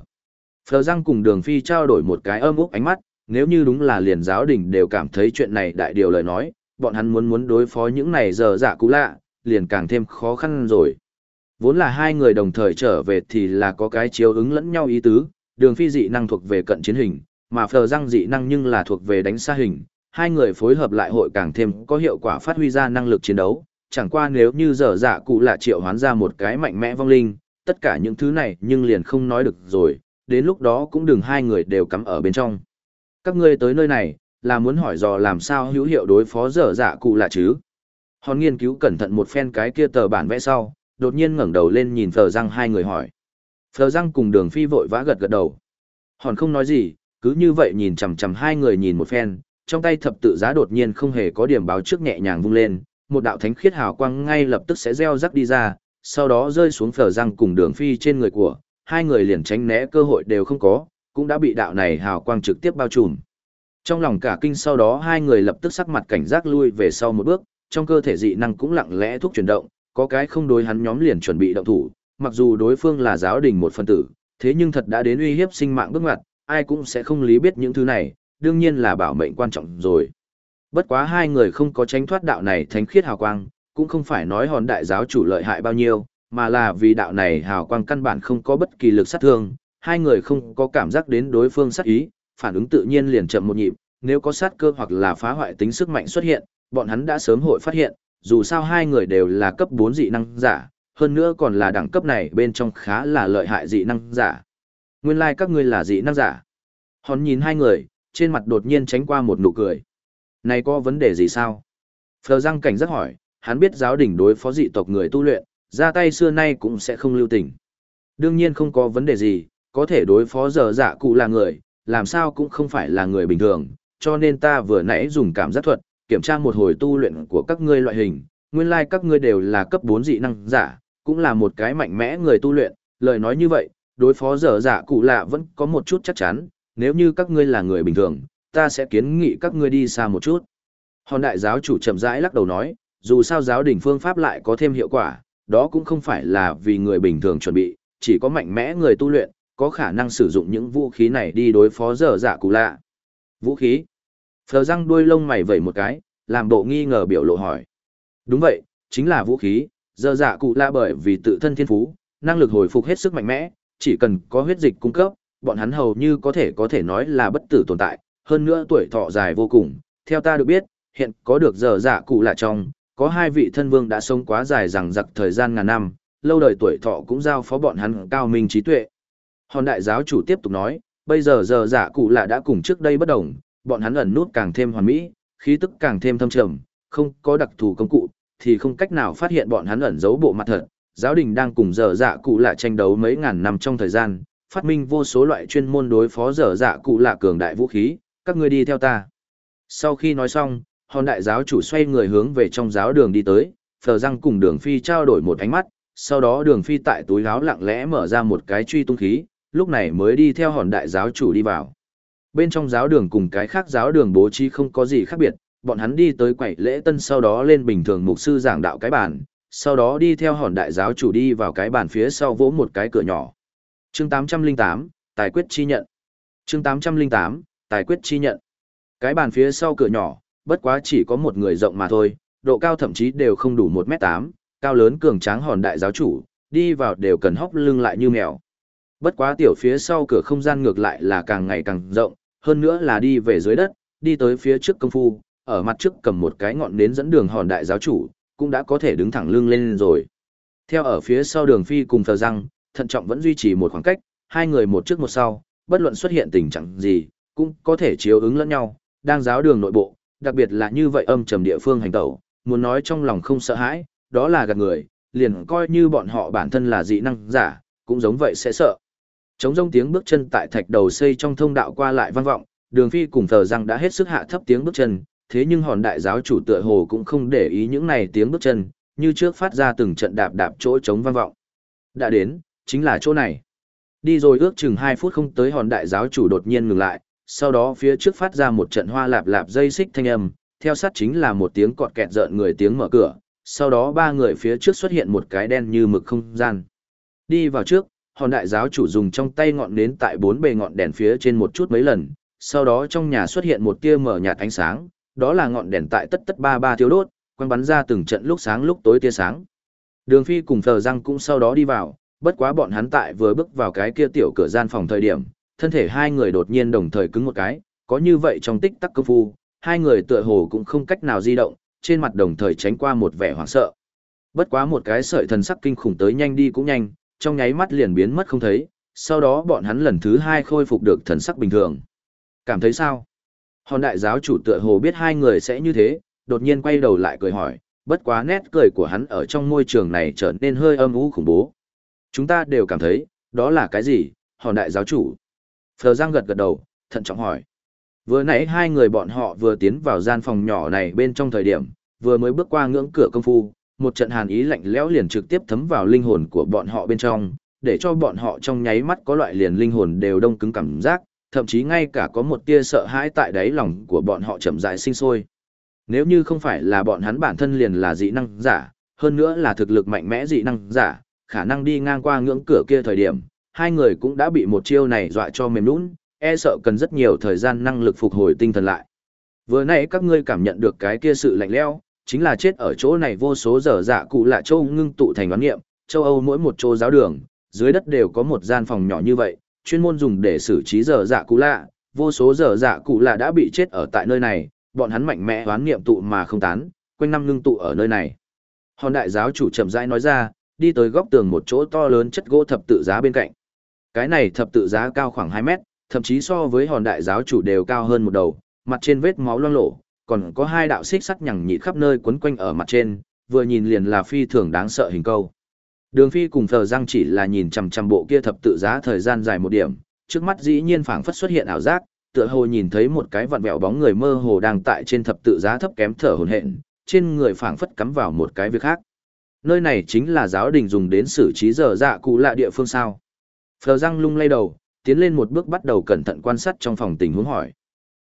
A: Phờ răng cùng đường phi trao đổi một cái âm úc ánh mắt, nếu như đúng là liền giáo đình đều cảm thấy chuyện này đại điều lời nói, bọn hắn muốn muốn đối phó những này giờ dạ cụ lạ, liền càng thêm khó khăn rồi. Vốn là hai người đồng thời trở về thì là có cái chiếu ứng lẫn nhau ý tứ, đường phi dị năng thuộc về cận chiến hình, mà phờ răng dị năng nhưng là thuộc về đánh xa hình. Hai người phối hợp lại hội càng thêm có hiệu quả phát huy ra năng lực chiến đấu. Chẳng qua nếu như dở dạ cụ là triệu hoán ra một cái mạnh mẽ vong linh, tất cả những thứ này nhưng liền không nói được rồi, đến lúc đó cũng đừng hai người đều cắm ở bên trong. Các ngươi tới nơi này, là muốn hỏi dò làm sao hữu hiệu đối phó dở dạ cụ là chứ. Hòn nghiên cứu cẩn thận một phen cái kia tờ bản vẽ sau, đột nhiên ngẩng đầu lên nhìn Phờ Răng hai người hỏi. Phờ Răng cùng đường phi vội vã gật gật đầu. Hòn không nói gì, cứ như vậy nhìn chằm chằm hai người nhìn một phen, trong tay thập tự giá đột nhiên không hề có điểm báo trước nhẹ nhàng vung lên, một đạo thánh khiết hào quang ngay lập tức sẽ gieo rắc đi ra, sau đó rơi xuống phở Răng cùng đường phi trên người của, hai người liền tránh né cơ hội đều không có, cũng đã bị đạo này hào quang trực tiếp bao trùm. Trong lòng cả kinh sau đó hai người lập tức sắc mặt cảnh giác lui về sau một bước, trong cơ thể dị năng cũng lặng lẽ thúc chuyển động, có cái không đối hắn nhóm liền chuẩn bị động thủ, mặc dù đối phương là giáo đình một phân tử, thế nhưng thật đã đến uy hiếp sinh mạng bước ngoặt, ai cũng sẽ không lý biết những thứ này, đương nhiên là bảo mệnh quan trọng rồi. Bất quá hai người không có tránh thoát đạo này thánh khiết hào quang, cũng không phải nói hòn đại giáo chủ lợi hại bao nhiêu, mà là vì đạo này hào quang căn bản không có bất kỳ lực sát thương, hai người không có cảm giác đến đối phương sát ý, phản ứng tự nhiên liền chậm một nhịp, nếu có sát cơ hoặc là phá hoại tính sức mạnh xuất hiện, bọn hắn đã sớm hội phát hiện, dù sao hai người đều là cấp 4 dị năng giả, hơn nữa còn là đẳng cấp này bên trong khá là lợi hại dị năng giả. Nguyên lai like các ngươi là dị năng giả. Hòn nhìn hai người, trên mặt đột nhiên tránh qua một nụ cười. Này có vấn đề gì sao? Phờ răng cảnh giác hỏi, hắn biết giáo đình đối phó dị tộc người tu luyện, ra tay xưa nay cũng sẽ không lưu tình. Đương nhiên không có vấn đề gì, có thể đối phó giờ dạ cụ là người, làm sao cũng không phải là người bình thường, cho nên ta vừa nãy dùng cảm giác thuật, kiểm tra một hồi tu luyện của các ngươi loại hình, nguyên lai like các ngươi đều là cấp 4 dị năng giả, cũng là một cái mạnh mẽ người tu luyện, lời nói như vậy, đối phó dở giả dạ cụ lạ vẫn có một chút chắc chắn, nếu như các ngươi là người bình thường, ta sẽ kiến nghị các ngươi đi xa một chút. Hòn đại giáo chủ chậm rãi lắc đầu nói, dù sao giáo đình phương pháp lại có thêm hiệu quả, đó cũng không phải là vì người bình thường chuẩn bị, chỉ có mạnh mẽ người tu luyện, có khả năng sử dụng những vũ khí này đi đối phó dở dạ cụ lạ. Vũ khí? Phờ răng đuôi lông mày vẩy một cái, làm bộ nghi ngờ biểu lộ hỏi. Đúng vậy, chính là vũ khí, dở dạ cụ lạ bởi vì tự thân thiên phú, năng lực hồi phục hết sức mạnh mẽ, chỉ cần có huyết dịch cung cấp, bọn hắn hầu như có thể có thể nói là bất tử tồn tại, hơn nữa tuổi thọ dài vô cùng. Theo ta được biết, hiện có được giờ giả cụ lạ trong, có hai vị thân vương đã sống quá dài rằng giặc thời gian ngàn năm, lâu đời tuổi thọ cũng giao phó bọn hắn cao minh trí tuệ. Hòn đại giáo chủ tiếp tục nói, bây giờ giờ giả cụ lạ đã cùng trước đây bất đồng, bọn hắn ẩn nút càng thêm hoàn mỹ, khí tức càng thêm thâm trầm, không có đặc thù công cụ, thì không cách nào phát hiện bọn hắn ẩn giấu bộ mặt thật, giáo đình đang cùng giờ dạ cụ lạ tranh đấu mấy ngàn năm trong thời gian, phát minh vô số loại chuyên môn đối phó dở dạ cụ lạ cường đại vũ khí, các ngươi đi theo ta. Sau khi nói xong, hòn đại giáo chủ xoay người hướng về trong giáo đường đi tới, phờ răng cùng đường phi trao đổi một ánh mắt, sau đó đường phi tại túi áo lặng lẽ mở ra một cái truy tung khí, lúc này mới đi theo hòn đại giáo chủ đi vào. Bên trong giáo đường cùng cái khác giáo đường bố trí không có gì khác biệt, bọn hắn đi tới quầy lễ tân sau đó lên bình thường mục sư giảng đạo cái bàn, sau đó đi theo hòn đại giáo chủ đi vào cái bàn phía sau vỗ một cái cửa nhỏ. Chương 808, Tài quyết chi nhận. Chương 808, Tài quyết chi nhận. Cái bàn phía sau cửa nhỏ, bất quá chỉ có một người rộng mà thôi, độ cao thậm chí đều không đủ 1m8, cao lớn cường tráng hòn đại giáo chủ, đi vào đều cần hóc lưng lại như mèo. Bất quá tiểu phía sau cửa không gian ngược lại là càng ngày càng rộng, hơn nữa là đi về dưới đất, đi tới phía trước công phu, ở mặt trước cầm một cái ngọn nến dẫn đường hòn đại giáo chủ, cũng đã có thể đứng thẳng lưng lên rồi. Theo ở phía sau đường phi cùng thờ răng, thận trọng vẫn duy trì một khoảng cách, hai người một trước một sau, bất luận xuất hiện tình trạng gì, cũng có thể chiếu ứng lẫn nhau, đang giáo đường nội bộ, đặc biệt là như vậy âm trầm địa phương hành tẩu, muốn nói trong lòng không sợ hãi, đó là gạt người, liền coi như bọn họ bản thân là dị năng giả, cũng giống vậy sẽ sợ. Trống rông tiếng bước chân tại thạch đầu xây trong thông đạo qua lại vang vọng, đường phi cùng thờ rằng đã hết sức hạ thấp tiếng bước chân, thế nhưng hòn đại giáo chủ tựa hồ cũng không để ý những này tiếng bước chân, như trước phát ra từng trận đạp đạp chỗ trống vang vọng. Đã đến, chính là chỗ này. Đi rồi ước chừng 2 phút không tới hòn đại giáo chủ đột nhiên ngừng lại, sau đó phía trước phát ra một trận hoa lạp lạp dây xích thanh âm, theo sát chính là một tiếng cọt kẹt rợn người tiếng mở cửa, sau đó ba người phía trước xuất hiện một cái đen như mực không gian. Đi vào trước, hòn đại giáo chủ dùng trong tay ngọn nến tại bốn bề ngọn đèn phía trên một chút mấy lần, sau đó trong nhà xuất hiện một tia mở nhạt ánh sáng, đó là ngọn đèn tại tất tất ba ba thiếu đốt, quanh bắn ra từng trận lúc sáng lúc tối tia sáng. Đường Phi cùng Phờ Răng cũng sau đó đi vào, bất quá bọn hắn tại vừa bước vào cái kia tiểu cửa gian phòng thời điểm, thân thể hai người đột nhiên đồng thời cứng một cái, có như vậy trong tích tắc cơ phu, hai người tựa hồ cũng không cách nào di động, trên mặt đồng thời tránh qua một vẻ hoảng sợ. Bất quá một cái sợi thần sắc kinh khủng tới nhanh đi cũng nhanh, trong nháy mắt liền biến mất không thấy, sau đó bọn hắn lần thứ hai khôi phục được thần sắc bình thường. Cảm thấy sao? Hòn đại giáo chủ tựa hồ biết hai người sẽ như thế, đột nhiên quay đầu lại cười hỏi, bất quá nét cười của hắn ở trong môi trường này trở nên hơi âm u khủng bố. Chúng ta đều cảm thấy, đó là cái gì, hòn đại giáo chủ. Phờ Giang gật gật đầu, thận trọng hỏi. Vừa nãy hai người bọn họ vừa tiến vào gian phòng nhỏ này bên trong thời điểm, vừa mới bước qua ngưỡng cửa công phu, một trận hàn ý lạnh lẽo liền trực tiếp thấm vào linh hồn của bọn họ bên trong, để cho bọn họ trong nháy mắt có loại liền linh hồn đều đông cứng cảm giác, thậm chí ngay cả có một tia sợ hãi tại đáy lòng của bọn họ chậm rãi sinh sôi. Nếu như không phải là bọn hắn bản thân liền là dị năng giả, hơn nữa là thực lực mạnh mẽ dị năng giả, khả năng đi ngang qua ngưỡng cửa kia thời điểm, hai người cũng đã bị một chiêu này dọa cho mềm nhũn, e sợ cần rất nhiều thời gian năng lực phục hồi tinh thần lại. Vừa nãy các ngươi cảm nhận được cái kia sự lạnh lẽo, chính là chết ở chỗ này vô số giờ dạ cụ lạ châu ngưng tụ thành đoán nghiệm, châu Âu mỗi một chỗ giáo đường, dưới đất đều có một gian phòng nhỏ như vậy, chuyên môn dùng để xử trí giờ dạ cụ lạ, vô số giờ dạ cụ lạ đã bị chết ở tại nơi này, bọn hắn mạnh mẽ đoán nghiệm tụ mà không tán, quanh năm ngưng tụ ở nơi này. Hòn đại giáo chủ chậm rãi nói ra, đi tới góc tường một chỗ to lớn chất gỗ thập tự giá bên cạnh. Cái này thập tự giá cao khoảng 2 mét, thậm chí so với hòn đại giáo chủ đều cao hơn một đầu, mặt trên vết máu loang lổ, còn có hai đạo xích sắt nhằng nhịt khắp nơi quấn quanh ở mặt trên, vừa nhìn liền là phi thường đáng sợ hình câu. Đường Phi cùng Phở Giang chỉ là nhìn chằm chằm bộ kia thập tự giá thời gian dài một điểm, trước mắt dĩ nhiên phảng phất xuất hiện ảo giác, tựa hồ nhìn thấy một cái vặn vẹo bóng người mơ hồ đang tại trên thập tự giá thấp kém thở hổn hển, trên người phảng phất cắm vào một cái việc khác. Nơi này chính là giáo đình dùng đến xử trí dở dạ cụ lạ địa phương sao? Phờ răng lung lay đầu, tiến lên một bước bắt đầu cẩn thận quan sát trong phòng tình huống hỏi.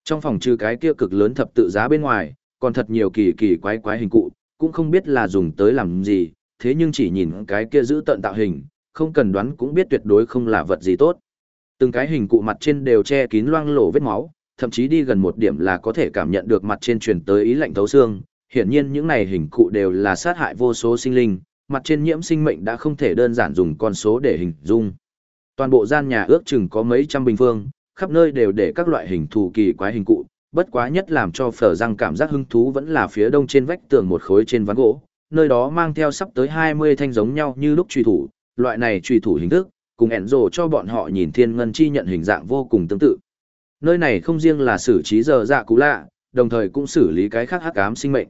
A: Trong phòng trừ cái kia cực lớn thập tự giá bên ngoài, còn thật nhiều kỳ kỳ quái quái hình cụ, cũng không biết là dùng tới làm gì, thế nhưng chỉ nhìn cái kia giữ tận tạo hình, không cần đoán cũng biết tuyệt đối không là vật gì tốt. Từng cái hình cụ mặt trên đều che kín loang lổ vết máu, thậm chí đi gần một điểm là có thể cảm nhận được mặt trên truyền tới ý lạnh thấu xương. Hiển nhiên những này hình cụ đều là sát hại vô số sinh linh, mặt trên nhiễm sinh mệnh đã không thể đơn giản dùng con số để hình dung. Toàn bộ gian nhà ước chừng có mấy trăm bình phương, khắp nơi đều để các loại hình thù kỳ quái hình cụ, bất quá nhất làm cho phở răng cảm giác hứng thú vẫn là phía đông trên vách tường một khối trên ván gỗ, nơi đó mang theo sắp tới 20 thanh giống nhau như lúc truy thủ, loại này truy thủ hình thức, cùng ẻn rồ cho bọn họ nhìn thiên ngân chi nhận hình dạng vô cùng tương tự. Nơi này không riêng là xử trí giờ dạ cũ lạ, đồng thời cũng xử lý cái khác hắc ám sinh mệnh.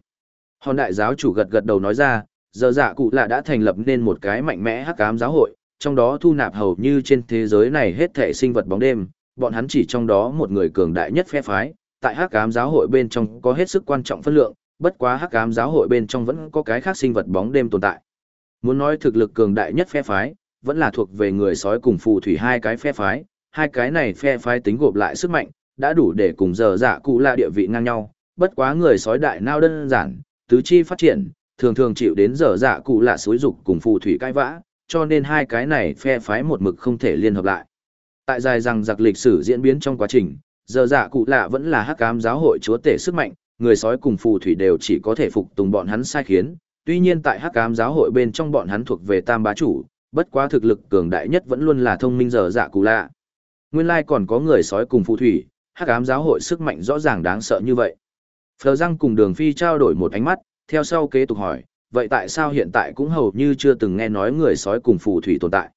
A: Hòn đại giáo chủ gật gật đầu nói ra, giờ dạ cụ lạ đã thành lập nên một cái mạnh mẽ hắc ám giáo hội, trong đó thu nạp hầu như trên thế giới này hết thể sinh vật bóng đêm, bọn hắn chỉ trong đó một người cường đại nhất phe phái, tại hắc ám giáo hội bên trong có hết sức quan trọng phân lượng, bất quá hắc ám giáo hội bên trong vẫn có cái khác sinh vật bóng đêm tồn tại. Muốn nói thực lực cường đại nhất phe phái, vẫn là thuộc về người sói cùng phù thủy hai cái phe phái, hai cái này phe phái tính gộp lại sức mạnh, đã đủ để cùng giờ dạ cụ là địa vị ngang nhau, bất quá người sói đại nao đơn giản, tứ chi phát triển, thường thường chịu đến giờ dạ cụ lạ xối dục cùng phù thủy cãi vã, cho nên hai cái này phe phái một mực không thể liên hợp lại. Tại dài rằng giặc lịch sử diễn biến trong quá trình, giờ dạ cụ lạ vẫn là hắc ám giáo hội chúa tể sức mạnh, người sói cùng phù thủy đều chỉ có thể phục tùng bọn hắn sai khiến, tuy nhiên tại hắc ám giáo hội bên trong bọn hắn thuộc về tam bá chủ, bất quá thực lực cường đại nhất vẫn luôn là thông minh giờ dạ cụ lạ. Nguyên lai còn có người sói cùng phù thủy, hắc ám giáo hội sức mạnh rõ ràng đáng sợ như vậy. Phờ răng cùng đường phi trao đổi một ánh mắt, theo sau kế tục hỏi, vậy tại sao hiện tại cũng hầu như chưa từng nghe nói người sói cùng phù thủy tồn tại?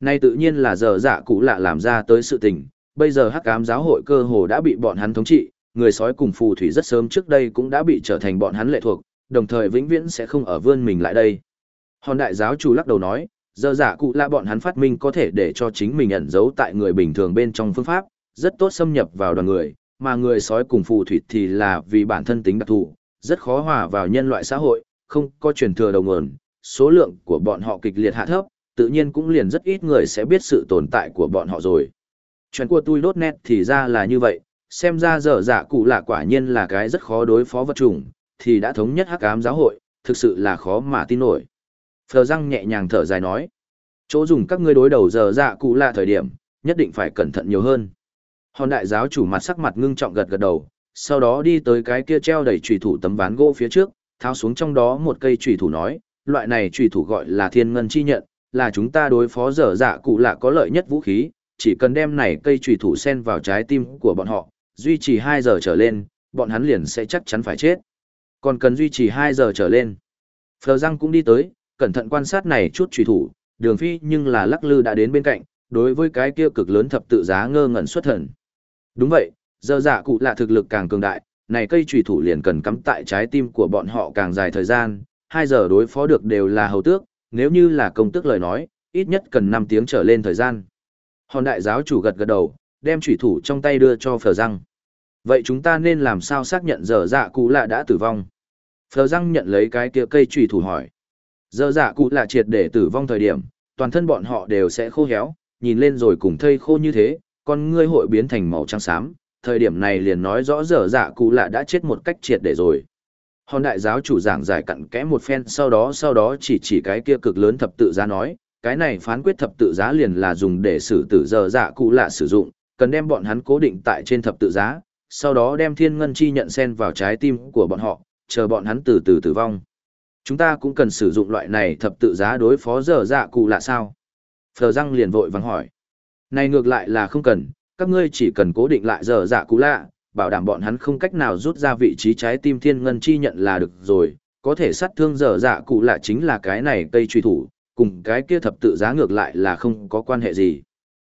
A: Nay tự nhiên là giờ dạ cụ lạ làm ra tới sự tình, bây giờ hắc ám giáo hội cơ hồ đã bị bọn hắn thống trị, người sói cùng phù thủy rất sớm trước đây cũng đã bị trở thành bọn hắn lệ thuộc, đồng thời vĩnh viễn sẽ không ở vươn mình lại đây. Hòn đại giáo chủ lắc đầu nói, giờ giả cụ là bọn hắn phát minh có thể để cho chính mình ẩn giấu tại người bình thường bên trong phương pháp, rất tốt xâm nhập vào đoàn người, mà người sói cùng phù thủy thì là vì bản thân tính đặc thù, rất khó hòa vào nhân loại xã hội, không có truyền thừa đầu nguồn, số lượng của bọn họ kịch liệt hạ thấp, tự nhiên cũng liền rất ít người sẽ biết sự tồn tại của bọn họ rồi. Chuyện của tôi đốt nét thì ra là như vậy, xem ra dở dạ cụ lạ quả nhiên là cái rất khó đối phó vật chủng, thì đã thống nhất hắc ám giáo hội, thực sự là khó mà tin nổi. Phờ răng nhẹ nhàng thở dài nói, chỗ dùng các ngươi đối đầu dở dạ cụ lạ thời điểm, nhất định phải cẩn thận nhiều hơn. Hòn đại giáo chủ mặt sắc mặt ngưng trọng gật gật đầu, sau đó đi tới cái kia treo đầy trùy thủ tấm ván gỗ phía trước, tháo xuống trong đó một cây trùy thủ nói, loại này trùy thủ gọi là thiên ngân chi nhận, là chúng ta đối phó dở dạ cụ lạ có lợi nhất vũ khí, chỉ cần đem này cây trùy thủ sen vào trái tim của bọn họ, duy trì 2 giờ trở lên, bọn hắn liền sẽ chắc chắn phải chết. Còn cần duy trì 2 giờ trở lên. Phờ răng cũng đi tới, cẩn thận quan sát này chút trùy thủ, đường phi nhưng là lắc lư đã đến bên cạnh, đối với cái kia cực lớn thập tự giá ngơ ngẩn xuất thần. Đúng vậy, giờ dạ cụ lạ thực lực càng cường đại, này cây trùy thủ liền cần cắm tại trái tim của bọn họ càng dài thời gian, 2 giờ đối phó được đều là hầu tước, nếu như là công tước lời nói, ít nhất cần 5 tiếng trở lên thời gian. Hòn đại giáo chủ gật gật đầu, đem trùy thủ trong tay đưa cho phở răng. Vậy chúng ta nên làm sao xác nhận giờ dạ cụ lạ đã tử vong? Phở răng nhận lấy cái kia cây trùy thủ hỏi. Giờ dạ cụ lạ triệt để tử vong thời điểm, toàn thân bọn họ đều sẽ khô héo, nhìn lên rồi cùng thây khô như thế, con ngươi hội biến thành màu trắng xám. Thời điểm này liền nói rõ dở dạ cụ lạ đã chết một cách triệt để rồi. Hòn đại giáo chủ giảng giải cặn kẽ một phen sau đó sau đó chỉ chỉ cái kia cực lớn thập tự giá nói, cái này phán quyết thập tự giá liền là dùng để xử tử dở dạ cụ lạ sử dụng, cần đem bọn hắn cố định tại trên thập tự giá, sau đó đem thiên ngân chi nhận sen vào trái tim của bọn họ, chờ bọn hắn từ từ tử vong. Chúng ta cũng cần sử dụng loại này thập tự giá đối phó dở dạ cụ lạ sao? Phờ răng liền vội vắng hỏi. Này ngược lại là không cần, các ngươi chỉ cần cố định lại giờ dạ cụ lạ, bảo đảm bọn hắn không cách nào rút ra vị trí trái tim thiên ngân chi nhận là được rồi, có thể sát thương giờ dạ cụ lạ chính là cái này cây truy thủ, cùng cái kia thập tự giá ngược lại là không có quan hệ gì.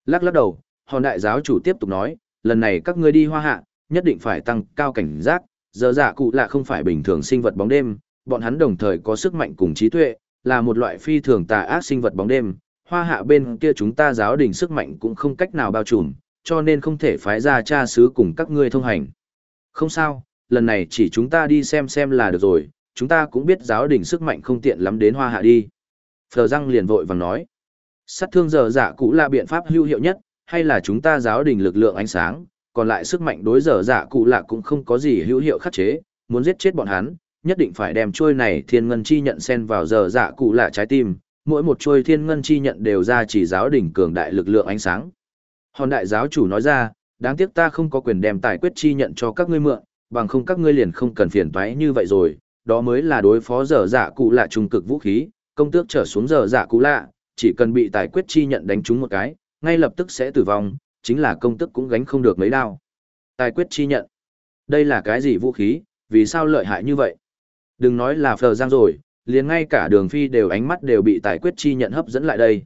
A: Lắc lắc đầu, hòn đại giáo chủ tiếp tục nói, lần này các ngươi đi hoa hạ, nhất định phải tăng cao cảnh giác, giờ dạ cụ lạ không phải bình thường sinh vật bóng đêm, bọn hắn đồng thời có sức mạnh cùng trí tuệ, là một loại phi thường tà ác sinh vật bóng đêm, hoa hạ bên kia chúng ta giáo đình sức mạnh cũng không cách nào bao trùm, cho nên không thể phái ra cha sứ cùng các ngươi thông hành. Không sao, lần này chỉ chúng ta đi xem xem là được rồi, chúng ta cũng biết giáo đình sức mạnh không tiện lắm đến hoa hạ đi. Phờ răng liền vội vàng nói, sát thương giờ dạ cụ là biện pháp hữu hiệu nhất, hay là chúng ta giáo đình lực lượng ánh sáng, còn lại sức mạnh đối giờ dạ cụ lạ cũng không có gì hữu hiệu khắc chế, muốn giết chết bọn hắn, nhất định phải đem trôi này thiên ngân chi nhận xen vào giờ dạ cụ lạ trái tim, mỗi một trôi thiên ngân chi nhận đều ra chỉ giáo đỉnh cường đại lực lượng ánh sáng. Hòn đại giáo chủ nói ra, đáng tiếc ta không có quyền đem tài quyết chi nhận cho các ngươi mượn, bằng không các ngươi liền không cần phiền toái như vậy rồi, đó mới là đối phó giờ dạ cụ lạ trung cực vũ khí, công tước trở xuống giờ dạ cụ lạ, chỉ cần bị tài quyết chi nhận đánh trúng một cái, ngay lập tức sẽ tử vong, chính là công tức cũng gánh không được mấy đao. Tài quyết chi nhận. Đây là cái gì vũ khí, vì sao lợi hại như vậy? Đừng nói là phờ giang rồi, liền ngay cả đường phi đều ánh mắt đều bị tài quyết chi nhận hấp dẫn lại đây.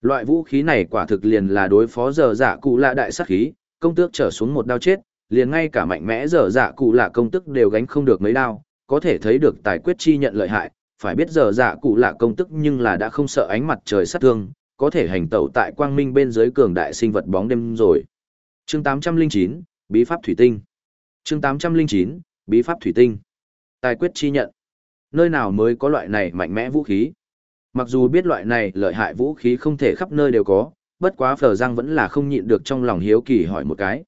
A: Loại vũ khí này quả thực liền là đối phó giờ giả cụ lạ đại sát khí, công tước trở xuống một đao chết, liền ngay cả mạnh mẽ giờ giả cụ lạ công tức đều gánh không được mấy đao, có thể thấy được tài quyết chi nhận lợi hại, phải biết giờ giả cụ lạ công tức nhưng là đã không sợ ánh mặt trời sát thương, có thể hành tẩu tại quang minh bên dưới cường đại sinh vật bóng đêm rồi. Chương 809, Bí pháp thủy tinh. Chương 809, Bí pháp thủy tinh. Tài quyết chi nhận. Nơi nào mới có loại này mạnh mẽ vũ khí? Mặc dù biết loại này lợi hại vũ khí không thể khắp nơi đều có, bất quá Phở Giang vẫn là không nhịn được trong lòng hiếu kỳ hỏi một cái.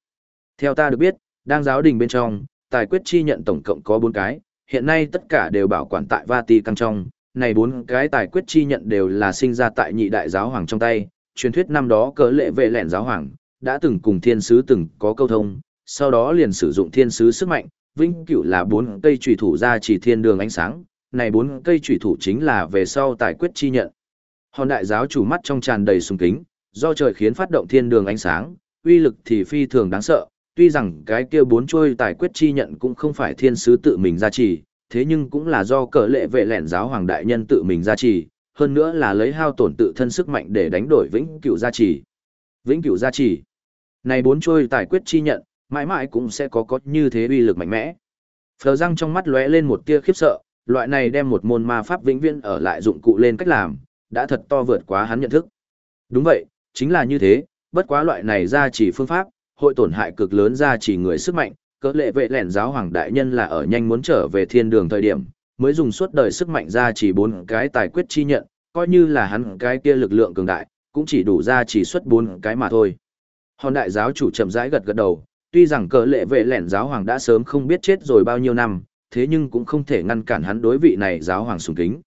A: Theo ta được biết, đang giáo đình bên trong, tài quyết chi nhận tổng cộng có 4 cái, hiện nay tất cả đều bảo quản tại Vati căng trong, này bốn cái tài quyết chi nhận đều là sinh ra tại nhị đại giáo hoàng trong tay, truyền thuyết năm đó cỡ lệ vệ lẹn giáo hoàng, đã từng cùng thiên sứ từng có câu thông, sau đó liền sử dụng thiên sứ sức mạnh, vĩnh cửu là bốn cây trùy thủ ra chỉ thiên đường ánh sáng, này bốn cây trụy thủ chính là về sau tài quyết chi nhận. Hòn đại giáo chủ mắt trong tràn đầy sùng kính, do trời khiến phát động thiên đường ánh sáng, uy lực thì phi thường đáng sợ, tuy rằng cái kia bốn chuôi tài quyết chi nhận cũng không phải thiên sứ tự mình ra trì, thế nhưng cũng là do cờ lệ vệ lẻn giáo hoàng đại nhân tự mình ra trì, hơn nữa là lấy hao tổn tự thân sức mạnh để đánh đổi vĩnh cửu gia trì. Vĩnh cửu gia trì. Này bốn chuôi tài quyết chi nhận, mãi mãi cũng sẽ có có như thế uy lực mạnh mẽ. Phờ răng trong mắt lóe lên một tia khiếp sợ, loại này đem một môn ma pháp vĩnh viễn ở lại dụng cụ lên cách làm, đã thật to vượt quá hắn nhận thức. Đúng vậy, chính là như thế, bất quá loại này ra chỉ phương pháp, hội tổn hại cực lớn ra chỉ người sức mạnh, cỡ lệ vệ lẻn giáo hoàng đại nhân là ở nhanh muốn trở về thiên đường thời điểm, mới dùng suốt đời sức mạnh ra chỉ bốn cái tài quyết chi nhận, coi như là hắn cái kia lực lượng cường đại, cũng chỉ đủ ra chỉ xuất bốn cái mà thôi. Hòn đại giáo chủ chậm rãi gật gật đầu, tuy rằng cỡ lệ vệ lẻn giáo hoàng đã sớm không biết chết rồi bao nhiêu năm, thế nhưng cũng không thể ngăn cản hắn đối vị này giáo hoàng sùng kính.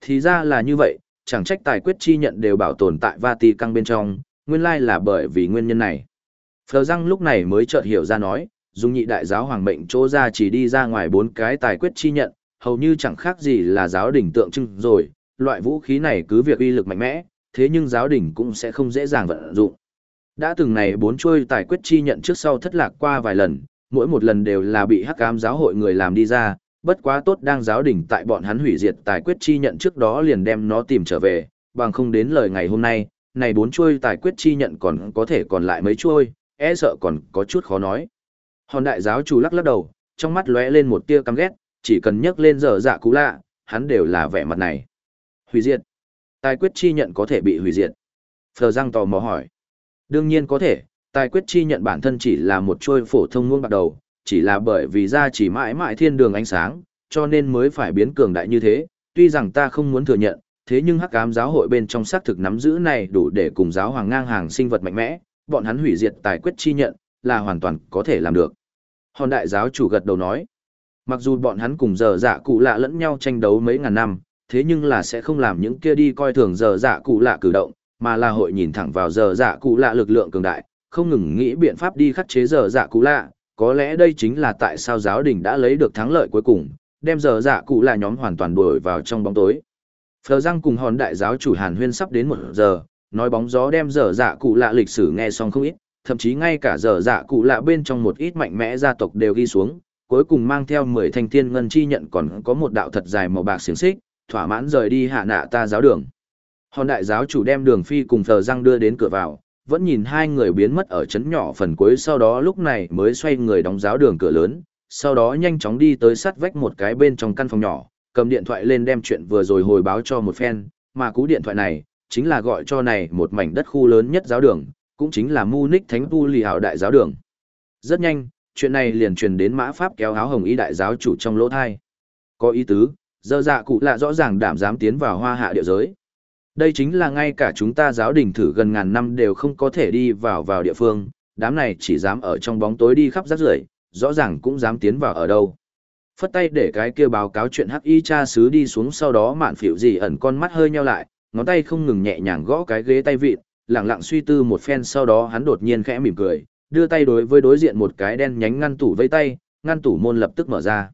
A: Thì ra là như vậy, chẳng trách tài quyết chi nhận đều bảo tồn tại Vati căng bên trong, nguyên lai là bởi vì nguyên nhân này. Phờ răng lúc này mới chợt hiểu ra nói, dùng nhị đại giáo hoàng mệnh chỗ ra chỉ đi ra ngoài bốn cái tài quyết chi nhận, hầu như chẳng khác gì là giáo đỉnh tượng trưng rồi, loại vũ khí này cứ việc uy lực mạnh mẽ, thế nhưng giáo đỉnh cũng sẽ không dễ dàng vận dụng. Đã từng này bốn chuôi tài quyết chi nhận trước sau thất lạc qua vài lần, mỗi một lần đều là bị hắc ám giáo hội người làm đi ra, bất quá tốt đang giáo đỉnh tại bọn hắn hủy diệt tài quyết chi nhận trước đó liền đem nó tìm trở về, bằng không đến lời ngày hôm nay, này bốn chuôi tài quyết chi nhận còn có thể còn lại mấy chuôi, e sợ còn có chút khó nói. Hòn đại giáo chủ lắc lắc đầu, trong mắt lóe lên một tia căm ghét, chỉ cần nhấc lên giờ dạ cũ lạ, hắn đều là vẻ mặt này. Hủy diệt. Tài quyết chi nhận có thể bị hủy diệt. Phờ Giang tò mò hỏi. Đương nhiên có thể, tài quyết chi nhận bản thân chỉ là một trôi phổ thông muôn bạc đầu, chỉ là bởi vì ra chỉ mãi mãi thiên đường ánh sáng, cho nên mới phải biến cường đại như thế. Tuy rằng ta không muốn thừa nhận, thế nhưng hắc ám giáo hội bên trong xác thực nắm giữ này đủ để cùng giáo hoàng ngang hàng sinh vật mạnh mẽ, bọn hắn hủy diệt tài quyết chi nhận, là hoàn toàn có thể làm được. Hòn đại giáo chủ gật đầu nói, mặc dù bọn hắn cùng giờ dạ cụ lạ lẫn nhau tranh đấu mấy ngàn năm, thế nhưng là sẽ không làm những kia đi coi thường giờ dạ cụ lạ cử động, mà là hội nhìn thẳng vào giờ dạ cụ lạ lực lượng cường đại, không ngừng nghĩ biện pháp đi khắc chế giờ dạ cụ lạ, có lẽ đây chính là tại sao giáo đình đã lấy được thắng lợi cuối cùng, đem giờ dạ cụ lạ nhóm hoàn toàn đuổi vào trong bóng tối. Phờ răng cùng hòn đại giáo chủ Hàn Huyên sắp đến một giờ, nói bóng gió đem giờ dạ cụ lạ lịch sử nghe xong không ít, thậm chí ngay cả giờ dạ cụ lạ bên trong một ít mạnh mẽ gia tộc đều ghi xuống, cuối cùng mang theo 10 thanh thiên ngân chi nhận còn có một đạo thật dài màu bạc xiềng xích, thỏa mãn rời đi hạ nạ ta giáo đường. Hòn đại giáo chủ đem đường phi cùng phờ răng đưa đến cửa vào, vẫn nhìn hai người biến mất ở chấn nhỏ phần cuối sau đó lúc này mới xoay người đóng giáo đường cửa lớn, sau đó nhanh chóng đi tới sát vách một cái bên trong căn phòng nhỏ, cầm điện thoại lên đem chuyện vừa rồi hồi báo cho một phen, mà cú điện thoại này, chính là gọi cho này một mảnh đất khu lớn nhất giáo đường, cũng chính là Munich Thánh Tu Lì Hảo Đại Giáo Đường. Rất nhanh, chuyện này liền truyền đến mã pháp kéo áo hồng y đại giáo chủ trong lỗ thai. Có ý tứ, dơ dạ cụ lạ rõ ràng đảm dám tiến vào hoa hạ địa giới. Đây chính là ngay cả chúng ta giáo đình thử gần ngàn năm đều không có thể đi vào vào địa phương, đám này chỉ dám ở trong bóng tối đi khắp rác rưởi, rõ ràng cũng dám tiến vào ở đâu. Phất tay để cái kia báo cáo chuyện hắc y cha sứ đi xuống sau đó mạn phiểu gì ẩn con mắt hơi nheo lại, ngón tay không ngừng nhẹ nhàng gõ cái ghế tay vịt, lặng lặng suy tư một phen sau đó hắn đột nhiên khẽ mỉm cười, đưa tay đối với đối diện một cái đen nhánh ngăn tủ vây tay, ngăn tủ môn lập tức mở ra.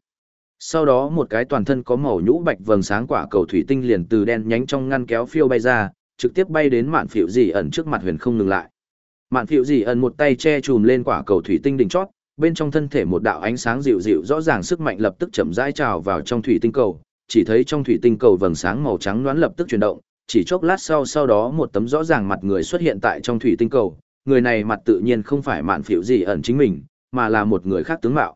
A: Sau đó một cái toàn thân có màu nhũ bạch vầng sáng quả cầu thủy tinh liền từ đen nhánh trong ngăn kéo phiêu bay ra, trực tiếp bay đến mạn phiệu dị ẩn trước mặt huyền không ngừng lại. Mạn phiệu dị ẩn một tay che chùm lên quả cầu thủy tinh đỉnh chót, bên trong thân thể một đạo ánh sáng dịu dịu rõ ràng sức mạnh lập tức chậm rãi trào vào trong thủy tinh cầu, chỉ thấy trong thủy tinh cầu vầng sáng màu trắng loáng lập tức chuyển động, chỉ chốc lát sau sau đó một tấm rõ ràng mặt người xuất hiện tại trong thủy tinh cầu, người này mặt tự nhiên không phải mạn phiệu dì ẩn chính mình, mà là một người khác tướng mạo.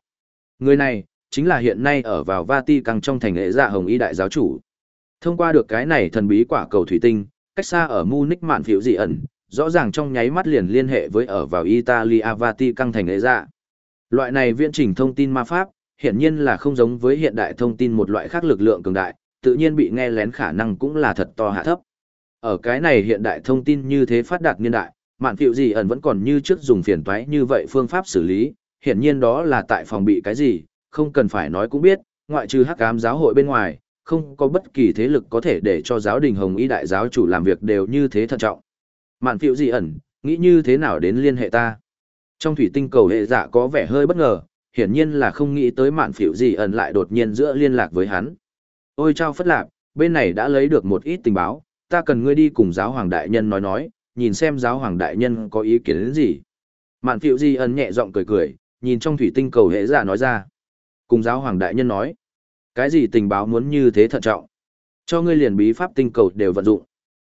A: Người này, chính là hiện nay ở vào Vati Căng trong thành lễ dạ hồng y đại giáo chủ. Thông qua được cái này thần bí quả cầu thủy tinh, cách xa ở Munich mạn phiểu dị ẩn, rõ ràng trong nháy mắt liền liên hệ với ở vào Italia Vati căng thành lễ dạ. Loại này viễn trình thông tin ma pháp, hiển nhiên là không giống với hiện đại thông tin một loại khác lực lượng cường đại, tự nhiên bị nghe lén khả năng cũng là thật to hạ thấp. Ở cái này hiện đại thông tin như thế phát đạt niên đại, mạn phiệu gì ẩn vẫn còn như trước dùng phiền toái như vậy phương pháp xử lý, hiển nhiên đó là tại phòng bị cái gì, không cần phải nói cũng biết, ngoại trừ hắc ám giáo hội bên ngoài, không có bất kỳ thế lực có thể để cho giáo đình hồng y đại giáo chủ làm việc đều như thế thận trọng. Mạn phiệu gì ẩn, nghĩ như thế nào đến liên hệ ta? Trong thủy tinh cầu hệ giả có vẻ hơi bất ngờ, hiển nhiên là không nghĩ tới mạn phiệu gì ẩn lại đột nhiên giữa liên lạc với hắn. Ôi trao phất lạc, bên này đã lấy được một ít tình báo, ta cần ngươi đi cùng giáo hoàng đại nhân nói nói, nhìn xem giáo hoàng đại nhân có ý kiến đến gì. Mạn phiệu gì ẩn nhẹ giọng cười cười, nhìn trong thủy tinh cầu hệ giả nói ra. Cùng giáo hoàng đại nhân nói, cái gì tình báo muốn như thế thận trọng. Cho ngươi liền bí pháp tinh cầu đều vận dụng.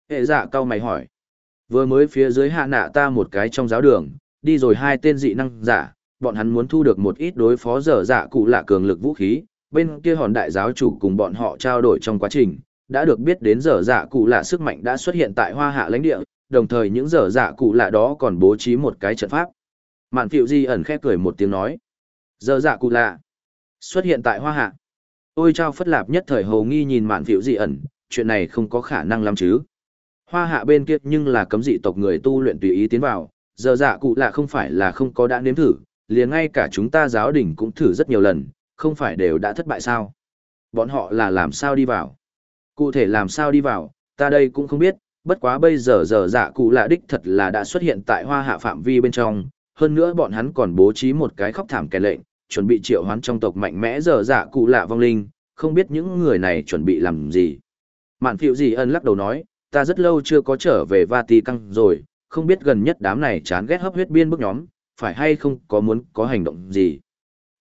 A: Hệ dạ cao mày hỏi. Vừa mới phía dưới hạ nạ ta một cái trong giáo đường, đi rồi hai tên dị năng giả, bọn hắn muốn thu được một ít đối phó dở dạ cụ lạ cường lực vũ khí, bên kia hòn đại giáo chủ cùng bọn họ trao đổi trong quá trình, đã được biết đến dở dạ cụ lạ sức mạnh đã xuất hiện tại hoa hạ lãnh địa, đồng thời những dở dạ cụ lạ đó còn bố trí một cái trận pháp. Mạn phiệu di ẩn khép cười một tiếng nói. Dở dạ cụ lạ xuất hiện tại hoa hạ. Ôi trao phất lạp nhất thời hồ nghi nhìn mạn phiệu dị ẩn, chuyện này không có khả năng lắm chứ. Hoa hạ bên kia nhưng là cấm dị tộc người tu luyện tùy ý tiến vào, giờ dạ cụ lạ không phải là không có đã nếm thử, liền ngay cả chúng ta giáo đình cũng thử rất nhiều lần, không phải đều đã thất bại sao. Bọn họ là làm sao đi vào? Cụ thể làm sao đi vào, ta đây cũng không biết, bất quá bây giờ giờ dạ cụ lạ đích thật là đã xuất hiện tại hoa hạ phạm vi bên trong, hơn nữa bọn hắn còn bố trí một cái khóc thảm kẻ lệnh, chuẩn bị triệu hoán trong tộc mạnh mẽ dở dạ cụ lạ vong linh, không biết những người này chuẩn bị làm gì. Mạn phiệu gì ân lắc đầu nói, ta rất lâu chưa có trở về Vatican rồi, không biết gần nhất đám này chán ghét hấp huyết biên bức nhóm, phải hay không có muốn có hành động gì.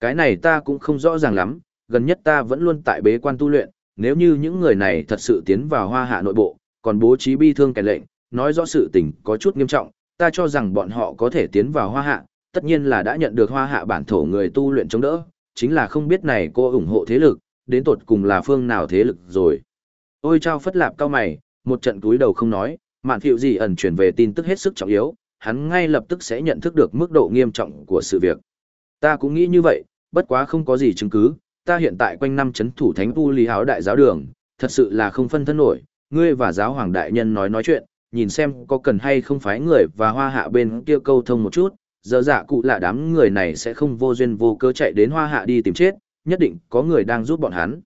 A: Cái này ta cũng không rõ ràng lắm, gần nhất ta vẫn luôn tại bế quan tu luyện, nếu như những người này thật sự tiến vào hoa hạ nội bộ, còn bố trí bi thương kẻ lệnh, nói rõ sự tình có chút nghiêm trọng, ta cho rằng bọn họ có thể tiến vào hoa hạ, tất nhiên là đã nhận được hoa hạ bản thổ người tu luyện chống đỡ, chính là không biết này cô ủng hộ thế lực, đến tột cùng là phương nào thế lực rồi. Ôi trao phất lạp cao mày, một trận túi đầu không nói, mạn phiệu gì ẩn chuyển về tin tức hết sức trọng yếu, hắn ngay lập tức sẽ nhận thức được mức độ nghiêm trọng của sự việc. Ta cũng nghĩ như vậy, bất quá không có gì chứng cứ, ta hiện tại quanh năm chấn thủ thánh tu lý háo đại giáo đường, thật sự là không phân thân nổi, ngươi và giáo hoàng đại nhân nói nói chuyện, nhìn xem có cần hay không phái người và hoa hạ bên kia câu thông một chút, giờ dạ cụ là đám người này sẽ không vô duyên vô cớ chạy đến hoa hạ đi tìm chết, nhất định có người đang giúp bọn hắn.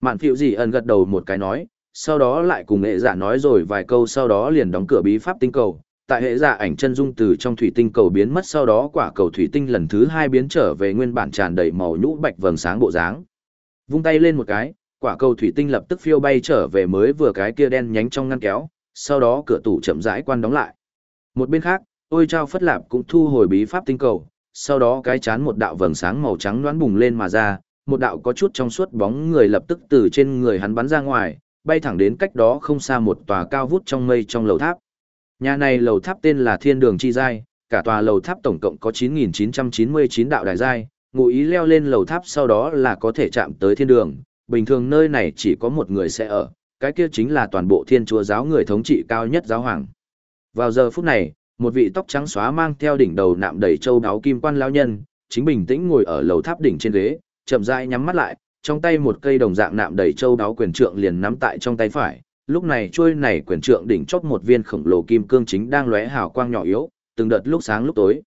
A: Mạn phiệu gì ẩn gật đầu một cái nói, sau đó lại cùng hệ giả nói rồi vài câu sau đó liền đóng cửa bí pháp tinh cầu. Tại hệ giả ảnh chân dung từ trong thủy tinh cầu biến mất sau đó quả cầu thủy tinh lần thứ hai biến trở về nguyên bản tràn đầy màu nhũ bạch vầng sáng bộ dáng. Vung tay lên một cái, quả cầu thủy tinh lập tức phiêu bay trở về mới vừa cái kia đen nhánh trong ngăn kéo, sau đó cửa tủ chậm rãi quan đóng lại. Một bên khác, ôi trao phất lạp cũng thu hồi bí pháp tinh cầu, sau đó cái chán một đạo vầng sáng màu trắng đoán bùng lên mà ra, một đạo có chút trong suốt bóng người lập tức từ trên người hắn bắn ra ngoài, bay thẳng đến cách đó không xa một tòa cao vút trong mây trong lầu tháp. Nhà này lầu tháp tên là Thiên Đường Chi Giai, cả tòa lầu tháp tổng cộng có 9.999 đạo đại giai, ngụ ý leo lên lầu tháp sau đó là có thể chạm tới thiên đường. Bình thường nơi này chỉ có một người sẽ ở, cái kia chính là toàn bộ thiên chúa giáo người thống trị cao nhất giáo hoàng. Vào giờ phút này, một vị tóc trắng xóa mang theo đỉnh đầu nạm đầy châu đáo kim quan lão nhân, chính bình tĩnh ngồi ở lầu tháp đỉnh trên ghế, chậm rãi nhắm mắt lại, trong tay một cây đồng dạng nạm đầy châu đáo quyền trượng liền nắm tại trong tay phải. Lúc này chuôi này quyền trượng đỉnh chót một viên khổng lồ kim cương chính đang lóe hào quang nhỏ yếu, từng đợt lúc sáng lúc tối.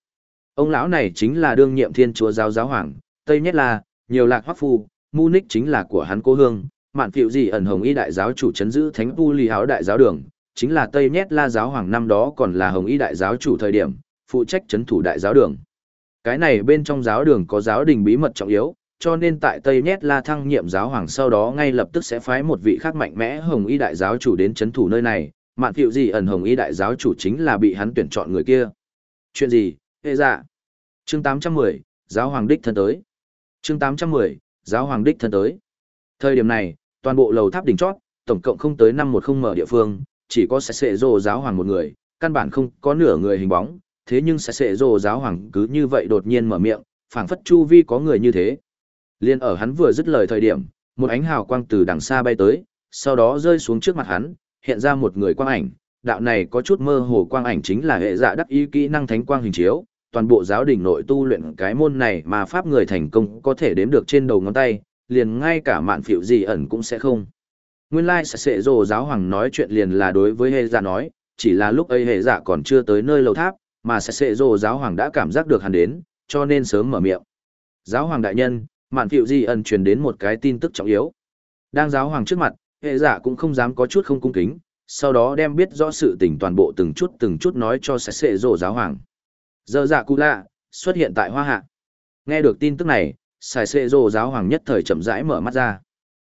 A: Ông lão này chính là đương nhiệm thiên chúa giáo giáo hoàng, Tây nhất là, nhiều lạc hoắc phu, Munich chính là của hắn cố hương, mạn phiệu gì ẩn hồng y đại giáo chủ chấn giữ thánh tu lì háo đại giáo đường, chính là Tây Nhét la giáo hoàng năm đó còn là hồng y đại giáo chủ thời điểm, phụ trách chấn thủ đại giáo đường. Cái này bên trong giáo đường có giáo đình bí mật trọng yếu, cho nên tại Tây Nhét La thăng nhiệm giáo hoàng sau đó ngay lập tức sẽ phái một vị khác mạnh mẽ Hồng Y đại giáo chủ đến chấn thủ nơi này, mạn thiệu gì ẩn Hồng Y đại giáo chủ chính là bị hắn tuyển chọn người kia. Chuyện gì? Hệ dạ. Chương 810, giáo hoàng đích thân tới. Chương 810, giáo hoàng đích thân tới. Thời điểm này, toàn bộ lầu tháp đỉnh chót, tổng cộng không tới năm một không mở địa phương, chỉ có sẽ sệ rồ giáo hoàng một người, căn bản không có nửa người hình bóng, thế nhưng sẽ sệ rồ giáo hoàng cứ như vậy đột nhiên mở miệng, phảng phất chu vi có người như thế. Liên ở hắn vừa dứt lời thời điểm, một ánh hào quang từ đằng xa bay tới, sau đó rơi xuống trước mặt hắn, hiện ra một người quang ảnh, đạo này có chút mơ hồ quang ảnh chính là hệ dạ đắc ý kỹ năng thánh quang hình chiếu, toàn bộ giáo đình nội tu luyện cái môn này mà pháp người thành công có thể đếm được trên đầu ngón tay, liền ngay cả mạn phiệu gì ẩn cũng sẽ không. Nguyên lai sẽ sệ rồ giáo hoàng nói chuyện liền là đối với hệ giả dạ nói, chỉ là lúc ấy hệ giả dạ còn chưa tới nơi lầu tháp, mà sẽ sệ rồ giáo hoàng đã cảm giác được hắn đến, cho nên sớm mở miệng. Giáo hoàng đại nhân, mạn phiệu Di ẩn truyền đến một cái tin tức trọng yếu. Đang giáo hoàng trước mặt, hệ giả dạ cũng không dám có chút không cung kính, sau đó đem biết rõ sự tình toàn bộ từng chút từng chút nói cho sẽ sệ rồ giáo hoàng. Giờ dạ cụ lạ, xuất hiện tại hoa hạ. Nghe được tin tức này, xài sệ rồ giáo hoàng nhất thời chậm rãi mở mắt ra.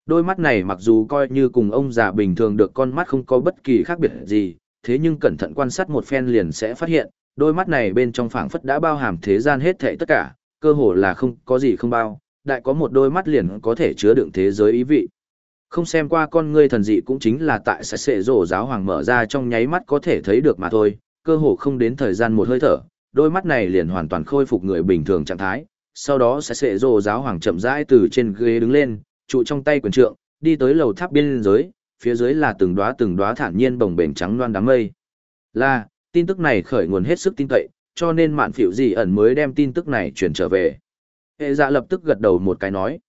A: Đôi mắt này mặc dù coi như cùng ông già bình thường được con mắt không có bất kỳ khác biệt gì, thế nhưng cẩn thận quan sát một phen liền sẽ phát hiện, đôi mắt này bên trong phảng phất đã bao hàm thế gian hết thảy tất cả, cơ hồ là không có gì không bao, đại có một đôi mắt liền có thể chứa đựng thế giới ý vị. Không xem qua con ngươi thần dị cũng chính là tại sẽ sệ rổ giáo hoàng mở ra trong nháy mắt có thể thấy được mà thôi, cơ hồ không đến thời gian một hơi thở, đôi mắt này liền hoàn toàn khôi phục người bình thường trạng thái. Sau đó sẽ sệ rổ giáo hoàng chậm rãi từ trên ghế đứng lên, trụ trong tay quyền trượng, đi tới lầu tháp biên giới, phía dưới là từng đóa từng đóa thản nhiên bồng bềnh trắng loan đám mây. Là, tin tức này khởi nguồn hết sức tin cậy, cho nên mạn phiểu gì ẩn mới đem tin tức này truyền trở về. Hệ dạ lập tức gật đầu một cái nói.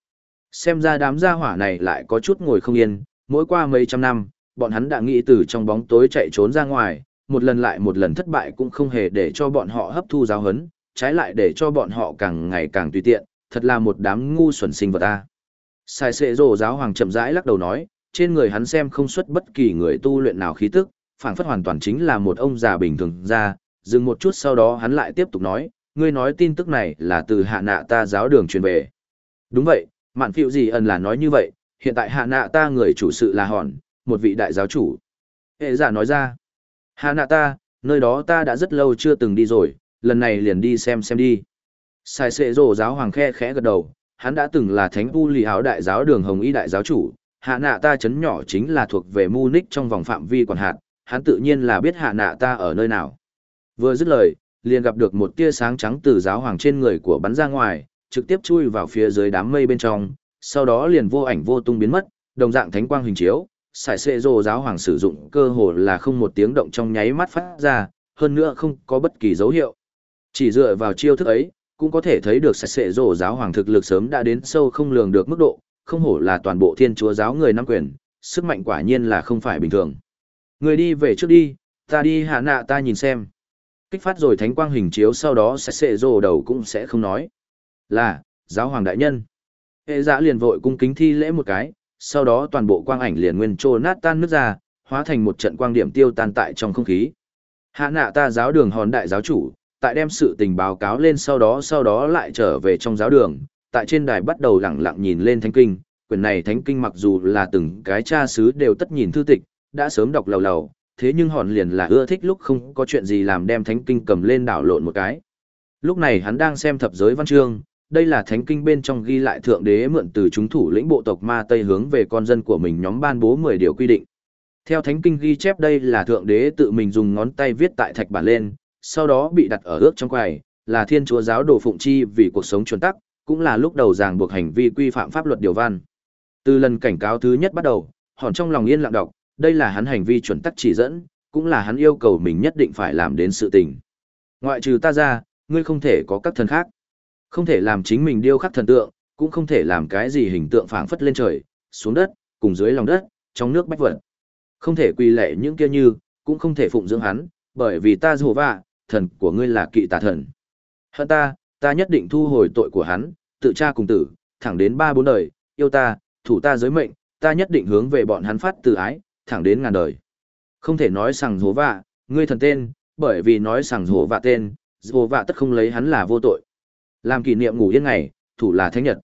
A: Xem ra đám gia hỏa này lại có chút ngồi không yên, mỗi qua mấy trăm năm, bọn hắn đã nghĩ từ trong bóng tối chạy trốn ra ngoài, một lần lại một lần thất bại cũng không hề để cho bọn họ hấp thu giáo hấn, trái lại để cho bọn họ càng ngày càng tùy tiện, thật là một đám ngu xuẩn sinh vật ta. Sai sệ rồ giáo hoàng chậm rãi lắc đầu nói, trên người hắn xem không xuất bất kỳ người tu luyện nào khí tức, phảng phất hoàn toàn chính là một ông già bình thường ra, dừng một chút sau đó hắn lại tiếp tục nói, ngươi nói tin tức này là từ hạ nạ ta giáo đường truyền về. Đúng vậy, mạn phiệu gì ẩn là nói như vậy, hiện tại hạ nạ ta người chủ sự là hòn, một vị đại giáo chủ. Hệ giả nói ra, hạ nạ ta, nơi đó ta đã rất lâu chưa từng đi rồi, lần này liền đi xem xem đi. Sai sệ rồ giáo hoàng khe khẽ gật đầu, hắn đã từng là thánh vu lì áo đại giáo đường hồng y đại giáo chủ, hạ nạ ta chấn nhỏ chính là thuộc về Munich trong vòng phạm vi quản hạt, hắn tự nhiên là biết hạ nạ ta ở nơi nào. Vừa dứt lời, liền gặp được một tia sáng trắng từ giáo hoàng trên người của bắn ra ngoài, trực tiếp chui vào phía dưới đám mây bên trong, sau đó liền vô ảnh vô tung biến mất, đồng dạng thánh quang hình chiếu, sải xệ rô giáo hoàng sử dụng cơ hồ là không một tiếng động trong nháy mắt phát ra, hơn nữa không có bất kỳ dấu hiệu. Chỉ dựa vào chiêu thức ấy, cũng có thể thấy được sạch sẽ rổ giáo hoàng thực lực sớm đã đến sâu không lường được mức độ, không hổ là toàn bộ thiên chúa giáo người nắm quyền, sức mạnh quả nhiên là không phải bình thường. Người đi về trước đi, ta đi hạ nạ ta nhìn xem. Kích phát rồi thánh quang hình chiếu sau đó sạch sẽ rổ đầu cũng sẽ không nói. Là, giáo hoàng đại nhân. Hệ giã liền vội cung kính thi lễ một cái, sau đó toàn bộ quang ảnh liền nguyên trô nát tan nước ra, hóa thành một trận quang điểm tiêu tan tại trong không khí. Hạ nạ ta giáo đường hòn đại giáo chủ, tại đem sự tình báo cáo lên sau đó sau đó lại trở về trong giáo đường, tại trên đài bắt đầu lặng lặng nhìn lên thánh kinh, quyển này thánh kinh mặc dù là từng cái cha xứ đều tất nhìn thư tịch, đã sớm đọc lầu lầu, thế nhưng hòn liền là ưa thích lúc không có chuyện gì làm đem thánh kinh cầm lên đảo lộn một cái. Lúc này hắn đang xem thập giới văn chương, đây là thánh kinh bên trong ghi lại thượng đế mượn từ chúng thủ lĩnh bộ tộc ma Tây hướng về con dân của mình nhóm ban bố 10 điều quy định. Theo thánh kinh ghi chép đây là thượng đế tự mình dùng ngón tay viết tại thạch bản lên, sau đó bị đặt ở ước trong quầy, là thiên chúa giáo đồ phụng chi vì cuộc sống chuẩn tắc, cũng là lúc đầu ràng buộc hành vi quy phạm pháp luật điều văn. Từ lần cảnh cáo thứ nhất bắt đầu, hòn trong lòng yên lặng đọc, đây là hắn hành vi chuẩn tắc chỉ dẫn, cũng là hắn yêu cầu mình nhất định phải làm đến sự tình. Ngoại trừ ta ra, ngươi không thể có các thần khác. Không thể làm chính mình điêu khắc thần tượng, cũng không thể làm cái gì hình tượng phảng phất lên trời, xuống đất, cùng dưới lòng đất, trong nước bách vật. Không thể quỳ lệ những kia như, cũng không thể phụng dưỡng hắn, bởi vì ta dù vạ, thần của ngươi là kỵ tà thần. Hơn ta, ta nhất định thu hồi tội của hắn, tự cha cùng tử, thẳng đến ba bốn đời, yêu ta, thủ ta giới mệnh, ta nhất định hướng về bọn hắn phát từ ái, thẳng đến ngàn đời. Không thể nói rằng hổ vạ, ngươi thần tên, bởi vì nói rằng hổ vạ tên, hổ vạ tất không lấy hắn là vô tội. Làm kỷ niệm ngủ yên ngày, thủ là thánh nhật.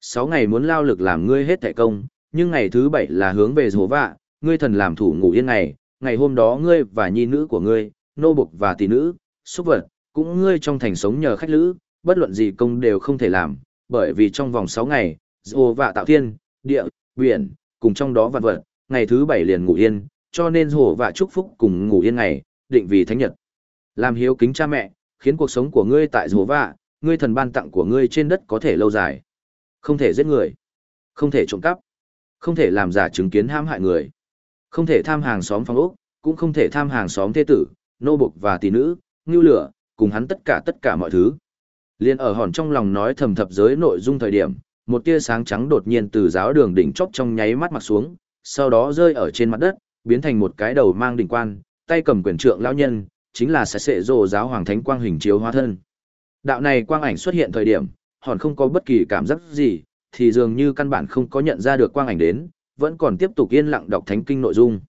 A: Sáu ngày muốn lao lực làm ngươi hết thể công, nhưng ngày thứ bảy là hướng về hổ vạ, ngươi thần làm thủ ngủ yên ngày, ngày hôm đó ngươi và nhi nữ của ngươi, nô bục và tỷ nữ, xúc vật, cũng ngươi trong thành sống nhờ khách lữ, bất luận gì công đều không thể làm, bởi vì trong vòng 6 ngày, dô vạ tạo thiên, địa, biển, cùng trong đó vạn vật, ngày thứ 7 liền ngủ yên, cho nên hồ vạ chúc phúc cùng ngủ yên ngày, định vì thánh nhật. Làm hiếu kính cha mẹ, khiến cuộc sống của ngươi tại dô vạ, ngươi thần ban tặng của ngươi trên đất có thể lâu dài. Không thể giết người, không thể trộm cắp, Không thể làm giả chứng kiến hãm hại người. Không thể tham hàng xóm phong ốc, cũng không thể tham hàng xóm thế tử, nô bộc và tỷ nữ, ngưu lửa, cùng hắn tất cả tất cả mọi thứ. Liên ở hòn trong lòng nói thầm thập giới nội dung thời điểm, một tia sáng trắng đột nhiên từ giáo đường đỉnh chóp trong nháy mắt mặc xuống, sau đó rơi ở trên mặt đất, biến thành một cái đầu mang đỉnh quan, tay cầm quyền trượng lão nhân, chính là sẽ sệ rồ giáo hoàng thánh quang hình chiếu hóa thân. Đạo này quang ảnh xuất hiện thời điểm, hòn không có bất kỳ cảm giác gì, thì dường như căn bản không có nhận ra được quang ảnh đến, vẫn còn tiếp tục yên lặng đọc thánh kinh nội dung.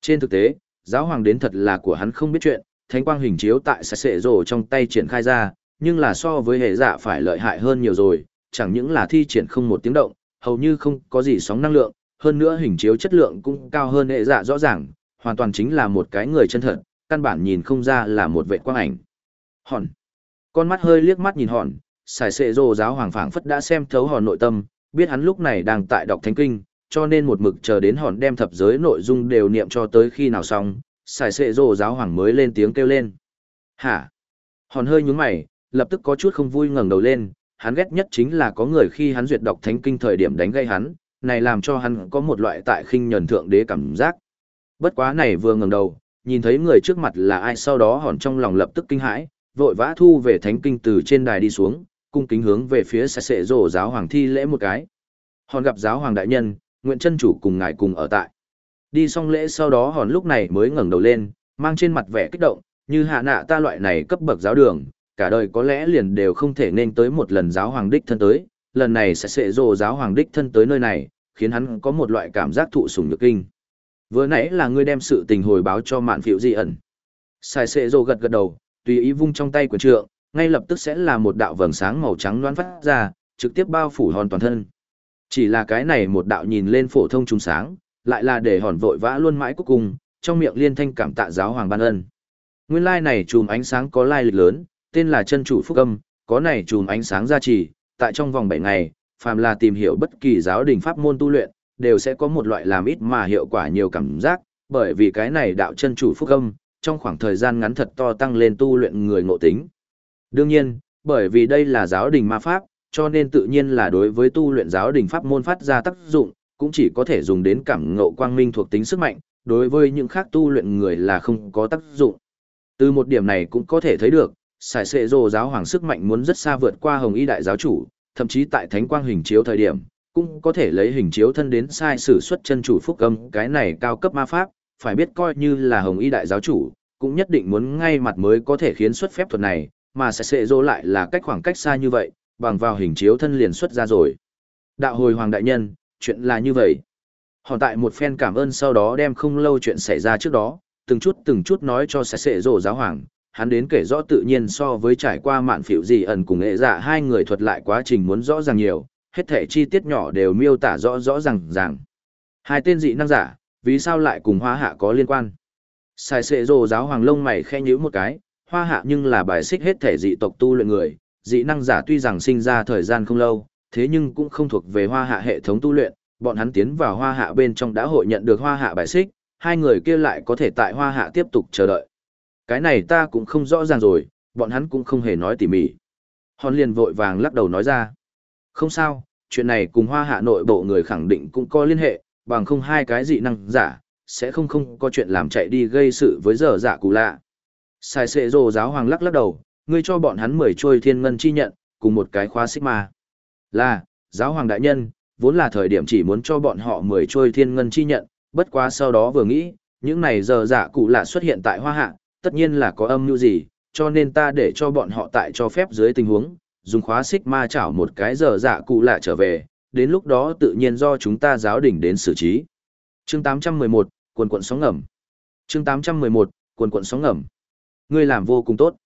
A: Trên thực tế, giáo hoàng đến thật là của hắn không biết chuyện, thánh quang hình chiếu tại sẽ sệ rồ trong tay triển khai ra, nhưng là so với hệ dạ phải lợi hại hơn nhiều rồi, chẳng những là thi triển không một tiếng động, hầu như không có gì sóng năng lượng, hơn nữa hình chiếu chất lượng cũng cao hơn hệ dạ rõ ràng, hoàn toàn chính là một cái người chân thật, căn bản nhìn không ra là một vệ quang ảnh. Hòn. Con mắt hơi liếc mắt nhìn hòn, xài sệ rồ giáo hoàng phảng phất đã xem thấu hòn nội tâm, biết hắn lúc này đang tại đọc thánh kinh, cho nên một mực chờ đến hòn đem thập giới nội dung đều niệm cho tới khi nào xong, xài sệ rồ giáo hoàng mới lên tiếng kêu lên. Hả? Hòn hơi nhúng mày, lập tức có chút không vui ngẩng đầu lên, hắn ghét nhất chính là có người khi hắn duyệt đọc thánh kinh thời điểm đánh gây hắn, này làm cho hắn có một loại tại khinh nhẫn thượng đế cảm giác. Bất quá này vừa ngẩng đầu, nhìn thấy người trước mặt là ai sau đó hòn trong lòng lập tức kinh hãi, vội vã thu về thánh kinh từ trên đài đi xuống, cung kính hướng về phía sẽ sệ rổ giáo hoàng thi lễ một cái. Hòn gặp giáo hoàng đại nhân, nguyện chân chủ cùng ngài cùng ở tại. Đi xong lễ sau đó hòn lúc này mới ngẩng đầu lên, mang trên mặt vẻ kích động, như hạ nạ ta loại này cấp bậc giáo đường, cả đời có lẽ liền đều không thể nên tới một lần giáo hoàng đích thân tới, lần này sẽ sẽ rồ giáo hoàng đích thân tới nơi này, khiến hắn có một loại cảm giác thụ sủng nhược kinh. Vừa nãy là ngươi đem sự tình hồi báo cho mạn phiệu di ẩn. Sai sệ rồ gật gật đầu, tùy ý vung trong tay của trượng, ngay lập tức sẽ là một đạo vầng sáng màu trắng loan phát ra, trực tiếp bao phủ hòn toàn thân. Chỉ là cái này một đạo nhìn lên phổ thông trùng sáng, lại là để hòn vội vã luôn mãi cuối cùng, trong miệng liên thanh cảm tạ giáo hoàng ban ân. Nguyên lai này chùm ánh sáng có lai lịch lớn, tên là chân chủ phúc âm, có này chùm ánh sáng gia trì, tại trong vòng 7 ngày, phàm là tìm hiểu bất kỳ giáo đình pháp môn tu luyện, đều sẽ có một loại làm ít mà hiệu quả nhiều cảm giác, bởi vì cái này đạo chân chủ phúc âm, trong khoảng thời gian ngắn thật to tăng lên tu luyện người ngộ tính. Đương nhiên, bởi vì đây là giáo đình ma pháp, cho nên tự nhiên là đối với tu luyện giáo đình pháp môn phát ra tác dụng, cũng chỉ có thể dùng đến cảm ngộ quang minh thuộc tính sức mạnh, đối với những khác tu luyện người là không có tác dụng. Từ một điểm này cũng có thể thấy được, Sải Sệ Dô giáo hoàng sức mạnh muốn rất xa vượt qua Hồng Y đại giáo chủ, thậm chí tại thánh quang hình chiếu thời điểm, cũng có thể lấy hình chiếu thân đến sai sử xuất chân chủ phúc âm, cái này cao cấp ma pháp, phải biết coi như là Hồng Y đại giáo chủ, cũng nhất định muốn ngay mặt mới có thể khiến xuất phép thuật này, mà Sải Sệ Dô lại là cách khoảng cách xa như vậy, bằng vào hình chiếu thân liền xuất ra rồi. Đạo hồi hoàng đại nhân, chuyện là như vậy. Hòn tại một phen cảm ơn sau đó đem không lâu chuyện xảy ra trước đó, từng chút từng chút nói cho Sải Sệ rổ giáo hoàng, hắn đến kể rõ tự nhiên so với trải qua mạn phiểu gì ẩn cùng nghệ dạ hai người thuật lại quá trình muốn rõ ràng nhiều, hết thể chi tiết nhỏ đều miêu tả rõ rõ ràng ràng. Hai tên dị năng giả, vì sao lại cùng hoa hạ có liên quan? Sai sệ rồ giáo hoàng lông mày khe nhíu một cái, hoa hạ nhưng là bài xích hết thể dị tộc tu luyện người, dị năng giả tuy rằng sinh ra thời gian không lâu, thế nhưng cũng không thuộc về hoa hạ hệ thống tu luyện, bọn hắn tiến vào hoa hạ bên trong đã hội nhận được hoa hạ bài xích, hai người kia lại có thể tại hoa hạ tiếp tục chờ đợi. Cái này ta cũng không rõ ràng rồi, bọn hắn cũng không hề nói tỉ mỉ. Hòn liền vội vàng lắc đầu nói ra. Không sao, chuyện này cùng hoa hạ nội bộ người khẳng định cũng có liên hệ, bằng không hai cái dị năng giả, sẽ không không có chuyện làm chạy đi gây sự với giờ giả cụ lạ. Sai sệ rồ giáo hoàng lắc lắc đầu, ngươi cho bọn hắn mười trôi thiên ngân chi nhận, cùng một cái khóa xích ma Là, giáo hoàng đại nhân, vốn là thời điểm chỉ muốn cho bọn họ mười trôi thiên ngân chi nhận, bất quá sau đó vừa nghĩ, những này giờ dạ cụ lạ xuất hiện tại hoa hạ, tất nhiên là có âm mưu gì, cho nên ta để cho bọn họ tại cho phép dưới tình huống, dùng khóa xích ma chảo một cái giờ dạ cụ lạ trở về, đến lúc đó tự nhiên do chúng ta giáo đình đến xử trí. Chương 811, quần quận sóng ngầm. Chương 811, quần quận sóng ngầm. Ngươi làm vô cùng tốt.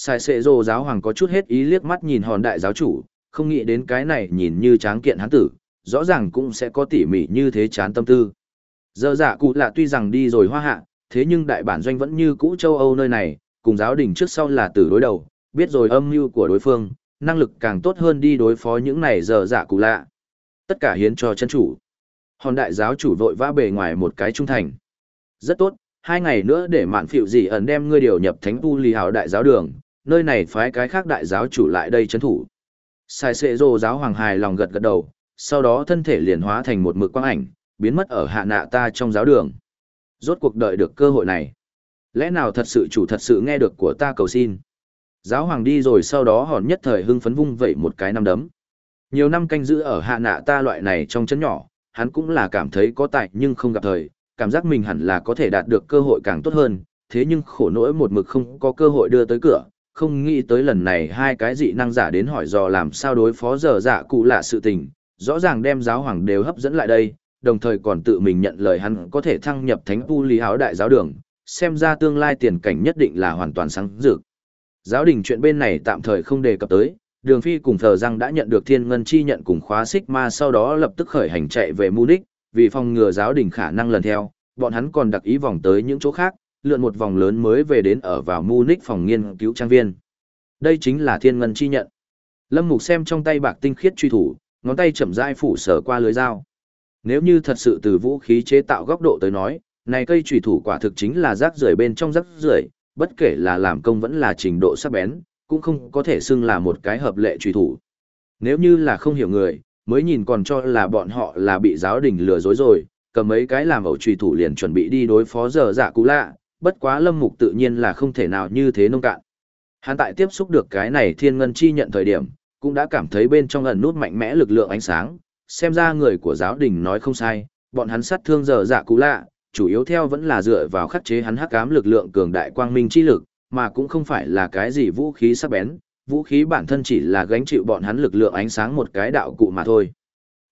A: Sai sệ rồ giáo hoàng có chút hết ý liếc mắt nhìn hòn đại giáo chủ, không nghĩ đến cái này nhìn như tráng kiện hán tử, rõ ràng cũng sẽ có tỉ mỉ như thế chán tâm tư. Giờ dạ cụ lạ tuy rằng đi rồi hoa hạ, thế nhưng đại bản doanh vẫn như cũ châu Âu nơi này, cùng giáo đình trước sau là tử đối đầu, biết rồi âm mưu của đối phương, năng lực càng tốt hơn đi đối phó những này giờ dạ cụ lạ. Tất cả hiến cho chân chủ. Hòn đại giáo chủ vội vã bề ngoài một cái trung thành. Rất tốt, hai ngày nữa để mạn phiệu gì ẩn đem ngươi điều nhập thánh tu lì hào đại giáo đường, nơi này phái cái khác đại giáo chủ lại đây chấn thủ. Sai sệ rồ giáo hoàng hài lòng gật gật đầu, sau đó thân thể liền hóa thành một mực quang ảnh, biến mất ở hạ nạ ta trong giáo đường. Rốt cuộc đợi được cơ hội này. Lẽ nào thật sự chủ thật sự nghe được của ta cầu xin. Giáo hoàng đi rồi sau đó hòn nhất thời hưng phấn vung vẩy một cái năm đấm. Nhiều năm canh giữ ở hạ nạ ta loại này trong chấn nhỏ, hắn cũng là cảm thấy có tài nhưng không gặp thời, cảm giác mình hẳn là có thể đạt được cơ hội càng tốt hơn, thế nhưng khổ nỗi một mực không có cơ hội đưa tới cửa, không nghĩ tới lần này hai cái dị năng giả đến hỏi dò làm sao đối phó giờ dạ cụ lạ sự tình, rõ ràng đem giáo hoàng đều hấp dẫn lại đây, đồng thời còn tự mình nhận lời hắn có thể thăng nhập thánh tu lý áo đại giáo đường, xem ra tương lai tiền cảnh nhất định là hoàn toàn sáng rực. Giáo đình chuyện bên này tạm thời không đề cập tới, đường phi cùng thờ răng đã nhận được thiên ngân chi nhận cùng khóa xích ma sau đó lập tức khởi hành chạy về Munich, vì phòng ngừa giáo đình khả năng lần theo, bọn hắn còn đặc ý vòng tới những chỗ khác, lượn một vòng lớn mới về đến ở vào Munich phòng nghiên cứu trang viên. Đây chính là thiên ngân chi nhận. Lâm Mục xem trong tay bạc tinh khiết truy thủ, ngón tay chậm rãi phủ sở qua lưới dao. Nếu như thật sự từ vũ khí chế tạo góc độ tới nói, này cây truy thủ quả thực chính là rác rưởi bên trong rác rưởi, bất kể là làm công vẫn là trình độ sắc bén, cũng không có thể xưng là một cái hợp lệ truy thủ. Nếu như là không hiểu người, mới nhìn còn cho là bọn họ là bị giáo đình lừa dối rồi, cầm mấy cái làm ẩu truy thủ liền chuẩn bị đi đối phó giờ dạ cũ lạ, bất quá lâm mục tự nhiên là không thể nào như thế nông cạn. Hắn tại tiếp xúc được cái này thiên ngân chi nhận thời điểm, cũng đã cảm thấy bên trong ẩn nút mạnh mẽ lực lượng ánh sáng, xem ra người của giáo đình nói không sai, bọn hắn sát thương giờ dạ cũ lạ, chủ yếu theo vẫn là dựa vào khắc chế hắn hắc ám lực lượng cường đại quang minh chi lực, mà cũng không phải là cái gì vũ khí sắc bén, vũ khí bản thân chỉ là gánh chịu bọn hắn lực lượng ánh sáng một cái đạo cụ mà thôi.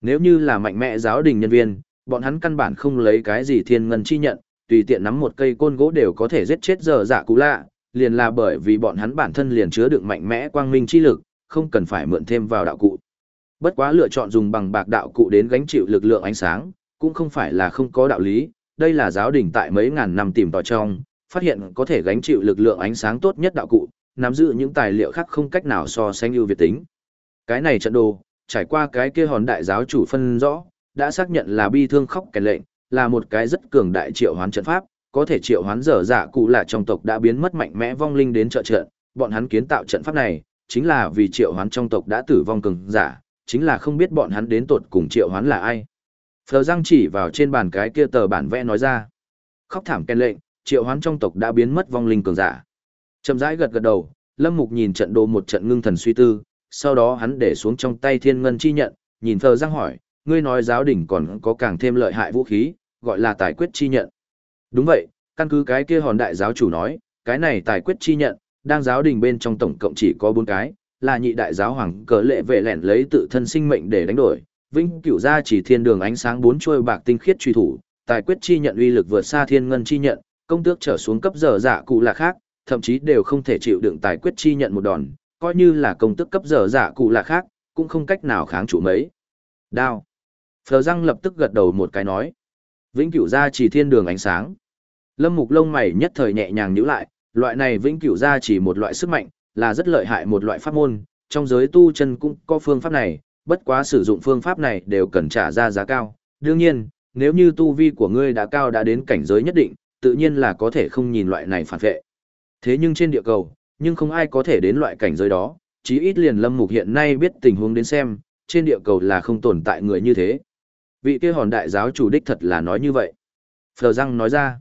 A: Nếu như là mạnh mẽ giáo đình nhân viên, bọn hắn căn bản không lấy cái gì thiên ngân chi nhận, tùy tiện nắm một cây côn gỗ đều có thể giết chết giờ dạ cụ lạ, liền là bởi vì bọn hắn bản thân liền chứa đựng mạnh mẽ quang minh chi lực, không cần phải mượn thêm vào đạo cụ. Bất quá lựa chọn dùng bằng bạc đạo cụ đến gánh chịu lực lượng ánh sáng, cũng không phải là không có đạo lý, đây là giáo đình tại mấy ngàn năm tìm tòi trong, phát hiện có thể gánh chịu lực lượng ánh sáng tốt nhất đạo cụ, nắm giữ những tài liệu khác không cách nào so sánh ưu việt tính. Cái này trận đồ, trải qua cái kia hòn đại giáo chủ phân rõ, đã xác nhận là bi thương khóc kẻ lệnh, là một cái rất cường đại triệu hoán trận pháp, có thể triệu hoán dở dạ cụ là trong tộc đã biến mất mạnh mẽ vong linh đến trợ trận, bọn hắn kiến tạo trận pháp này, chính là vì triệu hoán trong tộc đã tử vong cường giả, chính là không biết bọn hắn đến tột cùng triệu hoán là ai. Phờ Giang chỉ vào trên bàn cái kia tờ bản vẽ nói ra. Khóc thảm khen lệnh, triệu hoán trong tộc đã biến mất vong linh cường giả. Chậm rãi gật gật đầu, Lâm Mục nhìn trận đồ một trận ngưng thần suy tư, sau đó hắn để xuống trong tay thiên ngân chi nhận, nhìn Phờ Giang hỏi, ngươi nói giáo đỉnh còn có càng thêm lợi hại vũ khí, gọi là tài quyết chi nhận. Đúng vậy, căn cứ cái kia hòn đại giáo chủ nói, cái này tài quyết chi nhận, đang giáo đình bên trong tổng cộng chỉ có bốn cái, là nhị đại giáo hoàng cờ lệ vệ lẻn lấy tự thân sinh mệnh để đánh đổi, vinh cửu gia chỉ thiên đường ánh sáng bốn chuôi bạc tinh khiết truy thủ, tài quyết chi nhận uy lực vượt xa thiên ngân chi nhận, công tước trở xuống cấp giờ dạ cụ là khác, thậm chí đều không thể chịu đựng tài quyết chi nhận một đòn, coi như là công tước cấp giờ dạ cụ là khác, cũng không cách nào kháng chủ mấy. Đao. Phờ răng lập tức gật đầu một cái nói. Vĩnh cửu gia chỉ thiên đường ánh sáng. Lâm mục lông mày nhất thời nhẹ nhàng nhíu lại, loại này vĩnh cửu gia chỉ một loại sức mạnh, là rất lợi hại một loại pháp môn, trong giới tu chân cũng có phương pháp này, bất quá sử dụng phương pháp này đều cần trả ra giá cao. Đương nhiên, nếu như tu vi của ngươi đã cao đã đến cảnh giới nhất định, tự nhiên là có thể không nhìn loại này phản vệ. Thế nhưng trên địa cầu, nhưng không ai có thể đến loại cảnh giới đó, chí ít liền lâm mục hiện nay biết tình huống đến xem, trên địa cầu là không tồn tại người như thế. Vị kia hòn đại giáo chủ đích thật là nói như vậy. Phờ Răng nói ra,